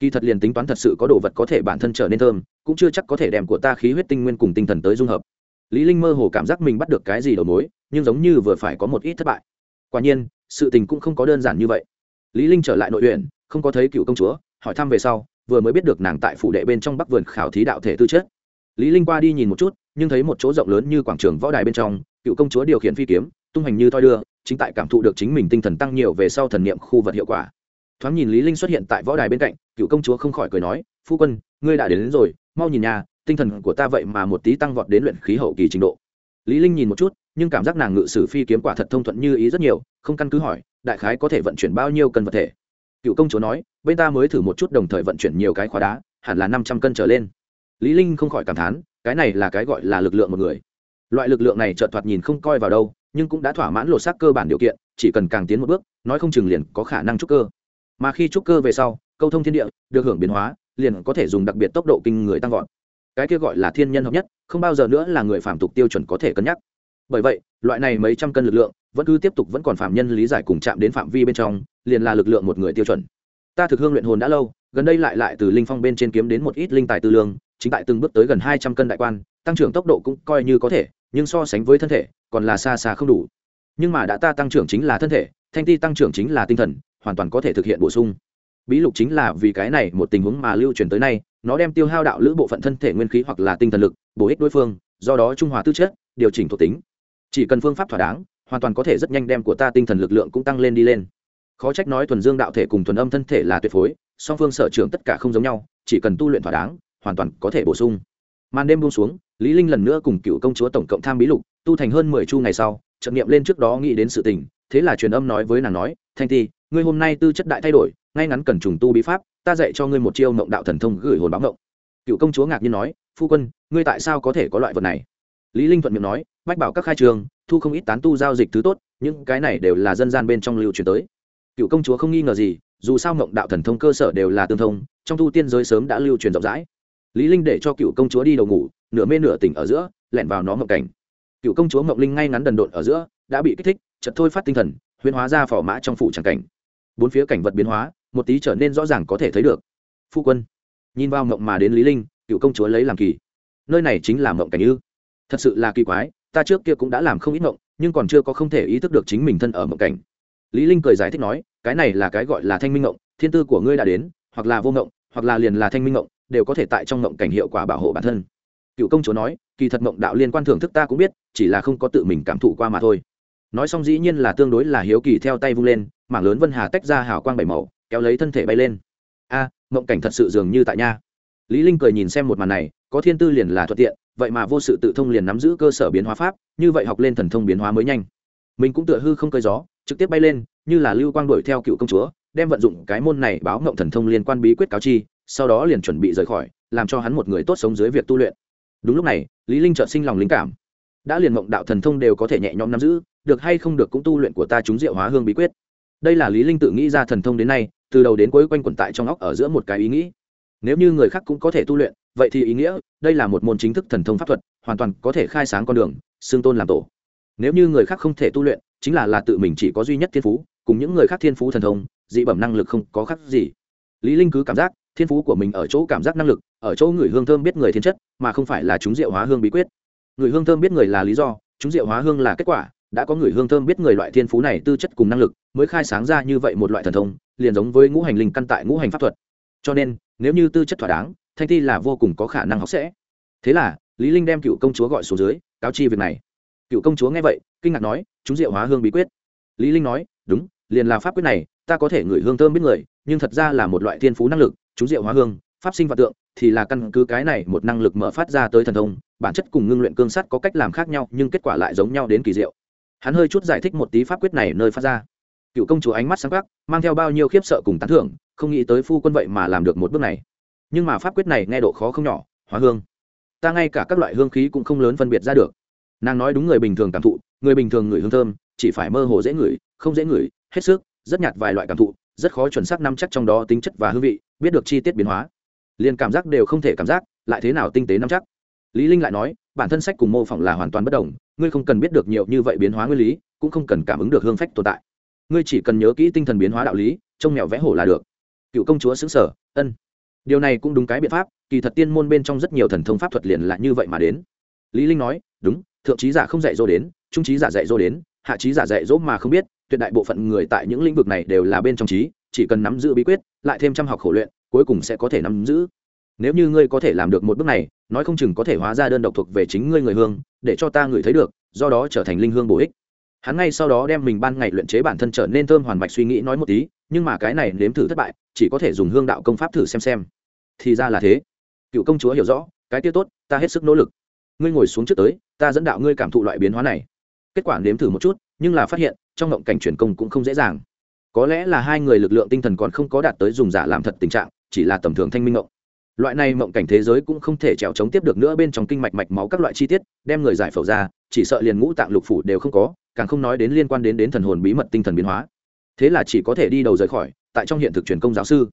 Kỳ thật liền tính toán thật sự có đồ vật có thể bản thân trở nên thơm, cũng chưa chắc có thể đem của ta khí huyết tinh nguyên cùng tinh thần tới dung hợp. Lý linh mơ hồ cảm giác mình bắt được cái gì đầu mối, nhưng giống như vừa phải có một ít thất bại. Quả nhiên, sự tình cũng không có đơn giản như vậy. Lý linh trở lại nội huyện, không có thấy cựu công chúa, hỏi thăm về sau, vừa mới biết được nàng tại phủ đệ bên trong bắc vườn khảo thí đạo thể tư chất. Lý linh qua đi nhìn một chút nhưng thấy một chỗ rộng lớn như quảng trường võ đài bên trong cựu công chúa điều khiển phi kiếm tung hành như thoi đưa chính tại cảm thụ được chính mình tinh thần tăng nhiều về sau thần niệm khu vật hiệu quả. Thoáng nhìn lý linh xuất hiện tại võ đài bên cạnh cựu công chúa không khỏi cười nói phu quân ngươi đã đến, đến rồi mau nhìn nhà tinh thần của ta vậy mà một tí tăng vọt đến luyện khí hậu kỳ trình độ. Lý linh nhìn một chút nhưng cảm giác nàng ngự sử phi kiếm quả thật thông thuận như ý rất nhiều không căn cứ hỏi đại khái có thể vận chuyển bao nhiêu cân vật thể? Cựu công chúa nói bên ta mới thử một chút đồng thời vận chuyển nhiều cái khóa đá hẳn là năm trăm cân trở lên. Lý linh không khỏi cảm thán cái này là cái gọi là lực lượng một người. Loại lực lượng này chợt thoạt nhìn không coi vào đâu, nhưng cũng đã thỏa mãn lột xác cơ bản điều kiện, chỉ cần càng tiến một bước, nói không chừng liền có khả năng trúc cơ. Mà khi trúc cơ về sau, câu thông thiên địa, được hưởng biến hóa, liền có thể dùng đặc biệt tốc độ kinh người tăng vọt. Cái kia gọi là thiên nhân hợp nhất, không bao giờ nữa là người phạm tục tiêu chuẩn có thể cân nhắc. Bởi vậy, loại này mấy trăm cân lực lượng, vẫn cứ tiếp tục vẫn còn phạm nhân lý giải cùng chạm đến phạm vi bên trong, liền là lực lượng một người tiêu chuẩn. Ta thực hương luyện hồn đã lâu, gần đây lại lại từ linh phong bên trên kiếm đến một ít linh tài tư lương chính tại từng bước tới gần hai trăm cân đại quan, tăng trưởng tốc độ cũng coi như có thể, nhưng so sánh với thân thể, còn là xa xa không đủ. Nhưng mà đã ta tăng trưởng chính là thân thể, thanh ti tăng trưởng chính là tinh thần, hoàn toàn có thể thực hiện bổ sung. Bí lục chính là vì cái này một tình huống mà lưu truyền tới nay, nó đem tiêu hao đạo lữ bộ phận thân thể nguyên khí hoặc là tinh thần lực, bổ ích đối phương, do đó trung hòa tư chất, điều chỉnh thuộc tính. Chỉ cần phương pháp thỏa đáng, hoàn toàn có thể rất nhanh đem của ta tinh thần lực lượng cũng tăng lên đi lên. Khó trách nói thuần dương đạo thể cùng thuần âm thân thể là tuyệt phối, song phương sở trường tất cả không giống nhau, chỉ cần tu luyện thỏa đáng hoàn toàn có thể bổ sung. Màn đêm buông xuống, lý linh lần nữa cùng cựu công chúa tổng cộng tham bí lục, tu thành hơn mười chu ngày sau trận niệm lên trước đó nghĩ đến sự tình, thế là truyền âm nói với nàng nói, thanh ti, ngươi hôm nay tư chất đại thay đổi, ngay ngắn cần trùng tu bí pháp, ta dạy cho ngươi một chiêu mộng đạo thần thông gửi hồn báo mộng. Cựu công chúa ngạc nhiên nói, phu quân, ngươi tại sao có thể có loại vật này? Lý linh thuận miệng nói, bách bảo các khai trường, thu không ít tán tu giao dịch thứ tốt, những cái này đều là dân gian bên trong lưu truyền tới. Cựu công chúa không nghi ngờ gì, dù sao mộng đạo thần thông cơ sở đều là tương thông, trong tu tiên giới sớm đã lưu truyền rộng rãi lý linh để cho cựu công chúa đi đầu ngủ, nửa mê nửa tỉnh ở giữa, lẻn vào nó ngậm cảnh. Cựu công chúa mộng linh ngay ngắn đần độn ở giữa, đã bị kích thích, chợt thôi phát tinh thần, huyễn hóa ra phò mã trong phủ tràng cảnh. Bốn phía cảnh vật biến hóa, một tí trở nên rõ ràng có thể thấy được. Phu quân, nhìn vào mộng mà đến lý linh, cựu công chúa lấy làm kỳ. Nơi này chính là mộng cảnh ư? Thật sự là kỳ quái, ta trước kia cũng đã làm không ít mộng, nhưng còn chưa có không thể ý thức được chính mình thân ở mộng cảnh. Lý linh cười giải thích nói, cái này là cái gọi là thanh minh mộng, thiên tư của ngươi đã đến, hoặc là vô mộng, hoặc là liền là thanh minh mộng đều có thể tại trong mộng cảnh hiệu quả bảo hộ bản thân. Cựu công chúa nói, kỳ thật mộng đạo liên quan thưởng thức ta cũng biết, chỉ là không có tự mình cảm thụ qua mà thôi. Nói xong dĩ nhiên là tương đối là hiếu kỳ theo tay vung lên, mảng lớn vân hà tách ra hào quang bảy màu, kéo lấy thân thể bay lên. A mộng cảnh thật sự dường như tại nha. Lý linh cười nhìn xem một màn này, có thiên tư liền là thuận tiện, vậy mà vô sự tự thông liền nắm giữ cơ sở biến hóa pháp, như vậy học lên thần thông biến hóa mới nhanh. Mình cũng tựa hư không cơi gió, trực tiếp bay lên, như là lưu quang đuổi theo cựu công chúa, đem vận dụng cái môn này báo mộng thần thông liên quan bí quyết cáo chi sau đó liền chuẩn bị rời khỏi, làm cho hắn một người tốt sống dưới việc tu luyện. Đúng lúc này, lý linh chợt sinh lòng linh cảm. Đã liền mộng đạo thần thông đều có thể nhẹ nhõm nắm giữ, được hay không được cũng tu luyện của ta chúng diệu hóa hương bí quyết. Đây là lý linh tự nghĩ ra thần thông đến nay, từ đầu đến cuối quanh quẩn tại trong óc ở giữa một cái ý nghĩ. Nếu như người khác cũng có thể tu luyện, vậy thì ý nghĩa, đây là một môn chính thức thần thông pháp thuật, hoàn toàn có thể khai sáng con đường xương tôn làm tổ. Nếu như người khác không thể tu luyện, chính là là tự mình chỉ có duy nhất thiên phú, cùng những người khác thiên phú thần thông, dị bẩm năng lực không có khác gì. Lý linh cứ cảm giác thiên phú của mình ở chỗ cảm giác năng lực, ở chỗ người hương thơm biết người thiên chất, mà không phải là chúng diệu hóa hương bí quyết. Người hương thơm biết người là lý do, chúng diệu hóa hương là kết quả, đã có người hương thơm biết người loại thiên phú này tư chất cùng năng lực, mới khai sáng ra như vậy một loại thần thông, liền giống với ngũ hành linh căn tại ngũ hành pháp thuật. Cho nên, nếu như tư chất thỏa đáng, thanh thi là vô cùng có khả năng học sẽ. Thế là, lý linh đem cựu công chúa gọi xuống dưới, cáo chi việc này. Cựu công chúa nghe vậy, kinh ngạc nói, chúng diệu hóa hương bí quyết? Lý linh nói, đúng, liền là pháp quyết này, ta có thể ngửi hương thơm biết người, nhưng thật ra là một loại thiên phú năng lực chúng diệu hóa hương, pháp sinh vật tượng, thì là căn cứ cái này một năng lực mở phát ra tới thần thông, bản chất cùng ngưng luyện cương sắt có cách làm khác nhau, nhưng kết quả lại giống nhau đến kỳ diệu. Hắn hơi chút giải thích một tí pháp quyết này nơi phát ra. Cựu công chúa ánh mắt sáng khắc mang theo bao nhiêu khiếp sợ cùng tán thưởng, không nghĩ tới phu quân vậy mà làm được một bước này. Nhưng mà pháp quyết này nghe độ khó không nhỏ, hóa hương. Ta ngay cả các loại hương khí cũng không lớn phân biệt ra được. Nàng nói đúng người bình thường cảm thụ, người bình thường ngửi hương thơm, chỉ phải mơ hồ dễ ngửi, không dễ ngửi, hết sức, rất nhạt vài loại cảm thụ rất khó chuẩn xác nắm chắc trong đó tính chất và hương vị, biết được chi tiết biến hóa. Liền cảm giác đều không thể cảm giác, lại thế nào tinh tế nắm chắc? Lý linh lại nói, bản thân sách cùng mô phỏng là hoàn toàn bất đồng, ngươi không cần biết được nhiều như vậy biến hóa nguyên lý, cũng không cần cảm ứng được hương phách tồn tại. Ngươi chỉ cần nhớ kỹ tinh thần biến hóa đạo lý, trông mèo vẽ hổ là được. Cựu công chúa xứng sở, ân. Điều này cũng đúng cái biện pháp, kỳ thật tiên môn bên trong rất nhiều thần thông pháp thuật liền là như vậy mà đến. Lý linh nói, đúng, thượng trí giả không dạy dỗ đến, trung trí giả dạy dỗ đến hạ trí giả dạy dỗ mà không biết, tuyệt đại bộ phận người tại những lĩnh vực này đều là bên trong trí, chỉ cần nắm giữ bí quyết, lại thêm trăm học khổ luyện, cuối cùng sẽ có thể nắm giữ. Nếu như ngươi có thể làm được một bước này, nói không chừng có thể hóa ra đơn độc thuộc về chính ngươi người hương, để cho ta ngửi thấy được, do đó trở thành linh hương bổ ích. Hắn ngay sau đó đem mình ban ngày luyện chế bản thân trở nên thơm hoàn bạch suy nghĩ nói một tí, nhưng mà cái này nếm thử thất bại, chỉ có thể dùng hương đạo công pháp thử xem xem. Thì ra là thế. Cựu công chúa hiểu rõ, cái tiêu tốt, ta hết sức nỗ lực. Ngươi ngồi xuống trước tới, ta dẫn đạo ngươi cảm thụ loại biến hóa này kết quả nếm thử một chút, nhưng là phát hiện, trong ngộng cảnh truyền công cũng không dễ dàng. Có lẽ là hai người lực lượng tinh thần còn không có đạt tới dùng giả làm thật tình trạng, chỉ là tầm thường thanh minh ngộng. Loại này mộng cảnh thế giới cũng không thể trèo chống tiếp được nữa bên trong kinh mạch mạch máu các loại chi tiết, đem người giải phẫu ra, chỉ sợ liền ngũ tạng lục phủ đều không có, càng không nói đến liên quan đến đến thần hồn bí mật tinh thần biến hóa. Thế là chỉ có thể đi đầu rời khỏi, tại trong hiện thực truyền công giáo sư.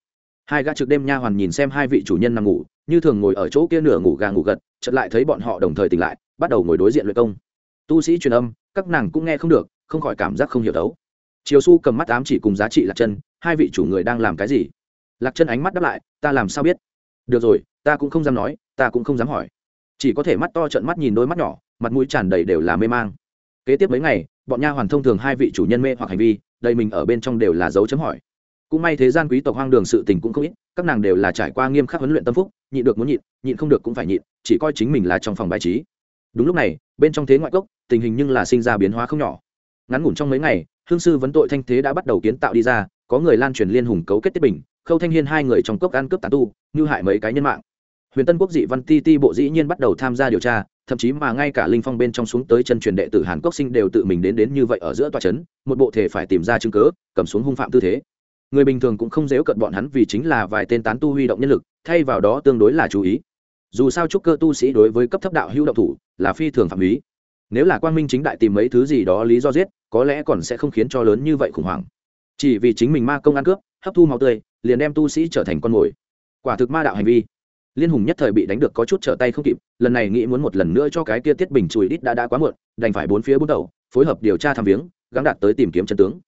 Hai gã trực đêm nha hoàn nhìn xem hai vị chủ nhân nằm ngủ, như thường ngồi ở chỗ kia nửa ngủ gà ngủ gật, chợt lại thấy bọn họ đồng thời tỉnh lại, bắt đầu ngồi đối diện luyện công. Tu sĩ truyền âm các nàng cũng nghe không được, không khỏi cảm giác không hiểu đấu. Chiều su cầm mắt ám chỉ cùng giá trị lạc chân, hai vị chủ người đang làm cái gì? Lạc chân ánh mắt đáp lại, ta làm sao biết? Được rồi, ta cũng không dám nói, ta cũng không dám hỏi. Chỉ có thể mắt to trận mắt nhìn đôi mắt nhỏ, mặt mũi tràn đầy đều là mê mang. Kế tiếp mấy ngày, bọn nha hoàn thông thường hai vị chủ nhân mê hoặc hành vi, đầy mình ở bên trong đều là dấu chấm hỏi. Cũng may thế gian quý tộc hoang đường sự tình cũng không ít, các nàng đều là trải qua nghiêm khắc huấn luyện tâm phúc, nhịn được muốn nhịn nhịn không được cũng phải nhịn, chỉ coi chính mình là trong phòng bài trí đúng lúc này, bên trong thế ngoại cốc, tình hình nhưng là sinh ra biến hóa không nhỏ. Ngắn ngủn trong mấy ngày, hương sư vấn tội thanh thế đã bắt đầu kiến tạo đi ra, có người lan truyền liên hùng cấu kết tiết bình, khâu thanh hiên hai người trong cốc ăn cướp tán tu, như hại mấy cái nhân mạng. Huyền tân quốc dị văn ti ti bộ dĩ nhiên bắt đầu tham gia điều tra, thậm chí mà ngay cả linh phong bên trong xuống tới chân truyền đệ tử hàn quốc sinh đều tự mình đến đến như vậy ở giữa tòa trấn một bộ thể phải tìm ra chứng cớ cầm xuống hung phạm tư thế. Người bình thường cũng không dễ cận bọn hắn vì chính là vài tên tán tu huy động nhân lực, thay vào đó tương đối là chú ý. Dù sao trúc cơ tu sĩ đối với cấp thấp đạo hữu động thủ là phi thường phạm ý. Nếu là quan minh chính đại tìm mấy thứ gì đó lý do giết, có lẽ còn sẽ không khiến cho lớn như vậy khủng hoảng. Chỉ vì chính mình ma công ăn cướp, hấp thu máu tươi, liền đem tu sĩ trở thành con mồi. Quả thực ma đạo hành vi. Liên hùng nhất thời bị đánh được có chút trở tay không kịp, lần này nghĩ muốn một lần nữa cho cái kia tiết bình chùi đít đã đã quá muộn, đành phải bốn phía bút đầu, phối hợp điều tra tham viếng gắn đạt tới tìm kiếm chân tướng.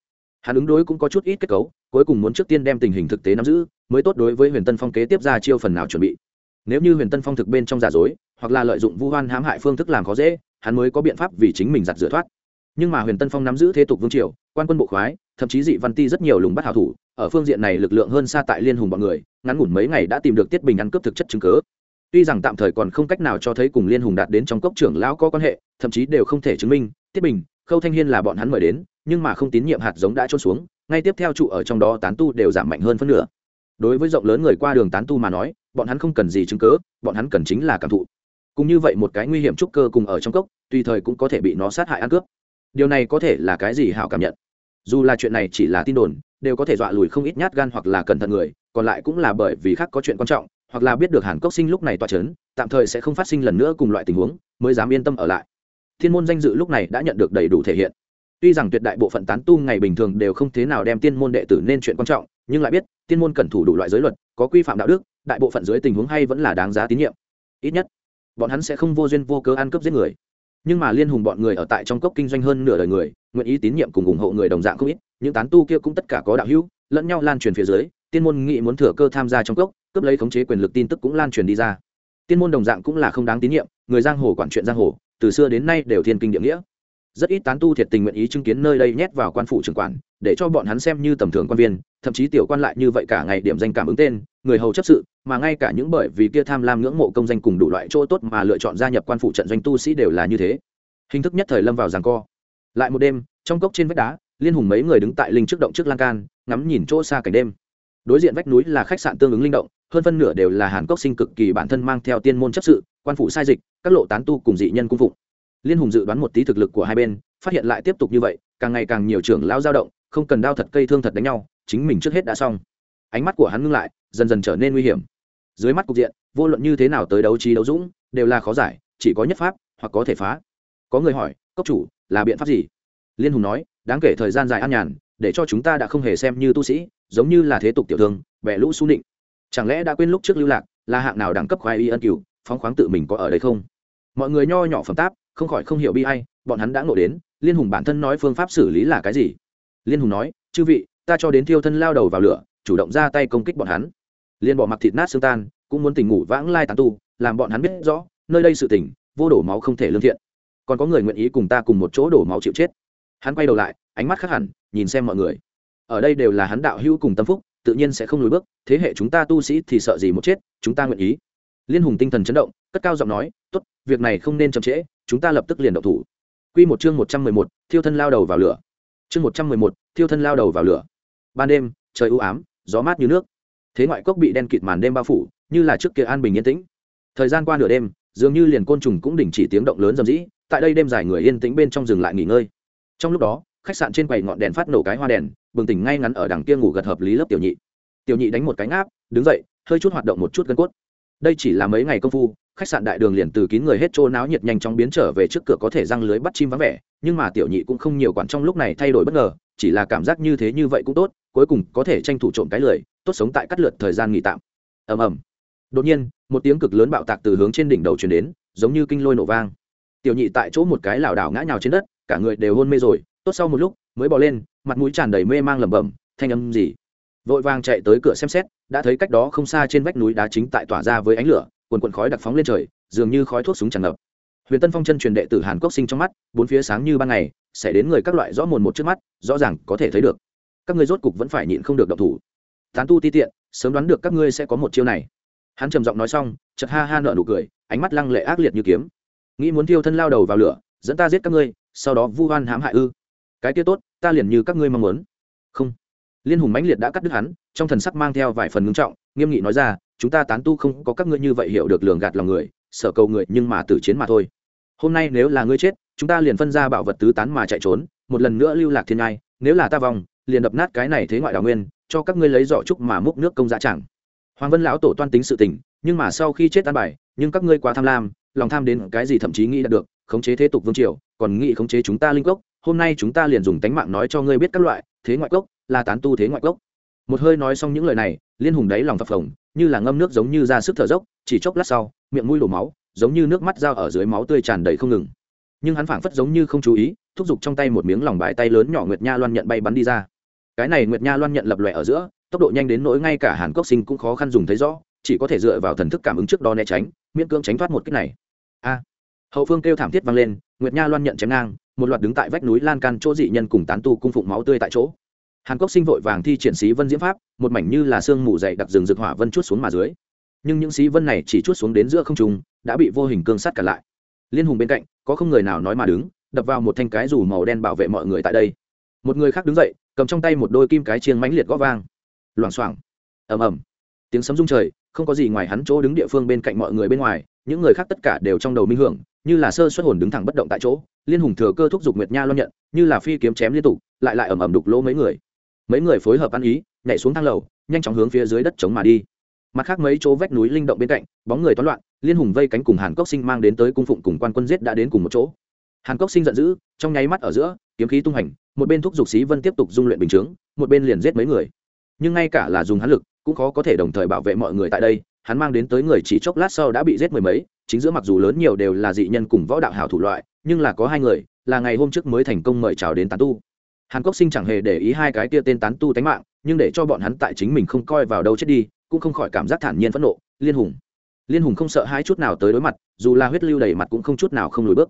Hắn ứng đối cũng có chút ít kết cấu, cuối cùng muốn trước tiên đem tình hình thực tế nắm giữ, mới tốt đối với huyền tân phong kế tiếp ra chiêu phần nào chuẩn bị. Nếu như huyền tân phong thực bên trong giả dối hoặc là lợi dụng vu hoan hãm hại phương thức làm khó dễ, hắn mới có biện pháp vì chính mình giặt rửa thoát. Nhưng mà huyền tân phong nắm giữ thế tục vương triều, quan quân bộ khoái, thậm chí dị văn ti rất nhiều lùng bắt hảo thủ, ở phương diện này lực lượng hơn xa tại liên hùng bọn người, ngắn ngủn mấy ngày đã tìm được tiết bình ăn cướp thực chất chứng cớ tuy rằng tạm thời còn không cách nào cho thấy cùng liên hùng đạt đến trong cốc trưởng lão có quan hệ, thậm chí đều không thể chứng minh, tiết bình, khâu thanh hiên là bọn hắn mời đến, nhưng mà không tín nhiệm hạt giống đã trôn xuống, ngay tiếp theo trụ ở trong đó tán tu đều giảm mạnh hơn phân nửa. Đối với rộng lớn người qua đường tán tu mà nói, bọn hắn không cần gì chứng cớ bọn hắn cần chính là cảm thụ cũng như vậy một cái nguy hiểm trúc cơ cùng ở trong cốc, tùy thời cũng có thể bị nó sát hại ăn cướp. Điều này có thể là cái gì hảo cảm nhận? Dù là chuyện này chỉ là tin đồn, đều có thể dọa lùi không ít nhát gan hoặc là cẩn thận người, còn lại cũng là bởi vì khác có chuyện quan trọng, hoặc là biết được hàn cốc sinh lúc này tỏa chấn, tạm thời sẽ không phát sinh lần nữa cùng loại tình huống, mới dám yên tâm ở lại. Thiên môn danh dự lúc này đã nhận được đầy đủ thể hiện. Tuy rằng tuyệt đại bộ phận tán tu ngày bình thường đều không thế nào đem tiên môn đệ tử nên chuyện quan trọng, nhưng lại biết, tiên môn cẩn thủ đủ loại giới luật, có quy phạm đạo đức, đại bộ phận dưới tình huống hay vẫn là đáng giá tín nhiệm. Ít nhất bọn hắn sẽ không vô duyên vô cớ ăn cướp giết người. Nhưng mà liên hùng bọn người ở tại trong cốc kinh doanh hơn nửa đời người, nguyện ý tín nhiệm cùng ủng hộ người đồng dạng không ít, những tán tu kia cũng tất cả có đạo hữu, lẫn nhau lan truyền phía dưới, tiên môn nghị muốn thừa cơ tham gia trong cốc, cướp lấy khống chế quyền lực tin tức cũng lan truyền đi ra. Tiên môn đồng dạng cũng là không đáng tín nhiệm, người giang hồ quản chuyện giang hồ, từ xưa đến nay đều thiên kinh địa nghĩa. Rất ít tán tu thiệt tình nguyện ý chứng kiến nơi đây nhét vào quan phủ trưởng quản để cho bọn hắn xem như tầm thường quan viên, thậm chí tiểu quan lại như vậy cả ngày điểm danh cảm ứng tên, người hầu chấp sự, mà ngay cả những bởi vì kia tham lam ngưỡng mộ công danh cùng đủ loại chỗ tốt mà lựa chọn gia nhập quan phủ trận doanh tu sĩ đều là như thế. Hình thức nhất thời lâm vào giằng co. Lại một đêm, trong cốc trên vách đá, liên hùng mấy người đứng tại linh trước động trước lan can, ngắm nhìn chỗ xa cảnh đêm. Đối diện vách núi là khách sạn tương ứng linh động, hơn phân nửa đều là hàn cốc sinh cực kỳ bản thân mang theo tiên môn chấp sự, quan phủ sai dịch, các lộ tán tu cùng dị nhân cung phụng. Liên hùng dự đoán một tí thực lực của hai bên, phát hiện lại tiếp tục như vậy, càng ngày càng nhiều trưởng lao dao động không cần đao thật cây thương thật đánh nhau, chính mình trước hết đã xong. Ánh mắt của hắn ngưng lại, dần dần trở nên nguy hiểm. Dưới mắt cục diện, vô luận như thế nào tới đấu trí đấu dũng, đều là khó giải, chỉ có nhất pháp, hoặc có thể phá. Có người hỏi, cốc chủ, là biện pháp gì? Liên hùng nói, đáng kể thời gian dài an nhàn, để cho chúng ta đã không hề xem như tu sĩ, giống như là thế tục tiểu thương bẻ lũ su định chẳng lẽ đã quên lúc trước lưu lạc, là hạng nào đẳng cấp khoái y ân cửu, phóng khoáng tự mình có ở đây không? Mọi người nho nhỏ phẩm táp, không khỏi không hiểu bi hay bọn hắn đã ngộ đến, liên hùng bản thân nói phương pháp xử lý là cái gì? Liên hùng nói chư vị ta cho đến thiêu thân lao đầu vào lửa chủ động ra tay công kích bọn hắn. Liên bỏ mặc thịt nát xương tan cũng muốn tỉnh ngủ vãng lai tán tu làm bọn hắn biết rõ nơi đây sự tỉnh vô đổ máu không thể lương thiện. Còn có người nguyện ý cùng ta cùng một chỗ đổ máu chịu chết. Hắn quay đầu lại ánh mắt khác hẳn nhìn xem mọi người. Ở đây đều là hắn đạo hữu cùng tâm phúc tự nhiên sẽ không lùi bước thế hệ chúng ta tu sĩ thì sợ gì một chết chúng ta nguyện ý. Liên hùng tinh thần chấn động cất cao giọng nói tốt việc này không nên chậm trễ chúng ta lập tức liền động thủ. Quy một chương một trăm mười một, thiêu thân lao đầu vào lửa. Chương một trăm mười một, thiêu thân lao đầu vào lửa. Ban đêm, trời u ám, gió mát như nước. Thế ngoại cốc bị đen kịt màn đêm bao phủ, như là trước kia an bình yên tĩnh. Thời gian qua nửa đêm, dường như liền côn trùng cũng đình chỉ tiếng động lớn rầm rĩ, tại đây đêm dài người yên tĩnh bên trong rừng lại nghỉ ngơi. Trong lúc đó, khách sạn trên quầy ngọn đèn phát nổ cái hoa đèn, bừng tỉnh ngay ngắn ở đằng kia ngủ gật hợp lý lớp tiểu nhị. Tiểu nhị đánh một cái ngáp, đứng dậy, hơi chút hoạt động một chút gân cốt. Đây chỉ là mấy ngày công phu, khách sạn đại đường liền từ kín người hết chỗ náo nhiệt nhanh chóng biến trở về trước cửa có thể răng lưới bắt chim vắng vẻ, nhưng mà tiểu nhị cũng không nhiều quản trong lúc này thay đổi bất ngờ, chỉ là cảm giác như thế như vậy cũng tốt, cuối cùng có thể tranh thủ trộm cái lười, tốt sống tại cắt lượt thời gian nghỉ tạm. Ầm ầm. Đột nhiên, một tiếng cực lớn bạo tạc từ hướng trên đỉnh đầu truyền đến, giống như kinh lôi nổ vang. Tiểu nhị tại chỗ một cái lảo đảo ngã nhào trên đất, cả người đều hôn mê rồi, tốt sau một lúc, mới bỏ lên, mặt mũi tràn đầy mê mang lẩm bẩm, thanh âm gì? Vội vàng chạy tới cửa xem xét, đã thấy cách đó không xa trên vách núi đá chính tại tỏa ra với ánh lửa quần quần khói đặc phóng lên trời, dường như khói thuốc súng tràn ngập. Huyền tân phong chân truyền đệ tử hàn quốc sinh trong mắt, bốn phía sáng như ban ngày, sẽ đến người các loại rõ mồn một trước mắt, rõ ràng có thể thấy được. Các ngươi rốt cục vẫn phải nhịn không được động thủ. Tán tu ti tiện, sớm đoán được các ngươi sẽ có một chiêu này. Hắn trầm giọng nói xong, chợt ha ha nợ nụ cười, ánh mắt lăng lệ ác liệt như kiếm. Nghĩ muốn thiêu thân lao đầu vào lửa, dẫn ta giết các ngươi, sau đó vu oan hãm hại ư. Cái kia tốt, ta liền như các ngươi mong muốn. Không. Liên hùng mãnh liệt đã cắt đứt hắn, trong thần sắc mang theo vài phần ngưng trọng, nghiêm nghị nói ra chúng ta tán tu không có các ngươi như vậy hiểu được lường gạt lòng người, sợ cầu người nhưng mà tử chiến mà thôi. Hôm nay nếu là ngươi chết, chúng ta liền phân ra bảo vật tứ tán mà chạy trốn, một lần nữa lưu lạc thiên ngai, nếu là ta vòng liền đập nát cái này thế ngoại đào nguyên, cho các ngươi lấy giỏ trúc mà múc nước công giá chẳng. Hoàng vân lão tổ toan tính sự tình, nhưng mà sau khi chết tan bài, nhưng các ngươi quá tham lam, lòng tham đến cái gì thậm chí nghĩ đạt được, khống chế thế tục vương triều, còn nghĩ khống chế chúng ta linh cốc, hôm nay chúng ta liền dùng tánh mạng nói cho ngươi biết các loại, thế ngoại cốc là tán tu thế ngoại cốc một hơi nói xong những lời này, liên hùng đáy lòng phập phồng, như là ngâm nước giống như ra sức thở dốc, chỉ chốc lát sau, miệng mũi đổ máu, giống như nước mắt dao ở dưới máu tươi tràn đầy không ngừng. Nhưng hắn phảng phất giống như không chú ý, thúc giục trong tay một miếng lòng bài tay lớn nhỏ nguyệt nha loan nhận bay bắn đi ra. Cái này nguyệt nha loan nhận lập lòe ở giữa, tốc độ nhanh đến nỗi ngay cả hàn quốc sinh cũng khó khăn dùng thấy rõ, chỉ có thể dựa vào thần thức cảm ứng trước đó né tránh, miễn cưỡng tránh thoát một cách này. A! Hậu phương kêu thảm thiết vang lên, nguyệt nha loan nhận chém ngang, một loạt đứng tại vách núi lan can chỗ dị nhân cùng tán tu cung phụng máu tươi tại chỗ hàn quốc sinh vội vàng thi triển sĩ vân diễm pháp, một mảnh như là sương mù dày đặc rừng rực hỏa vân chút xuống mà dưới. Nhưng những sĩ vân này chỉ chút xuống đến giữa không trung, đã bị vô hình cương sắt cản lại. Liên hùng bên cạnh, có không người nào nói mà đứng, đập vào một thanh cái rủ màu đen bảo vệ mọi người tại đây. Một người khác đứng dậy, cầm trong tay một đôi kim cái chiêng mãnh liệt gõ vang. Loảng xoảng. Ầm ầm. Tiếng sấm rung trời, không có gì ngoài hắn chỗ đứng địa phương bên cạnh mọi người bên ngoài, những người khác tất cả đều trong đầu minh hưởng, như là sơ xuất hồn đứng thẳng bất động tại chỗ. Liên hùng thừa cơ thúc giục nguyệt nha lo nhận, như là phi kiếm chém liên tục, lại lại ầm ầm đục lỗ mấy người mấy người phối hợp ăn ý, nhảy xuống thang lầu, nhanh chóng hướng phía dưới đất chống mà đi. Mặt khác mấy chỗ vách núi linh động bên cạnh, bóng người toán loạn, liên hùng vây cánh cùng hàn cốc sinh mang đến tới cung phụng cùng quan quân giết đã đến cùng một chỗ. Hàn cốc sinh giận dữ, trong nháy mắt ở giữa, kiếm khí tung hành, một bên thúc giục sĩ vân tiếp tục dung luyện bình chướng, một bên liền giết mấy người. Nhưng ngay cả là dùng hắn lực, cũng khó có thể đồng thời bảo vệ mọi người tại đây, hắn mang đến tới người chỉ chốc lát sau đã bị giết mười mấy, chính giữa mặc dù lớn nhiều đều là dị nhân cùng võ đạo hảo thủ loại, nhưng là có hai người, là ngày hôm trước mới thành công mời chào đến tán tu hàn cốc sinh chẳng hề để ý hai cái kia tên tán tu tánh mạng, nhưng để cho bọn hắn tại chính mình không coi vào đâu chết đi, cũng không khỏi cảm giác thản nhiên phẫn nộ. Liên hùng. Liên hùng không sợ hai chút nào tới đối mặt, dù là huyết lưu đầy mặt cũng không chút nào không lùi bước.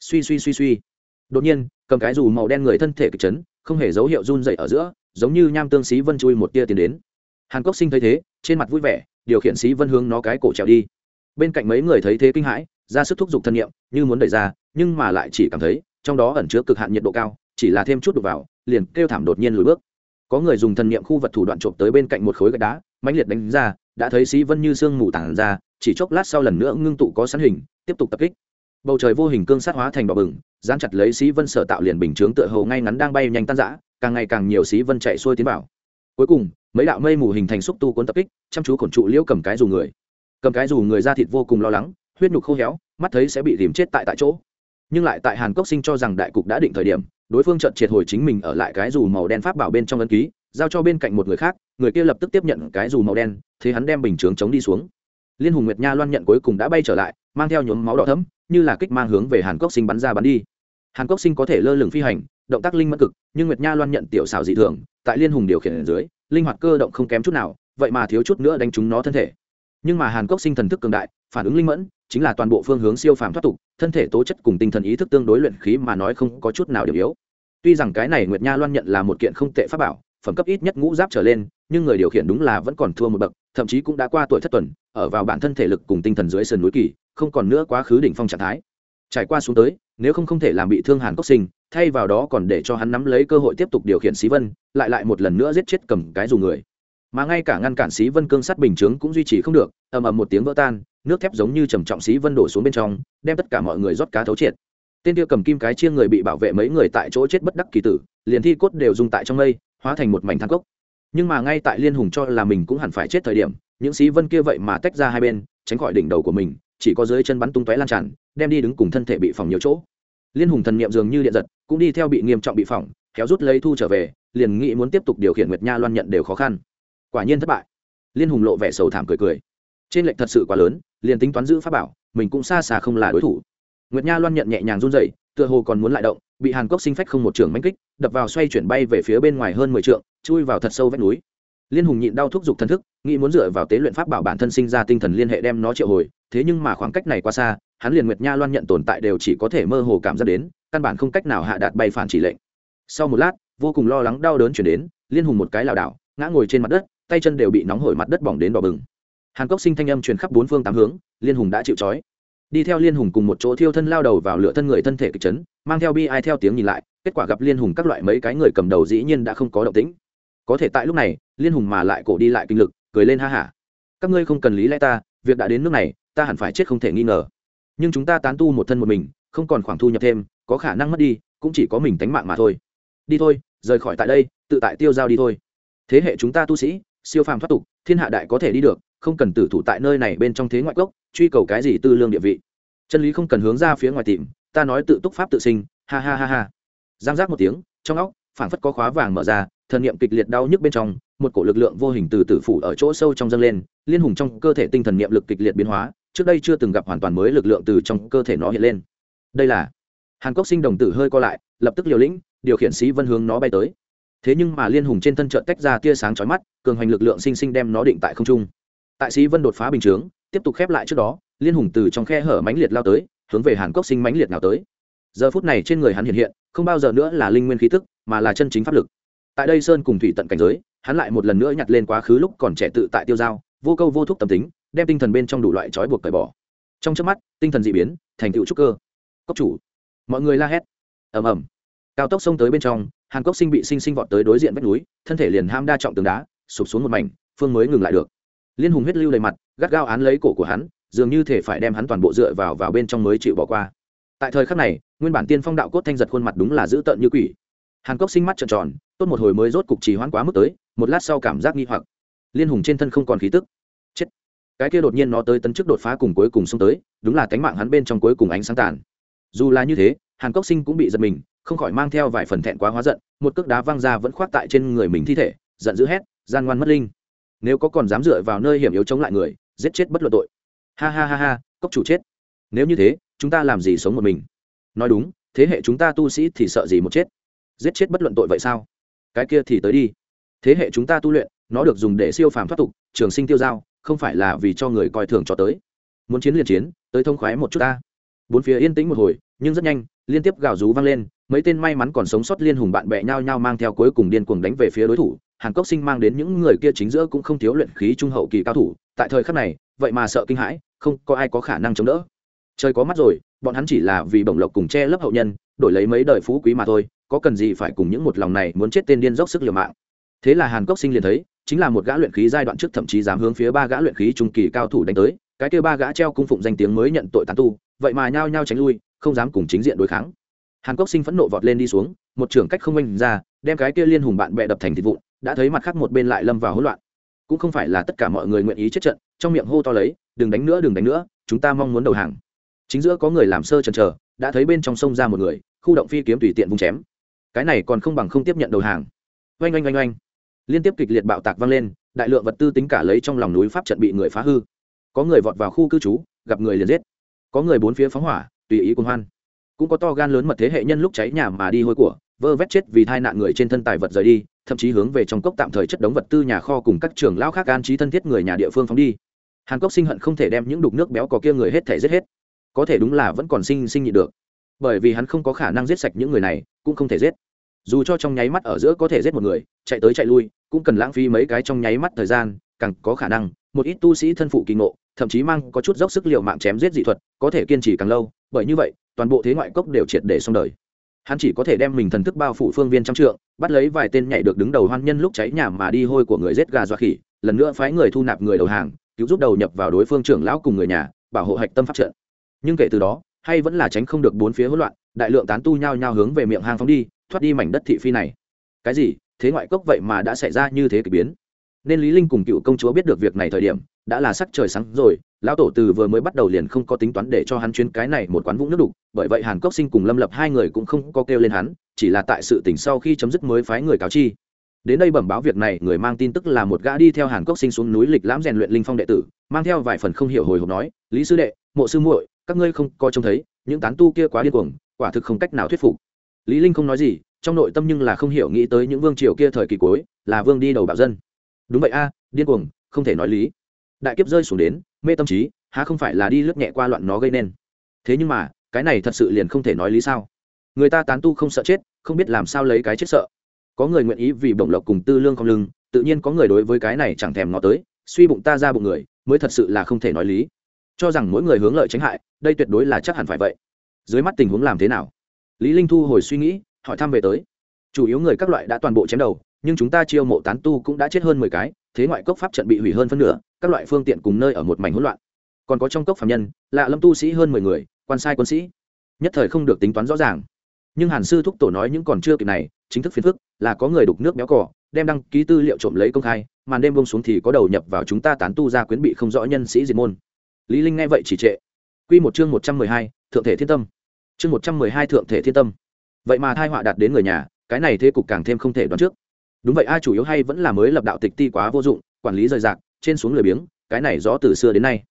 Suy suy suy suy. Đột nhiên, cầm cái dù màu đen người thân thể kịch chấn, không hề dấu hiệu run dậy ở giữa, giống như nham tương xí vân chui một tia tiến đến. Hàn cốc sinh thấy thế, trên mặt vui vẻ, điều khiển xí vân hướng nó cái cổ trèo đi. Bên cạnh mấy người thấy thế kinh hãi, ra sức thúc giục thân nhiệm, như muốn đẩy ra, nhưng mà lại chỉ cảm thấy, trong đó ẩn chứa cực hạn nhiệt độ cao chỉ là thêm chút đục vào, liền kêu thảm đột nhiên lùi bước. Có người dùng thần niệm khu vật thủ đoạn trộm tới bên cạnh một khối gạch đá, mãnh liệt đánh ra, đã thấy sĩ vân như sương mù tản ra, chỉ chốc lát sau lần nữa ngưng tụ có sẵn hình, tiếp tục tập kích. Bầu trời vô hình cương sát hóa thành đỏ bừng, dán chặt lấy sĩ vân sở tạo liền bình chướng tựa hồ ngay ngắn đang bay nhanh tan rã, càng ngày càng nhiều sĩ vân chạy xuôi tiến vào. Cuối cùng, mấy đạo mây mù hình thành xúc tu cuốn tập kích, chăm chú khổn trụ liễu cầm cái dù người. Cầm cái dù người ra thịt vô cùng lo lắng, huyết nhục khô héo, mắt thấy sẽ bị tìm chết tại tại chỗ. Nhưng lại tại hàn cốc sinh cho rằng đại cục đã định thời điểm đối phương chợt triệt hồi chính mình ở lại cái dù màu đen pháp bảo bên trong ấn ký, giao cho bên cạnh một người khác, người kia lập tức tiếp nhận cái dù màu đen, thế hắn đem bình chướng chống đi xuống. Liên hùng nguyệt nha loan nhận cuối cùng đã bay trở lại, mang theo nhóm máu đỏ thấm như là kích mang hướng về hàn cốc sinh bắn ra bắn đi. Hàn cốc sinh có thể lơ lửng phi hành, động tác linh mẫn cực, nhưng nguyệt nha loan nhận tiểu xảo dị thường, tại liên hùng điều khiển ở dưới, linh hoạt cơ động không kém chút nào, vậy mà thiếu chút nữa đánh trúng nó thân thể. Nhưng mà hàn cốc sinh thần thức cường đại phản ứng linh mẫn, chính là toàn bộ phương hướng siêu phàm thoát tục, thân thể tố chất cùng tinh thần ý thức tương đối luyện khí mà nói không có chút nào điểm yếu. Tuy rằng cái này nguyệt nha loan nhận là một kiện không tệ pháp bảo, phẩm cấp ít nhất ngũ giáp trở lên, nhưng người điều khiển đúng là vẫn còn thua một bậc, thậm chí cũng đã qua tuổi thất tuần, ở vào bản thân thể lực cùng tinh thần dưới sườn núi kỳ, không còn nữa quá khứ đỉnh phong trạng thái. Trải qua xuống tới, nếu không không thể làm bị thương hàn cốc sinh, thay vào đó còn để cho hắn nắm lấy cơ hội tiếp tục điều khiển xí vân, lại lại một lần nữa giết chết cầm cái dù người. Mà ngay cả ngăn cản xí vân cương sắt bình chướng cũng duy trì không được, ầm ầm một tiếng vỡ tan nước thép giống như trầm trọng xí vân đổ xuống bên trong, đem tất cả mọi người rót cá thấu triệt. Tên kia cầm kim cái chia người bị bảo vệ mấy người tại chỗ chết bất đắc kỳ tử, liền thi cốt đều dùng tại trong mây, hóa thành một mảnh thang cốc. Nhưng mà ngay tại liên hùng cho là mình cũng hẳn phải chết thời điểm, những sĩ vân kia vậy mà tách ra hai bên, tránh khỏi đỉnh đầu của mình, chỉ có dưới chân bắn tung tóe lan tràn, đem đi đứng cùng thân thể bị phỏng nhiều chỗ. Liên hùng thần niệm dường như điện giật, cũng đi theo bị nghiêm trọng bị phỏng kéo rút lấy thu trở về, liền nghĩ muốn tiếp tục điều khiển nguyệt nha loan nhận đều khó khăn. Quả nhiên thất bại. Liên hùng lộ vẻ sầu thảm cười cười. Trên lệnh thật sự quá lớn liền tính toán giữ pháp bảo, mình cũng xa xa không là đối thủ. Nguyệt nha loan nhận nhẹ nhàng run dậy tựa hồ còn muốn lại động, bị hàn cốc sinh phách không một trường manh kích, đập vào xoay chuyển bay về phía bên ngoài hơn mười trượng, chui vào thật sâu vách núi. Liên hùng nhịn đau thúc giục thân thức, nghĩ muốn dựa vào tế luyện pháp bảo bản thân sinh ra tinh thần liên hệ đem nó triệu hồi, thế nhưng mà khoảng cách này quá xa, hắn liền nguyệt nha loan nhận tồn tại đều chỉ có thể mơ hồ cảm giác đến, căn bản không cách nào hạ đạt bay phản chỉ lệnh. Sau một lát, vô cùng lo lắng đau đớn chuyển đến, liên hùng một cái lảo đảo, ngã ngồi trên mặt đất, tay chân đều bị nóng hổi mặt đất bỏng đến đỏ bừng hàn cốc sinh thanh âm truyền khắp bốn phương tám hướng, liên hùng đã chịu trói. Đi theo liên hùng cùng một chỗ thiêu thân lao đầu vào lửa thân người thân thể kịch chấn, mang theo bi ai theo tiếng nhìn lại, kết quả gặp liên hùng các loại mấy cái người cầm đầu dĩ nhiên đã không có động tĩnh. Có thể tại lúc này, liên hùng mà lại cổ đi lại kinh lực, cười lên ha hả. Các ngươi không cần lý lẽ ta, việc đã đến nước này, ta hẳn phải chết không thể nghi ngờ. Nhưng chúng ta tán tu một thân một mình, không còn khoảng thu nhập thêm, có khả năng mất đi, cũng chỉ có mình tánh mạng mà thôi. Đi thôi, rời khỏi tại đây, tự tại tiêu giao đi thôi. Thế hệ chúng ta tu sĩ, siêu phàm thoát tục, thiên hạ đại có thể đi được không cần tử thủ tại nơi này bên trong thế ngoại cốc truy cầu cái gì tư lương địa vị. Chân lý không cần hướng ra phía ngoài tìm, ta nói tự túc pháp tự sinh, ha ha ha ha. Giang giác một tiếng, trong óc, phảng phất có khóa vàng mở ra, thần niệm kịch liệt đau nhức bên trong, một cổ lực lượng vô hình từ tử phủ ở chỗ sâu trong dâng lên, liên hùng trong cơ thể tinh thần niệm lực kịch liệt biến hóa, trước đây chưa từng gặp hoàn toàn mới lực lượng từ trong cơ thể nó hiện lên. Đây là hàn cốc sinh đồng tử hơi co lại, lập tức liều lĩnh, điều khiển sĩ vân hướng nó bay tới. Thế nhưng mà liên hùng trên thân trợn tách ra tia sáng chói mắt, cường hành lực lượng sinh sinh đem nó định tại không trung tại sĩ vân đột phá bình chướng, tiếp tục khép lại trước đó, liên hùng từ trong khe hở mánh liệt lao tới, hướng về hàn cốc sinh mánh liệt nào tới. Giờ phút này trên người hắn hiện hiện, không bao giờ nữa là linh nguyên khí tức, mà là chân chính pháp lực. Tại đây sơn cùng thủy tận cảnh giới, hắn lại một lần nữa nhặt lên quá khứ lúc còn trẻ tự tại tiêu dao vô câu vô thúc tâm tính, đem tinh thần bên trong đủ loại trói buộc cởi bỏ. Trong trước mắt, tinh thần d ị biến, thành tựu trúc cơ. Cốc chủ, mọi người la hét. Ầm ầm. Cao tốc xông tới bên trong, hàn cốc sinh bị sinh sinh vọt tới đối diện vách núi, thân thể liền ham đa trọng tường đá, sụp xuống một mảnh, phương mới ngừng lại được liên hùng huyết lưu đầy mặt, gắt gao án lấy cổ của hắn, dường như thể phải đem hắn toàn bộ dựa vào vào bên trong mới chịu bỏ qua. Tại thời khắc này, nguyên bản tiên phong đạo cốt thanh giật khuôn mặt đúng là dữ tợn như quỷ. Hàn cốc sinh mắt trợn tròn, tốt một hồi mới rốt cục trì hoãn quá mức tới, một lát sau cảm giác nghi hoặc. Liên hùng trên thân không còn khí tức. Chết. Cái kia đột nhiên nó tới tấn chức đột phá cùng cuối cùng xông tới, đúng là cánh mạng hắn bên trong cuối cùng ánh sáng tàn. Dù là như thế, hàn cốc sinh cũng bị giật mình, không khỏi mang theo vài phần thẹn quá hóa giận, một cước đá văng ra vẫn khoác tại trên người mình thi thể, giận dữ hét, gian ngoan mất linh nếu có còn dám dựa vào nơi hiểm yếu chống lại người, giết chết bất luận tội. Ha ha ha ha, cốc chủ chết. Nếu như thế, chúng ta làm gì sống một mình? Nói đúng, thế hệ chúng ta tu sĩ thì sợ gì một chết? Giết chết bất luận tội vậy sao? Cái kia thì tới đi. Thế hệ chúng ta tu luyện, nó được dùng để siêu phàm thoát tục, trường sinh tiêu giao không phải là vì cho người coi thường cho tới. Muốn chiến liền chiến, tới thông khoái một chút ta. Bốn phía yên tĩnh một hồi, nhưng rất nhanh, liên tiếp gào rú vang lên, mấy tên may mắn còn sống sót liên hùng bạn bè nhau nhau mang theo cuối cùng điên cuồng đánh về phía đối thủ hàn cốc sinh mang đến những người kia chính giữa cũng không thiếu luyện khí trung hậu kỳ cao thủ, tại thời khắc này, vậy mà sợ kinh hãi, không có ai có khả năng chống đỡ. Trời có mắt rồi, bọn hắn chỉ là vì bổng lộc cùng che lấp hậu nhân, đổi lấy mấy đời phú quý mà thôi, có cần gì phải cùng những một lòng này muốn chết tên điên dốc sức liều mạng. Thế là hàn cốc sinh liền thấy, chính là một gã luyện khí giai đoạn trước thậm chí dám hướng phía ba gã luyện khí trung kỳ cao thủ đánh tới, cái kia ba gã treo cung phụng danh tiếng mới nhận tội tán tu, vậy mà nhao nhao tránh lui, không dám cùng chính diện đối kháng. Hàn cốc sinh phẫn nộ vọt lên đi xuống, một trưởng cách không oanh ra, đem cái kia liên hùng bạn bè đập thành thịt vụn đã thấy mặt khác một bên lại lâm vào hỗn loạn. Cũng không phải là tất cả mọi người nguyện ý chết trận, trong miệng hô to lấy, đừng đánh nữa, đừng đánh nữa, chúng ta mong muốn đầu hàng. Chính giữa có người làm sơ chần chờ, đã thấy bên trong sông ra một người, khu động phi kiếm tùy tiện vung chém. Cái này còn không bằng không tiếp nhận đầu hàng. Oanh oanh oanh oanh. Liên tiếp kịch liệt bạo tạc vang lên, đại lượng vật tư tính cả lấy trong lòng núi pháp trận bị người phá hư. Có người vọt vào khu cư trú, gặp người liền giết. Có người bốn phía phóng hỏa, tùy ý quân hoan. Cũng có to gan lớn mật thế hệ nhân lúc cháy nhà mà đi hôi của, vơ vét chết vì tai nạn người trên thân tài vật rời đi thậm chí hướng về trong cốc tạm thời chất đống vật tư nhà kho cùng các trường lão khác an trí thân thiết người nhà địa phương phóng đi. Hàn cốc sinh hận không thể đem những đục nước béo có kia người hết thể giết hết. Có thể đúng là vẫn còn sinh sinh nhị được. Bởi vì hắn không có khả năng giết sạch những người này, cũng không thể giết. Dù cho trong nháy mắt ở giữa có thể giết một người, chạy tới chạy lui, cũng cần lãng phí mấy cái trong nháy mắt thời gian, càng có khả năng, một ít tu sĩ thân phụ kỳ ngộ, thậm chí mang có chút dốc sức liệu mạng chém giết dị thuật, có thể kiên trì càng lâu, bởi như vậy, toàn bộ thế ngoại cốc đều triệt để xong đời hắn chỉ có thể đem mình thần thức bao phủ phương viên trăm trượng, bắt lấy vài tên nhảy được đứng đầu hoan nhân lúc cháy nhà mà đi hôi của người giết gà dọa khỉ, lần nữa phái người thu nạp người đầu hàng, cứu giúp đầu nhập vào đối phương trưởng lão cùng người nhà, bảo hộ hạch tâm phát trận. Nhưng kể từ đó, hay vẫn là tránh không được bốn phía hỗn loạn, đại lượng tán tu nhao nhao hướng về miệng hang phóng đi, thoát đi mảnh đất thị phi này. Cái gì? Thế ngoại cốc vậy mà đã xảy ra như thế k ỳ biến. Nên lý linh cùng cựu công chúa biết được việc này thời điểm, đã là sắc trời sáng rồi lão tổ từ vừa mới bắt đầu liền không có tính toán để cho hắn chuyến cái này một quán vũng nước đục, bởi vậy hàn cốc sinh cùng lâm lập hai người cũng không có kêu lên hắn, chỉ là tại sự tỉnh sau khi chấm dứt mới phái người cáo chi. Đến đây bẩm báo việc này, người mang tin tức là một gã đi theo hàn cốc sinh xuống núi lịch lãm rèn luyện linh phong đệ tử, mang theo vài phần không hiểu hồi hộp nói, lý sư đệ, mộ sư muội, các ngươi không coi trông thấy, những tán tu kia quá điên cuồng, quả thực không cách nào thuyết phục. Lý linh không nói gì, trong nội tâm nhưng là không hiểu nghĩ tới những vương triều kia thời kỳ cuối, là vương đi đầu bạo dân. Đúng vậy a, điên cuồng, không thể nói lý. Đại kiếp rơi xuống đến mê tâm trí, há không phải là đi lướt nhẹ qua loạn nó gây nên. Thế nhưng mà, cái này thật sự liền không thể nói lý sao. Người ta tán tu không sợ chết, không biết làm sao lấy cái chết sợ. Có người nguyện ý vì bổng lộc cùng tư lương không lưng, tự nhiên có người đối với cái này chẳng thèm ngó tới, suy bụng ta ra bụng người, mới thật sự là không thể nói lý. Cho rằng mỗi người hướng lợi tránh hại, đây tuyệt đối là chắc hẳn phải vậy. Dưới mắt tình huống làm thế nào? Lý linh thu hồi suy nghĩ, hỏi thăm về tới. Chủ yếu người các loại đã toàn bộ chém đầu, nhưng chúng ta chiêu mộ tán tu cũng đã chết hơn mười cái thế ngoại cốc pháp trận bị hủy hơn phân nửa, các loại phương tiện cùng nơi ở một mảnh hỗn loạn. Còn có trong cốc phạm nhân, lạ lâm tu sĩ hơn mười người, quan sai quân sĩ. Nhất thời không được tính toán rõ ràng. Nhưng hàn sư thúc tổ nói những còn chưa kịp này, chính thức phiền phức, là có người đục nước béo cỏ đem đăng ký tư liệu trộm lấy công khai, màn đêm bông xuống thì có đầu nhập vào chúng ta tán tu ra quyến bị không rõ nhân sĩ diệt môn. Lý linh nghe vậy chỉ trệ. Quy một chương một trăm mười hai, thượng thể thiên tâm. Chương một trăm mười hai, thượng thể thiên tâm. Vậy mà thai họa đạt đến người nhà, cái này thế cục càng thêm không thể đoán trước đúng vậy, a, chủ yếu hay vẫn là mới lập đạo tịch ti quá vô dụng, quản lý rời rạc, trên xuống lười biếng, cái này rõ từ xưa đến nay.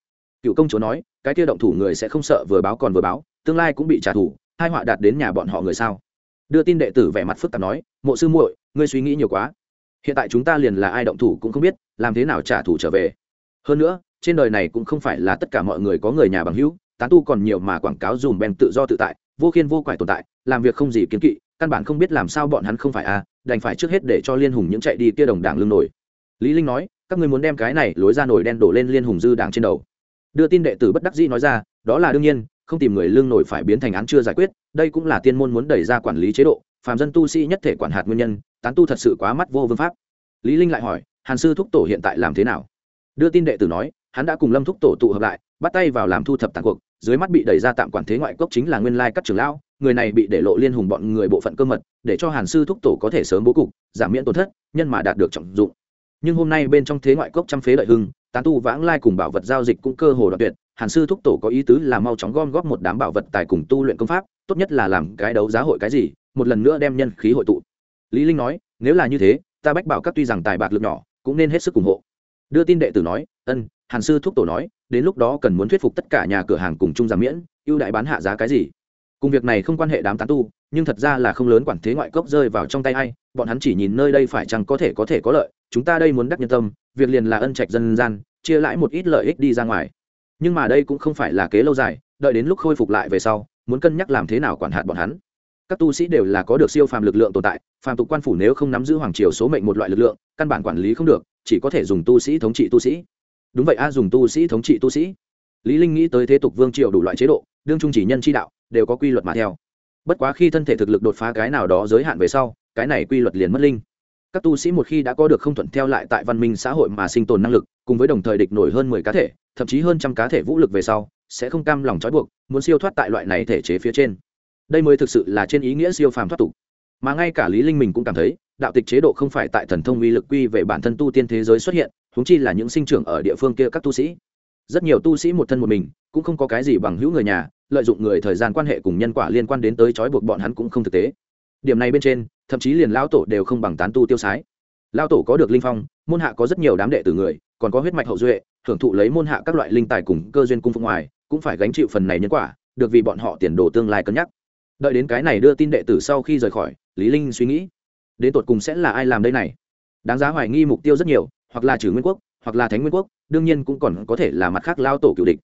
Cựu công chúa nói, cái kia động thủ người sẽ không sợ vừa báo còn vừa báo, tương lai cũng bị trả thù, hai họa đạt đến nhà bọn họ người sao? Đưa tin đệ tử vẻ mặt phức tạp nói, mộ sư muội, ngươi suy nghĩ nhiều quá. Hiện tại chúng ta liền là ai động thủ cũng không biết, làm thế nào trả thù trở về. Hơn nữa, trên đời này cũng không phải là tất cả mọi người có người nhà bằng hữu, tán tu còn nhiều mà quảng cáo dùm bèn tự do tự tại, vô khiên vô quải tồn tại, làm việc không gì kiến kỵ căn bản không biết làm sao bọn hắn không phải a đành phải trước hết để cho liên hùng những chạy đi kia đồng đảng lưng nổi. Lý linh nói, các ngươi muốn đem cái này lối ra nổi đen đổ lên liên hùng dư đảng trên đầu. Đưa tin đệ tử bất đắc dĩ nói ra, đó là đương nhiên, không tìm người lương nổi phải biến thành án chưa giải quyết, đây cũng là tiên môn muốn đẩy ra quản lý chế độ, phàm dân tu sĩ nhất thể quản hạt nguyên nhân, tán tu thật sự quá mắt vô vương pháp. Lý linh lại hỏi, hàn sư thúc tổ hiện tại làm thế nào? Đưa tin đệ tử nói, hắn đã cùng lâm thúc tổ tụ hợp lại, bắt tay vào làm thu thập tàn cuộc, dưới mắt bị đẩy ra tạm quản thế ngoại cốc chính là nguyên lai các trưởng lão người này bị để lộ liên hùng bọn người bộ phận cơ mật, để cho hàn sư thúc tổ có thể sớm bố cục, giảm miễn tổn thất, nhân mà đạt được trọng dụng. Nhưng hôm nay bên trong thế ngoại cốc trăm phế lợi hưng, tán tu vãng lai cùng bảo vật giao dịch cũng cơ hồ đoạn tuyệt, hàn sư thúc tổ có ý tứ là mau chóng gom góp một đám bảo vật tài cùng tu luyện công pháp, tốt nhất là làm cái đấu giá hội cái gì, một lần nữa đem nhân khí hội tụ. Lý linh nói, nếu là như thế, ta bách bảo các tuy rằng tài bạc lực nhỏ, cũng nên hết sức ủng hộ. Đưa tin đệ tử nói, ân, hàn sư thúc tổ nói, đến lúc đó cần muốn thuyết phục tất cả nhà cửa hàng cùng chung giảm miễn, ưu đại bán hạ giá cái gì? Cùng việc này không quan hệ đám tán tu, nhưng thật ra là không lớn quản thế ngoại cốc rơi vào trong tay ai, bọn hắn chỉ nhìn nơi đây phải chăng có thể có thể có lợi, chúng ta đây muốn đắc nhân tâm, việc liền là ân trạch dân gian, chia lãi một ít lợi ích đi ra ngoài. Nhưng mà đây cũng không phải là kế lâu dài, đợi đến lúc khôi phục lại về sau, muốn cân nhắc làm thế nào quản hạt bọn hắn. Các tu sĩ đều là có được siêu phàm lực lượng tồn tại, phàm tục quan phủ nếu không nắm giữ hoàng triều số mệnh một loại lực lượng, căn bản quản lý không được, chỉ có thể dùng tu sĩ thống trị tu sĩ. Đúng vậy a, dùng tu sĩ thống trị tu sĩ. Lý linh nghĩ tới thế tục vương triều đủ loại chế độ, đương trung chỉ nhân chi đạo đều có quy luật mà theo. Bất quá khi thân thể thực lực đột phá cái nào đó giới hạn về sau, cái này quy luật liền mất linh. Các tu sĩ một khi đã có được không thuận theo lại tại văn minh xã hội mà sinh tồn năng lực, cùng với đồng thời địch nổi hơn mười cá thể, thậm chí hơn trăm cá thể vũ lực về sau, sẽ không cam lòng trói buộc, muốn siêu thoát tại loại này thể chế phía trên. Đây mới thực sự là trên ý nghĩa siêu phàm thoát tục. Mà ngay cả lý linh mình cũng cảm thấy, đạo tịch chế độ không phải tại thần thông uy lực quy về bản thân tu tiên thế giới xuất hiện chúng chi là những sinh trưởng ở địa phương kia các tu sĩ. Rất nhiều tu sĩ một thân một mình, cũng không có cái gì bằng hữu người nhà lợi dụng người thời gian quan hệ cùng nhân quả liên quan đến tới trói buộc bọn hắn cũng không thực tế. Điểm này bên trên, thậm chí liền lão tổ đều không bằng tán tu tiêu sái. Lão tổ có được linh phong, môn hạ có rất nhiều đám đệ tử người, còn có huyết mạch hậu duệ, hưởng thụ lấy môn hạ các loại linh tài cùng cơ duyên cung phương ngoài cũng phải gánh chịu phần này nhân quả, được vì bọn họ tiền đồ tương lai cân nhắc. Đợi đến cái này đưa tin đệ tử sau khi rời khỏi, lý linh suy nghĩ, đến tột cùng sẽ là ai làm đây này? Đáng giá hoài nghi mục tiêu rất nhiều, hoặc là trừ nguyên quốc, hoặc là thánh nguyên quốc, đương nhiên cũng còn có thể là mặt khác lao tổ cựu địch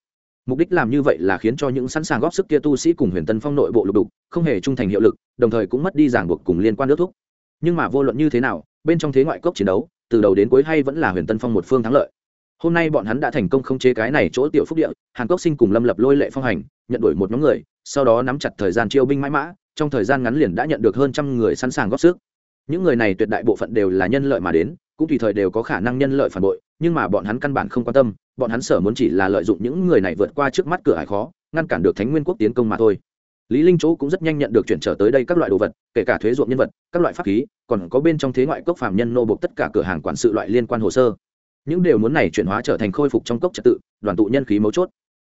mục đích làm như vậy là khiến cho những sẵn sàng góp sức kia tu sĩ cùng huyền tân phong nội bộ lục đục, không hề trung thành hiệu lực, đồng thời cũng mất đi ràng buộc cùng liên quan nước thúc. Nhưng mà vô luận như thế nào, bên trong thế ngoại cốc chiến đấu, từ đầu đến cuối hay vẫn là huyền tân phong một phương thắng lợi. Hôm nay bọn hắn đã thành công không chế cái này chỗ tiểu phúc địa, hàn cốc sinh cùng lâm lập lôi lệ phong hành, nhận đuổi một nhóm người, sau đó nắm chặt thời gian chiêu binh mãi mã, trong thời gian ngắn liền đã nhận được hơn trăm người sẵn sàng góp sức. Những người này tuyệt đại bộ phận đều là nhân lợi mà đến, cũng tùy thời đều có khả năng nhân lợi phản bội nhưng mà bọn hắn căn bản không quan tâm, bọn hắn sở muốn chỉ là lợi dụng những người này vượt qua trước mắt cửa hải khó, ngăn cản được thánh nguyên quốc tiến công mà thôi. Lý linh chỗ cũng rất nhanh nhận được chuyển trở tới đây các loại đồ vật, kể cả thuế ruộng nhân vật, các loại pháp khí, còn có bên trong thế ngoại cốc phàm nhân nô buộc tất cả cửa hàng quản sự loại liên quan hồ sơ. Những điều muốn này chuyển hóa trở thành khôi phục trong cốc trật tự, đoàn tụ nhân khí mấu chốt.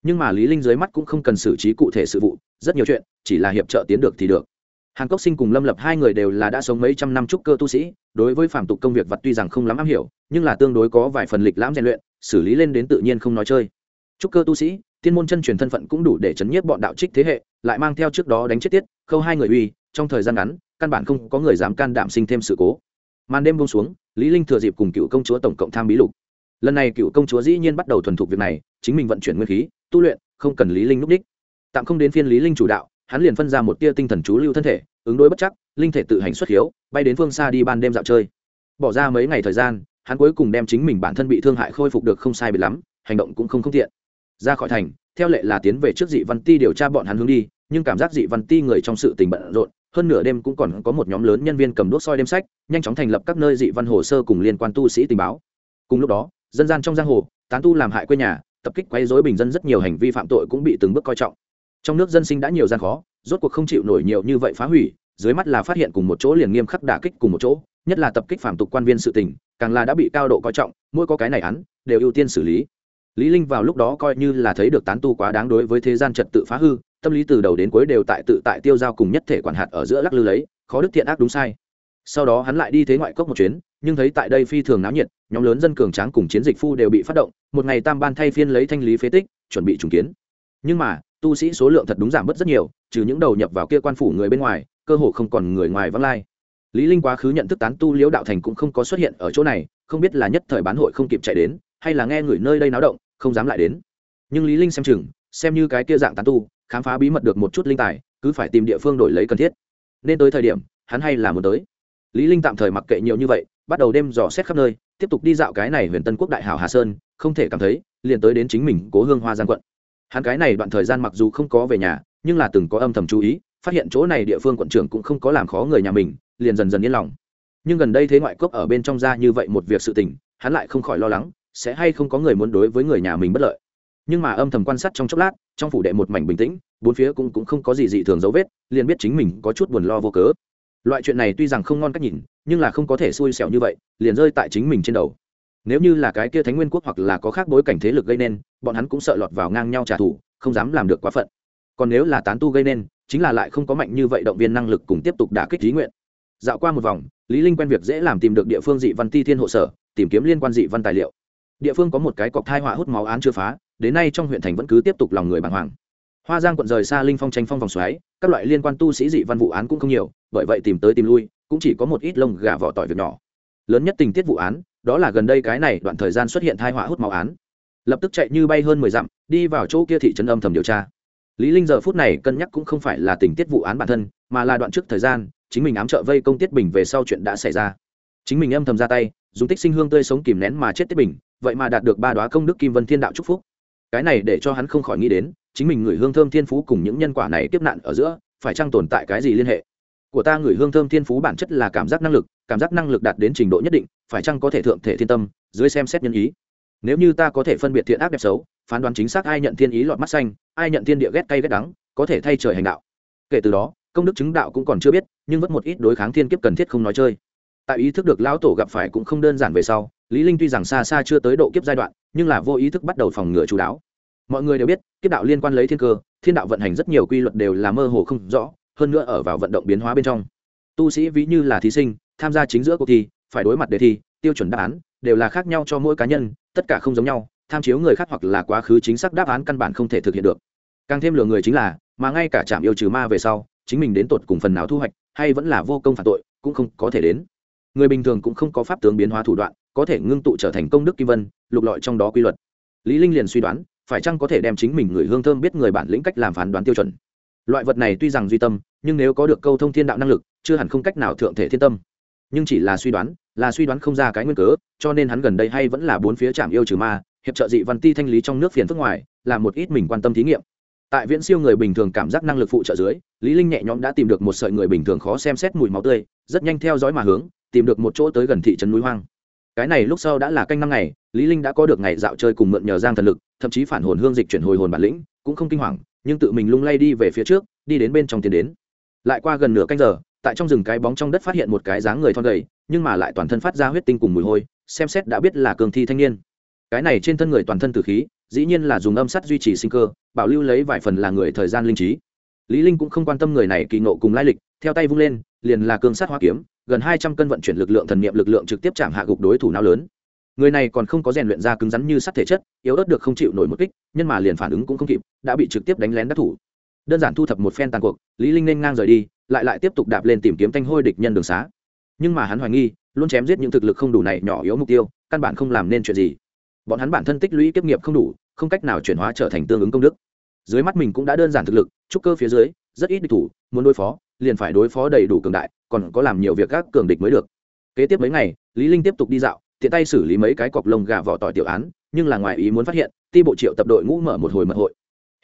Nhưng mà lý linh dưới mắt cũng không cần xử trí cụ thể sự vụ, rất nhiều chuyện, chỉ là hiệp trợ tiến được thì được. Hàn cốc sinh cùng lâm lập hai người đều là đã sống mấy trăm năm trúc cơ tu sĩ đối với phạm tục công việc vật tuy rằng không lắm am hiểu, nhưng là tương đối có vài phần lịch lãm rèn luyện, xử lý lên đến tự nhiên không nói chơi. Trúc cơ tu sĩ tiên môn chân truyền thân phận cũng đủ để chấn nhiếp bọn đạo trích thế hệ, lại mang theo trước đó đánh chết tiết, khâu hai người uy, trong thời gian ngắn, căn bản không có người dám can đảm sinh thêm sự cố. Màn đêm buông xuống, lý linh thừa dịp cùng cựu công chúa tổng cộng tham bí lục. Lần này cựu công chúa dĩ nhiên bắt đầu thuần thục việc này, chính mình vận chuyển nguyên khí, tu luyện, không cần lý linh núp đích. Tạm không đến phiên lý linh chủ đạo hắn liền phân ra một tia tinh thần chú lưu thân thể, ứng đối bất chắc, linh thể tự hành xuất hiếu, bay đến phương xa đi ban đêm dạo chơi. Bỏ ra mấy ngày thời gian, hắn cuối cùng đem chính mình bản thân bị thương hại khôi phục được không sai biệt lắm, hành động cũng không không tiện. Ra khỏi thành, theo lệ là tiến về trước dị văn ti điều tra bọn hắn hướng đi, nhưng cảm giác dị văn ti người trong sự tình bận rộn, hơn nửa đêm cũng còn có một nhóm lớn nhân viên cầm đốt soi đêm sách, nhanh chóng thành lập các nơi dị văn hồ sơ cùng liên quan tu sĩ tình báo. Cùng lúc đó, dân gian trong giang hồ, tán tu làm hại quê nhà, tập kích quấy rối bình dân rất nhiều hành vi phạm tội cũng bị từng bước coi trọng trong nước dân sinh đã nhiều gian khó, rốt cuộc không chịu nổi nhiều như vậy phá hủy, dưới mắt là phát hiện cùng một chỗ liền nghiêm khắc đả kích cùng một chỗ, nhất là tập kích phạm tục quan viên sự tình, càng là đã bị cao độ coi trọng, mỗi có cái này án, đều ưu tiên xử lý. Lý linh vào lúc đó coi như là thấy được tán tu quá đáng đối với thế gian trật tự phá hư, tâm lý từ đầu đến cuối đều tại tự tại tiêu giao cùng nhất thể quản hạt ở giữa lắc lư lấy, khó đức thiện ác đúng sai. Sau đó hắn lại đi thế ngoại cốc một chuyến, nhưng thấy tại đây phi thường náo nhiệt, nhóm lớn dân cường tráng cùng chiến dịch phu đều bị phát động, một ngày tam ban thay phiên lấy thanh lý phế tích, chuẩn bị trùng kiến. Nhưng mà tu sĩ số lượng thật đúng giảm bớt rất nhiều, trừ những đầu nhập vào kia quan phủ người bên ngoài, cơ hồ không còn người ngoài vắng lai. Lý linh quá khứ nhận thức tán tu liễu đạo thành cũng không có xuất hiện ở chỗ này, không biết là nhất thời bán hội không kịp chạy đến, hay là nghe người nơi đây náo động, không dám lại đến. Nhưng lý linh xem chừng, xem như cái kia dạng tán tu, khám phá bí mật được một chút linh tài, cứ phải tìm địa phương đổi lấy cần thiết. Nên tới thời điểm, hắn hay là muốn tới. Lý linh tạm thời mặc kệ nhiều như vậy, bắt đầu đêm dò xét khắp nơi, tiếp tục đi dạo cái này huyền tân quốc đại hảo hà sơn, không thể cảm thấy, liền tới đến chính mình cố hương hoa giang quận hắn cái này đoạn thời gian mặc dù không có về nhà nhưng là từng có âm thầm chú ý phát hiện chỗ này địa phương quận trưởng cũng không có làm khó người nhà mình liền dần dần yên lòng. Nhưng gần đây thế ngoại cốc ở bên trong ra như vậy một việc sự tình hắn lại không khỏi lo lắng sẽ hay không có người muốn đối với người nhà mình bất lợi. Nhưng mà âm thầm quan sát trong chốc lát trong phủ đệ một mảnh bình tĩnh bốn phía cũng, cũng không có gì dị thường dấu vết liền biết chính mình có chút buồn lo vô cớ. Loại chuyện này tuy rằng không ngon cách nhìn nhưng là không có thể xui xẻo như vậy liền rơi tại chính mình trên đầu nếu như là cái kia thánh nguyên quốc hoặc là có khác bối cảnh thế lực gây nên, bọn hắn cũng sợ lọt vào ngang nhau trả thù, không dám làm được quá phận. Còn nếu là tán tu gây nên, chính là lại không có mạnh như vậy động viên năng lực cùng tiếp tục đả kích trí nguyện. Dạo qua một vòng, lý linh quen việc dễ làm tìm được địa phương dị văn ti thiên hộ sở, tìm kiếm liên quan dị văn tài liệu. Địa phương có một cái cọc thai họa hút máu án chưa phá, đến nay trong huyện thành vẫn cứ tiếp tục lòng người bàng hoàng. Hoa giang quận rời xa linh phong tranh phong vòng xoáy, các loại liên quan tu sĩ dị văn vụ án cũng không nhiều, bởi vậy tìm tới tìm lui, cũng chỉ có một ít lông gà vỏ tỏi việc nhỏ. Lớn nhất tình tiết vụ án đó là gần đây cái này đoạn thời gian xuất hiện thai họa hút máu án. Lập tức chạy như bay hơn mười dặm, đi vào chỗ kia thị trấn âm thầm điều tra. Lý linh giờ phút này cân nhắc cũng không phải là tình tiết vụ án bản thân, mà là đoạn trước thời gian, chính mình ám trợ vây công tiết bình về sau chuyện đã xảy ra. Chính mình âm thầm ra tay, dùng tích sinh hương tươi sống kìm nén mà chết tiết bình, vậy mà đạt được ba đóa công đức kim vân thiên đạo chúc phúc. Cái này để cho hắn không khỏi nghĩ đến, chính mình người hương thơm thiên phú cùng những nhân quả này tiếp nạn ở giữa, phải chăng tồn tại cái gì liên hệ? Của ta người hương thơm thiên phú bản chất là cảm giác năng lực cảm giác năng lực đạt đến trình độ nhất định, phải chăng có thể thượng thể thiên tâm, dưới xem xét nhân ý. Nếu như ta có thể phân biệt thiện ác đẹp xấu, phán đoán chính xác ai nhận thiên ý lọt mắt xanh, ai nhận thiên địa ghét cay ghét đắng, có thể thay trời hành đạo. Kể từ đó, công đức chứng đạo cũng còn chưa biết, nhưng vẫn một ít đối kháng thiên kiếp cần thiết không nói chơi. Tại ý thức được lão tổ gặp phải cũng không đơn giản về sau, lý linh tuy rằng xa xa chưa tới độ kiếp giai đoạn, nhưng là vô ý thức bắt đầu phòng ngừa chú đáo. Mọi người đều biết, kiếp đạo liên quan lấy thiên cơ, thiên đạo vận hành rất nhiều quy luật đều là mơ hồ không rõ, hơn nữa ở vào vận động biến hóa bên trong. Tu sĩ ví như là thí sinh tham gia chính giữa cuộc thi, phải đối mặt đề thi, tiêu chuẩn đáp án đều là khác nhau cho mỗi cá nhân, tất cả không giống nhau, tham chiếu người khác hoặc là quá khứ chính xác đáp án căn bản không thể thực hiện được. Càng thêm lừa người chính là, mà ngay cả trạm yêu trừ ma về sau, chính mình đến tột cùng phần nào thu hoạch, hay vẫn là vô công phản tội, cũng không có thể đến. Người bình thường cũng không có pháp tướng biến hóa thủ đoạn, có thể ngưng tụ trở thành công đức kim vân, lục lọi trong đó quy luật. Lý linh liền suy đoán, phải chăng có thể đem chính mình người hương thơm biết người bản lĩnh cách làm phán đoán tiêu chuẩn. Loại vật này tuy rằng duy tâm, nhưng nếu có được câu thông thiên đạo năng lực, chưa hẳn không cách nào thượng thể thiên tâm nhưng chỉ là suy đoán, là suy đoán không ra cái nguyên cớ, cho nên hắn gần đây hay vẫn là bốn phía trạm yêu trừ ma, hiệp trợ dị văn ti thanh lý trong nước phiền phức ngoài làm một ít mình quan tâm thí nghiệm. Tại viễn siêu người bình thường cảm giác năng lực phụ trợ dưới, lý linh nhẹ nhõm đã tìm được một sợi người bình thường khó xem xét mùi máu tươi, rất nhanh theo dõi mà hướng, tìm được một chỗ tới gần thị trấn núi hoang. Cái này lúc sau đã là canh năm ngày, lý linh đã có được ngày dạo chơi cùng mượn nhờ giang thần lực, thậm chí phản hồn hương dịch chuyển hồi hồn bản lĩnh, cũng không kinh hoàng, nhưng tự mình lung lay đi về phía trước, đi đến bên trong tiến đến. Lại qua gần nửa canh giờ tại trong rừng cái bóng trong đất phát hiện một cái dáng người thon gầy, nhưng mà lại toàn thân phát ra huyết tinh cùng mùi hôi, xem xét đã biết là cường thi thanh niên. Cái này trên thân người toàn thân tử khí, dĩ nhiên là dùng âm sắt duy trì sinh cơ, bảo lưu lấy vài phần là người thời gian linh trí. Lý linh cũng không quan tâm người này kỳ ngộ cùng lai lịch, theo tay vung lên, liền là cương sát hoa kiếm, gần hai trăm cân vận chuyển lực lượng thần niệm lực lượng trực tiếp chạm hạ gục đối thủ não lớn. Người này còn không có rèn luyện ra cứng rắn như sắt thể chất, yếu ớt được không chịu nổi một kích, nhưng mà liền phản ứng cũng không kịp, đã bị trực tiếp đánh lén đắc thủ. Đơn giản thu thập một phen tàn cuộc, lý linh nên ngang rời đi lại lại tiếp tục đạp lên tìm kiếm thanh hôi địch nhân đường xá. Nhưng mà hắn hoài nghi, luôn chém giết những thực lực không đủ này nhỏ yếu mục tiêu, căn bản không làm nên chuyện gì. Bọn hắn bản thân tích lũy kiếp nghiệp không đủ, không cách nào chuyển hóa trở thành tương ứng công đức. Dưới mắt mình cũng đã đơn giản thực lực, trúc cơ phía dưới, rất ít địch thủ, muốn đối phó, liền phải đối phó đầy đủ cường đại, còn có làm nhiều việc các cường địch mới được. Kế tiếp mấy ngày, lý linh tiếp tục đi dạo, tiện tay xử lý mấy cái cọc lông gà vỏ tỏi tiểu án, nhưng là ngoài ý muốn phát hiện, ti bộ triệu tập đội ngũ mở một hồi mật hội.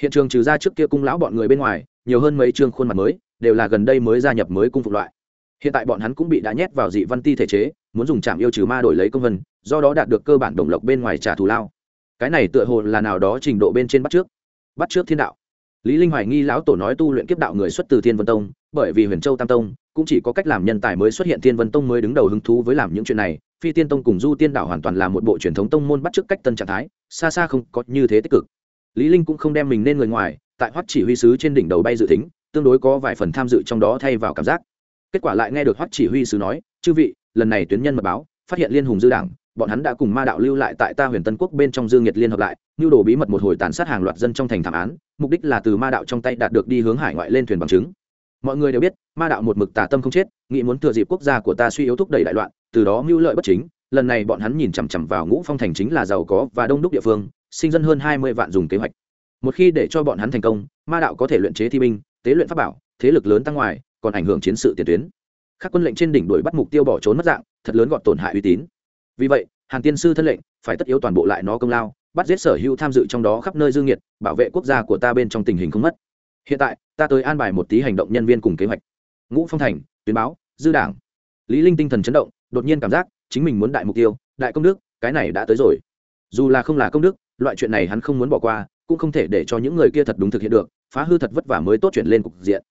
Hiện trường trừ ra trước kia cung lão bọn người bên ngoài, nhiều hơn mấy trương khuôn mặt mới đều là gần đây mới gia nhập mới cung phục loại. Hiện tại bọn hắn cũng bị đã nhét vào dị văn ti thể chế, muốn dùng trạm yêu trừ ma đổi lấy công vân, do đó đạt được cơ bản đồng lộc bên ngoài trả thù lao. Cái này tựa hồ là nào đó trình độ bên trên bắt trước. Bắt trước thiên đạo. Lý linh hoài nghi lão tổ nói tu luyện kiếp đạo người xuất từ thiên vân tông, bởi vì huyền châu tam tông, cũng chỉ có cách làm nhân tài mới xuất hiện thiên vân tông mới đứng đầu hứng thú với làm những chuyện này. Phi tiên tông cùng du tiên đạo hoàn toàn là một bộ truyền thống tông môn bắt trước cách tân trạng thái, xa xa không có như thế tích cực. Lý linh cũng không đem mình nên người ngoài, tại hoắc chỉ huy sứ trên đỉnh đầu bay dự tính tương đối có vài phần tham dự trong đó thay vào cảm giác. Kết quả lại nghe được hoắc chỉ huy sứ nói, chư vị, lần này tuyến nhân mật báo, phát hiện liên hùng dư đảng, bọn hắn đã cùng ma đạo lưu lại tại ta huyền tân quốc bên trong dương nhiệt liên hợp lại nhu đồ bí mật một hồi tàn sát hàng loạt dân trong thành thảm án, mục đích là từ ma đạo trong tay đạt được đi hướng hải ngoại lên thuyền bằng chứng. Mọi người đều biết, ma đạo một mực tà tâm không chết, nghĩ muốn thừa dịp quốc gia của ta suy yếu thúc đẩy đại loạn, từ đó mưu lợi bất chính, lần này bọn hắn nhìn chằm chằm vào ngũ phong thành chính là giàu có và đông đúc địa phương, sinh dân hơn hai mươi vạn dùng kế hoạch. Một khi để cho bọn hắn thành công, ma đạo có thể luyện chế thi binh tế luyện pháp bảo, thế lực lớn tăng ngoài, còn ảnh hưởng chiến sự tiền tuyến. Các quân lệnh trên đỉnh đuổi bắt mục tiêu bỏ trốn mất dạng, thật lớn gọn tổn hại uy tín. Vì vậy, hàn tiên sư thân lệnh, phải tất yếu toàn bộ lại nó công lao, bắt giết sở hữu tham dự trong đó khắp nơi dương nhiệt bảo vệ quốc gia của ta bên trong tình hình không mất. Hiện tại, ta tới an bài một tí hành động nhân viên cùng kế hoạch. Ngũ phong thành tuyến báo, dư đảng. Lý linh tinh thần chấn động, đột nhiên cảm giác chính mình muốn đại mục tiêu, đại công đức, cái này đã tới rồi. Dù là không là công đức, loại chuyện này hắn không muốn bỏ qua, cũng không thể để cho những người kia thật đúng thực hiện được phá hư thật vất vả mới tốt chuyển lên cục diện.